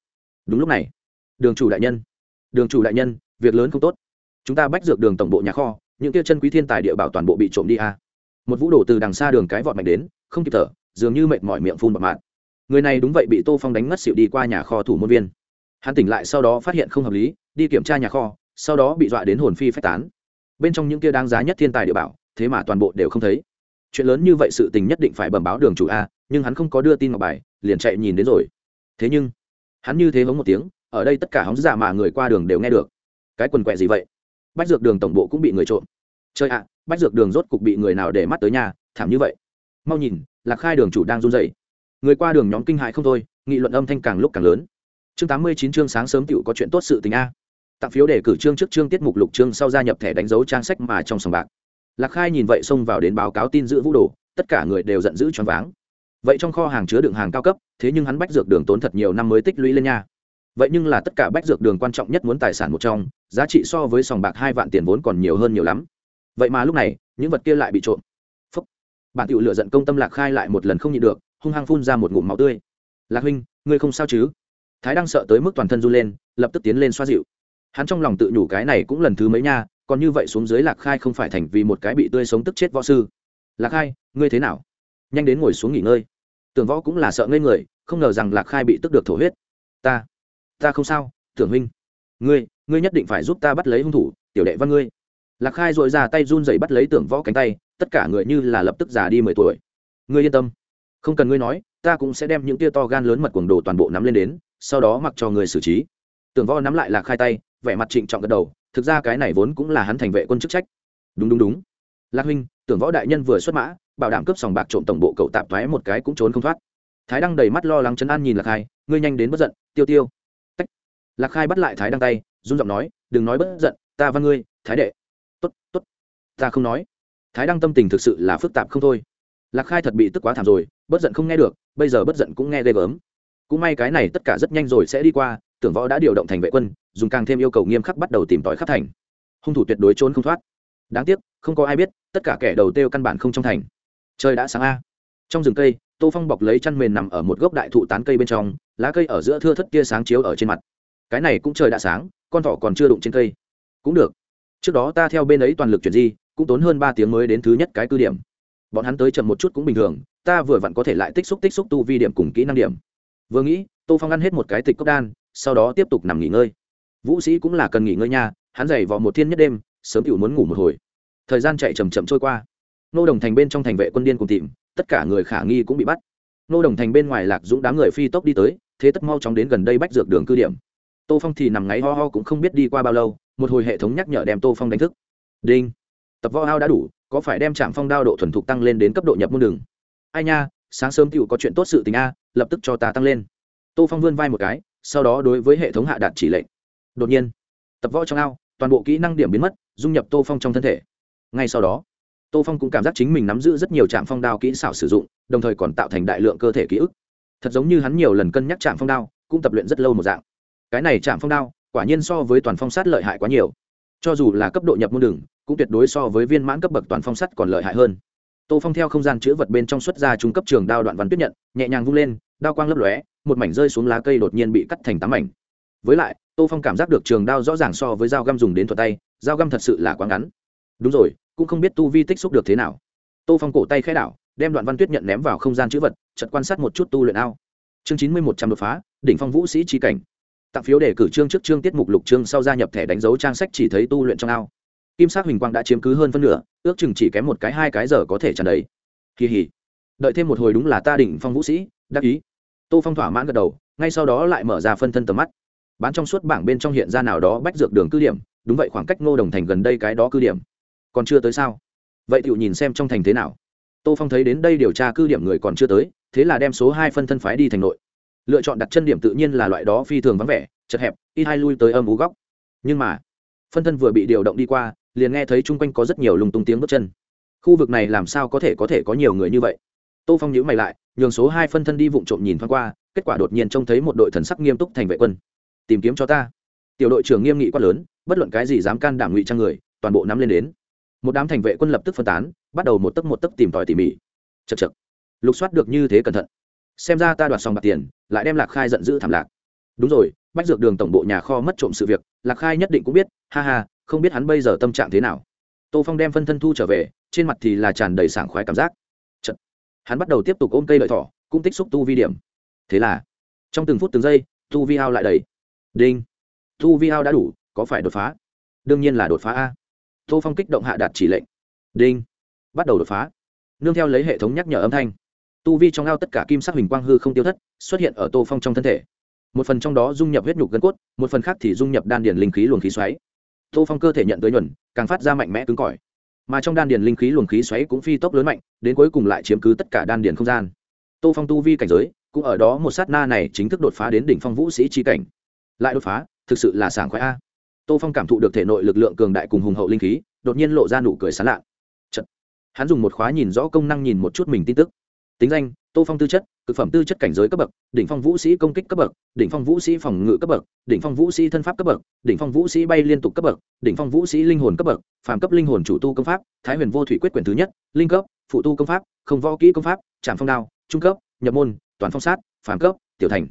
đúng lúc này, đường chủ đại nhân, đường chủ đại nhân, việc lớn không tốt. Chúng ta bách dược đường tổng bộ nhà kho những kia chân quý thiên tài địa bảo toàn bộ bị trộm đi a. À. một vũ đổ từ đằng xa đường cái vọt mạnh đến, không kịp thở, dường như mệt mỏi miệng phun bọt mạn. Người này đúng vậy bị tô phong đánh ngất xịu đi qua nhà kho thủ môn viên. Hắn tỉnh lại sau đó phát hiện không hợp lý, đi kiểm tra nhà kho, sau đó bị dọa đến hồn phi phách tán. Bên trong những kia đáng giá nhất thiên tài địa bảo, thế mà toàn bộ đều không thấy. Chuyện lớn như vậy sự tình nhất định phải bẩm báo đường chủ a, nhưng hắn không có đưa tin ngọc bài, liền chạy nhìn đến rồi. Thế nhưng, hắn như thế hống một tiếng, ở đây tất cả hóng giả mà người qua đường đều nghe được. Cái quần quẹ gì vậy? Bách dược đường tổng bộ cũng bị người trộm. Chơi ạ, bách dược đường rốt cục bị người nào để mắt tới nhà thảm như vậy. Mau nhìn, lạc khai đường chủ đang run dậy người qua đường nhóm kinh hại không thôi, nghị luận âm thanh càng lúc càng lớn. Chương tám mươi chín chương sáng sớm tựu có chuyện tốt sự tình a. Tặng phiếu để cử chương trước chương tiết mục lục chương sau gia nhập thẻ đánh dấu trang sách mà trong sòng bạc. Lạc khai nhìn vậy xông vào đến báo cáo tin giữ vũ đồ, tất cả người đều giận dữ choáng váng. Vậy trong kho hàng chứa đựng hàng cao cấp, thế nhưng hắn bách dược đường tốn thật nhiều năm mới tích lũy lên nha vậy nhưng là tất cả bách dược đường quan trọng nhất muốn tài sản một trong, giá trị so với sòng bạc hai vạn tiền vốn còn nhiều hơn nhiều lắm. Vậy mà lúc này, những vật kia lại bị trộm. Phúc. Bản tiểu lựa giận công tâm lạc khai lại một lần không nhịn được, hung hăng phun ra một ngụm máu tươi. Lạc huynh, ngươi không sao chứ? Thái đang sợ tới mức toàn thân run lên, lập tức tiến lên xoa dịu. Hắn trong lòng tự nhủ cái này cũng lần thứ mấy nha, còn như vậy xuống dưới lạc khai không phải thành vì một cái bị tươi sống tức chết võ sư. Lạc khai, ngươi thế nào? Nhanh đến ngồi xuống nghỉ ngơi. Tưởng võ cũng là sợ ngây người, không ngờ rằng lạc khai bị tức được thổ huyết. Ta ta không sao, tưởng huynh. Ngươi ngươi nhất định phải giúp ta bắt lấy hung thủ, tiểu đệ văn ngươi. Lạc khai dội ra tay run dậy bắt lấy tưởng võ cánh tay, tất cả người như là lập tức già đi mười tuổi. Ngươi yên tâm. Không cần ngươi nói, ta cũng sẽ đem những tia to gan lớn mật cuồng đồ toàn bộ nắm lên đến, sau đó mặc cho người xử trí. Tưởng võ nắm lại lạc khai tay, vẻ mặt trịnh trọng gật đầu, thực ra cái này vốn cũng là hắn thành vệ quân chức trách. Đúng đúng đúng. Lạc huynh, tưởng võ đại nhân vừa xuất mã, bảo đảm cướp sòng bạc trộm tổng bộ cậu tạp thoái một cái cũng trốn không thoát. Thái đăng đầy mắt lo lắng chấn an nhìn lạc khai, ngươi nhanh đến bất giận, tiêu tiêu lạc khai bắt lại thái đăng tay, run giọng nói, đừng nói bất giận, ta văn ngươi, thái đệ. T ố t t ố t ta không nói. Thái đăng tâm tình thực sự là phức tạp không thôi. Lạc khai thật bị tức quá thảm rồi, bất giận không nghe được, bây giờ bất giận cũng nghe ghê gớm. Cũng may cái này tất cả rất nhanh rồi sẽ đi qua, tưởng võ đã điều động thành vệ quân, dùng càng thêm yêu cầu nghiêm khắc bắt đầu tìm tòi khắp thành. Hung thủ tuyệt đối trốn không thoát. Đáng tiếc, không có ai biết, tất cả kẻ đầu tiêu căn bản không trong thành. Trời đã sáng a. Trong rừng cây, tô phong bọc lấy chăn mền nằm ở một gốc đại thụ tán cây bên trong, lá cây ở giữa thưa thất tia sáng chiếu ở trên mặt cái này cũng trời đã sáng, con thỏ còn chưa đụng trên cây. Cũng được. Trước đó ta theo bên ấy toàn lực chuyển di, cũng tốn hơn ba tiếng mới đến thứ nhất cái cư điểm. Bọn hắn tới chậm một chút cũng bình thường, ta vừa vặn có thể lại tích xúc tích xúc tu vi điểm cùng kỹ năng điểm. Vừa nghĩ, tô phong ăn hết một cái tịch cốc đan, sau đó tiếp tục nằm nghỉ ngơi. Vũ sĩ cũng là cần nghỉ ngơi nha, hắn dày vào một thiên nhất đêm, sớm cựu muốn ngủ một hồi. Thời gian chạy chầm chậm trôi qua. Nô đồng thành bên trong thành vệ quân điên cùng tìm, tất cả người khả nghi cũng bị bắt. Nô đồng thành bên ngoài lạc dũng đám người phi tốc đi tới, thế tất mau chóng đến gần đây bách dược đường cư điểm tô phong thì nằm ngáy ho ho cũng không biết đi qua bao lâu, một hồi hệ thống nhắc nhở đem tô phong đánh thức. Đinh. Tập võ ao đã đủ, có phải đem trạm phong đao độ thuần thục tăng lên đến cấp độ nhập môn đường? Ai nha, sáng sớm tựu có chuyện tốt sự tình a, lập tức cho ta tăng lên. Tô phong vươn vai một cái, sau đó đối với hệ thống hạ đạt chỉ lệnh. Đột nhiên, tập võ trong ao, toàn bộ kỹ năng điểm biến mất, dung nhập tô phong trong thân thể. Ngay sau đó, tô phong cũng cảm giác chính mình nắm giữ rất nhiều trạm phong đao kỹ xảo sử dụng, đồng thời còn tạo thành đại lượng cơ thể ký ức. Thật giống như hắn nhiều lần cân nhắc trạm phong đao, cũng tập luyện rất lâu một dạng cái này chạm phong đao, quả nhiên so với toàn phong sát lợi hại quá nhiều. Cho dù là cấp độ nhập môn đường, cũng tuyệt đối so với viên mãn cấp bậc toàn phong sắt còn lợi hại hơn. Tô phong theo không gian chữ vật bên trong xuất ra trung cấp trường đao đoạn văn tuyết nhận, nhẹ nhàng vung lên, đao quang lấp lóe, một mảnh rơi xuống lá cây đột nhiên bị cắt thành tám mảnh. Với lại, tô phong cảm giác được trường đao rõ ràng so với dao găm dùng đến thuật tay, dao găm thật sự là quá ngắn. Đúng rồi, cũng không biết tu vi tích xúc được thế nào. Tô phong cổ tay khai đảo, đem đoạn văn tuyết nhận ném vào không gian chữ vật chật quan sát một chút tu luyện ao. Chương chín mươi một trăm đột phá, đỉnh phong vũ sĩ trí cảnh tặng phiếu để cử trương trước chương tiết mục lục chương sau gia nhập thẻ đánh dấu trang sách chỉ thấy tu luyện trong ao. Kim sắc huỳnh quang đã chiếm cứ hơn phân nửa, ước chừng chỉ kém một cái, hai cái giờ có thể tràn đầy. Kỳ hỉ. Đợi thêm một hồi đúng là ta đỉnh phong vũ sĩ, đắc ý. Tô phong thỏa mãn gật đầu, ngay sau đó lại mở ra phân thân tầm mắt. Bán trong suốt bảng bên trong hiện ra nào đó bách dược đường cư điểm, đúng vậy khoảng cách ngô đồng thành gần đây cái đó cư điểm. Còn chưa tới sao? Vậy tựu nhìn xem trong thành thế nào. Tô phong thấy đến đây điều tra cư điểm người còn chưa tới, thế là đem số hai phân thân phái đi thành nội lựa chọn đặt chân điểm tự nhiên là loại đó phi thường vắng vẻ, chật hẹp, ít hai lui tới âm ú góc. Nhưng mà, phân thân vừa bị điều động đi qua, liền nghe thấy chung quanh có rất nhiều lùng tung tiếng bước chân. Khu vực này làm sao có thể có thể có nhiều người như vậy? Tô phong nhữ mày lại, nhường số hai phân thân đi vụng trộm nhìn thoáng qua, kết quả đột nhiên trông thấy một đội thần sắc nghiêm túc thành vệ quân. Tìm kiếm cho ta. Tiểu đội trưởng nghiêm nghị quát lớn, bất luận cái gì dám can đảm ngụy trang người, toàn bộ nắm lên đến. Một đám thành vệ quân lập tức phân tán, bắt đầu một tấc một tấc tìm tòi tỉ mỉ. Chật chật lục soát được như thế cẩn thận xem ra ta đoạt xong bạc tiền, lại đem lạc khai giận dữ thảm lạc. Đúng rồi, bách dược đường tổng bộ nhà kho mất trộm sự việc, lạc khai nhất định cũng biết, ha ha, không biết hắn bây giờ tâm trạng thế nào. Tô phong đem phân thân thu trở về, trên mặt thì là tràn đầy sảng khoái cảm giác. Chật. hắn bắt đầu tiếp tục ôm cây lợi thỏ, cũng tích xúc tu vi điểm. Thế là, trong từng phút từng giây, tu vi hao lại đầy. Đinh! Tu vi hao đã đủ, có phải đột phá? Đương nhiên là đột phá a. Tô phong kích động hạ đạt chỉ lệnh. Đinh! Bắt đầu đột phá. Nương theo lấy hệ thống nhắc nhở âm thanh tu vi trong ao tất cả kim sắc hình quang hư không tiêu thất xuất hiện ở tô phong trong thân thể. Một phần trong đó dung nhập huyết nhục gân cốt, một phần khác thì dung nhập đan điền linh khí luồng khí xoáy. Tô phong cơ thể nhận tới nhuần, càng phát ra mạnh mẽ cứng cỏi. Mà trong đan điền linh khí luồng khí xoáy cũng phi tốc lớn mạnh, đến cuối cùng lại chiếm cứ tất cả đan điền không gian. Tô phong tu vi cảnh giới, cũng ở đó một sát na này chính thức đột phá đến đỉnh phong vũ sĩ trí cảnh. Lại đột phá, thực sự là sảng khoái a. Tô phong cảm thụ được thể nội lực lượng cường đại cùng hùng hậu linh khí, đột nhiên lộ ra nụ cười sán lạ. Chật. hắn dùng một khóa nhìn rõ công năng nhìn một chút mình tin tức tính danh, tô phong tư chất, cực phẩm tư chất cảnh giới cấp bậc, đỉnh phong vũ sĩ công kích cấp bậc, đỉnh phong vũ sĩ phòng ngự cấp bậc, đỉnh phong vũ sĩ thân pháp cấp bậc, đỉnh phong vũ sĩ bay liên tục cấp bậc, đỉnh phong vũ sĩ linh hồn cấp bậc, phàm cấp linh hồn chủ tu công pháp, thái huyền vô thủy quyết quyền thứ nhất, linh cấp, phụ tu công pháp, không võ kỹ công pháp trạm phong đao, trung cấp, nhập môn, toàn phong sát, phàm cấp, tiểu thành.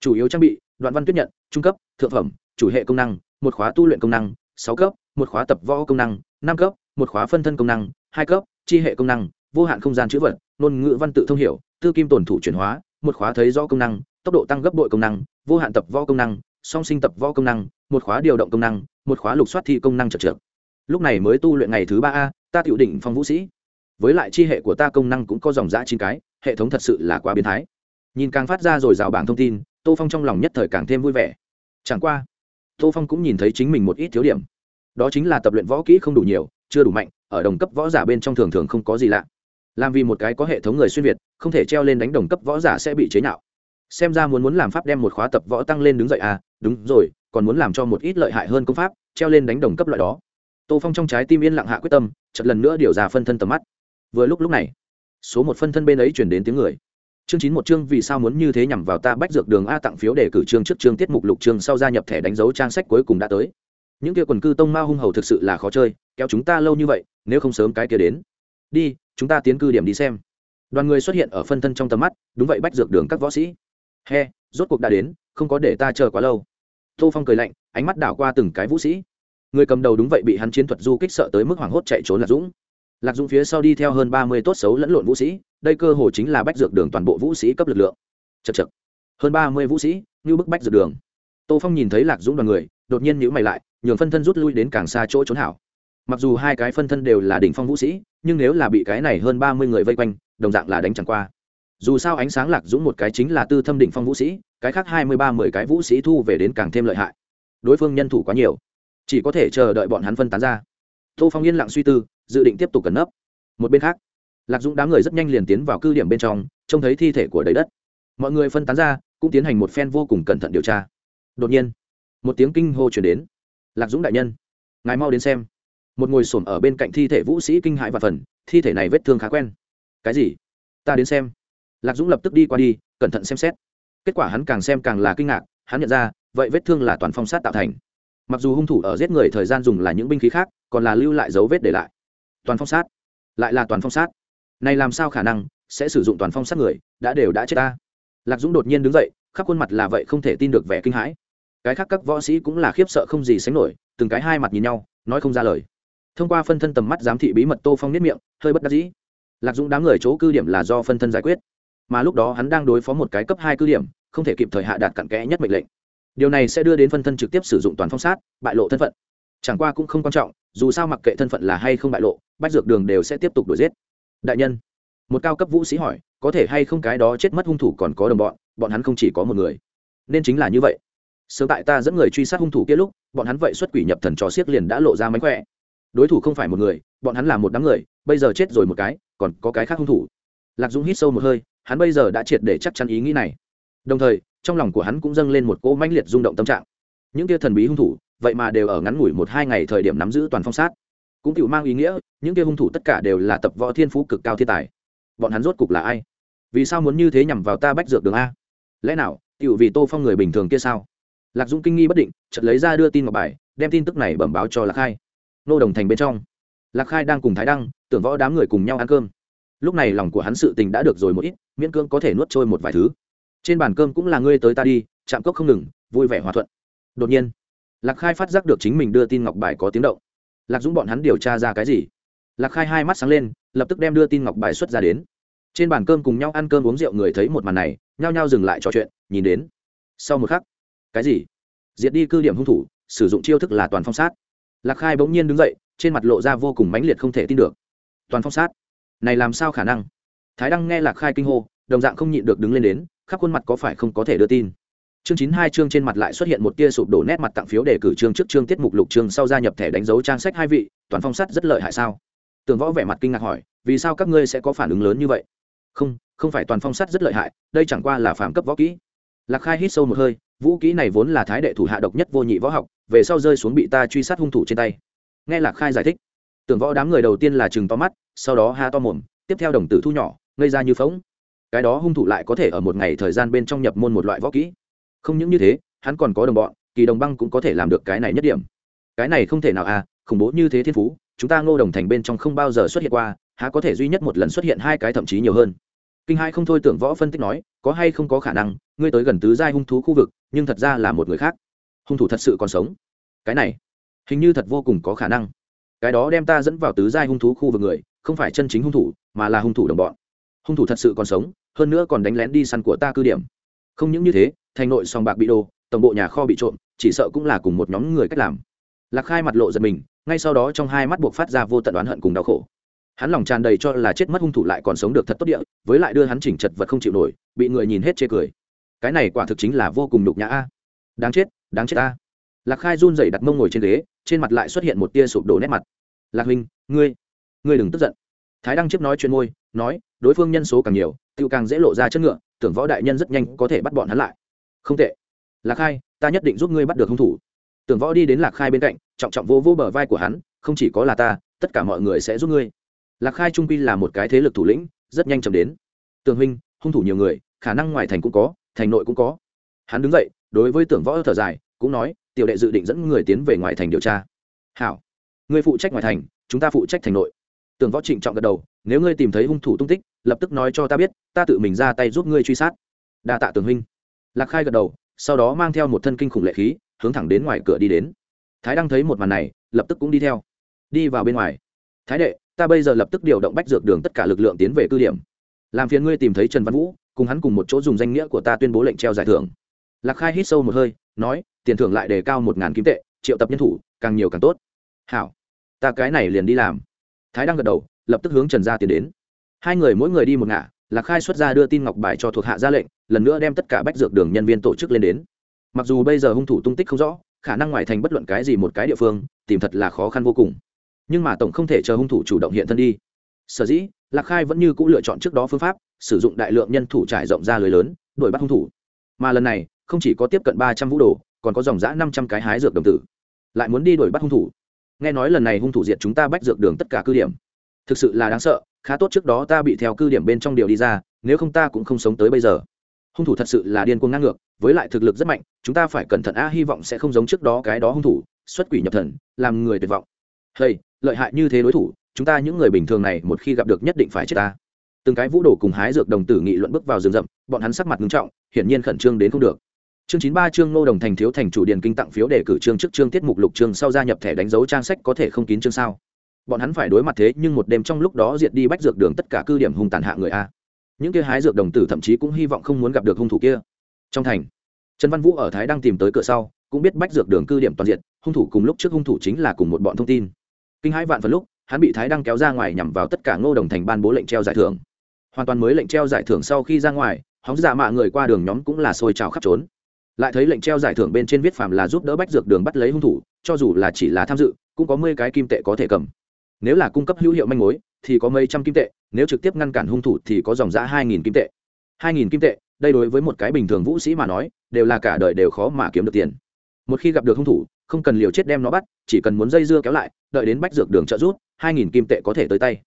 Chủ yếu trang bị, đoạn văn tuyết nhận, trung cấp, thượng phẩm, chủ hệ công năng, một khóa tu luyện công năng, sáu cấp, một khóa tập võ công năng, năm cấp, một khóa phân thân công năng, hai cấp, chi hệ công năng vô hạn không gian chữ vật, ngôn ngữ văn tự thông hiểu, tư kim tổn thủ chuyển hóa, một khóa thấy rõ công năng, tốc độ tăng gấp bội công năng, vô hạn tập võ công năng, song sinh tập võ công năng, một khóa điều động công năng, một khóa lục soát thi công năng chật trượt. Lúc này mới tu luyện ngày thứ ba a, ta tiểu đỉnh phong vũ sĩ. Với lại chi hệ của ta công năng cũng có dòng giã chín cái, hệ thống thật sự là quá biến thái. Nhìn càng phát ra rồi rào bảng thông tin, tô phong trong lòng nhất thời càng thêm vui vẻ. Chẳng qua, tô phong cũng nhìn thấy chính mình một ít thiếu điểm. Đó chính là tập luyện võ kỹ không đủ nhiều, chưa đủ mạnh, ở đồng cấp võ giả bên trong thường thường không có gì lạ làm vì một cái có hệ thống người xuyên việt, không thể treo lên đánh đồng cấp võ giả sẽ bị chế nhạo. Xem ra muốn muốn làm pháp đem một khóa tập võ tăng lên đứng dậy à đúng rồi, còn muốn làm cho một ít lợi hại hơn công pháp, treo lên đánh đồng cấp loại đó. Tô phong trong trái tim yên lặng hạ quyết tâm chật lần nữa điều ra phân thân tầm mắt. Vừa lúc lúc này, số một phân thân bên ấy chuyển đến tiếng người. Chương chín một chương, vì sao muốn như thế nhằm vào ta bách dược đường a tặng phiếu để cử chương trước chương tiết mục lục chương sau gia nhập thẻ đánh dấu trang sách cuối cùng đã tới. Những kia quần cư tông ma hung hầu thực sự là khó chơi, kéo chúng ta lâu như vậy, nếu không sớm cái kia đến. Đi chúng ta tiến cư điểm đi xem. Đoàn người xuất hiện ở phân thân trong tầm mắt, đúng vậy, bách dược đường các võ sĩ. He, rốt cuộc đã đến, không có để ta chờ quá lâu. Tô phong cười lạnh, ánh mắt đảo qua từng cái vũ sĩ. Người cầm đầu đúng vậy bị hắn chiến thuật du kích sợ tới mức hoảng hốt chạy trốn lạc dũng. Lạc dũng phía sau đi theo hơn ba mươi tốt xấu lẫn lộn vũ sĩ, đây cơ hồ chính là bách dược đường toàn bộ vũ sĩ cấp lực lượng. Chật chật hơn ba mươi vũ sĩ, như bức bách dược đường. Tô phong nhìn thấy lạc dũng đoàn người, đột nhiên nhữ mày lại, nhường phân thân rút lui đến càng xa chỗ trốn hảo mặc dù hai cái phân thân đều là đỉnh phong vũ sĩ, nhưng nếu là bị cái này hơn ba mươi người vây quanh, đồng dạng là đánh chẳng qua. Dù sao ánh sáng lạc dũng một cái chính là tư thâm đỉnh phong vũ sĩ, cái khác hai mươi ba mười cái vũ sĩ thu về đến càng thêm lợi hại. Đối phương nhân thủ quá nhiều, chỉ có thể chờ đợi bọn hắn phân tán ra. Tô phong yên lặng suy tư, dự định tiếp tục cẩn nấp. Một bên khác, lạc dũng đám người rất nhanh liền tiến vào cư điểm bên trong, trông thấy thi thể của đầy đất. Mọi người phân tán ra, cũng tiến hành một phen vô cùng cẩn thận điều tra. Đột nhiên, một tiếng kinh hô chuyển đến. Lạc dũng đại nhân, ngài mau đến xem một ngồi s ở bên cạnh thi thể vũ sĩ kinh hãi và phần, thi thể này vết thương khá quen. Cái gì? Ta đến xem. Lạc dũng lập tức đi qua đi, cẩn thận xem xét. Kết quả hắn càng xem càng là kinh ngạc, hắn nhận ra, vậy vết thương là toàn phong sát tạo thành. Mặc dù hung thủ ở giết người thời gian dùng là những binh khí khác, còn là lưu lại dấu vết để lại. Toàn phong sát. Lại là toàn phong sát. Này làm sao khả năng sẽ sử dụng toàn phong sát người, đã đều đã chết ta. Lạc dũng đột nhiên đứng dậy, khắp khuôn mặt là vậy không thể tin được vẻ kinh hãi. Cái khác các võ sĩ cũng là khiếp sợ không gì sánh nổi, từng cái hai mặt nhìn nhau, nói không ra lời thông qua phân thân tầm mắt giám thị bí mật tô phong nếp miệng, hơi bất đắc dĩ. Lạc dũng đám người chỗ cư điểm là do phân thân giải quyết. Mà lúc đó hắn đang đối phó một cái cấp hai cư điểm, không thể kịp thời hạ đạt cặn kẽ nhất mệnh lệnh. Điều này sẽ đưa đến phân thân trực tiếp sử dụng toàn phong sát, bại lộ thân phận. Chẳng qua cũng không quan trọng, dù sao mặc kệ thân phận là hay không bại lộ, bách dược đường đều sẽ tiếp tục đuổi giết. Đại nhân, một cao cấp vũ sĩ hỏi, có thể hay không cái đó chết mất hung thủ còn có đồng bọn bọn hắn không chỉ có một người. Nên chính là như vậy. Sớm tại ta dẫn người truy sát hung thủ kia lúc, bọn hắn vậy xuất quỷ nhập thần trò xiếc liền đã lộ ra mánh khỏe đối thủ không phải một người, bọn hắn là một đám người, bây giờ chết rồi một cái, còn có cái khác hung thủ. Lạc dũng hít sâu một hơi, hắn bây giờ đã triệt để chắc chắn ý nghĩ này. Đồng thời, trong lòng của hắn cũng dâng lên một cỗ mãnh liệt rung động tâm trạng. Những kia thần bí hung thủ, vậy mà đều ở ngắn ngủi một hai ngày thời điểm nắm giữ toàn phong sát. Cũng tự mang ý nghĩa, những kia hung thủ tất cả đều là tập võ thiên phú cực cao thiên tài. Bọn hắn rốt cục là ai? Vì sao muốn như thế nhằm vào ta bách dược đường a? Lẽ nào tự vì tô phong người bình thường kia sao? Lạc dũng kinh nghi bất định, chợt lấy ra đưa tin ngọc bài, đem tin tức này bẩm báo cho lạc khai nô đồng thành bên trong. Lạc khai đang cùng thái đăng, tưởng võ đám người cùng nhau ăn cơm. Lúc này lòng của hắn sự tình đã được rồi một ít, miễn cưỡng có thể nuốt trôi một vài thứ. Trên bàn cơm cũng là ngươi tới ta đi, chạm cốc không ngừng, vui vẻ hòa thuận. Đột nhiên, lạc khai phát giác được chính mình đưa tin ngọc bài có tiếng động. Lạc dũng bọn hắn điều tra ra cái gì? Lạc khai hai mắt sáng lên, lập tức đem đưa tin ngọc bài xuất ra đến. Trên bàn cơm cùng nhau ăn cơm uống rượu người thấy một màn này, nhao nhao dừng lại trò chuyện, nhìn đến. Sau một khắc, cái gì? Diệt đi cư điểm hung thủ, sử dụng chiêu thức là toàn phong sát lạc khai bỗng nhiên đứng dậy, trên mặt lộ ra vô cùng mãnh liệt không thể tin được. Toàn phong sát. Này làm sao khả năng? Thái đăng nghe lạc khai kinh hô, đồng dạng không nhịn được đứng lên đến, khắp khuôn mặt có phải không có thể đưa tin? Chương chín hai chương trên mặt lại xuất hiện một tia sụp đổ nét mặt tặng phiếu để cử chương trước chương tiết mục lục chương sau gia nhập thẻ đánh dấu trang sách hai vị, toàn phong sát rất lợi hại sao? Tường võ vẻ mặt kinh ngạc hỏi, vì sao các ngươi sẽ có phản ứng lớn như vậy? Không không phải toàn phong sát rất lợi hại, đây chẳng qua là phạm cấp võ kỹ. Lạc khai hít sâu một hơi vũ kỹ này vốn là thái đệ thủ hạ độc nhất vô nhị võ học, về sau rơi xuống bị ta truy sát hung thủ trên tay. Nghe lạc khai giải thích, tưởng võ đám người đầu tiên là chừng to mắt, sau đó ha to mồm, tiếp theo đồng tử thu nhỏ, ngây ra như phóng cái đó hung thủ lại có thể ở một ngày thời gian bên trong nhập môn một loại võ kỹ. Không những như thế, hắn còn có đồng bọn, kỳ đồng băng cũng có thể làm được cái này nhất điểm. Cái này không thể nào à khủng bố như thế thiên phú, chúng ta ngô đồng thành bên trong không bao giờ xuất hiện qua, há có thể duy nhất một lần xuất hiện hai cái thậm chí nhiều hơn. Kinh hai không thôi tưởng võ phân tích nói có hay không có khả năng, ngươi tới gần tứ giai hung thú khu vực, nhưng thật ra là một người khác. Hung thủ thật sự còn sống. Cái này, hình như thật vô cùng có khả năng. Cái đó đem ta dẫn vào tứ giai hung thú khu vực người, không phải chân chính hung thủ, mà là hung thủ đồng bọn. Hung thủ thật sự còn sống, hơn nữa còn đánh lén đi săn của ta cư điểm. Không những như thế, thành nội sòng bạc bị đồ tổng bộ nhà kho bị trộm, chỉ sợ cũng là cùng một nhóm người cách làm. Lạc khai mặt lộ giật mình, ngay sau đó trong hai mắt buộc phát ra vô tận oán hận cùng đau khổ hắn lòng tràn đầy cho là chết mất hung thủ lại còn sống được thật tốt địa, với lại đưa hắn chỉnh chật vật không chịu nổi, bị người nhìn hết chê cười. Cái này quả thực chính là vô cùng nhục nhã a. Đáng chết đáng chết a. Lạc khai run rẩy đặt mông ngồi trên ghế, trên mặt lại xuất hiện một tia sụp đổ nét mặt. Lạc huynh, ngươi ngươi đừng tức giận. Thái đăng chiếc nói chuyện môi, nói, đối phương nhân số càng nhiều tự càng dễ lộ ra chất ngựa, tưởng võ đại nhân rất nhanh có thể bắt bọn hắn lại. Không tệ. Lạc khai, ta nhất định giúp ngươi bắt được hung thủ. Tưởng võ đi đến lạc khai bên cạnh, trọng trọng vô vô bờ vai của hắn, không chỉ có là ta, tất cả mọi người sẽ giúp ngươi lạc khai trung quy là một cái thế lực thủ lĩnh, rất nhanh chóng đến. Tường huynh, hung thủ nhiều người, khả năng ngoài thành cũng có, thành nội cũng có. Hắn đứng dậy, đối với tưởng võ thở dài, cũng nói, tiểu đệ dự định dẫn người tiến về ngoài thành điều tra. Hảo người phụ trách ngoài thành, chúng ta phụ trách thành nội. Tưởng võ trịnh trọng gật đầu, nếu ngươi tìm thấy hung thủ tung tích, lập tức nói cho ta biết, ta tự mình ra tay giúp ngươi truy sát. Đa tạ tường huynh. Lạc khai gật đầu, sau đó mang theo một thân kinh khủng lệ khí, hướng thẳng đến ngoài cửa đi đến. Thái đang thấy một màn này, lập tức cũng đi theo. Đi vào bên ngoài. Thái đệ ta bây giờ lập tức điều động bách dược đường tất cả lực lượng tiến về cư điểm. Làm phiền ngươi tìm thấy trần văn vũ, cùng hắn cùng một chỗ dùng danh nghĩa của ta tuyên bố lệnh treo giải thưởng. Lạc khai hít sâu một hơi, nói, tiền thưởng lại đề cao một ngàn kim tệ, triệu tập nhân thủ, càng nhiều càng tốt. Hảo, ta cái này liền đi làm. Thái đang gật đầu, lập tức hướng trần gia tiến đến. Hai người mỗi người đi một ngả, lạc khai xuất ra đưa tin ngọc bài cho thuộc hạ ra lệnh, lần nữa đem tất cả bách dược đường nhân viên tổ chức lên đến. Mặc dù bây giờ hung thủ tung tích không rõ, khả năng ngoài thành bất luận cái gì một cái địa phương, tìm thật là khó khăn vô cùng nhưng mà tổng không thể chờ hung thủ chủ động hiện thân đi. Sở dĩ, lạc khai vẫn như c ũ lựa chọn trước đó phương pháp, sử dụng đại lượng nhân thủ trải rộng ra lưới lớn, đuổi bắt hung thủ. Mà lần này, không chỉ có tiếp cận ba trăm vũ đồ, còn có dòng giã năm trăm cái hái dược đồng tử. Lại muốn đi đuổi bắt hung thủ. Nghe nói lần này hung thủ diệt chúng ta bách dược đường tất cả cư điểm. Thực sự là đáng sợ, khá tốt trước đó ta bị theo cư điểm bên trong điều đi ra, nếu không ta cũng không sống tới bây giờ. Hung thủ thật sự là điên cuồng ngang ngược, với lại thực lực rất mạnh, chúng ta phải cẩn thận a, hy vọng sẽ không giống trước đó cái đó hung thủ, xuất quỷ nhập thần, làm người tuyệt vọng. Hay lợi hại như thế đối thủ, chúng ta những người bình thường này một khi gặp được nhất định phải chết ta. Từng cái vũ đồ cùng hái dược đồng tử nghị luận bước vào rừng rậm, bọn hắn sắc mặt nghiêm trọng, hiển nhiên khẩn trương đến không được. Chương chín ba chương nô đồng thành thiếu thành chủ điền kinh tặng phiếu đề cử chương trước chương tiết mục lục chương sau gia nhập thẻ đánh dấu trang sách có thể không kín chương sao. Bọn hắn phải đối mặt thế, nhưng một đêm trong lúc đó diệt đi bách dược đường tất cả cư điểm hung tàn hạ người a. Những kia hái dược đồng tử thậm chí cũng hy vọng không muốn gặp được hung thủ kia. Trong thành, trần văn vũ ở thái đang tìm tới cửa sau, cũng biết bách dược đường cư điểm toàn diện, hung thủ cùng lúc trước hung thủ chính là cùng một bọn thông tin kinh hãi vạn phần lúc, hắn bị thái đăng kéo ra ngoài nhằm vào tất cả ngô đồng thành ban bố lệnh treo giải thưởng. Hoàn toàn mới lệnh treo giải thưởng sau khi ra ngoài, hóng giả mạ người qua đường nhóm cũng là sôi trào khắp trốn. Lại thấy lệnh treo giải thưởng bên trên viết phàm là giúp đỡ bách dược đường bắt lấy hung thủ, cho dù là chỉ là tham dự, cũng có mười cái kim tệ có thể cầm. Nếu là cung cấp hữu hiệu manh mối, thì có mấy trăm kim tệ, nếu trực tiếp ngăn cản hung thủ thì có dòng giã hai nghìn kim tệ. hai nghìn kim tệ, đây đối với một cái bình thường vũ sĩ mà nói, đều là cả đời đều khó mà kiếm được tiền. Một khi gặp được hung thủ không cần liều chết đem nó bắt, chỉ cần muốn dây dưa kéo lại, đợi đến bách dược đường trợ rút, hai nghìn kim tệ có thể tới tay.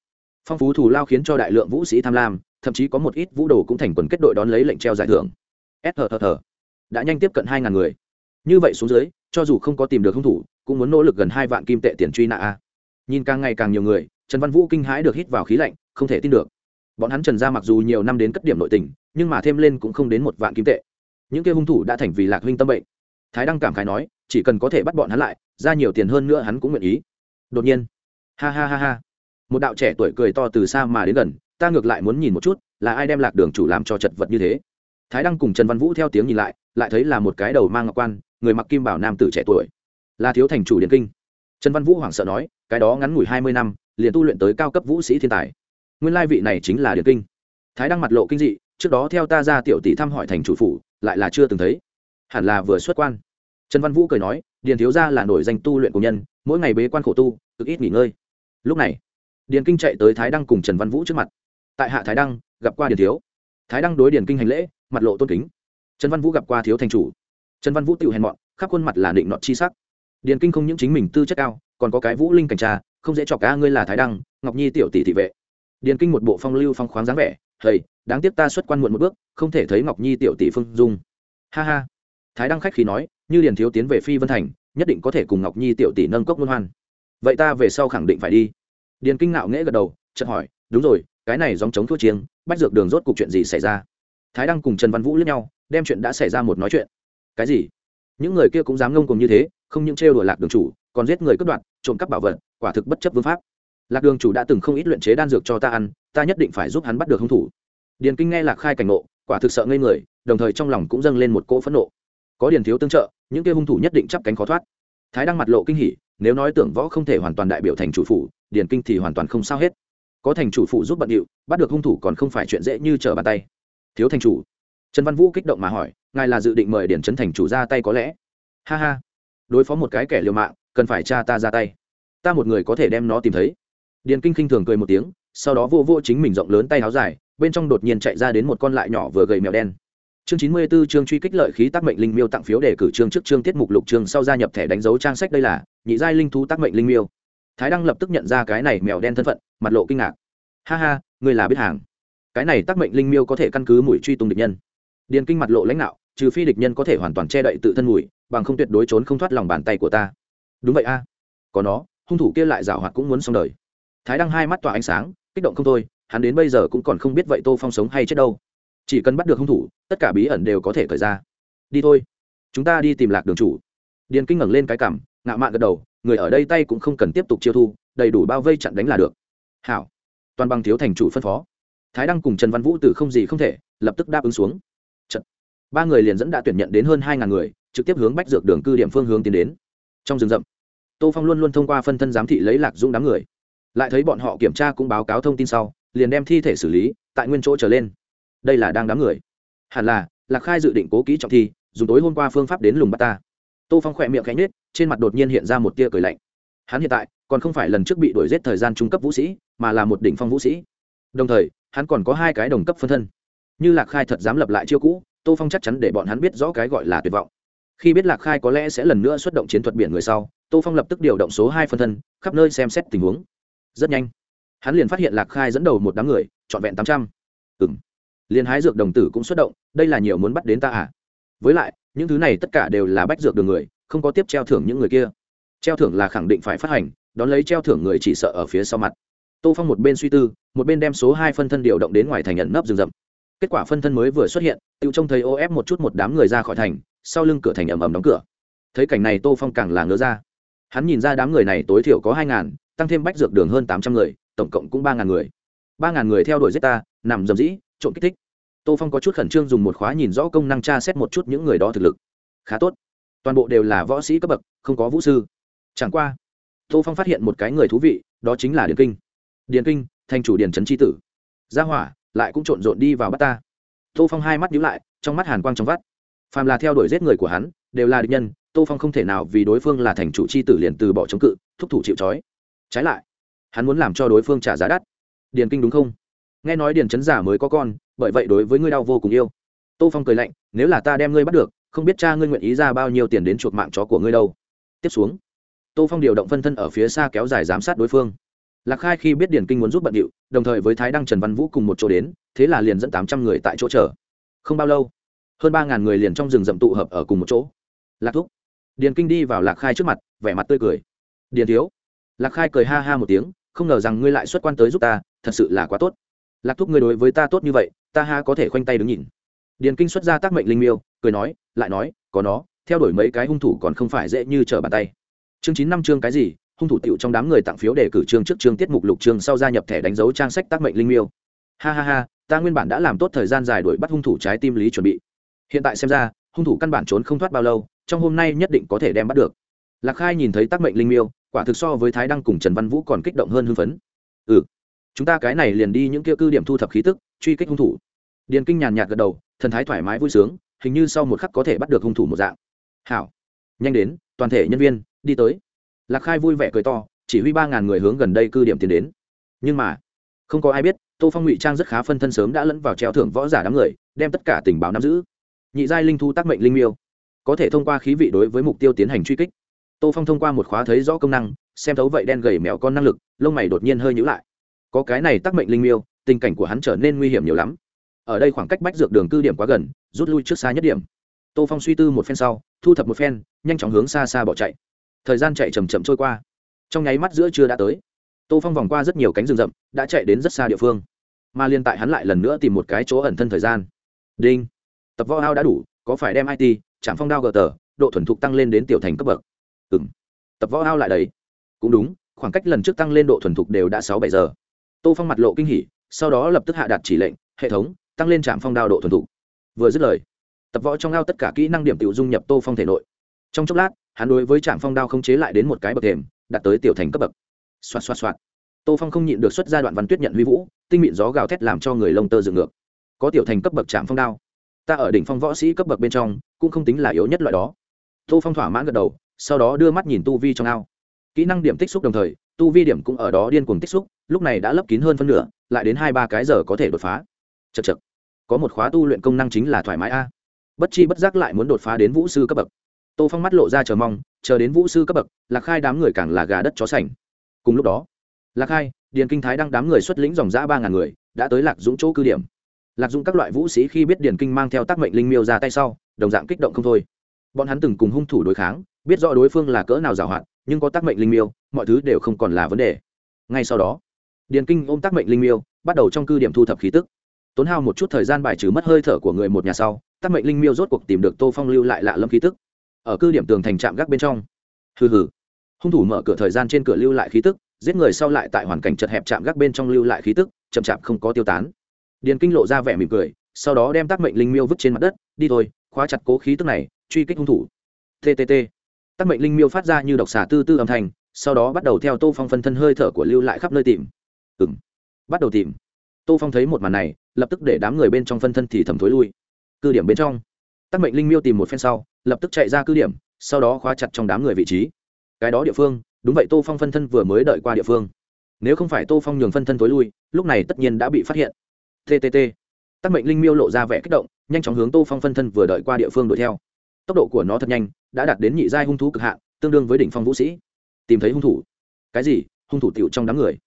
Phong phú thù lao khiến cho đại lượng vũ sĩ tham lam, thậm chí có một ít vũ đồ cũng thành quần kết đội đón lấy lệnh treo giải thưởng. Sthth đã nhanh tiếp cận hai ngàn người. Như vậy xuống dưới, cho dù không có tìm được hung thủ, cũng muốn nỗ lực gần hai vạn kim tệ tiền truy nã a. Nhìn càng ngày càng nhiều người, trần văn vũ kinh hãi được hít vào khí lạnh, không thể tin được. Bọn hắn trần ra mặc dù nhiều năm đến cất điểm nội tình, nhưng mà thêm lên cũng không đến một vạn kim tệ. Những kia hung thủ đã thành vì lạc huynh tâm bệnh. Thái đăng cảm khái nói chỉ cần có thể bắt bọn hắn lại, ra nhiều tiền hơn nữa hắn cũng nguyện ý. Đột nhiên, ha ha ha ha, một đạo trẻ tuổi cười to từ xa mà đến gần, ta ngược lại muốn nhìn một chút, là ai đem lạc đường chủ làm cho chật vật như thế. Thái đăng cùng trần văn vũ theo tiếng nhìn lại lại thấy là một cái đầu mang ngọc quan, người mặc kim bảo nam tử trẻ tuổi. Là thiếu thành chủ điện kinh. Trần văn vũ hoảng sợ nói, cái đó ngắn ngủi hai mươi năm, liền tu luyện tới cao cấp vũ sĩ thiên tài. Nguyên lai vị này chính là điện kinh. Thái đăng mặt lộ kinh dị, trước đó theo ta ra tiểu tỷ thăm hỏi thành chủ phủ, lại là chưa từng thấy. Hẳn là vừa xuất quan trần văn vũ cười nói, điền thiếu gia là nổi danh tu luyện của nhân, mỗi ngày bế quan khổ tu, cực ít nghỉ ngơi. Lúc này, điền kinh chạy tới thái đăng cùng trần văn vũ trước mặt. Tại hạ thái đăng, gặp qua điền thiếu. Thái đăng đối điền kinh hành lễ, mặt lộ tôn kính. Trần văn vũ gặp qua thiếu thành chủ. Trần văn vũ tự hèn mọn, khắp khuôn mặt là định nọt chi sắc. Điền kinh không những chính mình tư chất cao, còn có cái vũ linh cảnh trà, không dễ chọc cá ngươi là thái đăng, ngọc nhi tiểu tỷ thị vệ. Điền kinh một bộ phong lưu phong khoáng dáng vẻ thầy đáng tiếc ta xuất quan muộn một bước, không thể thấy ngọc nhi tiểu tỷ phương dung. Ha ha. Thái đăng khách khí nói như điền thiếu tiến về phi vân thành, nhất định có thể cùng ngọc nhi tiểu tỷ nâng cốc luân hoan. Vậy ta về sau khẳng định phải đi. Điền kinh ngạo nghễ gật đầu, chợt hỏi, đúng rồi, cái này dòng chống thuốc chiêng, bách dược đường rốt cuộc chuyện gì xảy ra? Thái đăng cùng trần văn vũ lướt nhau, đem chuyện đã xảy ra một nói chuyện. Cái gì? Những người kia cũng dám ngông cùng như thế, không những trêu đùa lạc đường chủ, còn giết người cướp đoạt, trộm cắp bảo vật, quả thực bất chấp vương pháp. Lạc đường chủ đã từng không ít luyện chế đan dược cho ta ăn, ta nhất định phải giúp hắn bắt được hung thủ. Điền kinh nghe lạc khai cảnh ngộ, quả thực sợ ngây người, đồng thời trong lòng cũng dâng lên một cỗ phẫn nộ có điền thiếu tương trợ, những kia hung thủ nhất định chắp cánh khó thoát. Thái đang mặt lộ kinh hỉ, nếu nói tưởng võ không thể hoàn toàn đại biểu thành chủ phủ, điền kinh thì hoàn toàn không sao hết. Có thành chủ phụ giúp bận điệu, bắt được hung thủ còn không phải chuyện dễ như trở bàn tay. Thiếu thành chủ. Trần văn vũ kích động mà hỏi, ngài là dự định mời điển trấn thành chủ ra tay có lẽ? Ha ha. Đối phó một cái kẻ liều mạng, cần phải cha ta ra tay. Ta một người có thể đem nó tìm thấy. Điền kinh khinh thường cười một tiếng, sau đó vô vô chính mình rộng lớn tay áo dài, bên trong đột nhiên chạy ra đến một con lại nhỏ vừa gầy mèo đen chương chín mươi 94 chương truy kích lợi khí tác mệnh linh miêu tặng phiếu để cử chương trước chương tiết mục lục chương sau gia nhập thẻ đánh dấu trang sách đây là, nhị giai linh thú tác mệnh linh miêu. Thái đăng lập tức nhận ra cái này mèo đen thân phận, mặt lộ kinh ngạc. Ha ha ngươi là biết hàng. Cái này tác mệnh linh miêu có thể căn cứ mùi truy tung địch nhân. Điền kinh mặt lộ lãnh đạo, trừ phi địch nhân có thể hoàn toàn che đậy tự thân mùi, bằng không tuyệt đối trốn không thoát lòng bàn tay của ta. Đúng vậy a. Có nó, hung thủ kia lại rào hoạt cũng muốn xong đời. Thái đăng hai mắt tỏa ánh sáng, kích động không thôi, hắn đến bây giờ cũng còn không biết vậy tô phong sống hay chết đâu chỉ cần bắt được hung thủ, tất cả bí ẩn đều có thể cởi ra. Đi thôi. Chúng ta đi tìm lạc đường chủ. Điền kinh ngẩng lên cái cằm, ngạo mạn gật đầu, người ở đây tay cũng không cần tiếp tục chiêu thu, đầy đủ bao vây chặn đánh là được. Hảo. Toàn bằng thiếu thành chủ phân phó. Thái đăng cùng trần văn vũ từ không gì không thể, lập tức đáp ứng xuống. Trận. ba người liền dẫn đã tuyển nhận đến hơn hai ngàn người, trực tiếp hướng bách dược đường cư điểm phương hướng tiến đến. Trong rừng rậm, tô phong luôn luôn thông qua phân thân giám thị lấy lạc dũng đám người. Lại thấy bọn họ kiểm tra cũng báo cáo thông tin sau, liền đem thi thể xử lý, tại nguyên chỗ trở lên đây là đang đám người. Hẳn là, lạc khai dự định cố kỹ trọng thi, dùng tối hôm qua phương pháp đến lùng bắt ta. Tô phong khỏe miệng cánh nết trên mặt đột nhiên hiện ra một tia cười lạnh. Hắn hiện tại, còn không phải lần trước bị đuổi giết thời gian trung cấp vũ sĩ, mà là một đỉnh phong vũ sĩ. Đồng thời, hắn còn có hai cái đồng cấp phân thân. Như lạc khai thật dám lập lại chiêu cũ, tô phong chắc chắn để bọn hắn biết rõ cái gọi là tuyệt vọng. Khi biết lạc khai có lẽ sẽ lần nữa xuất động chiến thuật biển người sau, tô phong lập tức điều động số hai phân thân, khắp nơi xem xét tình huống. Rất nhanh, hắn liền phát hiện lạc khai dẫn đầu một đám người, trọn vẹn tám trăm. Ừng liền hái dược đồng tử cũng xuất động, đây là nhiều muốn bắt đến ta à? Với lại, những thứ này tất cả đều là bách dược đường người, không có tiếp treo thưởng những người kia. Treo thưởng là khẳng định phải phát hành, đón lấy treo thưởng người chỉ sợ ở phía sau mặt. Tô phong một bên suy tư, một bên đem số hai phân thân điều động đến ngoài thành nhận nấp rừng rậm. Kết quả phân thân mới vừa xuất hiện, tự trông thấy ô ép một chút một đám người ra khỏi thành, sau lưng cửa thành ầm ầm đóng cửa. Thấy cảnh này tô phong càng là ngớ ra. Hắn nhìn ra đám người này tối thiểu có hai ngàn, tăng thêm bách dược đường hơn tám trăm người, tổng cộng cũng ba ngàn người. Ba ngàn người theo đuổi giết ta, nằm dầm dĩ trộm kích thích. Tô phong có chút khẩn trương dùng một khóa nhìn rõ công năng tra xét một chút những người đó thực lực. Khá tốt. Toàn bộ đều là võ sĩ cấp bậc, không có vũ sư. Chẳng qua, tô phong phát hiện một cái người thú vị, đó chính là điền kinh. Điền kinh thành chủ điền trấn tri tử. Gia hỏa, lại cũng trộn rộn đi vào bắt ta. Tô phong hai mắt nhíu lại, trong mắt hàn quang trong vắt. Phàm là theo đuổi giết người của hắn, đều là địch nhân, tô phong không thể nào vì đối phương là thành chủ c h i tử liền từ bỏ chống cự, thúc thủ chịu c trái lại, hắn muốn làm cho đối phương trả giá đắt. Điền kinh đúng không? Nghe nói điền trấn giả mới có con, bởi vậy đối với ngươi đau vô cùng yêu. Tô phong cười lạnh, nếu là ta đem ngươi bắt được, không biết cha ngươi nguyện ý ra bao nhiêu tiền đến chuộc mạng chó của ngươi đâu. Tiếp xuống, tô phong điều động phân thân ở phía xa kéo dài giám sát đối phương. Lạc khai khi biết điền kinh muốn giúp bận điệu, đồng thời với thái đăng trần văn vũ cùng một chỗ đến, thế là liền dẫn tám trăm người tại chỗ chờ. Không bao lâu, hơn ba ngàn người liền trong rừng rậm tụ hợp ở cùng một chỗ. Lạc thúc, điền kinh đi vào lạc khai trước mặt, vẻ mặt tươi cười. Điền thiếu, lạc khai cười ha ha một tiếng, không ngờ rằng ngươi lại xuất quan tới giúp ta, thật sự là quá tốt lạc thúc ngươi đối với ta tốt như vậy, ta ha có thể khoanh tay đứng nhìn. Điền kinh xuất ra tác mệnh linh miêu, cười nói, lại nói, có nó, theo đuổi mấy cái hung thủ còn không phải dễ như trở bàn tay. Chương chín năm chương cái gì, hung thủ tiểu trong đám người tặng phiếu để cử chương trước chương tiết mục lục chương sau gia nhập thẻ đánh dấu trang sách tác mệnh linh miêu. Ha ha ha, ta nguyên bản đã làm tốt thời gian dài đuổi bắt hung thủ trái tim lý chuẩn bị. Hiện tại xem ra, hung thủ căn bản trốn không thoát bao lâu, trong hôm nay nhất định có thể đem bắt được. Lạc khai nhìn thấy tác mệnh linh miêu, quả thực so với thái đăng cùng trần văn vũ còn kích động hơn hưng phấn. Ừ chúng ta cái này liền đi những kia cư điểm thu thập khí tức, truy kích hung thủ. Điền kinh nhàn nhạt gật đầu, thần thái thoải mái vui sướng, hình như sau một khắc có thể bắt được hung thủ một dạng. Hảo, nhanh đến, toàn thể nhân viên, đi tới. Lạc khai vui vẻ cười to, chỉ huy ba ngàn người hướng gần đây cư điểm tiến đến. Nhưng mà, không có ai biết, tô phong ngụy trang rất khá phân thân sớm đã lẫn vào treo thưởng võ giả đám người, đem tất cả tình báo nắm giữ. Nhị giai linh thu tác mệnh linh miêu, có thể thông qua khí vị đối với mục tiêu tiến hành truy kích. Tô phong thông qua một khóa thấy rõ công năng, xem thấu vậy đen gầy mèo con năng lực, lông mày đột nhiên hơi nhữ lại có cái này tác mệnh linh miêu, tình cảnh của hắn trở nên nguy hiểm nhiều lắm. Ở đây khoảng cách bách dược đường cư điểm quá gần, rút lui trước xa nhất điểm. Tô phong suy tư một phen sau, thu thập một phen, nhanh chóng hướng xa xa bỏ chạy. Thời gian chạy chầm chậm trôi qua. Trong nháy mắt giữa trưa đã tới. Tô phong vòng qua rất nhiều cánh rừng rậm, đã chạy đến rất xa địa phương. Mà liên tại hắn lại lần nữa tìm một cái chỗ ẩn thân thời gian. Đinh! Tập võ ao đã đủ, có phải đem it trạm phong đao gờ tờ độ thuần thục tăng lên đến tiểu thành cấp bậc? Ừ m tập võ ao lại đấy cũng đúng, khoảng cách lần trước tăng lên độ thuần thục đều đã sáu bảy giờ tô phong mặt lộ kinh hỉ, sau đó lập tức hạ đạt chỉ lệnh, hệ thống, tăng lên trạm phong đao độ thuần thục. Vừa dứt lời, tập võ trong ao tất cả kỹ năng điểm tự dung nhập tô phong thể nội. Trong chốc lát, hắn đối với trạm phong đao không chế lại đến một cái bậc thềm, đạt tới tiểu thành cấp bậc. Xoạt xoạt xoạt. Tô phong không nhịn được xuất giai đoạn văn tuyết nhận huy vũ, tinh mịn gió gào thét làm cho người lông tơ dựng ngược. Có tiểu thành cấp bậc trạm phong đao. Ta ở đỉnh phong võ sĩ cấp bậc bên trong, cũng không tính là yếu nhất loại đó. Tô phong thỏa mãn gật đầu, sau đó đưa mắt nhìn tu vi trong ao. Kỹ năng điểm tích xúc đồng thời, tu vi điểm cũng ở đó điên cuồng tích xúc lúc này đã lấp kín hơn phân nửa, lại đến hai ba cái giờ có thể đột phá. Chật chật có một khóa tu luyện công năng chính là thoải mái a. Bất chi bất giác lại muốn đột phá đến vũ sư cấp bậc. Tô phong mắt lộ ra chờ mong, chờ đến vũ sư cấp bậc, lạc khai đám người càng là gà đất chó sành. Cùng lúc đó, lạc khai, điền kinh thái đang đám người xuất lĩnh dòng giã ba ngàn người, đã tới lạc dũng chỗ cư điểm. Lạc dũng các loại vũ sĩ khi biết điền kinh mang theo tác mệnh linh miêu ra tay sau, đồng dạng kích động không thôi. Bọn hắn từng cùng hung thủ đối kháng, biết rõ đối phương là cỡ nào giàu hoạt nhưng có tác mệnh linh miêu, mọi thứ đều không còn là vấn đề. Ngay sau đó điền kinh ôm tác mệnh linh miêu, bắt đầu trong cư điểm thu thập khí tức. Tốn hao một chút thời gian bài trừ mất hơi thở của người một nhà sau, tác mệnh linh miêu rốt cuộc tìm được tô phong lưu lại lạ lâm khí tức. Ở cư điểm tường thành trạm gác bên trong. Hừ hừ. Hung thủ mở cửa thời gian trên cửa lưu lại khí tức, giết người sau lại tại hoàn cảnh chật hẹp chạm gác bên trong lưu lại khí tức, chậm chạp không có tiêu tán. Điền kinh lộ ra vẻ mỉm cười, sau đó đem tác mệnh linh miêu vứt trên mặt đất, đi thôi, khóa chặt cố khí tức này, truy kích hung thủ. Ttt tác mệnh linh miêu phát ra như độc xà tư tư âm thanh, sau đó bắt đầu theo tô phong phân thân hơi thở của lưu lại khắp nơi tìm ừng bắt đầu tìm. Tô phong thấy một màn này, lập tức để đám người bên trong phân thân thì thầm thối lui. Cư điểm bên trong. Tắc mệnh linh miêu tìm một phen sau, lập tức chạy ra cư điểm, sau đó khóa chặt trong đám người vị trí. Cái đó địa phương, đúng vậy tô phong phân thân vừa mới đợi qua địa phương. Nếu không phải tô phong nhường phân thân tối lui, lúc này tất nhiên đã bị phát hiện. Ttt tắc mệnh linh miêu lộ ra vẻ kích động, nhanh chóng hướng tô phong phân thân vừa đợi qua địa phương đuổi theo. Tốc độ của nó thật nhanh, đã đạt đến nhị giai hung thú cực hạn, tương đương với đỉnh phong vũ sĩ. Tìm thấy hung thủ. Cái gì? Hung thủ tiểu trong đám người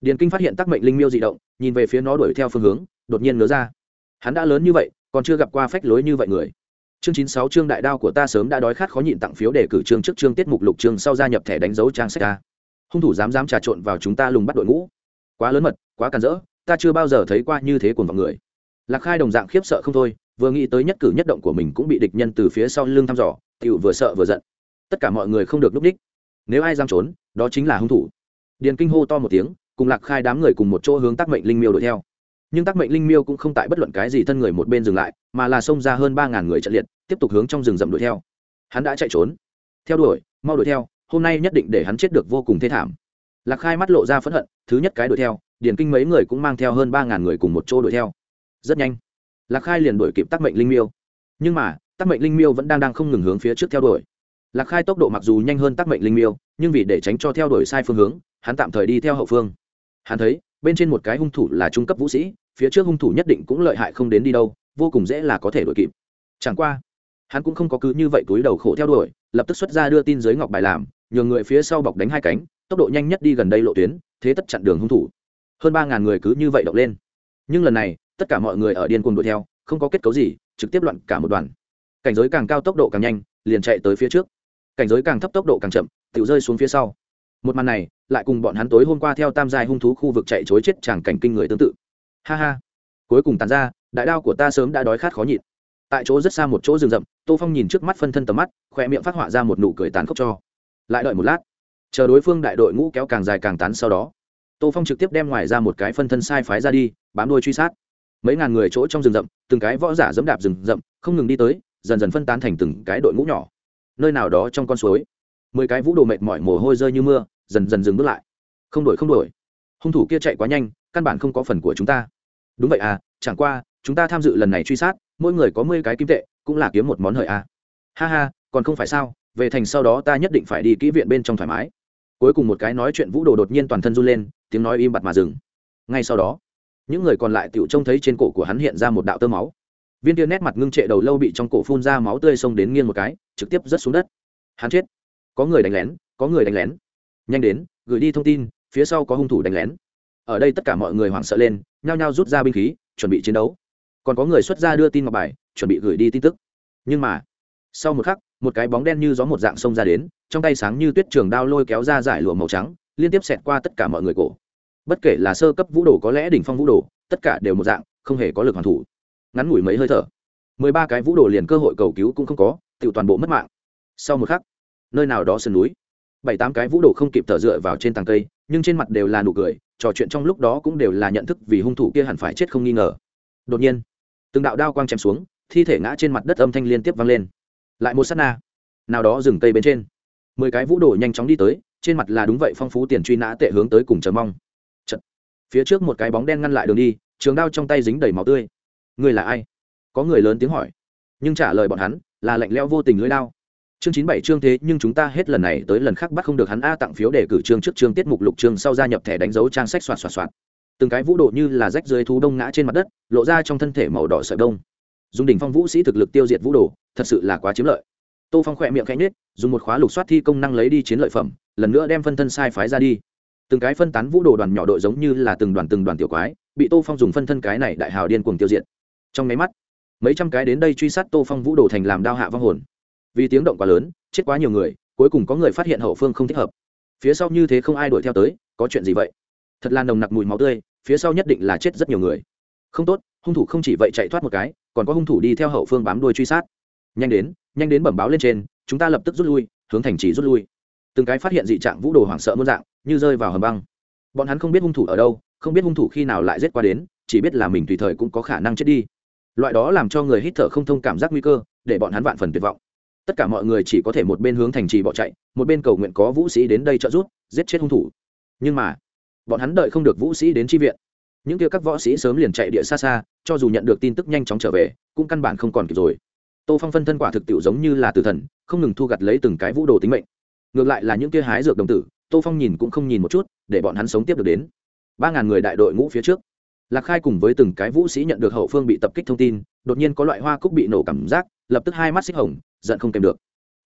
điền kinh phát hiện tác mệnh linh miêu dị động, nhìn về phía nó đuổi theo phương hướng, đột nhiên ngớ ra. Hắn đã lớn như vậy, còn chưa gặp qua phách lối như vậy người. Chương chín sáu chương đại đao của ta sớm đã đói khát khó nhịn tặng phiếu để cử chương trước chương tiết mục lục chương sau gia nhập thẻ đánh dấu trang sách a. Hung thủ dám dám trà trộn vào chúng ta lùng bắt đội ngũ. Quá lớn mật, quá càn rỡ, ta chưa bao giờ thấy qua như thế cuồng vào người. Lạc khai đồng dạng khiếp sợ không thôi, vừa nghĩ tới nhất cử nhất động của mình cũng bị địch nhân từ phía sau lưng thăm dò tựu vừa sợ vừa giận. Tất cả mọi người không được núp đích. Nếu ai dám trốn, đó chính là hung thủ. Điền kinh hô to một tiếng cùng lạc khai đám người cùng một chỗ hướng tác mệnh linh miêu đuổi theo. Nhưng tác mệnh linh miêu cũng không tại bất luận cái gì thân người một bên dừng lại, mà là xông ra hơn ba ngàn người trận liệt, tiếp tục hướng trong rừng rậm đuổi theo. Hắn đã chạy trốn. Theo đuổi, mau đuổi theo, hôm nay nhất định để hắn chết được vô cùng thê thảm. Lạc khai mắt lộ ra phẫn hận, thứ nhất cái đuổi theo điển kinh mấy người cũng mang theo hơn ba ngàn người cùng một chỗ đuổi theo. Rất nhanh, lạc khai liền đuổi kịp tác mệnh linh miêu. Nhưng mà, tác mệnh linh miêu vẫn đang đang không ngừng hướng phía trước theo đuổi. Lạc khai tốc độ mặc dù nhanh hơn tác mệnh linh miêu, nhưng vì để tránh cho theo đuổi sai phương hướng, hắn tạm thời đi theo hậu phương hắn thấy, bên trên một cái hung thủ là trung cấp vũ sĩ, phía trước hung thủ nhất định cũng lợi hại không đến đi đâu, vô cùng dễ là có thể đuổi kịp. Chẳng qua, hắn cũng không có cứ như vậy túi đầu khổ theo đuổi, lập tức xuất ra đưa tin giới ngọc bài làm, nhường người phía sau bọc đánh hai cánh, tốc độ nhanh nhất đi gần đây lộ tuyến, thế tất chặn đường hung thủ. Hơn ba ngàn người cứ như vậy động lên. Nhưng lần này, tất cả mọi người ở điên cuồng đuổi theo, không có kết cấu gì, trực tiếp loạn cả một đoàn. Cảnh giới càng cao tốc độ càng nhanh, liền chạy tới phía trước. Cảnh giới càng thấp tốc độ càng chậm tự rơi xuống phía sau. Một màn này lại cùng bọn hắn tối hôm qua theo tam giai hung thú khu vực chạy chối chết chẳng cảnh kinh người tương tự. Ha ha. Cuối cùng tàn ra, đại đao của ta sớm đã đói khát khó nhịn. Tại chỗ rất xa một chỗ rừng rậm, tô phong nhìn trước mắt phân thân tầm mắt khoe miệng phát họa ra một nụ cười tàn khốc cho. Lại đợi một lát. Chờ đối phương đại đội ngũ kéo càng dài càng tán sau đó, tô phong trực tiếp đem ngoài ra một cái phân thân sai phái ra đi, bám đuôi truy sát. Mấy ngàn người chỗ trong rừng rậm, từng cái võ giả dẫm đạp rừng rậm, không ngừng đi tới, dần dần phân tán thành từng cái đội ngũ nhỏ. Nơi nào đó trong con suối, mười cái vũ đồ mệt mỏi mồ hôi rơi như mưa dần dần dừng bước lại. Không đổi không đổi hung thủ kia chạy quá nhanh, căn bản không có phần của chúng ta. Đúng vậy à chẳng qua, chúng ta tham dự lần này truy sát, mỗi người có mười cái kim tệ, cũng là kiếm một món hời à. ha ha, còn không phải sao, về thành sau đó ta nhất định phải đi kỹ viện bên trong thoải mái. Cuối cùng một cái nói chuyện vũ đồ đột nhiên toàn thân run lên, tiếng nói im bặt mà dừng. Ngay sau đó, những người còn lại tựu trông thấy trên cổ của hắn hiện ra một đạo tơ máu. Viên tia nét mặt ngưng trệ đầu lâu bị trong cổ phun ra máu tươi xông đến nghiêng một cái, trực tiếp rớt xuống đất. Hắn chết. Có người đánh lén, có người đánh lén nhanh đến, gửi đi thông tin, phía sau có hung thủ đánh lén. Ở đây tất cả mọi người hoảng sợ lên, nhao nhao rút ra binh khí, chuẩn bị chiến đấu. Còn có người xuất ra đưa tin ngọc bài, chuẩn bị gửi đi tin tức. Nhưng mà, sau một khắc, một cái bóng đen như gió một dạng xông ra đến, trong tay sáng như tuyết trường đao lôi kéo ra giải lụa màu trắng, liên tiếp xẹt qua tất cả mọi người cổ. Bất kể là sơ cấp vũ đồ có lẽ đỉnh phong vũ đồ, tất cả đều một dạng, không hề có lực hoàn thủ. Ngắn ngủi mấy hơi thở, mười ba cái vũ đồ liền cơ hội cầu cứu cũng không có tự toàn bộ mất mạng. Sau một khắc, nơi nào đó sườn núi bảy tám cái vũ đồ không kịp thở dựa vào trên tàng cây, nhưng trên mặt đều là nụ cười, trò chuyện trong lúc đó cũng đều là nhận thức vì hung thủ kia hẳn phải chết không nghi ngờ. Đột nhiên, từng đạo đao quang chém xuống, thi thể ngã trên mặt đất âm thanh liên tiếp vang lên. Lại một s á t na, nào đó dừng cây bên trên. Mười cái vũ đồ nhanh chóng đi tới, trên mặt là đúng vậy phong phú tiền truy nã tệ hướng tới cùng chờ mong. Chật. phía trước một cái bóng đen ngăn lại đường đi, trường đao trong tay dính đầy máu tươi. Người là ai? Có người lớn tiếng hỏi. Nhưng trả lời bọn hắn là lạnh leo vô tình lưỡi đao chương chín bảy chương thế nhưng chúng ta hết lần này tới lần khác bắt không được hắn a tặng phiếu để cử chương trước chương tiết mục lục chương sau gia nhập thẻ đánh dấu trang sách soạt soạt soạt. Từng cái vũ độ như là rách dưới thú đông ngã trên mặt đất, lộ ra trong thân thể màu đỏ sợi đông dùng đỉnh phong vũ sĩ thực lực tiêu diệt vũ đồ, thật sự là quá chiếm lợi. Tô phong khỏe miệng khẽ nhết dùng một khóa lục soát thi công năng lấy đi chiến lợi phẩm, lần nữa đem phân thân sai phái ra đi. Từng cái phân tán vũ đồ đoàn nhỏ đội giống như là từng đoàn từng đoàn tiểu quái, bị tô phong dùng phân thân cái này đại hào điên cuồng tiêu diệt. Trong máy mắt, mấy trăm cái đến đây truy sát tô phong vũ đồ thành làm đao hạ vong hồn vì tiếng động quá lớn, chết quá nhiều người, cuối cùng có người phát hiện hậu phương không thích hợp. Phía sau như thế không ai đuổi theo tới, có chuyện gì vậy? Thật là nồng nặc mùi máu tươi, phía sau nhất định là chết rất nhiều người. Không tốt, hung thủ không chỉ vậy chạy thoát một cái, còn có hung thủ đi theo hậu phương bám đuôi truy sát. Nhanh đến nhanh đến bẩm báo lên trên, chúng ta lập tức rút lui, hướng thành trì rút lui. Từng cái phát hiện dị trạng vũ đồ hoảng sợ muôn dạng, như rơi vào hầm băng. Bọn hắn không biết hung thủ ở đâu, không biết hung thủ khi nào lại giết qua đến, chỉ biết là mình tùy thời cũng có khả năng chết đi. Loại đó làm cho người hít thở không thông cảm giác nguy cơ, để bọn hắn vạn phần tuyệt vọng tất cả mọi người chỉ có thể một bên hướng thành trì bỏ chạy, một bên cầu nguyện có vũ sĩ đến đây trợ giúp, giết chết hung thủ. Nhưng mà, bọn hắn đợi không được vũ sĩ đến tri viện. Những kia các võ sĩ sớm liền chạy địa xa xa, cho dù nhận được tin tức nhanh chóng trở về, cũng căn bản không còn kịp rồi. Tô phong phân thân quả thực tiệu giống như là tử thần, không ngừng thu gặt lấy từng cái vũ đồ tính mệnh. Ngược lại là những kia hái dược đồng tử, tô phong nhìn cũng không nhìn một chút, để bọn hắn sống tiếp được đến. Ba ngàn người đại đội ngũ phía trước, lạc khai cùng với từng cái vũ sĩ nhận được hậu phương bị tập kích thông tin, đột nhiên có loại hoa cúc bị nổ cảm giác lập tức hai mắt xích hồng, giận không kèm được.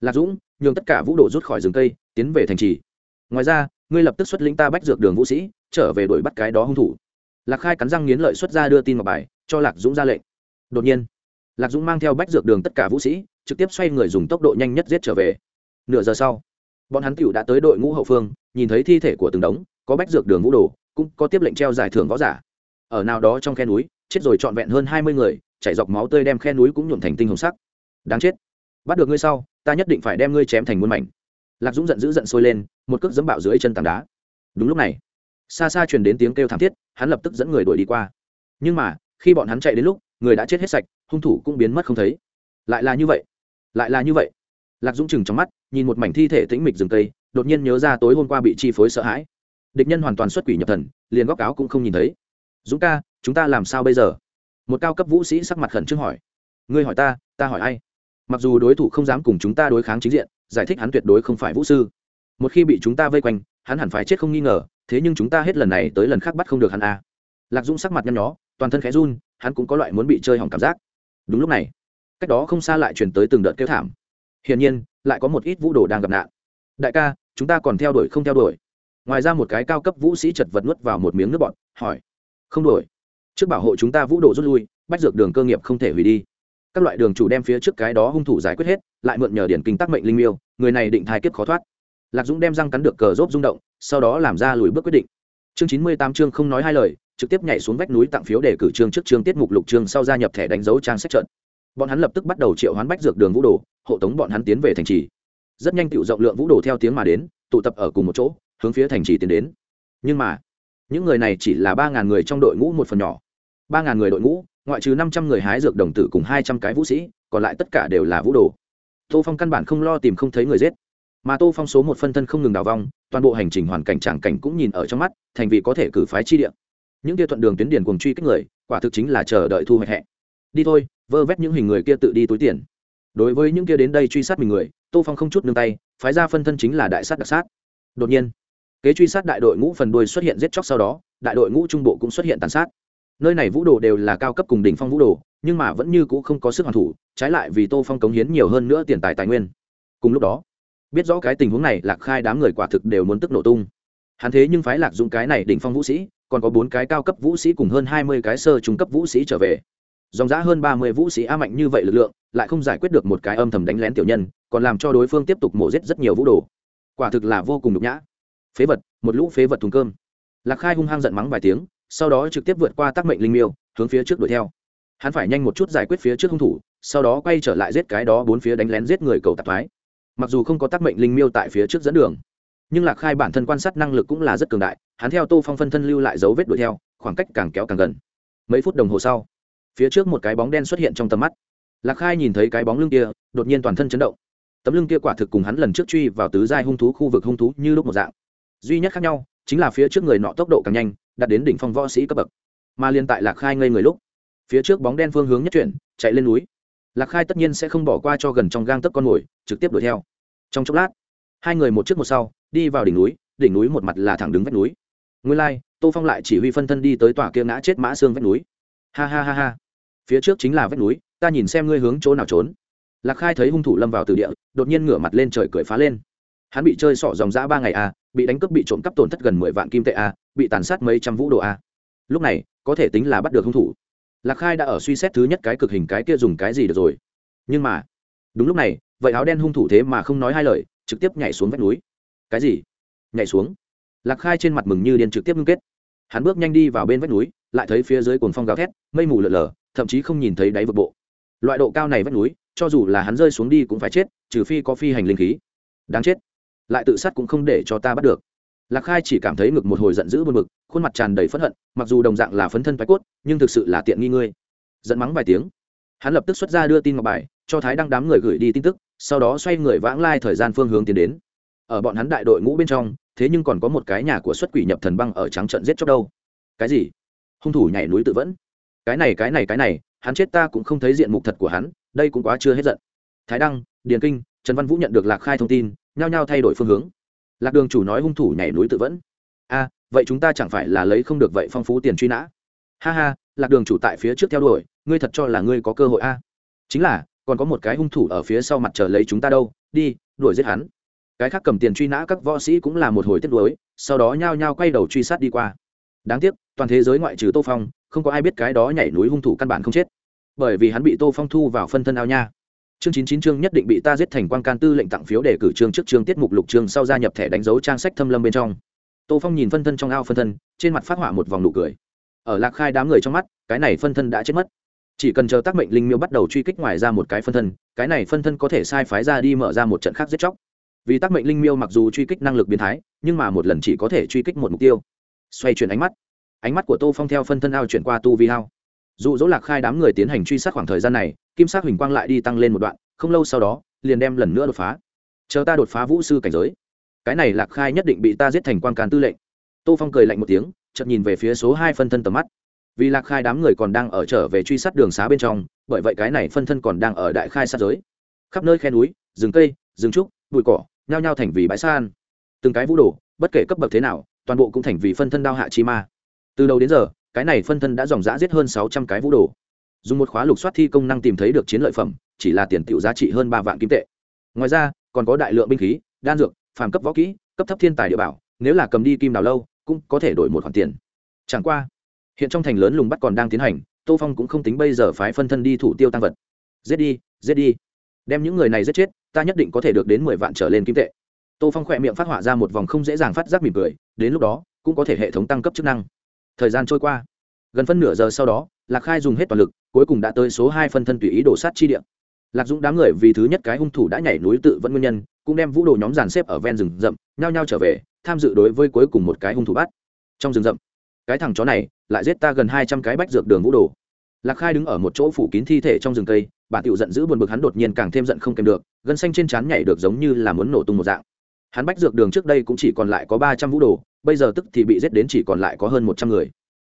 Lạc dũng, nhường tất cả vũ đồ rút khỏi rừng cây, tiến về thành trì. Ngoài ra, ngươi lập tức xuất lĩnh ta bách dược đường vũ sĩ, trở về đuổi bắt cái đó hung thủ. Lạc khai cắn răng nghiến lợi xuất ra đưa tin ngọc bài, cho lạc dũng ra lệnh. Đột nhiên, lạc dũng mang theo bách dược đường tất cả vũ sĩ, trực tiếp xoay người dùng tốc độ nhanh nhất giết trở về. Nửa giờ sau, bọn hắn cựu đã tới đội ngũ hậu phương, nhìn thấy thi thể của từng đống, có bách dược đường vũ đồ, cũng có tiếp lệnh treo giải thưởng võ giả. Ở nào đó trong khe núi, chết rồi trọn vẹn hơn hai mươi người, chảy dọc máu tươi đem khe núi cũng nhuộm thành tinh hồng sắc đáng chết. Bắt được ngươi sau, ta nhất định phải đem ngươi chém thành muôn mảnh. Lạc dũng giận dữ giận sôi lên, một cước dẫm bạo dưới chân tảng đá. Đúng lúc này, xa xa truyền đến tiếng kêu thảm thiết, hắn lập tức dẫn người đuổi đi qua. Nhưng mà, khi bọn hắn chạy đến lúc, người đã chết hết sạch, hung thủ cũng biến mất không thấy. Lại là như vậy. Lại là như vậy. Lạc dũng chừng trong mắt, nhìn một mảnh thi thể tĩnh mịch rừng cây, đột nhiên nhớ ra tối hôm qua bị chi phối sợ hãi. Địch nhân hoàn toàn xuất quỷ nhập thần, liền góc áo cũng không nhìn thấy. Dũng ca, chúng ta làm sao bây giờ? Một cao cấp vũ sĩ sắc mặt khẩn trương hỏi. Ngươi hỏi ta ta hỏi ai? Mặc dù đối thủ không dám cùng chúng ta đối kháng chính diện, giải thích hắn tuyệt đối không phải vũ sư. Một khi bị chúng ta vây quanh, hắn hẳn phải chết không nghi ngờ, thế nhưng chúng ta hết lần này tới lần khác bắt không được hắn a à. lạc dũng sắc mặt nhăn nhó, toàn thân khẽ run, hắn cũng có loại muốn bị chơi hỏng cảm giác. Đúng lúc này, cách đó không xa lại chuyển tới từng đợt kêu thảm. Hiển nhiên, lại có một ít vũ đồ đang gặp nạn. Đại ca, chúng ta còn theo đuổi không theo đuổi. Ngoài ra một cái cao cấp vũ sĩ chật vật nuốt vào một miếng nước bọt, hỏi. Không đuổi. Trước bảo hộ chúng ta vũ đồ rút lui, bách dược đường cơ nghiệp không thể hủy đi các loại đường chủ đem phía trước cái đó hung thủ giải quyết hết, lại mượn nhờ điển kinh tác mệnh linh miêu, người này định thai kiếp khó thoát. Lạc dũng đem răng cắn được cờ rốt rung động, sau đó làm ra lùi bước quyết định. Chương chín mươi tám chương không nói hai lời, trực tiếp nhảy xuống vách núi tặng phiếu để cử chương trước chương tiết mục lục chương sau gia nhập thẻ đánh dấu trang sách trận. Bọn hắn lập tức bắt đầu triệu hoán bách dược đường vũ đồ, hộ tống bọn hắn tiến về thành trì. Rất nhanh tựu rộng lượng vũ đồ theo tiếng mà đến, tụ tập ở cùng một chỗ, hướng phía thành trì tiến đến. Nhưng mà, những người này chỉ là ba ngàn người trong đội ngũ một phần nhỏ. Ba ngàn người đội ngũ ngoại trừ năm trăm người hái dược đồng tử cùng hai trăm cái vũ sĩ, còn lại tất cả đều là vũ đồ. Tô phong căn bản không lo tìm không thấy người giết. Mà tô phong số một phân thân không ngừng đào vong, toàn bộ hành trình hoàn cảnh tràng cảnh cũng nhìn ở trong mắt, thành vì có thể cử phái chi địa. Những kia thuận đường tuyến điền cùng truy kích người, quả thực chính là chờ đợi thu hoạch hẹ. Đi thôi, vơ vét những hình người kia tự đi túi tiền. Đối với những kia đến đây truy sát mình người, tô phong không chút nương tay, phái ra phân thân chính là đại sát đặc sát. Đột nhiên, kế truy sát đại đội ngũ phần đuôi xuất hiện giết chóc sau đó, đại đội ngũ trung bộ cũng xuất hiện tàn sát nơi này vũ đồ đều là cao cấp cùng đỉnh phong vũ đồ, nhưng mà vẫn như c ũ không có sức hoàn thủ, trái lại vì tô phong cống hiến nhiều hơn nữa tiền tài tài nguyên. Cùng lúc đó, biết rõ cái tình huống này, lạc khai đám người quả thực đều muốn tức nổ tung. Hắn thế nhưng phái lạc dụng cái này đỉnh phong vũ sĩ, còn có bốn cái cao cấp vũ sĩ cùng hơn hai mươi cái sơ trung cấp vũ sĩ trở về. Dòng giã hơn ba mươi vũ sĩ a mạnh như vậy lực lượng, lại không giải quyết được một cái âm thầm đánh lén tiểu nhân, còn làm cho đối phương tiếp tục mổ giết rất nhiều vũ đồ. Quả thực là vô cùng nhục nhã. Phế vật, một lũ phế vật thùng cơm. Lạc khai hung hăng giận mắng vài tiếng sau đó trực tiếp vượt qua tác mệnh linh miêu, hướng phía trước đuổi theo. Hắn phải nhanh một chút giải quyết phía trước hung thủ, sau đó quay trở lại giết cái đó bốn phía đánh lén giết người cầu tạp thái. mặc dù không có tác mệnh linh miêu tại phía trước dẫn đường, nhưng lạc khai bản thân quan sát năng lực cũng là rất cường đại, hắn theo tô phong phân thân lưu lại dấu vết đuổi theo, khoảng cách càng kéo càng gần. Mấy phút đồng hồ sau, phía trước một cái bóng đen xuất hiện trong tầm mắt. Lạc khai nhìn thấy cái bóng lưng kia, đột nhiên toàn thân chấn động. Tấm lưng kia quả thực cùng hắn lần trước truy vào tứ giai hung thú khu vực hung thú như lúc một dạng. Duy nhất khác nhau, chính là phía trước người nọ tốc độ càng nhanh đạt đến đỉnh phong võ sĩ cấp bậc mà liên tại lạc khai ngây người lúc phía trước bóng đen phương hướng nhất chuyển chạy lên núi. Lạc khai tất nhiên sẽ không bỏ qua cho gần trong gang tấc con mồi trực tiếp đuổi theo. Trong chốc lát hai người một trước một sau đi vào đỉnh núi đỉnh núi một mặt là thẳng đứng vách núi. Nguyên lai、like, tô phong lại chỉ huy phân thân đi tới tòa kia ngã chết mã xương vách núi. Ha ha ha ha. Phía trước chính là vách núi ta nhìn xem ngươi hướng chỗ nào trốn. Lạc khai thấy hung thủ lâm vào từ địa đột nhiên ngửa mặt lên trời cười phá lên hắn bị chơi sọ dòng dã ba ngày a, bị đánh cướp bị trộm cắp tổn thất gần mười vạn kim tệ a, bị tàn sát mấy trăm vũ đồ a. Lúc này, có thể tính là bắt được hung thủ. Lạc khai đã ở suy xét thứ nhất cái cực hình cái kia dùng cái gì được rồi. Nhưng mà, đúng lúc này, vậy áo đen hung thủ thế mà không nói hai lời, trực tiếp nhảy xuống vách núi. Cái gì? Nhảy xuống. Lạc khai trên mặt mừng như điên trực tiếp ngưng kết. Hắn bước nhanh đi vào bên vách núi, lại thấy phía dưới cồn phong gào thét, mây mù lợn lờ thậm chí không nhìn thấy đáy vực bộ. Loại độ cao này vách núi, cho dù là hắn rơi xuống đi cũng phải chết, trừ phi có phi hành linh khí. Đáng chết lại tự sát cũng không để cho ta bắt được. Lạc khai chỉ cảm thấy ngực một hồi giận dữ buồn bực, khuôn mặt tràn đầy phẫn hận, mặc dù đồng dạng là phấn thân phái cốt, nhưng thực sự là tiện nghi ngươi. Giận mắng vài tiếng. Hắn lập tức xuất ra đưa tin ngọc bài, cho thái đăng đám người gửi đi tin tức, sau đó xoay người vãng lai thời gian phương hướng tiến đến. Ở bọn hắn đại đội ngũ bên trong, thế nhưng còn có một cái nhà của xuất quỷ nhập thần băng ở trắng trận giết chóc đâu. Cái gì? Hung thủ nhảy núi tự vẫn. Cái này cái này cái này, hắn chết ta cũng không thấy diện mục thật của hắn, đây cũng quá chưa hết giận. Thái đăng, điền kinh, trần văn vũ nhận được lạc khai thông tin nhao nhao thay đổi phương hướng. Lạc đường chủ nói hung thủ nhảy núi tự vẫn. A vậy chúng ta chẳng phải là lấy không được vậy phong phú tiền truy nã. Ha ha, lạc đường chủ tại phía trước theo đuổi, ngươi thật cho là ngươi có cơ hội a chính là, còn có một cái hung thủ ở phía sau mặt chờ lấy chúng ta đâu, đi, đuổi giết hắn. Cái khác cầm tiền truy nã các võ sĩ cũng là một hồi tiếp đuối sau đó nhao nhao quay đầu truy sát đi qua. Đáng tiếc, toàn thế giới ngoại trừ tô phong, không có ai biết cái đó nhảy núi hung thủ căn bản không chết. Bởi vì hắn bị tô phong thu vào phân thân ao nha chương chín chín chương nhất định bị ta giết thành quan can tư lệnh tặng phiếu để cử chương trước chương tiết mục lục chương sau gia nhập thẻ đánh dấu trang sách thâm lâm bên trong. Tô phong nhìn phân thân trong ao phân thân, trên mặt phát họa một vòng nụ cười. Ở lạc khai đám người trong mắt, cái này phân thân đã chết mất. Chỉ cần chờ tác mệnh linh miêu bắt đầu truy kích ngoài ra một cái phân thân, cái này phân thân có thể sai phái ra đi mở ra một trận khác giết chóc. Vì tác mệnh linh miêu mặc dù truy kích năng lực biến thái, nhưng mà một lần chỉ có thể truy kích một mục tiêu. Xoay chuyển ánh mắt. Ánh mắt của tô phong theo phân thân ao chuyển qua tu vi hao dụ dỗ lạc khai đám người tiến hành truy sát khoảng thời gian này, kim sát huỳnh quang lại đi tăng lên một đoạn, không lâu sau đó, liền đem lần nữa đột phá. Chờ ta đột phá vũ sư cảnh giới. Cái này lạc khai nhất định bị ta giết thành quan can tư lệnh. Tô phong cười lạnh một tiếng, chợt nhìn về phía số hai phân thân tầm mắt. Vì lạc khai đám người còn đang ở trở về truy sát đường xá bên trong, bởi vậy cái này phân thân còn đang ở đại khai sát giới. Khắp nơi khe núi, rừng cây, rừng trúc, bụi cỏ, nhao nhao thành vì bãi san. Từng cái vũ đồ, bất kể cấp bậc thế nào, toàn bộ cũng thành vì phân thân đao hạ chi ma. Từ đầu đến giờ cái này phân thân đã dòng dã giết hơn sáu trăm cái vũ đồ. Dùng một khóa lục soát thi công năng tìm thấy được chiến lợi phẩm, chỉ là tiền tiểu giá trị hơn ba vạn kim tệ. Ngoài ra, còn có đại lượng binh khí, đan dược, phàm cấp võ kỹ, cấp thấp thiên tài địa bảo, nếu là cầm đi kim đào lâu, cũng có thể đổi một khoản tiền. Chẳng qua, hiện trong thành lớn lùng bắt còn đang tiến hành, tô phong cũng không tính bây giờ phái phân thân đi thủ tiêu tăng vật. Giết đi giết đi. Đem những người này giết chết, ta nhất định có thể được đến mười vạn trở lên kim tệ. Tô phong khỏe miệng phát họa ra một vòng không dễ dàng phát giác mỉm cười, đến lúc đó, cũng có thể hệ thống tăng cấp chức năng thời gian trôi qua. Gần phân nửa giờ sau đó, lạc khai dùng hết toàn lực, cuối cùng đã tới số hai phân thân tùy ý đổ sát chi điện lạc dũng đám người vì thứ nhất cái hung thủ đã nhảy núi tự vẫn nguyên nhân, cũng đem vũ đồ nhóm dàn xếp ở ven rừng rậm, nhao nhao trở về, tham dự đối với cuối cùng một cái hung thủ bắt. Trong rừng rậm, cái thằng chó này lại giết ta gần hai trăm cái bách dược đường vũ đồ. Lạc khai đứng ở một chỗ phủ kín thi thể trong rừng cây bà tiểu giận dữ buồn bực hắn đột nhiên càng thêm giận không kèm được, gân xanh trên trán nhảy được giống như là muốn nổ tung một dạng. Hắn bách dược đường trước đây cũng chỉ còn lại có ba trăm vũ đồ bây giờ tức thì bị giết đến chỉ còn lại có hơn một trăm người.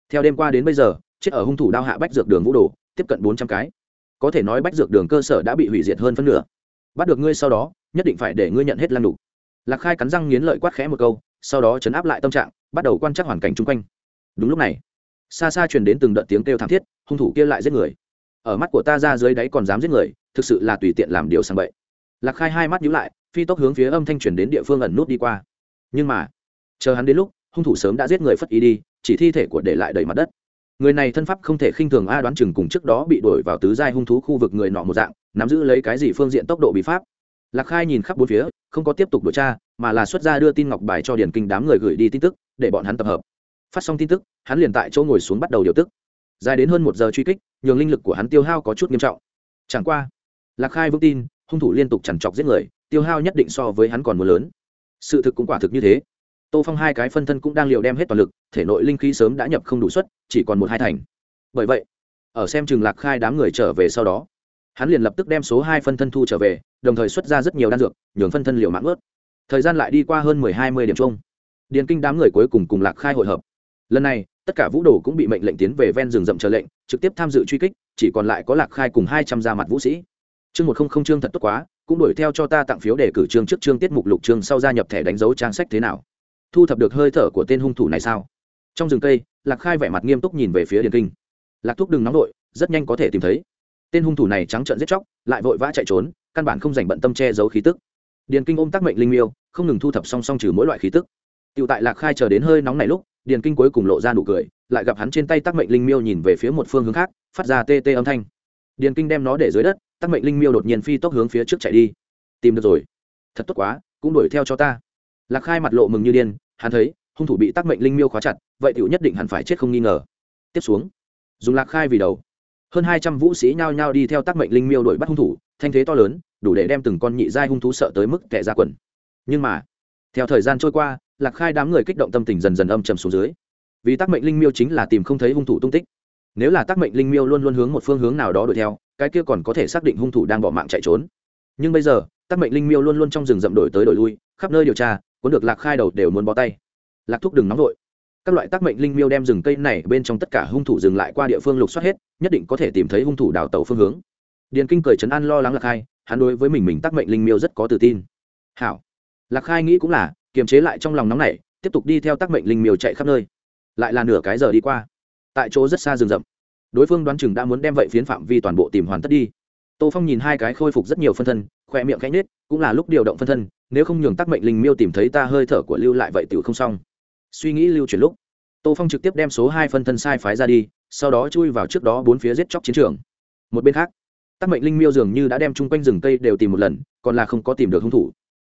Theo đêm qua đến bây giờ, chết ở hung thủ đao hạ bách dược đường vũ đồ, tiếp cận bốn trăm cái. Có thể nói bách dược đường cơ sở đã bị hủy diệt hơn phân nửa. Bắt được ngươi sau đó, nhất định phải để ngươi nhận hết lăng đủ lạc khai cắn răng nghiến lợi quát khẽ một câu, sau đó chấn áp lại tâm trạng, bắt đầu quan trắc hoàn cảnh chung quanh. Đúng lúc này, xa xa truyền đến từng đợt tiếng kêu thảm thiết, hung thủ kia lại giết người. Ở mắt của ta ra dưới đáy còn dám giết người, thực sự là tùy tiện làm điều sang bậy. Lạc khai hai mắt nhíu lại, phi tốc hướng phía âm thanh truyền đến địa phương ẩn nút đi qua. Nhưng mà chờ hắn đến lúc, hung thủ sớm đã giết người phất ý đi, chỉ thi thể của để lại đầy mặt đất. Người này thân pháp không thể khinh thường a đoán chừng cùng trước đó bị đuổi vào tứ giai hung thú khu vực người nọ một dạng, nắm giữ lấy cái gì phương diện tốc độ bị pháp. Lạc khai nhìn khắp bốn phía, không có tiếp tục điều tra, mà là xuất ra đưa tin ngọc bài cho điển kinh đám người gửi đi tin tức, để bọn hắn tập hợp. Phát xong tin tức, hắn liền tại chỗ ngồi xuống bắt đầu điều tức. Dài đến hơn một giờ truy kích, nhường linh lực của hắn tiêu hao có chút nghiêm trọng. Chẳng qua, lạc khai vững tin, hung thủ liên tục chằn chọc giết người, tiêu hao nhất định so với hắn còn mưa lớn. Sự thực cũng quả thực như thế tô phong hai cái phân thân cũng đang liều đem hết toàn lực, thể nội linh khí sớm đã nhập không đủ suất, chỉ còn một hai thành. Bởi vậy, ở xem Trường lạc khai đám người trở về sau đó, hắn liền lập tức đem số hai phân thân thu trở về, đồng thời xuất ra rất nhiều đan dược, nhường phân thân liều mạng ướt thời gian lại đi qua hơn mười hai mươi điểm chung. Điền kinh đám người cuối cùng cùng lạc khai hội hợp. Lần này, tất cả vũ đồ cũng bị mệnh lệnh tiến về ven rừng rậm chờ lệnh, trực tiếp tham dự truy kích, chỉ còn lại có lạc khai cùng hai trăm gia mặt vũ sĩ. Chương một không không chương thật tốt quá, cũng đuổi theo cho ta tặng phiếu để cử chương trước chương tiết mục lục chương sau gia nhập thẻ đánh dấu trang sách thế nào thu thập được hơi thở của tên hung thủ này sao? Trong rừng cây, lạc khai vẻ mặt nghiêm túc nhìn về phía điền kinh. Lạc thúc đừng nóng đội rất nhanh có thể tìm thấy. Tên hung thủ này trắng trợn giết chóc, lại vội vã chạy trốn, căn bản không dành bận tâm che giấu khí tức. Điền kinh ôm tác mệnh linh miêu, không ngừng thu thập song song trừ mỗi loại khí tức. Tựu tại lạc khai chờ đến hơi nóng này lúc, điền kinh cuối cùng lộ ra nụ cười, lại gặp hắn trên tay tác mệnh linh miêu nhìn về phía một phương hướng khác, phát ra tê tê âm thanh. Điền kinh đem nó để dưới đất, tác mệnh linh miêu đột nhiên phi tốc hướng phía trước chạy đi. Tìm được rồi. Thật tốt quá, cũng đuổi theo cho ta. Lạc khai mặt lộ mừng như điên hắn thấy, hung thủ bị tác mệnh linh miêu khóa chặt, vậy tiểu nhất định hẳn phải chết không nghi ngờ. Tiếp xuống, dùng lạc khai vì đầu. Hơn hai trăm vũ sĩ nhao nhao đi theo tác mệnh linh miêu đuổi bắt hung thủ, thanh thế to lớn, đủ để đem từng con nhị giai hung thú sợ tới mức tệ ra quần. Nhưng mà, theo thời gian trôi qua, lạc khai đám người kích động tâm tình dần dần âm trầm xuống dưới. Vì tác mệnh linh miêu chính là tìm không thấy hung thủ tung tích. Nếu là tác mệnh linh miêu luôn luôn hướng một phương hướng nào đó đuổi theo, cái kia còn có thể xác định hung thủ đang bỏ mạng chạy trốn. Nhưng bây giờ, tác mệnh linh miêu luôn luôn trong rừng rậm đổi tới đổi lui, khắp nơi điều tra cuốn được lạc khai đầu đều muốn bó tay. Lạc thúc đừng nóng vội. Các loại tác mệnh linh miêu đem rừng cây này bên trong tất cả hung thủ dừng lại qua địa phương lục soát hết, nhất định có thể tìm thấy hung thủ đào tàu phương hướng. Điền kinh cười chấn an lo lắng lạc khai, hắn đối với mình mình tác mệnh linh miêu rất có tự tin. Hảo. Lạc khai nghĩ cũng là, kiềm chế lại trong lòng nóng này tiếp tục đi theo tác mệnh linh miêu chạy khắp nơi. Lại là nửa cái giờ đi qua. Tại chỗ rất xa rừng rậm. Đối phương đoán chừng đã muốn đem vậy phiến phạm vi toàn bộ tìm hoàn tất đi. Tô phong nhìn hai cái khôi phục rất nhiều phân thân khoe miệng cánh nết cũng là lúc điều động phân thân nếu không nhường tác mệnh linh miêu tìm thấy ta hơi thở của lưu lại vậy tựu không xong. Suy nghĩ lưu chuyển lúc, tô phong trực tiếp đem số hai phân thân sai phái ra đi, sau đó chui vào trước đó bốn phía giết chóc chiến trường. Một bên khác, tác mệnh linh miêu dường như đã đem chung quanh rừng cây đều tìm một lần, còn là không có tìm được hung thủ.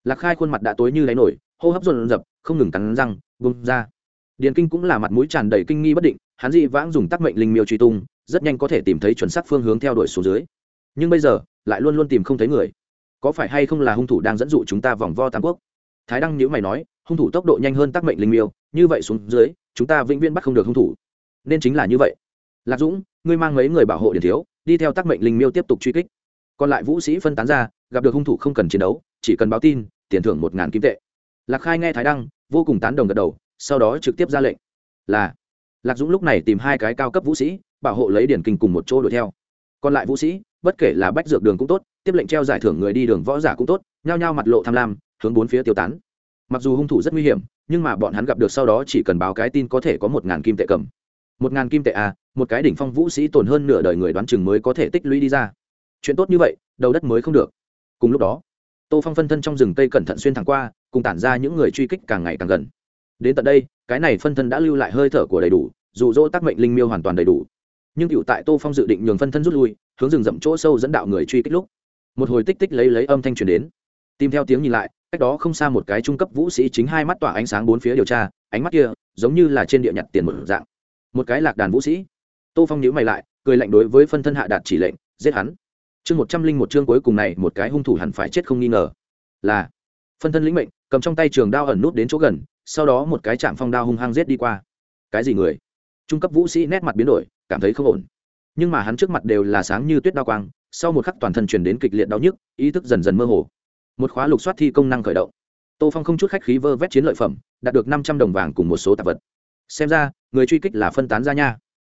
Lạc khai khuôn mặt đã tối như đáy nổi, hô hấp dồn dập, không ngừng cắn răng, bung ra. Điền kinh cũng là mặt mũi tràn đầy kinh nghi bất định, hắn dị vãng dùng tác mệnh linh miêu truy tung, rất nhanh có thể tìm thấy chuẩn xác phương hướng theo đuổi xuống dưới. Nhưng bây giờ, lại luôn luôn tìm không thấy người có phải hay không là hung thủ đang dẫn dụ chúng ta vòng vo tam quốc? Thái đăng nhữ mày nói, hung thủ tốc độ nhanh hơn tác mệnh linh miêu, như vậy xuống dưới, chúng ta vĩnh viễn bắt không được hung thủ. Nên chính là như vậy. Lạc dũng, ngươi mang mấy người bảo hộ điển thiếu, đi theo tác mệnh linh miêu tiếp tục truy kích. Còn lại vũ sĩ phân tán ra, gặp được hung thủ không cần chiến đấu, chỉ cần báo tin, tiền thưởng một ngàn kim tệ. Lạc khai nghe thái đăng, vô cùng tán đồng gật đầu, sau đó trực tiếp ra lệnh. Là. Lạc dũng lúc này tìm hai cái cao cấp vũ sĩ, bảo hộ lấy điển kinh cùng một chỗ đuổi theo. Còn lại vũ sĩ bất kể là bách dược đường cũng tốt, tiếp lệnh treo giải thưởng người đi đường võ giả cũng tốt, nhao nhao mặt lộ tham lam, hướng bốn phía tiêu tán. Mặc dù hung thủ rất nguy hiểm, nhưng mà bọn hắn gặp được sau đó chỉ cần báo cái tin có thể có một ngàn kim tệ cầm. Một ngàn kim tệ à một cái đỉnh phong vũ sĩ tổn hơn nửa đời người đoán chừng mới có thể tích lũy đi ra. Chuyện tốt như vậy, đầu đất mới không được. Cùng lúc đó, tô phong phân thân trong rừng cây cẩn thận xuyên thẳng qua, cùng tản ra những người truy kích càng ngày càng gần. Đến tận đây, cái này phân thân đã lưu lại hơi thở của đầy đủ dù dỗ tác mệnh linh miêu hoàn toàn đầy đủ. Nhưng cựu tại tô phong dự định nhường phân thân rút lui hướng rừng rậm chỗ sâu dẫn đạo người truy kích lúc, một hồi tích tích lấy lấy âm thanh truyền đến. Tìm theo tiếng nhìn lại, cách đó không xa một cái trung cấp vũ sĩ chính hai mắt tỏa ánh sáng bốn phía điều tra, ánh mắt kia giống như là trên địa nhặt tiền một dạng. Một cái lạc đàn vũ sĩ. Tô phong nhữ mày lại, cười lạnh đối với phân thân hạ đạt chỉ lệnh, giết hắn. Chương một trăm linh một chương cuối cùng này, một cái hung thủ hẳn phải chết không nghi ngờ. Là phân thân lĩnh mệnh, cầm trong tay trường đao ẩn nút đến chỗ gần, sau đó một cái chạm phong đao hung hăng giết đi qua. Cái gì người? Trung cấp vũ sĩ nét mặt biến đổi, cảm thấy không ổn nhưng mà hắn trước mặt đều là sáng như tuyết đao quang, sau một khắc toàn thân chuyển đến kịch liệt đau nhức, ý thức dần dần mơ hồ. Một khóa lục soát thi công năng khởi động. Tô phong không chút khách khí vơ vét chiến lợi phẩm, đạt được năm trăm đồng vàng cùng một số tạp vật. Xem ra, người truy kích là phân tán ra nha.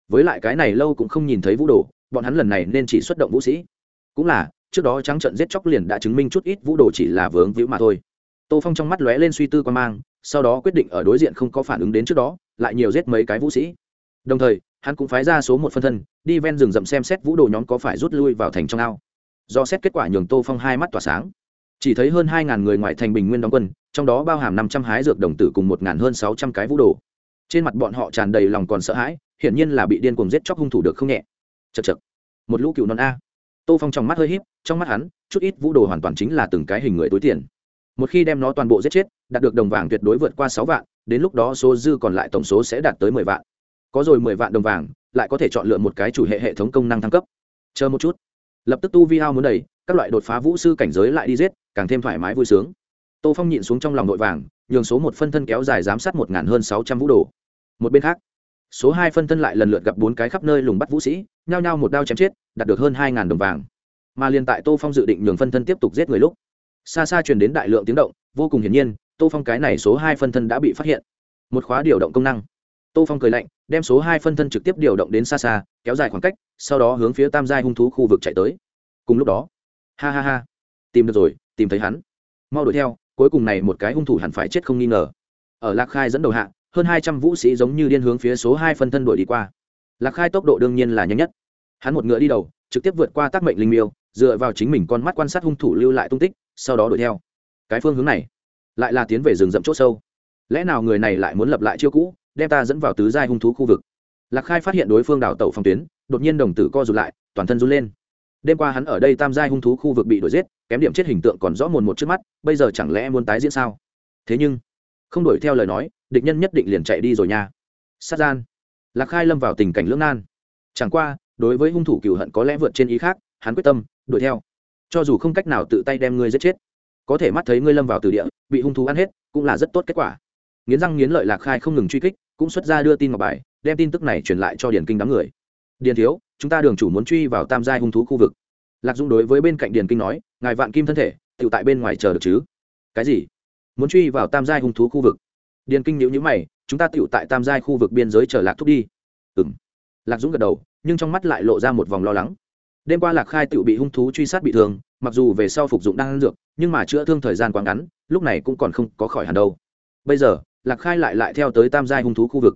Với lại cái này lâu cũng không nhìn thấy vũ đồ, bọn hắn lần này nên chỉ xuất động vũ sĩ. Cũng là, trước đó trắng trận giết chóc liền đã chứng minh chút ít vũ đồ chỉ là vướng víu mà thôi. Tô phong trong mắt lóe lên suy tư quan mang, sau đó quyết định ở đối diện không có phản ứng đến trước đó, lại nhiều giết mấy cái vũ sĩ đồng thời, hắn cũng phái ra số một phân thân, đi ven rừng rậm xem xét vũ đồ nhóm có phải rút lui vào thành trong ao. Do xét kết quả nhường tô phong hai mắt tỏa sáng. Chỉ thấy hơn hai ngàn người ngoại thành bình nguyên đóng quân, trong đó bao hàm năm trăm hái dược đồng tử cùng một ngàn hơn sáu trăm cái vũ đồ. Trên mặt bọn họ tràn đầy lòng còn sợ hãi, hiển nhiên là bị điên cuồng giết chóc hung thủ được không nhẹ. Chật chật một lũ cựu non a. Tô phong trong mắt hơi h í p trong mắt hắn, chút ít vũ đồ hoàn toàn chính là từng cái hình người túi tiền. Một khi đem nó toàn bộ giết chết, đạt được đồng vàng tuyệt đối vượt qua sáu vạn, đến lúc đó số dư còn lại tổng số sẽ đạt tới mười vạn có rồi mười vạn đồng vàng, lại có thể chọn lựa một cái chủ hệ hệ thống công năng thăng cấp. Chờ một chút. Lập tức tu vi hao muốn đầy các loại đột phá vũ sư cảnh giới lại đi giết, càng thêm thoải mái vui sướng. Tô phong nhịn xuống trong lòng nội vàng, nhường số một phân thân kéo dài giám sát một ngàn hơn sáu trăm vũ đồ. Một bên khác, số hai phân thân lại lần lượt gặp bốn cái khắp nơi lùng bắt vũ sĩ, nhao nhao một đao chém chết, đạt được hơn hai ngàn đồng vàng. Mà liền tại tô phong dự định nhường phân thân tiếp tục giết người lúc, xa xa truyền đến đại lượng tiếng động, vô cùng hiển nhiên, tô phong cái này số hai phân thân đã bị phát hiện. Một khóa điều động công năng. Tô phong cười lạnh đem số hai phân thân trực tiếp điều động đến xa xa, kéo dài khoảng cách, sau đó hướng phía tam giai hung thú khu vực chạy tới. Cùng lúc đó, ha ha ha, tìm được rồi, tìm thấy hắn. Mau đuổi theo, cuối cùng này một cái hung thủ hẳn phải chết không nghi ngờ. Ở lạc khai dẫn đầu hạ, hơn hai trăm vũ sĩ giống như điên hướng phía số hai phân thân đuổi đi qua. Lạc khai tốc độ đương nhiên là nhanh nhất. Hắn một ngựa đi đầu, trực tiếp vượt qua tác mệnh linh miêu, dựa vào chính mình con mắt quan sát hung thủ lưu lại tung tích, sau đó đuổi theo. Cái phương hướng này, lại là tiến về rừng rậm c h ỗ sâu. Lẽ nào người này lại muốn lập lại chiêu cũ đem ta dẫn vào tứ giai hung thú khu vực. Lạc khai phát hiện đối phương đảo tàu phong tuyến, đột nhiên đồng tử co rụt lại, toàn thân run lên. Đêm qua hắn ở đây tam giai hung thú khu vực bị đuổi giết, kém điểm chết hình tượng còn rõ mồn một trước mắt, bây giờ chẳng lẽ muốn tái diễn sao? Thế nhưng, không đuổi theo lời nói, địch nhân nhất định liền chạy đi rồi nha. Sát gian. Lạc khai lâm vào tình cảnh lưỡng nan. Chẳng qua, đối với hung thủ cựu hận có lẽ vượt trên ý khác, hắn quyết tâm, đuổi theo. Cho dù không cách nào tự tay đem ngươi giết chết, có thể mắt thấy ngươi lâm vào từ địa, bị hung thú ăn hết, cũng là rất tốt kết quả. Nghiến răng nghiến lợi lạc khai không ngừng truy kích cũng xuất ra đưa tin ngọc bài, đem tin tức này truyền lại cho điền kinh đám người. Điền thiếu, chúng ta đường chủ muốn truy vào tam giai hung thú khu vực. Lạc dung đối với bên cạnh điền kinh nói, ngài vạn kim thân thể tự tại bên ngoài chờ được chứ? Cái gì? Muốn truy vào tam giai hung thú khu vực? Điền kinh nhữ nhữ mày, chúng ta tự tại tam giai khu vực biên giới chờ lạc thúc đi. Ừ m lạc dũng gật đầu, nhưng trong mắt lại lộ ra một vòng lo lắng. Đêm qua lạc khai tự bị hung thú truy sát bị thương, mặc dù về sau phục dụng đang dược, nhưng mà chữa thương thời gian quá ngắn, lúc này cũng còn không có khỏi hẳn đâu. Bây giờ lạc khai lại lại theo tới tam giai hung thú khu vực.